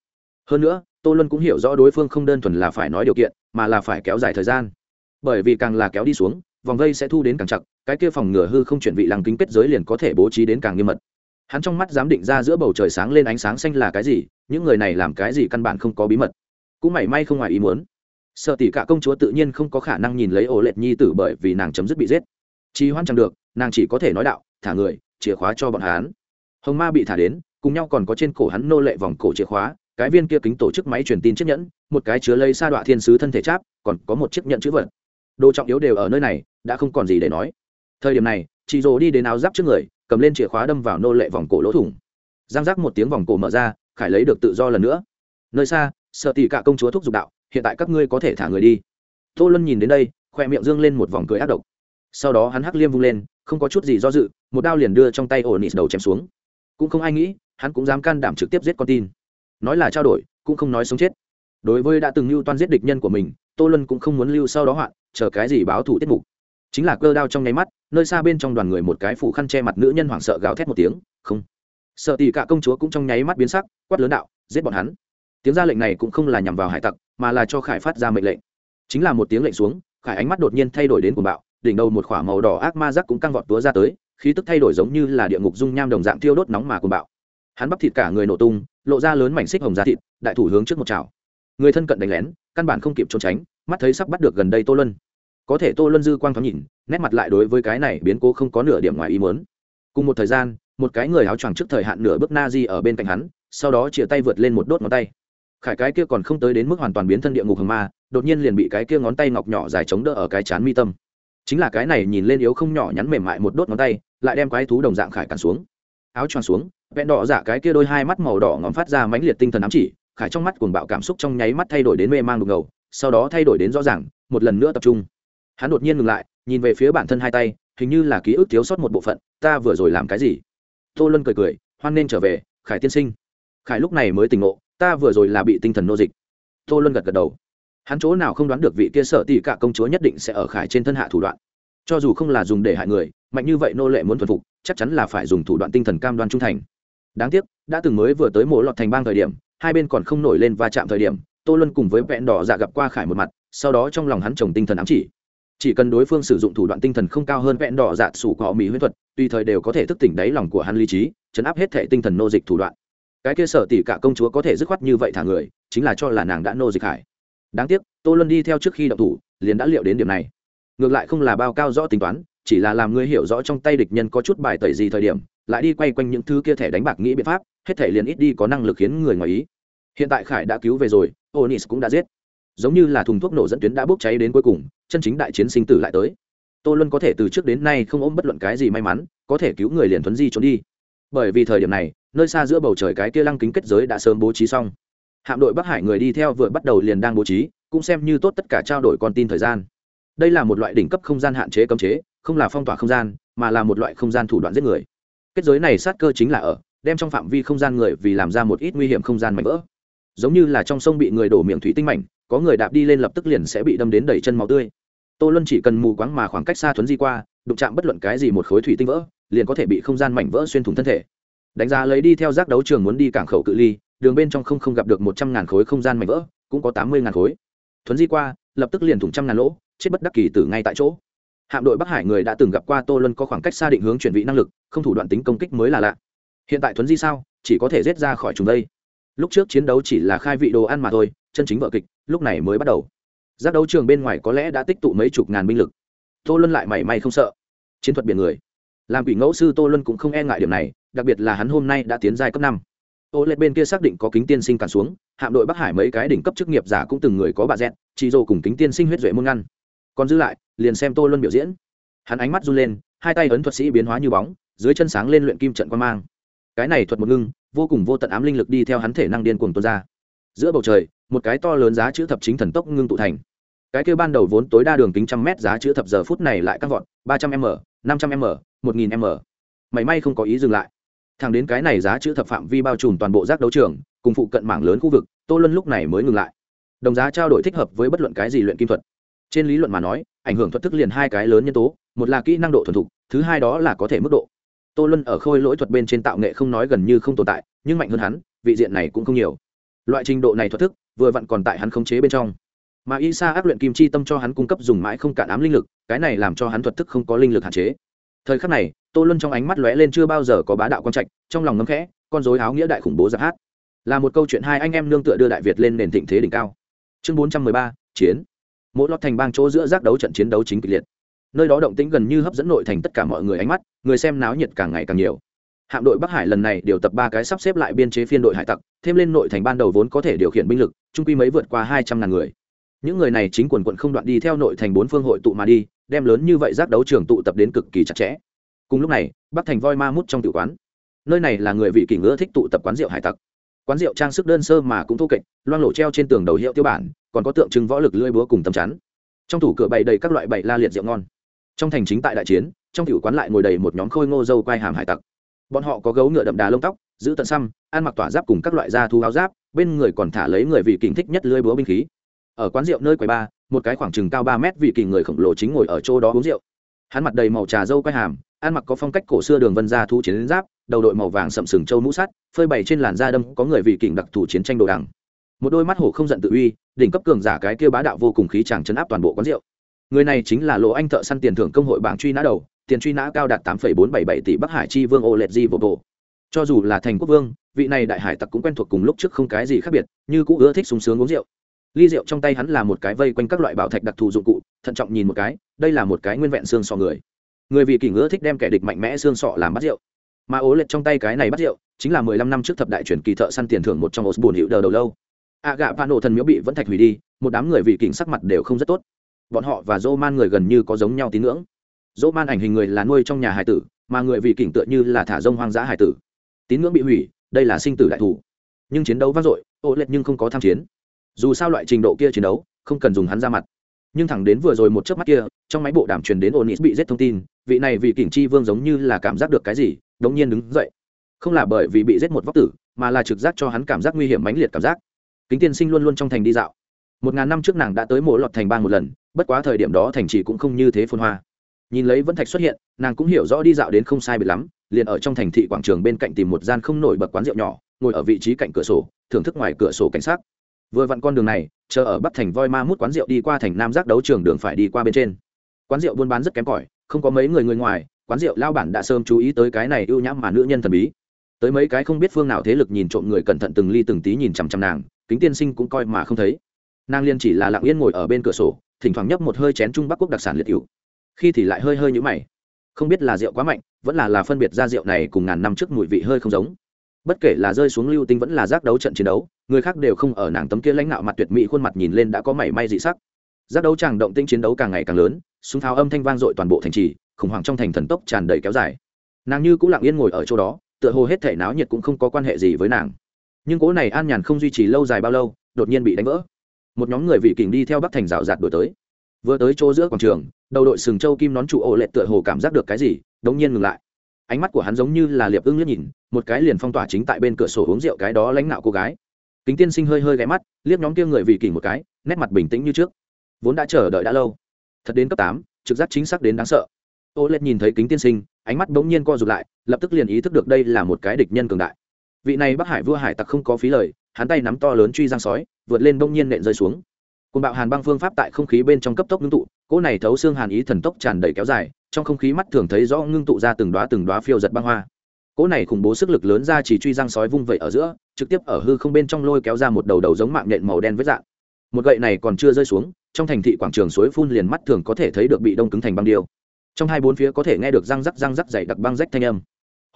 Hơn nữa, tô luân cũng hiểu rõ đối phương không đơn thuần là phải nói điều kiện, mà là phải kéo dài thời gian. Bởi vì càng là kéo đi xuống vòng vây sẽ thu đến càng chặt, cái kia phòng ngừa hư không chuyển vị làng kính kết giới liền có thể bố trí đến càng nghiêm mật. Hắn trong mắt dám định ra giữa bầu trời sáng lên ánh sáng xanh là cái gì, những người này làm cái gì căn bản không có bí mật. Cũng mảy may không ngoài ý muốn. Sợ tỷ cả công chúa tự nhiên không có khả năng nhìn lấy ổ lệch nhi tử bởi vì nàng chấm dứt bị giết. Chi hoan chẳng được, nàng chỉ có thể nói đạo, thả người, chìa khóa cho bọn hắn. Hồng ma bị thả đến, cùng nhau còn có trên cổ hắn nô lệ vòng cổ chìa khóa, cái viên kia kính tổ chức máy truyền tin chiếc nhẫn, một cái chứa lấy sa đọa thiên sứ thân thể cháp, còn có một chiếc nhẫn chữ vật. Đồ trọng yếu đều ở nơi này đã không còn gì để nói. Thời điểm này, chị rồ đi đến áo giáp trước người, cầm lên chìa khóa đâm vào nô lệ vòng cổ lỗ thủng. Giang giác một tiếng vòng cổ mở ra, khải lấy được tự do lần nữa. Nơi xa, sợ tỷ cả công chúa thúc giục đạo, hiện tại các ngươi có thể thả người đi. Tô luân nhìn đến đây, khoe miệng dương lên một vòng cười ác độc. Sau đó hắn hắc liêm vung lên, không có chút gì do dự, một đao liền đưa trong tay ổ nịt đầu chém xuống. Cũng không ai nghĩ, hắn cũng dám can đảm trực tiếp giết con tin. Nói là trao đổi, cũng không nói sống chết. Đối với đã từng lưu toan giết địch nhân của mình, tô luân cũng không muốn lưu sau đó hoạn, chờ cái gì báo thủ tiết mục chính là cơ đao trong nháy mắt, nơi xa bên trong đoàn người một cái phủ khăn che mặt nữ nhân hoảng sợ gào thét một tiếng, không. Sợ tỷ cả công chúa cũng trong nháy mắt biến sắc, quát lớn đạo, giết bọn hắn. Tiếng ra lệnh này cũng không là nhằm vào hải tặc, mà là cho khải phát ra mệnh lệnh. Chính là một tiếng lệnh xuống, khải ánh mắt đột nhiên thay đổi đến cuồng bạo, đỉnh đầu một k h ỏ a màu đỏ ác ma rắc cũng căng vọt túa ra tới, khí tức thay đổi giống như là địa ngục dung nham đồng dạng thiêu đốt nóng mà cuồng bạo. Hắn bắp thịt cả người nổ tung, lộ ra lớn mảnh xích hồng da thịt, đại thủ hướng trước một chảo. Người thân cận đánh lén, căn bản không kịp trốn tránh, mắt thấy sắp bắt được gần đây tô luân có thể tô luân dư quang thoáng nhìn, nét mặt lại đối với cái này biến cố không có nửa điểm ngoài ý muốn. Cùng một thời gian, một cái người áo choàng trước thời hạn nửa bước na di ở bên cạnh hắn, sau đó chia tay vượt lên một đốt ngón tay. Khải cái kia còn không tới đến mức hoàn toàn biến thân địa ngục hầm ma, đột nhiên liền bị cái kia ngón tay ngọc nhỏ dài chống đỡ ở cái chán mi tâm. Chính là cái này nhìn lên yếu không nhỏ nhắn mềm mại một đốt ngón tay, lại đem quái thú đồng dạng khải cản xuống. Áo choàng xuống, vẹn đỏ giả cái kia đôi hai mắt màu đỏ ngòm phát ra mãnh liệt tinh thần ám chỉ, khải trong mắt cuồng bạo cảm xúc trong nháy mắt thay đổi đến mê mang đục ngầu, sau đó thay đổi đến rõ ràng, một lần nữa tập trung hắn đột nhiên ngừng lại, nhìn về phía bản thân hai tay, hình như là ký ức thiếu sót một bộ phận, ta vừa rồi làm cái gì? Tô luân cười cười, hoan nên trở về, khải tiên sinh. Khải lúc này mới tỉnh ngộ, ta vừa rồi là bị tinh thần nô dịch. Tô luân gật gật đầu. Hắn chỗ nào không đoán được vị kia sở tỷ cả công chúa nhất định sẽ ở khải trên thân hạ thủ đoạn. Cho dù không là dùng để hại người, mạnh như vậy nô lệ muốn thuần phục, chắc chắn là phải dùng thủ đoạn tinh thần cam đoan trung thành. Đáng tiếc, đã từng mới vừa tới mộ lọt thành bang thời điểm, hai bên còn không nổi lên va chạm thời điểm, tô luân cùng với vẹn đỏ dạ gặp qua khải một mặt, sau đó trong lòng hắn trồng tinh thần ám chỉ chỉ cần đối phương sử dụng thủ đoạn tinh thần không cao hơn vẹn đỏ dạ sủ cọ mỹ huyết thuật, tùy thời đều có thể thức tỉnh đáy lòng của hắn lý trí, chấn áp hết thể tinh thần nô dịch thủ đoạn. Cái kia sở tỷ cả công chúa có thể dứt khoát như vậy thả người, chính là cho là nàng đã nô dịch hải đáng tiếc, tô luân đi theo trước khi động thủ, liền đã liệu đến điểm này. Ngược lại không là bao cao rõ tính toán, chỉ là làm ngươi hiểu rõ trong tay địch nhân có chút bài tẩy gì thời điểm, lại đi quay quanh những thứ kia thẻ đánh bạc nghĩ biện pháp, hết thể liền ít đi có năng lực khiến người ngoài ý. Hiện tại khải đã cứu về rồi, onis cũng đã giết. Giống như là thùng thuốc nổ dẫn tuyến đã bốc cháy đến cuối cùng chân chính đại chiến sinh tử lại tới. Tô luân có thể từ trước đến nay không ôm bất luận cái gì may mắn, có thể cứu người liền thuấn di trốn đi. Bởi vì thời điểm này, nơi xa giữa bầu trời cái kia lăng kính kết giới đã sớm bố trí xong. Hạm đội bắc hải người đi theo vừa bắt đầu liền đang bố trí, cũng xem như tốt tất cả trao đổi con tin thời gian. Đây là một loại đỉnh cấp không gian hạn chế cấm chế, không là phong tỏa không gian, mà là một loại không gian thủ đoạn giết người. Kết giới này sát cơ chính là ở, đem trong phạm vi không gian người vì làm ra một ít nguy hiểm không gian mạnh vỡ. Giống như là trong sông bị người đổ miệng thủy tinh mảnh có người đạp đi lên lập tức liền sẽ bị đâm đến đầy chân máu tươi. Tô luân chỉ cần mù quáng mà khoảng cách xa thuấn di qua, đụng chạm bất luận cái gì một khối thủy tinh vỡ, liền có thể bị không gian mảnh vỡ xuyên thủng thân thể. Đánh giá lấy đi theo giác đấu trường muốn đi cảng khẩu cự ly, đường bên trong không không gặp được một trăm ngàn khối không gian mảnh vỡ, cũng có tám mươi ngàn khối. Thuấn di qua, lập tức liền thủng trăm ngàn lỗ, chết bất đắc kỳ tử ngay tại chỗ. Hạm đội bắc hải người đã từng gặp qua tô luân có khoảng cách xa định hướng chuyển vị năng lực, không thủ đoạn tính công kích mới là lạ. Hiện tại thuấn di sao, chỉ có thể rết ra khỏi chúng đây. Lúc trước chiến đấu chỉ là khai vị đồ ăn mà thôi chân chính vợ kịch, lúc này mới bắt đầu. Giác đấu trường bên ngoài có lẽ đã tích tụ mấy chục ngàn binh lực. Tô luân lại mảy may không sợ. Chiến thuật biển người. Làm quỷ ngẫu sư tô luân cũng không e ngại điểm này, đặc biệt là hắn hôm nay đã tiến giai cấp năm. Ô lệ bên kia xác định có kính tiên sinh cản xuống, hạm đội bắc hải mấy cái đỉnh cấp chức nghiệp giả cũng từng người có bà dẹn chị dô cùng kính tiên sinh huyết duệ môn ngăn. Còn dư lại, liền xem tô luân biểu diễn. Hắn ánh mắt run lên, hai tay ấn thuật sĩ biến hóa như bóng, dưới chân sáng lên luyện kim trận quan mang. Cái này thuật một ngưng, vô cùng vô tận ám linh lực đi theo hắn thể năng điên cuồng tuôn ra. Giữa bầu trời một cái to lớn giá chữ thập chính thần tốc ngưng tụ thành. Cái kêu ban đầu vốn tối đa đường kính trăm mét giá chữ thập giờ phút này lại căng vọt, ba trăm m, năm trăm m, một nghìn m. Mảy may không có ý dừng lại. Thẳng đến cái này giá chữ thập phạm vi bao trùm toàn bộ giác đấu trường, cùng phụ cận mảng lớn khu vực, tô luân lúc này mới ngừng lại. Đồng giá trao đổi thích hợp với bất luận cái gì luyện kim thuật. Trên lý luận mà nói, ảnh hưởng thuật thức liền hai cái lớn nhân tố, một là kỹ năng độ thuần thục, thứ hai đó là có thể mức độ. Tô luân ở khôi lỗi thuật bên trên tạo nghệ không nói gần như không tồn tại, nhưng mạnh hơn hắn, vị diện này cũng không nhiều loại trình độ này thuật thức, vừa vặn còn tại hắn khống chế bên trong. Mà y sa áp luyện kim chi tâm cho hắn cung cấp dùng mãi không cạn ám linh lực, cái này làm cho hắn thuật thức không có linh lực hạn chế. Thời khắc này, tô luân trong ánh mắt lóe lên chưa bao giờ có bá đạo quan trạch, trong lòng ngấm khẽ, con dối áo nghĩa đại khủng bố giặc hát. Là một câu chuyện hai anh em nương tựa đưa đại việt lên nền thịnh thế đỉnh cao. Chương bốn trăm mười ba, chiến. Mỗi lọt thành bang chỗ giữa giác đấu trận chiến đấu chính kịch liệt. Nơi đó động tĩnh gần như hấp dẫn nội thành tất cả mọi người ánh mắt, người xem náo nhiệt càng ngày càng nhiều hạm đội bắc hải lần này điều tập ba cái sắp xếp lại biên chế phiên đội hải tặc, thêm lên nội thành ban đầu vốn có thể điều khiển binh lực trung quy mấy vượt qua hai trăm ngàn người. Những người này chính quần quận không đoạn đi theo nội thành bốn phương hội tụ mà đi, đem lớn như vậy giác đấu trường tụ tập đến cực kỳ chặt chẽ. Cùng lúc này, bắc thành voi ma mút trong tự quán. Nơi này là người vị kỷ ngữ thích tụ tập quán rượu hải tặc. Quán rượu trang sức đơn sơ mà cũng thô kệch, loang lộ treo trên tường đầu hiệu tiêu bản, còn có tượng trưng võ lực lưỡi búa cùng tầm chắn. Trong tủ cửa bày đầy các loại bày la liệt rượu ngon. Trong thành chính tại đại chiến, trong tiểu quán lại ngồi đầy một nhóm khôi ngô dâu quai hàm hải tặc bọn họ có gấu ngựa đậm đà lông tóc, giữ tận xăm, ăn mặc tỏa giáp cùng các loại da thu áo giáp, bên người còn thả lấy người vị kình thích nhất lưỡi búa binh khí. Ở quán rượu nơi quầy ba, một cái khoảng chừng cao ba mét vị kình người khổng lồ chính ngồi ở chỗ đó uống rượu. Hắn mặt đầy màu trà dâu quay hàm, ăn mặc có phong cách cổ xưa đường vân gia thu chiến giáp, đầu đội màu vàng sậm sừng châu mũ sắt, phơi bày trên làn da đâm, có người vị kình đặc thù chiến tranh đồ đằng. Một đôi mắt hổ không giận tự uy, đỉnh cấp cường giả cái kia bá đạo vô cùng khí chàng chấn áp toàn bộ quán rượu. Người này chính là lỗ anh thợ săn tiền thưởng công hội bảng truy nã đầu tiền truy nã cao đạt tám bốn bảy bảy tỷ bắc hải chi vương Oletji di vô bộ cho dù là thành quốc vương, vị này đại hải tặc cũng quen thuộc cùng lúc trước không cái gì khác biệt, như cũng ưa thích sung sướng uống rượu. Ly rượu trong tay hắn là một cái vây quanh các loại bảo thạch đặc thù dụng cụ, thận trọng nhìn một cái, đây là một cái nguyên vẹn xương sọ người. Người vị kỷ ngứa thích đem kẻ địch mạnh mẽ xương sọ làm bắt rượu. Mà ố lệch trong tay cái này bắt rượu, chính là mười lăm năm trước thập đại truyền kỳ thợ săn tiền thưởng một trong ổ hữu đờ đầu lâu. A gạ phan nổ thần miếu bị vẫn thạch hủy đi, một đám người vị kình sắc mặt đều không rất tốt. Bọn họ và Roman man người gần như có giống nhau tín ngưỡng dỗ man ảnh hình người là nuôi trong nhà hải tử, mà người vị kình tựa như là thả rông hoang dã hải tử. Tín ngưỡng bị hủy, đây là sinh tử đại thủ. Nhưng chiến đấu vang dội, ô lệch nhưng không có tham chiến. Dù sao loại trình độ kia chiến đấu, không cần dùng hắn ra mặt. Nhưng thẳng đến vừa rồi một chớp mắt kia, trong máy bộ đàm truyền đến ổn bị giết thông tin, vị này vì kỉnh chi vương giống như là cảm giác được cái gì, đống nhiên đứng dậy. Không là bởi vì bị giết một vóc tử, mà là trực giác cho hắn cảm giác nguy hiểm mãnh liệt cảm giác. Kính tiên sinh luôn luôn trong thành đi dạo. Một ngàn năm trước nàng đã tới mộ lọt thành bang một lần, bất quá thời điểm đó thành trì cũng không như thế phôn hoa nhìn lấy vẫn thạch xuất hiện, nàng cũng hiểu rõ đi dạo đến không sai biệt lắm, liền ở trong thành thị quảng trường bên cạnh tìm một gian không nổi bật quán rượu nhỏ, ngồi ở vị trí cạnh cửa sổ, thưởng thức ngoài cửa sổ cảnh sát vừa vặn con đường này, chờ ở bắc thành voi ma mút quán rượu đi qua thành nam giác đấu trường đường phải đi qua bên trên. Quán rượu buôn bán rất kém cỏi, không có mấy người người ngoài, quán rượu lao bản đã sớm chú ý tới cái này ưu nhãm mà nữ nhân thần bí. Tới mấy cái không biết phương nào thế lực nhìn trộm người cẩn thận từng ly từng tí nhìn chằm chằm nàng, kính tiên sinh cũng coi mà không thấy. Nàng liên chỉ là lặng yên ngồi ở bên cửa sổ, thỉnh thoảng nhấp một hơi chén trung bắc quốc đặc sản liệt cựu khi thì lại hơi hơi nhũ mày. Không biết là rượu quá mạnh, vẫn là là phân biệt ra rượu này cùng ngàn năm trước mùi vị hơi không giống. Bất kể là rơi xuống lưu tinh vẫn là giác đấu trận chiến đấu, người khác đều không ở nàng tấm kia lãnh đạo mặt tuyệt mỹ khuôn mặt nhìn lên đã có mảy may dị sắc. Giác đấu tràng động tinh chiến đấu càng ngày càng lớn, súng tháo âm thanh vang dội toàn bộ thành trì, khủng hoảng trong thành thần tốc tràn đầy kéo dài. Nàng như cũng lặng yên ngồi ở chỗ đó, tựa hồ hết thể náo nhiệt cũng không có quan hệ gì với nàng. Nhưng cố này an nhàn không duy trì lâu dài bao lâu, đột nhiên bị đánh vỡ. Một nhóm người vị kình đi theo bắc thành rào rạt đổi tới. Vừa tới chỗ giữa quảng trường đầu đội sừng châu kim nón trụ ổ lệ tựa hồ cảm giác được cái gì, đống nhiên ngừng lại. Ánh mắt của hắn giống như là liệp ưng liếc nhìn, một cái liền phong tỏa chính tại bên cửa sổ uống rượu cái đó lãnh nạo cô gái. Kính tiên sinh hơi hơi ghé mắt, liếc nhóm kia người vị kỳ một cái, nét mặt bình tĩnh như trước. Vốn đã chờ đợi đã lâu. Thật đến cấp tám, trực giác chính xác đến đáng sợ. Ô lết nhìn thấy kính tiên sinh, ánh mắt bỗng nhiên co rụt lại, lập tức liền ý thức được đây là một cái địch nhân cường đại. Vị này bắc hải vua hải tặc không có phí lời, hắn tay nắm to lớn truy giang sói, vượt lên bỗng nhiên nện rơi xuống. Côn bạo hàn băng phương pháp tại không khí bên trong cấp tốc ngưng tụ cỗ này thấu xương hàn ý thần tốc tràn đầy kéo dài, trong không khí mắt thường thấy rõ ngưng tụ ra từng đoá từng đoá phiêu giật băng hoa. Cỗ này khủng bố sức lực lớn ra chỉ truy giang sói vung vẩy ở giữa, trực tiếp ở hư không bên trong lôi kéo ra một đầu đầu giống mạng nhện màu đen với dạng. Một gậy này còn chưa rơi xuống, trong thành thị quảng trường suối phun liền mắt thường có thể thấy được bị đông cứng thành băng điêu. Trong hai bốn phía có thể nghe được răng rắc răng rắc dày đặc băng rách thanh âm.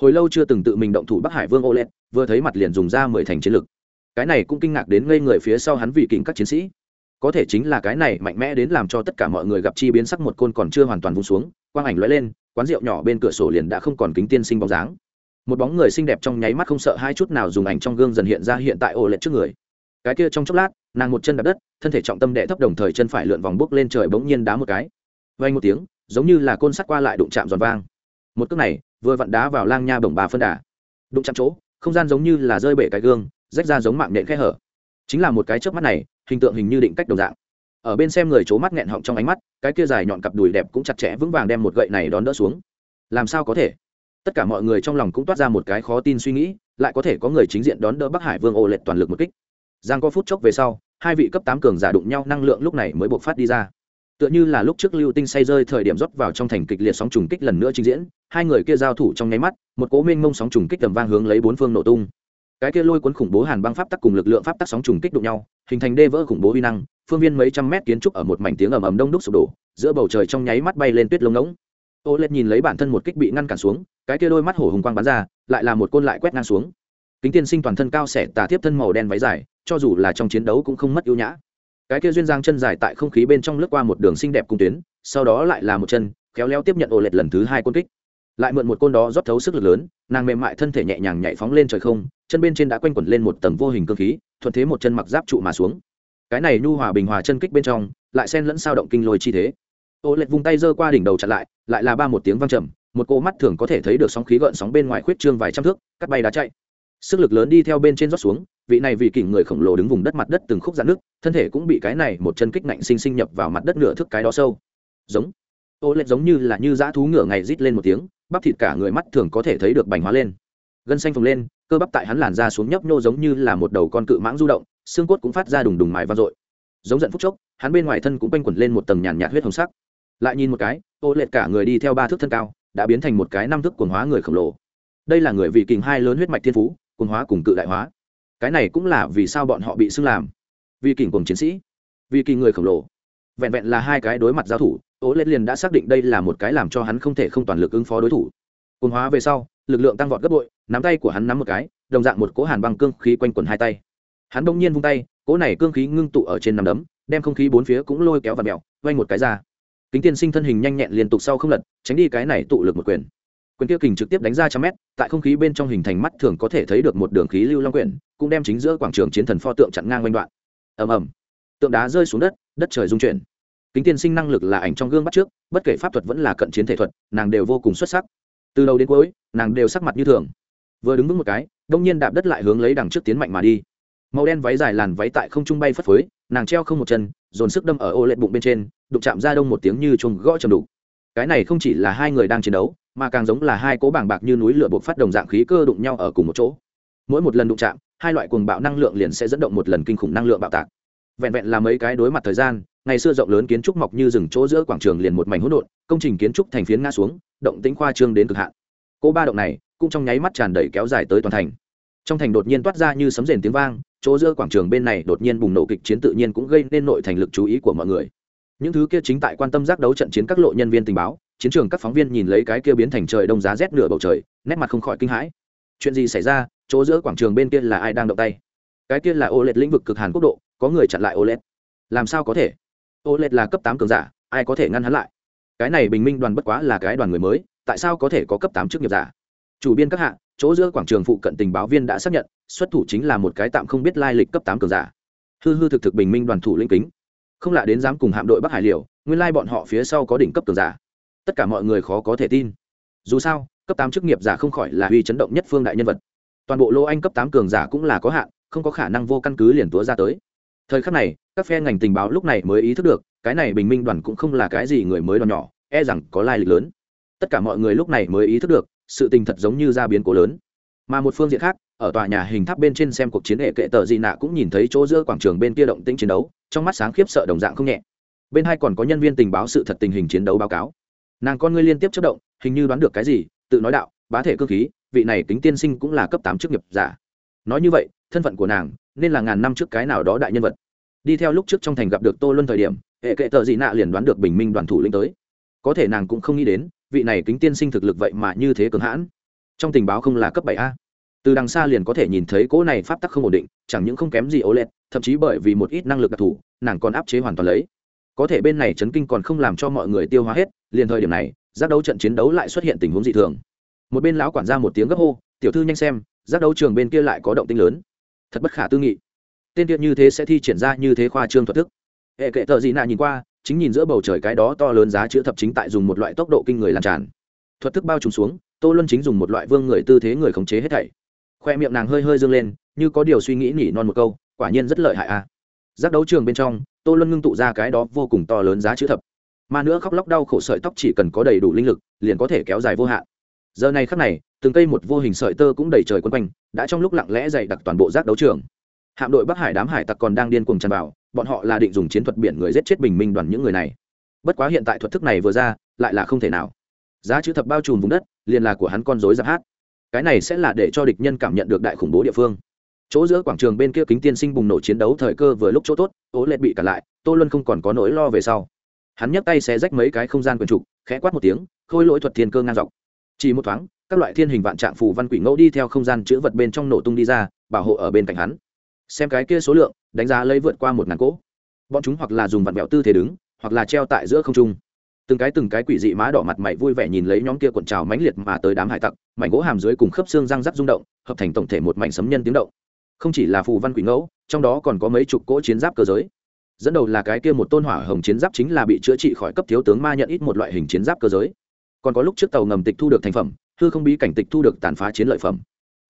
Hồi lâu chưa từng tự mình động thủ bắc hải vương ô lẹt, vừa thấy mặt liền dùng ra mười thành chiến lực. Cái này cũng kinh ngạc đến ngây người phía sau hắn vị kình các chiến sĩ có thể chính là cái này mạnh mẽ đến làm cho tất cả mọi người gặp chi biến sắc một côn còn chưa hoàn toàn vung xuống, quang ảnh lóe lên, quán rượu nhỏ bên cửa sổ liền đã không còn kính tiên sinh bóng dáng. Một bóng người xinh đẹp trong nháy mắt không sợ hai chút nào dùng ảnh trong gương dần hiện ra hiện tại ổ lệch trước người. Cái kia trong chốc lát, nàng một chân đạp đất, thân thể trọng tâm đệ thấp đồng thời chân phải lượn vòng bước lên trời bỗng nhiên đá một cái. Vay một tiếng, giống như là côn sắt qua lại đụng chạm giòn vang. Một cước này, vừa vặn đá vào lang nha bổng bà phân đà. Đụng chạm chỗ, không gian giống như là rơi bể cái gương, rách ra giống mạng nện khe hở chính là một cái trước mắt này, hình tượng hình như định cách đồng dạng. Ở bên xem người c mắt nghẹn họng trong ánh mắt, cái kia dài nhọn cặp đùi đẹp cũng chặt chẽ vững vàng đem một gậy này đón đỡ xuống. Làm sao có thể? Tất cả mọi người trong lòng cũng toát ra một cái khó tin suy nghĩ, lại có thể có người chính diện đón đỡ bắc hải vương ô lệch toàn lực một kích. Giang có phút chốc về sau, hai vị cấp tám cường giả đụng nhau năng lượng lúc này mới bộc phát đi ra. Tựa như là lúc trước lưu tinh say rơi thời điểm rót vào trong thành kịch liệt sóng trùng kích lần nữa trình diễn, hai người kia giao thủ trong nháy mắt, một cố minh mông sóng trùng kích tầm vang hướng lấy bốn phương nổ tung cái kia lôi cuốn khủng bố hàn băng pháp tắc cùng lực lượng pháp tắc sóng trùng kích đụng nhau, hình thành đê vỡ khủng bố huy năng, phương viên mấy trăm mét kiến trúc ở một mảnh tiếng ầm ầm đông đúc sụp đổ, giữa bầu trời trong nháy mắt bay lên tuyết lông ngỗng. Ô lết nhìn lấy bản thân một kích bị ngăn cản xuống, cái kia đôi mắt hổ hùng quang bắn ra, lại là một côn lại quét ngang xuống. Kính tiên sinh toàn thân cao xẻ tà tiếp thân màu đen váy dài, cho dù là trong chiến đấu cũng không mất ưu nhã. Cái kia duyên giang chân dài tại không khí bên trong lướt qua một đường xinh đẹp cung tuyến, sau đó lại là một chân, khéo léo tiếp nhận ô lệch lần thứ hai côn kích lại mượn một côn đó rót thấu sức lực lớn, nàng mềm mại thân thể nhẹ nhàng nhảy phóng lên trời không, chân bên trên đã quanh quẩn lên một tầng vô hình cơ khí, thuận thế một chân mặc giáp trụ mà xuống. Cái này nhu hòa bình hòa chân kích bên trong, lại xen lẫn sao động kinh lôi chi thế. Ô lệch vùng tay giơ qua đỉnh đầu chặn lại lại là ba một tiếng vang trầm, một cô mắt thường có thể thấy được sóng khí gợn sóng bên ngoài khuyết trương vài trăm thước, cắt bay đá chạy. Sức lực lớn đi theo bên trên rót xuống, vị này vì kỉnh người khổng lồ đứng vùng đất mặt đất từng khúc dạn nước, thân thể cũng bị cái này một chân kích nạnh sinh sinh nhập vào mặt đất nửa thước cái đó sâu. Giống. Ô lệch giống như là như dã thú ngửa ngày rít lên một tiếng bắp thịt cả người mắt thường có thể thấy được bành hóa lên. Gân xanh phồng lên, cơ bắp tại hắn làn ra xuống nhấp nhô giống như là một đầu con cự mãng du động, xương cốt cũng phát ra đùng đùng mài vang dội. Giống giận phút chốc, hắn bên ngoài thân cũng quanh quẩn lên một tầng nhàn nhạt huyết hồng sắc. Lại nhìn một cái, ô lệch cả người đi theo ba thước thân cao, đã biến thành một cái năm thước quần hóa người khổng lồ. Đây là người vị kình hai lớn huyết mạch thiên phú quần hóa cùng cự đại hóa. Cái này cũng là vì sao bọn họ bị xưng làm. Vì kình cùng chiến sĩ, vì kỳ người khổng lồ. Vẹn vẹn là hai cái đối mặt giao thủ ố lết liền đã xác định đây là một cái làm cho hắn không thể không toàn lực ứng phó đối thủ. Cồn hóa về sau, lực lượng tăng vọt gấp bội, nắm tay của hắn nắm một cái, đồng dạng một cỗ hàn băng cương khí quanh quần hai tay. Hắn bỗng nhiên vung tay, cỗ này cương khí ngưng tụ ở trên nằm đấm, đem không khí bốn phía cũng lôi kéo và mẹo vay một cái ra. Kính tiên sinh thân hình nhanh nhẹn liên tục sau không lật, tránh đi cái này tụ lực một quyền. Quyền kia kình trực tiếp đánh ra trăm mét, tại không khí bên trong hình thành mắt thường có thể thấy được một đường khí lưu long quyển, cũng đem chính giữa quảng trường chiến thần pho tượng chặn ngang quanh đoạn. Ầm ầm. Tượng đá rơi xuống đất đất trời rung chuyển kính tiên sinh năng lực là ảnh trong gương bắt trước, bất kể pháp thuật vẫn là cận chiến thể thuật, nàng đều vô cùng xuất sắc. Từ đầu đến cuối, nàng đều sắc mặt như thường. Vừa đứng vững một cái, đông nhiên đạp đất lại hướng lấy đằng trước tiến mạnh mà đi. Màu đen váy dài làn váy tại không trung bay phất phới, nàng treo không một chân, dồn sức đâm ở ô lệ bụng bên trên, đụng chạm ra đông một tiếng như chuồng gõ trầm đục. Cái này không chỉ là hai người đang chiến đấu, mà càng giống là hai cố bảng bạc như núi lửa buộc phát đồng dạng khí cơ đụng nhau ở cùng một chỗ. Mỗi một lần đụng chạm, hai loại cuồng bạo năng lượng liền sẽ dẫn động một lần kinh khủng năng lượng bạo tạc. Vẹn vẹn là mấy cái đối mặt thời gian ngày xưa rộng lớn kiến trúc mọc như rừng chỗ giữa quảng trường liền một mảnh hỗn độn, công trình kiến trúc thành phiến ngã xuống, động tĩnh khoa trương đến cực hạn. Cô ba động này cũng trong nháy mắt tràn đầy kéo dài tới toàn thành. Trong thành đột nhiên toát ra như sấm rền tiếng vang, chỗ giữa quảng trường bên này đột nhiên bùng nổ kịch chiến tự nhiên cũng gây nên nội thành lực chú ý của mọi người. Những thứ kia chính tại quan tâm giác đấu trận chiến các lộ nhân viên tình báo, chiến trường các phóng viên nhìn lấy cái kia biến thành trời đông giá rét nửa bầu trời, nét mặt không khỏi kinh hãi. Chuyện gì xảy ra? Chỗ giữa quảng trường bên kia là ai đang động tay? Cái kia là ô lệch lĩnh vực cực hàn quốc độ, có người chặn lại ô lệch làm sao có thể? Ô lệch là cấp tám cường giả, ai có thể ngăn hắn lại? Cái này bình minh đoàn bất quá là cái đoàn người mới, tại sao có thể có cấp tám chức nghiệp giả? Chủ biên các hạ, chỗ giữa quảng trường phụ cận tình báo viên đã xác nhận, xuất thủ chính là một cái tạm không biết lai lịch cấp tám cường giả. Hư hư thực thực bình minh đoàn thủ linh kính. Không lạ đến dám cùng hạm đội bắc hải liều, nguyên lai bọn họ phía sau có đỉnh cấp cường giả. Tất cả mọi người khó có thể tin. Dù sao, cấp tám chức nghiệp giả không khỏi là uy chấn động nhất phương đại nhân vật. Toàn bộ lô anh cấp tám cường giả cũng là có hạn, không có khả năng vô căn cứ liền túa ra tới thời khắc này, các phe ngành tình báo lúc này mới ý thức được, cái này bình minh đoàn cũng không là cái gì người mới đoàn nhỏ e rằng có lai lịch lớn. Tất cả mọi người lúc này mới ý thức được, sự tình thật giống như ra biến cố lớn. Mà một phương diện khác, ở tòa nhà hình tháp bên trên xem cuộc chiến hệ kệ tờ gì nạ cũng nhìn thấy chỗ giữa quảng trường bên kia động tĩnh chiến đấu, trong mắt sáng khiếp sợ đồng dạng không nhẹ. Bên hai còn có nhân viên tình báo sự thật tình hình chiến đấu báo cáo. Nàng con ngươi liên tiếp chất động, hình như đoán được cái gì, tự nói đạo, bá thể cơ khí, vị này kính tiên sinh cũng là cấp tám chức nghiệp giả. Nói như vậy, thân phận của nàng nên là ngàn năm trước cái nào đó đại nhân vật. Đi theo lúc trước trong thành gặp được tô luân thời điểm, hệ kệ tờ dị nạ liền đoán được bình minh đoàn thủ lĩnh tới. Có thể nàng cũng không nghĩ đến, vị này kính tiên sinh thực lực vậy mà như thế cường hãn. Trong tình báo không là cấp bảy a. Từ đằng xa liền có thể nhìn thấy cỗ này pháp tắc không ổn định, chẳng những không kém gì ố lẹt, thậm chí bởi vì một ít năng lực đặc thù, nàng còn áp chế hoàn toàn lấy. Có thể bên này chấn kinh còn không làm cho mọi người tiêu hóa hết, liền thời điểm này, giác đấu trận chiến đấu lại xuất hiện tình huống dị thường. Một bên lão quản ra một tiếng gấp hô, tiểu thư nhanh xem, giác đấu trường bên kia lại có động tinh lớn thật bất khả tư nghị. Tên tiện như thế sẽ thi triển ra như thế khoa trương thuật thức. Hệ kệ thợ gì nạ nhìn qua, chính nhìn giữa bầu trời cái đó to lớn giá chữ thập chính tại dùng một loại tốc độ kinh người làm tràn. Thuật thức bao trùm xuống, tô luân chính dùng một loại vương người tư thế người khống chế hết thảy. Khoe miệng nàng hơi hơi dâng lên, như có điều suy nghĩ nỉ non một câu, quả nhiên rất lợi hại a. À. giác đấu trường bên trong, tô luân ngưng tụ ra cái đó vô cùng to lớn giá chữ thập. Mà nữa khóc lóc đau khổ sợi tóc chỉ cần có đầy đủ linh lực, liền có thể kéo dài vô hạn. Giờ này khắc này từng cây một vô hình sợi tơ cũng đầy trời quân quanh, đã trong lúc lặng lẽ dày đặc toàn bộ giác đấu trường. Hạm đội bắc hải đám hải tặc còn đang điên cuồng tràn vào, bọn họ là định dùng chiến thuật biển người giết chết bình minh đoàn những người này. Bất quá hiện tại thuật thức này vừa ra, lại là không thể nào. Giá chữ thập bao trùm vùng đất, liền là của hắn con dối giáp hát. Cái này sẽ là để cho địch nhân cảm nhận được đại khủng bố địa phương. Chỗ giữa quảng trường bên kia kính tiên sinh bùng nổ chiến đấu thời cơ vừa lúc chỗ tốt, ố lệ bị cản lại, tô luân không còn có nỗi lo về sau. Hắn nhấc tay xé rách mấy cái không gian quần trục, khẽ quát một tiếng, khôi lỗi thuật thiên cơ ngang dọc. Chỉ một thoáng các loại thiên hình vạn trạng phù văn quỷ ngẫu đi theo không gian chữ vật bên trong nổ tung đi ra, bảo hộ ở bên cạnh hắn. Xem cái kia số lượng, đánh giá lấy vượt qua một ngàn cỗ. Bọn chúng hoặc là dùng vặn vẹo tư thế đứng, hoặc là treo tại giữa không trung. Từng cái từng cái quỷ dị má đỏ mặt mày vui vẻ nhìn lấy nhóm kia cuộn trào mãnh liệt mà tới đám hải tặc, mảnh gỗ hàm dưới cùng khớp xương răng rắc rung động, hợp thành tổng thể một mảnh sấm nhân tiếng động. Không chỉ là phù văn quỷ ngẫu, trong đó còn có mấy chục cỗ chiến giáp cơ giới. Dẫn đầu là cái kia một tôn hỏa hồng chiến giáp chính là bị chữa trị khỏi cấp thiếu tướng ma nhận ít một loại hình chiến giáp cơ giới. Còn có lúc trước tàu ngầm tịch thu được thành phẩm hư không bí cảnh tịch thu được tàn phá chiến lợi phẩm.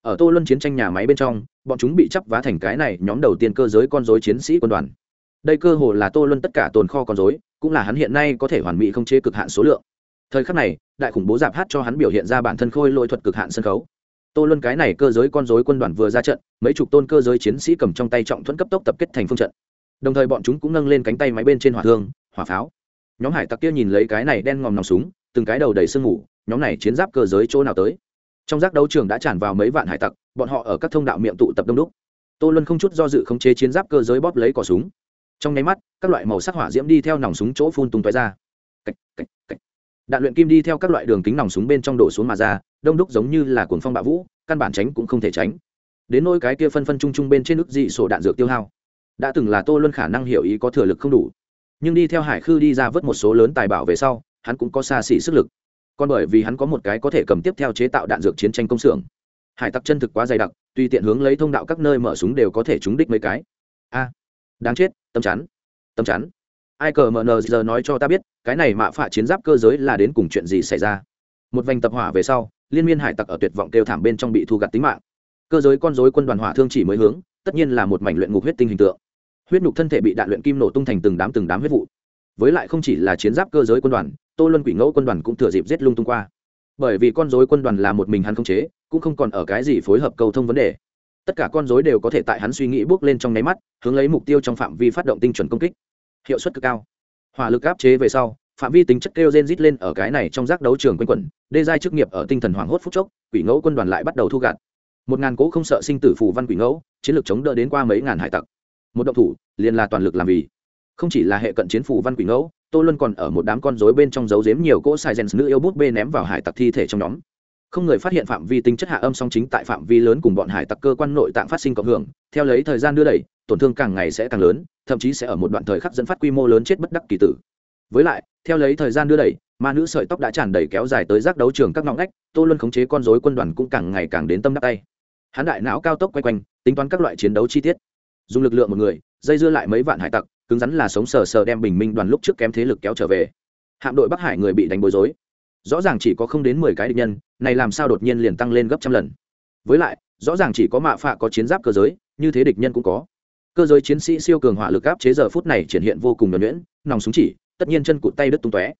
Ở tô luân chiến tranh nhà máy bên trong, bọn chúng bị chấp vá thành cái này nhóm đầu tiên cơ giới con dối chiến sĩ quân đoàn. Đây cơ hồ là tô luân tất cả tồn kho con dối cũng là hắn hiện nay có thể hoàn mỹ không chế cực hạn số lượng. Thời khắc này, đại khủng bố giạp hát cho hắn biểu hiện ra bản thân khôi lỗi thuật cực hạn sân khấu. Tô luân cái này cơ giới con dối quân đoàn vừa ra trận, mấy chục tôn cơ giới chiến sĩ cầm trong tay trọng thuẫn cấp tốc tập kết thành phương trận. Đồng thời bọn chúng cũng nâng lên cánh tay máy bên trên hỏa thương, hỏa pháo. Nhóm hải tặc kia nhìn lấy cái này đen ngòm nòng súng, từng cái đầu đầy sương ngủ nhóm này chiến giáp cơ giới chỗ nào tới? Trong giác đấu trường đã tràn vào mấy vạn hải tặc bọn họ ở các thông đạo miệng tụ tập đông đúc. Tô luân không chút do dự khống chế chiến giáp cơ giới bóp lấy cỏ súng. Trong nháy mắt các loại màu sắc hỏa diễm đi theo nòng súng chỗ phun tung tóe ra. Cách, cách, cách. đạn luyện kim đi theo các loại đường kính nòng súng bên trong đổ xuống mà ra đông đúc giống như là cuồng phong bạo vũ căn bản tránh cũng không thể tránh. Đến nỗi cái kia phân phân chung chung bên trên nước dị sổ đạn dược tiêu hao. Đã từng là tô luân khả năng hiểu ý có thừa lực không đủ. Nhưng đi theo hải khư đi ra vớt một số lớn tài bảo về sau hắn cũng có xa xỉ sức lực còn bởi vì hắn có một cái có thể cầm tiếp theo chế tạo đạn dược chiến tranh công xưởng. Hải tặc chân thực quá dày đặc, tùy tiện hướng lấy thông đạo các nơi mở súng đều có thể trúng đích mấy cái. A à, đáng chết, tâm chắn tâm chắn. Ai cờ mờ nờ giờ nói cho ta biết, cái này mạ phạ chiến giáp cơ giới là đến cùng chuyện gì xảy ra? Một vành tập hỏa về sau, liên miên hải tặc ở tuyệt vọng kêu thảm bên trong bị thu gặt tính mạng. Cơ giới con dối quân đoàn hỏa thương chỉ mới hướng, tất nhiên là một mảnh luyện ngục huyết tinh hình tượng. Huyết nhục thân thể bị đạn luyện kim nổ tung thành từng đám từng đám huyết vụ. Với lại không chỉ là chiến giáp cơ giới quân đoàn tô luân quỷ ngẫu quân đoàn cũng thừa dịp giết lung tung qua. Bởi vì con dối quân đoàn là một mình hắn không chế, cũng không còn ở cái gì phối hợp cầu thông vấn đề. Tất cả con dối đều có thể tại hắn suy nghĩ bước lên trong nháy mắt, hướng lấy mục tiêu trong phạm vi phát động tinh chuẩn công kích. Hiệu suất cực cao. Hỏa lực áp chế về sau, phạm vi tính chất kêu gen rít lên ở cái này trong giác đấu trường quanh quẩn, đê giai chức nghiệp ở tinh thần hoảng hốt phút chốc, quỷ ngẫu quân đoàn lại bắt đầu thu gạt. Một ngàn cố không sợ sinh tử phù văn quỷ ngẫu, chiến lược chống đỡ đến qua mấy ngàn hải tặc. Một động thủ, liền là toàn lực làm vì. Không chỉ là hệ cận chiến phù văn quỷ ngẫu tô luân còn ở một đám con rối bên trong dấu giếm nhiều cỗ sai gen nữ yêu bút bê ném vào hải tặc thi thể trong nhóm. Không người phát hiện phạm vi tính chất hạ âm song chính tại phạm vi lớn cùng bọn hải tặc cơ quan nội tạng phát sinh cộng hưởng. Theo lấy thời gian đưa đẩy, tổn thương càng ngày sẽ càng lớn, thậm chí sẽ ở một đoạn thời khắc dẫn phát quy mô lớn chết bất đắc kỳ tử. Với lại, theo lấy thời gian đưa đẩy, ma nữ sợi tóc đã tràn đầy kéo dài tới giác đấu trường các ngõ ngách, tô luân khống chế con dối quân đoàn cũng càng ngày càng đến tâm đắc tay. Hắn đại não cao tốc quay quanh, tính toán các loại chiến đấu chi tiết. Dùng lực lượng một người, dây dưa lại mấy vạn hải tặc cứng rắn là sống sờ sờ đem bình minh đoàn lúc trước kém thế lực kéo trở về. Hạm đội bắc hải người bị đánh bối rối. Rõ ràng chỉ có không đến mười cái địch nhân, này làm sao đột nhiên liền tăng lên gấp trăm lần. Với lại, rõ ràng chỉ có mạ phạ có chiến giáp cơ giới, như thế địch nhân cũng có. Cơ giới chiến sĩ siêu cường hỏa lực áp chế giờ phút này triển hiện vô cùng nhuẩn nhuyễn, nòng súng chỉ, tất nhiên chân cụt tay đứt tung tóe.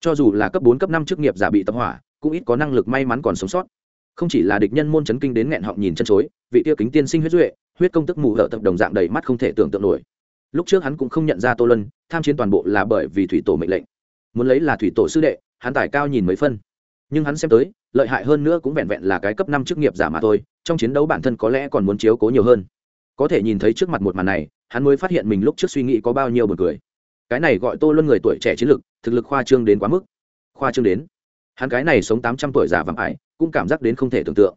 Cho dù là cấp bốn, cấp năm chức nghiệp giả bị tập hỏa, cũng ít có năng lực may mắn còn sống sót. Không chỉ là địch nhân môn chấn kinh đến nghẹn họng nhìn chân chối, vị tiêu kính tiên sinh huyết duệ, huyết công tức mù hở tập đồng dạng đầy mắt không thể tưởng tượng nổi lúc trước hắn cũng không nhận ra tô lân tham chiến toàn bộ là bởi vì thủy tổ mệnh lệnh. Muốn lấy là thủy tổ sư đệ, hắn tài cao nhìn mấy phân. Nhưng hắn xem tới, lợi hại hơn nữa cũng vẹn vẹn là cái cấp năm chức nghiệp giả mà thôi, trong chiến đấu bản thân có lẽ còn muốn chiếu cố nhiều hơn. Có thể nhìn thấy trước mặt một màn này, hắn mới phát hiện mình lúc trước suy nghĩ có bao nhiêu b u ồ n cười. Cái này gọi tô luân người tuổi trẻ chiến lực, thực lực khoa trương đến quá mức. Khoa trương đến. Hắn cái này sống tám trăm tuổi giả vàng ải cũng cảm giác đến không thể tưởng tượng.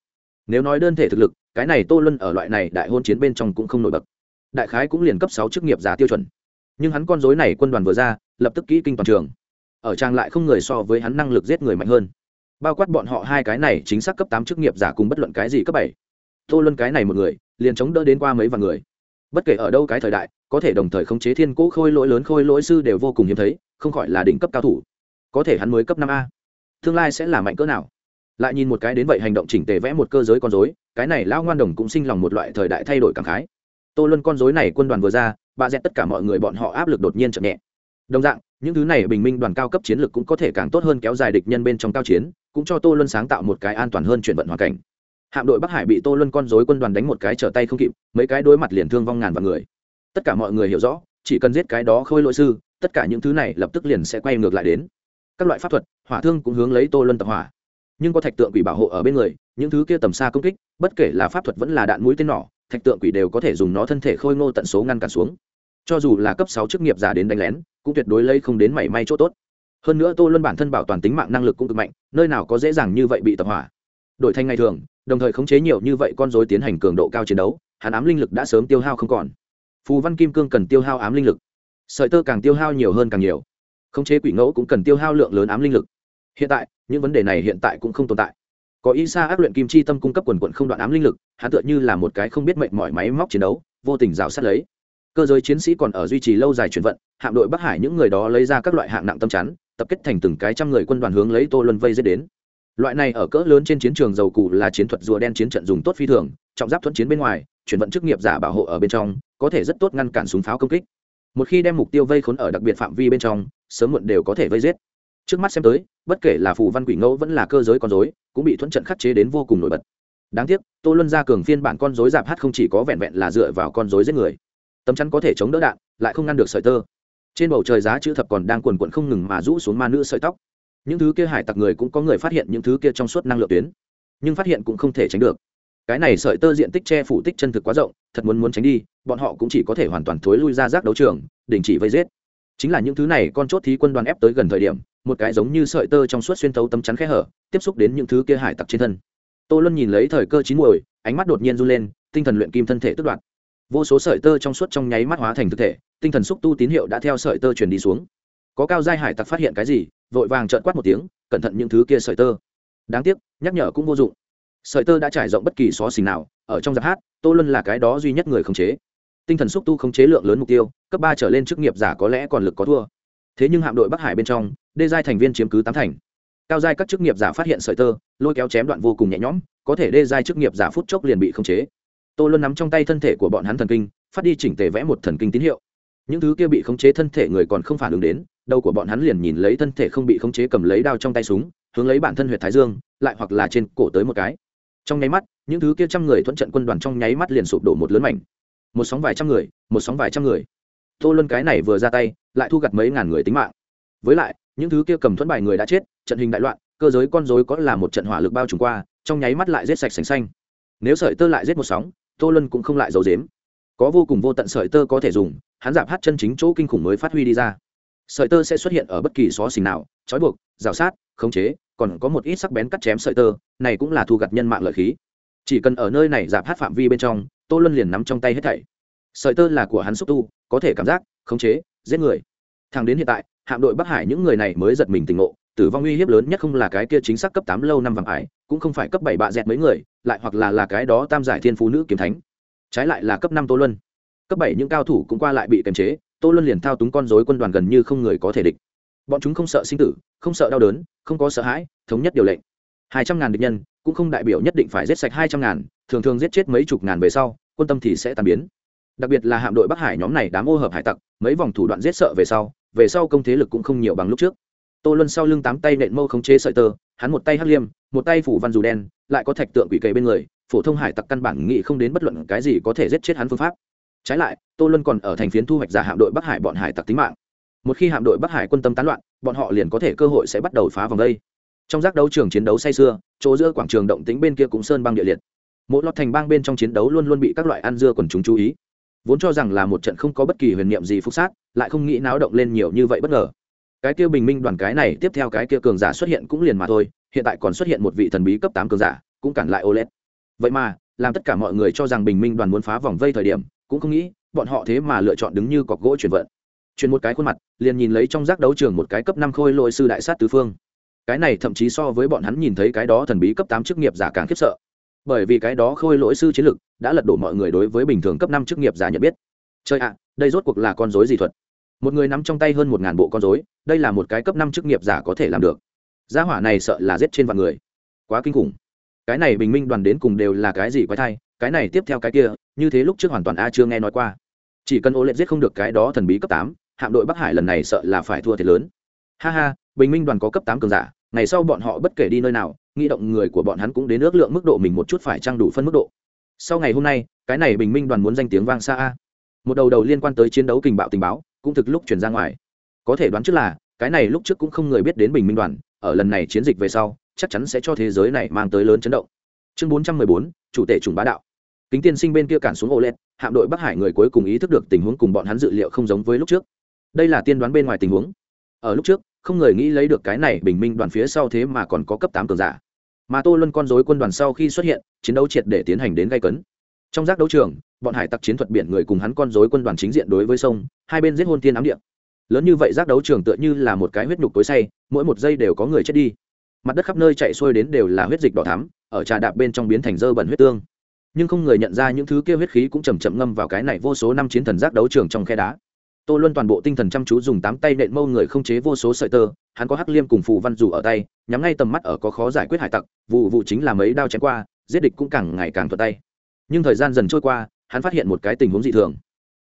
Nếu nói đơn thể thực lực, cái này tô luân ở loại này đại hôn chiến bên trong cũng không nổi bật đại khái cũng liền cấp sáu chức nghiệp giả tiêu chuẩn. Nhưng hắn con dối này quân đoàn vừa ra, lập tức kỹ kinh toàn trường. Ở trang lại không người so với hắn năng lực giết người mạnh hơn. Bao quát bọn họ hai cái này chính xác cấp tám chức nghiệp giả cùng bất luận cái gì cấp bảy. Tô luân cái này một người, liền chống đỡ đến qua mấy vạn người. Bất kể ở đâu cái thời đại, có thể đồng thời khống chế thiên cỗ khôi lỗi lớn khôi lỗi sư đều vô cùng hiếm thấy, không khỏi là đỉnh cấp cao thủ. Có thể hắn mới cấp năm a. Tương lai sẽ là mạnh cỡ nào? Lại nhìn một cái đến vậy hành động chỉnh tề vẽ một cơ giới con dối cái này lão ngoan đồng cũng sinh lòng một loại thời đại thay đổi cảm khái tô luân con dối này quân đoàn vừa ra bà dẹt tất cả mọi người bọn họ áp lực đột nhiên chậm nhẹ. Đồng dạng, những thứ này bình minh đoàn cao cấp chiến lược cũng có thể càng tốt hơn kéo dài địch nhân bên trong cao chiến, cũng cho tô luân sáng tạo một cái an toàn hơn chuyển vận hoàn cảnh. Hạm đội bắc hải bị tô luân con dối quân đoàn đánh một cái trở tay không kịp, mấy cái đối mặt liền thương vong ngàn vạn người. Tất cả mọi người hiểu rõ, chỉ cần giết cái đó khôi lỗi sư, tất cả những thứ này lập tức liền sẽ quay ngược lại đến. Các loại pháp thuật, hỏa thương cũng hướng lấy tô luân tập hỏa. Nhưng có thạch tượng quỷ bảo hộ ở bên người, những thứ kia tầm xa công kích, bất kể là pháp thuật vẫn là đạn mũi tên nỏ thạch tượng quỷ đều có thể dùng nó thân thể khôi ngô tận số ngăn cản xuống. Cho dù là cấp sáu chức nghiệp giả đến đánh lén, cũng tuyệt đối lấy không đến mảy may chỗ tốt. Hơn nữa tô luân bản thân bảo toàn tính mạng năng lực cũng cực mạnh, nơi nào có dễ dàng như vậy bị tập hỏa. Đổi thành ngày thường, đồng thời khống chế nhiều như vậy con dối tiến hành cường độ cao chiến đấu, hắn ám linh lực đã sớm tiêu hao không còn. Phù văn kim cương cần tiêu hao ám linh lực. Sợi tơ càng tiêu hao nhiều hơn càng nhiều. Khống chế quỷ ngẫu cũng cần tiêu hao lượng lớn ám linh lực. Hiện tại, những vấn đề này hiện tại cũng không tồn tại có ý xa ác luyện kim chi tâm cung cấp quần quận không đoạn ám linh lực, hắn tựa như là một cái không biết mệnh mọi máy móc chiến đấu, vô tình rào sát lấy. Cơ giới chiến sĩ còn ở duy trì lâu dài chuyển vận, hạm đội bắc hải những người đó lấy ra các loại hạng nặng tâm chắn, tập kết thành từng cái trăm người quân đoàn hướng lấy tô luân vây dết đến. Loại này ở cỡ lớn trên chiến trường dầu cụ là chiến thuật rùa đen chiến trận dùng tốt phi thường, trọng giáp thuận chiến bên ngoài, chuyển vận chức nghiệp giả bảo hộ ở bên trong, có thể rất tốt ngăn cản súng pháo công kích. Một khi đem mục tiêu vây khốn ở đặc biệt phạm vi bên trong, sớm muộn đều có thể vây giết. Trước mắt xem tới, bất kể là phù văn quỷ ngẫu vẫn là cơ giới con dối cũng bị thuẫn trận khắc chế đến vô cùng nổi bật. Đáng tiếc, tô luân ra cường phiên bản con dối giạp hát không chỉ có vẹn vẹn là dựa vào con dối giết người. Tấm chắn có thể chống đỡ đạn, lại không ngăn được sợi tơ. Trên bầu trời giá chữ thập còn đang quần quận không ngừng mà rũ xuống ma nữ sợi tóc. Những thứ kia hải tặc người cũng có người phát hiện những thứ kia trong suốt năng lượng tuyến, nhưng phát hiện cũng không thể tránh được. Cái này sợi tơ diện tích che phủ tích chân thực quá rộng, thật muốn muốn tránh đi, bọn họ cũng chỉ có thể hoàn toàn thối lui ra rác đấu trường, đình chỉ vây giết. Chính là những thứ này con chốt thí quân đoàn ép tới gần thời điểm một cái giống như sợi tơ trong suốt xuyên tấu tấm chắn khe hở tiếp xúc đến những thứ kia hải tặc trên thân. Tô luân nhìn lấy thời cơ chín muồi ánh mắt đột nhiên run lên tinh thần luyện kim thân thể tức đoạt, vô số sợi tơ trong suốt trong nháy mắt hóa thành thực thể tinh thần xúc tu tín hiệu đã theo sợi tơ truyền đi xuống. Có cao giai hải tặc phát hiện cái gì vội vàng trợn quát một tiếng cẩn thận những thứ kia sợi tơ. Đáng tiếc nhắc nhở cũng vô dụng. Sợi tơ đã trải rộng bất kỳ xó xỉnh nào ở trong giáp hát tô luân là cái đó duy nhất người khống chế. Tinh thần xúc tu khống chế lượng lớn mục tiêu cấp ba trở lên chức nghiệp giả có lẽ còn lực có thua thế nhưng hạm đội bắc hải bên trong, đê giai thành viên chiếm cứ tám thành. Cao giai các chức nghiệp giả phát hiện sợi tơ, lôi kéo chém đoạn vô cùng nhẹ nhõm, có thể đê giai chức nghiệp giả phút chốc liền bị khống chế. Tô luôn nắm trong tay thân thể của bọn hắn thần kinh, phát đi chỉnh tề vẽ một thần kinh tín hiệu. Những thứ kia bị khống chế thân thể người còn không phản ứng đến, đầu của bọn hắn liền nhìn lấy thân thể không bị khống chế cầm lấy đao trong tay súng, hướng lấy bản thân huyện thái dương, lại hoặc là trên cổ tới một cái. Trong nháy mắt, những thứ kia trăm người thuận trận quân đoàn trong nháy mắt liền sụp đổ một lớn mảnh. Một sóng vài trăm người, một sóng vài trăm người tô luân cái này vừa ra tay, lại thu gặt mấy ngàn người tính mạng. Với lại, những thứ kia cầm thuẫn bài người đã chết, trận hình đại loạn, cơ giới con dối có là một trận hỏa lực bao trùm qua, trong nháy mắt lại giết sạch sành xanh. Nếu sợi tơ lại giết một sóng, tô luân cũng không lại giấu dếm có vô cùng vô tận sợi tơ có thể dùng, hắn giảm hát chân chính chỗ kinh khủng mới phát huy đi ra. Sợi tơ sẽ xuất hiện ở bất kỳ xó xình nào, trói buộc, rào sát, khống chế, còn có một ít sắc bén cắt chém sợi tơ, này cũng là thu gặt nhân mạng lợi khí. Chỉ cần ở nơi này giảm hát phạm vi bên trong, tô luân liền nắm trong tay hết thảy sợi tơ là của hắn xúc tu, có thể cảm giác, khống chế, giết người. Thằng đến hiện tại, hạm đội bắc hải những người này mới giật mình tỉnh ngộ, tử vong uy hiếp lớn nhất không là cái kia chính xác cấp tám lâu năm vàng ải, cũng không phải cấp bảy bạ dẹt mấy người, lại hoặc là là cái đó tam giải thiên phú nữ kiếm thánh. Trái lại là cấp năm tô luân. Cấp bảy những cao thủ cũng qua lại bị kiềm chế, tô luân liền thao túng con dối quân đoàn gần như không người có thể địch. Bọn chúng không sợ sinh tử, không sợ đau đớn, không có sợ hãi, thống nhất điều lệnh. Hai trăm ngàn địch nhân, cũng không đại biểu nhất định phải giết sạch hai trăm ngàn, thường thường giết chết mấy chục ngàn về sau, quân tâm thì sẽ tàn biến đặc biệt là hạm đội bắc hải nhóm này đám ô hợp hải tặc mấy vòng thủ đoạn giết sợ về sau về sau công thế lực cũng không nhiều bằng lúc trước. Tô luân sau lưng tám tay nện mâu khống chế sợi tơ hắn một tay hắc liêm một tay phủ văn dù đen lại có thạch tượng quỷ kề bên người phổ thông hải tặc căn bản nghĩ không đến bất luận cái gì có thể giết chết hắn phương pháp. Trái lại tô luân còn ở thành phiến thu hoạch giả hạm đội bắc hải bọn hải tặc tính mạng. Một khi hạm đội bắc hải quân tâm tán loạn bọn họ liền có thể cơ hội sẽ bắt đầu phá vòng đây. Trong giác đấu trường chiến đấu say xưa, chỗ giữa quảng trường động tính bên kia cũng sơn băng địa liệt. Mỗi lọt thành bang bên trong chiến đấu luôn luôn bị các loại ăn dưa quần chúng chú ý vốn cho rằng là một trận không có bất kỳ huyền niệm gì phúc sát lại không nghĩ náo động lên nhiều như vậy bất ngờ cái kia bình minh đoàn cái này tiếp theo cái kia cường giả xuất hiện cũng liền mà thôi hiện tại còn xuất hiện một vị thần bí cấp tám cường giả cũng cản lại OLED. Vậy mà, làm tất cả mọi người cho rằng Bình Minh đoàn muốn phá vòng vây thời điểm, cũng không nghĩ, bọn họ thế mà lựa chọn đứng như cọc gỗ chuyển vận. Chuyển một cái khuôn mặt, liền nhìn lấy trong giác đấu trường một cái cấp năm khôi lôi sư đại sát tứ phương. Cái này thậm chí so với bọn hắn nhìn thấy cái đó thần bí cấp tám chức nghiệp giả càng khiếp sợ. Bởi vì cái đó khôi lỗi sư chiến lực đã lật đổ mọi người đối với bình thường cấp năm chức nghiệp giả nhận biết. Chơi ạ, đây rốt cuộc là con rối gì thuật? Một người nắm trong tay hơn một ngàn bộ con rối, đây là một cái cấp năm chức nghiệp giả có thể làm được. Gia hỏa này sợ là giết trên vạn người. Quá kinh khủng cái này bình minh đoàn đến cùng đều là cái gì quái thai cái này tiếp theo cái kia như thế lúc trước hoàn toàn a chưa nghe nói qua chỉ cần ô lệ giết không được cái đó thần bí cấp tám hạm đội bắc hải lần này sợ là phải thua thiệt lớn ha ha bình minh đoàn có cấp tám cường giả ngày sau bọn họ bất kể đi nơi nào, nghĩ động người của bọn hắn cũng đến ước lượng mức độ mình một chút phải trang đủ phân mức độ. Sau ngày hôm nay, cái này bình minh đoàn muốn danh tiếng vang xa a. Một đầu đầu liên quan tới chiến đấu kình bạo tình báo, cũng thực lúc chuyển ra ngoài. Có thể đoán trước là, cái này lúc trước cũng không người biết đến bình minh đoàn, ở lần này chiến dịch về sau, chắc chắn sẽ cho thế giới này mang tới lớn chấn động. Chương bốn trăm mười bốn, chủ tể chủng bá đạo. Kính tiên sinh bên kia cản xuống ô led hạm đội bắc hải người cuối cùng ý thức được tình huống cùng bọn hắn dự liệu không giống với lúc trước. Đây là tiên đoán bên ngoài tình huống. Ở lúc trước không người nghĩ lấy được cái này bình minh đoàn phía sau thế mà còn có cấp tám cường giả. Mà tô luân con dối quân đoàn sau khi xuất hiện, chiến đấu triệt để tiến hành đến gây cấn. Trong giác đấu trường, bọn hải tặc chiến thuật biển người cùng hắn con dối quân đoàn chính diện đối với sông, hai bên giết hôn tiên ám địa. lớn như vậy giác đấu trường tựa như là một cái huyết nhục tối say, mỗi một giây đều có người chết đi. Mặt đất khắp nơi chạy xuôi đến đều là huyết dịch đỏ thắm, ở trà đạp bên trong biến thành dơ bẩn huyết tương. Nhưng không người nhận ra những thứ kia huyết khí cũng chầm chậm ngâm vào cái này vô số năm chiến thần giác đấu trường trong khe đá tô luân toàn bộ tinh thần chăm chú dùng tám tay nện mâu người không chế vô số sợi tơ, hắn có hắc liêm cùng phù văn dù ở tay, nhắm ngay tầm mắt ở có khó giải quyết hải tặc, vụ vụ chính là mấy đao chém qua, giết địch cũng càng ngày càng thuật tay. Nhưng thời gian dần trôi qua, hắn phát hiện một cái tình huống dị thường.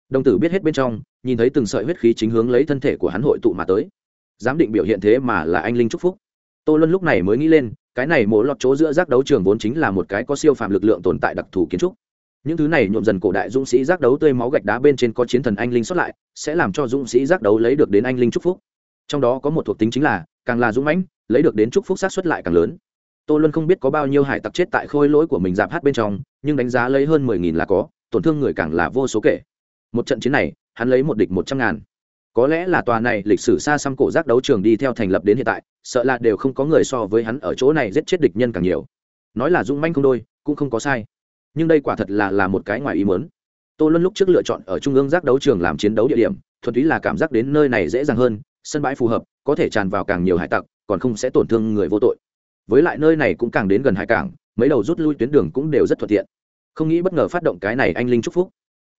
Đồng tử biết hết bên trong, nhìn thấy từng sợi huyết khí chính hướng lấy thân thể của hắn hội tụ mà tới. Giám định biểu hiện thế mà là anh linh chúc phúc. Tô luân lúc này mới nghĩ lên, cái này mổ lọt chỗ giữa giác đấu trường vốn chính là một cái có siêu phạm lực lượng tồn tại đặc thù kiến trúc những thứ này nhuộm dần cổ đại dũng sĩ giác đấu tươi máu gạch đá bên trên có chiến thần anh linh xuất lại, sẽ làm cho dũng sĩ giác đấu lấy được đến anh linh chúc phúc. Trong đó có một thuộc tính chính là, càng là dũng mãnh, lấy được đến chúc phúc sát xuất lại càng lớn. Tô luân không biết có bao nhiêu hải tặc chết tại khôi lỗi của mình giảm hát bên trong, nhưng đánh giá lấy hơn mười nghìn là có, tổn thương người càng là vô số kể. Một trận chiến này, hắn lấy một địch một trăm ngàn. Có lẽ là tòa này lịch sử xa xăm cổ giác đấu trường đi theo thành lập đến hiện tại, sợ là đều không có người so với hắn ở chỗ này giết chết địch nhân càng nhiều. Nói là dũng manh không đôi, cũng không có sai nhưng đây quả thật là là một cái ngoài ý muốn. tô luân lúc trước lựa chọn ở trung ương giác đấu trường làm chiến đấu địa điểm, thuần túy là cảm giác đến nơi này dễ dàng hơn, sân bãi phù hợp, có thể tràn vào càng nhiều hải tặc, còn không sẽ tổn thương người vô tội. Với lại nơi này cũng càng đến gần hải cảng, mấy đầu rút lui tuyến đường cũng đều rất thuận tiện. Không nghĩ bất ngờ phát động cái này anh linh chúc phúc.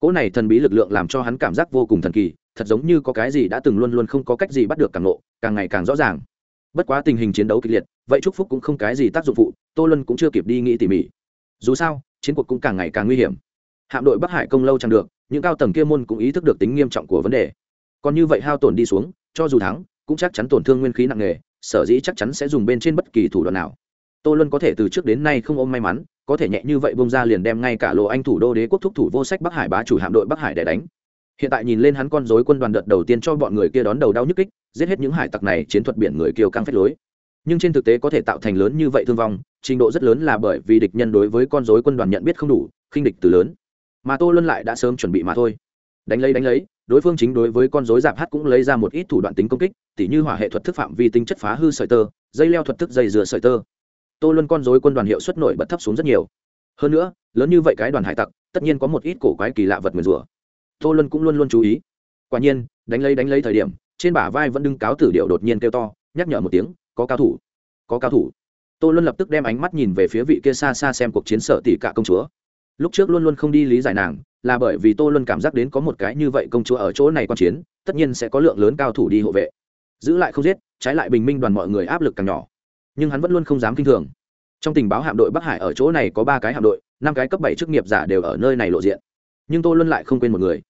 Cỗ này thần bí lực lượng làm cho hắn cảm giác vô cùng thần kỳ, thật giống như có cái gì đã từng luôn luôn không có cách gì bắt được càng lộ, càng ngày càng rõ ràng. Bất quá tình hình chiến đấu kịch liệt, vậy chúc phúc cũng không cái gì tác dụng phụ, tô luân cũng chưa kịp đi nghĩ tỉ mỉ. Dù sao chiến cuộc cũng càng ngày càng nguy hiểm. Hạm đội bắc hải công lâu chẳng được, những cao tầng kia môn cũng ý thức được tính nghiêm trọng của vấn đề. Còn như vậy hao tổn đi xuống, cho dù thắng, cũng chắc chắn tổn thương nguyên khí nặng nề, sở dĩ chắc chắn sẽ dùng bên trên bất kỳ thủ đoạn nào. Tô luân có thể từ trước đến nay không ôm may mắn, có thể nhẹ như vậy bông ra liền đem ngay cả lộ anh thủ đô đế quốc thúc thủ vô sách bắc hải bá chủ hạm đội bắc hải để đánh. Hiện tại nhìn lên hắn con dối quân đoàn đợt đầu tiên cho bọn người kia đón đầu đau nhức kích, giết hết những hải tặc này, chiến thuật biển người kiều căng phách lối. Nhưng trên thực tế có thể tạo thành lớn như vậy thương vong trình độ rất lớn là bởi vì địch nhân đối với con dối quân đoàn nhận biết không đủ, khinh địch từ lớn. Mà tô luân lại đã sớm chuẩn bị mà thôi. Đánh lấy đánh lấy, đối phương chính đối với con dối giạp hát cũng lấy ra một ít thủ đoạn tính công kích, tỉ như hỏa hệ thuật thức phạm vi tính chất phá hư sợi tơ, dây leo thuật thức dây dừa sợi tơ. Tô luân con dối quân đoàn hiệu suất nổi bật thấp xuống rất nhiều. Hơn nữa, lớn như vậy cái đoàn hải tặc, tất nhiên có một ít cổ quái kỳ lạ vật nguyền rủa. Tô luân cũng luôn luôn chú ý. Quả nhiên, đánh lấy đánh lấy thời điểm, trên bả vai vẫn đưng cáo tử điệu đột nhiên kêu to, nhắc nhở một tiếng, có cao thủ, có cao thủ tô luân lập tức đem ánh mắt nhìn về phía vị kia xa xa xem cuộc chiến sở tỷ cả công chúa. Lúc trước luôn luôn không đi lý giải nàng, là bởi vì tô luân cảm giác đến có một cái như vậy công chúa ở chỗ này quan chiến, tất nhiên sẽ có lượng lớn cao thủ đi hộ vệ. Giữ lại không giết, trái lại bình minh đoàn mọi người áp lực càng nhỏ. Nhưng hắn vẫn luôn không dám kinh thường. Trong tình báo hạm đội bắc hải ở chỗ này có ba cái hạm đội, năm cái cấp bảy chức nghiệp giả đều ở nơi này lộ diện. Nhưng tô luân lại không quên một người.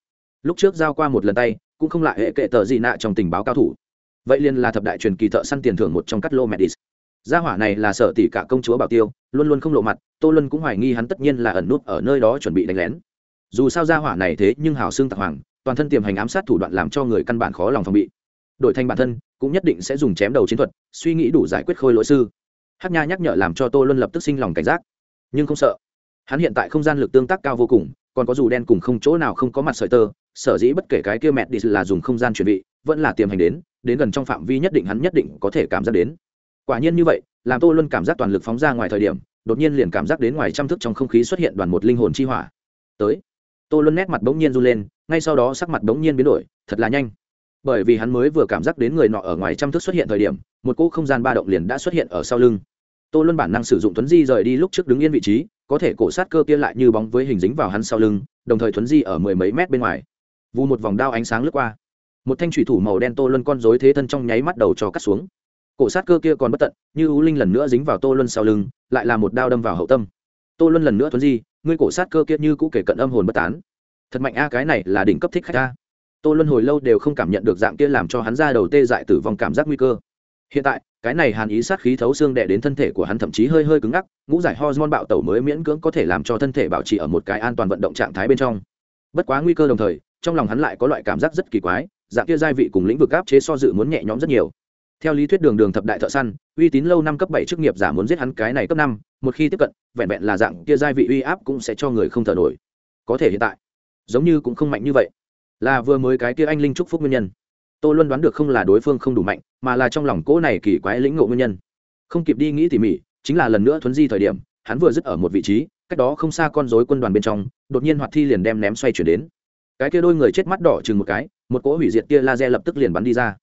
Lúc trước giao qua một lần tay, cũng không lại hệ kệ tờ gì nạ trong tình báo cao thủ. Vậy liền là thập đại truyền kỳ thợ săn tiền thưởng một trong các lô medis gia hỏa này là sở tỷ cả công chúa bảo tiêu, luôn luôn không lộ mặt, tô luân cũng hoài nghi hắn tất nhiên là ẩn nút ở nơi đó chuẩn bị đánh lén. Dù sao gia hỏa này thế nhưng hào xương tạc hoàng, toàn thân tiềm hành ám sát thủ đoạn làm cho người căn bản khó lòng phòng bị. Đổi thành bản thân, cũng nhất định sẽ dùng chém đầu chiến thuật, suy nghĩ đủ giải quyết khôi lỗi sư. Hát nha nhắc nhở làm cho tô luân lập tức sinh lòng cảnh giác. Nhưng không sợ. Hắn hiện tại không gian lực tương tác cao vô cùng, còn có dù đen cùng không chỗ nào không có mặt sợi tơ, sở dĩ bất kể cái kia mẹ đi là dùng không gian chuẩn bị, vẫn là tiềm hành đến đến gần trong phạm vi nhất định hắn nhất định có thể cảm giác đến quả nhiên như vậy, làm tô luân cảm giác toàn lực phóng ra ngoài thời điểm, đột nhiên liền cảm giác đến ngoài trăm thức trong không khí xuất hiện đoàn một linh hồn chi hỏa. Tới, tô luân nét mặt bỗng nhiên run lên, ngay sau đó sắc mặt bỗng nhiên biến đổi, thật là nhanh. Bởi vì hắn mới vừa cảm giác đến người nọ ở ngoài trăm thức xuất hiện thời điểm, một cỗ không gian ba động liền đã xuất hiện ở sau lưng. Tô luân bản năng sử dụng tuấn di rời đi lúc trước đứng yên vị trí, có thể cổ sát cơ kia lại như bóng với hình dính vào hắn sau lưng, đồng thời tuấn di ở mười mấy mét bên ngoài. Vù một vòng đao ánh sáng lướt qua. Một thanh thủy thủ màu đen tô luân con dối thế thân trong nháy mắt đầu cho cắt xuống cổ sát cơ kia còn bất tận, như ú linh lần nữa dính vào tô luân sau lưng, lại là một đao đâm vào hậu tâm. Tô luân lần nữa thuấn di, ngươi cổ sát cơ kia như cũ kể cận âm hồn bất tán. Thật mạnh a, cái này là đỉnh cấp thích khách a. Tô luân hồi lâu đều không cảm nhận được dạng kia làm cho hắn ra đầu tê dại tử vong cảm giác nguy cơ. Hiện tại, cái này hàn ý sát khí thấu xương đệ đến thân thể của hắn thậm chí hơi hơi cứng ngắc, ngũ giải hormone bạo tẩu mới miễn cưỡng có thể làm cho thân thể bảo trì ở một cái an toàn vận động trạng thái bên trong. Bất quá nguy cơ đồng thời, trong lòng hắn lại có loại cảm giác rất kỳ quái, dạng kia giai vị cùng lĩnh vực áp chế so dự muốn nhẹ nhõm rất nhiều theo lý thuyết đường đường thập đại thợ săn, uy tín lâu năm cấp bảy chức nghiệp giả muốn giết hắn cái này cấp năm, một khi tiếp cận, vẹn vẹn là dạng kia giai vị uy áp cũng sẽ cho người không thở nổi. Có thể hiện tại, giống như cũng không mạnh như vậy. Là vừa mới cái kia anh linh trúc phúc nguyên nhân. Tô luân đoán được không là đối phương không đủ mạnh, mà là trong lòng cỗ này kỳ quái lĩnh ngộ nguyên nhân. Không kịp đi nghĩ tỉ mỉ, chính là lần nữa thuấn di thời điểm, hắn vừa dứt ở một vị trí, cách đó không xa con dối quân đoàn bên trong, đột nhiên hoạt thi liền đem ném xoay chuyển đến. Cái kia đôi người chết mắt đỏ chừng một cái, một cỗ hủy diệt kia laser lập tức liền bắn đi ra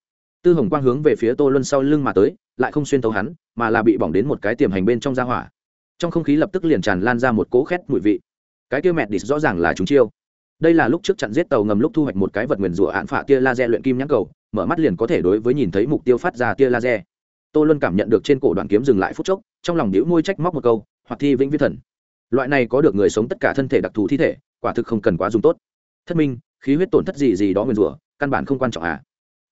tư hồng quang hướng về phía tô luân sau lưng mà tới, lại không xuyên tấu hắn, mà là bị bỏng đến một cái tiềm hành bên trong da hỏa. Trong không khí lập tức liền tràn lan ra một cỗ khét mùi vị. Cái kia mẹt đít rõ ràng là chúng chiêu. Đây là lúc trước chặn giết tàu ngầm lúc thu hoạch một cái vật nguyền rủa hạn phả tia laser luyện kim nhãn cầu, mở mắt liền có thể đối với nhìn thấy mục tiêu phát ra tia laser. Tô luân cảm nhận được trên cổ đoạn kiếm dừng lại phút chốc, trong lòng đĩu môi trách móc một câu, hoặc thi vĩnh viết thần. Loại này có được người sống tất cả thân thể đặc thù thi thể, quả thực không cần quá dùng tốt. Thất minh, khí huyết tổn thất gì gì đó nguyền rủa, căn bản không quan trọng à?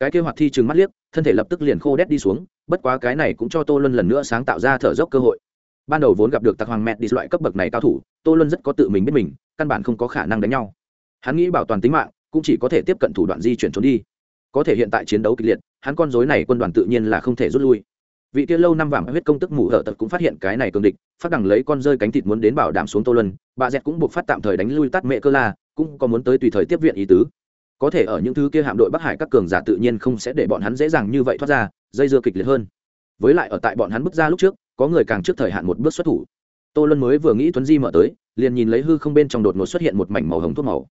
Cái kia hoạt thi trừng mắt liếc, thân thể lập tức liền khô đét đi xuống, bất quá cái này cũng cho tô luân lần nữa sáng tạo ra thở dốc cơ hội. Ban đầu vốn gặp được tặc hoàng mẹ đi loại cấp bậc này cao thủ, tô luân rất có tự mình biết mình, căn bản không có khả năng đánh nhau. Hắn nghĩ bảo toàn tính mạng, cũng chỉ có thể tiếp cận thủ đoạn di chuyển trốn đi. Có thể hiện tại chiến đấu kịch liệt, hắn con dối này quân đoàn tự nhiên là không thể rút lui. Vị kia lâu năm vàng huyết công tức mù hở tật cũng phát hiện cái này cường địch, phát đằng lấy con rơi cánh thịt muốn đến bảo đảm xuống tô luân, bà dẹt cũng buộc phát tạm thời đánh lui tắt mẹ cơ la, cũng có muốn tới tùy thời tiếp viện ý tứ có thể ở những thứ kia hạm đội bắc hải các cường giả tự nhiên không sẽ để bọn hắn dễ dàng như vậy thoát ra, dây dưa kịch liệt hơn. Với lại ở tại bọn hắn bước ra lúc trước, có người càng trước thời hạn một bước xuất thủ. Tô luân mới vừa nghĩ tuấn di mở tới, liền nhìn lấy hư không bên trong đột ngột xuất hiện một mảnh màu hồng thuốc màu.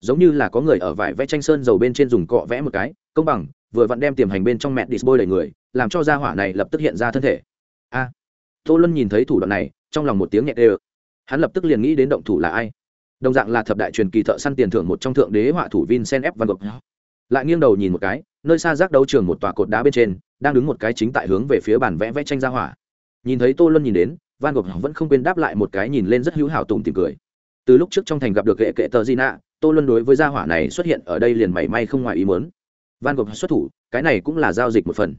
Giống như là có người ở vải vẽ tranh sơn dầu bên trên dùng cọ vẽ một cái, công bằng, vừa vặn đem tiềm hành bên trong mẹ bôi đầy người, làm cho gia hỏa này lập tức hiện ra thân thể. A! Tô luân nhìn thấy thủ đoạn này, trong lòng một tiếng nhẹ đê ơ hắn lập tức liền nghĩ đến động thủ là ai đồng dạng là thập đại truyền kỳ thợ săn tiền thưởng một trong thượng đế họa thủ vincent f. Van gogh. Lại nghiêng đầu nhìn một cái nơi xa rác đấu trường một tòa cột đá bên trên đang đứng một cái chính tại hướng về phía bàn vẽ vẽ tranh ra hỏa. Nhìn thấy tô luân nhìn đến van gogh vẫn không quên đáp lại một cái nhìn lên rất hữu hảo tùng tìm cười. Từ lúc trước trong thành gặp được hệ kệ tờ di nạ tô luân đối với gia hỏa này xuất hiện ở đây liền mảy may không ngoài ý muốn. Van gogh xuất thủ cái này cũng là giao dịch một phần.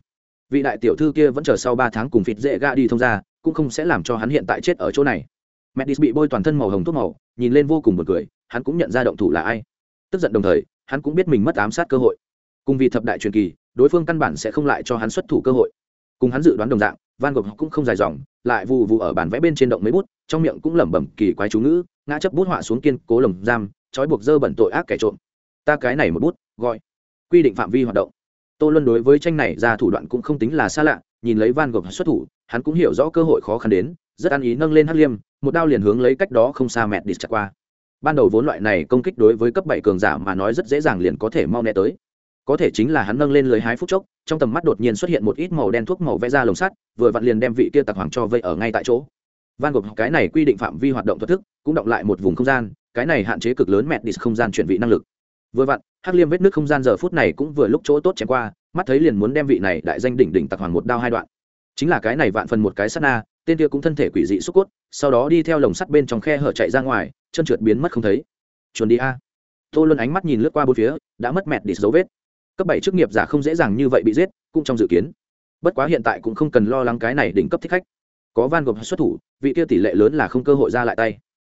Vị đại tiểu thư kia vẫn chờ sau ba tháng cùng phịt dễ ga đi thông ra cũng không sẽ làm cho hắn hiện tại chết ở chỗ này. Medis bị bôi toàn thân màu hồng thuốc màu, nhìn lên vô cùng buồn cười, hắn cũng nhận ra động thủ là ai. Tức giận đồng thời, hắn cũng biết mình mất ám sát cơ hội. Cùng vì thập đại truyền kỳ, đối phương căn bản sẽ không lại cho hắn xuất thủ cơ hội. Cùng hắn dự đoán đồng dạng, Van Gogh cũng không dài dòng, lại vụ vụ ở bàn vẽ bên trên động mấy bút, trong miệng cũng lẩm bẩm kỳ quái chú ngữ, ngã chấp bút họa xuống kiên cố lồng giam, trói buộc dơ bẩn tội ác kẻ trộm. Ta cái này một bút, gọi quy định phạm vi hoạt động. Tô Luân đối với tranh này ra thủ đoạn cũng không tính là xa lạ, nhìn lấy Van Gogh xuất thủ, hắn cũng hiểu rõ cơ hội khó khăn đến, rất ăn ý nâng lên hắc liêm, một đao liền hướng lấy cách đó không xa mẹ đi chặt qua. Ban đầu vốn loại này công kích đối với cấp bảy cường giả mà nói rất dễ dàng liền có thể mau né tới. Có thể chính là hắn nâng lên lưới hái phút chốc, trong tầm mắt đột nhiên xuất hiện một ít màu đen thuốc màu vẽ ra lồng sắt, vừa vặn liền đem vị kia tặc hoàng cho vây ở ngay tại chỗ. Van gộp cái này quy định phạm vi hoạt động thoát thức, cũng động lại một vùng không gian, cái này hạn chế cực lớn mẹ đi không gian chuyển vị năng lực. Vừa vặn hắc liêm vết nước không gian giờ phút này cũng vừa lúc chỗ tốt chém qua, mắt thấy liền muốn đem vị này đại danh đỉnh đỉnh tặc hoàng một đao hai đoạn. Chính là cái này vạn phần một cái sát na tên kia cũng thân thể quỷ dị xúc cốt, sau đó đi theo lồng sắt bên trong khe hở chạy ra ngoài, chân trượt biến mất không thấy. Chuồn đi a. Tô luân ánh mắt nhìn lướt qua bốn phía, đã mất mẹt đi dấu vết. Cấp bảy chức nghiệp giả không dễ dàng như vậy bị giết, cũng trong dự kiến. Bất quá hiện tại cũng không cần lo lắng cái này đỉnh cấp thích khách. Có van gộp xuất thủ, vị kia tỷ lệ lớn là không cơ hội ra lại tay.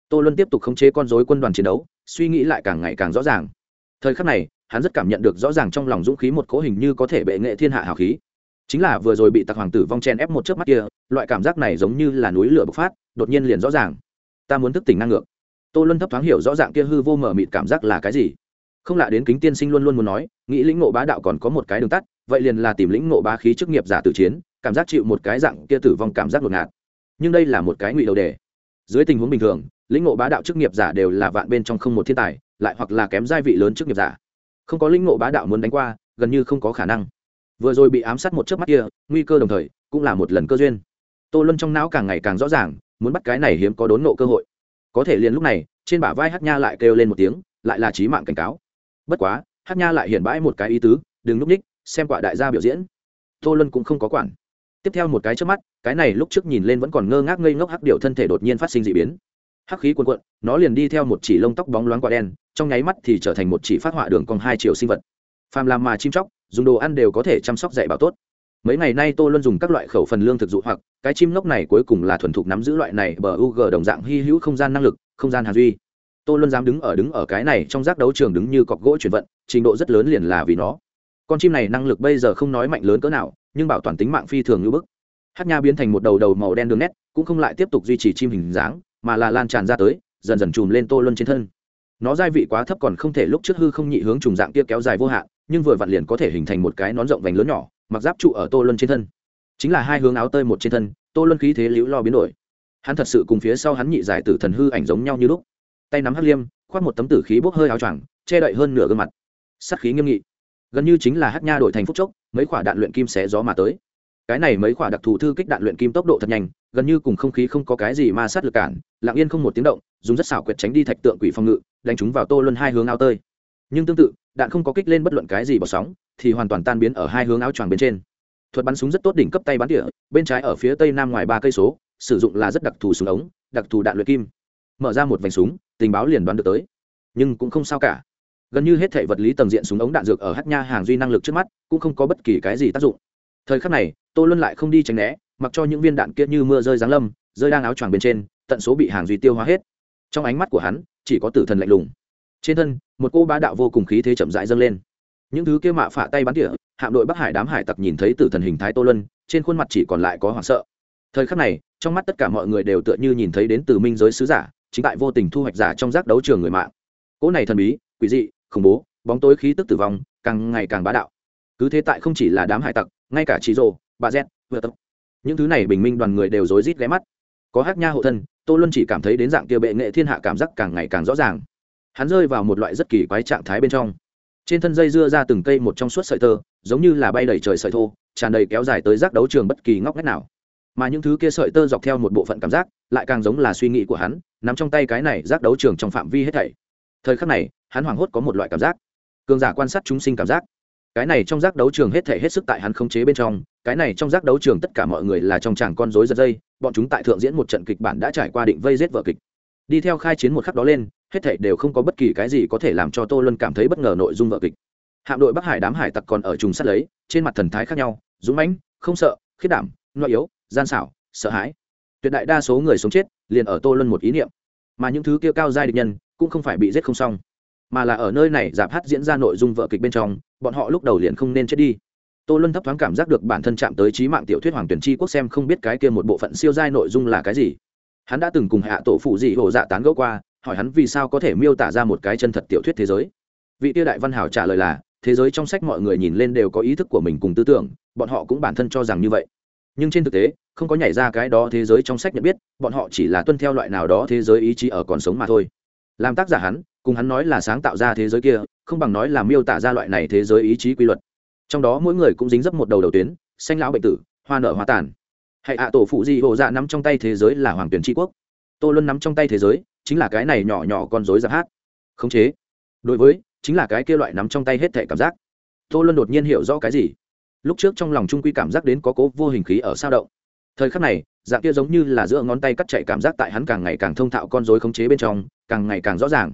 Tô luân tiếp tục khống chế con dối quân đoàn chiến đấu, suy nghĩ lại càng ngày càng rõ ràng. Thời khắc này, hắn rất cảm nhận được rõ ràng trong lòng dũng khí một cố hình như có thể bệ nghệ thiên hạ hào khí. Chính là vừa rồi bị tặc hoàng tử vong chen ép một chớp mắt kia loại cảm giác này giống như là núi lửa bộc phát, đột nhiên liền rõ ràng. Ta muốn thức tỉnh năng ngược tô luân thấp thoáng hiểu rõ ràng kia hư vô mở mịt cảm giác là cái gì. Không lạ đến kính tiên sinh luôn luôn muốn nói, nghĩ lĩnh ngộ bá đạo còn có một cái đường tắt, vậy liền là tìm lĩnh ngộ bá khí chức nghiệp giả tử chiến, cảm giác chịu một cái dạng kia tử vong cảm giác ngột. Ngạt nhưng đây là một cái ngụy đầu đề. Dưới tình huống bình thường, lĩnh ngộ bá đạo chức nghiệp giả đều là vạn bên trong không một thiên tài, lại hoặc là kém giai vị lớn chức nghiệp giả. Không có lĩnh ngộ bá đạo muốn đánh qua, gần như không có khả năng. Vừa rồi bị ám sát một chớp mắt kia, nguy cơ đồng thời cũng là một lần cơ duyên tô luân trong não càng ngày càng rõ ràng, muốn bắt cái này hiếm có đốn nộ cơ hội. Có thể liền lúc này, trên bả vai hát nha lại kêu lên một tiếng, lại là trí mạng cảnh cáo. Bất quá hát nha lại hiện bãi một cái ý tứ, đừng núp ních xem quả đại gia biểu diễn. Tô luân cũng không có quản. Tiếp theo một cái trước mắt, cái này lúc trước nhìn lên vẫn còn ngơ ngác ngây ngốc hắc điệu thân thể đột nhiên phát sinh d ị biến. Hắc khí quần quận nó liền đi theo một chỉ lông tóc bóng loáng quả đen, trong nháy mắt thì trở thành một chỉ phát họa đường cong hai chiều sinh vật. Phàm làm mà chim chóc, dùng đồ ăn đều có thể chăm sóc dạy bảo tốt mấy ngày nay tôi luôn dùng các loại khẩu phần lương thực dụ hoặc, cái chim lốc này cuối cùng là thuần thục nắm giữ loại này bờ u g đồng dạng hy hữu không gian năng lực, không gian hàn duy. Tôi luôn dám đứng ở đứng ở cái này trong giác đấu trường đứng như cọc gỗ chuyển vận, trình độ rất lớn liền là vì nó. Con chim này năng lực bây giờ không nói mạnh lớn cỡ nào, nhưng bảo toàn tính mạng phi thường như bức. Hát nha biến thành một đầu đầu màu đen đường nét, cũng không lại tiếp tục duy trì chim hình dáng, mà là lan tràn ra tới, dần dần chùm lên tô luân trên thân. Nó gia vị quá thấp còn không thể lúc trước hư không nhị hướng trùng dạng kia kéo dài vô hạn, nhưng vừa vặn liền có thể hình thành một cái nón rộng vành lớn nhỏ mặc giáp trụ ở tô luân trên thân. Chính là hai hướng áo tơi một trên thân, tô luân khí thế liễu lo biến đổi. Hắn thật sự cùng phía sau hắn nhị giải tử thần hư ảnh giống nhau như lúc. Tay nắm hắc liêm, khoác một tấm tử khí bốc hơi áo choàng, che đậy hơn nửa gương mặt. Sắc khí nghiêm nghị. Gần như chính là hắc nha đổi thành phúc chốc, mấy quả đạn luyện kim xé gió mà tới. Cái này mấy quả đặc thù thư kích đạn luyện kim tốc độ thật nhanh, gần như cùng không khí không có cái gì ma sát lực cản, lặng yên không một tiếng động, dùng rất xảo quyệt tránh đi thạch tượng quỷ phòng ngự, đánh chúng vào tô luân hai hướng áo tơi. Nhưng tương tự, đạn không có kích lên bất luận cái gì bọt sóng thì hoàn toàn tan biến ở hai hướng áo choàng bên trên. Thuật bắn súng rất tốt đỉnh cấp tay bắn tỉa, bên trái ở phía tây nam ngoài ba cây số, sử dụng là rất đặc thù súng ống, đặc thù đạn luyện kim. Mở ra một vành súng, tình báo liền đoán được tới. Nhưng cũng không sao cả. Gần như hết thể vật lý tầng diện súng ống đạn dược ở hát nha hàng duy năng lực trước mắt, cũng không có bất kỳ cái gì tác dụng. Thời khắc này, tô luân lại không đi tránh né, mặc cho những viên đạn kia như mưa rơi giáng lâm, rơi đang áo choàng bên trên, tận số bị hàng duy tiêu hóa hết. Trong ánh mắt của hắn, chỉ có tử thần lạnh lùng. Trên thân, một cô bá đạo vô cùng khí thế chậm rãi dâng lên những thứ kia mạ phạ tay bắn tỉa, hạm đội bắc hải đám hải tặc nhìn thấy tử thần hình thái tô lân trên khuôn mặt chỉ còn lại có hoảng sợ. Thời khắc này, trong mắt tất cả mọi người đều tựa như nhìn thấy đến từ minh giới sứ giả, chính tại vô tình thu hoạch giả trong giác đấu trường người mạng. Cỗ này thần bí, quỷ dị, khủng bố, bóng tối khí tức tử vong, càng ngày càng bá đạo. Cứ thế tại không chỉ là đám hải tặc, ngay cả trí rồ bà z vừa tập, những thứ này bình minh đoàn người đều rối rít ghé mắt. Có hát nha hộ thân, tô luân chỉ cảm thấy đến dạng kia bệ nghệ thiên hạ cảm giác càng ngày càng rõ ràng. Hắn rơi vào một loại rất kỳ quái trạng thái bên trong trên thân dây dưa ra từng cây một trong suốt sợi tơ, giống như là bay đầy trời sợi thô, tràn đầy kéo dài tới giác đấu trường bất kỳ ngóc ngách nào. Mà những thứ kia sợi tơ dọc theo một bộ phận cảm giác, lại càng giống là suy nghĩ của hắn nằm trong tay cái này giác đấu trường trong phạm vi hết thảy. Thời khắc này, hắn hoảng hốt có một loại cảm giác. Cường giả quan sát chúng sinh cảm giác. Cái này trong giác đấu trường hết thể hết sức tại hắn khống chế bên trong, cái này trong giác đấu trường tất cả mọi người là trong tràng con rối giật dây, bọn chúng tại thượng diễn một trận kịch bản đã trải qua định vây giết vợ kịch. Đi theo khai chiến một khắc đó lên hết thảy đều không có bất kỳ cái gì có thể làm cho tô luân cảm thấy bất ngờ nội dung vở kịch. Hạm đội bắc hải đám hải tặc còn ở trùng sát lấy, trên mặt thần thái khác nhau, dũng mãnh, không sợ, khiết đảm nội yếu, gian xảo, sợ hãi. Tuyệt đại đa số người sống chết liền ở tô luân một ý niệm. Mà những thứ kia cao giai địch nhân cũng không phải bị giết không xong, mà là ở nơi này giảm hát diễn ra nội dung vợ kịch bên trong, bọn họ lúc đầu liền không nên chết đi. Tô luân thấp thoáng cảm giác được bản thân chạm tới trí mạng tiểu thuyết hoàng tuyển chi quốc xem không biết cái kia một bộ phận siêu giai nội dung là cái gì. Hắn đã từng cùng hạ tổ phụ dị hồ dạ tán gẫu qua hỏi hắn vì sao có thể miêu tả ra một cái chân thật tiểu thuyết thế giới. Vị tiêu đại văn hảo trả lời là, thế giới trong sách mọi người nhìn lên đều có ý thức của mình cùng tư tưởng, bọn họ cũng bản thân cho rằng như vậy. Nhưng trên thực tế, không có nhảy ra cái đó thế giới trong sách nhận biết, bọn họ chỉ là tuân theo loại nào đó thế giới ý chí ở còn sống mà thôi. Làm tác giả hắn, cùng hắn nói là sáng tạo ra thế giới kia, không bằng nói là miêu tả ra loại này thế giới ý chí quy luật. Trong đó mỗi người cũng dính dấp một đầu đầu tuyến, xanh lão bệnh tử, hoa nở hoa tàn. Hãy ạ tổ phụ di hộ dạ nắm trong tay thế giới là hoàng tuyển tri quốc. Tô luân nắm trong tay thế giới chính là cái này nhỏ nhỏ con rối giáp hát. Khống chế. Đối với, chính là cái kia loại nắm trong tay hết thể cảm giác. Tô luân đột nhiên hiểu rõ cái gì. Lúc trước trong lòng trung quy cảm giác đến có cố vô hình khí ở sao động. Thời khắc này, dạng kia giống như là giữa ngón tay cắt chạy cảm giác tại hắn càng ngày càng thông thạo con rối khống chế bên trong, càng ngày càng rõ ràng.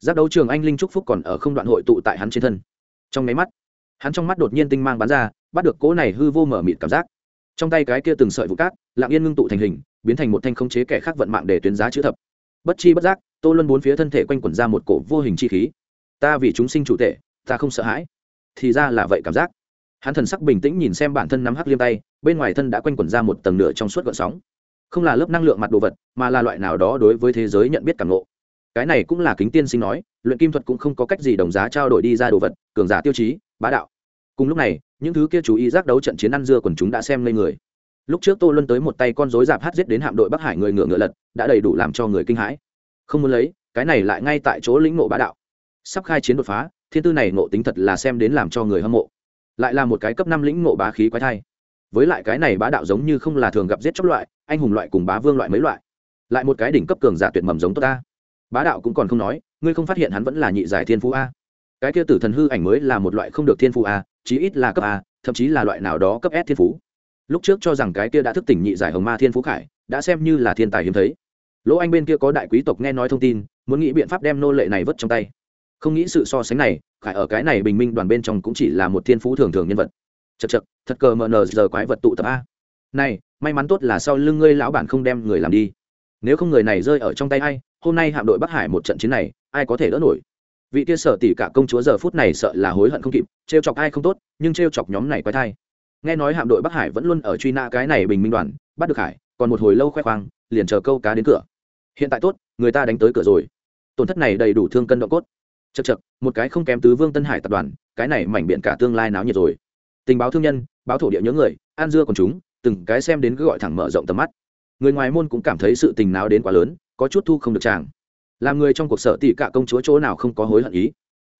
Giác đấu trường anh linh trúc phúc còn ở không đoạn hội tụ tại hắn trên thân. Trong máy mắt, hắn trong mắt đột nhiên tinh mang bắn ra, bắt được cỗ này hư vô mở mịt cảm giác. Trong tay cái kia từng sợi vụ cát lạng yên ngưng tụ thành hình, biến thành một thanh khống chế kẻ khác vận mạng để tuyến giá chữ thập bất chi bất giác, tô luân bốn phía thân thể quanh quẩn ra một cổ vô hình chi khí. Ta vì chúng sinh chủ tệ, ta không sợ hãi. Thì ra là vậy cảm giác. Hắn thần sắc bình tĩnh nhìn xem bản thân nắm hắc liêm tay, bên ngoài thân đã quanh quẩn ra một tầng nửa trong suốt gợn sóng. Không là lớp năng lượng mặt đồ vật, mà là loại nào đó đối với thế giới nhận biết cảm ngộ. Cái này cũng là kính tiên sinh nói, luyện kim thuật cũng không có cách gì đồng giá trao đổi đi ra đồ vật, cường giả tiêu chí, bá đạo. Cùng lúc này, những thứ kia chú ý giác đấu trận chiến ăn dưa quần chúng đã xem lên người lúc trước tô luân tới một tay con dối dạp hát giết đến hạm đội bắc hải người ngựa ngựa lật, đã đầy đủ làm cho người kinh hãi. Không muốn lấy, cái này lại ngay tại chỗ lĩnh ngộ bá đạo. Sắp khai chiến đột phá, thiên tư này ngộ tính thật là xem đến làm cho người hâm mộ. Lại là một cái cấp năm lĩnh ngộ bá khí quái thai. Với lại cái này bá đạo giống như không là thường gặp giết chóc loại, anh hùng loại cùng bá vương loại mấy loại. Lại một cái đỉnh cấp cường giả tuyệt mầm giống tốt ta. Bá đạo cũng còn không nói, ngươi không phát hiện hắn vẫn là nhị giải thiên phú a? Cái kia tử thần hư ảnh mới là một loại không được thiên phú a, chí ít là cấp a, thậm chí là loại nào đó cấp s thiên phú lúc trước cho rằng cái kia đã thức tỉnh nhị giải hồng ma thiên phú khải, đã xem như là thiên tài hiếm thấy. Lỗ anh bên kia có đại quý tộc nghe nói thông tin, muốn nghĩ biện pháp đem nô lệ này vứt trong tay. Không nghĩ sự so sánh này, khải ở cái này bình minh đoàn bên trong cũng chỉ là một thiên phú thường thường nhân vật. Chật chật thật cờ mờ nờ giờ quái vật tụ tập a. Này, may mắn tốt là sau lưng ngươi lão bản không đem người làm đi. Nếu không người này rơi ở trong tay ai, hôm nay hạm đội bắc hải một trận chiến này, ai có thể đỡ nổi? Vị kia sở tỷ cả công chúa giờ phút này sợ là hối hận không kịp, trêu chọc ai không tốt, nhưng trêu chọc nhóm này quái thai nghe nói hạm đội bắc hải vẫn luôn ở truy nã cái này bình minh đoàn, bắt được hải, còn một hồi lâu khoe khoang, liền chờ câu cá đến cửa. Hiện tại tốt, người ta đánh tới cửa rồi. Tổn thất này đầy đủ thương cân độ cốt. Chật chật một cái không kém tứ vương tân hải tập đoàn, cái này mảnh biện cả tương lai náo nhiệt rồi. Tình báo thương nhân, báo thổ địa nhớ người an dưa còn chúng, từng cái xem đến cứ gọi thẳng mở rộng tầm mắt. Người ngoài môn cũng cảm thấy sự tình nào đến quá lớn, có chút thu không được chàng. Làm người trong cuộc sở tỷ cả công chúa chỗ nào không có hối hận ý.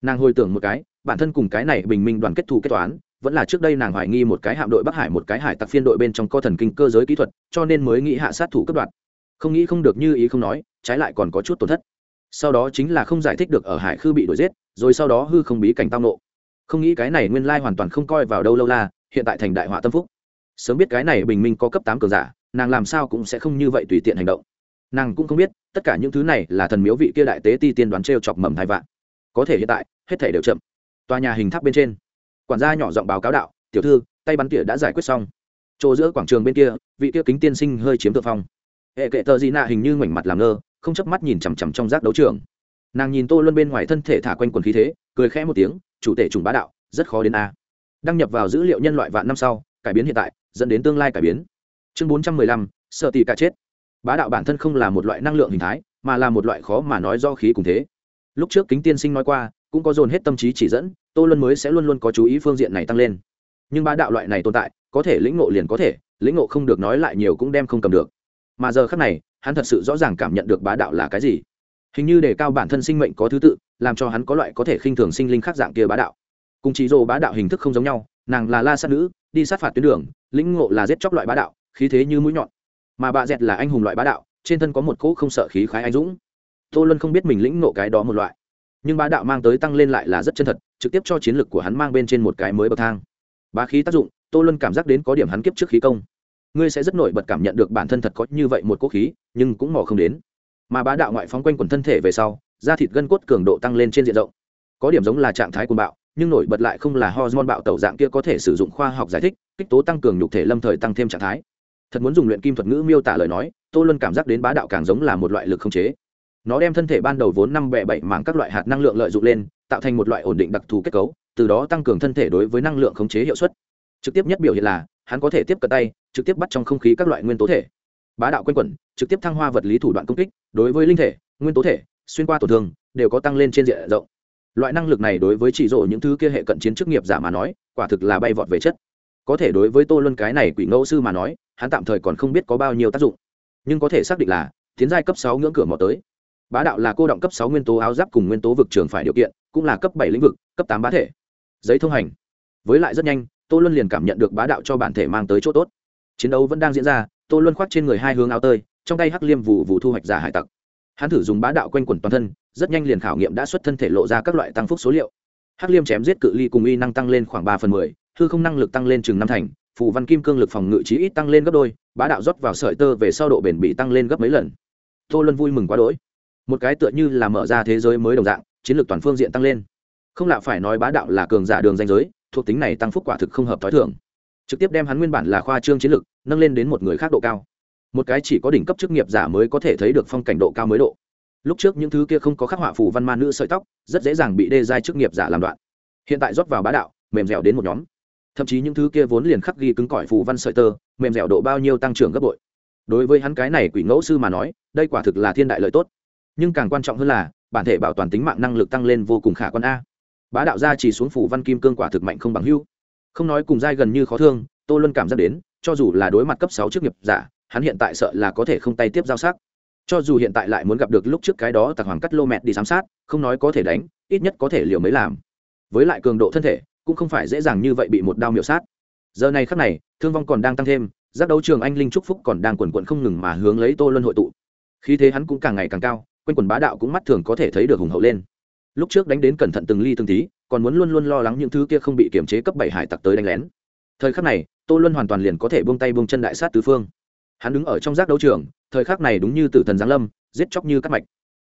Nàng hồi tưởng một cái, bản thân cùng cái này bình minh đoàn kết thù kết toán vẫn là trước đây nàng hoài nghi một cái hạm đội bắc hải một cái hải tặc phiên đội bên trong co thần kinh cơ giới kỹ thuật, cho nên mới nghĩ hạ sát thủ cấp đoạt. Không nghĩ không được như ý không nói, trái lại còn có chút tổn thất. Sau đó chính là không giải thích được ở hải khư bị đuổi giết, rồi sau đó hư không bí cảnh tao nộ không nghĩ cái này nguyên lai hoàn toàn không coi vào đâu lâu la, hiện tại thành đại họa tâm phúc. Sớm biết cái này bình minh có cấp tám cường giả, nàng làm sao cũng sẽ không như vậy tùy tiện hành động. Nàng cũng không biết, tất cả những thứ này là thần miếu vị kia đại tế ti tiên đoán t r e o chọc mầm hai vạn. Có thể hiện tại, hết thể đều chậm. Tòa nhà hình tháp bên trên quản gia nhỏ giọng báo cáo đạo, tiểu thư, tay bắn tỉa đã giải quyết xong. Chỗ giữa quảng trường bên kia, vị kia kính tiên sinh hơi chiếm thượng phong. Hệ kệ tờ gì nạ hình như ngoảnh mặt làm ngơ, không chớp mắt nhìn chằm chằm trong giác đấu trường. Nàng nhìn tô luân bên ngoài thân thể thả quanh quần khí thế, cười khẽ một tiếng, chủ tể trùng bá đạo, rất khó đến a. Đăng nhập vào dữ liệu nhân loại vạn năm sau, cải biến hiện tại, dẫn đến tương lai cải biến. Chương bốn trăm mười lăm, sợ tỷ cả chết. Bá đạo bản thân không là một loại năng lượng hình thái, mà là một loại khó mà nói do khí cùng thế. Lúc trước kính tiên sinh nói qua, cũng có dồn hết tâm trí chỉ dẫn tô luân mới sẽ luôn luôn có chú ý phương diện này tăng lên. Nhưng bá đạo loại này tồn tại, có thể lĩnh ngộ liền có thể, lĩnh ngộ không được nói lại nhiều cũng đem không cầm được. Mà giờ khác này, hắn thật sự rõ ràng cảm nhận được bá đạo là cái gì. Hình như để cao bản thân sinh mệnh có thứ tự, làm cho hắn có loại có thể khinh thường sinh linh khác dạng kia bá đạo. Cùng chỉ dồ bá đạo hình thức không giống nhau, nàng là la sát nữ, đi sát phạt tuyến đường, lĩnh ngộ là giết chóc loại bá đạo, khí thế như mũi nhọn. Mà bà dẹt là anh hùng loại bá đạo, trên thân có một cỗ không sợ khí khái anh dũng. Tô luân không biết mình lĩnh ngộ cái đó một loại nhưng bá đạo mang tới tăng lên lại là rất chân thật, trực tiếp cho chiến lược của hắn mang bên trên một cái mới bậc thang. Bá khí tác dụng, tô luân cảm giác đến có điểm hắn kiếp trước khí công. Ngươi sẽ rất nổi bật cảm nhận được bản thân thật có như vậy một cố khí, nhưng cũng mò không đến. Mà bá đạo ngoại phóng quanh quần thân thể về sau, da thịt gân cốt cường độ tăng lên trên diện rộng. Có điểm giống là trạng thái cuồng bạo, nhưng nổi bật lại không là hormone bạo tẩu dạng kia có thể sử dụng khoa học giải thích, kích tố tăng cường nhục thể lâm thời tăng thêm trạng thái. Thật muốn dùng luyện kim thuật ngữ miêu tả lời nói, tô luân cảm giác đến bá đạo càng giống là một loại lực không chế nó đem thân thể ban đầu vốn năm bẹ bảy mảng các loại hạt năng lượng lợi dụng lên, tạo thành một loại ổn định đặc thù kết cấu, từ đó tăng cường thân thể đối với năng lượng khống chế hiệu suất. Trực tiếp nhất biểu hiện là, hắn có thể tiếp cận tay, trực tiếp bắt trong không khí các loại nguyên tố thể. Bá đạo q u a n quẩn, trực tiếp thăng hoa vật lý thủ đoạn công kích, đối với linh thể, nguyên tố thể, xuyên qua tổn thương, đều có tăng lên trên diện rộng. Loại năng lực này đối với chỉ rộ những thứ kia hệ cận chiến chức nghiệp giả mà nói, quả thực là bay vọt về chất. Có thể đối với tô luân cái này quỷ ngẫu sư mà nói, hắn tạm thời còn không biết có bao nhiêu tác dụng. Nhưng có thể xác định là, tiến giai cấp sáu ngưỡng cửa mò tới bá đạo là cô động cấp sáu nguyên tố áo giáp cùng nguyên tố vực trường phải điều kiện, cũng là cấp bảy lĩnh vực, cấp tám bá thể. Giấy thông hành. Với lại rất nhanh, tô luân liền cảm nhận được bá đạo cho bản thể mang tới chỗ tốt. Chiến đấu vẫn đang diễn ra, tô luân khoác trên người hai hướng áo tơi, trong tay hắc liêm vụ vụ thu hoạch giả hải tặc. Hắn thử dùng bá đạo quanh quẩn toàn thân, rất nhanh liền khảo nghiệm đã xuất thân thể lộ ra các loại tăng phúc số liệu. Hắc liêm chém giết cự ly cùng y năng tăng lên khoảng ba phần mười, hư không năng lực tăng lên chừng năm thành, phù văn kim cương lực phòng ngự trí ít tăng lên gấp đôi, bá đạo rót vào sợi tơ về sau độ bền bị tăng lên gấp mấy lần. Tô luân vui mừng quá đỗi một cái tựa như là mở ra thế giới mới đồng dạng, chiến lược toàn phương diện tăng lên. Không lạ phải nói bá đạo là cường giả đường danh giới, thuộc tính này tăng phúc quả thực không hợp t h ó i thường. Trực tiếp đem hắn nguyên bản là khoa trương chiến lược, nâng lên đến một người khác độ cao. Một cái chỉ có đỉnh cấp chức nghiệp giả mới có thể thấy được phong cảnh độ cao mới độ. Lúc trước những thứ kia không có khắc họa phù văn ma nữ sợi tóc, rất dễ dàng bị đê giai chức nghiệp giả làm đoạn. Hiện tại rót vào bá đạo, mềm dẻo đến một nhóm. Thậm chí những thứ kia vốn liền khắc ghi cứng cỏi phù văn sợi tơ, mềm dẻo độ bao nhiêu tăng trưởng gấp bội. Đối với hắn cái này quỷ ngẫu sư mà nói, đây quả thực là thiên đại lợi tốt nhưng càng quan trọng hơn là, bản thể bảo toàn tính mạng năng lực tăng lên vô cùng khả quan a. Bá đạo gia chỉ xuống phủ văn kim cương quả thực mạnh không bằng hưu không nói cùng giai gần như khó thương, tô luân cảm giác đến, cho dù là đối mặt cấp sáu trước nghiệp giả, hắn hiện tại sợ là có thể không tay tiếp giao sắc. Cho dù hiện tại lại muốn gặp được lúc trước cái đó tặc hoàng cắt lô mẹt đi giám sát, không nói có thể đánh, ít nhất có thể liều mới làm. Với lại cường độ thân thể, cũng không phải dễ dàng như vậy bị một đao miểu sát. Giờ này khắc này, thương vong còn đang tăng thêm, giác đấu trường anh linh trúc phúc còn đang quần quận không ngừng mà hướng lấy tô luân hội tụ. Khí thế hắn cũng càng ngày càng cao quanh quần bá đạo cũng mắt thường có thể thấy được hùng hậu lên. Lúc trước đánh đến cẩn thận từng ly từng tí, còn muốn luôn luôn lo lắng những thứ kia không bị kiểm chế cấp bảy hải tặc tới đánh lén. Thời khắc này, tô luân hoàn toàn liền có thể buông tay buông chân đại sát tứ phương. Hắn đứng ở trong giác đấu trường, thời khắc này đúng như tử thần giáng lâm, giết chóc như cắt mạch.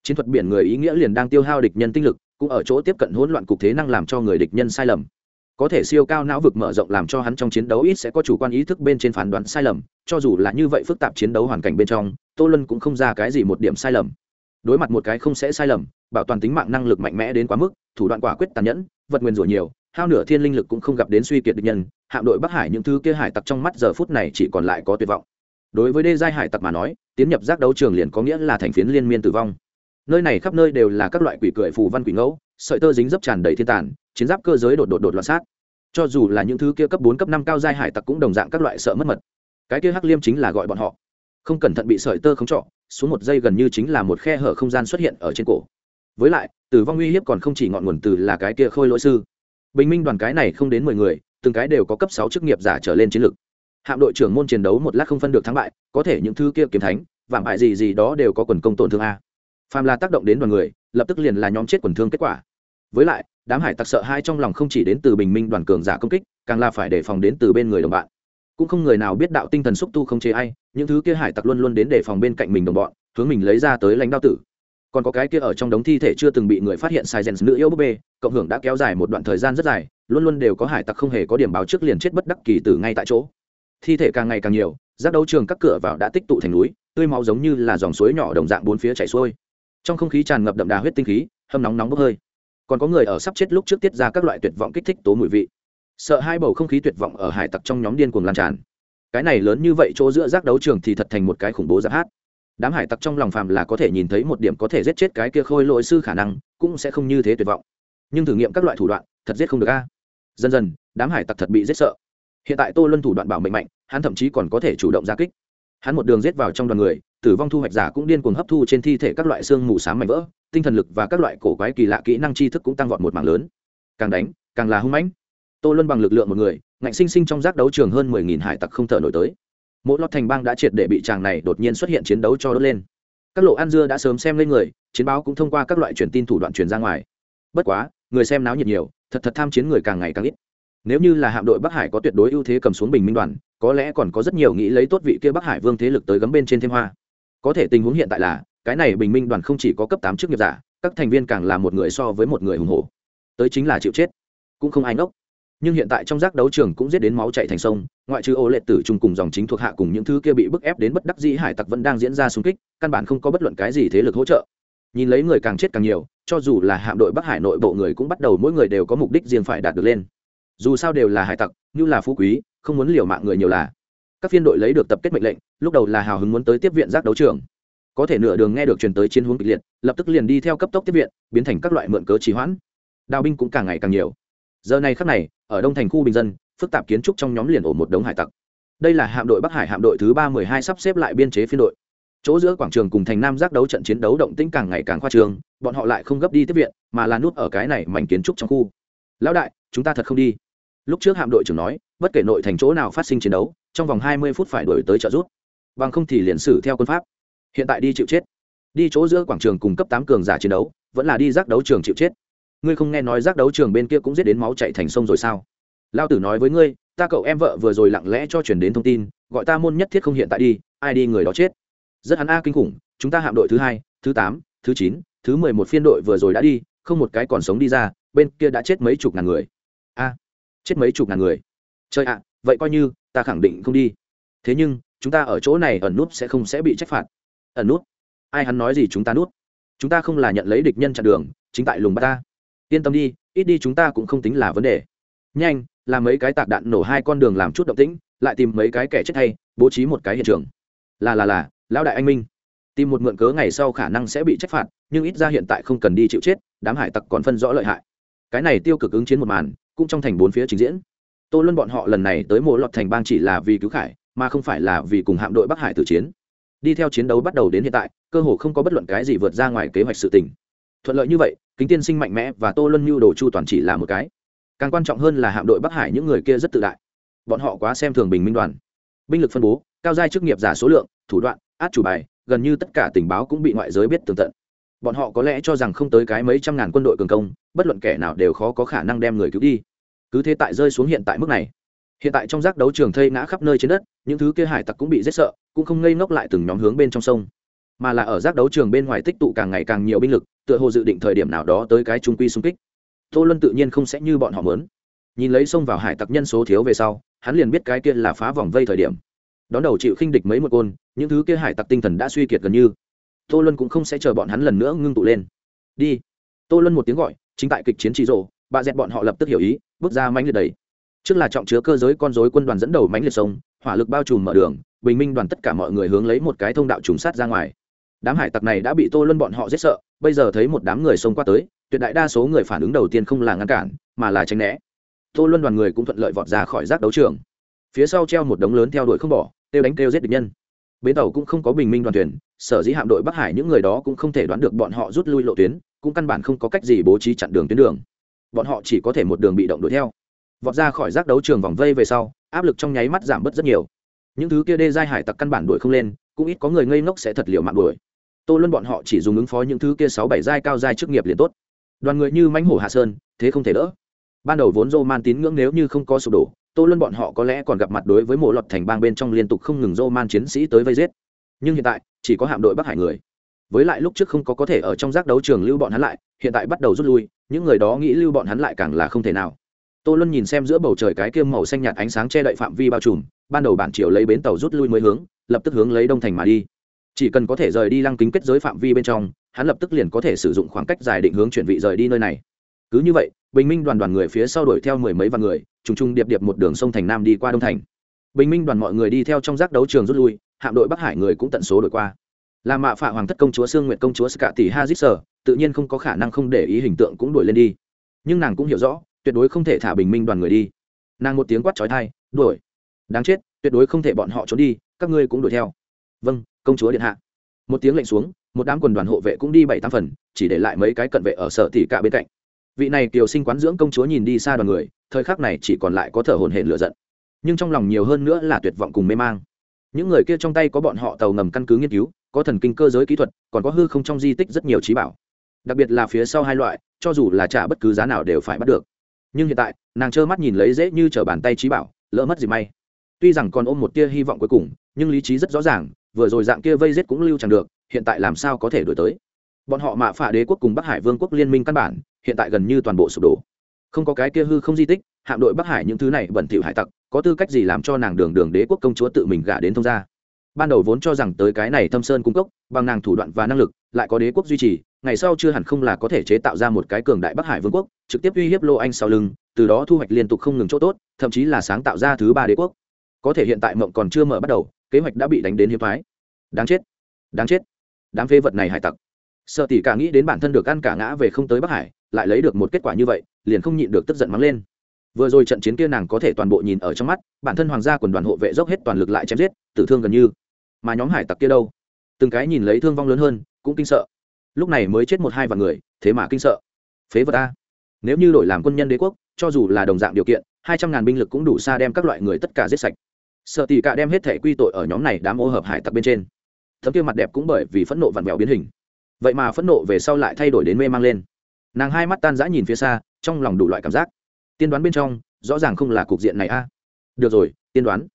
Chiến thuật biển người ý nghĩa liền đang tiêu hao địch nhân tinh lực, cũng ở chỗ tiếp cận hỗn loạn cục thế năng làm cho người địch nhân sai lầm. Có thể siêu cao não vực mở rộng làm cho hắn trong chiến đấu ít sẽ có chủ quan ý thức bên trên phán đoán sai lầm, cho dù là như vậy phức tạp chiến đấu hoàn cảnh bên trong, tô luân cũng không ra cái gì một điểm sai lầm đối mặt một cái không sẽ sai lầm, bảo toàn tính mạng năng lực mạnh mẽ đến quá mức, thủ đoạn quả quyết tàn nhẫn, vật nguyên rủa nhiều, hao nửa thiên linh lực cũng không gặp đến suy kiệt địch nhân, hạm đội bắc hải những thứ kia hải tặc trong mắt giờ phút này chỉ còn lại có tuyệt vọng. Đối với đê giai hải tặc mà nói, tiến nhập giác đấu trường liền có nghĩa là thành phiến liên miên tử vong. Nơi này khắp nơi đều là các loại quỷ cười phù văn quỷ ngẫu, sợi tơ dính dấp tràn đầy thiên tàn, chiến giáp cơ giới đột đột đột loạn sát. Cho dù là những thứ kia cấp bốn, cấp năm cao giai hải tặc cũng đồng dạng các loại sợ mất mật. Cái kia hắc liêm chính là gọi bọn họ. Không cẩn thận bị sợi tơ không trọ xuống một giây gần như chính là một khe hở không gian xuất hiện ở trên cổ. Với lại, tử vong uy hiếp còn không chỉ ngọn nguồn từ là cái kia khôi lỗi sư. Bình minh đoàn cái này không đến mười người, từng cái đều có cấp sáu chức nghiệp giả trở lên chiến lược hạm đội trưởng môn chiến đấu một lát không phân được thắng bại, có thể những thứ kia kiếm thánh, vạm bại gì gì đó đều có quần công tổn thương a. Phàm là tác động đến đoàn người, lập tức liền là nhóm chết quần thương kết quả. Với lại, đám hải tặc sợ hai trong lòng không chỉ đến từ bình minh đoàn cường giả công kích, càng là phải đề phòng đến từ bên người đồng bạn cũng không người nào biết đạo tinh thần xúc tu không chế ai, những thứ kia hải tặc luôn luôn đến để phòng bên cạnh mình đồng bọn, hướng mình lấy ra tới lãnh đao tử. Còn có cái kia ở trong đống thi thể chưa từng bị người phát hiện sai gen nữ yêu búp bê, cộng hưởng đã kéo dài một đoạn thời gian rất dài, luôn luôn đều có hải tặc không hề có điểm báo trước liền chết bất đắc kỳ tử ngay tại chỗ. Thi thể càng ngày càng nhiều, giác đấu trường các cửa vào đã tích tụ thành núi, tươi máu giống như là dòng suối nhỏ đồng dạng bốn phía chảy xuôi. Trong không khí tràn ngập đậm đà huyết tinh khí, hâm nóng nóng bốc hơi. Còn có người ở sắp chết lúc trước tiết ra các loại tuyệt vọng kích thích tố mùi vị sợ hai bầu không khí tuyệt vọng ở hải tặc trong nhóm điên cuồng lan tràn. Cái này lớn như vậy chỗ giữa giác đấu trường thì thật thành một cái khủng bố giáp hát. Đám hải tặc trong lòng phàm là có thể nhìn thấy một điểm có thể giết chết cái kia khôi lỗi sư khả năng, cũng sẽ không như thế tuyệt vọng. Nhưng thử nghiệm các loại thủ đoạn, thật giết không được a. Dần dần, đám hải tặc thật bị giết sợ. Hiện tại tô luân thủ đoạn bảo mệnh mạnh, hắn thậm chí còn có thể chủ động ra kích. Hắn một đường giết vào trong đoàn người, tử vong thu hoạch giả cũng điên cuồng hấp thu trên thi thể các loại xương mù s á m mảnh vỡ, tinh thần lực và các loại cổ quái kỳ lạ kỹ năng tri thức cũng tăng vọt một mảng lớn. Càng đánh, càng là hung mãnh tô luân bằng lực lượng một người, ngạnh sinh sinh trong giác đấu trường hơn mười nghìn hải tặc không thở nổi tới. Mỗi lọt thành bang đã triệt để bị chàng này đột nhiên xuất hiện chiến đấu cho đốt lên. Các lộ ăn dưa đã sớm xem lên người, chiến báo cũng thông qua các loại truyền tin thủ đoạn truyền ra ngoài. Bất quá, người xem náo nhiệt nhiều, thật thật tham chiến người càng ngày càng ít. Nếu như là hạm đội bắc hải có tuyệt đối ưu thế cầm xuống bình minh đoàn, có lẽ còn có rất nhiều nghĩ lấy tốt vị kia bắc hải vương thế lực tới gấm bên trên thêm hoa. Có thể tình huống hiện tại là, cái này bình minh đoàn không chỉ có cấp tám chức nghiệp giả, các thành viên càng là một người so với một người hùng hổ. Tới chính là chịu chết. Cũng không ai ngốc nhưng hiện tại trong giác đấu trường cũng giết đến máu chạy thành sông, ngoại trừ ô lệ tử trung cùng dòng chính thuộc hạ cùng những thứ kia bị bức ép đến bất đắc dĩ hải tặc vẫn đang diễn ra xung kích, căn bản không có bất luận cái gì thế lực hỗ trợ. Nhìn lấy người càng chết càng nhiều, cho dù là hạm đội bắc hải nội bộ người cũng bắt đầu mỗi người đều có mục đích riêng phải đạt được lên. Dù sao đều là hải tặc, như là phú quý, không muốn liều mạng người nhiều là. Các phiên đội lấy được tập kết mệnh lệnh, lúc đầu là hào hứng muốn tới tiếp viện giác đấu trường. Có thể nửa đường nghe được truyền tới chiến hướng kịch liệt, lập tức liền đi theo cấp tốc tiếp viện, biến thành các loại mượn cớ trì hoãn. Đào binh cũng càng ngày càng nhiều. Giờ này khắc này ở đông thành khu bình dân, phức tạp kiến trúc trong nhóm liền ổ một đống hải tặc. Đây là hạm đội bắc hải hạm đội thứ ba mười hai sắp xếp lại biên chế phiên đội. Chỗ giữa quảng trường cùng thành nam giác đấu trận chiến đấu động tĩnh càng ngày càng khoa trường bọn họ lại không gấp đi tiếp viện, mà là nút ở cái này mảnh kiến trúc trong khu. Lão đại, chúng ta thật không đi. Lúc trước hạm đội trưởng nói, bất kể nội thành chỗ nào phát sinh chiến đấu, trong vòng hai mươi phút phải đổi tới trợ rút bằng không thì liền xử theo quân pháp. Hiện tại đi chịu chết. Đi chỗ giữa quảng trường cùng cấp tám cường giả chiến đấu, vẫn là đi giác đấu trường chịu chết ngươi không nghe nói giác đấu trường bên kia cũng giết đến máu chạy thành sông rồi sao? Lao tử nói với ngươi, ta cậu em vợ vừa rồi lặng lẽ cho chuyển đến thông tin, gọi ta môn nhất thiết không hiện tại đi, ai đi người đó chết. Rất hắn a kinh khủng, chúng ta hạm đội thứ hai, thứ tám, thứ chín, thứ mười một phiên đội vừa rồi đã đi, không một cái còn sống đi ra, bên kia đã chết mấy chục ngàn người. A, chết mấy chục ngàn người. Chơi ạ, vậy coi như, ta khẳng định không đi. Thế nhưng, chúng ta ở chỗ này ẩn nút sẽ không sẽ bị trách phạt. Ẩn nút? Ai hắn nói gì chúng ta nút? Chúng ta không là nhận lấy địch nhân chặn đường, chính tại lùng bắt ta yên tâm đi, ít đi chúng ta cũng không tính là vấn đề. Nhanh, làm mấy cái tạc đạn nổ hai con đường làm chút động tĩnh, lại tìm mấy cái kẻ chết hay bố trí một cái hiện trường. Là là là, lão đại anh minh. Tìm một mượn cớ ngày sau khả năng sẽ bị trách phạt, nhưng ít ra hiện tại không cần đi chịu chết, đám hải tặc còn phân rõ lợi hại. Cái này tiêu cực ứng chiến một màn, cũng trong thành bốn phía trình diễn. Tô luân bọn họ lần này tới mộ lọt thành bang chỉ là vì cứu khải, mà không phải là vì cùng hạm đội bắc hải tử chiến. Đi theo chiến đấu bắt đầu đến hiện tại, cơ hồ không có bất luận cái gì vượt ra ngoài kế hoạch sự tình. Thuận lợi như vậy kính tiên sinh mạnh mẽ và tô luân mưu đồ chu toàn chỉ là một cái. Càng quan trọng hơn là hạm đội bắc hải những người kia rất tự đại. Bọn họ quá xem thường bình minh đoàn. Binh lực phân bố, cao giai chức nghiệp giả số lượng, thủ đoạn, át chủ bài, gần như tất cả tình báo cũng bị ngoại giới biết tường tận. Bọn họ có lẽ cho rằng không tới cái mấy trăm ngàn quân đội cường công, bất luận kẻ nào đều khó có khả năng đem người cứu đi. Cứ thế tại rơi xuống hiện tại mức này. Hiện tại trong giác đấu trường thây ngã khắp nơi trên đất, những thứ kia hải tặc cũng bị rất sợ, cũng không ngây ngốc lại từng nhóm hướng bên trong sông mà là ở giác đấu trường bên ngoài tích tụ càng ngày càng nhiều binh lực, tựa hồ dự định thời điểm nào đó tới cái trung quy xung kích. Tô luân tự nhiên không sẽ như bọn họ mớn nhìn lấy xông vào hải tặc nhân số thiếu về sau, hắn liền biết cái kia là phá vòng vây thời điểm. Đón đầu chịu khinh địch mấy một côn, những thứ kia hải tặc tinh thần đã suy kiệt gần như. Tô luân cũng không sẽ chờ bọn hắn lần nữa ngưng tụ lên. Đi. Tô luân một tiếng gọi, chính tại kịch chiến trị rộ, bà dẹt bọn họ lập tức hiểu ý, bước ra mánh liệt đầy trước là trọng chứa cơ giới con dối quân đoàn dẫn đầu mánh liệt sông, hỏa lực bao trùm mở đường, bình minh đoàn tất cả mọi người hướng lấy một cái thông đạo trùng sát ra ngoài đám hải tặc này đã bị tô luân bọn họ giết sợ, bây giờ thấy một đám người xông qua tới, tuyệt đại đa số người phản ứng đầu tiên không là ngăn cản, mà là tránh né. Tô luân đoàn người cũng thuận lợi vọt ra khỏi rác đấu trường. Phía sau treo một đống lớn theo đuổi không bỏ têu đánh têu giết địch nhân. Bến tàu cũng không có bình minh đoàn thuyền, sở dĩ hạm đội bắc hải những người đó cũng không thể đoán được bọn họ rút lui lộ tuyến, cũng căn bản không có cách gì bố trí chặn đường tuyến đường. Bọn họ chỉ có thể một đường bị động đuổi theo. Vọt ra khỏi rác đấu trường vòng vây về sau, áp lực trong nháy mắt giảm bớt rất nhiều. Những thứ kia đê giai hải tặc căn bản đuổi không lên, cũng ít có người ngây ngốc sẽ thật liều mạng đuổi tô luân bọn họ chỉ dùng ứng phó những thứ kia sáu bảy giai cao giai chức nghiệp liền tốt. Đoàn người như mánh hổ hạ sơn, thế không thể đỡ. Ban đầu vốn dô man tín ngưỡng nếu như không có sụp đổ, tô luân bọn họ có lẽ còn gặp mặt đối với mộ lọt thành bang bên trong liên tục không ngừng dô man chiến sĩ tới vây giết. Nhưng hiện tại, chỉ có hạm đội bắc hải người. Với lại lúc trước không có có thể ở trong giác đấu trường lưu bọn hắn lại, hiện tại bắt đầu rút lui, những người đó nghĩ lưu bọn hắn lại càng là không thể nào. Tô luân nhìn xem giữa bầu trời cái kiêm màu xanh nhạt ánh sáng che đậy phạm vi bao trùm, ban đầu bản triều lấy bến tàu rút lui mới hướng, lập tức hướng lấy đông thành mà đi chỉ cần có thể rời đi lăng kính kết giới phạm vi bên trong, hắn lập tức liền có thể sử dụng khoảng cách dài định hướng chuyển vị rời đi nơi này. Cứ như vậy, bình minh đoàn đoàn người phía sau đuổi theo mười mấy vạn người, trùng trùng điệp điệp một đường sông thành nam đi qua đông thành. Bình minh đoàn mọi người đi theo trong giác đấu trường rút lui, hạm đội bắc hải người cũng tận số đổi qua. Là mạ phạ hoàng thất công chúa sương nguyện công chúa scạ tỷ ha sở, tự nhiên không có khả năng không để ý hình tượng cũng đuổi lên đi. Nhưng nàng cũng hiểu rõ, tuyệt đối không thể thả bình minh đoàn người đi. Nàng một tiếng quát trói thai đuổi! Đáng chết, tuyệt đối không thể bọn họ trốn đi, các ngươi cũng đuổi theo. Vâng công chúa điện hạ. Một tiếng lệnh xuống, một đám quần đoàn hộ vệ cũng đi bảy tám phần, chỉ để lại mấy cái cận vệ ở sở tỷ cả bên cạnh. Vị này kiều sinh quán dưỡng công chúa nhìn đi xa đoàn người, thời khắc này chỉ còn lại có thở hồn hển lửa giận. Nhưng trong lòng nhiều hơn nữa là tuyệt vọng cùng mê mang. Những người kia trong tay có bọn họ tàu ngầm căn cứ nghiên cứu, có thần kinh cơ giới kỹ thuật, còn có hư không trong di tích rất nhiều trí bảo. Đặc biệt là phía sau hai loại, cho dù là trả bất cứ giá nào đều phải bắt được. Nhưng hiện tại, nàng trơ mắt nhìn lấy dễ như t bàn tay trí bảo, lỡ mất gì may. Tuy rằng còn ôm một tia hy vọng cuối cùng, nhưng lý trí rất rõ ràng vừa rồi dạng kia vây giết cũng lưu chẳng được, hiện tại làm sao có thể đổi tới? Bọn họ mạ phả đế quốc cùng bắc hải vương quốc liên minh căn bản, hiện tại gần như toàn bộ sụp đổ. Không có cái kia hư không di tích, hạm đội bắc hải những thứ này bẩn thỉu hải tặc, có tư cách gì làm cho nàng đường đường đế quốc công chúa tự mình gả đến thông gia? Ban đầu vốn cho rằng tới cái này thâm sơn cung cấp bằng nàng thủ đoạn và năng lực, lại có đế quốc duy trì, ngày sau chưa hẳn không là có thể chế tạo ra một cái cường đại bắc hải vương quốc, trực tiếp uy hiếp lô anh sau lưng, từ đó thu hoạch liên tục không ngừng chỗ tốt, thậm chí là sáng tạo ra thứ ba đế quốc. Có thể hiện tại mộng còn chưa mở bắt đầu kế hoạch đã bị đánh đến hiếm thoái đáng chết đáng chết. Đám phê vật này hải tặc. Sợ tỷ cả nghĩ đến bản thân được ăn cả ngã về không tới bắc hải, lại lấy được một kết quả như vậy, liền không nhịn được tức giận mắng lên. Vừa rồi trận chiến kia nàng có thể toàn bộ nhìn ở trong mắt, bản thân hoàng gia quần đoàn hộ vệ dốc hết toàn lực lại chém giết, tử thương gần như. Mà nhóm hải tặc kia đâu? Từng cái nhìn lấy thương vong lớn hơn, cũng kinh sợ. Lúc này mới chết một hai vạn người, thế mà kinh sợ. Phế vật ta nếu như đổi làm quân nhân đế quốc, cho dù là đồng dạng điều kiện, hai trăm ngàn binh lực cũng đủ xa đem các loại người tất cả giết sạch sợ tỷ cả đem hết thể quy tội ở nhóm này đám ô hợp hải tặc bên trên. Thấm kia mặt đẹp cũng bởi vì phẫn nộ vặn vẹo biến hình. Vậy mà phẫn nộ về sau lại thay đổi đến mê mang lên. Nàng hai mắt tan rã nhìn phía xa, trong lòng đủ loại cảm giác. Tiên đoán bên trong, rõ ràng không là cục diện này a. À. Được rồi, tiên đoán.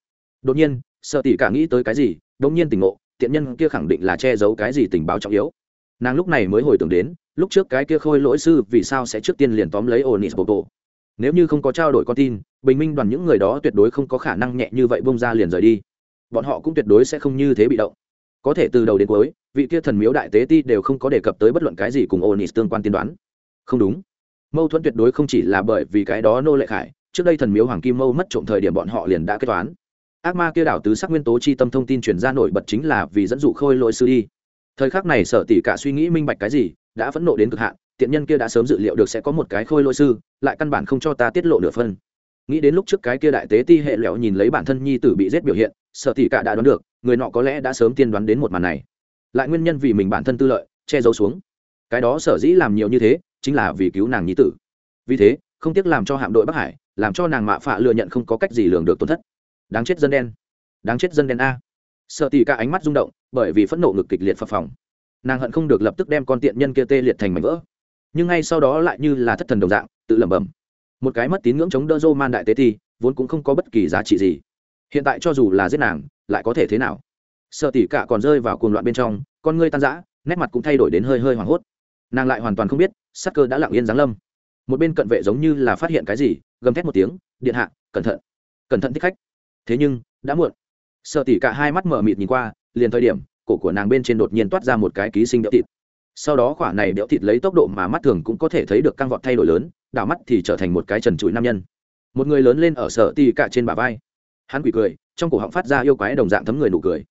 Đột nhiên sợ tỷ cả nghĩ tới cái gì đột nhiên tỉnh ngộ, tiện nhân kia khẳng định là che giấu cái gì tình báo trọng yếu. Nàng lúc này mới hồi tưởng đến, lúc trước cái kia khôi lỗi sư vì sao sẽ trước tiên liền tóm lấy onis bộ bộ nếu như không có trao đổi con tin, bình minh đoàn những người đó tuyệt đối không có khả năng nhẹ như vậy bông ra liền rời đi. Bọn họ cũng tuyệt đối sẽ không như thế bị động. Có thể từ đầu đến cuối, vị kia thần miếu đại tế ti đều không có đề cập tới bất luận cái gì cùng onis tương quan tiên đoán. Không đúng. Mâu thuẫn tuyệt đối không chỉ là bởi vì cái đó nô lệ khải, trước đây thần miếu hoàng kim mâu mất trộm thời điểm bọn họ liền đã kết toán. Ác ma kia đảo tứ sắc nguyên tố chi tâm thông tin chuyển ra nổi bật chính là vì dẫn dụ khôi lỗi sư đi. Thời khắc này sở tỷ cả suy nghĩ minh bạch cái gì, đã phẫn nộ đến cực hạn tiện nhân kia đã sớm dự liệu được sẽ có một cái khôi lỗi sư, lại căn bản không cho ta tiết lộ nửa phân nghĩ đến lúc trước cái kia đại tế ti hệ lẹo nhìn lấy bản thân nhi tử bị giết biểu hiện, sợ tỷ cả đã đoán được, người nọ có lẽ đã sớm tiên đoán đến một màn này. Lại nguyên nhân vì mình bản thân tư lợi, che giấu xuống. Cái đó sở dĩ làm nhiều như thế, chính là vì cứu nàng nhi tử. Vì thế, không tiếc làm cho hạm đội bắc hải, làm cho nàng mạ phạ lừa nhận không có cách gì lường được tổn thất. Đáng chết dân đen. Đáng chết dân đen a. Sợ tỉ cả ánh mắt rung động, bởi vì phẫn nộ ngực kịch liệt phập phòng nàng hận không được lập tức đem con tiện nhân kia tê liệt thành mảnh vỡ nhưng ngay sau đó lại như là thất thần đồng dạng, tự lẩm bẩm. Một cái mất tín ngưỡng chống đỡ dô man đại tế thi, vốn cũng không có bất kỳ giá trị gì. Hiện tại cho dù là giết nàng, lại có thể thế nào? Sợ tỉ cả còn rơi vào cuồng loạn bên trong, con ngươi tan rã, nét mặt cũng thay đổi đến hơi hơi hoảng hốt. Nàng lại hoàn toàn không biết, sắc cơ đã lặng yên giáng lâm. Một bên cận vệ giống như là phát hiện cái gì, gầm thét một tiếng, điện hạ, cẩn thận cẩn thận thích khách. Thế nhưng, đã muộn. Sợ tỉ cả hai mắt mở mịt nhìn qua, liền thời điểm, cổ của nàng bên trên đột nhiên toát ra một cái ký sinh đẽo thịt sau đó khoả này đẽo thịt lấy tốc độ mà mắt thường cũng có thể thấy được căng vọt thay đổi lớn, đảo mắt thì trở thành một cái trần trụi nam nhân. Một người lớn lên ở sợ tỉ cả trên bả vai. Hắn quỷ cười, trong cổ họng phát ra yêu quái đồng dạng thấm người nụ cười.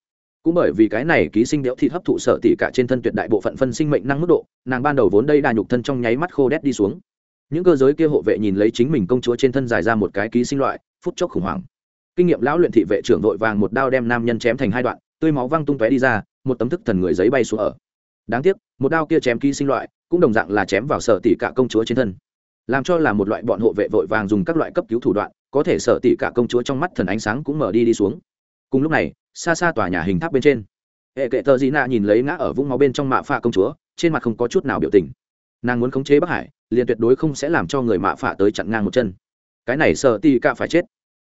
Cũng bởi vì cái này ký sinh đẽo thịt hấp thụ sợ tỉ cả trên thân tuyệt đại bộ phận phân sinh mệnh năng mức độ, nàng ban đầu vốn đây đà nhục thân trong nháy mắt khô đét đi xuống. Những cơ giới kia hộ vệ nhìn lấy chính mình công chúa trên thân dài ra một cái ký sinh loại, phút chốc khủng hoảng. Kinh nghiệm lão luyện thị vệ trưởng vội vàng một đao đem nam nhân chém thành hai đoạn, tươi máu văng tung tóe đi ra, một tấm thức thần người giấy bay xuống ở đáng tiếc, một đao kia chém ký sinh loại, cũng đồng dạng là chém vào sở tỷ cả công chúa trên thân. Làm cho là một loại bọn hộ vệ vội vàng dùng các loại cấp cứu thủ đoạn, có thể sở tỷ cả công chúa trong mắt thần ánh sáng cũng mở đi đi xuống. Cùng lúc này, xa xa tòa nhà hình tháp bên trên, hệ kệ tờ dị nạ nhìn lấy ngã ở vũng máu bên trong mạ pha công chúa, trên mặt không có chút nào biểu tình. Nàng muốn khống chế bắc hải, liền tuyệt đối không sẽ làm cho người mạ phả tới chặn ngang một chân. Cái này sợ tì cả phải chết.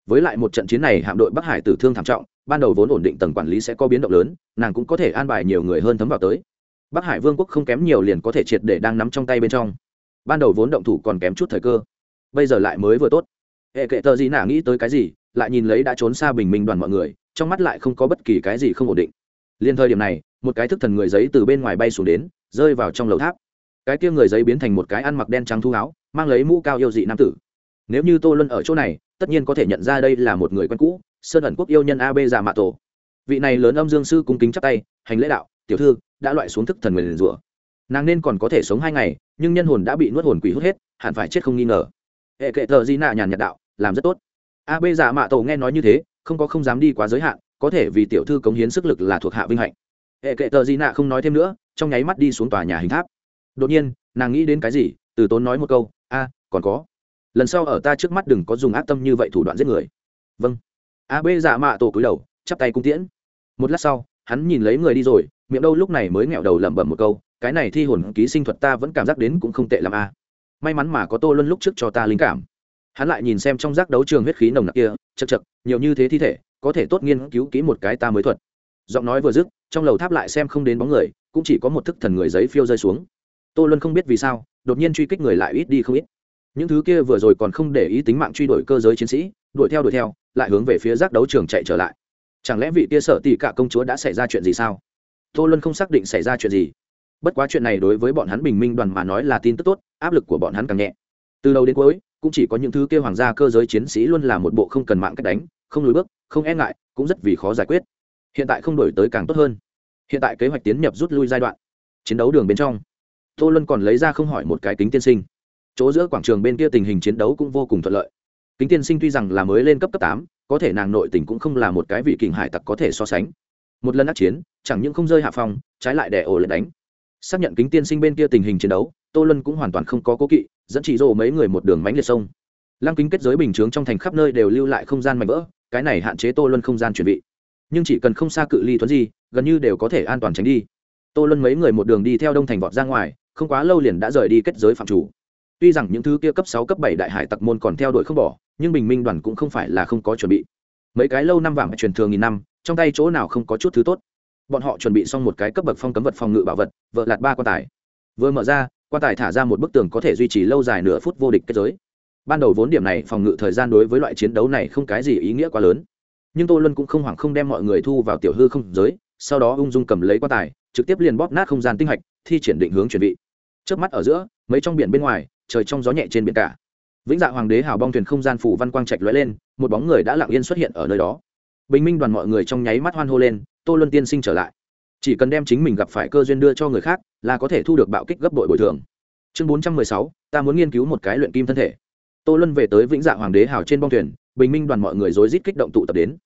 Với lại một trận chiến này hạm đội bắc hải tử thương thảm trọng, ban đầu vốn ổn định tầng quản lý sẽ có biến động lớn, nàng cũng có thể an bài nhiều người hơn thấm vào tới bắc hải vương quốc không kém nhiều liền có thể triệt để đang nắm trong tay bên trong. Ban đầu vốn động thủ còn kém chút thời cơ, bây giờ lại mới vừa tốt. Hệ kệ tờ gì nả nghĩ tới cái gì, lại nhìn lấy đã trốn xa bình minh đoàn mọi người, trong mắt lại không có bất kỳ cái gì không ổn định. Liên thời điểm này, một cái thức thần người giấy từ bên ngoài bay xuống đến, rơi vào trong lầu tháp. Cái kia người giấy biến thành một cái ăn mặc đen trắng thu áo, mang lấy mũ cao yêu dị nam tử. Nếu như tô luân ở chỗ này, tất nhiên có thể nhận ra đây là một người quen cũ, sơn ẩn quốc yêu nhân ab già dạ mạ tổ. Vị này lớn âm dương sư cung kính chắp tay, hành lễ đạo tiểu thư, đã loại xuống thức thần người rủa. Nàng nên còn có thể sống hai ngày, nhưng nhân hồn đã bị nuốt hồn quỷ hút hết, hẳn phải chết không nghi ngờ. Hệ kệ thờ di nạ nhàn nhạt đạo, làm rất tốt. A b giả dạ mạ tổ nghe nói như thế, không có không dám đi quá giới hạn, có thể vì tiểu thư cống hiến sức lực là thuộc hạ vinh hạnh. Hệ kệ tờ di nạ không nói thêm nữa, trong nháy mắt đi xuống tòa nhà hình tháp. Đột nhiên, nàng nghĩ đến cái gì, từ tốn nói một câu, a, còn có. Lần sau ở ta trước mắt đừng có dùng ác tâm như vậy thủ đoạn giết người. Vâng. A b dạ mạ tổ cúi đầu, chắp tay cung tiễn. Một lát sau hắn nhìn lấy người đi rồi, miệng đâu lúc này mới nghẹo đầu lẩm bẩm một câu, cái này thi hồn ký sinh thuật ta vẫn cảm giác đến cũng không tệ l a à. may mắn mà có tô luân lúc trước cho ta linh cảm. Hắn lại nhìn xem trong giác đấu trường huyết khí nồng nặc kia chật chật nhiều như thế thi thể, có thể tốt nghiên cứu kỹ một cái ta mới thuật. Giọng nói vừa dứt, trong lầu tháp lại xem không đến bóng người, cũng chỉ có một thức thần người giấy phiêu rơi xuống. Tô luân không biết vì sao, đột nhiên truy kích người lại ít đi không ít. Những thứ kia vừa rồi còn không để ý tính mạng truy đuổi cơ giới chiến sĩ, đuổi theo đuổi theo, lại hướng về phía giác đấu trường chạy trở lại chẳng lẽ vị kia sợ tỷ cả công chúa đã xảy ra chuyện gì sao? Tô luân không xác định xảy ra chuyện gì. Bất quá chuyện này đối với bọn hắn bình minh đoàn mà nói là tin tức tốt, áp lực của bọn hắn càng nhẹ. Từ đầu đến cuối, cũng chỉ có những thứ kia hoàng gia cơ giới chiến sĩ luôn là một bộ không cần mạng cách đánh, không lùi bước, không e ngại, cũng rất vì khó giải quyết. Hiện tại không đổi tới càng tốt hơn. Hiện tại kế hoạch tiến nhập rút lui giai đoạn. Chiến đấu đường bên trong. Tô luân còn lấy ra không hỏi một cái kính tiên sinh. Chỗ giữa quảng trường bên kia tình hình chiến đấu cũng vô cùng thuận lợi. Kính tiên sinh tuy rằng là mới lên cấp cấp tám có thể nàng nội tình cũng không là một cái vị kình hải tặc có thể so sánh. Một lần ác chiến, chẳng những không rơi hạ phong, trái lại đẻ ổ lại đánh. Xác nhận kính tiên sinh bên kia tình hình chiến đấu, tô luân cũng hoàn toàn không có cố kỵ, dẫn chỉ rộ mấy người một đường mánh liệt sông. Lăng kính kết giới bình chướng trong thành khắp nơi đều lưu lại không gian mạnh vỡ, cái này hạn chế tô luân không gian chuẩn bị. Nhưng chỉ cần không xa cự ly thuấn gì gần như đều có thể an toàn tránh đi. Tô luân mấy người một đường đi theo đông thành vọt ra ngoài, không quá lâu liền đã rời đi kết giới phạm chủ tuy rằng những thứ kia cấp sáu, cấp bảy đại hải tặc môn còn theo đuổi không bỏ, nhưng bình minh đoàn cũng không phải là không có chuẩn bị. Mấy cái lâu năm vàng truyền thường nghìn năm, trong tay chỗ nào không có chút thứ tốt. Bọn họ chuẩn bị xong một cái cấp bậc phong cấm vật phòng ngự bảo vật, vợ lạt ba quan tài. Vừa mở ra, quan tài thả ra một bức tường có thể duy trì lâu dài nửa phút vô địch kết giới. Ban đầu vốn điểm này phòng ngự thời gian đối với loại chiến đấu này không cái gì ý nghĩa quá lớn. Nhưng tô luân cũng không hoảng không đem mọi người thu vào tiểu hư không giới, sau đó ung dung cầm lấy quan tài, trực tiếp liền bóp nát không gian tinh hạch, thi triển định hướng chuẩn bị. Trước mắt ở giữa, mấy trong biển bên ngoài trời trong gió nhẹ trên biển cả. Vĩnh dạ hoàng đế hào bong thuyền không gian phủ văn quang trạch lóe lên, một bóng người đã lặng yên xuất hiện ở nơi đó. Bình minh đoàn mọi người trong nháy mắt hoan hô lên, tô luân tiên sinh trở lại. Chỉ cần đem chính mình gặp phải cơ duyên đưa cho người khác, là có thể thu được bạo kích gấp đội bồi thường. Chương bốn trăm mười sáu, ta muốn nghiên cứu một cái luyện kim thân thể. Tô luân về tới vĩnh dạ hoàng đế hào trên bong thuyền, bình minh đoàn mọi người rối rít kích động tụ tập đến.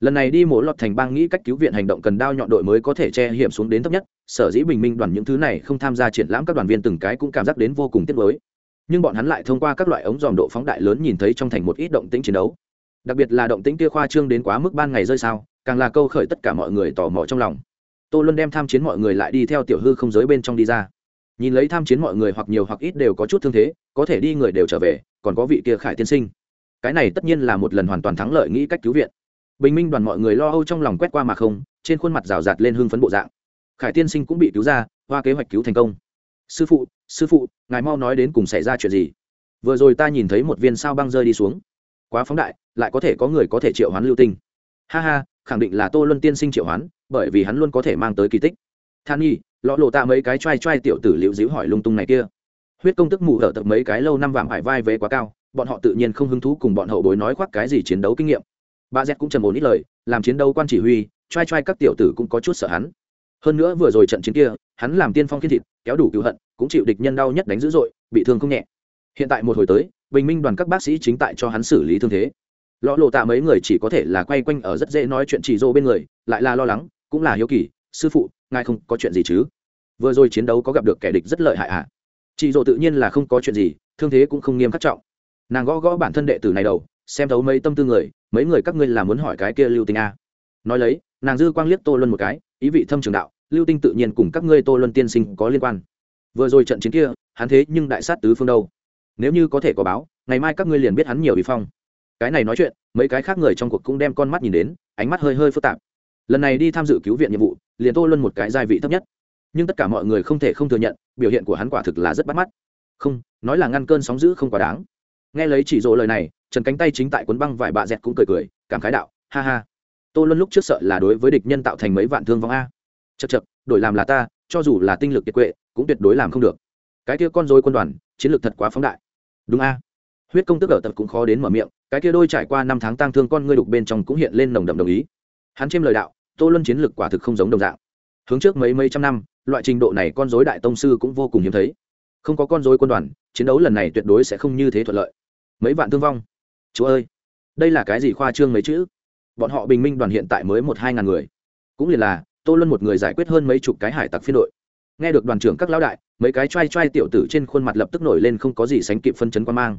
Lần này đi mổ lọt thành bang nghĩ cách cứu viện hành động cần đao nhọn đội mới có thể che hiểm xuống đến thấp nhất, sở dĩ bình minh đoàn những thứ này không tham gia triển lãm các đoàn viên từng cái cũng cảm giác đến vô cùng tiếc mới nhưng bọn hắn lại thông qua các loại ống dòm độ phóng đại lớn nhìn thấy trong thành một ít động tĩnh chiến đấu. Đặc biệt là động tĩnh kia khoa trương đến quá mức ban ngày rơi sao, càng là câu khởi tất cả mọi người tò mò trong lòng. Tô luân đem tham chiến mọi người lại đi theo tiểu hư không giới bên trong đi ra. Nhìn lấy tham chiến mọi người hoặc nhiều hoặc ít đều có chút thương thế, có thể đi người đều trở về, còn có vị kia khải tiên sinh. Cái này tất nhiên là một lần hoàn toàn thắng lợi nghĩ cách cứu viện. Bình minh đoàn mọi người lo âu trong lòng quét qua mà không, trên khuôn mặt rào rạt lên hưng phấn bộ dạng. Khải tiên sinh cũng bị cứu ra, hoa kế hoạch cứu thành công sư phụ sư phụ, ngài mau nói đến cùng xảy ra chuyện gì? Vừa rồi ta nhìn thấy một viên sao băng rơi đi xuống. Quá phóng đại, lại có thể có người có thể triệu hoán lưu tinh. Ha ha, khẳng định là tô luân tiên sinh triệu hoán, bởi vì hắn luôn có thể mang tới kỳ tích. Than nhi, lọ lộ tạ mấy cái t r a i t r a i tiểu tử liệu dĩu hỏi lung tung này kia. Huyết công tức mù hở tập mấy cái lâu năm vàng hải vai vé quá cao, bọn họ tự nhiên không hứng thú cùng bọn hậu bối nói khoác cái gì chiến đấu kinh nghiệm. Ba z cũng trầm ổn ít lời, làm chiến đấu quan chỉ huy t r a i t r a i các tiểu tử cũng có chút sợ hắn hơn nữa vừa rồi trận chiến kia, hắn làm tiên phong kiên thịt, kéo đủ cứu hận, cũng chịu địch nhân đau nhất đánh dữ dội, bị thương không nhẹ. Hiện tại một hồi tới, bình minh đoàn các bác sĩ chính tại cho hắn xử lý thương thế. Lọ lộ tạ mấy người chỉ có thể là quay quanh ở rất dễ nói chuyện chỉ dô bên người, lại là lo lắng, cũng là hiếu kỳ, sư phụ, ngài không có chuyện gì chứ? Vừa rồi chiến đấu có gặp được kẻ địch rất lợi hại ạ à? chị dỗ tự nhiên là không có chuyện gì, thương thế cũng không nghiêm khắc trọng. Nàng gõ gõ bản thân đệ tử này đầu, xem thấu mấy tâm tư người, mấy người các ngươi là muốn hỏi cái kia lưu tình a. Nói lấy, nàng dư quang liếc tô luân một cái, ý vị thâm trường đạo lưu tinh tự nhiên cùng các ngươi tô luân tiên sinh có liên quan. Vừa rồi trận chiến kia, hắn thế nhưng đại sát tứ phương đâu. Nếu như có thể có báo, ngày mai các ngươi liền biết hắn nhiều bị phong. Cái này nói chuyện, mấy cái khác người trong cuộc cũng đem con mắt nhìn đến, ánh mắt hơi hơi phức tạp. Lần này đi tham dự cứu viện nhiệm vụ, liền tô luân một cái gia vị thấp nhất. Nhưng tất cả mọi người không thể không thừa nhận, biểu hiện của hắn quả thực là rất bắt mắt. Không, nói là ngăn cơn sóng giữ không quá đáng. Nghe lấy chỉ rộ lời này, trần cánh tay chính tại cuốn băng vải bạ dẹt cũng cười cười, cảm khái đạo, ha ha, tô luân lúc trước sợ là đối với địch nhân tạo thành mấy vạn thương vong a chật chật đổi làm là ta, cho dù là tinh lực kiệt quệ, cũng tuyệt đối làm không được. Cái kia con dối quân đoàn, chiến lược thật quá phóng đại. Đúng a. Huyết công tức ở tập cũng khó đến mở miệng, cái kia đôi trải qua năm tháng tang thương con ngươi đục bên trong cũng hiện lên nồng đậm đồng ý. Hắn chiêm lời đạo, tô luân chiến lược quả thực không giống đồng dạng. Hướng trước mấy mấy trăm năm, loại trình độ này con dối đại tông sư cũng vô cùng hiếm thấy. Không có con dối quân đoàn, chiến đấu lần này tuyệt đối sẽ không như thế thuận lợi. Mấy vạn thương vong. Chúa ơi, đây là cái gì khoa trương mấy chữ? Bọn họ bình minh đoàn hiện tại mới một hai ngàn người. Cũng liền là tô luân một người giải quyết hơn mấy chục cái hải tặc phiên đội. Nghe được đoàn trưởng các lão đại, mấy cái t r a i t r a i tiểu tử trên khuôn mặt lập tức nổi lên không có gì sánh kịp phân chấn quan mang.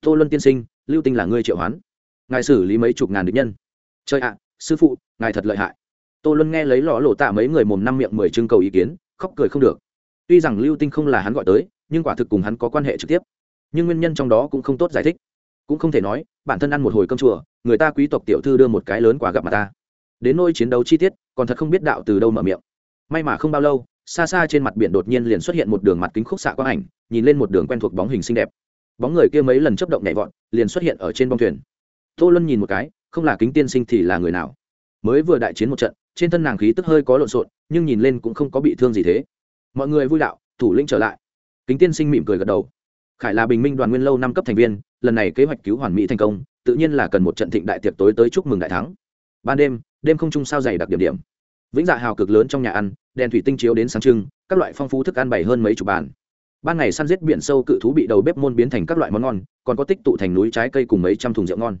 Tô luân tiên sinh, lưu tinh là ngươi triệu hoán. Ngài xử lý mấy chục ngàn địch nhân. Chơi ạ, sư phụ, ngài thật lợi hại. Tô luân nghe lấy lò lộ tạ mấy người mồm năm miệng mười trưng cầu ý kiến, khóc cười không được. Tuy rằng lưu tinh không là hắn gọi tới, nhưng quả thực cùng hắn có quan hệ trực tiếp. Nhưng nguyên nhân trong đó cũng không tốt giải thích. Cũng không thể nói, bản thân ăn một hồi cơm chùa, người ta quý tộc tiểu thư đưa một cái lớn quà gặp mặt ta. Đến nôi chiến đấu chi tiết còn thật không biết đạo từ đâu mở miệng. May mà không bao lâu, xa xa trên mặt biển đột nhiên liền xuất hiện một đường mặt kính khúc xạ quang ảnh, nhìn lên một đường quen thuộc bóng hình xinh đẹp. Bóng người kia mấy lần chấp động nhảy vọt, liền xuất hiện ở trên bông thuyền. Tô luân nhìn một cái, không là kính tiên sinh thì là người nào? Mới vừa đại chiến một trận, trên thân nàng khí tức hơi có lộn xộn, nhưng nhìn lên cũng không có bị thương gì thế. Mọi người vui đạo, thủ lĩnh trở lại. Kính tiên sinh mỉm cười gật đầu. Khải là bình minh đoàn nguyên lâu năm cấp thành viên, lần này kế hoạch cứu hoàn mỹ thành công, tự nhiên là cần một trận thịnh đại tiệc tối tới chúc mừng đại thắng. Ban đêm đêm không trung sao dày đặc điểm điểm. Vĩnh dạ hào cực lớn trong nhà ăn, đèn thủy tinh chiếu đến sáng trưng, các loại phong phú thức ăn bày hơn mấy chục bàn. Ban ngày săn giết biển sâu cự thú bị đầu bếp môn biến thành các loại món ngon, còn có tích tụ thành núi trái cây cùng mấy trăm thùng rượu ngon.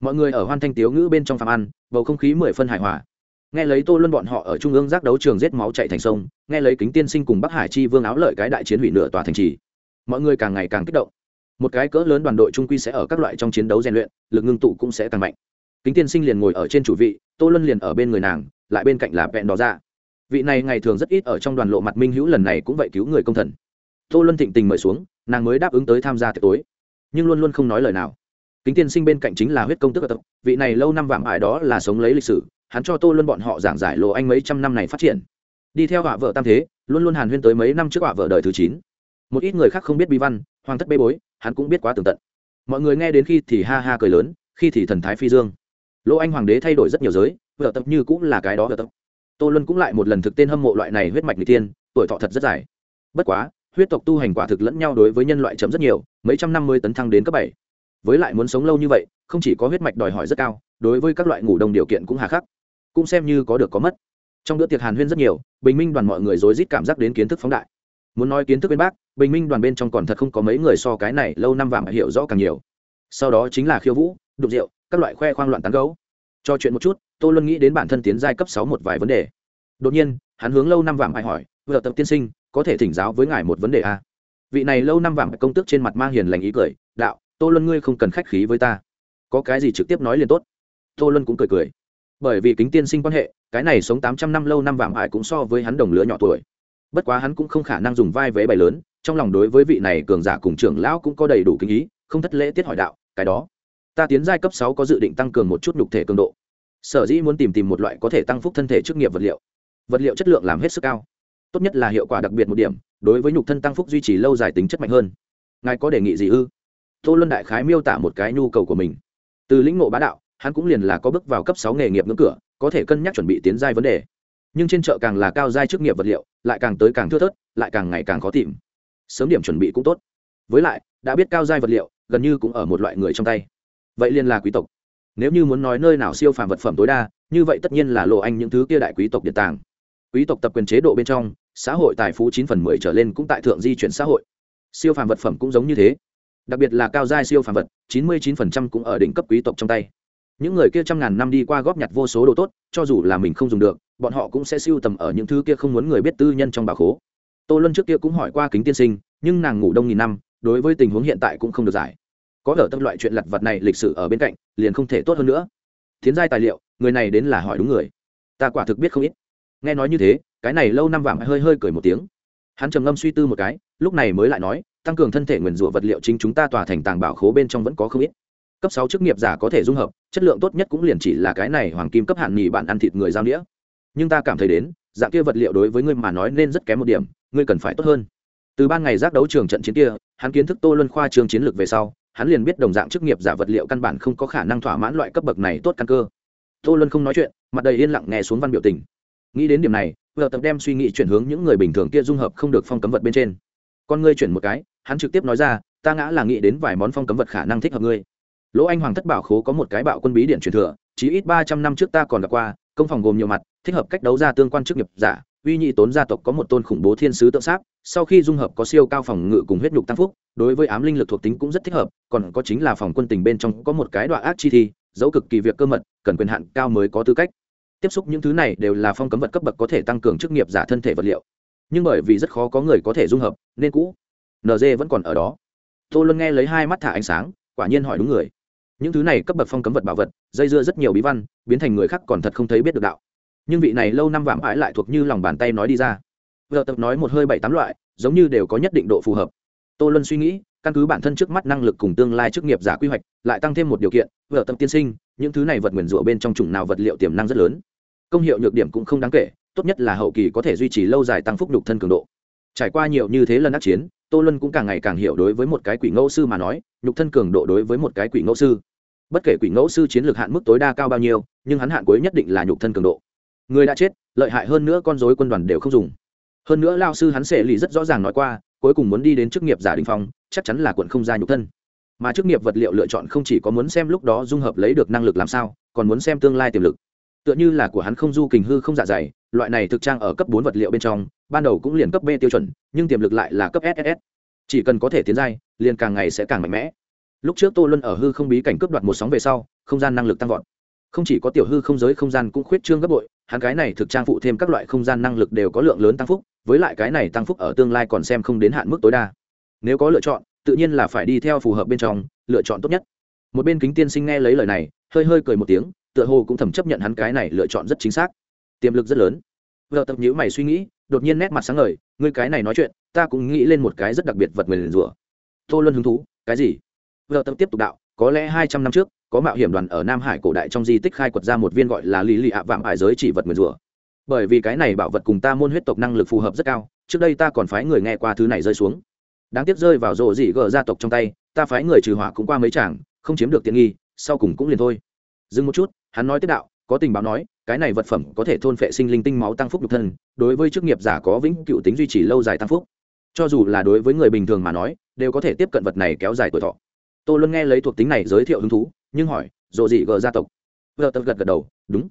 Mọi người ở hoan thanh tiếu ngữ bên trong phòng ăn, bầu không khí mười phân hài hòa. Nghe lấy tô luân bọn họ ở trung ương giác đấu trường giết máu chạy thành sông, nghe lấy kính tiên sinh cùng bắc hải chi vương áo lợi cái đại chiến hủy nửa tòa thành trì, mọi người càng ngày càng kích động. Một cái cỡ lớn đoàn đội trung quy sẽ ở các loại trong chiến đấu rèn luyện, lực ngưng tụ cũng sẽ càng mạnh kính tiên sinh liền ngồi ở trên chủ vị, tô luân liền ở bên người nàng, lại bên cạnh là vẹn đỏ ra vị này ngày thường rất ít ở trong đoàn lộ mặt minh hữu lần này cũng vậy cứu người công thần. Tô luân thịnh tình mời xuống, nàng mới đáp ứng tới tham gia tiệc tối. Nhưng luôn luôn không nói lời nào. Kính tiên sinh bên cạnh chính là huyết công tức tập vị này lâu năm vạm ải đó là sống lấy lịch sử, hắn cho tô luân bọn họ giảng giải lộ anh mấy trăm năm này phát triển. Đi theo họa vợ tam thế, luôn luôn hàn huyên tới mấy năm trước họa vợ đời thứ chín. Một ít người khác không biết bi văn, hoàng thất bê bối, hắn cũng biết quá tường tận. Mọi người nghe đến khi thì ha ha cười lớn, khi thì thần thái phi dương lỗ anh hoàng đế thay đổi rất nhiều giới, vợ tập như cũng là cái đó vợ tập. Tô luân cũng lại một lần thực tên hâm mộ loại này huyết mạch người tiên, tuổi thọ thật rất dài. Bất quá, huyết tộc tu hành quả thực lẫn nhau đối với nhân loại chấm rất nhiều, mấy trăm năm mươi tấn thăng đến cấp bảy. Với lại muốn sống lâu như vậy, không chỉ có huyết mạch đòi hỏi rất cao, đối với các loại ngủ đông điều kiện cũng hà khắc. Cũng xem như có được có mất. Trong bữa tiệc hàn huyên rất nhiều, bình minh đoàn mọi người rối rít cảm giác đến kiến thức phóng đại. Muốn nói kiến thức bên bác, bình minh đoàn bên trong còn thật không có mấy người so cái này lâu năm vàng hiểu rõ càng nhiều. Sau đó chính là khiêu vũ, đục rượu các loại khoe khoang loạn tán gấu. Cho chuyện một chút, tô luân nghĩ đến bản thân tiến giai cấp sáu một vài vấn đề. Đột nhiên, hắn hướng lâu năm vàng ai hỏi vợ tập tiên sinh, có thể thỉnh giáo với ngài một vấn đề a à? vị này lâu năm vàng công tước trên mặt mang hiền lành ý cười, đạo, tô luân ngươi không cần khách khí với ta. Có cái gì trực tiếp nói liền tốt. Tô luân cũng cười cười. Bởi vì kính tiên sinh quan hệ, cái này sống tám trăm năm lâu năm vàng ải cũng so với hắn đồng lứa nhỏ tuổi. Bất quá hắn cũng không khả năng dùng vai vế bài lớn, trong lòng đối với vị này cường giả cùng trưởng lão cũng có đầy đủ kinh ý, không thất lễ tiết hỏi đạo, cái đó ta tiến giai cấp sáu có dự định tăng cường một chút nhục thể cường độ. Sở dĩ muốn tìm tìm một loại có thể tăng phúc thân thể chức nghiệp vật liệu. Vật liệu chất lượng làm hết sức cao. Tốt nhất là hiệu quả đặc biệt một điểm, đối với nhục thân tăng phúc duy trì lâu dài tính chất mạnh hơn. Ngài có đề nghị gì ư? Tô luân đại khái miêu tả một cái nhu cầu của mình. Từ lĩnh ngộ bá đạo, hắn cũng liền là có bước vào cấp sáu nghề nghiệp ngưỡng cửa, có thể cân nhắc chuẩn bị tiến giai vấn đề. Nhưng trên chợ càng là cao giai chức nghiệp vật liệu, lại càng tới càng thưa thớt, lại càng ngày càng khó tìm. Sớm điểm chuẩn bị cũng tốt. Với lại, đã biết cao giai vật liệu, gần như cũng ở một loại người trong tay vậy liền là quý tộc. Nếu như muốn nói nơi nào siêu phàm vật phẩm tối đa, như vậy tất nhiên là lộ anh những thứ kia đại quý tộc điện tàng. Quý tộc tập quyền chế độ bên trong, xã hội tài phú chín phần mười trở lên cũng tại thượng di chuyển xã hội. Siêu phàm vật phẩm cũng giống như thế. Đặc biệt là cao giai siêu phàm vật, chín mươi chín phần trăm cũng ở đỉnh cấp quý tộc trong tay. Những người kia trăm ngàn năm đi qua góp nhặt vô số đồ tốt, cho dù là mình không dùng được, bọn họ cũng sẽ siêu tầm ở những thứ kia không muốn người biết tư nhân trong bà khố. Tô luân trước kia cũng hỏi qua kính tiên sinh, nhưng nàng ngủ đông nghìn năm, đối với tình huống hiện tại cũng không được giải có ở tâm loại chuyện lặt vặt này lịch sử ở bên cạnh, liền không thể tốt hơn nữa. Thiến giai tài liệu, người này đến là hỏi đúng người. Ta quả thực biết không ít. Nghe nói như thế, cái này lâu năm vàng hơi hơi cười một tiếng. Hắn trầm ngâm suy tư một cái, lúc này mới lại nói, tăng cường thân thể nguyền rủa vật liệu chính chúng ta tòa thành tàng bảo khố bên trong vẫn có không ít. Cấp sáu chức nghiệp giả có thể dung hợp, chất lượng tốt nhất cũng liền chỉ là cái này hoàng kim cấp hạn nhì bạn ăn thịt người giao đĩa nhưng ta cảm thấy đến, dạng kia vật liệu đối với ngươi mà nói nên rất kém một điểm, ngươi cần phải tốt hơn. Từ ban ngày giác đấu trường trận chiến kia, hắn kiến thức tô luân khoa trường chiến lược về sau hắn liền biết đồng dạng chức nghiệp giả vật liệu căn bản không có khả năng thỏa mãn loại cấp bậc này tốt căn cơ. Tô luân không nói chuyện, mặt đầy yên lặng nghe xuống văn biểu tình. Nghĩ đến điểm này vợ tập đem suy nghĩ chuyển hướng những người bình thường kia dung hợp không được phong cấm vật bên trên. Con ngươi chuyển một cái, hắn trực tiếp nói ra, ta ngã là nghĩ đến vài món phong cấm vật khả năng thích hợp ngươi. Lỗ anh hoàng thất bảo khố có một cái bạo quân bí điện truyền thừa chỉ ít ba trăm năm trước ta còn gặp qua, công phòng gồm nhiều mặt, thích hợp cách đấu ra tương quan chức nghiệp giả uy nhị tốn gia tộc có một tôn khủng bố thiên sứ tượng sáp, sau khi dung hợp có siêu cao phòng ngự cùng huyết nhục tăng phúc, đối với ám linh lực thuộc tính cũng rất thích hợp, còn có chính là phòng quân tình bên trong có một cái đoạn ác chi thi, dấu cực kỳ việc cơ mật, cần quyền hạn cao mới có tư cách. Tiếp xúc những thứ này đều là phong cấm vật cấp bậc có thể tăng cường chức nghiệp giả thân thể vật liệu. Nhưng bởi vì rất khó có người có thể dung hợp, nên cũ nd vẫn còn ở đó. Tô luân nghe lấy hai mắt thả ánh sáng, quả nhiên hỏi đúng người. Những thứ này cấp bậc phong cấm vật bảo vật, dây dưa rất nhiều bí văn, biến thành người khác còn thật không thấy biết được đạo nhưng vị này lâu năm vạm ái lại thuộc như lòng bàn tay nói đi ra. Vợ tập nói một hơi bảy tám loại, giống như đều có nhất định độ phù hợp. Tô luân suy nghĩ, căn cứ bản thân trước mắt năng lực cùng tương lai chức nghiệp giả quy hoạch, lại tăng thêm một điều kiện, vợ tập tiên sinh, những thứ này vật nguyền rủa bên trong chủng nào vật liệu tiềm năng rất lớn. Công hiệu nhược điểm cũng không đáng kể, tốt nhất là hậu kỳ có thể duy trì lâu dài tăng phúc nhục thân cường độ. Trải qua nhiều như thế lần đắc chiến, tô luân cũng càng ngày càng hiểu đối với một cái quỷ ngẫu sư mà nói, nhục thân cường độ đối với một cái quỷ ngẫu sư. Bất kể quỷ ngẫu sư chiến lược hạn mức tối đa cao bao nhiêu, nhưng hắn hạn cuối nhất định là nhục thân cường độ người đã chết, lợi hại hơn nữa con dối quân đoàn đều không dùng. Hơn nữa lao sư hắn sẽ lì rất rõ ràng nói qua, cuối cùng muốn đi đến chức nghiệp giả đình phong, chắc chắn là quận không ra nhục thân. Mà chức nghiệp vật liệu lựa chọn không chỉ có muốn xem lúc đó dung hợp lấy được năng lực làm sao, còn muốn xem tương lai tiềm lực. Tựa như là của hắn không du kình hư không dạ dày, loại này thực trang ở cấp bốn vật liệu bên trong, ban đầu cũng liền cấp b tiêu chuẩn, nhưng tiềm lực lại là cấp ss chỉ cần có thể tiến giai, liền càng ngày sẽ càng mạnh mẽ. Lúc trước tô luân ở hư không bí cảnh cướp đoạt một sóng về sau, không gian năng lực tăng vọt. Không chỉ có tiểu hư không giới không gian cũng khuyết trương gấp bội hắn cái này thực trang phụ thêm các loại không gian năng lực đều có lượng lớn tăng phúc, với lại cái này tăng phúc ở tương lai còn xem không đến hạn mức tối đa. Nếu có lựa chọn, tự nhiên là phải đi theo phù hợp bên trong, lựa chọn tốt nhất. Một bên kính tiên sinh nghe lấy lời này, hơi hơi cười một tiếng, tựa hồ cũng thầm chấp nhận hắn cái này lựa chọn rất chính xác. Tiềm lực rất lớn. Vợ tập nhữ mày suy nghĩ, đột nhiên nét mặt sáng ngời, ngươi cái này nói chuyện, ta cũng nghĩ lên một cái rất đặc biệt vật người liền rủa. Tô luân hứng thú, cái gì? Vợ tập tiếp tục đạo, có lẽ hai trăm năm trước có mạo hiểm đoàn ở nam hải cổ đại trong di tích khai quật ra một viên gọi là lý lì ạ vạm hải giới chỉ vật người rủa bởi vì cái này bảo vật cùng ta môn huyết tộc năng lực phù hợp rất cao, trước đây ta còn phái người nghe qua thứ này rơi xuống. Đáng tiếc rơi vào rổ dị gờ gia tộc trong tay, ta phái người trừ hỏa cũng qua mấy chàng không chiếm được tiện nghi, sau cùng cũng liền thôi. Dừng một chút, hắn nói tiếp đạo, có tình báo nói, cái này vật phẩm có thể thôn phệ sinh linh tinh máu tăng phúc nhục thân, đối với chức nghiệp giả có vĩnh cựu tính duy trì lâu dài tăng phúc. Cho dù là đối với người bình thường mà nói, đều có thể tiếp cận vật này kéo dài tuổi thọ. Tôi luôn nghe lấy thuộc tính này giới thiệu hứng thú nhưng hỏi dồ dị gờ gia tộc? Vợ tật gật gật đầu, đúng.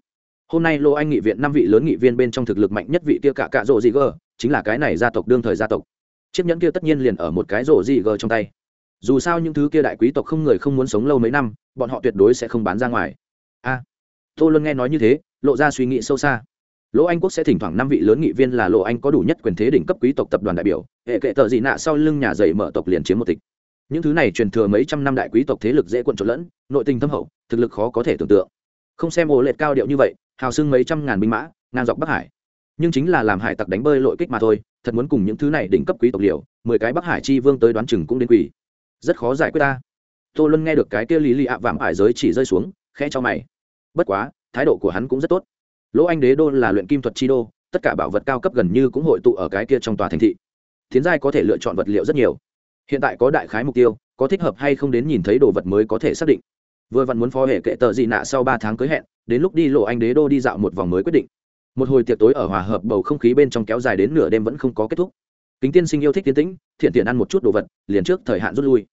Hôm nay lô anh nghị viện năm vị lớn nghị viên bên trong thực lực mạnh nhất vị kia cả cạ rộ dị gờ, chính là cái này gia tộc đương thời gia tộc. Chiếc nhẫn kia tất nhiên liền ở một cái rộ dị gờ trong tay. Dù sao những thứ kia đại quý tộc không người không muốn sống lâu mấy năm, bọn họ tuyệt đối sẽ không bán ra ngoài. A. Tô luân nghe nói như thế, lộ ra suy nghĩ sâu xa. Lỗ anh quốc sẽ thỉnh thoảng năm vị lớn nghị viên là lộ anh có đủ nhất quyền thế đỉnh cấp quý tộc tập đoàn đại biểu, hệ kệ tờ dị nạ sau lưng nhà dày mở tộc liền chiếm một tịch những thứ này truyền thừa mấy trăm năm đại quý tộc thế lực dễ quận trộn lẫn, nội tình thâm hậu, thực lực khó có thể tưởng tượng. Không xem ồ lệch cao điệu như vậy, hào xưng mấy trăm ngàn binh mã, ngang dọc bắc hải. Nhưng chính là làm hải tặc đánh bơi lội kích mà thôi, thật muốn cùng những thứ này đỉnh cấp quý tộc liều, mười cái bắc hải chi vương tới đoán chừng cũng đến quỷ. Rất khó giải quyết ta. Tô luân nghe được cái kia lý lì ạ vạm ải giới chỉ rơi xuống, khẽ cho mày. Bất quá, thái độ của hắn cũng rất tốt. Lỗ anh đế đô là luyện kim thuật chi đô, tất cả bảo vật cao cấp gần như cũng hội tụ ở cái kia trong tòa thành thị. Thiến giai có thể lựa chọn vật liệu rất nhiều hiện tại có đại khái mục tiêu, có thích hợp hay không đến nhìn thấy đồ vật mới có thể xác định. Vừa vặn muốn phó hệ kệ tờ gì nạ sau ba tháng cưới hẹn, đến lúc đi lộ anh đế đô đi dạo một vòng mới quyết định. Một hồi tiệc tối ở hòa hợp bầu không khí bên trong kéo dài đến nửa đêm vẫn không có kết thúc. Kính tiên sinh yêu thích tiến tĩnh, thiện tiện ăn một chút đồ vật, liền trước thời hạn rút lui.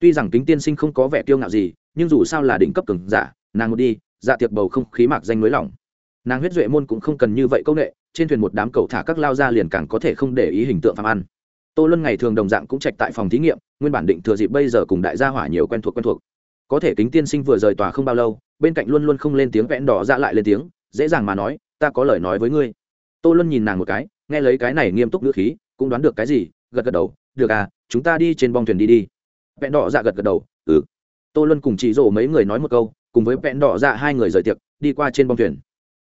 Tuy rằng kính tiên sinh không có vẻ kiêu ngạo gì, nhưng dù sao là đỉnh cấp cường giả, nàng một đi dạ tiệc bầu không khí mạc danh nới lỏng. Nàng huyết duệ môn cũng không cần như vậy công nghệ, trên thuyền một đám cầu thả các lao ra liền càng có thể không để ý hình tượng phạm ăn tô luân ngày thường đồng dạng cũng trạch tại phòng thí nghiệm, nguyên bản định thừa dịp bây giờ cùng đại gia hỏa nhiều quen thuộc quen thuộc. Có thể kính tiên sinh vừa rời tòa không bao lâu, bên cạnh luôn luôn không lên tiếng vẽn đỏ ra lại lên tiếng, dễ dàng mà nói, ta có lời nói với ngươi. Tô luân nhìn nàng một cái, nghe lấy cái này nghiêm túc ngữ khí, cũng đoán được cái gì, gật gật đầu, được à chúng ta đi trên bong thuyền đi đi. Vẹn đỏ dạ gật gật đầu ừ. Tô luân cùng chị rổ mấy người nói một câu, cùng với vẹn đỏ dạ hai người rời tiệc, đi qua trên bong thuyền.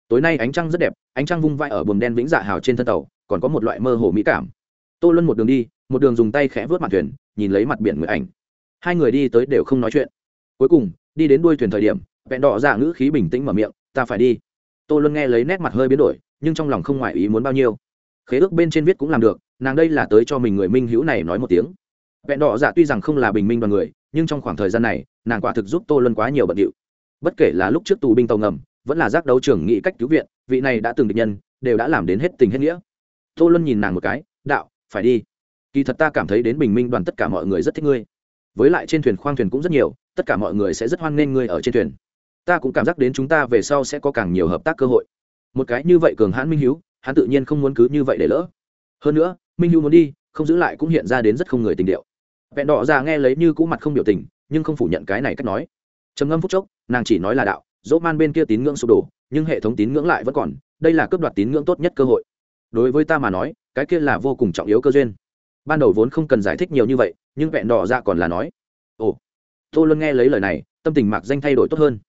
Tối nay ánh trăng rất đẹp, ánh trăng vung vai ở buồng đen vĩnh dạ hào trên thân tàu, còn có một loại mơ hồ mỹ cảm tô luân một đường đi, một đường dùng tay khẽ vớt mặt thuyền, nhìn lấy mặt biển người ảnh. Hai người đi tới đều không nói chuyện. Cuối cùng, đi đến đuôi thuyền thời điểm, vẹn đỏ dạ ngữ khí bình tĩnh mở miệng, ta phải đi. Tô luân nghe lấy nét mặt hơi biến đổi, nhưng trong lòng không ngoài ý muốn bao nhiêu. Khế ước bên trên viết cũng làm được, nàng đây là tới cho mình người minh hữu này nói một tiếng. Vẹn đỏ dạ tuy rằng không là bình minh đoàn người, nhưng trong khoảng thời gian này, nàng quả thực giúp tô luân quá nhiều bận điệu. Bất kể là lúc trước tù binh tàu ngầm, vẫn là giác đấu trưởng nghị cách cứu viện, vị này đã từng địch nhân, đều đã làm đến hết tình hết nghĩa. Tô luân nhìn nàng một cái, đạo phải đi. Kỳ thật ta cảm thấy đến bình minh đoàn tất cả mọi người rất thích ngươi. Với lại trên thuyền khoang thuyền cũng rất nhiều, tất cả mọi người sẽ rất hoan nghênh ngươi ở trên thuyền. Ta cũng cảm giác đến chúng ta về sau sẽ có càng nhiều hợp tác cơ hội. Một cái như vậy cường hãn minh hiếu, hắn tự nhiên không muốn cứ như vậy để lỡ. Hơn nữa, minh hiếu muốn đi, không giữ lại cũng hiện ra đến rất không người tình điệu. Vẹn đỏ ra nghe lấy như cũ mặt không biểu tình, nhưng không phủ nhận cái này cách nói. Trầm ngâm phút chốc, nàng chỉ nói là đạo, dỗ man bên kia tín ngưỡng sụp đổ, nhưng hệ thống tín ngưỡng lại vẫn còn, đây là cướp đoạt tín ngưỡng tốt nhất cơ hội. Đối với ta mà nói cái kia là vô cùng trọng yếu cơ duyên. Ban đầu vốn không cần giải thích nhiều như vậy, nhưng vẹn đỏ dạ còn là nói, ồ, tô luân nghe lấy lời này, tâm tình mạc danh thay đổi tốt hơn.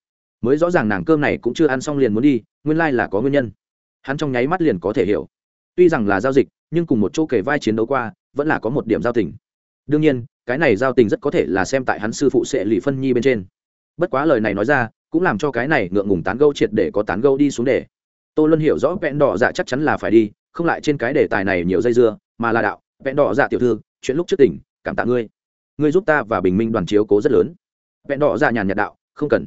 Mới rõ ràng nàng cơm này cũng chưa ăn xong liền muốn đi, nguyên lai là có nguyên nhân. Hắn trong nháy mắt liền có thể hiểu. Tuy rằng là giao dịch, nhưng cùng một chỗ kể vai chiến đấu qua, vẫn là có một điểm giao tình. Đương nhiên, cái này giao tình rất có thể là xem tại hắn sư phụ sẽ lì phân nhi bên trên. Bất quá lời này nói ra, cũng làm cho cái này ngượng ngùng tán gâu triệt để có tán gâu đi xuống để. Tô luân hiểu rõ vẹn đỏ dạ chắc chắn là phải đi không lại trên cái đề tài này nhiều dây dưa, mà là đạo, vẹn đỏ dạ tiểu thư, chuyện lúc trước tỉnh, cảm tạ ngươi. Ngươi giúp ta và bình minh đoàn chiếu cố rất lớn. Vẹn đỏ dạ nhàn nhạt đạo, không cần.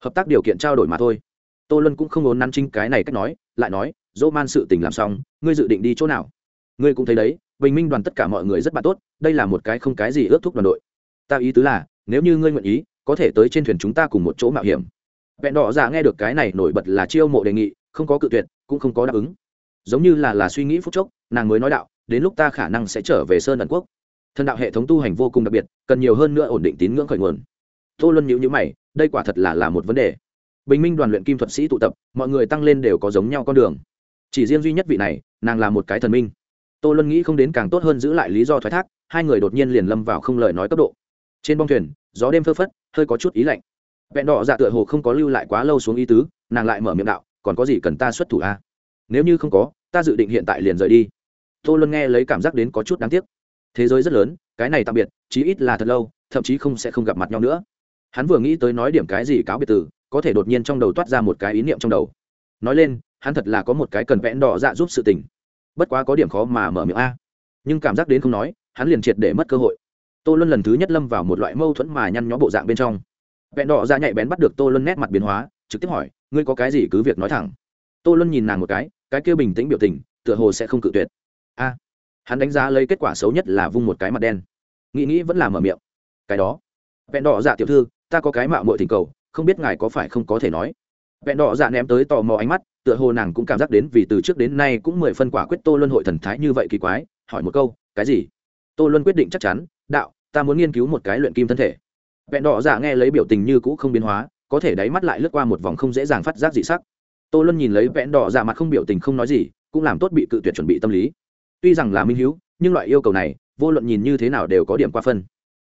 Hợp tác điều kiện trao đổi mà thôi. Tô luân cũng không muốn nắn chính cái này cách nói, lại nói, dỗ man sự tình làm xong, ngươi dự định đi chỗ nào? Ngươi cũng thấy đấy, bình minh đoàn tất cả mọi người rất bạn tốt, đây là một cái không cái gì ước thúc đoàn đội. Ta ý tứ là, nếu như ngươi nguyện ý, có thể tới trên thuyền chúng ta cùng một chỗ mạo hiểm. Vẹn đỏ dạ nghe được cái này nổi bật là chiêu mộ đề nghị, không có cự tuyệt, cũng không có đáp ứng giống như là là suy nghĩ phút chốc, nàng mới nói đạo, đến lúc ta khả năng sẽ trở về sơn ẩn quốc. Thần đạo hệ thống tu hành vô cùng đặc biệt, cần nhiều hơn nữa ổn định tín ngưỡng khởi nguồn. Tô luân nhữ nhữ mày, đây quả thật là là một vấn đề. Bình minh đoàn luyện kim thuật sĩ tụ tập, mọi người tăng lên đều có giống nhau con đường. Chỉ riêng duy nhất vị này, nàng là một cái thần minh. Tô luân nghĩ không đến càng tốt hơn giữ lại lý do thoái thác, hai người đột nhiên liền lâm vào không lời nói tốc độ. Trên bong thuyền, gió đêm phơ phất, hơi có chút ý lạnh. Vẹn đỏ dạ tựa hồ không có lưu lại quá lâu xuống ý tứ, nàng lại mở miệng đạo, còn có gì cần ta xuất thủ a à? Nếu như không có, ta dự định hiện tại liền rời đi. Tô luân nghe lấy cảm giác đến có chút đáng tiếc. Thế giới rất lớn, cái này tạm biệt, chí ít là thật lâu, thậm chí không sẽ không gặp mặt nhau nữa. Hắn vừa nghĩ tới nói điểm cái gì cáo biệt từ, có thể đột nhiên trong đầu toát ra một cái ý niệm trong đầu. Nói lên, hắn thật là có một cái cần vẽn đỏ dạ giúp sự tình. Bất quá có điểm khó mà mở miệng a. Nhưng cảm giác đến không nói, hắn liền triệt để mất cơ hội. Tô luân lần thứ nhất lâm vào một loại mâu thuẫn mà nhăn nhó bộ dạng bên trong. Vẹn đỏ dạ nhạy bén bắt được tô luân nét mặt biến hóa, trực tiếp hỏi, ngươi có cái gì cứ việc nói thẳng? Tô luân nhìn nàng một cái cái kia bình tĩnh biểu tình, tựa hồ sẽ không cự tuyệt. A, hắn đánh giá lấy kết quả xấu nhất là vung một cái mặt đen. Nghĩ nghĩ vẫn là mở miệng. Cái đó. Vẹn đỏ dạ tiểu thư, ta có cái mạo mội thỉnh cầu, không biết ngài có phải không có thể nói. Vẹn đỏ dạ ném tới tò mò ánh mắt, tựa hồ nàng cũng cảm giác đến vì từ trước đến nay cũng mười phân quả quyết tô luân hội thần thái như vậy kỳ quái, hỏi một câu, cái gì? Tô luân quyết định chắc chắn, đạo, ta muốn nghiên cứu một cái luyện kim thân thể. Vẹn đỏ dạ nghe lấy biểu tình như cũ không biến hóa, có thể đáy mắt lại lướt qua một vòng không dễ dàng phát giác dị sắc tô luân nhìn lấy vẹn đỏ dạ mặt không biểu tình không nói gì, cũng làm tốt bị cự tuyệt chuẩn bị tâm lý. Tuy rằng là minh hữu nhưng loại yêu cầu này, vô luận nhìn như thế nào đều có điểm qua phân.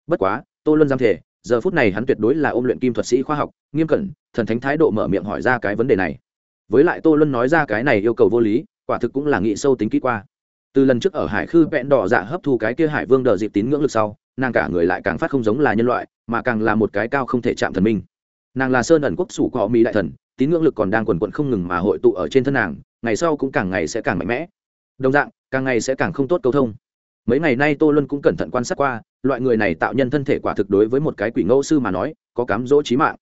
Bất quá, tô luân giam thể giờ phút này hắn tuyệt đối là ôm luyện kim thuật sĩ khoa học, nghiêm cẩn, thần thánh thái độ mở miệng hỏi ra cái vấn đề này. Với lại tô luân nói ra cái này yêu cầu vô lý, quả thực cũng là nghị sâu tính kỹ qua. Từ lần trước ở hải khư vẹn đỏ dạ hấp thu cái kia hải vương đờ dịp tín ngưỡng lực sau, nàng cả người lại càng phát không giống là nhân loại, mà càng là một cái cao không thể chạm thần minh. Nàng là sơn ẩn quốc sủ của họ mỹ đại thần tín ngưỡng lực còn đang quần quận không ngừng mà hội tụ ở trên thân nàng, ngày sau cũng càng ngày sẽ càng mạnh mẽ. Đồng dạng, càng ngày sẽ càng không tốt câu thông. Mấy ngày nay tô luân cũng cẩn thận quan sát qua, loại người này tạo nhân thân thể quả thực đối với một cái quỷ ngẫu sư mà nói, có cám dỗ trí mạng.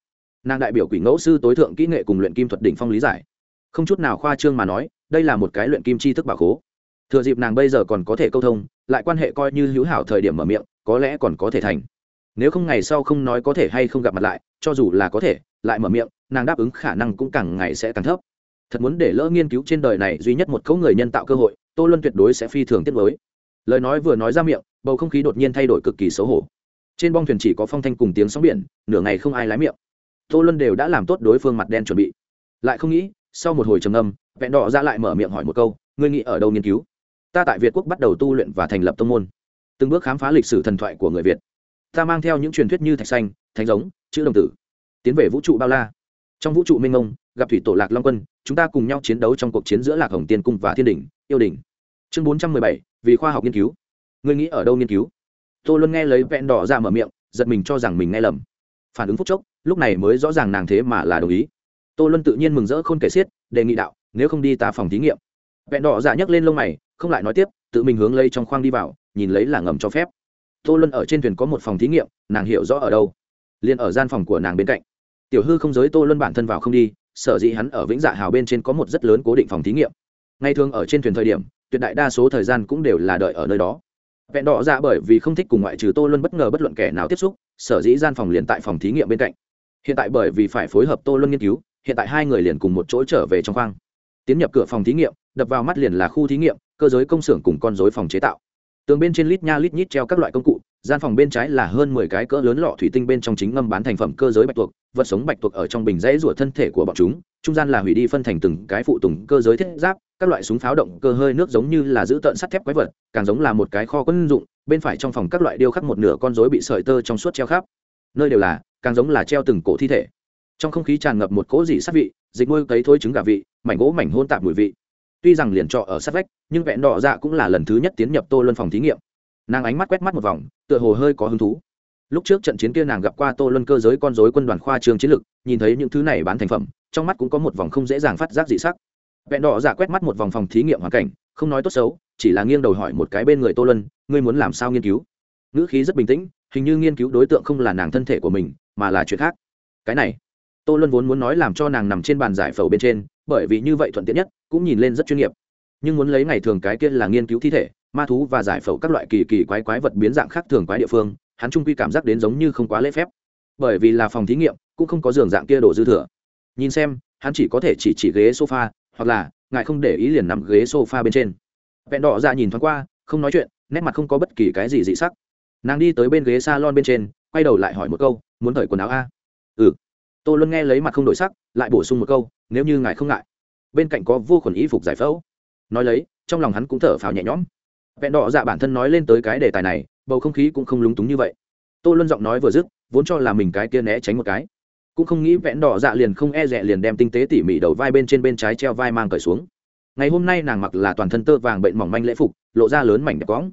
Nàng đại biểu quỷ ngẫu sư tối thượng kỹ nghệ cùng luyện kim thuật đỉnh phong lý giải. Không chút nào khoa trương mà nói, đây là một cái luyện kim chi thức bảo khố. Thừa dịp nàng bây giờ còn có thể câu thông, lại quan hệ coi như hữu hảo thời điểm mở miệng, có lẽ còn có thể thành nếu không ngày sau không nói có thể hay không gặp mặt lại, cho dù là có thể, lại mở miệng, nàng đáp ứng khả năng cũng càng ngày sẽ càng thấp. Thật muốn để lỡ nghiên cứu trên đời này duy nhất một cấu người nhân tạo cơ hội, tô luân tuyệt đối sẽ phi thường tiết mới lời nói vừa nói ra miệng, bầu không khí đột nhiên thay đổi cực kỳ xấu hổ. Trên bong thuyền chỉ có phong thanh cùng tiếng sóng biển, nửa ngày không ai lái miệng. Tô luân đều đã làm tốt đối phương mặt đen chuẩn bị. Lại không nghĩ, sau một hồi trầm âm vẹn đỏ ra lại mở miệng hỏi một câu, ngươi nghĩ ở đâu nghiên cứu? Ta tại việt quốc bắt đầu tu luyện và thành lập tông môn. Từng bước khám phá lịch sử thần thoại của người việt ta mang theo những truyền thuyết như thạch xanh, thánh giống, chữ đồng tử, tiến về vũ trụ bao la. Trong vũ trụ minh ông gặp thủy tổ lạc long quân, chúng ta cùng nhau chiến đấu trong cuộc chiến giữa lạc hồng tiên cung và thiên đình yêu đình chương bốn trăm mười bảy, vì khoa học nghiên cứu. Ngươi nghĩ ở đâu nghiên cứu? Tô luân nghe lấy vẹn đỏ ra mở miệng, giật mình cho rằng mình nghe lầm. Phản ứng phúc chốc, lúc này mới rõ ràng nàng thế mà là đồng ý. Tô luân tự nhiên mừng rỡ khôn kể xiết, đề nghị đạo, nếu không đi ta phòng thí nghiệm. Vẹn đỏ dạ nhấc lên lông mày, không lại nói tiếp, tự mình hướng lây trong khoang đi vào, nhìn lấy là ngầm cho phép tô luân ở trên thuyền có một phòng thí nghiệm, nàng hiểu rõ ở đâu. Liền ở gian phòng của nàng bên cạnh. Tiểu hư không giới tô luân bản thân vào không đi, sở dĩ hắn ở vĩnh dạ hào bên trên có một rất lớn cố định phòng thí nghiệm. Ngay thường ở trên thuyền thời điểm, tuyệt đại đa số thời gian cũng đều là đợi ở nơi đó. Vẹn đỏ ra bởi vì không thích cùng ngoại trừ tô luân bất ngờ bất luận kẻ nào tiếp xúc, sở dĩ gian phòng liền tại phòng thí nghiệm bên cạnh. Hiện tại bởi vì phải phối hợp tô luân nghiên cứu, hiện tại hai người liền cùng một chỗ trở về trong khoang. Tiến nhập cửa phòng thí nghiệm, đập vào mắt liền là khu thí nghiệm, cơ giới công xưởng cùng con dối phòng chế tạo tường bên trên lít nha lít nhít treo các loại công cụ, gian phòng bên trái là hơn mười cái cỡ lớn lọ thủy tinh bên trong chính ngâm bán thành phẩm cơ giới bạch tuộc, vật sống bạch tuộc ở trong bình dãy rủa thân thể của bọn chúng, trung gian là hủy đi phân thành từng cái phụ tùng cơ giới thiết giáp, các loại súng pháo động cơ hơi nước giống như là giữ tợn sắt thép quái vật, càng giống là một cái kho quân dụng, bên phải trong phòng các loại điêu khắc một nửa con rối bị sợi tơ trong suốt treo khắp. Nơi đều là, càng giống là treo từng cổ thi thể. Trong không khí tràn ngập một cỗ dị sát vị, dịch nuôi cấy thôi trứng gà vị, mảnh gỗ mảnh hôn tạp mùi vị tuy rằng liền trọ ở sát vách nhưng vẹn đỏ dạ cũng là lần thứ nhất tiến nhập tô luân phòng thí nghiệm. Nàng ánh mắt quét mắt một vòng tựa hồ hơi có hứng thú. Lúc trước trận chiến kia nàng gặp qua tô luân cơ giới con dối quân đoàn khoa trường chiến lược, nhìn thấy những thứ này bán thành phẩm trong mắt cũng có một vòng không dễ dàng phát giác dị sắc. Vẹn đỏ dạ quét mắt một vòng phòng thí nghiệm hoàn cảnh không nói tốt xấu chỉ là nghiêng đầu hỏi một cái bên người tô luân ngươi muốn làm sao nghiên cứu? Ngữ khí rất bình tĩnh hình như nghiên cứu đối tượng không là nàng thân thể của mình mà là chuyện khác. Cái này tô luân vốn muốn nói làm cho nàng nằm trên bàn giải phẫu bên trên bởi vì như vậy thuận tiện nhất, cũng nhìn lên rất chuyên nghiệp. Nhưng muốn lấy ngày thường cái kia là nghiên cứu thi thể, ma thú và giải phẫu các loại kỳ kỳ quái quái vật biến dạng khác thường quái địa phương, hắn trung quy cảm giác đến giống như không quá lễ phép. Bởi vì là phòng thí nghiệm, cũng không có giường dạng kia đổ dư thừa. Nhìn xem, hắn chỉ có thể chỉ chỉ ghế sofa, hoặc là, ngài không để ý liền nằm ghế sofa bên trên. Vẹn đỏ ra nhìn thoáng qua, không nói chuyện, nét mặt không có bất kỳ cái gì dị sắc. Nàng đi tới bên ghế s a lon bên trên, quay đầu lại hỏi một câu, muốn thổi quần áo a? Ừ. Tô luân nghe lấy mặt không đổi sắc, lại bổ sung một câu nếu như ngài không ngại. Bên cạnh có vô khuẩn y phục giải phẫu. Nói lấy, trong lòng hắn cũng thở phào nhẹ nhõm. Vẹn đỏ dạ bản thân nói lên tới cái đề tài này, bầu không khí cũng không lúng túng như vậy. Tô luân giọng nói vừa dứt, vốn cho là mình cái kia né tránh một cái. Cũng không nghĩ vẹn đỏ dạ liền không e rẽ liền đem tinh tế tỉ mỉ đầu vai bên trên bên trái treo vai mang cởi xuống. Ngày hôm nay nàng mặc là toàn thân tơ vàng bệnh mỏng manh lễ phục, lộ ra lớn mảnh đẹp cõng.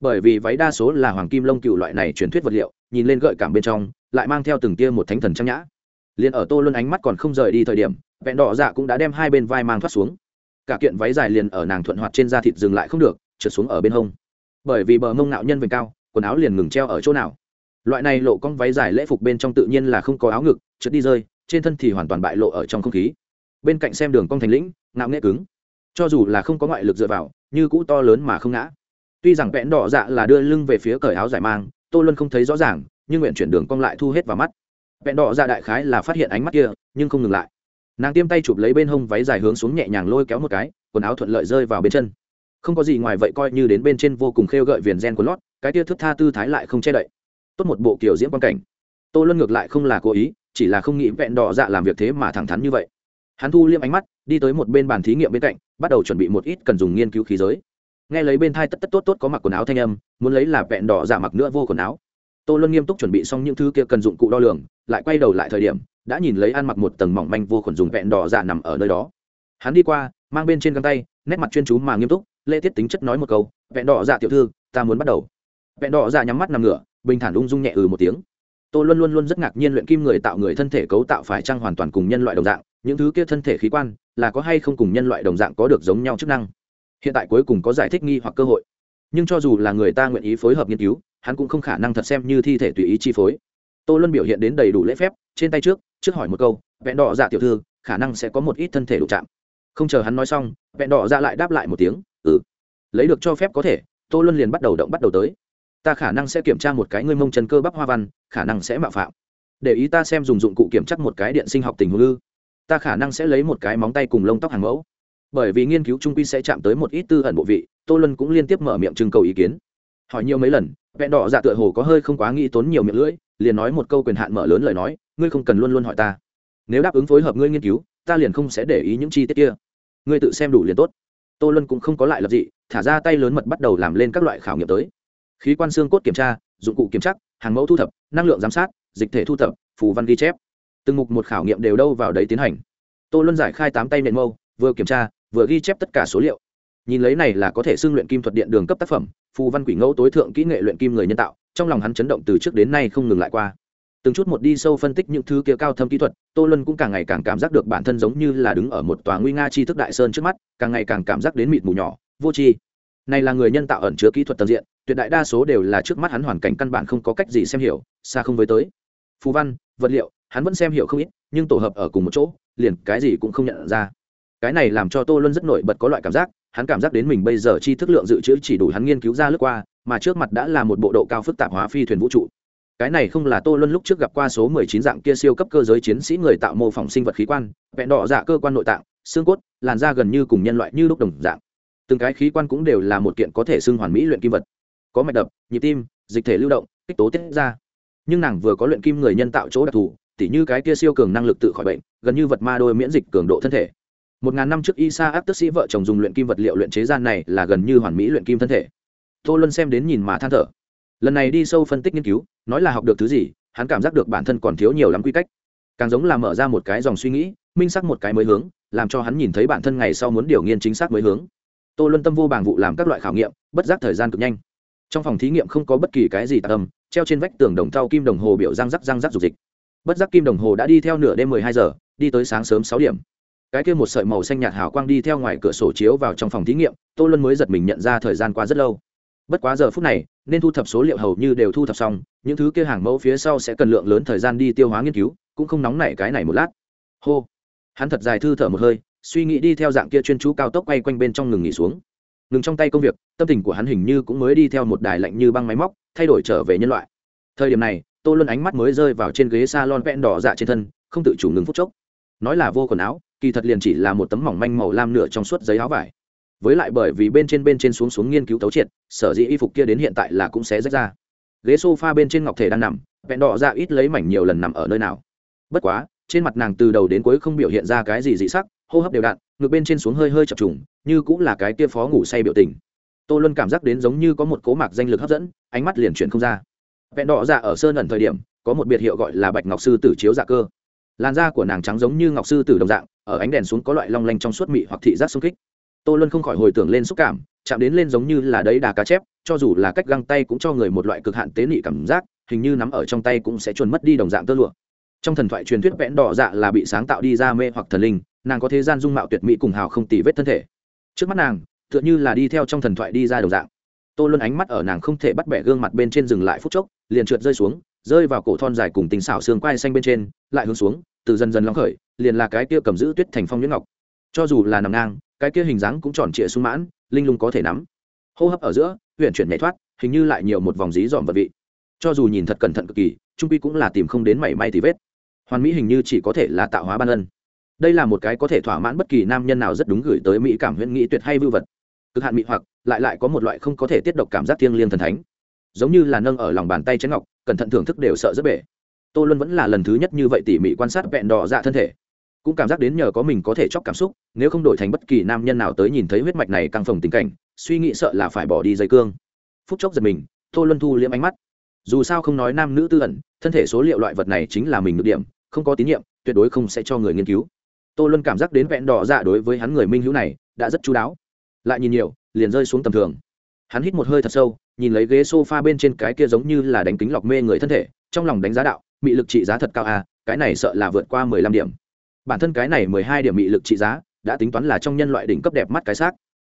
Bởi vì váy đa số là hoàng kim lông cựu loại này truyền thuyết vật liệu, nhìn lên gợi cảm bên trong, lại mang theo từng tia một thánh thần trang nhã. Liền ở tô luân ánh mắt còn không rời đi thời điểm vẹn đỏ dạ cũng đã đem hai bên vai mang thoát xuống. Cả kiện váy dài liền ở nàng thuận hoạt trên da thịt dừng lại không được, trượt xuống ở bên hông. Bởi vì bờ mông nạo nhân vành cao, quần áo liền ngừng treo ở chỗ nào. Loại này lộ con váy dài lễ phục bên trong tự nhiên là không có áo ngực, trượt đi rơi, trên thân thì hoàn toàn bại lộ ở trong không khí. Bên cạnh xem đường cong thành lĩnh, ngạo nghệ cứng. Cho dù là không có ngoại lực dựa vào, như cũ to lớn mà không ngã. Tuy rằng vẽn đỏ dạ là đưa lưng về phía cởi áo giải mang, tô luân không thấy rõ ràng, nhưng nguyện chuyển đường cong lại thu hết vào mắt. Vẹn đỏ dạ đại khái là phát hiện ánh mắt kia, nhưng không ngừng lại nàng tiêm tay chụp lấy bên hông váy dài hướng xuống nhẹ nhàng lôi kéo một cái, quần áo thuận lợi rơi vào bên chân. Không có gì ngoài vậy coi như đến bên trên vô cùng khêu gợi viền gen của lót, cái tia thức tha tư thái lại không che đậy. Tốt một bộ kiểu diễn quan cảnh. Tô luân ngược lại không là cố ý, chỉ là không nghĩ vẹn đỏ dạ làm việc thế mà thẳng thắn như vậy. Hắn thu liêm ánh mắt, đi tới một bên bàn thí nghiệm bên cạnh, bắt đầu chuẩn bị một ít cần dùng nghiên cứu khí giới. Nghe lấy bên thai tất tất tốt tốt có mặc quần áo thanh âm, muốn lấy là vẹn đỏ dạ mặc nữa vô quần áo. Tô luân nghiêm túc chuẩn bị xong những thứ kia cần dụng cụ đo lường, lại quay đầu lại thời điểm đã nhìn lấy ăn mặc một tầng mỏng manh vô khuẩn dùng vẹn đỏ dạ nằm ở nơi đó. Hắn đi qua, mang bên trên găng tay, nét mặt chuyên chú mà nghiêm túc, lễ tiết tính chất nói một câu, vẹn đỏ dạ tiểu thư, ta muốn bắt đầu. Vẹn đỏ dạ nhắm mắt nằm ngửa, bình thản ung dung nhẹ ừ một tiếng. Tô luôn luôn luôn rất ngạc nhiên luyện kim người tạo người thân thể cấu tạo phải chăng hoàn toàn cùng nhân loại đồng dạng, những thứ kia thân thể khí quan, là có hay không cùng nhân loại đồng dạng có được giống nhau chức năng? Hiện tại cuối cùng có giải thích nghi hoặc cơ hội. Nhưng cho dù là người ta nguyện ý phối hợp nghiên cứu, hắn cũng không khả năng thật xem như thi thể tùy ý chi phối tô luân biểu hiện đến đầy đủ lễ phép, trên tay trước trước hỏi một câu, vẹn đỏ dạ tiểu thư, khả năng sẽ có một ít thân thể đụng chạm. Không chờ hắn nói xong, vẹn đỏ dạ lại đáp lại một tiếng ừ lấy được cho phép có thể. Tô luân liền bắt đầu động, bắt đầu tới. Ta khả năng sẽ kiểm tra một cái ngươi mông chân cơ bắp hoa văn, khả năng sẽ mạo phạm. Để ý ta xem dùng dụng cụ kiểm chắc một cái điện sinh học tình huống ư. Ta khả năng sẽ lấy một cái móng tay cùng lông tóc hàng mẫu. Bởi vì nghiên cứu trung quy sẽ chạm tới một ít tư ẩn bộ vị, tô luân cũng liên tiếp mở miệng trưng cầu ý kiến. Hỏi nhiều mấy lần vẹn đỏ dạ tựa hồ có hơi không quá nghĩ tốn nhiều miệng lưỡi, liền nói một câu quyền hạn mở lớn lời nói, ngươi không cần luôn luôn hỏi ta. Nếu đáp ứng phối hợp ngươi nghiên cứu, ta liền không sẽ để ý những chi tiết kia. Ngươi tự xem đủ liền tốt. Tô luân cũng không có lại lập dị, thả ra tay lớn mật bắt đầu làm lên các loại khảo nghiệm tới. Khí quan xương cốt kiểm tra, dụng cụ kiểm tra hàng mẫu thu thập, năng lượng giám sát, dịch thể thu thập, phù văn ghi chép. Từng mục một khảo nghiệm đều đâu vào đấy tiến hành. Tô luân giải khai tám tay nện mâu, vừa kiểm tra, vừa ghi chép tất cả số liệu nhìn lấy này là có thể xưng luyện kim thuật điện đường cấp tác phẩm, phù văn quỷ ngẫu tối thượng kỹ nghệ luyện kim người nhân tạo, trong lòng hắn chấn động từ trước đến nay không ngừng lại qua. Từng chút một đi sâu phân tích những thứ kia cao thâm kỹ thuật, tô luân cũng càng ngày càng cảm giác được bản thân giống như là đứng ở một tòa nguy nga chi thức đại sơn trước mắt, càng ngày càng cảm giác đến mịt mù nhỏ, vô tri. Này là người nhân tạo ẩn chứa kỹ thuật tận diện, tuyệt đại đa số đều là trước mắt hắn hoàn cảnh căn bản không có cách gì xem hiểu, xa không với tới. Phù văn, vật liệu, hắn vẫn xem hiểu không ít, nhưng tổ hợp ở cùng một chỗ, liền cái gì cũng không nhận ra. Cái này làm cho tô luân rất nổi bật có loại cảm giác hắn cảm giác đến mình bây giờ chi thức lượng dự trữ chỉ đủ hắn nghiên cứu ra lướt qua, mà trước mặt đã là một bộ độ cao phức tạp hóa phi thuyền vũ trụ. Cái này không là tô luân lúc trước gặp qua số mười chín dạng kia siêu cấp cơ giới chiến sĩ người tạo mô phỏng sinh vật khí quan, vẹn đỏ dạ cơ quan nội tạng, xương cốt, làn da gần như cùng nhân loại như lúc đồng dạng. Từng cái khí quan cũng đều là một kiện có thể xưng hoàn mỹ luyện kim vật. Có mạch đập, nhịp tim, dịch thể lưu động, kích tố tiết ra. Nhưng nàng vừa có luyện kim người nhân tạo chỗ đặc thù, tỉ như cái kia siêu cường năng lực tự khỏi bệnh, gần như vật ma đôi miễn dịch cường độ thân thể một ngàn năm trước isa áp tức sĩ vợ chồng dùng luyện kim vật liệu luyện chế gian này là gần như hoàn mỹ luyện kim thân thể. Tô luân xem đến nhìn mà than thở. Lần này đi sâu phân tích nghiên cứu, nói là học được thứ gì, hắn cảm giác được bản thân còn thiếu nhiều lắm quy cách. Càng giống là mở ra một cái dòng suy nghĩ, minh sắc một cái mới hướng, làm cho hắn nhìn thấy bản thân ngày sau muốn điều nghiên chính xác mới hướng. Tô luân tâm vô bảng vụ làm các loại khảo nghiệm, bất giác thời gian cực nhanh. Trong phòng thí nghiệm không có bất kỳ cái gì tạc âm, treo trên vách tường đồng thau kim đồng hồ biểu răng rắc răng rắc dục dịch. Bất giác kim đồng hồ đã đi theo nửa đêm mười hai giờ, đi tới sáng sớm sáu điểm cái kia một sợi màu xanh nhạt hào quang đi theo ngoài cửa sổ chiếu vào trong phòng thí nghiệm, tô luân mới giật mình nhận ra thời gian qua rất lâu. Bất quá giờ phút này, nên thu thập số liệu hầu như đều thu thập xong, những thứ kia hàng mẫu phía sau sẽ cần lượng lớn thời gian đi tiêu hóa nghiên cứu, cũng không nóng nảy cái này một lát. Hô. Hắn thật dài thư thở một hơi, suy nghĩ đi theo dạng kia chuyên chú cao tốc quay quanh bên trong ngừng nghỉ xuống. Ngừng trong tay công việc, tâm tình của hắn hình như cũng mới đi theo một đài lạnh như băng máy móc, thay đổi trở về nhân loại. Thời điểm này, tô luân ánh mắt mới rơi vào trên ghế s a lon vẹn đỏ dạ trên thân, không tự chủ ngừng phút chốc. Nói là vô quần áo kỳ thật liền chỉ là một tấm mỏng manh màu lam nửa trong suốt giấy áo vải. Với lại bởi vì bên trên bên trên xuống xuống nghiên cứu tấu triệt, sở dĩ y phục kia đến hiện tại là cũng sẽ rách ra. Ghế s o f a bên trên ngọc thể đang nằm, vẹn đỏ dạ ít lấy mảnh nhiều lần nằm ở nơi nào. Bất quá, trên mặt nàng từ đầu đến cuối không biểu hiện ra cái gì dị sắc, hô hấp đều đặn ngược bên trên xuống hơi hơi chập trùng, như cũng là cái kia phó ngủ say biểu tình. Tô luân cảm giác đến giống như có một cố mạc danh lực hấp dẫn, ánh mắt liền chuyển không ra. Vẹn đỏ dạ ở sơn ẩn thời điểm, có một biệt hiệu gọi là bạch ngọc sư tử chiếu dạ cơ làn da của nàng trắng giống như ngọc sư tử đồng dạng, ở ánh đèn xuống có loại long lanh trong suốt mị hoặc thị giác xung kích. Tô luân không khỏi hồi tưởng lên xúc cảm, chạm đến lên giống như là đấy đà cá chép, cho dù là cách găng tay cũng cho người một loại cực hạn tế nị cảm giác, hình như nắm ở trong tay cũng sẽ chuồn mất đi đồng dạng tơ lụa. Trong thần thoại truyền thuyết vẽn đỏ dạ là bị sáng tạo đi ra mê hoặc thần linh, nàng có thế gian dung mạo tuyệt mỹ cùng hào không tì vết thân thể. Trước mắt nàng, tựa như là đi theo trong thần thoại đi ra đồng dạng. Tô luân ánh mắt ở nàng không thể bắt bẻ gương mặt bên trên dừng lại phút chốc, liền trượt rơi xuống, rơi vào cổ thon dài cùng tình xảo xương quai xanh bên trên, lại hướng xuống từ dần dần long khởi, liền là cái kia cầm giữ tuyết thành phong nhuyễn ngọc. Cho dù là nằm ngang, cái kia hình dáng cũng tròn trịa sung mãn, linh lung có thể nắm. Hô hấp ở giữa huyện chuyển nhảy thoát, hình như lại nhiều một vòng dí dòm vật vị. Cho dù nhìn thật cẩn thận cực kỳ, trung quy cũng là tìm không đến mảy may thì vết. Hoàn mỹ hình như chỉ có thể là tạo hóa ban ân. Đây là một cái có thể thỏa mãn bất kỳ nam nhân nào rất đúng gửi tới mỹ cảm huyễn nghĩ tuyệt hay vưu vật. Cực hạn mỹ hoặc, lại lại có một loại không có thể tiết độc cảm giác thiêng liêng thần thánh. Giống như là nâng ở lòng bàn tay chén ngọc, cẩn thận thưởng thức đều sợ rất bể tô luân vẫn là lần thứ nhất như vậy tỉ mỉ quan sát vẹn đỏ dạ thân thể. Cũng cảm giác đến nhờ có mình có thể chóc cảm xúc, nếu không đổi thành bất kỳ nam nhân nào tới nhìn thấy huyết mạch này căng phồng tình cảnh, suy nghĩ sợ là phải bỏ đi dây cương. Phút chốc giật mình, tô luân thu liễm ánh mắt. Dù sao không nói nam nữ tư ẩn, thân thể số liệu loại vật này chính là mình được điểm, không có tín nhiệm, tuyệt đối không sẽ cho người nghiên cứu. Tô luân cảm giác đến vẹn đỏ dạ đối với hắn người minh hữu này, đã rất chú đáo. Lại nhìn nhiều, liền rơi xuống tầm thường. Hắn hít một hơi thật sâu nhìn lấy ghế sofa bên trên cái kia giống như là đánh kính lọc mê người thân thể trong lòng đánh giá đạo mị lực trị giá thật cao à cái này sợ là vượt qua mười lăm điểm. Bản thân cái này mười hai điểm mị lực trị giá đã tính toán là trong nhân loại đỉnh cấp đẹp mắt cái xác.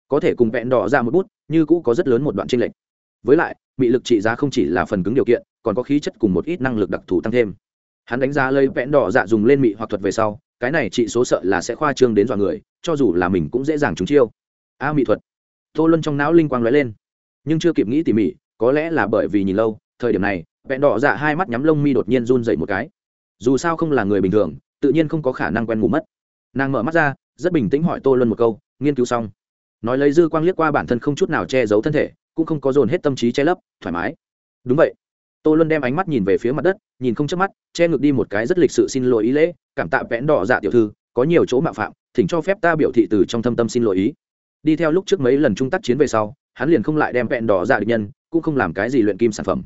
Có thể cùng vẹn đỏ ra một bút như cũ có rất lớn một đoạn tranh lệch. Với lại mị lực trị giá không chỉ là phần cứng điều kiện còn có khí chất cùng một ít năng lực đặc thù tăng thêm. Hắn đánh giá lấy vẹn đỏ dạ dùng lên mị hoặc thuật về sau cái này trị số sợ là sẽ khoa trương đến dọa người cho dù là mình cũng dễ dàng trúng chiêu. A à, thuật. Tô luân trong não linh quang lóe lên nhưng chưa kịp nghĩ tỉ mỉ, có lẽ là bởi vì nhìn lâu, thời điểm này, vẹn đỏ dạ hai mắt nhắm lông mi đột nhiên run dậy một cái. Dù sao không là người bình thường, tự nhiên không có khả năng quen ngủ mất. Nàng mở mắt ra, rất bình tĩnh hỏi tô luân một câu, nghiên cứu xong. Nói lấy dư quang liếc qua bản thân không chút nào che giấu thân thể, cũng không có dồn hết tâm trí che lấp, thoải mái. Đúng vậy. Tô luân đem ánh mắt nhìn về phía mặt đất, nhìn không chớp mắt, che ngược đi một cái rất lịch sự xin lỗi ý lễ, cảm tạ vẽn đỏ dạ tiểu thư, có nhiều chỗ mạo phạm, thỉnh cho phép ta biểu thị từ trong thâm tâm xin lỗi ý. Đi theo lúc trước mấy lần trung tác chiến về sau hắn liền không lại đem vẹn đỏ dạ địch nhân, cũng không làm cái gì luyện kim sản phẩm,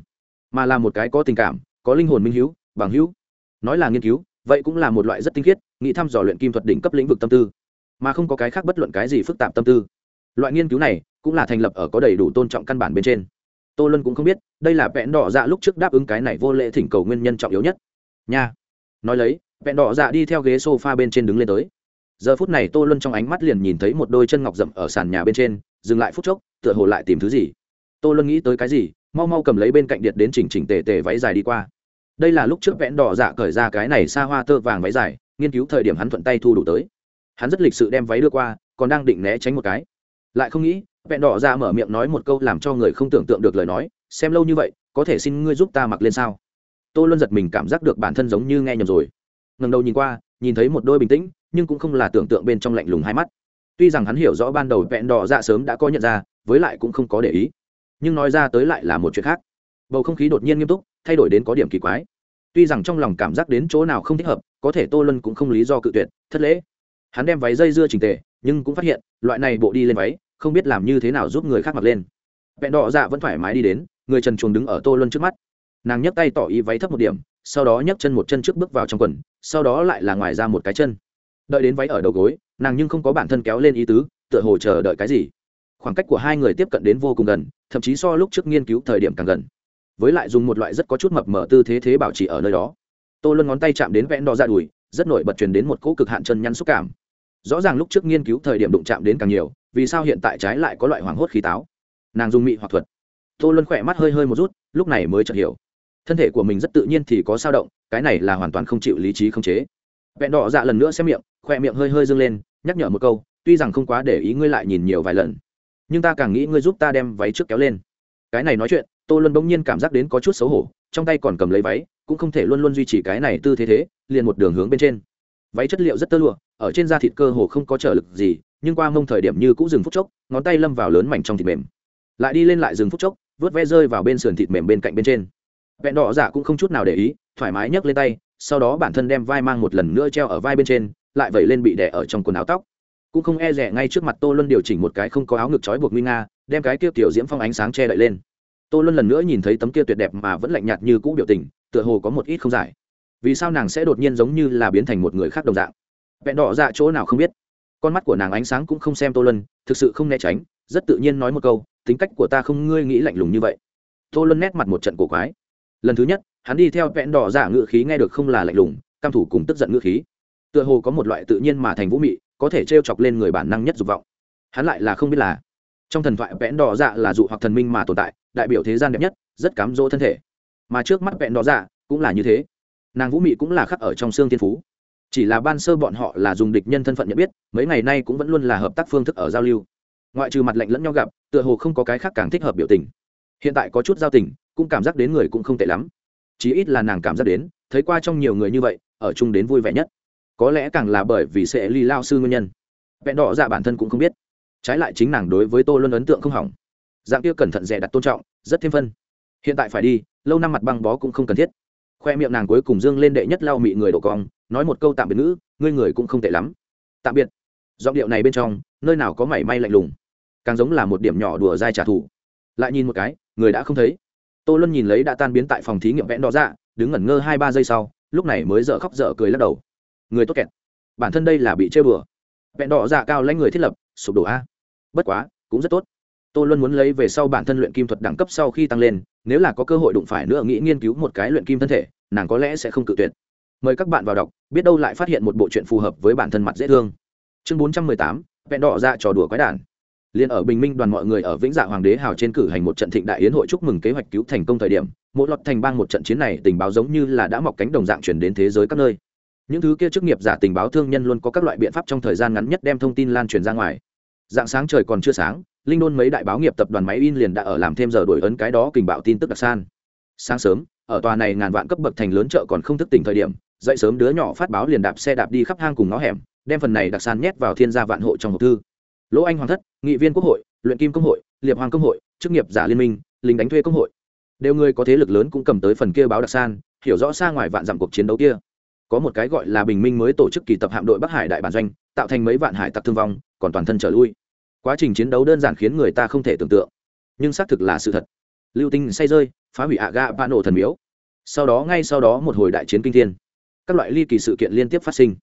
mà là một cái có tình cảm, có linh hồn minh hữu bằng hữu. Nói là nghiên cứu, vậy cũng là một loại rất tinh khiết, nghĩ thăm dò luyện kim thuật đỉnh cấp lĩnh vực tâm tư, mà không có cái khác bất luận cái gì phức tạp tâm tư. Loại nghiên cứu này cũng là thành lập ở có đầy đủ tôn trọng căn bản bên trên. Tô lân cũng không biết, đây là vẹn đỏ dạ lúc trước đáp ứng cái này vô lệ thỉnh cầu nguyên nhân trọng yếu nhất. Nha. Nói lấy, vẹn đỏ dạ đi theo ghế s o f a bên trên đứng lên tới. Giờ phút này tô luân trong ánh mắt liền nhìn thấy một đôi chân ngọc rậm ở sàn nhà bên trên, dừng lại phút chốc tựa hồ lại tìm thứ gì. Tô luân nghĩ tới cái gì, mau mau cầm lấy bên cạnh điện đến chỉnh chỉnh tề tề váy dài đi qua. Đây là lúc trước vẽn đỏ dạ cởi ra cái này xa hoa tơ vàng váy dài, nghiên cứu thời điểm hắn thuận tay thu đủ tới. Hắn rất lịch sự đem váy đưa qua, còn đang định né tránh một cái. Lại không nghĩ vẹn đỏ dạ mở miệng nói một câu làm cho người không tưởng tượng được lời nói, xem lâu như vậy, có thể xin ngươi giúp ta mặc lên sao? Tôi luôn giật mình cảm giác được bản thân giống như nghe nhầm rồi. Ngần đầu nhìn qua, nhìn thấy một đôi bình tĩnh, nhưng cũng không là tưởng tượng bên trong lạnh lùng hai mắt. Tuy rằng hắn hiểu rõ ban đầu vẹn đỏ dạ sớm đã có nhận ra với lại cũng không có để ý. Nhưng nói ra tới lại là một chuyện khác. Bầu không khí đột nhiên nghiêm túc, thay đổi đến có điểm kỳ quái. Tuy rằng trong lòng cảm giác đến chỗ nào không thích hợp, có thể tô luân cũng không lý do cự tuyệt, thất lễ. Hắn đem váy dây dưa trình tề, nhưng cũng phát hiện, loại này bộ đi lên váy, không biết làm như thế nào giúp người khác mặc lên. Vẹn đỏ dạ vẫn thoải mái đi đến, người trần chuồng đứng ở tô luân trước mắt. Nàng nhấc tay tỏ ý váy thấp một điểm, sau đó nhấc chân một chân trước bước vào trong quần, sau đó lại là ngoài ra một cái chân. Đợi đến váy ở đầu gối, nàng nhưng không có bản thân kéo lên ý tứ, tựa hồ chờ đợi cái gì khoảng cách của hai người tiếp cận đến vô cùng gần, thậm chí so lúc trước nghiên cứu thời điểm càng gần. Với lại dùng một loại rất có chút mập mở tư thế thế bảo trì ở nơi đó. Tô luân ngón tay chạm đến vẽn đỏ ra đùi, rất nổi bật truyền đến một cỗ cực hạn chân nhăn xúc cảm. Rõ ràng lúc trước nghiên cứu thời điểm đụng chạm đến càng nhiều, vì sao hiện tại trái lại có loại hoảng hốt khí táo? Nàng dùng mị hoặc thuật. Tô luân khỏe mắt hơi hơi một rút, lúc này mới chợt hiểu. Thân thể của mình rất tự nhiên thì có sao động, cái này là hoàn toàn không chịu lý trí không chế. Vẹn đỏ dạ lần nữa xem miệng khoe miệng hơi hơi dâng lên, nhắc nhở một câu, tuy rằng không quá để ý ngươi lại nhìn nhiều vài lần nhưng ta càng nghĩ ngươi giúp ta đem váy trước kéo lên. Cái này nói chuyện, tô luân bỗng nhiên cảm giác đến có chút xấu hổ, trong tay còn cầm lấy váy, cũng không thể luôn luôn duy trì cái này tư thế thế, liền một đường hướng bên trên. Váy chất liệu rất tơ lụa, ở trên da thịt cơ hồ không có trở lực gì, nhưng qua mông thời điểm như cũng dừng phút chốc, ngón tay lâm vào lớn mảnh trong thịt mềm. Lại đi lên lại dừng phút chốc, vớt ve rơi vào bên sườn thịt mềm bên cạnh bên trên. Vẹn đỏ giả cũng không chút nào để ý, thoải mái nhấc lên tay, sau đó bản thân đem vai mang một lần nữa treo ở vai bên trên, lại vẩy lên bị đẻ ở trong quần áo tóc cũng không e rẻ ngay trước mặt tô luân điều chỉnh một cái không có áo ngực trói buộc nguy nga, đem cái kia tiểu diễm phong ánh sáng che đậy lên. Tô luân lần nữa nhìn thấy tấm kia tuyệt đẹp mà vẫn lạnh nhạt như cũ biểu tình, tựa hồ có một ít không giải. Vì sao nàng sẽ đột nhiên giống như là biến thành một người khác đồng dạng? Vẹn đỏ dạ chỗ nào không biết. Con mắt của nàng ánh sáng cũng không xem tô luân, thực sự không né tránh, rất tự nhiên nói một câu, tính cách của ta không ngươi nghĩ lạnh lùng như vậy. Tô luân nét mặt một trận cổ quái. Lần thứ nhất, hắn đi theo vẹn đỏ dạ ngự khí nghe được không là lạnh lùng cam thủ cùng tức giận ngự khí. Tựa hồ có một loại tự nhiên mà thành vũ mị có thể t r e o chọc lên người bản năng nhất dục vọng. Hắn lại là không biết là, trong thần thoại vẽn đỏ dạ là dụ hoặc thần minh mà tồn tại, đại biểu thế gian đẹp nhất, rất cám dỗ thân thể. Mà trước mắt vẹn đỏ dạ cũng là như thế. Nàng vũ mị cũng là khắc ở trong xương tiên phú. Chỉ là ban sơ bọn họ là dùng địch nhân thân phận nhận biết, mấy ngày nay cũng vẫn luôn là hợp tác phương thức ở giao lưu. Ngoại trừ mặt lạnh lẫn nhau gặp, tựa hồ không có cái khác càng thích hợp biểu tình. Hiện tại có chút giao tình, cũng cảm giác đến người cũng không tệ lắm. Chí ít là nàng cảm giác đến, thấy qua trong nhiều người như vậy, ở chung đến vui vẻ nhất có lẽ càng là bởi vì sẽ ly lao sư nguyên nhân. Vẹn đỏ dạ bản thân cũng không biết. Trái lại chính nàng đối với tô luân ấn tượng không hỏng. Dạng kia cẩn thận rẻ đặt tôn trọng, rất thêm phân. Hiện tại phải đi, lâu năm mặt băng bó cũng không cần thiết. Khoe miệng nàng cuối cùng dương lên đệ nhất lao mị người đổ cong, nói một câu tạm biệt ngữ, ngươi người cũng không tệ lắm. Tạm biệt. Giọng điệu này bên trong, nơi nào có mảy may lạnh lùng. Càng giống là một điểm nhỏ đùa dai trả thù. Lại nhìn một cái, người đã không thấy. Tô luân nhìn lấy đã tan biến tại phòng thí nghiệm vẽn đỏ dạ đứng ngẩn ngơ hai ba giây sau, lúc này mới dở khóc dở cười lắc đầu người tốt kẹt. Bản thân đây là bị chơi bừa. Vẹn đỏ dạ cao lãnh người thiết lập, sụp đổ a. Bất quá, cũng rất tốt. Tôi luôn muốn lấy về sau bản thân luyện kim thuật đẳng cấp sau khi tăng lên, nếu là có cơ hội đụng phải nữa nghĩ nghiên cứu một cái luyện kim thân thể, nàng có lẽ sẽ không cự tuyệt. Mời các bạn vào đọc, biết đâu lại phát hiện một bộ chuyện phù hợp với bản thân mặt dễ thương. Chương bốn trăm mười tám, vẹn đỏ dạ trò đùa quái đản. Liền ở bình minh đoàn mọi người ở vĩnh dạ hoàng đế hào trên cử hành một trận thịnh đại yến hội chúc mừng kế hoạch cứu thành công thời điểm, mỗi lọt thành bang một trận chiến này tình báo giống như là đã mọc cánh đồng dạng chuyển đến thế giới các nơi những thứ kia chức nghiệp giả tình báo thương nhân luôn có các loại biện pháp trong thời gian ngắn nhất đem thông tin lan truyền ra ngoài. Dạng sáng trời còn chưa sáng, linh đôn mấy đại báo nghiệp tập đoàn máy in liền đã ở làm thêm giờ đổi ấn cái đó kình bạo tin tức đặc san. Sáng sớm, ở tòa này ngàn vạn cấp bậc thành lớn chợ còn không thức tỉnh thời điểm, dậy sớm đứa nhỏ phát báo liền đạp xe đạp đi khắp hang cùng ngõ hẻm, đem phần này đặc san nhét vào thiên gia vạn hộ trong hộp thư. Lỗ anh hoàng thất, nghị viên quốc hội, luyện kim công hội, liệp hoàng công hội, chức nghiệp giả liên minh, lính đánh thuê công hội. Đều người có thế lực lớn cũng cầm tới phần kia báo đặc san, hiểu rõ xa ngoài vạn dặm cuộc chiến đấu kia có một cái gọi là bình minh mới tổ chức kỳ tập hạm đội bắc hải đại bản doanh, tạo thành mấy vạn hải tặc thương vong, còn toàn thân trở lui. Quá trình chiến đấu đơn giản khiến người ta không thể tưởng tượng. Nhưng xác thực là sự thật. Lưu tinh say rơi, phá hủy ạ gạ ba nổ thần miếu. Sau đó ngay sau đó một hồi đại chiến kinh thiên. Các loại ly kỳ sự kiện liên tiếp phát sinh.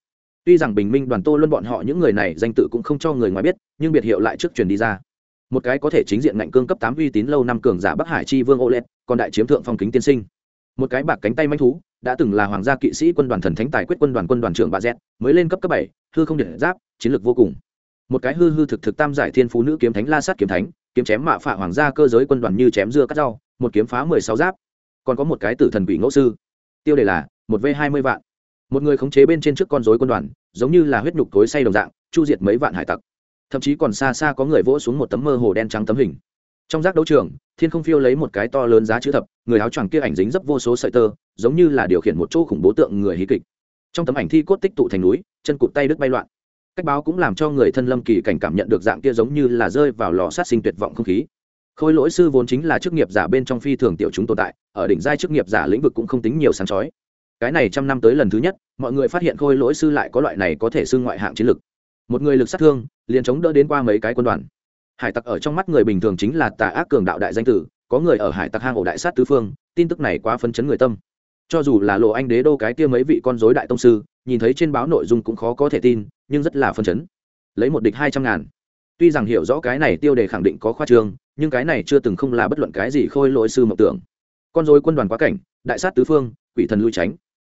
Tuy rằng bình minh đoàn tô luân bọn họ những người này danh tự cũng không cho người ngoài biết, nhưng biệt hiệu lại trước truyền đi ra. Một cái có thể chính diện ngạnh cương cấp tám uy tín lâu năm cường giả bắc hải chi vương ô lết còn đại chiếm thượng phong kính tiên sinh. Một cái bạc cánh tay manh thú đã từng là hoàng gia kỵ sĩ quân đoàn thần thánh tài quyết quân đoàn quân đoàn trưởng bà z, mới lên cấp cấp bảy, hư không điện giáp, chiến lược vô cùng. Một cái hư hư thực thực tam giải thiên phú nữ kiếm thánh la sát kiếm thánh, kiếm chém mạ phạ hoàng gia cơ giới quân đoàn như chém dưa cắt rau, một kiếm phá mười sáu giáp. Còn có một cái tử thần quỷ ngẫu sư. Tiêu đề là một v hai mươi vạn. Một người khống chế bên trên trước con dối quân đoàn, giống như là huyết nhục tối say đồng dạng, chu diệt mấy vạn hải tặc. Thậm chí còn xa xa có người vỗ xuống một tấm mơ hồ đen trắng tấm hình trong giác đấu trường, thiên không phiêu lấy một cái to lớn giá chữ thập, người áo choàng kia ảnh dính dấp vô số sợi tơ, giống như là điều khiển một chỗ khủng bố tượng người hí kịch. Trong tấm ảnh thi cốt tích tụ thành núi, chân cụt tay đứt bay loạn. Cách báo cũng làm cho người thân lâm kỳ cảnh cảm nhận được dạng kia giống như là rơi vào lò sát sinh tuyệt vọng không khí. Khôi lỗi sư vốn chính là chức nghiệp giả bên trong phi thường tiểu chúng tồn tại, ở đỉnh giai chức nghiệp giả lĩnh vực cũng không tính nhiều sáng chói. Cái này trăm năm tới lần thứ nhất, mọi người phát hiện khôi lỗi sư lại có loại này có thể xưng ngoại hạng chiến lực. Một người lực sát thương, liền chống đỡ đến qua mấy cái quân đoàn hải tặc ở trong mắt người bình thường chính là tà ác cường đạo đại danh tử, có người ở hải tặc hang ổ đại sát tứ phương, tin tức này quá phấn chấn người tâm. Cho dù là lộ anh đế đô cái kia mấy vị con dối đại tông sư, nhìn thấy trên báo nội dung cũng khó có thể tin, nhưng rất là phấn chấn. Lấy một địch hai trăm ngàn. Tuy rằng hiểu rõ cái này tiêu đề khẳng định có khoa trương, nhưng cái này chưa từng không là bất luận cái gì khôi lỗi sư mộng tưởng. Con dối quân đoàn quá cảnh, đại sát tứ phương, quỷ thần lui tránh.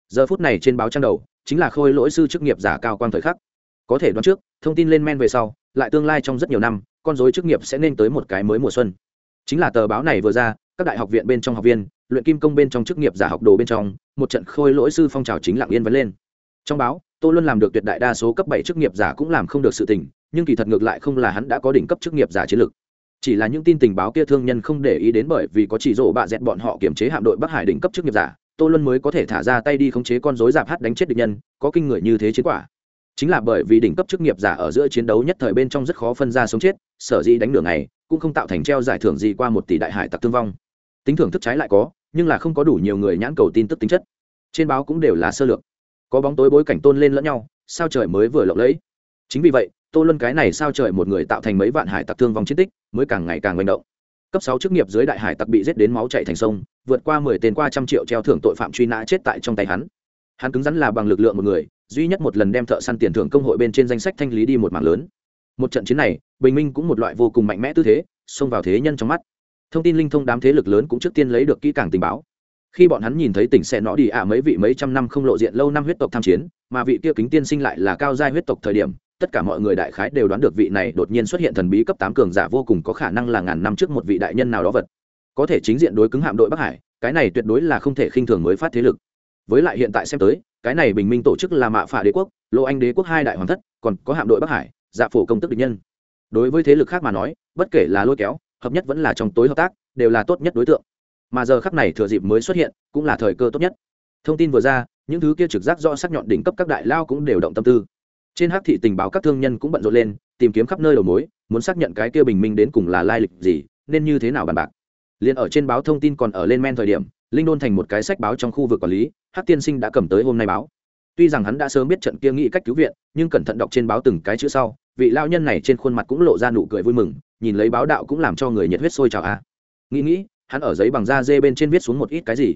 Giờ phút này trên báo trang đầu, chính là khôi lỗi sư chức nghiệp giả cao quang thời khắc. Có thể đoán trước, thông tin lên men về sau, lại tương lai trong rất nhiều năm con dối chức nghiệp sẽ nên tới một cái mới mùa xuân. Chính là tờ báo này vừa ra, các đại học viện bên trong học viên, luyện kim công bên trong chức nghiệp giả học đồ bên trong, một trận khôi lỗi sư phong trào chính lặng yên vấn lên. Trong báo, tô luân làm được tuyệt đại đa số cấp bảy chức nghiệp giả cũng làm không được sự tình, nhưng kỳ thật ngược lại không là hắn đã có đỉnh cấp chức nghiệp giả chiến lược. Chỉ là những tin tình báo kia thương nhân không để ý đến bởi vì có chỉ rổ bạ dẹt bọn họ kiểm chế hạm đội bắc hải đỉnh cấp chức nghiệp giả, tô luân mới có thể thả ra tay đi khống chế con dối giảm hát đánh chết địch nhân, có kinh người như thế chiến quả chính là bởi vì đỉnh cấp chức nghiệp giả ở giữa chiến đấu nhất thời bên trong rất khó phân ra sống chết, sở dĩ đánh đường này cũng không tạo thành treo giải thưởng gì qua một tỷ đại hải tặc thương vong. Tính thưởng thức trái lại có, nhưng là không có đủ nhiều người nhãn cầu tin tức tính chất. Trên báo cũng đều là sơ lược. Có bóng tối bối cảnh tôn lên lẫn nhau, sao trời mới vừa lộng lẫy? Chính vì vậy, tô luân cái này sao trời một người tạo thành mấy vạn hải tặc thương vong chiến tích, mới càng ngày càng manh động. Cấp sáu chức nghiệp dưới đại hải tặc bị giết đến máu chạy thành sông, vượt qua mười tên qua trăm triệu treo thưởng tội phạm truy nã chết tại trong tay hắn hắn cứng rắn là bằng lực lượng một người, duy nhất một lần đem thợ săn tiền thưởng công hội bên trên danh sách thanh lý đi một mảng lớn. Một trận chiến này, bình minh cũng một loại vô cùng mạnh mẽ tư thế, xông vào thế nhân trong mắt. Thông tin linh thông đám thế lực lớn cũng trước tiên lấy được kỹ càng tình báo. Khi bọn hắn nhìn thấy tỉnh xe nọ đi ạ mấy vị mấy trăm năm không lộ diện lâu năm huyết tộc tham chiến, mà vị kia kính tiên sinh lại là cao giai huyết tộc thời điểm, tất cả mọi người đại khái đều đoán được vị này đột nhiên xuất hiện thần bí cấp tám cường giả vô cùng có khả năng là ngàn năm trước một vị đại nhân nào đó vật. Có thể chính diện đối cứng hạm đội bắc hải, cái này tuyệt đối là không thể khinh thường mới phát thế lực với lại hiện tại xem tới, cái này bình minh tổ chức là mạ phả đế quốc, lô anh đế quốc hai đại hoàng thất, còn có hạm đội bắc hải dạ phổ công tức địch nhân. Đối với thế lực khác mà nói, bất kể là lôi kéo, hợp nhất vẫn là trong tối hợp tác, đều là tốt nhất đối tượng. Mà giờ khắc này thừa dịp mới xuất hiện, cũng là thời cơ tốt nhất. Thông tin vừa ra, những thứ kia trực giác do sắc nhọn đỉnh cấp các đại lao cũng đều động tâm tư. Trên hắc thị tình báo các thương nhân cũng bận rộn lên, tìm kiếm khắp nơi đầu mối, muốn xác nhận cái kia bình minh đến cùng là lai lịch gì, nên như thế nào bàn bạc. Liền ở trên báo thông tin còn ở lên men thời điểm linh đôn thành một cái sách báo trong khu vực quản lý Hát tiên sinh đã cầm tới hôm nay báo. Tuy rằng hắn đã sớm biết trận kia nghĩ cách cứu viện, nhưng cẩn thận đọc trên báo từng cái chữ sau, vị lao nhân này trên khuôn mặt cũng lộ ra nụ cười vui mừng, nhìn lấy báo đạo cũng làm cho người nhiệt huyết sôi trào a. Nghĩ nghĩ, hắn ở giấy bằng da dê bên trên viết xuống một ít cái gì.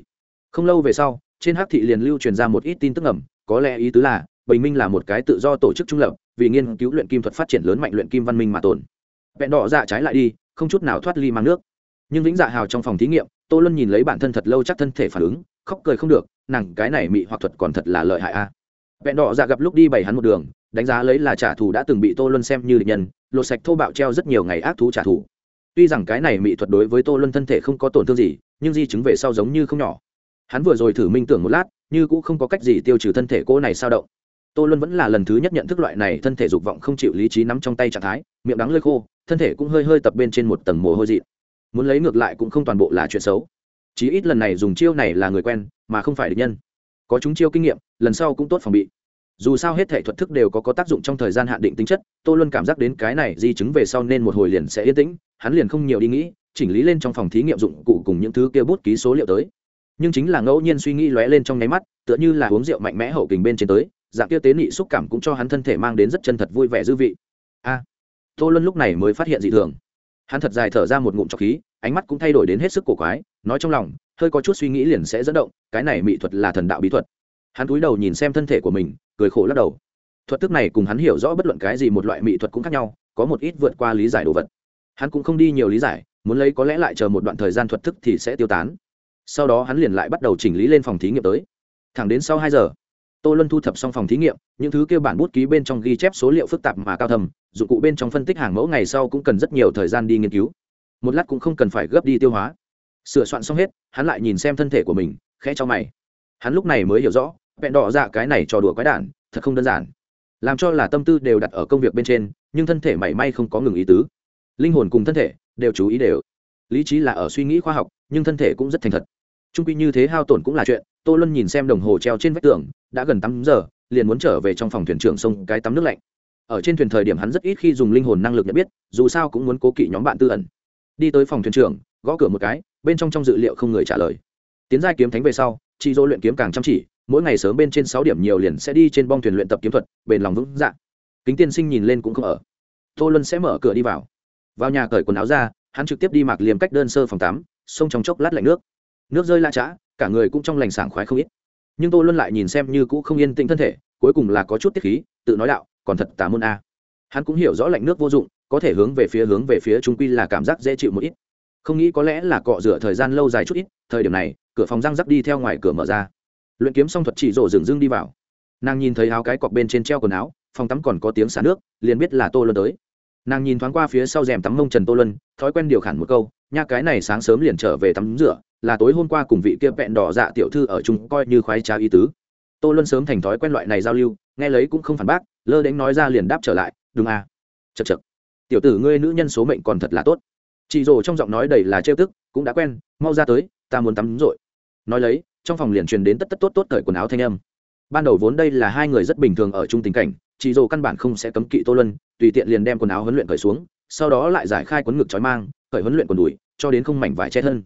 Không lâu về sau, trên hắc thị liền lưu truyền ra một ít tin tức ẩm có lẽ ý tứ là, bình minh là một cái tự do tổ chức trung lập, vì nghiên cứu luyện kim thuật phát triển lớn mạnh luyện kim văn minh mà tồn. Vẹn đỏ dạ trái lại đi, không chút nào thoát ly mang nước nhưng vĩnh dạ hào trong phòng thí nghiệm, tô luân nhìn lấy bản thân thật lâu chắc thân thể phản ứng, khóc cười không được, nàng cái này mị hoặc thuật còn thật là lợi hại a. Vẹn đỏ dạ gặp lúc đi bày hắn một đường, đánh giá lấy là trả thù đã từng bị tô luân xem như định nhân, lột sạch thô bạo treo rất nhiều ngày ác thú trả thù. Tuy rằng cái này mỹ thuật đối với tô luân thân thể không có tổn thương gì, nhưng di chứng về sau giống như không nhỏ. Hắn vừa rồi thử minh tưởng một lát, như cũng không có cách gì tiêu trừ thân thể cô này sao động. Tô luân vẫn là lần thứ nhất nhận thức loại này thân thể dục vọng không chịu lý trí nắm trong tay trạng thái, miệng đắng lơi khô, thân thể cũng hơi hơi tập bên trên một tầng mồ hôi dị muốn lấy ngược lại cũng không toàn bộ là chuyện xấu. Chí ít lần này dùng chiêu này là người quen, mà không phải địch nhân. Có chúng chiêu kinh nghiệm, lần sau cũng tốt phòng bị. Dù sao hết thể thuật thức đều có có tác dụng trong thời gian hạn định tính chất, tô luân cảm giác đến cái này di chứng về sau nên một hồi liền sẽ yên tĩnh, hắn liền không nhiều đi nghĩ, chỉnh lý lên trong phòng thí nghiệm dụng cụ cùng những thứ kia bút ký số liệu tới. Nhưng chính là ngẫu nhiên suy nghĩ lóe lên trong nháy mắt, tựa như là uống rượu mạnh mẽ hậu kình bên trên tới, dạng kia tế nị xúc cảm cũng cho hắn thân thể mang đến rất chân thật vui vẻ dư vị. A, tô luân lúc này mới phát hiện dị thường hắn thật dài thở ra một ngụm trọc khí, ánh mắt cũng thay đổi đến hết sức cổ quái, nói trong lòng, hơi có chút suy nghĩ liền sẽ dẫn động, cái này mỹ thuật là thần đạo bí thuật. Hắn cúi đầu nhìn xem thân thể của mình, cười khổ lắc đầu. Thuật thức này cùng hắn hiểu rõ bất luận cái gì một loại mỹ thuật cũng khác nhau, có một ít vượt qua lý giải đồ vật. Hắn cũng không đi nhiều lý giải, muốn lấy có lẽ lại chờ một đoạn thời gian thuật thức thì sẽ tiêu tán. Sau đó hắn liền lại bắt đầu chỉnh lý lên phòng thí nghiệm tới. Thẳng đến sau hai giờ tô luân thu thập xong phòng thí nghiệm, những thứ kêu bản bút ký bên trong ghi chép số liệu phức tạp mà cao thầm, dụng cụ bên trong phân tích hàng mẫu ngày sau cũng cần rất nhiều thời gian đi nghiên cứu. Một lát cũng không cần phải gấp đi tiêu hóa. Sửa soạn xong hết, hắn lại nhìn xem thân thể của mình, khẽ cho mày. Hắn lúc này mới hiểu rõ, vẹn đỏ dạ cái này trò đùa quái đản, thật không đơn giản. Làm cho là tâm tư đều đặt ở công việc bên trên, nhưng thân thể mảy may không có ngừng ý tứ. Linh hồn cùng thân thể đều chú ý đều. Lý trí là ở suy nghĩ khoa học, nhưng thân thể cũng rất thành thật. Trung quy như thế hao tổn cũng là chuyện tô luân nhìn xem đồng hồ treo trên vách tường, đã gần tám giờ, liền muốn trở về trong phòng thuyền trưởng sông cái tắm nước lạnh. Ở trên thuyền thời điểm hắn rất ít khi dùng linh hồn năng lực nhận biết, dù sao cũng muốn cố kỵ nhóm bạn tư ẩn. Đi tới phòng thuyền trưởng, gõ cửa một cái, bên trong trong dự liệu không người trả lời. Tiến giai kiếm thánh về sau chị dỗ luyện kiếm càng chăm chỉ, mỗi ngày sớm bên trên sáu điểm nhiều liền sẽ đi trên bong thuyền luyện tập kiếm thuật, bền lòng vững dạ. Kính tiên sinh nhìn lên cũng không ở. Tô luân sẽ mở cửa đi vào. Vào nhà cởi quần áo ra, hắn trực tiếp đi mặc liềm cách đơn sơ phòng tắm, xông trong chốc lát lạnh nước. Nước rơi la chã cả người cũng trong lành sảng khoái không ít. Nhưng tô luân lại nhìn xem như cũ không yên tĩnh thân thể, cuối cùng là có chút tiết khí, tự nói đạo, còn thật tà môn a. Hắn cũng hiểu rõ lạnh nước vô dụng, có thể hướng về phía hướng về phía trung quy là cảm giác dễ chịu một ít. Không nghĩ có lẽ là cọ rửa thời gian lâu dài chút ít, thời điểm này, cửa phòng răng rắc đi theo ngoài cửa mở ra. Luyện kiếm xong thuật chỉ rổ dừng dưng đi vào. Nàng nhìn thấy áo cái cọc bên trên treo quần áo, phòng tắm còn có tiếng xả nước, liền biết là tô luân tới. Nàng nhìn thoáng qua phía sau rèm tắm mông trần tô luân, thói quen điều khản một câu, nha, cái này sáng sớm liền trở về tắm rửa là tối hôm qua cùng vị kia vẹn đỏ dạ tiểu thư ở chung coi như khoái trá ý tứ. Tô luân sớm thành thói quen loại này giao lưu, nghe lấy cũng không phản bác, lơ đánh nói ra liền đáp trở lại, đúng à. Chật chật tiểu tử ngươi nữ nhân số mệnh còn thật là tốt. Chị rồ trong giọng nói đầy là trêu tức, cũng đã quen, mau ra tới, ta muốn tắm rội. Nói lấy, trong phòng liền truyền đến tất tất tốt tốt cởi quần áo thanh âm. Ban đầu vốn đây là hai người rất bình thường ở chung tình cảnh, chị rồ căn bản không sẽ cấm kỵ tô luân, tùy tiện liền đem quần áo huấn luyện cởi xuống, sau đó lại giải khai quấn ngực trói mang, cởi huấn luyện quần đùi, cho đến không mảnh vải che thân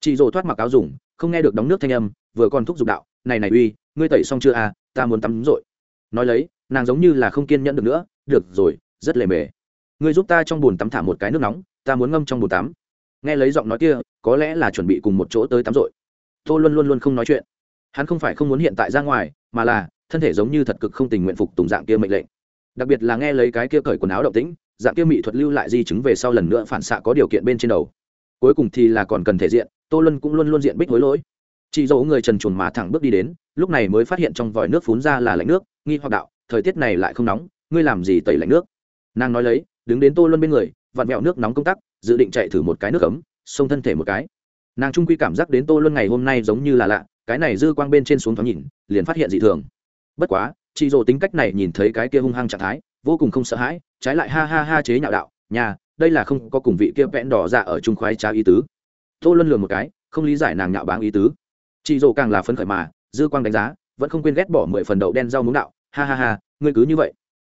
chị rồ thoát mặc áo dùng, không nghe được đóng nước thanh âm, vừa còn thúc giục đạo, này này uy, ngươi tẩy xong chưa à ta muốn tắm rồi nói lấy, nàng giống như là không kiên nhẫn được nữa, được rồi, rất lề mề. Ngươi giúp ta trong bồn tắm thả một cái nước nóng, ta muốn ngâm trong bồn tắm. Nghe lấy giọng nói kia, có lẽ là chuẩn bị cùng một chỗ tới tắm rồi tô luôn luôn luôn không nói chuyện. Hắn không phải không muốn hiện tại ra ngoài, mà là thân thể giống như thật cực không tình nguyện phục tùng dạng kia mệnh lệnh. Đặc biệt là nghe lấy cái kia cởi quần áo động tĩnh, dạng kia mỹ thuật lưu lại di chứng về sau lần nữa phản xạ có điều kiện bên trên đầu. Cuối cùng thì là còn cần thể diện tô luân cũng luôn luôn diện bích hối lỗi. Chị dỗ người trần chuồn mà thẳng bước đi đến, lúc này mới phát hiện trong vòi nước phún ra là lạnh nước, nghi hoặc đạo, thời tiết này lại không nóng, ngươi làm gì tẩy lạnh nước? Nàng nói lấy, đứng đến tô luân bên người, vặn mẹo nước nóng công tắc, dự định chạy thử một cái nước ấm, xông thân thể một cái. Nàng trung quy cảm giác đến tô luân ngày hôm nay giống như là lạ, cái này dư quang bên trên xuống thoáng nhìn, liền phát hiện dị thường. Bất quá, chị dỗ tính cách này nhìn thấy cái kia hung hăng trạng thái, vô cùng không sợ hãi, trái lại ha ha ha chế nhạo đạo, nhà, đây là không có cùng vị kia vẽn đỏ dạ ở trung khoái trá ý tứ tô luân lường một cái, không lý giải nàng nhạo báng ý tứ. Chị dỗ càng là phấn khởi mà, dư quang đánh giá, vẫn không quên ghét bỏ mười phần đậu đen rau muống đạo. Ha ha ha, ngươi cứ như vậy.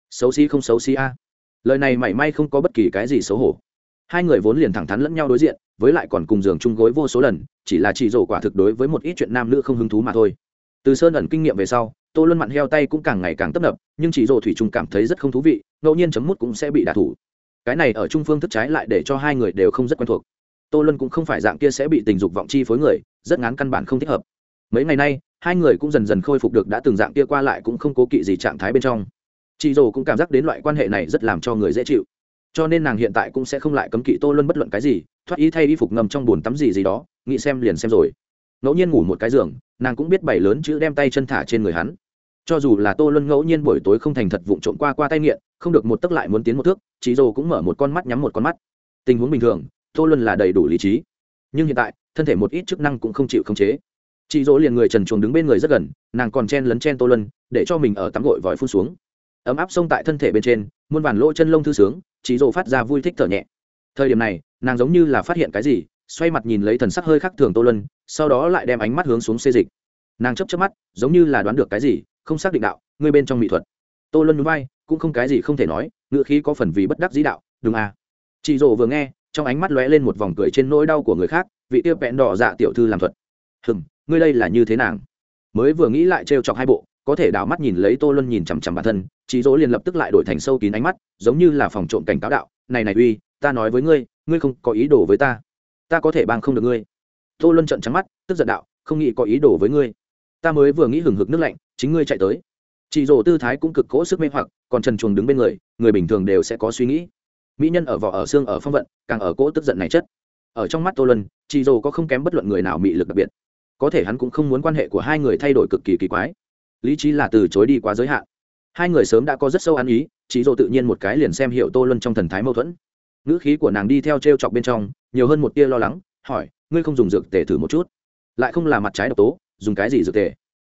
Xấu xí không xấu xí a. Lời này mảy may không có bất kỳ cái gì xấu hổ. Hai người vốn liền thẳng thắn lẫn nhau đối diện, với lại còn cùng giường chung gối vô số lần, chỉ là chị rổ quả thực đối với một ít chuyện nam nữ không hứng thú mà thôi. Từ sơn ẩn kinh nghiệm về sau, tô luân mặn heo tay cũng càng ngày càng tấp nập, nhưng chị rổ thủy trung cảm thấy rất không thú vị, ngẫu nhiên chấm mút cũng sẽ bị đả thủ. Cái này ở trung phương thức trái lại để cho hai người đều không rất quen thuộc tô luân cũng không phải dạng kia sẽ bị tình dục vọng chi phối người, rất ngán căn bản không thích hợp. Mấy ngày nay, hai người cũng dần dần khôi phục được đã từng dạng kia qua lại cũng không cố kỵ gì trạng thái bên trong. Chị dồ cũng cảm giác đến loại quan hệ này rất làm cho người dễ chịu. Cho nên nàng hiện tại cũng sẽ không lại cấm kỵ tô luân bất luận cái gì, thoát ý thay y phục ngầm trong bồn tắm gì gì đó, nghĩ xem liền xem rồi. Ngẫu nhiên ngủ một cái giường, nàng cũng biết bảy lớn chữ đem tay chân thả trên người hắn. Cho dù là tô luân ngẫu nhiên buổi tối không thành thật vụng trộm qua qua tay nghiện, không được một tấc lại muốn tiến một thước, chị dồ cũng mở một con mắt nhắm một con mắt. Tình huống bình thường tô luân là đầy đủ lý trí. Nhưng hiện tại, thân thể một ít chức năng cũng không chịu khống chế. Chị dỗ liền người trần chuồng đứng bên người rất gần, nàng còn chen lấn chen tô luân, để cho mình ở tắm gội vòi phun xuống. Ấm áp xông tại thân thể bên trên, muôn vàn lỗ chân lông thư sướng, chị dỗ phát ra vui thích thở nhẹ. Thời điểm này, nàng giống như là phát hiện cái gì, xoay mặt nhìn lấy thần sắc hơi khác thường tô luân, sau đó lại đem ánh mắt hướng xuống xê dịch. Nàng chấp chấp mắt, giống như là đoán được cái gì, không xác định đạo, ngươi bên trong mỹ thuật. Tô luân núi bay cũng không cái gì không thể nói ngựa khí có phần vì bất đắc dĩ đạo, đúng à. Chị dỗ vừa nghe trong ánh mắt lóe lên một vòng cười trên nỗi đau của người khác, vị tiêu vẹn đỏ dạ tiểu thư làm thuật. Hừng ngươi đây là như thế nàng? Mới vừa nghĩ lại trêu chọc hai bộ, có thể đảo mắt nhìn lấy tô luân nhìn chằm chằm bản thân chị dỗ liền lập tức lại đổi thành sâu kín ánh mắt, giống như là phòng trộm cảnh cáo đạo, này này uy, ta nói với ngươi ngươi không có ý đồ với ta. Ta có thể bằng không được ngươi. Tô luân trận trắng mắt, tức giận đạo, không nghĩ có ý đồ với ngươi. Ta mới vừa nghĩ hừng hực nước lạnh, chính ngươi chạy tới. Chị dỗ tư thái cũng cực cỗ sức mê hoặc, còn trần chuồng đứng bên người người bình thường đều sẽ có suy nghĩ mỹ nhân ở vỏ ở xương ở phong vận, càng ở cỗ tức giận này chất. Ở trong mắt tô lân chị dỗ có không kém bất luận người nào mị lực đặc biệt. Có thể hắn cũng không muốn quan hệ của hai người thay đổi cực kỳ kỳ quái. Lý trí là từ chối đi quá giới hạn. Hai người sớm đã có rất sâu ăn ý, chị dỗ tự nhiên một cái liền xem hiệu tô lân trong thần thái mâu thuẫn. Ngữ khí của nàng đi theo t r e o chọc bên trong, nhiều hơn một tia lo lắng, hỏi, ngươi không dùng dược tề thử một chút? Lại không là mặt trái độc tố, dùng cái gì dược tề?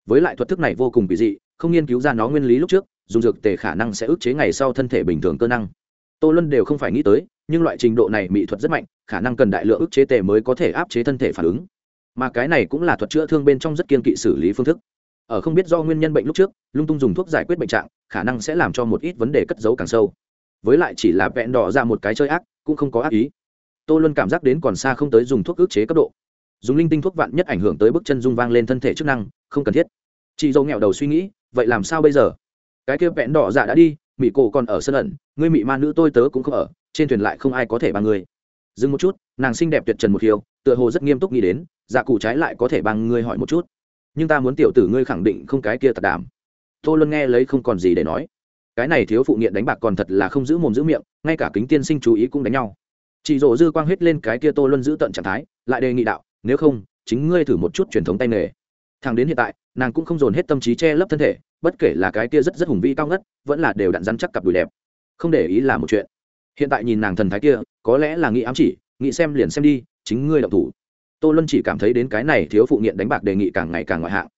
Với lại thuật thức này vô cùng kỳ dị, không nghiên cứu ra nó nguyên lý lúc trước, dùng dược tề khả năng sẽ ức chế ngày sau thân thể bình thường cơ năng tô luân đều không phải nghĩ tới, nhưng loại trình độ này mỹ thuật rất mạnh, khả năng cần đại lượng ức chế tề mới có thể áp chế thân thể phản ứng. Mà cái này cũng là thuật chữa thương bên trong rất kiên kỵ xử lý phương thức. Ở không biết do nguyên nhân bệnh lúc trước, lung tung dùng thuốc giải quyết bệnh trạng, khả năng sẽ làm cho một ít vấn đề cất giấu càng sâu. Với lại chỉ là vẹn đỏ ra một cái chơi ác, cũng không có ác ý. Tô Luân cảm giác đến còn xa không tới dùng thuốc ức chế cấp độ. Dùng linh tinh thuốc vạn nhất ảnh hưởng tới bước chân dung vang lên thân thể chức năng, không cần thiết. Chị dâu nghèo đầu suy nghĩ, vậy làm sao bây giờ? Cái kia vẹn đỏ dạ đã đi mỹ cổ còn ở sân ẩn, ngươi mị ma nữ tôi tớ cũng không ở, trên thuyền lại không ai có thể bằng ngươi. Dừng một chút, nàng xinh đẹp tuyệt trần một hiếu tựa hồ rất nghiêm túc nghĩ đến dạ cụ trái lại có thể bằng ngươi hỏi một chút. Nhưng ta muốn tiểu tử ngươi khẳng định không cái kia tật đảm tô luân nghe lấy không còn gì để nói. Cái này thiếu phụ nghiện đánh bạc còn thật là không giữ mồm giữ miệng, ngay cả kính tiên sinh chú ý cũng đánh nhau. Chị rổ dư quang hết lên cái kia tô luân giữ tận trạng thái, lại đề nghị đạo, nếu không, chính ngươi thử một chút truyền thống tay nghề thằng đến hiện tại, nàng cũng không dồn hết tâm trí che lấp thân thể, bất kể là cái kia rất rất hùng vĩ cao ngất, vẫn là đều đặn rắn chắc cặp đùi đẹp. Không để ý là một chuyện. Hiện tại nhìn nàng thần thái kia, có lẽ là nghĩ ám chỉ, nghĩ xem liền xem đi, chính ngươi động thủ. Tô luân chỉ cảm thấy đến cái này thiếu phụ nghiện đánh bạc đề nghị càng ngày càng ngoại hạng.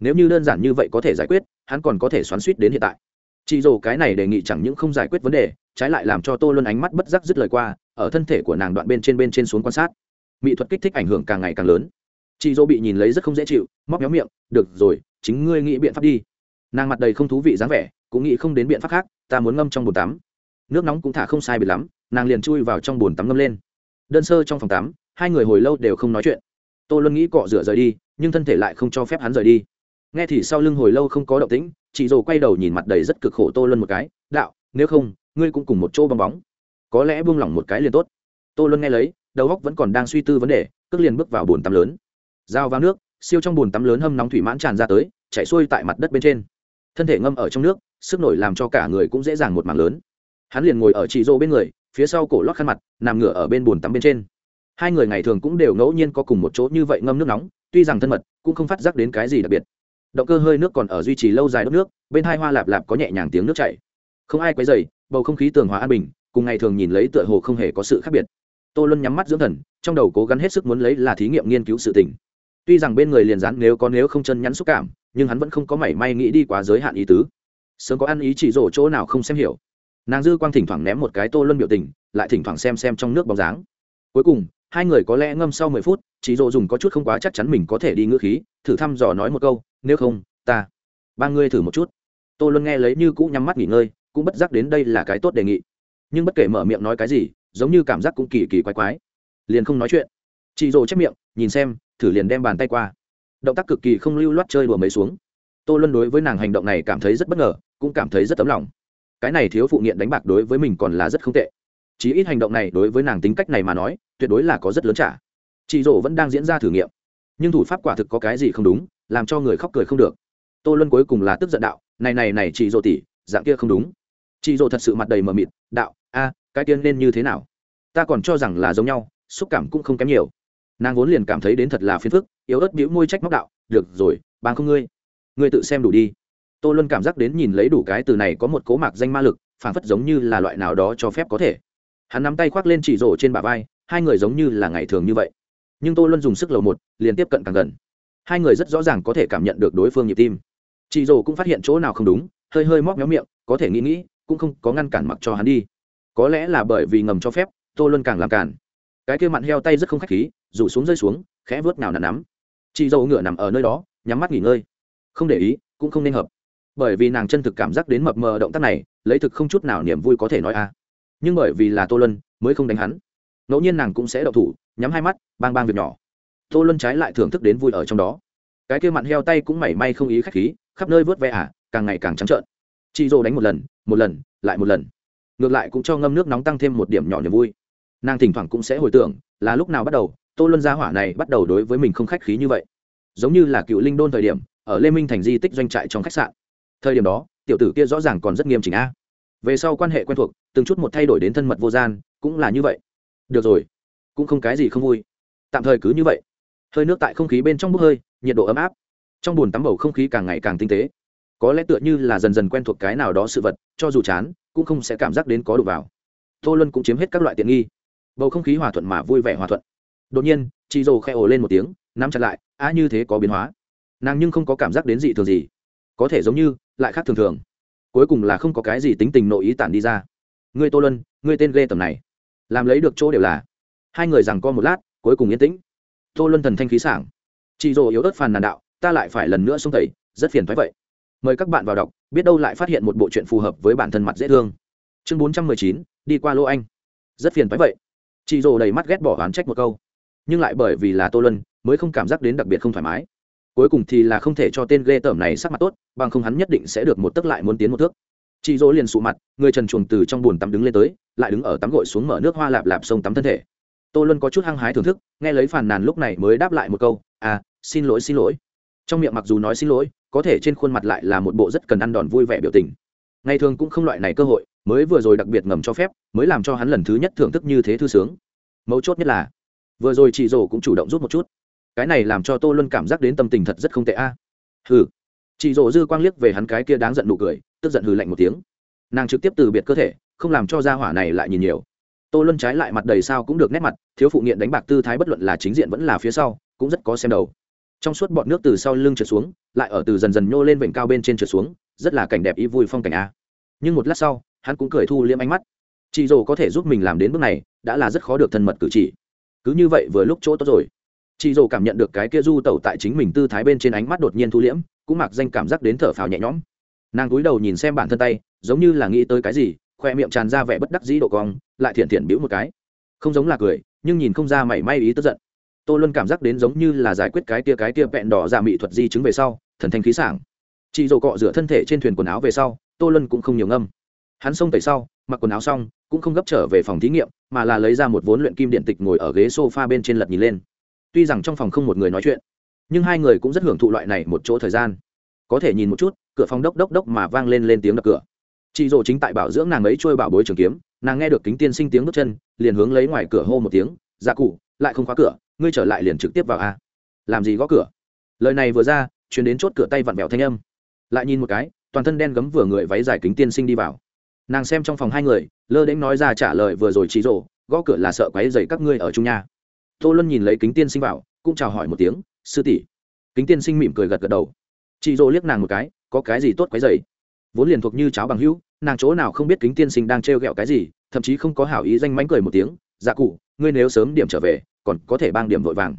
Nếu như đơn giản như vậy có thể giải quyết, hắn còn có thể xoắn suýt đến hiện tại. Chị dồ cái này đề nghị chẳng những không giải quyết vấn đề, trái lại làm cho tô luân ánh mắt bất giác dứt lời qua, ở thân thể của nàng đoạn bên trên bên trên xuống quan sát. Mỹ thuật kích thích ảnh hưởng càng ngày càng lớn chị dỗ bị nhìn lấy rất không dễ chịu, móc méo miệng, được rồi, chính ngươi nghĩ biện pháp đi. Nàng mặt đầy không thú vị dáng vẻ, cũng nghĩ không đến biện pháp khác, ta muốn ngâm trong bồn tắm. Nước nóng cũng thả không sai bị lắm, nàng liền chui vào trong bồn tắm ngâm lên. Đơn sơ trong phòng tắm, hai người hồi lâu đều không nói chuyện. Tô luân nghĩ cọ rửa rời đi, nhưng thân thể lại không cho phép hắn rời đi. Nghe thì sau lưng hồi lâu không có động tĩnh, chị dồ quay đầu nhìn mặt đầy rất cực khổ tô luân một cái, đạo, nếu không, ngươi cũng cùng một chỗ bong bóng. Có lẽ buông lỏng một cái liền tốt. Tô luân nghe lấy, đầu óc vẫn còn đang suy tư vấn đề, cước liền bước vào bồn tắm lớn dao vào nước, siêu trong bồn tắm lớn hâm nóng thủy mãn tràn ra tới chạy xuôi tại mặt đất bên trên. Thân thể ngâm ở trong nước, sức nổi làm cho cả người cũng dễ dàng một mảng lớn. Hắn liền ngồi ở chị dô bên người, phía sau cổ lót khăn mặt, nằm ngửa ở bên bồn tắm bên trên. Hai người ngày thường cũng đều ngẫu nhiên có cùng một chỗ như vậy ngâm nước nóng, tuy rằng thân mật, cũng không phát giác đến cái gì đặc biệt. Động cơ hơi nước còn ở duy trì lâu dài đốt nước, bên hai hoa lạp lạp có nhẹ nhàng tiếng nước chảy. Không ai quấy dày bầu không khí tường hòa an bình, cùng ngày thường nhìn lấy tựa hồ không hề có sự khác biệt. Tô luân nhắm mắt dưỡng thần, trong đầu cố gắng hết sức muốn lấy là thí nghiệm nghiên cứu sự tình tuy rằng bên người liền rán nếu có nếu không chân nhắn xúc cảm, nhưng hắn vẫn không có mảy may nghĩ đi quá giới hạn ý tứ. Sớm có ăn ý chỉ rổ chỗ nào không xem hiểu. Nàng dư quang thỉnh thoảng ném một cái tô luân biểu tình, lại thỉnh thoảng xem xem trong nước bóng dáng. Cuối cùng, hai người có lẽ ngâm sau mười phút, chỉ rổ dùng có chút không quá chắc chắn mình có thể đi ngữ khí, thử thăm dò nói một câu, nếu không, ta, ba ngươi thử một chút. Tô luân nghe lấy như cũ nhắm mắt nghỉ ngơi, cũng bất giác đến đây là cái tốt đề nghị. Nhưng bất kể mở miệng nói cái gì, giống như cảm giác cũng kỳ kỳ quái quái. Liền không nói chuyện. Chị rồ chép miệng, nhìn xem thử liền đem bàn tay qua. Động tác cực kỳ không lưu loát chơi đùa mấy xuống. Tô luân đối với nàng hành động này cảm thấy rất bất ngờ, cũng cảm thấy rất tấm lòng. Cái này thiếu phụ nghiện đánh bạc đối với mình còn là rất không tệ. Chí ít hành động này đối với nàng tính cách này mà nói, tuyệt đối là có rất lớn trả. Chị rổ vẫn đang diễn ra thử nghiệm. Nhưng thủ pháp quả thực có cái gì không đúng, làm cho người khóc cười không được. Tô luân cuối cùng là tức giận đạo, này này này chị rổ tỉ dạng kia không đúng. Chị rổ thật sự mặt đầy mờ mịt, đạo, a, cái tiên nên như thế nào? Ta còn cho rằng là giống nhau, xúc cảm cũng không kém nhiều nàng vốn liền cảm thấy đến thật là phiền phức, yếu ớt bĩu môi trách móc đạo, được rồi bang không ngươi ngươi tự xem đủ đi. Tô luân cảm giác đến nhìn lấy đủ cái từ này có một cố mạc danh ma lực phản phất giống như là loại nào đó cho phép có thể. Hắn nắm tay khoác lên chỉ rổ trên bả vai, hai người giống như là ngày thường như vậy. Nhưng tô luân dùng sức lầu một, liền tiếp cận càng gần. Hai người rất rõ ràng có thể cảm nhận được đối phương nhịp tim. Chị rổ cũng phát hiện chỗ nào không đúng, hơi hơi móc méo miệng, có thể nghĩ nghĩ, cũng không có ngăn cản mặc cho hắn đi. Có lẽ là bởi vì ngầm cho phép, tô luân càng làm cản cái kia mặn heo tay rất không khách khí, rủ xuống rơi xuống, khẽ vớt nào nặn nắm. Chị dâu ngựa nằm ở nơi đó, nhắm mắt nghỉ ngơi. Không để ý, cũng không nên hợp. Bởi vì nàng chân thực cảm giác đến mập mờ động tác này, lấy thực không chút nào niềm vui có thể nói a. Nhưng bởi vì là tô luân, mới không đánh hắn. Ngẫu nhiên nàng cũng sẽ đậu thủ, nhắm hai mắt, bang bang việc nhỏ. Tô luân trái lại thưởng thức đến vui ở trong đó. Cái kia mặn heo tay cũng mảy may không ý khách khí, khắp nơi vớt ve ả càng ngày càng trắng trợn. Chị dô đánh một lần một lần, lại một lần. Ngược lại cũng cho ngâm nước nóng tăng thêm một điểm nhỏ niềm vui nàng thỉnh thoảng cũng sẽ hồi tưởng, là lúc nào bắt đầu, tô luân gia hỏa này bắt đầu đối với mình không khách khí như vậy. Giống như là cựu linh đôn thời điểm, ở lê minh thành di tích doanh trại trong khách sạn. Thời điểm đó, tiểu tử kia rõ ràng còn rất nghiêm chỉnh a. Về sau quan hệ quen thuộc, từng chút một thay đổi đến thân mật vô gian, cũng là như vậy. Được rồi, cũng không cái gì không vui. Tạm thời cứ như vậy. Hơi nước tại không khí bên trong bốc hơi, nhiệt độ ấm áp. Trong bùn tắm bầu không khí càng ngày càng tinh tế. Có lẽ tựa như là dần dần quen thuộc cái nào đó sự vật, cho dù chán, cũng không sẽ cảm giác đến có đủ vào. Tô luân cũng chiếm hết các loại tiện nghi bầu không khí hòa thuận mà vui vẻ hòa thuận. Đột nhiên, chị dồ khẽ ồ lên một tiếng, nắm chặt lại, á, như thế có biến hóa. Nàng nhưng không có cảm giác đến dị thường gì. Có thể giống như, lại khác thường thường. Cuối cùng là không có cái gì tính tình nội ý tản đi ra. Ngươi tô luân, ngươi tên ghê tầm này. Làm lấy được chỗ đều là. Hai người rằng co một lát, cuối cùng yên tĩnh. Tô luân thần thanh khí sảng. Chị dồ yếu ớt phàn nàn đạo, ta lại phải lần nữa xông tẩy, rất phiền thoái vậy. Mời các bạn vào đọc, biết đâu lại phát hiện một bộ chuyện phù hợp với bản thân mặt dễ thương. Chương bốn trăm mười chín, đi qua lô anh. Rất phiền thoái vậy chị rồ đầy mắt ghét bỏ oán trách một câu. Nhưng lại bởi vì là tô lân mới không cảm giác đến đặc biệt không thoải mái. Cuối cùng thì là không thể cho tên ghê tởm này sắc mặt tốt, bằng không hắn nhất định sẽ được một tức lại muốn tiến một thước. Chị dỗ liền sụ mặt, người trần chuồng từ trong bùn tắm đứng lên tới, lại đứng ở tắm gội xuống mở nước hoa lạp lạp sông tắm thân thể. Tô luân có chút hăng hái thưởng thức, nghe lấy phàn nàn lúc này mới đáp lại một câu à xin lỗi xin lỗi. Trong miệng mặc dù nói xin lỗi, có thể trên khuôn mặt lại là một bộ rất cần ăn đòn vui vẻ biểu tình. Ngày thường cũng không loại này cơ hội mới vừa rồi đặc biệt ngầm cho phép, mới làm cho hắn lần thứ nhất thưởng thức như thế thư sướng. Mấu chốt nhất là, vừa rồi chị rổ cũng chủ động rút một chút. Cái này làm cho tô luân cảm giác đến tâm tình thật rất không tệ a. À. hừ. Chị rổ dư quang liếc về hắn cái kia đáng giận nụ cười, tức giận hừ lạnh một tiếng. Nàng trực tiếp từ biệt cơ thể, không làm cho gia hỏa này lại nhìn nhiều. Tô luân trái lại mặt đầy sao cũng được nét mặt, thiếu phụ nghiện đánh bạc tư thái bất luận là chính diện vẫn là phía sau, cũng rất có xem đầu. Trong suốt bọn nước từ sau lưng trượt xuống, lại ở từ dần dần nhô lên vịnh cao bên trên trượt xuống, rất là cảnh đẹp ý vui phong cảnh a. Nhưng một lát sau hắn cũng cười thu liếm ánh mắt. Chị dồ có thể giúp mình làm đến bước này, đã là rất khó được thân mật cử chỉ. Cứ như vậy vừa lúc chỗ tốt rồi. Chị dồ cảm nhận được cái kia du tẩu tại chính mình tư thái bên trên ánh mắt đột nhiên thu liễm, cũng mặc danh cảm giác đến thở phào nhẹ nhõm. Nàng cúi đầu nhìn xem bản thân tay, giống như là nghĩ tới cái gì, khoe miệng tràn ra vẻ bất đắc dĩ độ cong, lại thiện thiện bĩu một cái. Không giống là cười, nhưng nhìn không ra mảy may ý tức giận. Tôi luôn cảm giác đến giống như là giải quyết cái tia cái tia vẹn đỏ dạ ra mỹ thuật di chứng về sau, thần thanh khí sảng. Chị dồ cọ rửa thân thể trên thuyền quần áo về sau tôi luôn cũng không nhiều ngâm hắn xông tẩy sau, mặc quần áo xong, cũng không gấp trở về phòng thí nghiệm, mà là lấy ra một vốn luyện kim điện tịch ngồi ở ghế s o f a bên trên lật nhìn lên. Tuy rằng trong phòng không một người nói chuyện, nhưng hai người cũng rất hưởng thụ loại này một chỗ thời gian. Có thể nhìn một chút, cửa phòng đốc đốc đốc mà vang lên lên tiếng đập cửa. Chị dỗ chính tại bảo dưỡng nàng ấy trôi bảo bối trường kiếm, nàng nghe được kính tiên sinh tiếng bước chân, liền hướng lấy ngoài cửa hô một tiếng dạ cụ, lại không khóa cửa, ngươi trở lại liền trực tiếp vào a. Làm gì gõ cửa? Lời này vừa ra chuyến đến chốt cửa tay vặn vẹo thanh âm. Lại nhìn một cái, toàn thân đen gấm vừa người váy dài kính tiên sinh đi vào nàng xem trong phòng hai người, lơ đến nói ra trả lời vừa rồi chị rồ gõ cửa là sợ quáy dày các ngươi ở chung nhà tô luân nhìn lấy kính tiên sinh vào, cũng chào hỏi một tiếng, sư tỷ. Kính tiên sinh mỉm cười gật gật đầu. Chị rồ liếc nàng một cái, có cái gì tốt quáy dày vốn liền thuộc như cháo bằng hữu, nàng chỗ nào không biết kính tiên sinh đang trêu ghẹo cái gì, thậm chí không có hảo ý danh mánh cười một tiếng dạ cụ, ngươi nếu sớm điểm trở về, còn có thể bang điểm vội vàng.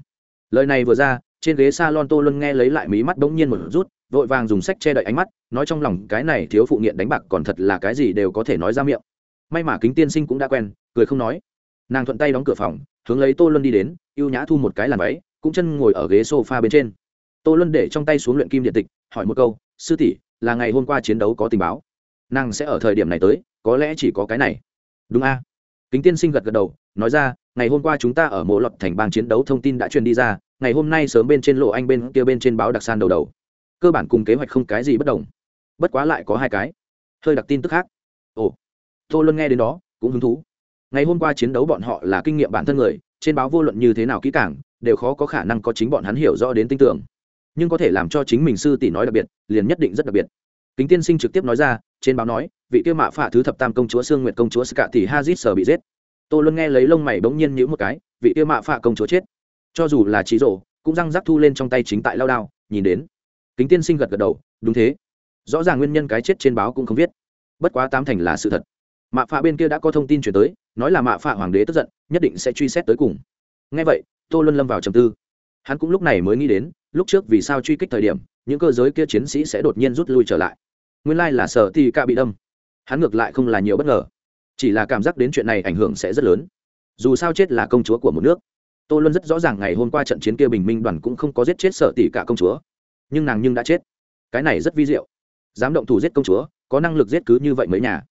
Lời này vừa ra, trên ghế s a lon tô luân nghe lấy lại mí mắt bỗng nhiên một rút vội vàng dùng sách che đậy ánh mắt, nói trong lòng, cái này thiếu phụ nghiện đánh bạc còn thật là cái gì đều có thể nói ra miệng. May mà kính tiên sinh cũng đã quen, cười không nói. Nàng thuận tay đóng cửa phòng, hướng lấy tô luân đi đến y ê u nhã thu một cái làn váy, cũng chân ngồi ở ghế s o f a bên trên. Tô luân để trong tay xuống luyện kim điện tịch, hỏi một câu, sư tỷ, là ngày hôm qua chiến đấu có tình báo? Nàng sẽ ở thời điểm này tới, có lẽ chỉ có cái này. Đúng a. Kính tiên sinh gật gật đầu, nói ra, ngày hôm qua chúng ta ở mộ lọt thành bang chiến đấu thông tin đã truyền đi ra, ngày hôm nay sớm bên trên lộ anh bên kia bên trên báo đặc san đầu đầu cơ bản cùng kế hoạch không cái gì bất đồng. Bất quá lại có hai cái, hơi đặc tin tức khác. Ồ, tô luân nghe đến đó, cũng hứng thú. Ngày hôm qua chiến đấu bọn họ là kinh nghiệm bản thân người, trên báo vô luận như thế nào kỹ càng, đều khó có khả năng có chính bọn hắn hiểu rõ đến tin tưởng. Nhưng có thể làm cho chính mình sư tỷ nói đặc biệt, liền nhất định rất đặc biệt. Kính tiên sinh trực tiếp nói ra, trên báo nói, vị kia mạ phả thứ thập tam công chúa sương nguyệt công chúa ska tỷ hazit sở bị giết. Tô luân nghe lấy lông mày bỗng nhiên nhữ một cái, vị kia mạ phả công chúa chết. Cho dù là trí rộ cũng răng rắc thu lên trong tay chính tại lao đao, nhìn đến kính tiên sinh gật gật đầu, đúng thế. Rõ ràng nguyên nhân cái chết trên báo cũng không viết. Bất quá tám thành là sự thật. Mạ phạ bên kia đã có thông tin chuyển tới, nói là mạ phạ hoàng đế tức giận, nhất định sẽ truy xét tới cùng. Ngay vậy, tô luân lâm vào trầm tư. Hắn cũng lúc này mới nghĩ đến, lúc trước vì sao truy kích thời điểm, những cơ giới kia chiến sĩ sẽ đột nhiên rút lui trở lại. Nguyên lai là sở thì ca bị đâm. Hắn ngược lại không là nhiều bất ngờ. Chỉ là cảm giác đến chuyện này ảnh hưởng sẽ rất lớn. Dù sao chết là công chúa của một nước. Tô luân rất rõ ràng ngày hôm qua trận chiến kia bình minh đoàn cũng không có giết chết sở tỷ cả công chúa nhưng nàng nhưng đã chết. Cái này rất vi diệu. Dám động thủ giết công chúa, có năng lực giết cứ như vậy mới nhà.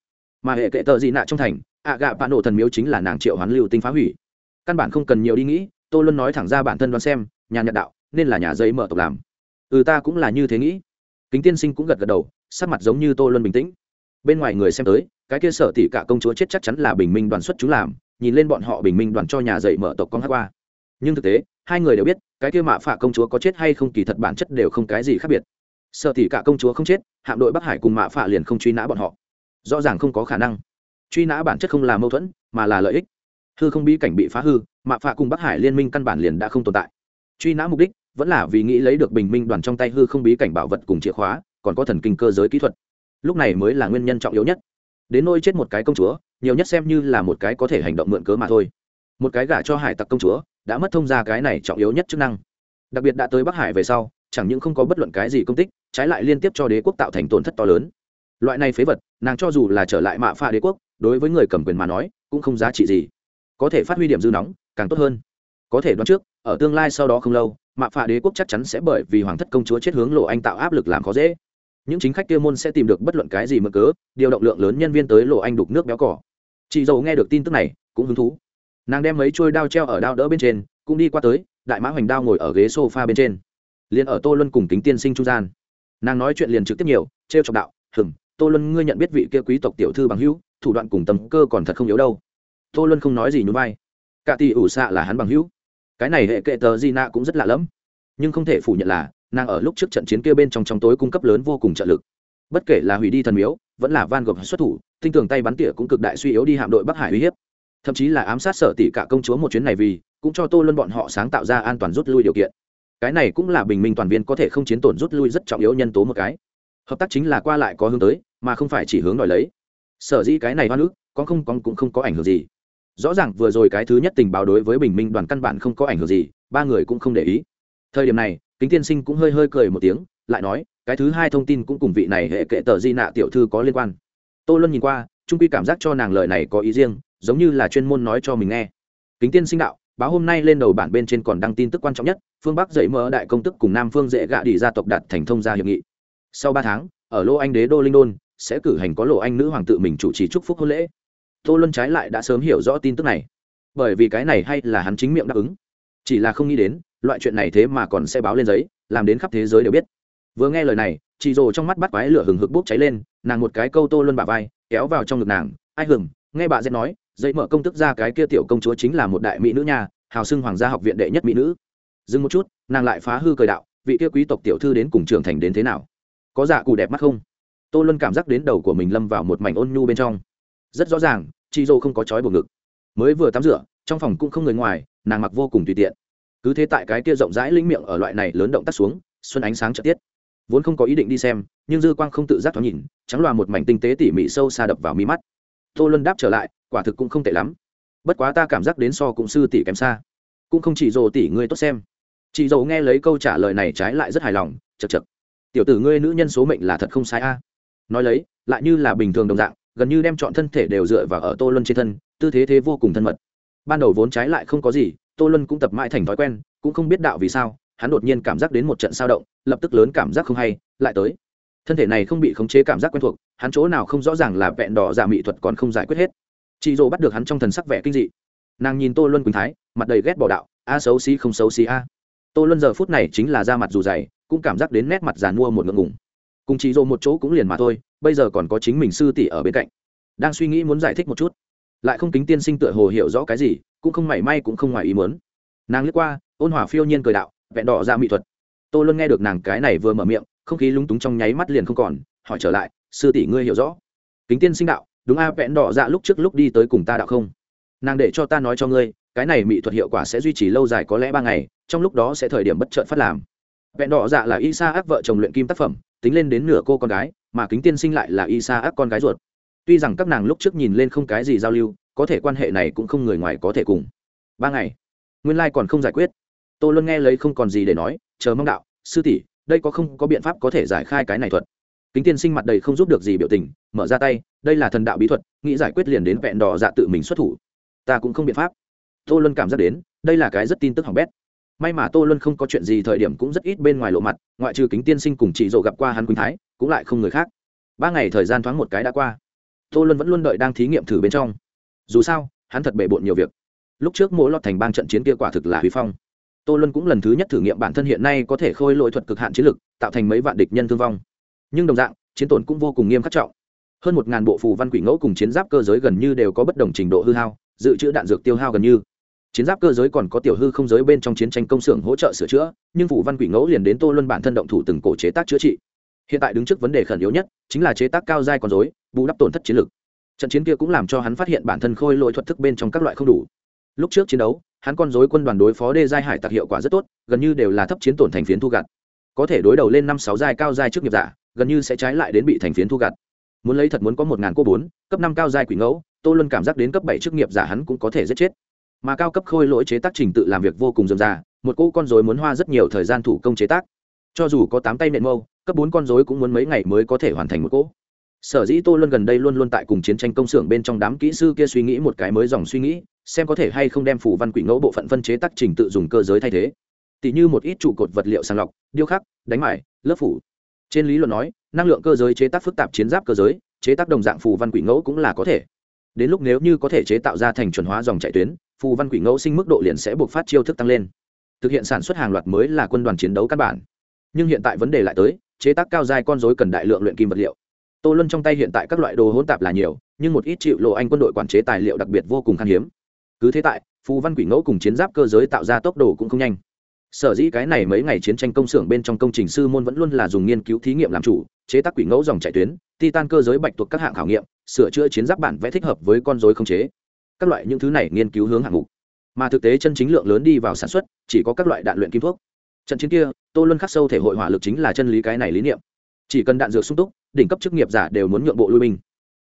Mà hệ kệ tờ gì nạ trong thành, ạ gạ bạn nổ thần miếu chính là nàng triệu hoán lưu tinh phá hủy. Căn bản không cần nhiều đi nghĩ tôi luôn nói thẳng ra bản thân đoán xem, nhà nhật đạo, nên là nhà giấy mở tộc làm. Ừ ta cũng là như thế nghĩ. Kính tiên sinh cũng gật gật đầu, sắc mặt giống như tôi luôn bình tĩnh. Bên ngoài người xem tới, cái kia sở tỷ cả công chúa chết chắc chắn là bình minh đoàn xuất chúng làm, nhìn lên bọn họ bình minh đoàn cho nhà dạy mở tộc con hát qua. Nhưng thực tế, hai người đều biết cái kia mạ phạ công chúa có chết hay không kỳ thật bản chất đều không cái gì khác biệt. Sợ tỷ cả công chúa không chết, hạm đội bắc hải cùng mạ phạ liền không truy nã bọn họ. Rõ ràng không có khả năng. Truy nã bản chất không là mâu thuẫn, mà là lợi ích. Hư không bí cảnh bị phá hư, mạ phạ cùng bắc hải liên minh căn bản liền đã không tồn tại. Truy nã mục đích vẫn là vì nghĩ lấy được bình minh đoàn trong tay hư không bí cảnh bảo vật cùng chìa khóa, còn có thần kinh cơ giới kỹ thuật. Lúc này mới là nguyên nhân trọng yếu nhất. Đến nôi chết một cái công chúa, nhiều nhất xem như là một cái có thể hành động mượn cớ mà thôi. Một cái gả cho hải tặc công chúa đã mất thông ra cái này trọng yếu nhất chức năng. Đặc biệt đã tới bắc hải về sau, chẳng những không có bất luận cái gì công tích, trái lại liên tiếp cho đế quốc tạo thành tổn thất to lớn. Loại này phế vật, nàng cho dù là trở lại mạ pha đế quốc, đối với người cầm quyền mà nói, cũng không giá trị gì. Có thể phát huy điểm dư nóng, càng tốt hơn. Có thể đoán trước, ở tương lai sau đó không lâu, mạ pha đế quốc chắc chắn sẽ bởi vì hoàng thất công chúa chết hướng lộ anh tạo áp lực làm khó dễ. Những chính khách kia môn sẽ tìm được bất luận cái gì mà cớ, điều động lượng lớn nhân viên tới lộ anh đục nước béo cỏ. Chị dầu nghe được tin tức này, cũng hứng thú nàng đem mấy chuôi đao treo ở đao đỡ bên trên, cũng đi qua tới, đại mã hoành đao ngồi ở ghế sofa bên trên. Liền ở tô luân cùng kính tiên sinh trung gian. Nàng nói chuyện liền trực tiếp nhiều t r e o trọng đạo hừng tô luân, ngươi nhận biết vị kia quý tộc tiểu thư bằng hữu, thủ đoạn cùng tầm cơ còn thật không yếu đâu. Tô luân không nói gì nhún vai. Cả tỷ ủ xạ là hắn bằng hữu. Cái này hệ kệ tờ di nạ cũng rất lạ lẫm. Nhưng không thể phủ nhận là, nàng ở lúc trước trận chiến kia bên trong trong tối cung cấp lớn vô cùng trợ lực. Bất kể là hủy đi thần miếu, vẫn là van gogh xuất thủ, tinh tường tay bắn tỉa cũng cực đại suy yếu đi hạm đội bắc hải uy hiếp thậm chí là ám sát sở tỷ cả công chúa một chuyến này vì cũng cho tô luân bọn họ sáng tạo ra an toàn rút lui điều kiện. Cái này cũng là bình minh toàn viên có thể không chiến tổn rút lui rất trọng yếu nhân tố một cái. Hợp tác chính là qua lại có hướng tới, mà không phải chỉ hướng đòi lấy. Sở dĩ cái này hoa nước, có không có cũng không có ảnh hưởng gì. Rõ ràng vừa rồi cái thứ nhất tình báo đối với bình minh đoàn căn bản không có ảnh hưởng gì, ba người cũng không để ý. Thời điểm này, kính tiên sinh cũng hơi hơi cười một tiếng, lại nói, cái thứ hai thông tin cũng cùng vị này hệ kệ tờ di nạ tiểu thư có liên quan. Tô luân nhìn qua, trung quy cảm giác cho nàng lời này có ý riêng giống như là chuyên môn nói cho mình nghe. Kính tiên sinh đạo, báo hôm nay lên đầu bản bên trên còn đăng tin tức quan trọng nhất, phương bắc dậy mở đại công tức cùng nam phương dễ gạ đi gia tộc đạt thành thông gia hiệp nghị. Sau ba tháng, ở lô anh đế đô linh đôn, sẽ cử hành có lộ anh nữ hoàng tự mình chủ trì chúc phúc hôn lễ. Tô luân trái lại đã sớm hiểu rõ tin tức này. Bởi vì cái này hay là hắn chính miệng đáp ứng. Chỉ là không nghĩ đến, loại chuyện này thế mà còn sẽ báo lên giấy, làm đến khắp thế giới đều biết. Vừa nghe lời này, chị rồ trong mắt bắt quái lửa hừng hực bốc cháy lên, nàng một cái câu tô luân bả vai, kéo vào trong ngực nàng, ai hừng nghe bà dễ nói dậy mở công tức ra cái kia tiểu công chúa chính là một đại mỹ nữ nhà hào xưng hoàng gia học viện đệ nhất mỹ nữ. Dừng một chút, nàng lại phá hư cười đạo, vị kia quý tộc tiểu thư đến cùng trưởng thành đến thế nào? Có dạ cụ đẹp mắt không? Tô luân cảm giác đến đầu của mình lâm vào một mảnh ôn nhu bên trong. Rất rõ ràng chị dâu không có chói buộc ngực. Mới vừa tắm rửa, trong phòng cũng không người ngoài, nàng mặc vô cùng tùy tiện. Cứ thế tại cái kia rộng rãi linh miệng ở loại này lớn động tắt xuống, xuân ánh sáng trợ tiết. Vốn không có ý định đi xem, nhưng dư quang không tự giác thoáng nhìn, trắng loà một mảnh tinh tế tỉ mỉ sâu xa đập vào mí mắt. Tô luân đáp trở lại quả thực cũng không tệ lắm. Bất quá ta cảm giác đến so cũng sư tỷ kém xa. Cũng không chỉ dồ tỷ ngươi tốt xem. Chị dầu nghe lấy câu trả lời này trái lại rất hài lòng chật chật tiểu tử ngươi nữ nhân số mệnh là thật không sai a. Nói lấy, lại như là bình thường đồng dạng, gần như đem chọn thân thể đều dựa vào ở tô luân trên thân, tư thế thế vô cùng thân mật. Ban đầu vốn trái lại không có gì, tô luân cũng tập mãi thành thói quen, cũng không biết đạo vì sao, hắn đột nhiên cảm giác đến một trận sao động, lập tức lớn cảm giác không hay, lại tới. Thân thể này không bị khống chế cảm giác quen thuộc, hắn chỗ nào không rõ ràng là vẹn đỏ giả mỹ thuật còn không giải quyết hết chị dỗ bắt được hắn trong thần sắc vẻ kinh dị. Nàng nhìn tô luân quỳnh thái, mặt đầy ghét bỏ đạo, a xấu xí không xấu xí a. Tô luân giờ phút này chính là da mặt dù dày, cũng cảm giác đến nét mặt giàn mua một ngượng ngùng. Cùng chị dỗ một chỗ cũng liền mà thôi, bây giờ còn có chính mình sư tỷ ở bên cạnh. Đang suy nghĩ muốn giải thích một chút, lại không kính tiên sinh tựa hồ hiểu rõ cái gì, cũng không mảy may cũng không ngoài ý muốn. Nàng lướt qua, ôn hỏa phiêu nhiên cười đạo, vẹn đỏ ra mỹ thuật. Tô luân nghe được nàng cái này vừa mở miệng, không khí lúng túng trong nháy mắt liền không còn, hỏi trở lại, sư tỷ ngươi hiểu rõ? Kính tiên sinh đạo đúng a, vẹn đỏ dạ lúc trước lúc đi tới cùng ta đạo không? Nàng để cho ta nói cho ngươi, cái này mỹ thuật hiệu quả sẽ duy trì lâu dài có lẽ ba ngày, trong lúc đó sẽ thời điểm bất chợt phát làm. Vẹn đỏ dạ là y sa ác vợ chồng luyện kim tác phẩm, tính lên đến nửa cô con gái, mà kính tiên sinh lại là y sa ác con gái ruột. Tuy rằng các nàng lúc trước nhìn lên không cái gì giao lưu, có thể quan hệ này cũng không người ngoài có thể cùng. Ba ngày, nguyên lai、like、còn không giải quyết. Tôi luôn nghe lấy không còn gì để nói, chờ mong đạo, sư tỷ, đây có không có biện pháp có thể giải khai cái này thuật? Kính tiên sinh mặt đầy không giúp được gì biểu tình, mở ra tay, đây là thần đạo bí thuật, nghĩ giải quyết liền đến vẹn đỏ dạ tự mình xuất thủ. Ta cũng không biện pháp. Tô luân cảm giác đến, đây là cái rất tin tức hỏng bét. May mà tô luân không có chuyện gì thời điểm cũng rất ít bên ngoài lộ mặt, ngoại trừ kính tiên sinh cùng chị dỗ gặp qua hắn quỳnh thái, cũng lại không người khác. Ba ngày thời gian thoáng một cái đã qua. Tô luân vẫn luôn đợi đang thí nghiệm thử bên trong. Dù sao, hắn thật bề bộn nhiều việc. Lúc trước mỗi lọt thành bang trận chiến kia quả thực là huy phong. Tô luân cũng lần thứ nhất thử nghiệm bản thân hiện nay có thể khôi lỗi thuật cực hạn chiến lực, tạo thành mấy vạn địch nhân thương vong nhưng đồng dạng, chiến tổn cũng vô cùng nghiêm khắc trọng. Hơn một ngàn bộ phù văn quỷ ngẫu cùng chiến giáp cơ giới gần như đều có bất đồng trình độ hư hao, dự trữ đạn dược tiêu hao gần như. Chiến giáp cơ giới còn có tiểu hư không giới bên trong chiến tranh công xưởng hỗ trợ sửa chữa, nhưng phù văn quỷ ngẫu liền đến tô luân bản thân động thủ từng cổ chế tác chữa trị. Hiện tại đứng trước vấn đề khẩn yếu nhất chính là chế tác cao dai con dối bù đắp tổn thất chiến lực. Trận chiến kia cũng làm cho hắn phát hiện bản thân khôi lỗi thuật thức bên trong các loại không đủ. Lúc trước chiến đấu, hắn con dối quân đoàn đối phó đê giai hải tặc hiệu quả rất tốt, gần như đều là thấp chiến tổn thành phiến thu gặt. Có thể đối đầu lên năm sáu giai cao giai trước nghiệp giả gần như sẽ trái lại đến bị thành phiến thu gặt. Muốn lấy thật muốn có một ngàn cô bốn, cấp năm cao giai quỷ ngẫu, tô luân cảm giác đến cấp bảy chức nghiệp giả hắn cũng có thể giết chết. Mà cao cấp khôi lỗi chế tác trình tự làm việc vô cùng dườm già một cô con dối muốn hoa rất nhiều thời gian thủ công chế tác. Cho dù có tám tay nện mâu, cấp bốn con dối cũng muốn mấy ngày mới có thể hoàn thành một cỗ sở dĩ tô luân gần đây luôn luôn tại cùng chiến tranh công xưởng bên trong đám kỹ sư kia suy nghĩ một cái mới dòng suy nghĩ, xem có thể hay không đem phủ văn quỷ ngẫu bộ phận phân chế tác trình tự dùng cơ giới thay thế. Tỷ như một ít trụ cột vật liệu sàng lọc, điêu khắc, đánh mải lớp phủ trên lý luận nói, năng lượng cơ giới chế tác phức tạp chiến giáp cơ giới, chế tác đồng dạng phù văn quỷ ngẫu cũng là có thể. Đến lúc nếu như có thể chế tạo ra thành chuẩn hóa dòng chạy tuyến, phù văn quỷ ngẫu sinh mức độ liền sẽ buộc phát chiêu thức tăng lên. Thực hiện sản xuất hàng loạt mới là quân đoàn chiến đấu căn bản. Nhưng hiện tại vấn đề lại tới, chế tác cao giai con dối cần đại lượng luyện kim vật liệu. Tô luân trong tay hiện tại các loại đồ hỗn tạp là nhiều, nhưng một ít chịu lộ anh quân đội quản chế tài liệu đặc biệt vô cùng khan hiếm. Cứ thế tại, phù văn quỷ ngẫu cùng chiến giáp cơ giới tạo ra tốc độ cũng không nhanh sở dĩ cái này mấy ngày chiến tranh công xưởng bên trong công trình sư môn vẫn luôn là dùng nghiên cứu thí nghiệm làm chủ, chế tác quỷ ngẫu dòng chạy tuyến, titan cơ giới bạch tuộc các hạng khảo nghiệm, sửa chữa chiến giáp bản vẽ thích hợp với con dối không chế. Các loại những thứ này nghiên cứu hướng hạng mục. Mà thực tế chân chính lượng lớn đi vào sản xuất, chỉ có các loại đạn luyện kim thuốc. Trận chiến kia, tô luân khắc sâu thể hội hỏa lực chính là chân lý cái này lý niệm. Chỉ cần đạn dược sung túc, đỉnh cấp chức nghiệp giả đều muốn nhượng bộ lui binh.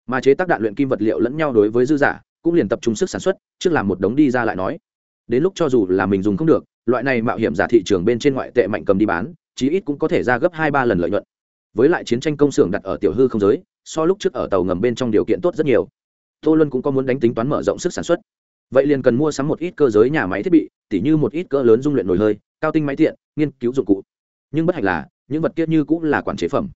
Mà chế tác đạn luyện kim vật liệu lẫn nhau đối với dư giả, cũng liền tập trung sức sản xuất, trước làm một đống đi ra lại nói. Đến lúc cho dù là mình dùng không được loại này mạo hiểm giả thị trường bên trên ngoại tệ mạnh cầm đi bán, chí ít cũng có thể ra gấp hai ba lần lợi nhuận. Với lại chiến tranh công xưởng đặt ở tiểu hư không giới, so lúc trước ở tàu ngầm bên trong điều kiện tốt rất nhiều. Tô luân cũng có muốn đánh tính toán mở rộng sức sản xuất. Vậy liền cần mua sắm một ít cơ giới nhà máy thiết bị, tỉ như một ít cỡ lớn dung luyện nồi hơi, cao tinh máy tiện, nghiên cứu dụng cụ. Nhưng bất hạnh là, những vật kia như cũng là quản chế phẩm.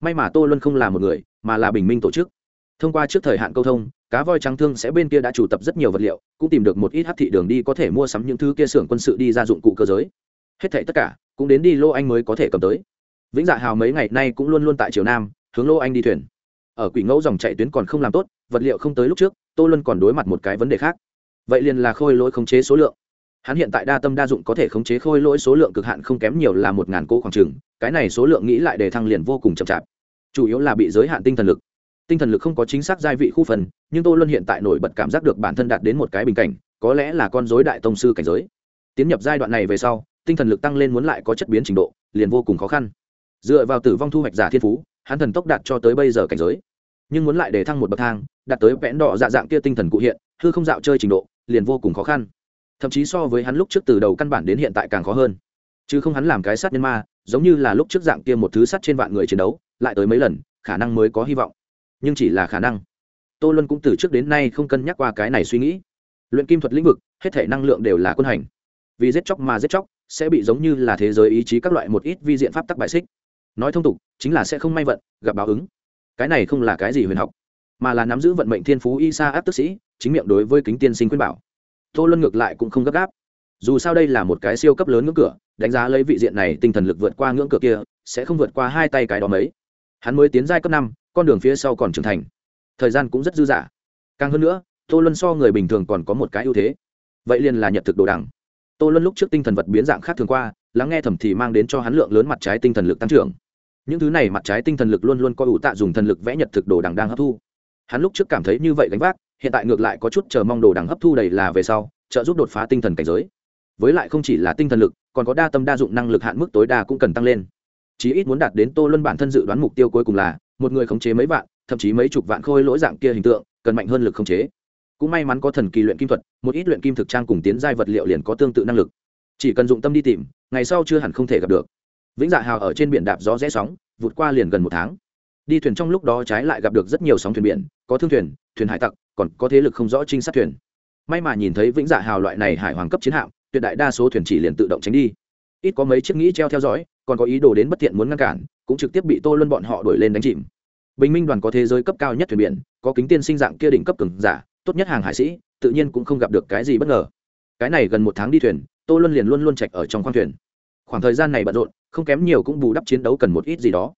May mà tô luân không là một người, mà là bình minh tổ chức thông qua trước thời hạn câu thông, cá voi trắng thương sẽ bên kia đã chủ tập rất nhiều vật liệu, cũng tìm được một ít hát thị đường đi có thể mua sắm những thứ kia xưởng quân sự đi ra dụng cụ cơ giới. Hết thảy tất cả, cũng đến đi lô anh mới có thể cầm tới. Vĩnh dạ hào mấy ngày nay cũng luôn luôn tại triều nam, hướng lô anh đi thuyền. Ở quỷ ngẫu dòng chạy tuyến còn không làm tốt, vật liệu không tới lúc trước, tô luân còn đối mặt một cái vấn đề khác. Vậy liền là khôi lỗi khống chế số lượng. Hắn hiện tại đa tâm đa dụng có thể khống chế khôi lỗi số lượng cực hạn không kém nhiều là một ngàn cỗ khoảng trừng cái này số lượng nghĩ lại để thăng liền vô cùng chậm chạp. Chủ yếu là bị giới hạn tinh thần lực tinh thần lực không có chính xác giai vị khu phần, nhưng tô luân hiện tại nổi bật cảm giác được bản thân đạt đến một cái bình cảnh, có lẽ là con dối đại tông sư cảnh giới. Tiến nhập giai đoạn này về sau, tinh thần lực tăng lên muốn lại có chất biến trình độ, liền vô cùng khó khăn. Dựa vào tử vong thu hoạch giả thiên phú, hắn thần tốc đạt cho tới bây giờ cảnh giới. Nhưng muốn lại để thăng một bậc thang, đạt tới vẽn đỏ dạ dạng kia tinh thần cụ hiện, hư không dạo chơi trình độ, liền vô cùng khó khăn. Thậm chí so với hắn lúc trước từ đầu căn bản đến hiện tại càng khó hơn. Chứ không hắn làm cái sát nhân ma, giống như là lúc trước dạng kia một thứ sắt trên vạn người chiến đấu, lại tới mấy lần, khả năng mới có hy vọng nhưng chỉ là khả năng. Tô luân cũng từ trước đến nay không cân nhắc qua cái này suy nghĩ. Luyện kim thuật lĩnh vực, hết thể năng lượng đều là quân hành. Vì giết chóc mà giết chóc, sẽ bị giống như là thế giới ý chí các loại một ít vi diện pháp tắc bại xích. Nói thông tục, chính là sẽ không may vận, gặp báo ứng. Cái này không là cái gì huyền học, mà là nắm giữ vận mệnh thiên phú y sa áp tức sĩ, chính miệng đối với kính tiên sinh khuyên bảo. Tô luân ngược lại cũng không gấp gáp. Dù sao đây là một cái siêu cấp lớn ngưỡng cửa, đánh giá lấy vị diện này tinh thần lực vượt qua ngưỡng cửa kia, sẽ không vượt qua hai tay cái đó mấy. Hắn mới tiến giai cấp năm con đường phía sau còn trưởng thành. Thời gian cũng rất dư dả. Càng hơn nữa, tô luân so người bình thường còn có một cái ưu thế. Vậy liền là nhận thực đồ đằng. Tô luân lúc trước tinh thần vật biến dạng khác thường qua, lắng nghe thẩm thì mang đến cho hắn lượng lớn mặt trái tinh thần lực tăng trưởng. Những thứ này mặt trái tinh thần lực luôn luôn coi ủ tạ dùng thần lực vẽ nhật thực đồ đằng đang hấp thu. Hắn lúc trước cảm thấy như vậy gánh vác, hiện tại ngược lại có chút chờ mong đồ đằng hấp thu đầy là về sau, trợ giúp đột phá tinh thần cảnh giới. Với lại không chỉ là tinh thần lực, còn có đa tâm đa dụng năng lực hạn mức tối đa cũng cần tăng lên chí ít muốn đạt đến tô luân bản thân dự đoán mục tiêu cuối cùng là, một người khống chế mấy vạn, thậm chí mấy chục vạn khôi lỗi dạng kia hình tượng, cần mạnh hơn lực khống chế. Cũng may mắn có thần kỳ luyện kim thuật, một ít luyện kim thực trang cùng tiến giai vật liệu liền có tương tự năng lực. Chỉ cần dụng tâm đi tìm, ngày sau chưa hẳn không thể gặp được. Vĩnh dạ hào ở trên biển đạp gió rẽ sóng, vụt qua liền gần một tháng. Đi thuyền trong lúc đó trái lại gặp được rất nhiều sóng thuyền biển, có thương thuyền thuyền hải tặc, còn có thế lực không rõ trinh sát thuyền. May mà nhìn thấy vĩnh dạ hào loại này hải hoàng cấp chiến hạm, tuyệt đại đa số thuyền chỉ liền tự động tránh đi ít có mấy chiếc nghĩ treo theo dõi, còn có ý đồ đến bất thiện muốn ngăn cản, cũng trực tiếp bị tô luân bọn họ đuổi lên đánh chìm. Bình minh đoàn có thế giới cấp cao nhất thuyền biển, có kính tiên sinh dạng kia đỉnh cấp cường giả, tốt nhất hàng hải sĩ, tự nhiên cũng không gặp được cái gì bất ngờ. Cái này gần một tháng đi thuyền, tô luân liền luôn luôn chạch ở trong khoang thuyền. Khoảng thời gian này bận rộn, không kém nhiều cũng bù đắp chiến đấu cần một ít gì đó.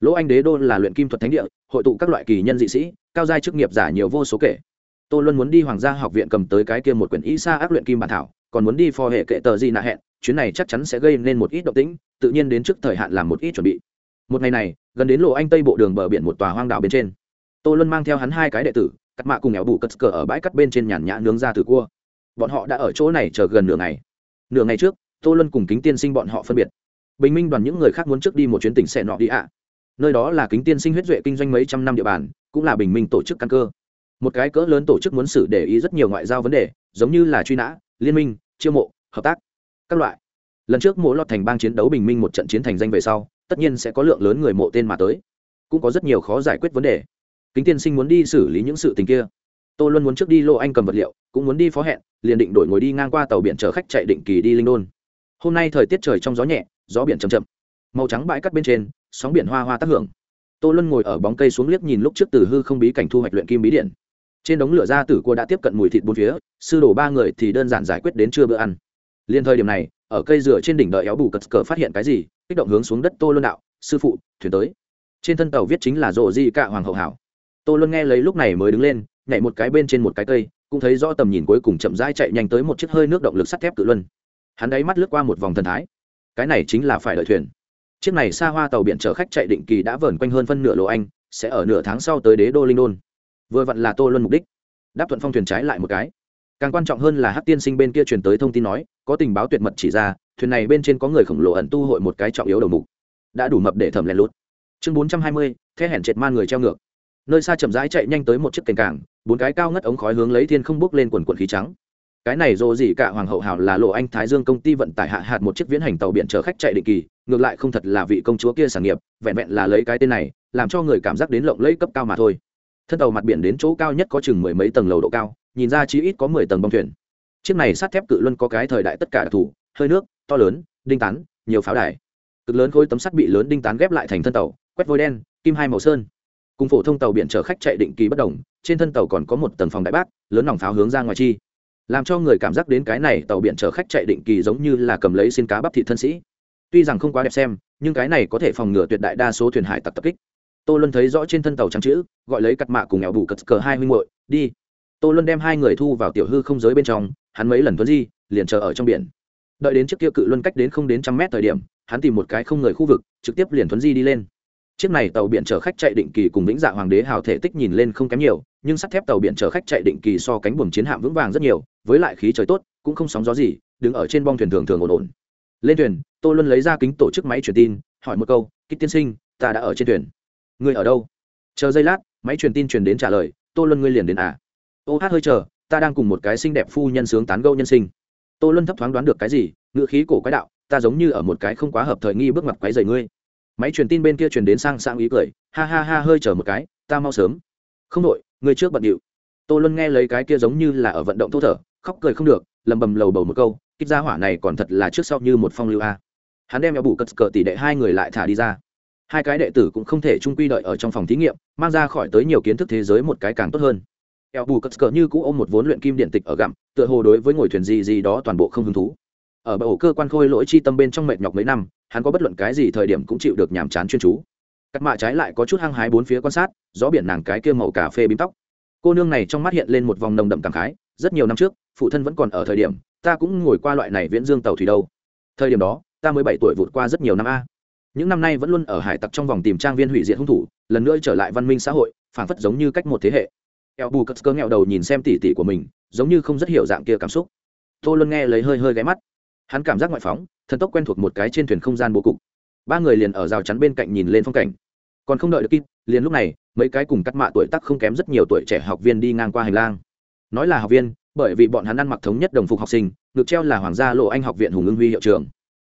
Lỗ anh đế đô là luyện kim thuật thánh địa, hội tụ các loại kỳ nhân dị sĩ, cao giai chức nghiệp giả nhiều vô số kể tô luân muốn đi hoàng gia học viện cầm tới cái kia một quyển Y Sa ác luyện kim bản thảo, còn muốn đi phò hệ kệ tờ gì nạ hẹn, chuyến này chắc chắn sẽ gây nên một ít động tĩnh, tự nhiên đến trước thời hạn làm một ít chuẩn bị. Một ngày này, gần đến lộ anh tây bộ đường bờ biển một tòa hoang đảo bên trên. Tô luân mang theo hắn hai cái đệ tử, cắt mạ cùng éo bù cất cờ ở bãi cắt bên trên nhàn nhã nướng ra từ cua. Bọn họ đã ở chỗ này chờ gần nửa ngày. Nửa ngày trước, tô luân cùng kính tiên sinh bọn họ phân biệt. Bình minh đoàn những người khác muốn trước đi một chuyến tỉnh xẻ nọ đi ạ. Nơi đó là kính tiên sinh huyết duệ kinh doanh mấy trăm năm địa bàn, cũng là bình minh tổ chức căn cơ một cái cỡ lớn tổ chức muốn xử để ý rất nhiều ngoại giao vấn đề, giống như là truy nã, liên minh, chiêu mộ, hợp tác, các loại. Lần trước mỗi lọt thành bang chiến đấu bình minh một trận chiến thành danh về sau, tất nhiên sẽ có lượng lớn người mộ tên mà tới. Cũng có rất nhiều khó giải quyết vấn đề. Kính tiên sinh muốn đi xử lý những sự tình kia. Tôi luôn muốn trước đi lô anh cầm vật liệu, cũng muốn đi phó hẹn, liền định đổi ngồi đi ngang qua tàu biển chở khách chạy định kỳ đi linh đôn. Hôm nay thời tiết trời trong gió nhẹ, gió biển chầm chậm. Màu trắng bãi cắt bên trên, sóng biển hoa hoa tác hưởng. Tô luân ngồi ở bóng cây xuống liếc nhìn lúc trước từ hư không bí cảnh thu hoạch luyện kim bí điện trên đống lửa ra tử cua đã tiếp cận mùi thịt bốn phía, sư đổ ba người thì đơn giản giải quyết đến trưa bữa ăn. Liên thời điểm này, ở cây dừa trên đỉnh đợi éo bù cật cờ phát hiện cái gì, kích động hướng xuống đất tô luân đạo, sư phụ, thuyền tới. Trên thân tàu viết chính là rộ di cạ hoàng hậu hảo. Tô luân nghe lấy lúc này mới đứng lên, nhảy một cái bên trên một cái cây, cũng thấy rõ tầm nhìn cuối cùng chậm rãi chạy nhanh tới một chiếc hơi nước động lực sắt thép cự luân. Hắn đáy mắt lướt qua một vòng thần thái. Cái này chính là phải đợi thuyền. Chiếc này xa hoa tàu biển chở khách chạy định kỳ đã vờn quanh hơn phân nửa lộ anh, sẽ ở nửa tháng sau tới đế đô linh đôn vừa vặn là tô luân mục đích. Đáp thuận phong thuyền trái lại một cái. Càng quan trọng hơn là hát tiên sinh bên kia truyền tới thông tin nói, có tình báo tuyệt mật chỉ ra, thuyền này bên trên có người khổng lồ ẩn tu hội một cái trọng yếu đầu mục. Đã đủ mập để thẩm lén lút. Chương bốn trăm hai mươi thế hẹn trệt man người treo ngược. Nơi xa chậm rãi chạy nhanh tới một chiếc cành cảng, bốn cái cao ngất ống khói hướng lấy thiên không bốc lên quần quần khí trắng. Cái này dồ gì cả hoàng hậu hảo là lộ anh thái dương công ty vận tải hạ hạt một chiếc viễn hành tàu biển chở khách chạy định kỳ, ngược lại không thật là vị công chúa kia sản nghiệp, vẹn vẹn là lấy cái tên này, làm cho người cảm giác đến lộng lẫy cấp cao mà thôi thân tàu mặt biển đến chỗ cao nhất có chừng mười mấy tầng lầu độ cao, nhìn ra chí ít có mười tầng bong thuyền. Chiếc này sắt thép cự luân có cái thời đại tất cả đặc thù, hơi nước, to lớn, đinh tán, nhiều pháo đài. Cực lớn khối tấm sắt bị lớn đinh tán ghép lại thành thân tàu, quét vôi đen, kim hai màu sơn. Cùng phổ thông tàu biển chở khách chạy định kỳ bất đồng, trên thân tàu còn có một tầng phòng đại bác, lớn nòng pháo hướng ra ngoài chi. Làm cho người cảm giác đến cái này tàu biển chở khách chạy định kỳ giống như là cầm lấy xin cá bắp thị thân sĩ. Tuy rằng không quá đẹp xem, nhưng cái này có thể phòng ngừa tuyệt đại đa số thuyền hải tặc tập kích tô luân thấy rõ trên thân tàu trắng chữ, gọi lấy cặt mạ cùng nghèo bù cất cờ hai huynh hội đi. Tô luân đem hai người thu vào tiểu hư không giới bên trong, hắn mấy lần tuấn di, liền chờ ở trong biển. Đợi đến chiếc kia cự luân cách đến không đến trăm mét thời điểm, hắn tìm một cái không người khu vực, trực tiếp liền tuấn di đi lên. Chiếc này tàu biển chở khách chạy định kỳ cùng vĩnh dạ hoàng đế hào thể tích nhìn lên không kém nhiều, nhưng sắt thép tàu biển chở khách chạy định kỳ so cánh buồm chiến hạm vững vàng rất nhiều, với lại khí trời tốt, cũng không sóng gió gì, đứng ở trên bong thuyền thường thường ổn ổn. Lên thuyền, tô luân lấy ra kính tổ chức máy truyền tin, hỏi một câu, kích tiên sinh, ta đã ở trên thuyền ngươi ở đâu? Chờ giây lát, máy truyền tin truyền đến trả lời, tô luân ngươi liền đến à? Ô hát hơi chờ, ta đang cùng một cái xinh đẹp phu nhân sướng tán gẫu nhân sinh. Tô luân thấp thoáng đoán được cái gì ngựa khí cổ quái đạo, ta giống như ở một cái không quá hợp thời nghi bước mặt quái dày ngươi. Máy truyền tin bên kia truyền đến sang sang ý cười, ha ha ha hơi chờ một cái, ta mau sớm. Không đội ngươi trước bận điệu. Tô luân nghe lấy cái kia giống như là ở vận động thô thở, khóc cười không được, lầm bầm lầu bầu một câu, kích ra hỏa này còn thật là trước sau như một phong lưu a. Hắn đem eo bù cất cờ tỷ đệ hai người lại thả đi ra hai cái đệ tử cũng không thể trung quy đợi ở trong phòng thí nghiệm, mang ra khỏi tới nhiều kiến thức thế giới một cái càng tốt hơn. Eo bù cất cờ như cũ ôm một vốn luyện kim điện tịch ở gặm, tựa hồ đối với ngồi thuyền gì gì đó toàn bộ không hứng thú. Ở bầu cơ quan khôi lỗi chi tâm bên trong mệt nhọc mấy năm, hắn có bất luận cái gì thời điểm cũng chịu được nhàm chán chuyên chú. Cắt mạ trái lại có chút hăng hái bốn phía quan sát, gió biển nàng cái kia màu cà phê bím tóc. Cô nương này trong mắt hiện lên một vòng nồng đậm cảm khái, rất nhiều năm trước, phụ thân vẫn còn ở thời điểm, ta cũng ngồi qua loại này viễn dương tàu thủy đâu. Thời điểm đó, ta mới bảy tuổi vụt qua rất nhiều năm a những năm nay vẫn luôn ở hải tặc trong vòng tìm trang viên hủy diệt hung thủ, lần nữa trở lại văn minh xã hội, phảng phất giống như cách một thế hệ. Eo bù cất cơ nghẹo đầu nhìn xem tỉ tỉ của mình, giống như không rất hiểu dạng kia cảm xúc. Tô luân nghe lấy hơi hơi ghé mắt. Hắn cảm giác ngoại phóng, thần tốc quen thuộc một cái trên thuyền không gian bố cục. Ba người liền ở rào chắn bên cạnh nhìn lên phong cảnh. Còn không đợi được kịp, liền lúc này, mấy cái cùng cắt mạ tuổi tác không kém rất nhiều tuổi trẻ học viên đi ngang qua hành lang. Nói là học viên, bởi vì bọn hắn ăn mặc thống nhất đồng phục học sinh, ngược treo là hoàng gia lộ anh học viện hùng ưng huy hiệu trường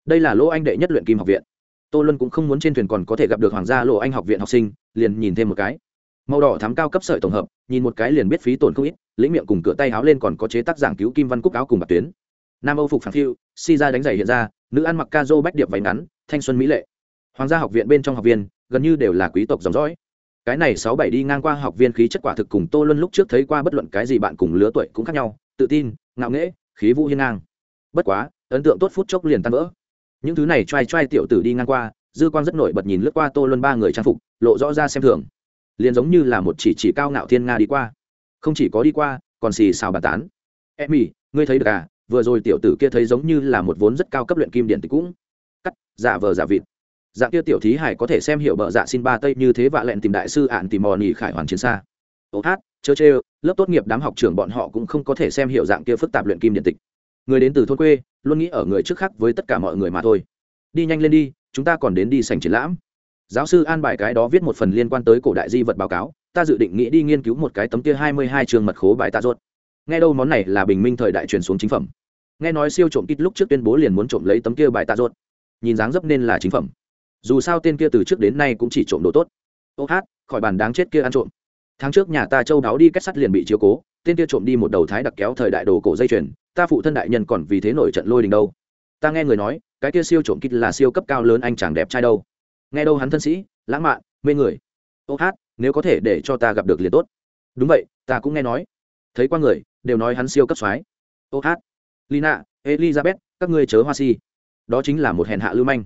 đây là lỗ anh đệ nhất luyện kim học viện tô luân cũng không muốn trên thuyền còn có thể gặp được hoàng gia lộ anh học viện học sinh, liền nhìn thêm một cái. Màu đỏ thám cao cấp sợi tổng hợp, nhìn một cái liền biết phí tổn không ít, lĩnh miệng cùng cửa tay áo lên còn có chế tác giảng cứu kim văn cúc áo cùng bạc tuyến. Nam âu phục phản phiêu si ra đánh giày hiện ra, nữ ăn mặc ca dô bách điệp váy ngắn, thanh xuân mỹ lệ. Hoàng gia học viện bên trong học viên, gần như đều là quý tộc dòng dõi. Cái này sáu bảy đi ngang qua học viên khí chất quả thực cùng tô luân lúc trước thấy qua bất luận cái gì bạn cùng lứa tuổi cũng khác nhau, tự tin, ngạo nghễ, khí vũ hiên ngang. Bất quá, ấn tượng tốt phút chốc liền tan vỡ những thứ này t r a i t r a i tiểu tử đi ngang qua, dư quang rất nổi bật nhìn lướt qua tô luân ba người trang phục, lộ rõ ra xem thường. Liền giống như là một chỉ chỉ cao ngạo thiên nga đi qua. Không chỉ có đi qua, còn xì xào bàn tán. Em mỉ ngươi thấy được à? Vừa rồi tiểu tử kia thấy giống như là một vốn rất cao cấp luyện kim điện tịch cũng cắt, giả vờ giả vịt. Dạng kia tiểu thí hải có thể xem hiểu bợ dạ xin ba tây như thế vạ lẹn tìm đại sư ạn tìm mò nỉ khải hoàn chiến xa. Ô hát, chớ chê lớp tốt nghiệp đám học trưởng bọn họ cũng không có thể xem hiểu dạng kia phức tạp luyện kim điện tịch người đến từ thôn quê, luôn nghĩ ở người trước khác với tất cả mọi người mà thôi. Đi nhanh lên đi, chúng ta còn đến đi sành triển lãm. Giáo sư an bài cái đó viết một phần liên quan tới cổ đại di vật báo cáo, ta dự định nghĩ đi nghiên cứu một cái tấm kia hai mươi hai trường mật khố bài tạ ruột. Nghe đâu món này là bình minh thời đại truyền xuống chính phẩm. Nghe nói siêu trộm kít lúc trước tuyên bố liền muốn trộm lấy tấm kia bài tạ ruột. Nhìn dáng dấp nên là chính phẩm. Dù sao tên kia từ trước đến nay cũng chỉ trộm đồ tốt. Ô hát, khỏi bàn đáng chết kia ăn trộm. Tháng trước nhà ta châu đáo đi kết sắt liền bị chiếu cố tên kia trộm đi một đầu thái đặc kéo thời đại đồ cổ dây chuyền, ta phụ thân đại nhân còn vì thế nổi trận lôi đình đâu. Ta nghe người nói, cái kia siêu trộm kít là siêu cấp cao lớn anh chàng đẹp trai đâu. Nghe đâu hắn thân sĩ, lãng mạn, mê người. Ô hát, nếu có thể để cho ta gặp được liền tốt. Đúng vậy, ta cũng nghe nói. Thấy qua người, đều nói hắn siêu cấp soái. Ô hát, lina, elizabeth, các ngươi chớ hoa si. Đó chính là một hèn hạ lưu manh.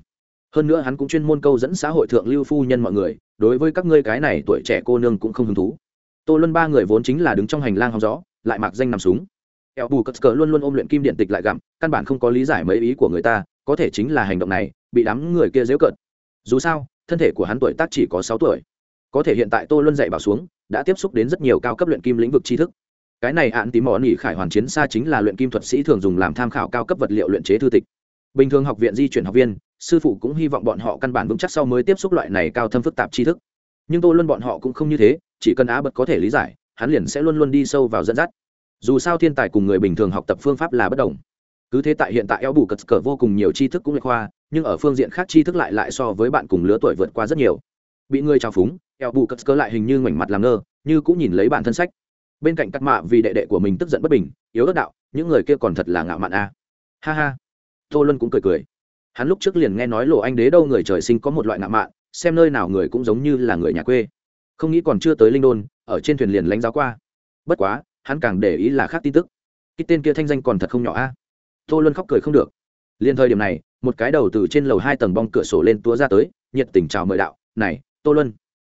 Hơn nữa hắn cũng chuyên môn câu dẫn xã hội thượng lưu phu nhân mọi người, đối với các ngươi cái này tuổi trẻ cô nương cũng không hứng thú tô luân ba người vốn chính là đứng trong hành lang hóng gió, lại mặc danh nằm súng. Eo bù cất cờ luôn luôn ôm luyện kim điện tịch lại gặm, căn bản không có lý giải mấy ý của người ta, có thể chính là hành động này, bị đám người kia dễu cợt. Dù sao, thân thể của hắn tuổi tác chỉ có sáu tuổi. Có thể hiện tại tô luân dạy bảo xuống, đã tiếp xúc đến rất nhiều cao cấp luyện kim lĩnh vực tri thức. Cái này hạn tím mỏ nỉ khải hoàn chiến xa chính là luyện kim thuật sĩ thường dùng làm tham khảo cao cấp vật liệu luyện chế thư tịch. Bình thường học viện di chuyển học viên, sư phụ cũng hy vọng bọn họ căn bản vững chắc sau mới tiếp xúc loại này cao thâm phức tạp tri thức. Nhưng tô luân bọn họ cũng không như thế chỉ cần á bật có thể lý giải, hắn liền sẽ luôn luôn đi sâu vào dẫn dắt. Dù sao thiên tài cùng người bình thường học tập phương pháp là bất đồng. Cứ thế tại hiện tại eo bù cật cờ vô cùng nhiều tri thức cũng lệch khoa, nhưng ở phương diện khác tri thức lại lại so với bạn cùng lứa tuổi vượt qua rất nhiều. Bị người trào phúng, eo bù cật cờ lại hình như ngoảnh mặt làm ngơ, như cũng nhìn lấy bản thân sách. Bên cạnh cắt mạ vì đệ đệ của mình tức giận bất bình, yếu ớt đạo, những người kia còn thật là ngạo mạn a. Ha ha. Tô luân cũng cười cười. Hắn lúc trước liền nghe nói lộ anh đế đâu người trời sinh có một loại ngạo mạn, xem nơi nào người cũng giống như là người nhà quê không nghĩ còn chưa tới linh đôn, ở trên thuyền liền lánh giáo qua. Bất quá, hắn càng để ý là khác tin tức. Cái tên kia thanh danh còn thật không nhỏ a. Tô luân khóc cười không được. Liền thời điểm này, một cái đầu từ trên lầu hai tầng bong cửa sổ lên túa ra tới, nhiệt tình chào mời đạo, này, tô luân.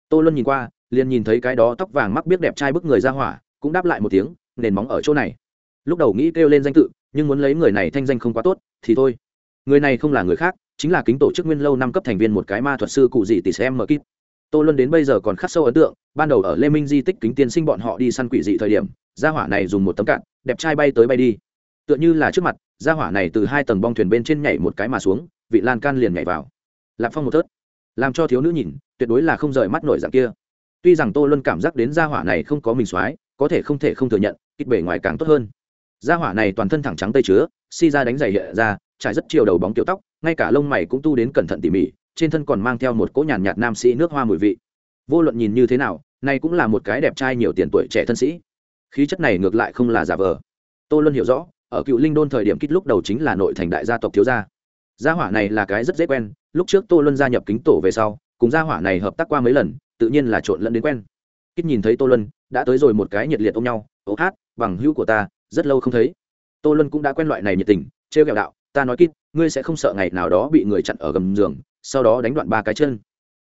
Tô luân nhìn qua, liền nhìn thấy cái đó tóc vàng mắc biết đẹp trai bức người ra hỏa, cũng đáp lại một tiếng, nền móng ở chỗ này. Lúc đầu nghĩ kêu lên danh tự, nhưng muốn lấy người này thanh danh không quá tốt, thì thôi. Người này không là người khác, chính là kính tổ chức nguyên lâu năm cấp thành viên một cái ma thuật sư cụ dị tỷ xem mờ kíp tô luân đến bây giờ còn khắc sâu ấn tượng, ban đầu ở lê minh di tích kính tiên sinh bọn họ đi săn quỷ dị thời điểm, gia hỏa này dùng một tấm cạn, đẹp trai bay tới bay đi. Tựa như là trước mặt, gia hỏa này từ hai tầng bong thuyền bên trên nhảy một cái mà xuống, vị lan can liền nhảy vào. Lạp phong một thớt. Làm cho thiếu nữ nhìn, tuyệt đối là không rời mắt nổi dạng kia. Tuy rằng tô luân cảm giác đến gia hỏa này không có mình soái, có thể không thể không thừa nhận, kích bể ngoài càng tốt hơn. Gia hỏa này toàn thân thẳng trắng tây chứa, si ra đánh giày hiện ra, trải rất chiều đầu bóng kiểu tóc, ngay cả lông mày cũng tu đến cẩn thận tỉ mỉ trên thân còn mang theo một cỗ nhàn nhạt nam sĩ nước hoa mùi vị. Vô luận nhìn như thế nào, này cũng là một cái đẹp trai nhiều tiền tuổi trẻ thân sĩ. Khí chất này ngược lại không là giả vờ. Tô luân hiểu rõ, ở cựu linh đôn thời điểm kích lúc đầu chính là nội thành đại gia tộc thiếu gia. Gia hỏa này là cái rất dễ quen, lúc trước tô luân gia nhập kính tổ về sau, cùng gia hỏa này hợp tác qua mấy lần, tự nhiên là trộn lẫn đến quen. Kích nhìn thấy tô luân, đã tới rồi một cái nhiệt liệt ôm nhau ố hát, bằng hữu của ta, rất lâu không thấy. Tô luân cũng đã quen loại này nhiệt tình, trêu ghẹo đạo, ta nói kít, ngươi sẽ không sợ ngày nào đó bị người chặn ở gầm giường sau đó đánh đoạn ba cái chân.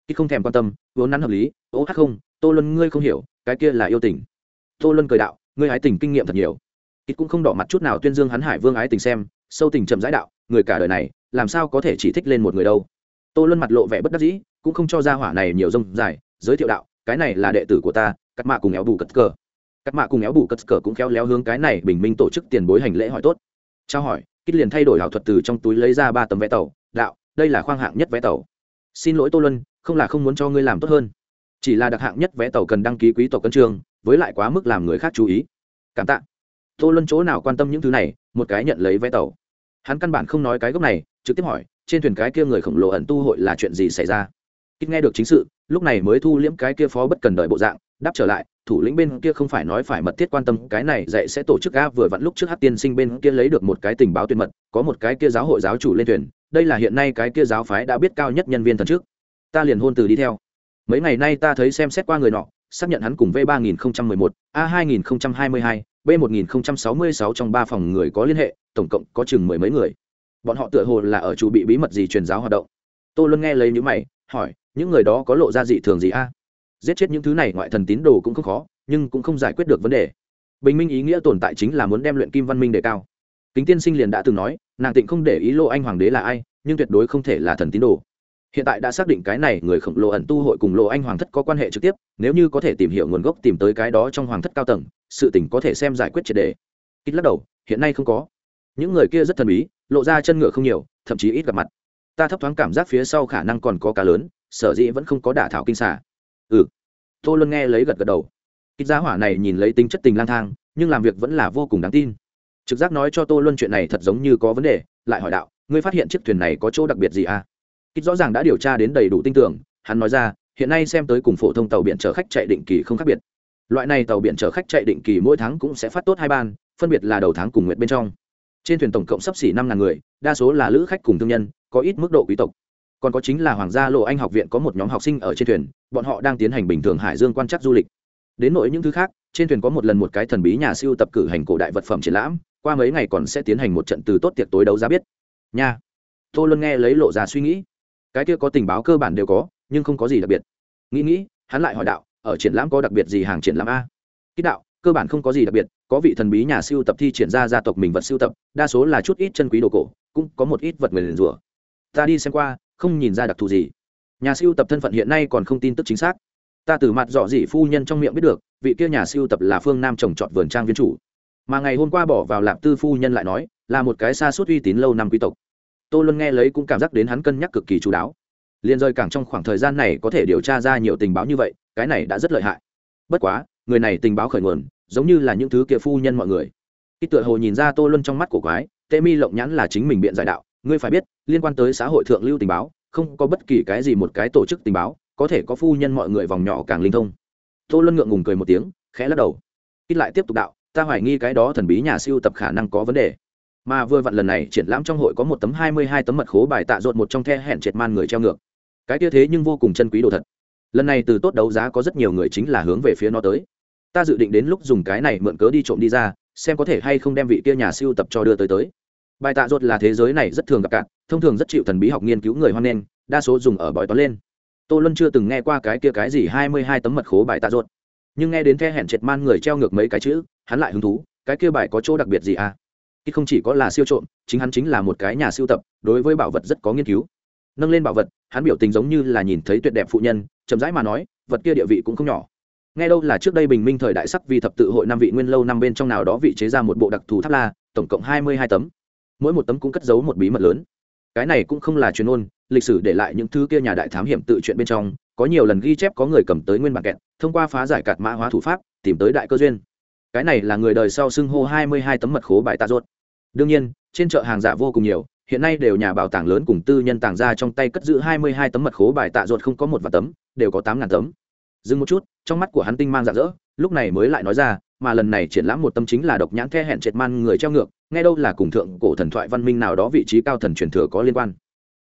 Khi không thèm quan tâm, vốn nắn hợp lý ố hát không, tô luân ngươi không hiểu, cái kia là yêu tình. Tô luân cười đạo, ngươi ái tình kinh nghiệm thật nhiều. Ít cũng không đỏ mặt chút nào tuyên dương hắn hải vương ái tình xem, sâu tình chậm rãi đạo, người cả đời này, làm sao có thể chỉ thích lên một người đâu. Tô luân mặt lộ vẻ bất đắc dĩ, cũng không cho ra hỏa này nhiều rông dài, giới thiệu đạo, cái này là đệ tử của ta cắt mạ cùng éo bù cất cờ. Cắt mạ cùng éo bù cất cờ cũng khéo léo hướng cái này bình minh tổ chức tiền bối hành lễ hỏi tốt. Trao hỏi, kích liền thay đổi ảo thuật từ trong túi lấy ra ba tấm vé tàu, đạo đây là khoang hạng nhất vé tàu. Xin lỗi tô luân, không là không muốn cho ngươi làm tốt hơn. Chỉ là đặc hạng nhất vé tàu cần đăng ký quý tộc cân trường, với lại quá mức làm người khác chú ý. Cảm tạ. Tô luân chỗ nào quan tâm những thứ này, một cái nhận lấy vé tàu. Hắn căn bản không nói cái gốc này, trực tiếp hỏi, trên thuyền cái kia người khổng lồ ẩn tu hội là chuyện gì xảy ra? Ít nghe được chính sự, lúc này mới thu liễm cái kia phó bất cần đợi bộ dạng, đáp trở lại, thủ lĩnh bên kia không phải nói phải mật thiết quan tâm, cái này dạy sẽ tổ chức ga vừa vặn lúc trước hát tiên sinh bên kia lấy được một cái tình báo tuyệt mật, có một cái kia giáo hội giáo chủ lên thuyền đây là hiện nay cái kia giáo phái đã biết cao nhất nhân viên thần trước. Ta liền hôn từ đi theo. Mấy ngày nay ta thấy xem xét qua người nọ, xác nhận hắn cùng v ba nghìn một một, a hai nghìn hai mươi hai, b một nghìn sáu mươi sáu trong ba phòng người có liên hệ, tổng cộng có chừng mười mấy người. Bọn họ tựa hồ là ở chủ bị bí mật gì truyền giáo hoạt động. Tôi luôn nghe lấy những mày, hỏi, những người đó có lộ ra dị thường gì a? Giết chết những thứ này ngoại thần tín đồ cũng không khó, nhưng cũng không giải quyết được vấn đề. Bình minh ý nghĩa tồn tại chính là muốn đem luyện kim văn minh đề cao kính tiên sinh liền đã từng nói, nàng tịnh không để ý lộ anh hoàng đế là ai, nhưng tuyệt đối không thể là thần tín đồ. Hiện tại đã xác định cái này người khổng lồ ẩn tu hội cùng lộ anh hoàng thất có quan hệ trực tiếp, nếu như có thể tìm hiểu nguồn gốc tìm tới cái đó trong hoàng thất cao tầng, sự tỉnh có thể xem giải quyết triệt đề. Ít lắc đầu, hiện nay không có. Những người kia rất thần bí, lộ ra chân ngựa không nhiều, thậm chí ít gặp mặt. Ta thấp thoáng cảm giác phía sau khả năng còn có cá lớn, sở dĩ vẫn không có đả thảo kinh xả ừ. Tô luân nghe lấy gật gật đầu. Ít giá hỏa này nhìn lấy tính chất tình lang thang, nhưng làm việc vẫn là vô cùng đáng tin trực giác nói cho tô luân chuyện này thật giống như có vấn đề, lại hỏi đạo, ngươi phát hiện chiếc thuyền này có chỗ đặc biệt gì à? Kích rõ ràng đã điều tra đến đầy đủ tin tưởng, hắn nói ra, hiện nay xem tới cùng phổ thông tàu biển chở khách chạy định kỳ không khác biệt. Loại này tàu biển chở khách chạy định kỳ mỗi tháng cũng sẽ phát tốt hai ban, phân biệt là đầu tháng cùng nguyện bên trong. Trên thuyền tổng cộng sắp xỉ năm ngàn người, đa số là lữ khách cùng thương nhân, có ít mức độ quý tộc. Còn có chính là hoàng gia lộ anh học viện có một nhóm học sinh ở trên thuyền, bọn họ đang tiến hành bình thường hải dương quan trắc du lịch. Đến nội những thứ khác, trên thuyền có một lần một cái thần bí nhà siêu tập cử hành cổ đại vật phẩm triển lãm qua mấy ngày còn sẽ tiến hành một trận từ tốt tiệc tối đấu giá biết. Nha. Tô luân nghe lấy lộ ra suy nghĩ. Cái kia có tình báo cơ bản đều có, nhưng không có gì đặc biệt. Nghĩ nghĩ, hắn lại hỏi đạo, ở triển lãm có đặc biệt gì hàng triển lãm a? Kích đạo, cơ bản không có gì đặc biệt, có vị thần bí nhà siêu tập thi triển ra gia tộc mình vật siêu tập, đa số là chút ít chân quý đồ cổ, cũng có một ít vật người liền rủa. Ta đi xem qua, không nhìn ra đặc thù gì. Nhà siêu tập thân phận hiện nay còn không tin tức chính xác. Ta từ mặt dọ dị phu nhân trong miệng biết được, vị kia nhà siêu tập là phương nam trồng trọt vườn trang viên chủ mà ngày hôm qua bỏ vào lạp tư phu nhân lại nói, là một cái xa suốt uy tín lâu năm quý tộc. Tô luân nghe lấy cũng cảm giác đến hắn cân nhắc cực kỳ chú đáo. Liền rơi cảng trong khoảng thời gian này có thể điều tra ra nhiều tình báo như vậy, cái này đã rất lợi hại. Bất quá, người này tình báo khởi nguồn, giống như là những thứ kia phu nhân mọi người. Ít tựa hồ nhìn ra tô luân trong mắt của quái, tê mi lộng nhãn là chính mình biện giải đạo, ngươi phải biết, liên quan tới xã hội thượng lưu tình báo, không có bất kỳ cái gì một cái tổ chức tình báo, có thể có phu nhân mọi người vòng nhỏ càng linh thông. Tô luân ngượng ngùng cười một tiếng, khẽ lắc đầu. Ít lại tiếp tục đạo ta hoài nghi cái đó thần bí nhà siêu tập khả năng có vấn đề. Mà vừa vặn lần này triển lãm trong hội có một tấm hai mươi hai tấm mật khố bài tạ ruột một trong the hẹn triệt man người treo ngược. Cái kia thế nhưng vô cùng chân quý đồ thật. Lần này từ tốt đấu giá có rất nhiều người chính là hướng về phía nó tới. Ta dự định đến lúc dùng cái này mượn cớ đi trộm đi ra, xem có thể hay không đem vị kia nhà siêu tập cho đưa tới tới. Bài tạ ruột là thế giới này rất thường gặp cạn, thông thường rất chịu thần bí học nghiên cứu người hoan nghênh, đa số dùng ở bói toán lên. Tô luân chưa từng nghe qua cái kia cái gì hai mươi hai tấm mật khố bài tạ ruột. Nhưng nghe đến the hẹn triệt man người treo ngược mấy cái chữ hắn lại hứng thú, cái kia bài có chỗ đặc biệt gì à? Khi không chỉ có là siêu trộm, chính hắn chính là một cái nhà siêu tập, đối với bảo vật rất có nghiên cứu. Nâng lên bảo vật, hắn biểu tình giống như là nhìn thấy tuyệt đẹp phụ nhân, chậm rãi mà nói, vật kia địa vị cũng không nhỏ. Nghe đâu là trước đây bình minh thời đại sắc vì thập tự hội năm vị nguyên lâu năm bên trong nào đó vị chế ra một bộ đặc thù tháp la, tổng cộng hai mươi hai tấm. Mỗi một tấm cũng cất giấu một bí mật lớn. Cái này cũng không là chuyên ôn lịch sử để lại những thứ kia nhà đại thám hiểm tự chuyện bên trong, có nhiều lần ghi chép có người cầm tới nguyên bản kẹt, thông qua phá giải cạt mã hóa thủ pháp, tìm tới đại cơ duyên cái này là người đời sau xưng hô hai mươi hai tấm mật khố bài tạ rốt đương nhiên, trên chợ hàng giả vô cùng nhiều, hiện nay đều nhà bảo tàng lớn cùng tư nhân tàng ra trong tay cất giữ hai mươi hai tấm mật khố bài tạ ruột không có một vài tấm, đều có tám ngàn tấm. Dừng một chút, trong mắt của hắn tinh mang rạng rỡ, lúc này mới lại nói ra, mà lần này triển lãm một tấm chính là độc nhãn the hẹn triệt man người treo ngược, nghe đâu là cùng thượng cổ thần thoại văn minh nào đó vị trí cao thần truyền thừa có liên quan.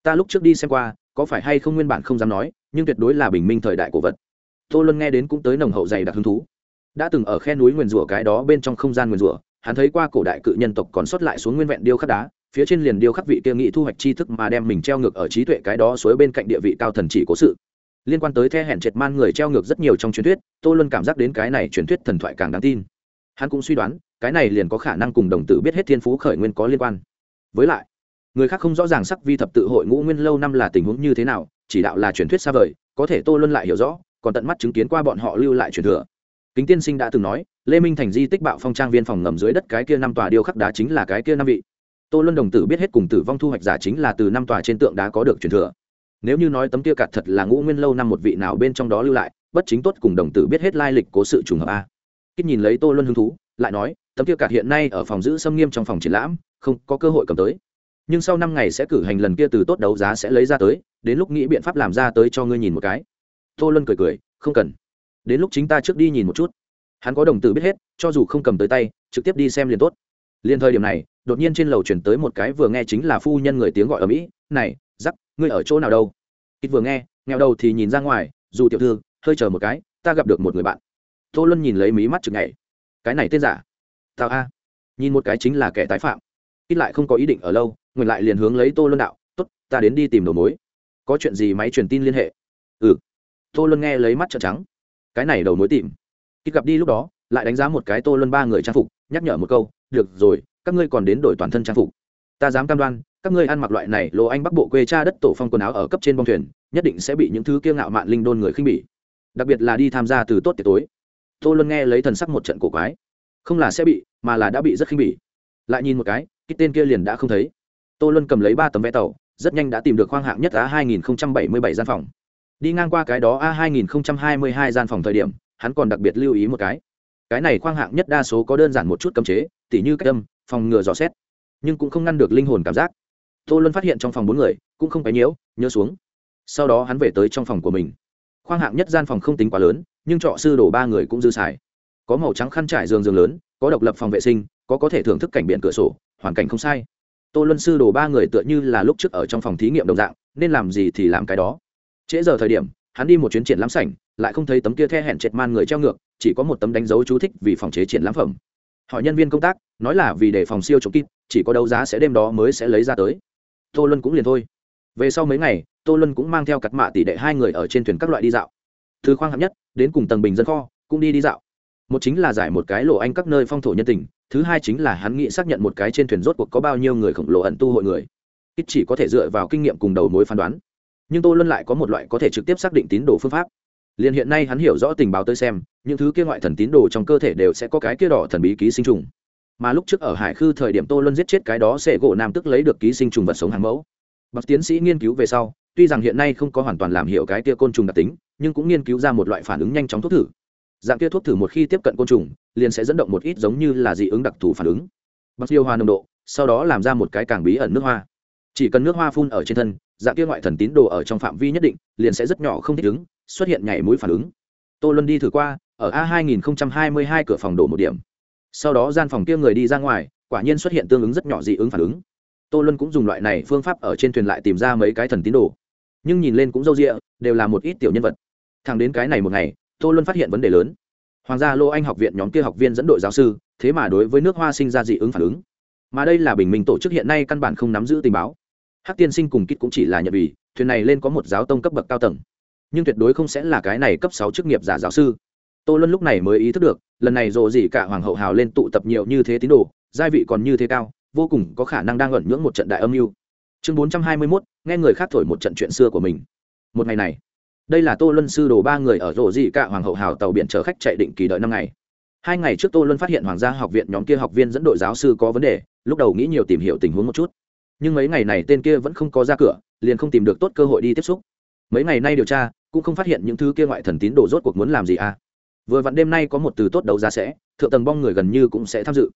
Ta lúc trước đi xem qua, có phải hay không nguyên bản không dám nói, nhưng tuyệt đối là bình minh thời đại cổ vật. Tô luân nghe đến cũng tới nồng hậu dày đặc hứng thú đã từng ở khe núi nguyền rủa cái đó bên trong không gian nguyền rủa, hắn thấy qua cổ đại cự nhân tộc còn sót lại xuống nguyên vẹn điêu khắc đá, phía trên liền điêu khắc vị kia nghị thu hoạch tri thức mà đem mình treo ngược ở trí tuệ cái đó suối bên cạnh địa vị cao thần chỉ cố sự. Liên quan tới the hẹn triệt man người treo ngược rất nhiều trong truyền thuyết, tô luân cảm giác đến cái này truyền thuyết thần thoại càng đáng tin. Hắn cũng suy đoán, cái này liền có khả năng cùng đồng tử biết hết thiên phú khởi nguyên có liên quan. Với lại, người khác không rõ ràng sắc vi thập tự hội ngũ nguyên lâu năm là tình huống như thế nào, chỉ đạo là truyền thuyết xa vời, có thể tô luân lại hiểu rõ, còn tận mắt chứng kiến qua bọn họ lưu lại truyền thừa kính tiên sinh đã từng nói, lê minh thành di tích bạo phong trang viên phòng ngầm dưới đất cái kia năm tòa điêu khắc đá chính là cái kia năm vị. Tô luân đồng tử biết hết cùng tử vong thu hoạch giả chính là từ năm tòa trên tượng đá có được truyền thừa. Nếu như nói tấm kia cạt thật là ngũ nguyên lâu năm một vị nào bên trong đó lưu lại, bất chính tốt cùng đồng tử biết hết lai lịch cố sự trùng hợp a. Kích nhìn lấy tô luân hứng thú, lại nói, tấm kia cạt hiện nay ở phòng giữ xâm nghiêm trong phòng triển lãm, không có cơ hội cầm tới. Nhưng sau năm ngày sẽ cử hành lần kia từ tốt đấu giá sẽ lấy ra tới, đến lúc nghĩ biện pháp làm ra tới cho ngươi nhìn một cái. Tô luân cười cười, không cần đến lúc chính ta trước đi nhìn một chút. Hắn có đồng tử biết hết, cho dù không cầm tới tay, trực tiếp đi xem liền tốt. Liền thời điểm này, đột nhiên trên lầu chuyển tới một cái vừa nghe chính là phu nhân người tiếng gọi ở mỹ, này giắc ngươi ở chỗ nào đâu? Ít vừa nghe, nghèo đầu thì nhìn ra ngoài, dù tiểu thư, hơi chờ một cái, ta gặp được một người bạn. Tô luân nhìn lấy mí mắt chừng ngày cái này tên giả? Tao a. Nhìn một cái chính là kẻ tái phạm. Ít lại không có ý định ở lâu ngừng lại liền hướng lấy tô luân đạo t ố t ta đến đi tìm đầu mối. Có chuyện gì máy truyền tin liên hệ? Ừ. Tô luân nghe lấy mắt trợn trắng cái này đầu mối tìm. Ít gặp đi lúc đó, lại đánh giá một cái tô luân ba người trang phục, nhắc nhở một câu, được rồi, các ngươi còn đến đổi toàn thân trang phục. Ta dám cam đoan, các ngươi ăn mặc loại này lô anh bắc bộ quê cha đất tổ phong quần áo ở cấp trên bông thuyền, nhất định sẽ bị những thứ kiêng ngạo mạn linh đôn người khinh bỉ. Đặc biệt là đi tham gia từ tốt tiệc tối. Tô luân nghe lấy thần sắc một trận cổ quái. Không là sẽ bị, mà là đã bị rất khinh bỉ. Lại nhìn một cái cái tên kia liền đã không thấy. Tô luân cầm lấy ba tấm vé tàu, rất nhanh đã tìm được khoang hạng nhất a 2077 gian phòng đi ngang qua cái đó a 2022 gian phòng thời điểm, hắn còn đặc biệt lưu ý một cái. Cái này khoang hạng nhất đa số có đơn giản một chút cấm chế, tỉ như cách âm phòng ngừa dò xét. Nhưng cũng không ngăn được linh hồn cảm giác. Tô luân phát hiện trong phòng bốn người, cũng không phải nhiễu, nhớ xuống. Sau đó hắn về tới trong phòng của mình. Khoang hạng nhất gian phòng không tính quá lớn, nhưng trọ sư đổ ba người cũng dư xài. Có màu trắng khăn trải giường giường lớn, có độc lập phòng vệ sinh, có có thể thưởng thức cảnh biển cửa sổ, hoàn cảnh không sai. Tô luân sư đồ ba người tựa như là lúc trước ở trong phòng thí nghiệm đồng dạng, nên làm gì thì làm cái đó trễ giờ thời điểm, hắn đi một chuyến triển lãm sảnh, lại không thấy tấm kia the hẹn chệt man người treo ngược, chỉ có một tấm đánh dấu chú thích vì phòng chế triển lãm phẩm. Hỏi nhân viên công tác, nói là vì để phòng siêu trộm kít chỉ có đấu giá sẽ đêm đó mới sẽ lấy ra tới. Tô luân cũng liền thôi. Về sau mấy ngày, tô luân cũng mang theo cặt mạ tỷ đệ hai người ở trên thuyền các loại đi dạo. Thứ khoang hạng nhất, đến cùng tầng bình dân kho, cũng đi đi dạo. Một chính là giải một cái lộ anh các nơi phong thổ nhân tình, thứ hai chính là hắn nghĩ xác nhận một cái trên thuyền rốt cuộc có bao nhiêu người khổng lồ ẩn tu hội người. Ít chỉ có thể dựa vào kinh nghiệm cùng đầu mối phán đoán nhưng tô luân lại có một loại có thể trực tiếp xác định tín đồ phương pháp. Liền hiện nay hắn hiểu rõ tình báo tới xem, những thứ kia ngoại thần tín đồ trong cơ thể đều sẽ có cái kia đỏ thần bí ký sinh trùng. Mà lúc trước ở hải khư thời điểm tô luân giết chết cái đó sẽ gỗ nam tức lấy được ký sinh trùng vật sống hàng mẫu. Bậc tiến sĩ nghiên cứu về sau, tuy rằng hiện nay không có hoàn toàn làm hiểu cái kia côn trùng đặc tính, nhưng cũng nghiên cứu ra một loại phản ứng nhanh chóng thuốc thử. Dạng kia thuốc thử một khi tiếp cận côn trùng, liền sẽ dẫn động một ít giống như là dị ứng đặc thù phản ứng. Bậc điều hòa nồng độ, sau đó làm ra một cái càng bí ẩn nước hoa. Chỉ cần nước hoa phun ở trên thân dạng kia ngoại thần tín đồ ở trong phạm vi nhất định, liền sẽ rất nhỏ không thích ứng, xuất hiện nhảy mũi phản ứng. Tô luân đi thử qua, ở a 2022 cửa phòng đổ một điểm. Sau đó gian phòng kia người đi ra ngoài, quả nhiên xuất hiện tương ứng rất nhỏ dị ứng phản ứng. Tô luân cũng dùng loại này phương pháp ở trên thuyền lại tìm ra mấy cái thần tín đồ. Nhưng nhìn lên cũng râu rịa đều là một ít tiểu nhân vật. Thẳng đến cái này một ngày, tô luân phát hiện vấn đề lớn. Hoàng gia lô anh học viện nhóm kia học viên dẫn đội giáo sư, thế mà đối với nước hoa sinh ra dị ứng phản ứng. Mà đây là bình minh tổ chức hiện nay căn bản không nắm giữ tình báo hắc tiên sinh cùng kít cũng chỉ là nhận vì, thuyền này lên có một giáo tông cấp bậc cao tầng. Nhưng tuyệt đối không sẽ là cái này cấp sáu chức nghiệp giả giáo sư. Tô luân lúc này mới ý thức được, lần này rộ gì cả hoàng hậu hào lên tụ tập nhiều như thế tín đồ gia vị còn như thế cao, vô cùng có khả năng đang ẩn nhưỡng một trận đại âm mưu. Chương bốn trăm hai mươi mốt, nghe người khác thổi một trận chuyện xưa của mình. Một ngày này, đây là tô luân sư đồ ba người ở rộ gì cả hoàng hậu hào tàu biển chở khách chạy định kỳ đợi năm ngày. Hai ngày trước tô luân phát hiện hoàng gia học viện nhóm kia học viên dẫn đội giáo sư có vấn đề, lúc đầu nghĩ nhiều tìm hiểu tình huống một chút nhưng mấy ngày này tên kia vẫn không có ra cửa, liền không tìm được tốt cơ hội đi tiếp xúc. Mấy ngày nay điều tra, cũng không phát hiện những thứ kia ngoại thần tín đồ rốt cuộc muốn làm gì à. Vừa vặn đêm nay có một từ tốt đấu giá sẽ, thượng tầng bong người gần như cũng sẽ tham dự.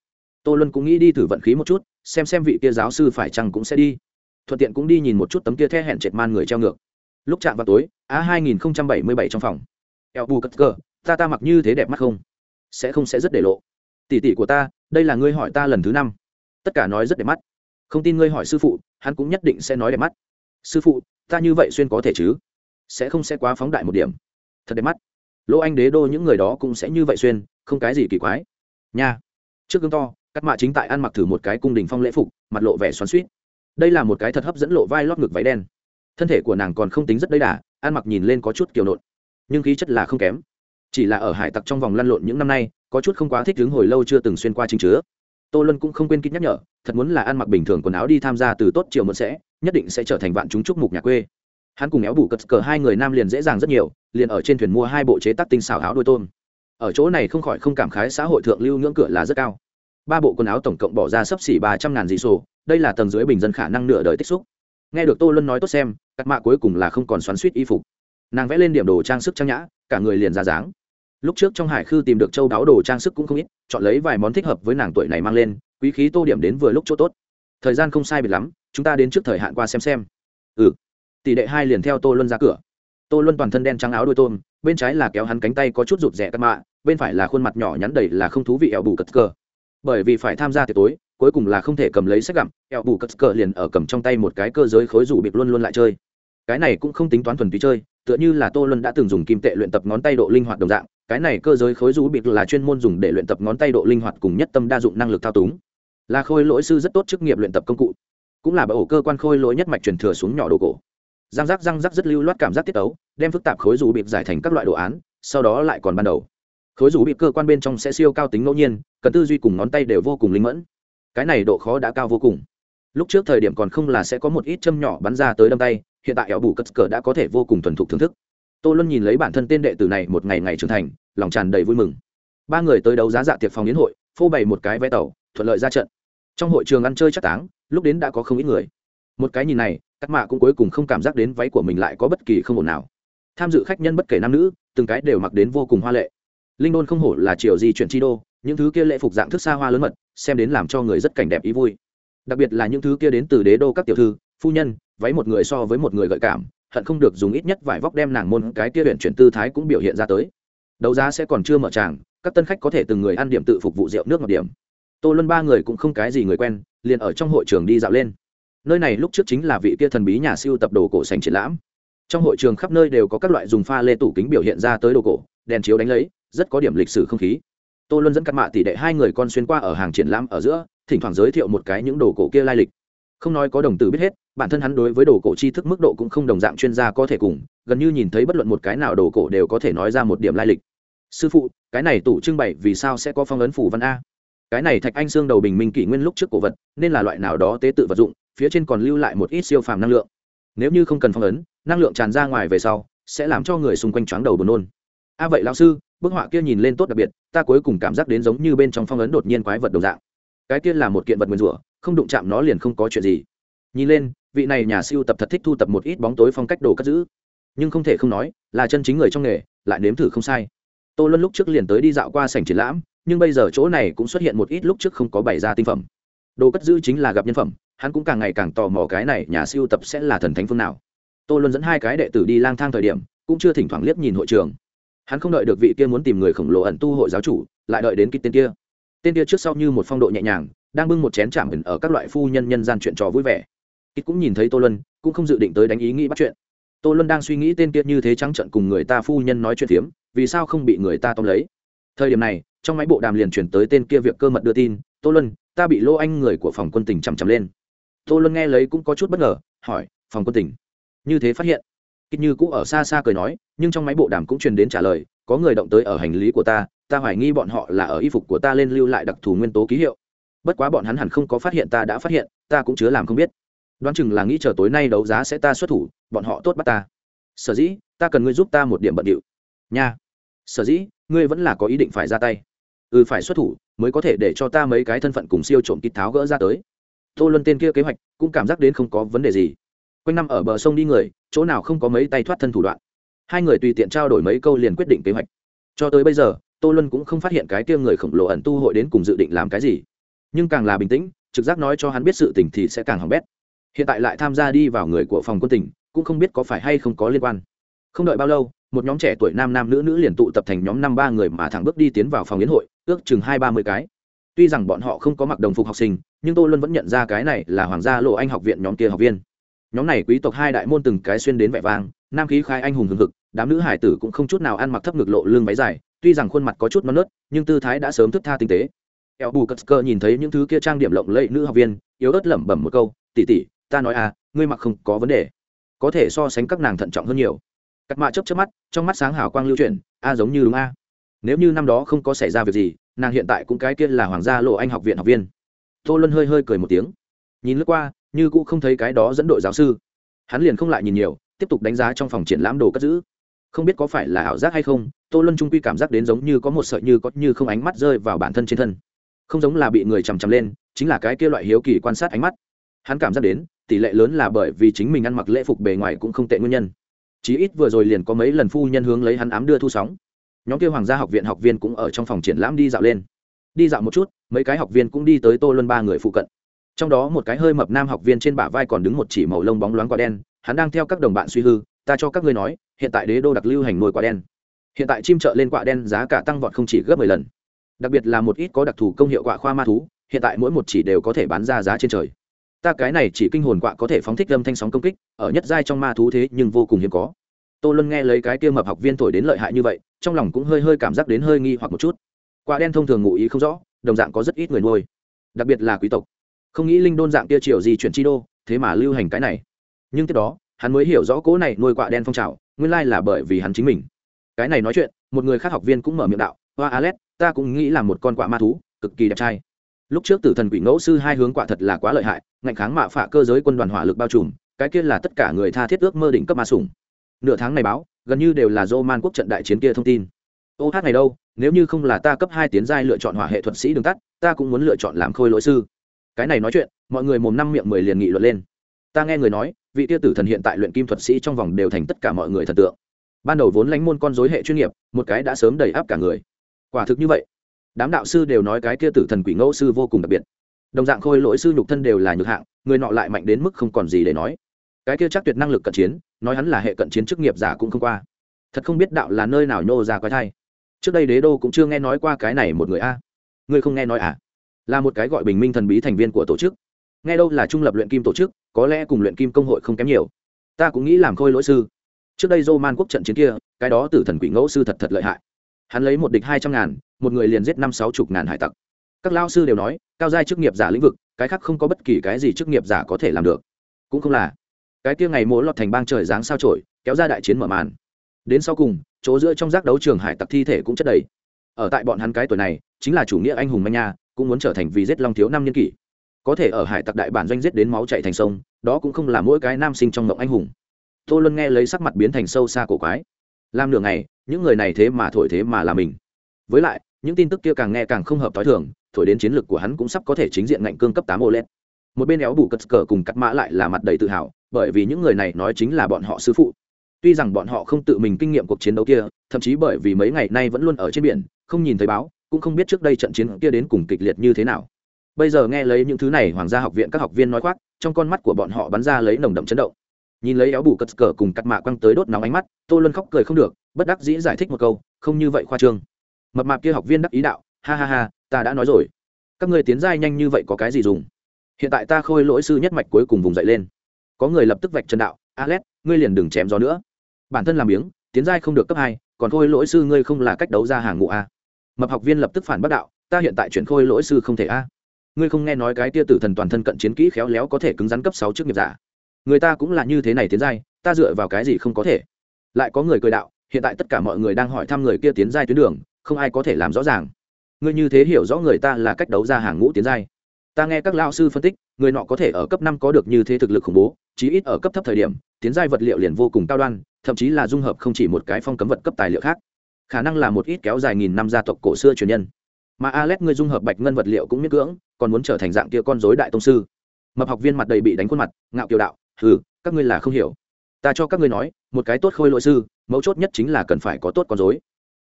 Tô luân cũng nghĩ đi thử vận khí một chút, xem xem vị kia giáo sư phải chăng cũng sẽ đi. Thuận tiện cũng đi nhìn một chút tấm kia the hẹn chệt man người treo ngược. Lúc chạm vào tối a hai nghìn bảy mươi bảy trong phòng. Eo bù cất cờ, ta ta mặc như thế đẹp mắt không? Sẽ không sẽ rất để lộ. Tỷ tỷ của ta, đây là ngươi hỏi ta lần thứ năm. Tất cả nói rất đẹp mắt không tin ngươi hỏi sư phụ, hắn cũng nhất định sẽ nói đẹp mắt. Sư phụ, ta như vậy xuyên có thể chứ? Sẽ không sẽ quá phóng đại một điểm. Thật đẹp mắt. Lỗ anh đế đô những người đó cũng sẽ như vậy xuyên, không cái gì kỳ quái. Nha. Trước gương to, cắt mạ chính tại ăn mặc thử một cái cung đình phong lễ phục, mặt lộ vẻ xoắn suýt đây là một cái thật hấp dẫn lộ vai lót ngực váy đen. Thân thể của nàng còn không tính rất đầy đà, ăn mặc nhìn lên có chút kiều nộn. Nhưng khí chất là không kém. Chỉ là ở hải tặc trong vòng lăn lộn những năm nay, có chút không quá thích đứng hồi lâu chưa từng xuyên qua chính chứa tô luân cũng không quên kích nhắc nhở, thật muốn là ăn mặc bình thường quần áo đi tham gia từ tốt chiều mượn sẽ, nhất định sẽ trở thành vạn chúng chúc mục nhà quê. Hắn cùng éo bù cất cờ hai người nam liền dễ dàng rất nhiều, liền ở trên thuyền mua hai bộ chế tác tinh xảo áo đôi tôm. Ở chỗ này không khỏi không cảm khái xã hội thượng lưu ngưỡng cửa là rất cao. Ba bộ quần áo tổng cộng bỏ ra sấp xỉ ba trăm ngàn dị sổ, đây là tầng dưới bình dân khả năng nửa đời tích xúc. Nghe được tô luân nói tốt xem cắt mạ cuối cùng là không còn xoắn suýt y phục. Nàng vẽ lên điểm đồ trang sức trang nhã, cả người liền ra dáng lúc trước trong hải khư tìm được châu đáo đồ trang sức cũng không ít, chọn lấy vài món thích hợp với nàng tuổi này mang lên, quý khí tô điểm đến vừa lúc chỗ tốt. Thời gian không sai biệt lắm, chúng ta đến trước thời hạn qua xem xem. Ừ. Tỷ đệ hai liền theo tô luân ra cửa. Tô luân toàn thân đen trắng áo đôi tôm, bên trái là kéo hắn cánh tay có chút rụt rẻ cắt mạ, bên phải là khuôn mặt nhỏ nhắn đầy là không thú vị eo bù cất cờ. Bởi vì phải tham gia tiệc tối, cuối cùng là không thể cầm lấy sách gặm, eo bù cất cờ liền ở cầm trong tay một cái cơ giới khối rủ bịp luôn luôn lại chơi. Cái này cũng không tính toán thuần túy chơi, tựa như là tô luân đã từng dùng kim tệ luyện tập ngón tay độ linh hoạt đồng dạng cái này cơ giới khối rú bịt là chuyên môn dùng để luyện tập ngón tay độ linh hoạt cùng nhất tâm đa dụng năng lực thao túng. Là khôi lỗi sư rất tốt chức nghiệp luyện tập công cụ. Cũng là bởi ổ cơ quan khôi lỗi nhất mạch truyền thừa xuống nhỏ đồ cổ. Răng rác răng rác rất lưu loát cảm giác tiết ấu, đem phức tạp khối rú bịt giải thành các loại đồ án, sau đó lại còn ban đầu. Khối rú bịt cơ quan bên trong sẽ siêu cao tính ngẫu nhiên, cần tư duy cùng ngón tay đều vô cùng linh mẫn. Cái này độ khó đã cao vô cùng. Lúc trước thời điểm còn không là sẽ có một ít châm nhỏ bắn ra tới đâm tay, hiện tại ẻo bù cất cờ đã có thể vô cùng thuần thục thưởng thức tô luân nhìn lấy bản thân tên đệ tử này một ngày ngày trưởng thành, lòng tràn đầy vui mừng. Ba người tới đấu giá dạ tiệc phòng yến hội, phô bày một cái vé tàu, thuận lợi ra trận. Trong hội trường ăn chơi chắc táng, lúc đến đã có không ít người. Một cái nhìn này các mạ cũng cuối cùng không cảm giác đến váy của mình lại có bất kỳ không ổn nào. Tham dự khách nhân bất kể nam nữ, từng cái đều mặc đến vô cùng hoa lệ. Linh đôn không hổ là triều di chuyển chi đô, những thứ kia lễ phục dạng thức xa hoa lớn mật, xem đến làm cho người rất cảnh đẹp ý vui. Đặc biệt là những thứ kia đến từ đế đô các tiểu thư, phu nhân, váy một người so với một người gợi cảm hận không được dùng ít nhất vài vóc đem nàng môn cái kia huyện chuyển tư thái cũng biểu hiện ra tới. Đấu giá sẽ còn chưa mở tràng, các tân khách có thể từng người ăn điểm tự phục vụ rượu nước ngọt điểm. Tô luân ba người cũng không cái gì người quen, liền ở trong hội trường đi dạo lên. Nơi này lúc trước chính là vị kia thần bí nhà siêu tập đồ cổ sành triển lãm. Trong hội trường khắp nơi đều có các loại dùng pha lê tủ kính biểu hiện ra tới đồ cổ, đèn chiếu đánh lấy, rất có điểm lịch sử không khí. Tô luân dẫn cắt mạ tỷ đệ hai người con xuyên qua ở hàng triển lãm ở giữa, thỉnh thoảng giới thiệu một cái những đồ cổ kia lai lịch không nói có đồng tử biết hết, bản thân hắn đối với đồ cổ tri thức mức độ cũng không đồng dạng chuyên gia có thể cùng, gần như nhìn thấy bất luận một cái nào đồ cổ đều có thể nói ra một điểm lai lịch. Sư phụ, cái này tủ trưng bày vì sao sẽ có phong ấn phủ văn a? Cái này thạch anh xương đầu bình minh kỷ nguyên lúc trước cổ vật, nên là loại nào đó tế tự vật dụng, phía trên còn lưu lại một ít siêu phàm năng lượng. Nếu như không cần phong ấn, năng lượng tràn ra ngoài về sau, sẽ làm cho người xung quanh chóng đầu buồn nôn. A vậy lão sư, bức họa kia nhìn lên tốt đặc biệt, ta cuối cùng cảm giác đến giống như bên trong phong ấn đột nhiên quái vật đồng dạng. Cái kia là một kiện vật nguyên rủa không đụng chạm nó liền không có chuyện gì. Nhìn lên, vị này nhà siêu tập thật thích thu tập một ít bóng tối phong cách đồ cất giữ. Nhưng không thể không nói, là chân chính người trong nghề, lại nếm thử không sai. Tô luân lúc trước liền tới đi dạo qua sảnh triển lãm, nhưng bây giờ chỗ này cũng xuất hiện một ít lúc trước không có bày ra tinh phẩm. Đồ cất giữ chính là gặp nhân phẩm, hắn cũng càng ngày càng tò mò cái này nhà siêu tập sẽ là thần thánh phương nào. Tô luân dẫn hai cái đệ tử đi lang thang thời điểm, cũng chưa thỉnh thoảng liếc nhìn hội trường. Hắn không đợi được vị kia muốn tìm người khổng lồ ẩn tu hội giáo chủ, lại đợi đến kích tên kia. Tên kia trước sau như một phong độ nhẹ nhàng đang bưng một chén chạm ẩn ở các loại phu nhân nhân gian chuyện trò vui vẻ. Ít cũng nhìn thấy tô luân, cũng không dự định tới đánh ý nghĩ bắt chuyện. Tô luân đang suy nghĩ tên kia như thế trắng trận cùng người ta phu nhân nói chuyện phiếm, vì sao không bị người ta tóm lấy. Thời điểm này, trong máy bộ đàm liền chuyển tới tên kia việc cơ mật đưa tin, tô luân, ta bị lô anh người của phòng quân tỉnh chằm chằm lên. Tô luân nghe lấy cũng có chút bất ngờ, hỏi, phòng quân tỉnh? Như thế phát hiện ít như cũ ở xa xa cười nói, nhưng trong máy bộ đàm cũng truyền đến trả lời, có người động tới ở hành lý của ta ta hoài nghi bọn họ là ở y phục của ta lên lưu lại đặc thù nguyên tố ký hiệu bất quá bọn hắn hẳn không có phát hiện ta đã phát hiện, ta cũng chứa làm không biết. Đoán chừng là nghĩ chờ tối nay đấu giá sẽ ta xuất thủ, bọn họ tốt bắt ta. Sở dĩ, ta cần ngươi giúp ta một điểm bận điệu. Nha. Sở dĩ, ngươi vẫn là có ý định phải ra tay. Ừ phải xuất thủ, mới có thể để cho ta mấy cái thân phận cùng siêu trộm kít tháo gỡ ra tới. Tô luân tên kia kế hoạch, cũng cảm giác đến không có vấn đề gì. Quanh năm ở bờ sông đi người, chỗ nào không có mấy tay thoát thân thủ đoạn. Hai người tùy tiện trao đổi mấy câu liền quyết định kế hoạch. Cho tới bây giờ, tô luân cũng không phát hiện cái kia người khổng lồ ẩn tu hội đến cùng dự định làm cái gì nhưng càng là bình tĩnh, trực giác nói cho hắn biết sự tình thì sẽ càng hỏng bét. Hiện tại lại tham gia đi vào người của phòng quân tỉnh, cũng không biết có phải hay không có liên quan. Không đợi bao lâu, một nhóm trẻ tuổi nam nam nữ nữ liền tụ tập thành nhóm năm ba người mà thẳng bước đi tiến vào phòng yến hội, ước chừng hai ba mươi cái. Tuy rằng bọn họ không có mặc đồng phục học sinh, nhưng tôi luôn vẫn nhận ra cái này là hoàng gia lộ anh học viện nhóm kia học viên. Nhóm này quý tộc hai đại môn từng cái xuyên đến vẻ vang, nam khí khai anh hùng hừng hực, đám nữ hải tử cũng không chút nào ăn mặc thấp ngực lộ lưng váy dài, tuy rằng khuôn mặt có chút non nớt, nhưng tư thái đã sớm thức tha tinh tế eo bù cất cơ nhìn thấy những thứ kia trang điểm lộng lẫy nữ học viên, yếu ớt lẩm bẩm một câu tỉ tỉ ta nói à ngươi mặc không có vấn đề. Có thể so sánh các nàng thận trọng hơn nhiều. Cắt mạ chấp chấp mắt, trong mắt sáng hào quang lưu chuyển, a, giống như đúng a. Nếu như năm đó không có xảy ra việc gì, nàng hiện tại cũng cái kia là hoàng gia lộ anh học viện học viên. Tô luân hơi hơi cười một tiếng. Nhìn lướt qua, như cũng không thấy cái đó dẫn đội giáo sư. Hắn liền không lại nhìn nhiều, tiếp tục đánh giá trong phòng triển lãm đồ cất giữ. Không biết có phải là ảo giác hay không, tô luân trung quy cảm giác đến giống như có một sợi như có như không ánh mắt rơi vào bản thân trên thân không giống là bị người chằm chằm lên, chính là cái kia loại hiếu kỳ quan sát ánh mắt. Hắn cảm giác đến, tỷ lệ lớn là bởi vì chính mình ăn mặc lễ phục bề ngoài cũng không tệ nguyên nhân. Chí ít vừa rồi liền có mấy lần phu nhân hướng lấy hắn ám đưa thu sóng. Nhóm kia hoàng gia học viện học viên cũng ở trong phòng triển lãm đi dạo lên. Đi dạo một chút, mấy cái học viên cũng đi tới tô luân ba người phụ cận. Trong đó một cái hơi mập nam học viên trên bả vai còn đứng một chỉ màu lông bóng loáng quả đen, hắn đang theo các đồng bạn suy hư, ta cho các ngươi nói, hiện tại đế đô đặc lưu hành nuôi quả đen. Hiện tại chim chợ lên quả đen giá cả tăng vọt không chỉ gấp mười lần đặc biệt là một ít có đặc thù công hiệu quạ khoa ma thú, hiện tại mỗi một chỉ đều có thể bán ra giá trên trời. Ta cái này chỉ kinh hồn quạ có thể phóng thích âm thanh sóng công kích, ở nhất giai trong ma thú thế nhưng vô cùng hiếm có. Tô luân nghe lấy cái kia mập học viên thổi đến lợi hại như vậy, trong lòng cũng hơi hơi cảm giác đến hơi nghi hoặc một chút. Quạ đen thông thường ngụ ý không rõ, đồng dạng có rất ít người nuôi, đặc biệt là quý tộc. Không nghĩ linh đôn dạng kia triều gì chuyển chi đô, thế mà lưu hành cái này. Nhưng tiếp đó, hắn mới hiểu rõ cố này nuôi quạ đen phong trào, nguyên lai là bởi vì hắn chính mình. Cái này nói chuyện, một người khác học viên cũng mở miệng đạo hoa alex ta cũng nghĩ là một con quạ ma thú, cực kỳ đẹp trai. Lúc trước tử thần quỷ ngẫu sư hai hướng quạ thật là quá lợi hại, ngạnh kháng mạ phạ cơ giới quân đoàn hỏa lực bao trùm, cái kia là tất cả người tha thiết ước mơ đỉnh cấp ma sủng. Nửa tháng này báo, gần như đều là dô man quốc trận đại chiến kia thông tin. Ô hát này đâu, nếu như không là ta cấp hai tiến giai lựa chọn hỏa hệ thuật sĩ đường tắt, ta cũng muốn lựa chọn làm khôi lỗi sư. Cái này nói chuyện, mọi người mồm năm miệng mười liền nghị luận lên. Ta nghe người nói, vị tia tử thần hiện tại luyện kim thuật sĩ trong vòng đều thành tất cả mọi người thần tượng. Ban đầu vốn lánh môn con dối hệ chuyên nghiệp, một cái đã sớm đầy áp cả người quả thực như vậy. Đám đạo sư đều nói cái kia tử thần quỷ ngẫu sư vô cùng đặc biệt. Đồng dạng khôi lỗi sư nhục thân đều là nhược hạng, người nọ lại mạnh đến mức không còn gì để nói. Cái kia chắc tuyệt năng lực cận chiến, nói hắn là hệ cận chiến chức nghiệp giả cũng không qua. Thật không biết đạo là nơi nào nhô ra quái thai. Trước đây đế đô cũng chưa nghe nói qua cái này một người a. Ngươi không nghe nói à? Là một cái gọi bình minh thần bí thành viên của tổ chức. Nghe đâu là trung lập luyện kim tổ chức, có lẽ cùng luyện kim công hội không kém nhiều. Ta cũng nghĩ làm khôi lỗi sư. Trước đây dô man quốc trận chiến kia, cái đó tử thần quỷ ngẫu sư thật thật lợi hại hắn lấy một địch hai trăm ngàn, một người liền giết năm sáu chục ngàn hải tặc. Các lao sư đều nói, cao giai chức nghiệp giả lĩnh vực, cái khác không có bất kỳ cái gì chức nghiệp giả có thể làm được. Cũng không là. Cái kia ngày mỗi lọt thành bang trời dáng sao trổi, kéo ra đại chiến mở màn. Đến sau cùng, chỗ giữa trong giác đấu trường hải tặc thi thể cũng chất đầy. Ở tại bọn hắn cái tuổi này, chính là chủ nghĩa anh hùng manh nha, cũng muốn trở thành vì giết long thiếu năm niên kỷ. Có thể ở hải tặc đại bản doanh giết đến máu chạy thành sông, đó cũng không là mỗi cái nam sinh trong mộng anh hùng. Tô luân nghe lấy sắc mặt biến thành sâu xa cổ quái. Làm nửa ngày những người này thế mà thổi thế mà là mình với lại những tin tức kia càng nghe càng không hợp t h o i thường thổi đến chiến lược của hắn cũng sắp có thể chính diện ngạnh cương cấp tám OLED. Một bên éo bù cất cờ cùng cắt mã lại là mặt đầy tự hào, bởi vì những người này nói chính là bọn họ sư phụ. Tuy rằng bọn họ không tự mình kinh nghiệm cuộc chiến đấu kia, thậm chí bởi vì mấy ngày nay vẫn luôn ở trên biển, không nhìn thấy báo, cũng không biết trước đây trận chiến kia đến cùng kịch liệt như thế nào. Bây giờ nghe lấy những thứ này, Hoàng gia học viện các học viên nói khoác, trong con mắt của bọn họ bắn ra lấy nồng đậm chấn động. Nhìn lấy éo bù cất cờ cùng cắt mạ quăng tới đốt nóng ánh mắt, Tô Luân khóc cười không được, bất đắc dĩ giải thích một câu, không như vậy khoa trương. Mập mạp kia học viên đắc ý đạo, ha ha ha, ta đã nói rồi. Các người tiến giai nhanh như vậy có cái gì dùng? Hiện tại ta khôi lỗi sư nhất mạch cuối cùng vùng dậy lên. Có người lập tức vạch trần đạo alex ngươi liền đừng chém gió nữa. Bản thân làm miếng, tiến giai không được cấp hai còn khôi lỗi sư ngươi không là cách đấu ra hàng ngũ a. Mập học viên lập tức phản bác đạo ta hiện tại chuyển khôi lỗi sư không thể a. Ngươi không nghe nói cái tia tử thần toàn thân cận chiến kỹ khéo léo có thể cứng rắn cấp sáu trước nghiệp giả người ta cũng là như thế này tiến giai, ta dựa vào cái gì không có thể? Lại có người cười đạo, hiện tại tất cả mọi người đang hỏi thăm người kia tiến giai tuyến đường, không ai có thể làm rõ ràng. Ngươi như thế hiểu rõ người ta là cách đấu ra hàng ngũ tiến giai. Ta nghe các lao sư phân tích, người nọ có thể ở cấp năm có được như thế thực lực khủng bố, chí ít ở cấp thấp thời điểm, tiến giai vật liệu liền vô cùng cao đoan, thậm chí là dung hợp không chỉ một cái phong cấm vật cấp tài liệu khác. Khả năng là một ít kéo dài nghìn năm gia tộc cổ xưa truyền nhân. Mà alex ngươi dung hợp bạch ngân vật liệu cũng miễn cưỡng, còn muốn trở thành dạng kia con dối đại tông sư. Mập học viên mặt đầy bị đánh khuôn mặt, ngạo kiều đạo ừ các ngươi là không hiểu. Ta cho các ngươi nói, một cái tốt khôi lỗi sư, mấu chốt nhất chính là cần phải có tốt con dối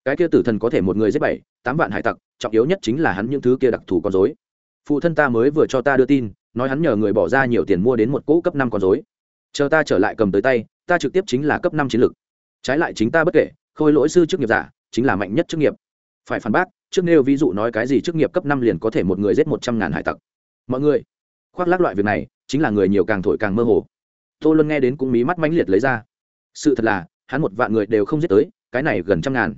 cái kia tử thần có thể một người giết bảy, tám vạn hải tặc, trọng yếu nhất chính là hắn những thứ kia đặc thù con dối phụ thân ta mới vừa cho ta đưa tin, nói hắn nhờ người bỏ ra nhiều tiền mua đến một cỗ cấp năm con dối chờ ta trở lại cầm tới tay, ta trực tiếp chính là cấp năm chiến lược trái lại chính ta bất kể, khôi lỗi sư chức nghiệp giả, chính là mạnh nhất chức nghiệp. Phải phản bác, trước nêu ví dụ nói cái gì chức nghiệp cấp năm liền có thể một người giết một trăm ngàn hải tặc. Mọi người, khoác lác loại việc này, chính là người nhiều càng thổi càng mơ hồ tô luân nghe đến cũng mí mắt mãnh liệt lấy ra. Sự thật là, hắn một vạn người đều không giết tới, cái này gần trăm ngàn.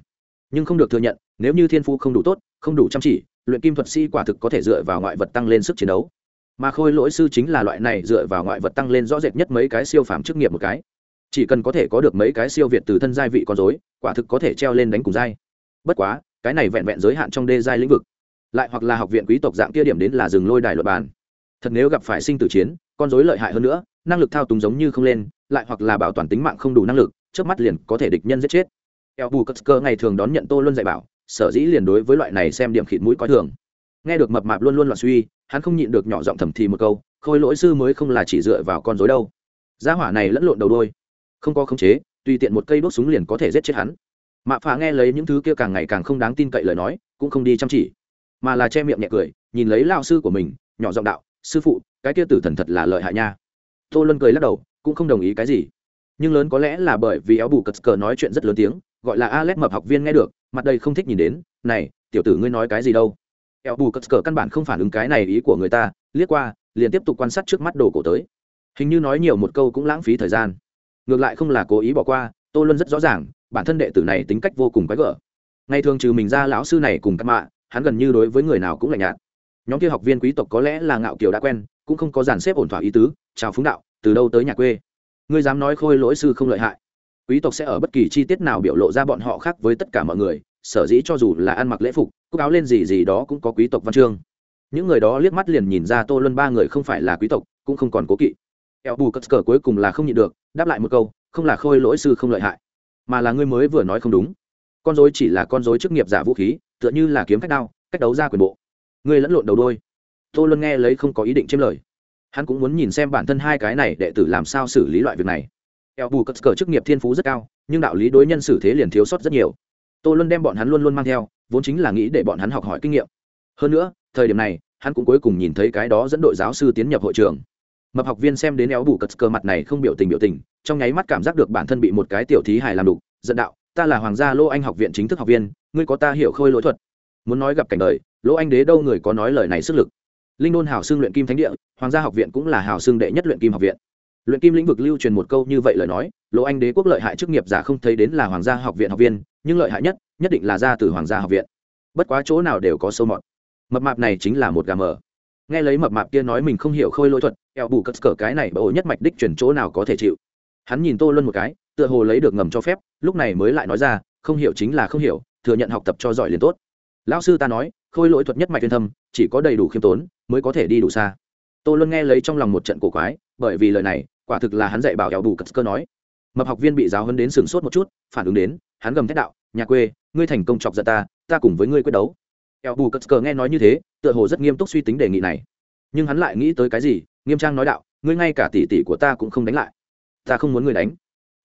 Nhưng không được thừa nhận, nếu như thiên phú không đủ tốt, không đủ chăm chỉ, luyện kim thuật sĩ quả thực có thể dựa vào ngoại vật tăng lên sức chiến đấu. Mà khôi lỗi sư chính là loại này dựa vào ngoại vật tăng lên rõ rệt nhất mấy cái siêu phàm chức nghiệp một cái. Chỉ cần có thể có được mấy cái siêu việt từ thân giai vị con dối quả thực có thể treo lên đánh cùng giai. Bất quá, cái này vẹn vẹn giới hạn trong đê giai lĩnh vực. Lại hoặc là học viện quý tộc dạng kia điểm đến là rừng lôi đài luật bàn. Thật nếu gặp phải sinh tử chiến, con dối lợi hại hơn nữa năng lực thao túng giống như không lên, lại hoặc là bảo toàn tính mạng không đủ năng lực trước mắt liền có thể địch nhân giết chết. Eo bù cất cơ ngày thường đón nhận tô luân dạy bảo, sở dĩ liền đối với loại này xem điểm khịt mũi coi thường. Nghe được mập mạp luôn luôn loạn suy, hắn không nhịn được nhỏ giọng thầm thì một câu, khôi lỗi sư mới không là chỉ dựa vào con dối đâu. Gia hỏa này lẫn lộn đầu đôi, không có khống chế, tùy tiện một cây đốt súng liền có thể giết chết hắn. Mạ phà nghe lấy những thứ kia càng ngày càng không đáng tin cậy lời nói, cũng không đi chăm chỉ, mà là che miệng nhẹ cười, nhìn lấy lao sư của mình, nhỏ giọng đạo, sư phụ, cái kia tử thần thật là lợi hại nha tô luân cười lắc đầu, cũng không đồng ý cái gì. Nhưng lớn có lẽ là bởi vì éo bù cất cờ nói chuyện rất lớn tiếng, gọi là alex mập học viên nghe được, mặt đây không thích nhìn đến, này, tiểu tử ngươi nói cái gì đâu? Eo bù cất cờ căn bản không phản ứng cái này ý của người ta, liếc qua, liền tiếp tục quan sát trước mắt đồ cổ tới. Hình như nói nhiều một câu cũng lãng phí thời gian. Ngược lại không là cố ý bỏ qua, tô luân rất rõ ràng, bản thân đệ tử này tính cách vô cùng quái gở. Ngày thường trừ mình ra lão sư này cùng các mạ, hắn gần như đối với người nào cũng lạnh nhạt. Nhóm kia học viên quý tộc có lẽ là ngạo kiều đã quen, cũng không có dàn xếp ổn thỏa ý tứ chào phúng đạo, từ đâu tới nhà quê? Ngươi dám nói khôi lỗi sư không lợi hại. Quý tộc sẽ ở bất kỳ chi tiết nào biểu lộ ra bọn họ khác với tất cả mọi người, sở dĩ cho dù là ăn mặc lễ phục, cúc áo lên gì gì đó cũng có quý tộc văn chương. Những người đó liếc mắt liền nhìn ra tô luân ba người không phải là quý tộc, cũng không còn cố kỵ. Eo bù cất cờ cuối cùng là không nhịn được, đáp lại một câu, không là khôi lỗi sư không lợi hại, mà là ngươi mới vừa nói không đúng. Con dối chỉ là con dối chức nghiệp giả vũ khí, tựa như là kiếm cách đao, cách đấu ra quyền bộ. Ngươi lẫn lộn đầu đôi. Tô luân nghe lấy không có ý định chiếm lời hắn cũng muốn nhìn xem bản thân hai cái này đệ tử làm sao xử lý loại việc này. Eo bù cất cờ chức nghiệp thiên phú rất cao, nhưng đạo lý đối nhân xử thế liền thiếu sót rất nhiều. Tô luân đem bọn hắn luôn luôn mang theo, vốn chính là nghĩ để bọn hắn học hỏi kinh nghiệm. Hơn nữa, thời điểm này, hắn cũng cuối cùng nhìn thấy cái đó dẫn đội giáo sư tiến nhập hội trường. Mập học viên xem đến éo bù cất cờ mặt này không biểu tình biểu tình, trong nháy mắt cảm giác được bản thân bị một cái tiểu thí hài làm đục dẫn đạo, ta là hoàng gia lô anh học viện chính thức học viên, ngươi có ta hiểu khôi lỗi thuật. Muốn nói gặp cảnh đời lỗ anh đế đâu người có nói lời này sức lực linh đôn hào xương luyện kim thánh địa, hoàng gia học viện cũng là hào xương đệ nhất luyện kim học viện. Luyện kim lĩnh vực lưu truyền một câu như vậy lời nói, lỗ anh đế quốc lợi hại chức nghiệp giả không thấy đến là hoàng gia học viện học viên, nhưng lợi hại nhất nhất định là ra từ hoàng gia học viện. Bất quá chỗ nào đều có sâu mọt. Mập mạp này chính là một gà mờ. Nghe lấy mập mạp kia nói mình không hiểu khôi lỗi thuật eo bù cất cờ cái này bởi nhất mạch đích chuyển chỗ nào có thể chịu. Hắn nhìn tô luân một cái, tựa hồ lấy được ngầm cho phép, lúc này mới lại nói ra, không hiểu chính là không hiểu, thừa nhận học tập cho giỏi liền tốt. Lão sư ta nói khôi lỗi thuật nhất mạch thiên thâm, chỉ có đầy đủ khiêm tốn mới có thể đi đủ xa. Tô luân nghe lấy trong lòng một trận cổ quái, bởi vì lời này, quả thực là hắn dạy bảo kẹo bù cất cơ nói. Mập học viên bị giáo hấn đến sừng sốt một chút, phản ứng đến, hắn gầm thét đạo, nhà quê, ngươi thành công chọc giận ta ta cùng với ngươi quyết đấu. Kẹo bù cất cơ nghe nói như thế, tựa hồ rất nghiêm túc suy tính đề nghị này. Nhưng hắn lại nghĩ tới cái gì, nghiêm trang nói đạo, ngươi ngay cả tỷ tỷ của ta cũng không đánh lại. Ta không muốn ngươi đánh.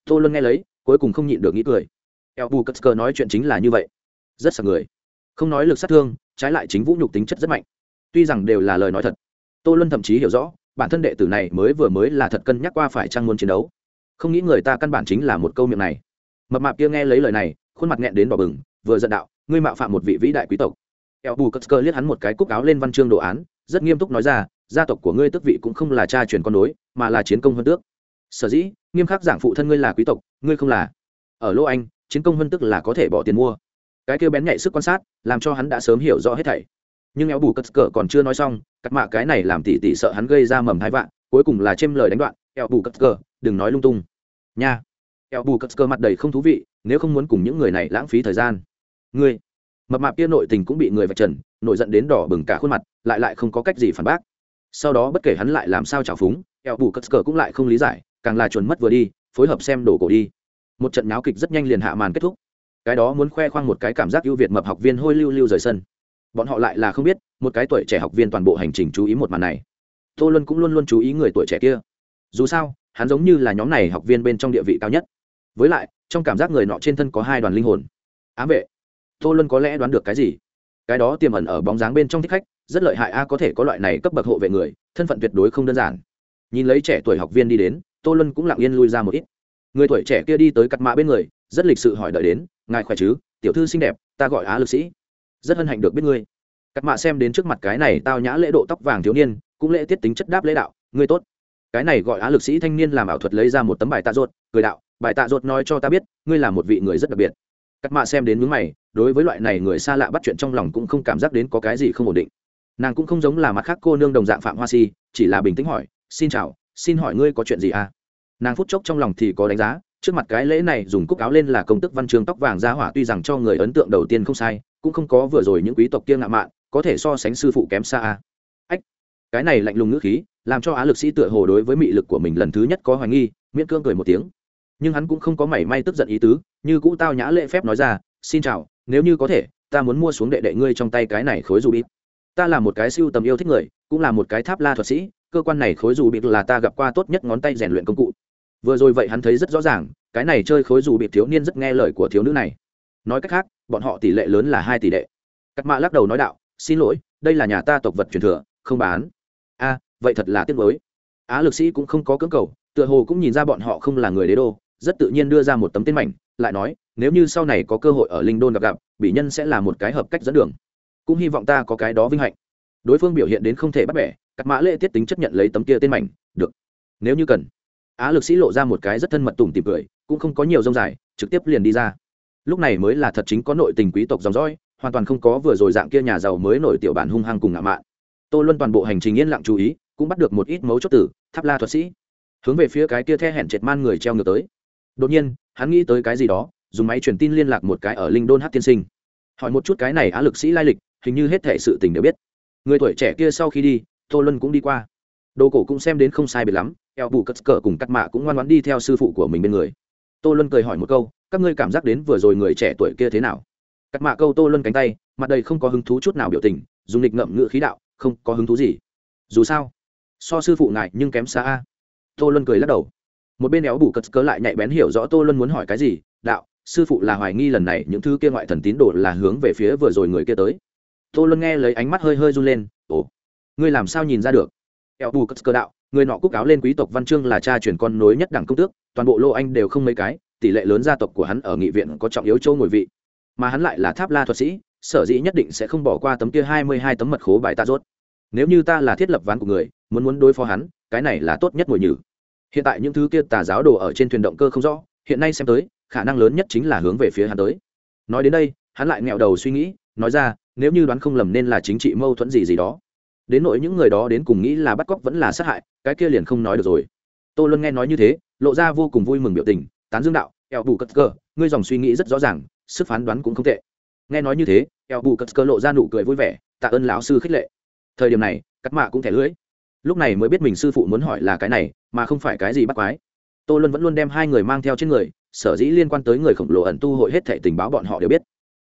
Tô luân nghe lấy, cuối cùng không nhịn được nghĩ cười. Eo bù cất cờ nói chuyện chính là như vậy. Rất sợ người. Không nói lực sát thương trái lại chính vũ nhục tính chất rất mạnh. Tuy rằng đều là lời nói thật, tô luân thậm chí hiểu rõ, bản thân đệ tử này mới vừa mới là thật cân nhắc qua phải trang muốn chiến đấu. Không nghĩ người ta căn bản chính là một câu miệng này. Mập mạp kia nghe lấy lời này, khuôn mặt nghẹn đến đỏ bừng, vừa giận đạo, ngươi mạo phạm một vị vĩ đại quý tộc. Eo bù cất cơ liếc hắn một cái cúc áo lên văn chương đồ án, rất nghiêm túc nói ra, gia tộc của ngươi tước vị cũng không là cha truyền con nối, mà là chiến công hơn tước. Sở dĩ, nghiêm khắc giảng phụ thân ngươi là quý tộc, ngươi không là. Ở lô anh, chiến công hơn tức là có thể bỏ tiền mua cái kêu bén nhạy sức quan sát, làm cho hắn đã sớm hiểu rõ hết thảy. Nhưng eo bù cất cờ còn chưa nói xong, cắt mạ cái này làm tỉ tỉ sợ hắn gây ra mầm hai vạn, cuối cùng là chêm lời đánh đoạn, eo bù cất cờ, đừng nói lung tung. Nha. Eo bù cất cờ mặt đầy không thú vị, nếu không muốn cùng những người này lãng phí thời gian. Ngươi. Mập mạp kia nội tình cũng bị người vạch trần, nổi giận đến đỏ bừng cả khuôn mặt, lại lại không có cách gì phản bác. Sau đó bất kể hắn lại làm sao trào phúng, eo bù cất cờ cũng lại không lý giải, càng là chuẩn mất vừa đi, phối hợp xem đổ cổ đi. Một trận nháo kịch rất nhanh liền hạ màn kết thúc cái đó muốn khoe khoang một cái cảm giác ưu việt mập học viên hôi lưu lưu rời sân. Bọn họ lại là không biết, một cái tuổi trẻ học viên toàn bộ hành trình chú ý một màn này. Tô luân cũng luôn luôn chú ý người tuổi trẻ kia. Dù sao, hắn giống như là nhóm này học viên bên trong địa vị cao nhất. Với lại, trong cảm giác người nọ trên thân có hai đoàn linh hồn. Ám vệ. Tô luân có lẽ đoán được cái gì? Cái đó tiềm ẩn ở bóng dáng bên trong thích khách, rất lợi hại a, có thể có loại này cấp bậc hộ vệ người, thân phận tuyệt đối không đơn giản. Nhìn lấy trẻ tuổi học viên đi đến, tô luân cũng lặng yên lui ra một ít. Người tuổi trẻ kia đi tới cắt mã bên người, rất lịch sự hỏi đợi đến ngài khỏe chứ? Tiểu thư xinh đẹp, ta gọi á lực sĩ. Rất hân hạnh được biết ngươi. Cắt mạ xem đến trước mặt cái này tao nhã lễ độ tóc vàng thiếu niên, cũng lễ tiết tính chất đáp lễ đạo, ngươi tốt. Cái này gọi á lực sĩ thanh niên làm ảo thuật lấy ra một tấm bài tạ ruột, cười đạo, bài tạ ruột nói cho ta biết, ngươi là một vị người rất đặc biệt. Cắt mạ xem đến mướn mày, đối với loại này người xa lạ bắt chuyện trong lòng cũng không cảm giác đến có cái gì không ổn định. Nàng cũng không giống là mặt khác cô nương đồng dạng phạm hoa si, chỉ là bình tĩnh hỏi, xin chào, xin hỏi ngươi có chuyện gì à? Nàng phút chốc trong lòng thì có đánh giá trước mặt cái lễ này dùng cúc áo lên là công tức văn chương tóc vàng ra hỏa, tuy rằng cho người ấn tượng đầu tiên không sai, cũng không có vừa rồi những quý tộc kia ngạo mạn, có thể so sánh sư phụ kém xa a. Ách, cái này lạnh lùng ngữ khí, làm cho á lực sĩ tựa hồ đối với mị lực của mình lần thứ nhất có hoài nghi, miễn cương cười một tiếng. Nhưng hắn cũng không có mảy may tức giận ý tứ, như cũ tao nhã lễ phép nói ra, xin chào, nếu như có thể, ta muốn mua xuống đệ đệ ngươi trong tay cái này khối dù bịt ta là một cái siêu tầm yêu thích người, cũng là một cái tháp la thuật sĩ, cơ quan này khối dù bịt là ta gặp qua tốt nhất ngón tay rèn luyện công cụ vừa rồi vậy hắn thấy rất rõ ràng, cái này chơi khối dù bị thiếu niên rất nghe lời của thiếu nữ này. Nói cách khác, bọn họ tỷ lệ lớn là hai tỷ lệ. Cắt mạ lắc đầu nói đạo, xin lỗi, đây là nhà ta tộc vật truyền thừa, không bán. A, vậy thật là tiếc mới á lực sĩ cũng không có cưỡng cầu, tựa hồ cũng nhìn ra bọn họ không là người đế đô, rất tự nhiên đưa ra một tấm tên mảnh, lại nói, nếu như sau này có cơ hội ở linh đôn gặp gặp, bị nhân sẽ là một cái hợp cách dẫn đường. Cũng hy vọng ta có cái đó vinh hạnh. Đối phương biểu hiện đến không thể bắt bẻ, cắt mã lễ tiết tính chấp nhận lấy tấm kia tên mảnh, được, nếu như cần á lực sĩ lộ ra một cái rất thân mật tùng tìm cười, cũng không có nhiều rông dài, trực tiếp liền đi ra. Lúc này mới là thật chính có nội tình quý tộc dòng dõi, hoàn toàn không có vừa rồi dạng kia nhà giàu mới nổi tiểu bản hung hăng cùng ngạo mạn. Tô luân toàn bộ hành trình yên lặng chú ý, cũng bắt được một ít mấu chốt tử tháp la thuật sĩ. Hướng về phía cái kia the hẹn chệt man người treo ngược tới. Đột nhiên, hắn nghĩ tới cái gì đó, dùng máy truyền tin liên lạc một cái ở linh đôn hát tiên sinh. Hỏi một chút cái này á lực sĩ lai lịch, hình như hết thể sự tình đều biết. Người tuổi trẻ kia sau khi đi, tô luân cũng đi qua đồ cổ cũng xem đến không sai biệt lắm, eo bù cất cờ cùng cắt mạ cũng ngoan ngoãn đi theo sư phụ của mình bên người. Tô luân cười hỏi một câu, các ngươi cảm giác đến vừa rồi người trẻ tuổi kia thế nào? Cắt mạ câu tô luân cánh tay, mặt đầy không có hứng thú chút nào biểu tình, dùng lịch ngậm ngự khí đạo, không có hứng thú gì. Dù sao, so sư phụ ngại nhưng kém xa a. Tô luân cười lắc đầu. Một bên éo bù cất cớ lại nhạy bén hiểu rõ tô luân muốn hỏi cái gì, đạo, sư phụ là hoài nghi lần này những thứ kia ngoại thần tín đồ là hướng về phía vừa rồi người kia tới? Tô luân nghe lấy ánh mắt hơi hơi run lên, ồ, ngươi làm sao nhìn ra được? Eo bù cất cơ đạo, người nọ cúc áo lên quý tộc văn chương là cha truyền con nối nhất đẳng công tước, toàn bộ lô anh đều không mấy cái, tỷ lệ lớn gia tộc của hắn ở nghị viện có trọng yếu châu ngồi vị. Mà hắn lại là tháp la thuật sĩ, sở dĩ nhất định sẽ không bỏ qua tấm kia hai mươi hai tấm mật khố bài ta rốt. Nếu như ta là thiết lập ván của người, muốn muốn đối phó hắn, cái này là tốt nhất mồi nhử. Hiện tại những thứ kia tà giáo đồ ở trên thuyền động cơ không rõ, hiện nay xem tới, khả năng lớn nhất chính là hướng về phía hắn tới. Nói đến đây, hắn lại nghẹo đầu suy nghĩ, nói ra, nếu như đoán không lầm nên là chính trị mâu thuẫn gì gì đó đến nỗi những người đó đến cùng nghĩ là bắt cóc vẫn là sát hại, cái kia liền không nói được rồi. Tô luân nghe nói như thế, lộ ra vô cùng vui mừng biểu tình, tán dương đạo eo bù cất cơ ngươi dòng suy nghĩ rất rõ ràng, sức phán đoán cũng không tệ. Nghe nói như thế eo bù cất cơ lộ ra nụ cười vui vẻ, tạ ơn lão sư khích lệ. Thời điểm này, cắt mạ cũng thẻ lưỡi lúc này mới biết mình sư phụ muốn hỏi là cái này, mà không phải cái gì bắt quái. Tô luân vẫn luôn đem hai người mang theo trên người, sở dĩ liên quan tới người khổng lồ ẩn tu hội hết thể tình báo bọn họ đều biết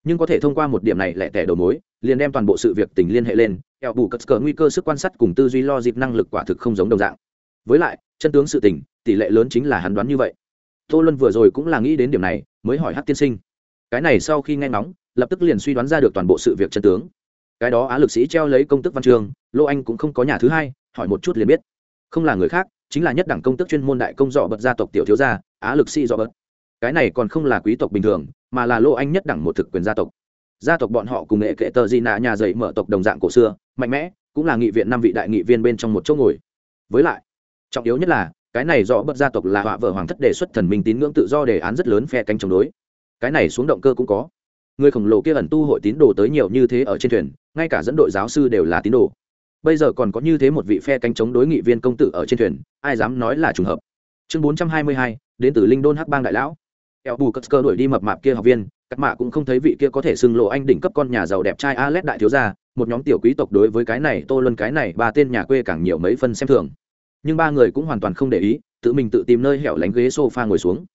nhưng có thể thông qua một điểm này lẻ tẻ đầu mối, liền đem toàn bộ sự việc tình liên hệ lên eo bù cất cờ nguy cơ sức quan sát cùng tư duy lo dịp năng lực quả thực không giống đồng dạng. Với lại, chân tướng sự tình, tỷ lệ lớn chính là hắn đoán như vậy. Tô luân vừa rồi cũng là nghĩ đến điểm này, mới hỏi hát tiên sinh. Cái này sau khi nghe ngóng, lập tức liền suy đoán ra được toàn bộ sự việc chân tướng. Cái đó á lực sĩ treo lấy công tức văn trường, lô anh cũng không có nhà thứ hai, hỏi một chút liền biết. Không là người khác, chính là nhất đẳng công tức chuyên môn đại công dọ bật gia tộc tiểu thiếu gia, á lực sĩ dọ bật. Cái này còn không là quý tộc bình thường mà là lô anh nhất đẳng một thực quyền gia tộc. Gia tộc bọn họ cùng nghệ kệ tờ di nạ nhà dạy mở tộc đồng dạng cổ xưa, mạnh mẽ, cũng là nghị viện năm vị đại nghị viên bên trong một chỗ ngồi. Với lại, trọng yếu nhất là, cái này do bất gia tộc là họa vợ hoàng thất đề xuất thần minh tín ngưỡng tự do đề án rất lớn phe cánh chống đối. Cái này xuống động cơ cũng có. Người khổng lồ kia ẩn tu hội tín đồ tới nhiều như thế ở trên thuyền, ngay cả dẫn đội giáo sư đều là tín đồ. Bây giờ còn có như thế một vị phe cánh chống đối nghị viên công tử ở trên thuyền, ai dám nói là trùng hợp? Chương bốn trăm hai mươi hai, đến từ linh đôn hắc bang đại lão eo bù cất cơ đuổi đi mập mạp kia học viên các mạ cũng không thấy vị kia có thể xưng lộ anh đỉnh cấp con nhà giàu đẹp trai Alex đại thiếu gia, một nhóm tiểu quý tộc đối với cái này Tô Luân cái này ba tên nhà quê càng nhiều mấy phân xem thường. Nhưng ba người cũng hoàn toàn không để ý, tự mình tự tìm nơi hẻo lánh ghế sofa ngồi xuống.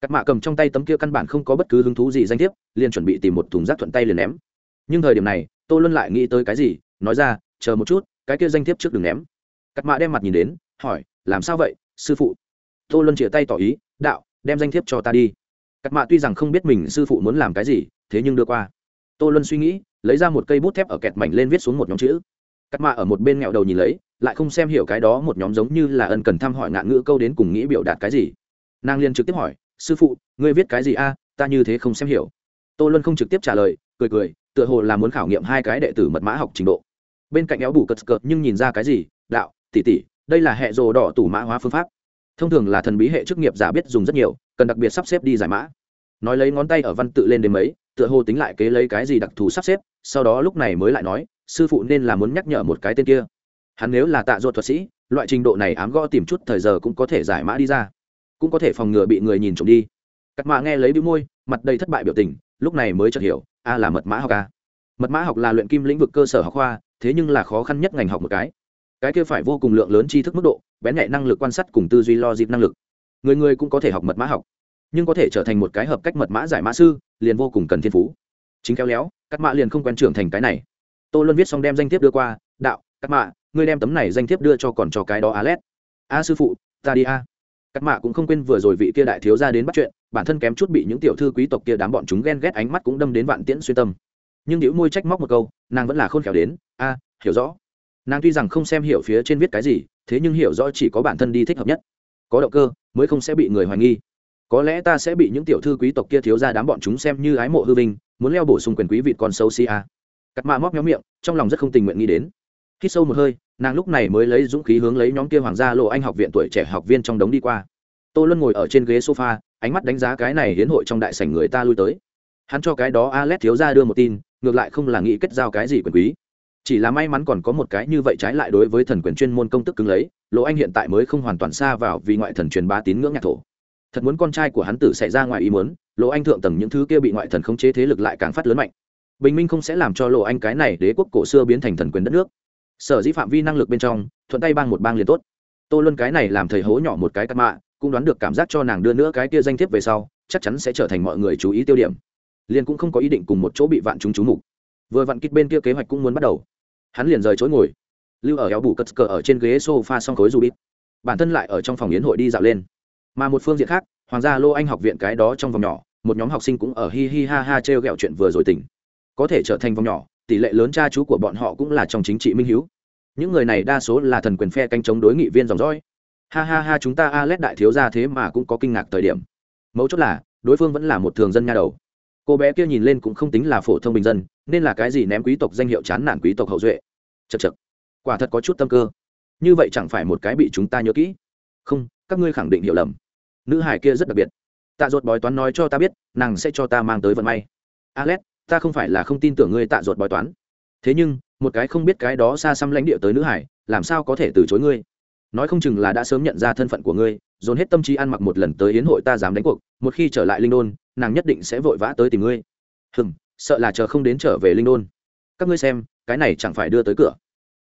Các mạ cầm trong tay tấm kia căn bản không có bất cứ hứng thú gì danh thiếp, liền chuẩn bị tìm một thùng rác thuận tay liền ném. Nhưng thời điểm này, Tô Luân lại nghĩ tới cái gì, nói ra, chờ một chút, cái kia danh thiếp trước đừng ném. Cắt mạ đem mặt nhìn đến, hỏi, làm sao vậy, sư phụ? Tô Luân chìa tay tỏ ý, đạo, đem danh thiếp cho ta đi cắt mạ tuy rằng không biết mình sư phụ muốn làm cái gì, thế nhưng đưa qua. Tô luân suy nghĩ, lấy ra một cây bút thép ở kẹt mảnh lên viết xuống một nhóm chữ. Cắt mạ ở một bên nghẹo đầu nhìn lấy, lại không xem hiểu cái đó một nhóm giống như là ân cần thăm hỏi ngạn ngữ câu đến cùng nghĩ biểu đạt cái gì. Nàng liên trực tiếp hỏi, sư phụ, ngươi viết cái gì a? Ta như thế không xem hiểu. Tô luân không trực tiếp trả lời, cười cười, tựa hồ là muốn khảo nghiệm hai cái đệ tử mật mã học trình độ. Bên cạnh éo bù cật cợt nhưng nhìn ra cái gì, đạo tỉ tỉ đây là hệ rồ đỏ tủ mã hóa phương pháp. Thông thường là thần bí hệ chức nghiệp giả biết dùng rất nhiều cần đặc biệt sắp xếp đi giải mã. Nói lấy ngón tay ở văn tự lên đến mấy, tựa hồ tính lại kế lấy cái gì đặc thù sắp xếp, sau đó lúc này mới lại nói, sư phụ nên là muốn nhắc nhở một cái tên kia. Hắn nếu là tạ ruột thuật sĩ, loại trình độ này ám gõ tìm chút thời giờ cũng có thể giải mã đi ra. Cũng có thể phòng ngừa bị người nhìn trộm đi. Cắt mạ nghe lấy bĩu môi, mặt đầy thất bại biểu tình, lúc này mới chợt hiểu, a là mật mã học a. Mật mã học là luyện kim lĩnh vực cơ sở học khoa, thế nhưng là khó khăn nhất ngành học một cái. Cái kia phải vô cùng lượng lớn tri thức mức độ, bén nhạy năng lực quan sát cùng tư duy lo dịp năng lực người người cũng có thể học mật mã học, nhưng có thể trở thành một cái hợp cách mật mã giải mã sư liền vô cùng cần thiên phú. Chính khéo léo cắt mạ liền không quen trưởng thành cái này. Tô luân viết xong đem danh thiếp đưa qua, đạo cắt mạ ngươi đem tấm này danh thiếp đưa cho còn cho cái đó a lét a sư phụ, ta đi a. Cắt mạ cũng không quên vừa rồi vị kia đại thiếu ra đến bắt chuyện, bản thân kém chút bị những tiểu thư quý tộc kia đám bọn chúng ghen ghét ánh mắt cũng đâm đến vạn tiễn xuyên tâm. Nhưng nếu môi trách móc một câu, nàng vẫn là khôn khéo đến, a, hiểu rõ. Nàng tuy rằng không xem hiểu phía trên viết cái gì, thế nhưng hiểu rõ chỉ có bản thân đi thích hợp nhất có động cơ, mới không sẽ bị người hoài nghi. Có lẽ ta sẽ bị những tiểu thư quý tộc kia thiếu ra đám bọn chúng xem như ái mộ hư vinh, muốn leo bổ sung quyền quý vịt con sâu si a. Cắt mạ móc nhóm miệng, trong lòng rất không tình nguyện nghĩ đến. Khi sâu một hơi, nàng lúc này mới lấy dũng khí hướng lấy nhóm kia hoàng gia lộ anh học viện tuổi trẻ học viên trong đống đi qua. Tô luân ngồi ở trên ghế sofa, ánh mắt đánh giá cái này hiến hội trong đại sảnh người ta lui tới. Hắn cho cái đó alex thiếu ra đưa một tin, ngược lại không là nghĩ kết giao cái gì quyền quý chỉ là may mắn còn có một cái như vậy trái lại đối với thần quyền chuyên môn công tức cứng lấy, lỗ anh hiện tại mới không hoàn toàn xa vào vì ngoại thần truyền bá tín ngưỡng nhạc thổ. Thật muốn con trai của hắn tử xảy ra ngoài ý muốn, lỗ anh thượng tầng những thứ kia bị ngoại thần khống chế thế lực lại càng phát lớn mạnh. Bình minh không sẽ làm cho lỗ anh cái này đế quốc cổ xưa biến thành thần quyền đất nước. Sở dĩ phạm vi năng lực bên trong, thuận tay bang một bang liền tốt. Tô luân cái này làm thầy hố nhỏ một cái cắt mạ, cũng đoán được cảm giác cho nàng đưa nữa cái kia danh thiếp về sau, chắc chắn sẽ trở thành mọi người chú ý tiêu điểm. Liền cũng không có ý định cùng một chỗ bị vạn chúng chú mục. Vừa vặn kích bên kia kế hoạch cũng muốn bắt đầu hắn liền rời chối ngồi. Lưu ở eo bù cất cờ ở trên ghế sofa xong khối dù bít bản thân lại ở trong phòng yến hội đi dạo lên. Mà một phương diện khác, hoàng gia lô anh học viện cái đó trong vòng nhỏ, một nhóm học sinh cũng ở hi hi ha ha t r e o g ẹ o chuyện vừa rồi tỉnh có thể trở thành vòng nhỏ, tỷ lệ lớn cha chú của bọn họ cũng là trong chính trị minh h những người này đa số là thần quyền phe canh chống đối nghị viên dòng dõi. Ha ha ha, chúng ta a lét đại thiếu ra thế mà cũng có kinh ngạc thời điểm. Mấu chốt là, đối phương vẫn là một thường dân nha đầu cô bé kia nhìn lên cũng không tính là phổ thông bình dân, nên là cái gì ném quý tộc danh hiệu chán nản quý tộc hậu duệ. Chật chật quả thật có chút tâm cơ. Như vậy chẳng phải một cái bị chúng ta nhớ kỹ. Không, các ngươi khẳng định hiểu lầm. Nữ hải kia rất đặc biệt. Tạ ruột bói toán nói cho ta biết, nàng sẽ cho ta mang tới vận may. Alex, ta không phải là không tin tưởng ngươi tạ ruột bói toán. Thế nhưng, một cái không biết cái đó xa xăm lãnh địa tới nữ hải làm sao có thể từ chối ngươi? Nói không chừng là đã sớm nhận ra thân phận của ngươi dồn hết tâm trí ăn mặc một lần tới yến hội ta dám đánh cuộc, một khi trở lại linh đôn, nàng nhất định sẽ vội vã tới tìm ngươi. Hừm, sợ là chờ không đến trở về linh đôn. Các ngươi xem, cái này chẳng phải đưa tới cửa.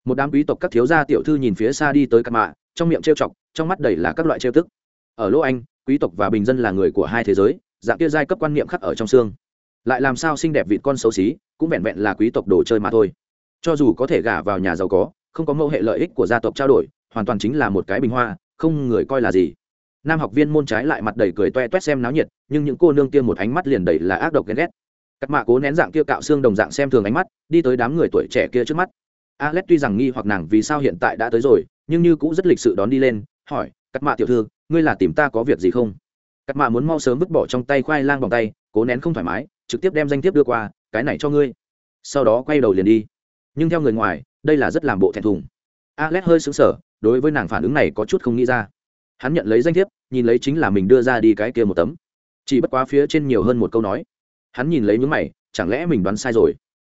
Một đám quý tộc các thiếu gia tiểu thư nhìn phía xa đi tới cặp mạ, trong miệng trêu chọc, trong mắt đầy là các loại trêu tức. Ở lỗ anh, quý tộc và bình dân là người của hai thế giới, dạng kia giai cấp quan niệm khắc ở trong xương. Lại làm sao xinh đẹp vịt con xấu xí, cũng vẹn vẹn là quý tộc đồ chơi mà thôi. Cho dù có thể gả vào nhà giàu có, không có mẫu hệ lợi ích của gia tộc trao đổi, hoàn toàn chính là một cái bình hoa, không người coi là gì nam học viên môn trái lại mặt đầy cười toe toét xem náo nhiệt, nhưng những cô nương kia một ánh mắt liền đầy là ác độc ghen ghét. Cắt mạ cố nén dạng kia cạo xương đồng dạng xem thường ánh mắt, đi tới đám người tuổi trẻ kia trước mắt. Alex tuy rằng nghi hoặc nàng vì sao hiện tại đã tới rồi, nhưng như cũng rất lịch sự đón đi lên, hỏi, cắt mạ tiểu thư, ngươi là tìm ta có việc gì không? Cắt mạ muốn mau sớm vứt bỏ trong tay khoai lang bằng tay, cố nén không thoải mái, trực tiếp đem danh thiếp đưa qua, cái này cho ngươi. Sau đó quay đầu liền đi. Nhưng theo người ngoài, đây là rất làm bộ thẹn thùng. Alex hơi sững sờ, đối với nàng phản ứng này có chút không nghĩ ra hắn nhận lấy danh thiếp, nhìn lấy chính là mình đưa ra đi cái kia một tấm. Chỉ bất quá phía trên nhiều hơn một câu nói. Hắn nhìn lấy những mày, chẳng lẽ mình đoán sai rồi?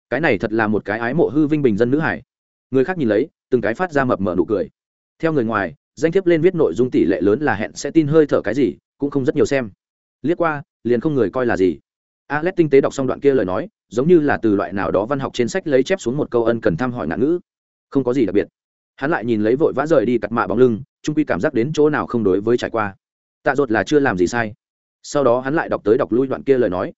Cái này thật là một cái ái mộ hư vinh bình dân nữ hải. Người khác nhìn lấy, từng cái phát ra mập mở nụ cười. Theo người ngoài, danh thiếp lên viết nội dung tỷ lệ lớn là hẹn sẽ tin hơi thở cái gì, cũng không rất nhiều xem. Liếc qua, liền không người coi là gì. Alex tinh tế đọc xong đoạn kia lời nói, giống như là từ loại nào đó văn học trên sách lấy chép xuống một câu ân cần thăm hỏi ngạn ngữ. Không có gì đặc biệt hắn lại nhìn lấy vội vã rời đi cặt mạ bóng lưng trung quy cảm giác đến chỗ nào không đối với trải qua. Tạ dột là chưa làm gì sai. Sau đó hắn lại đọc tới đọc lui đoạn kia lời nói.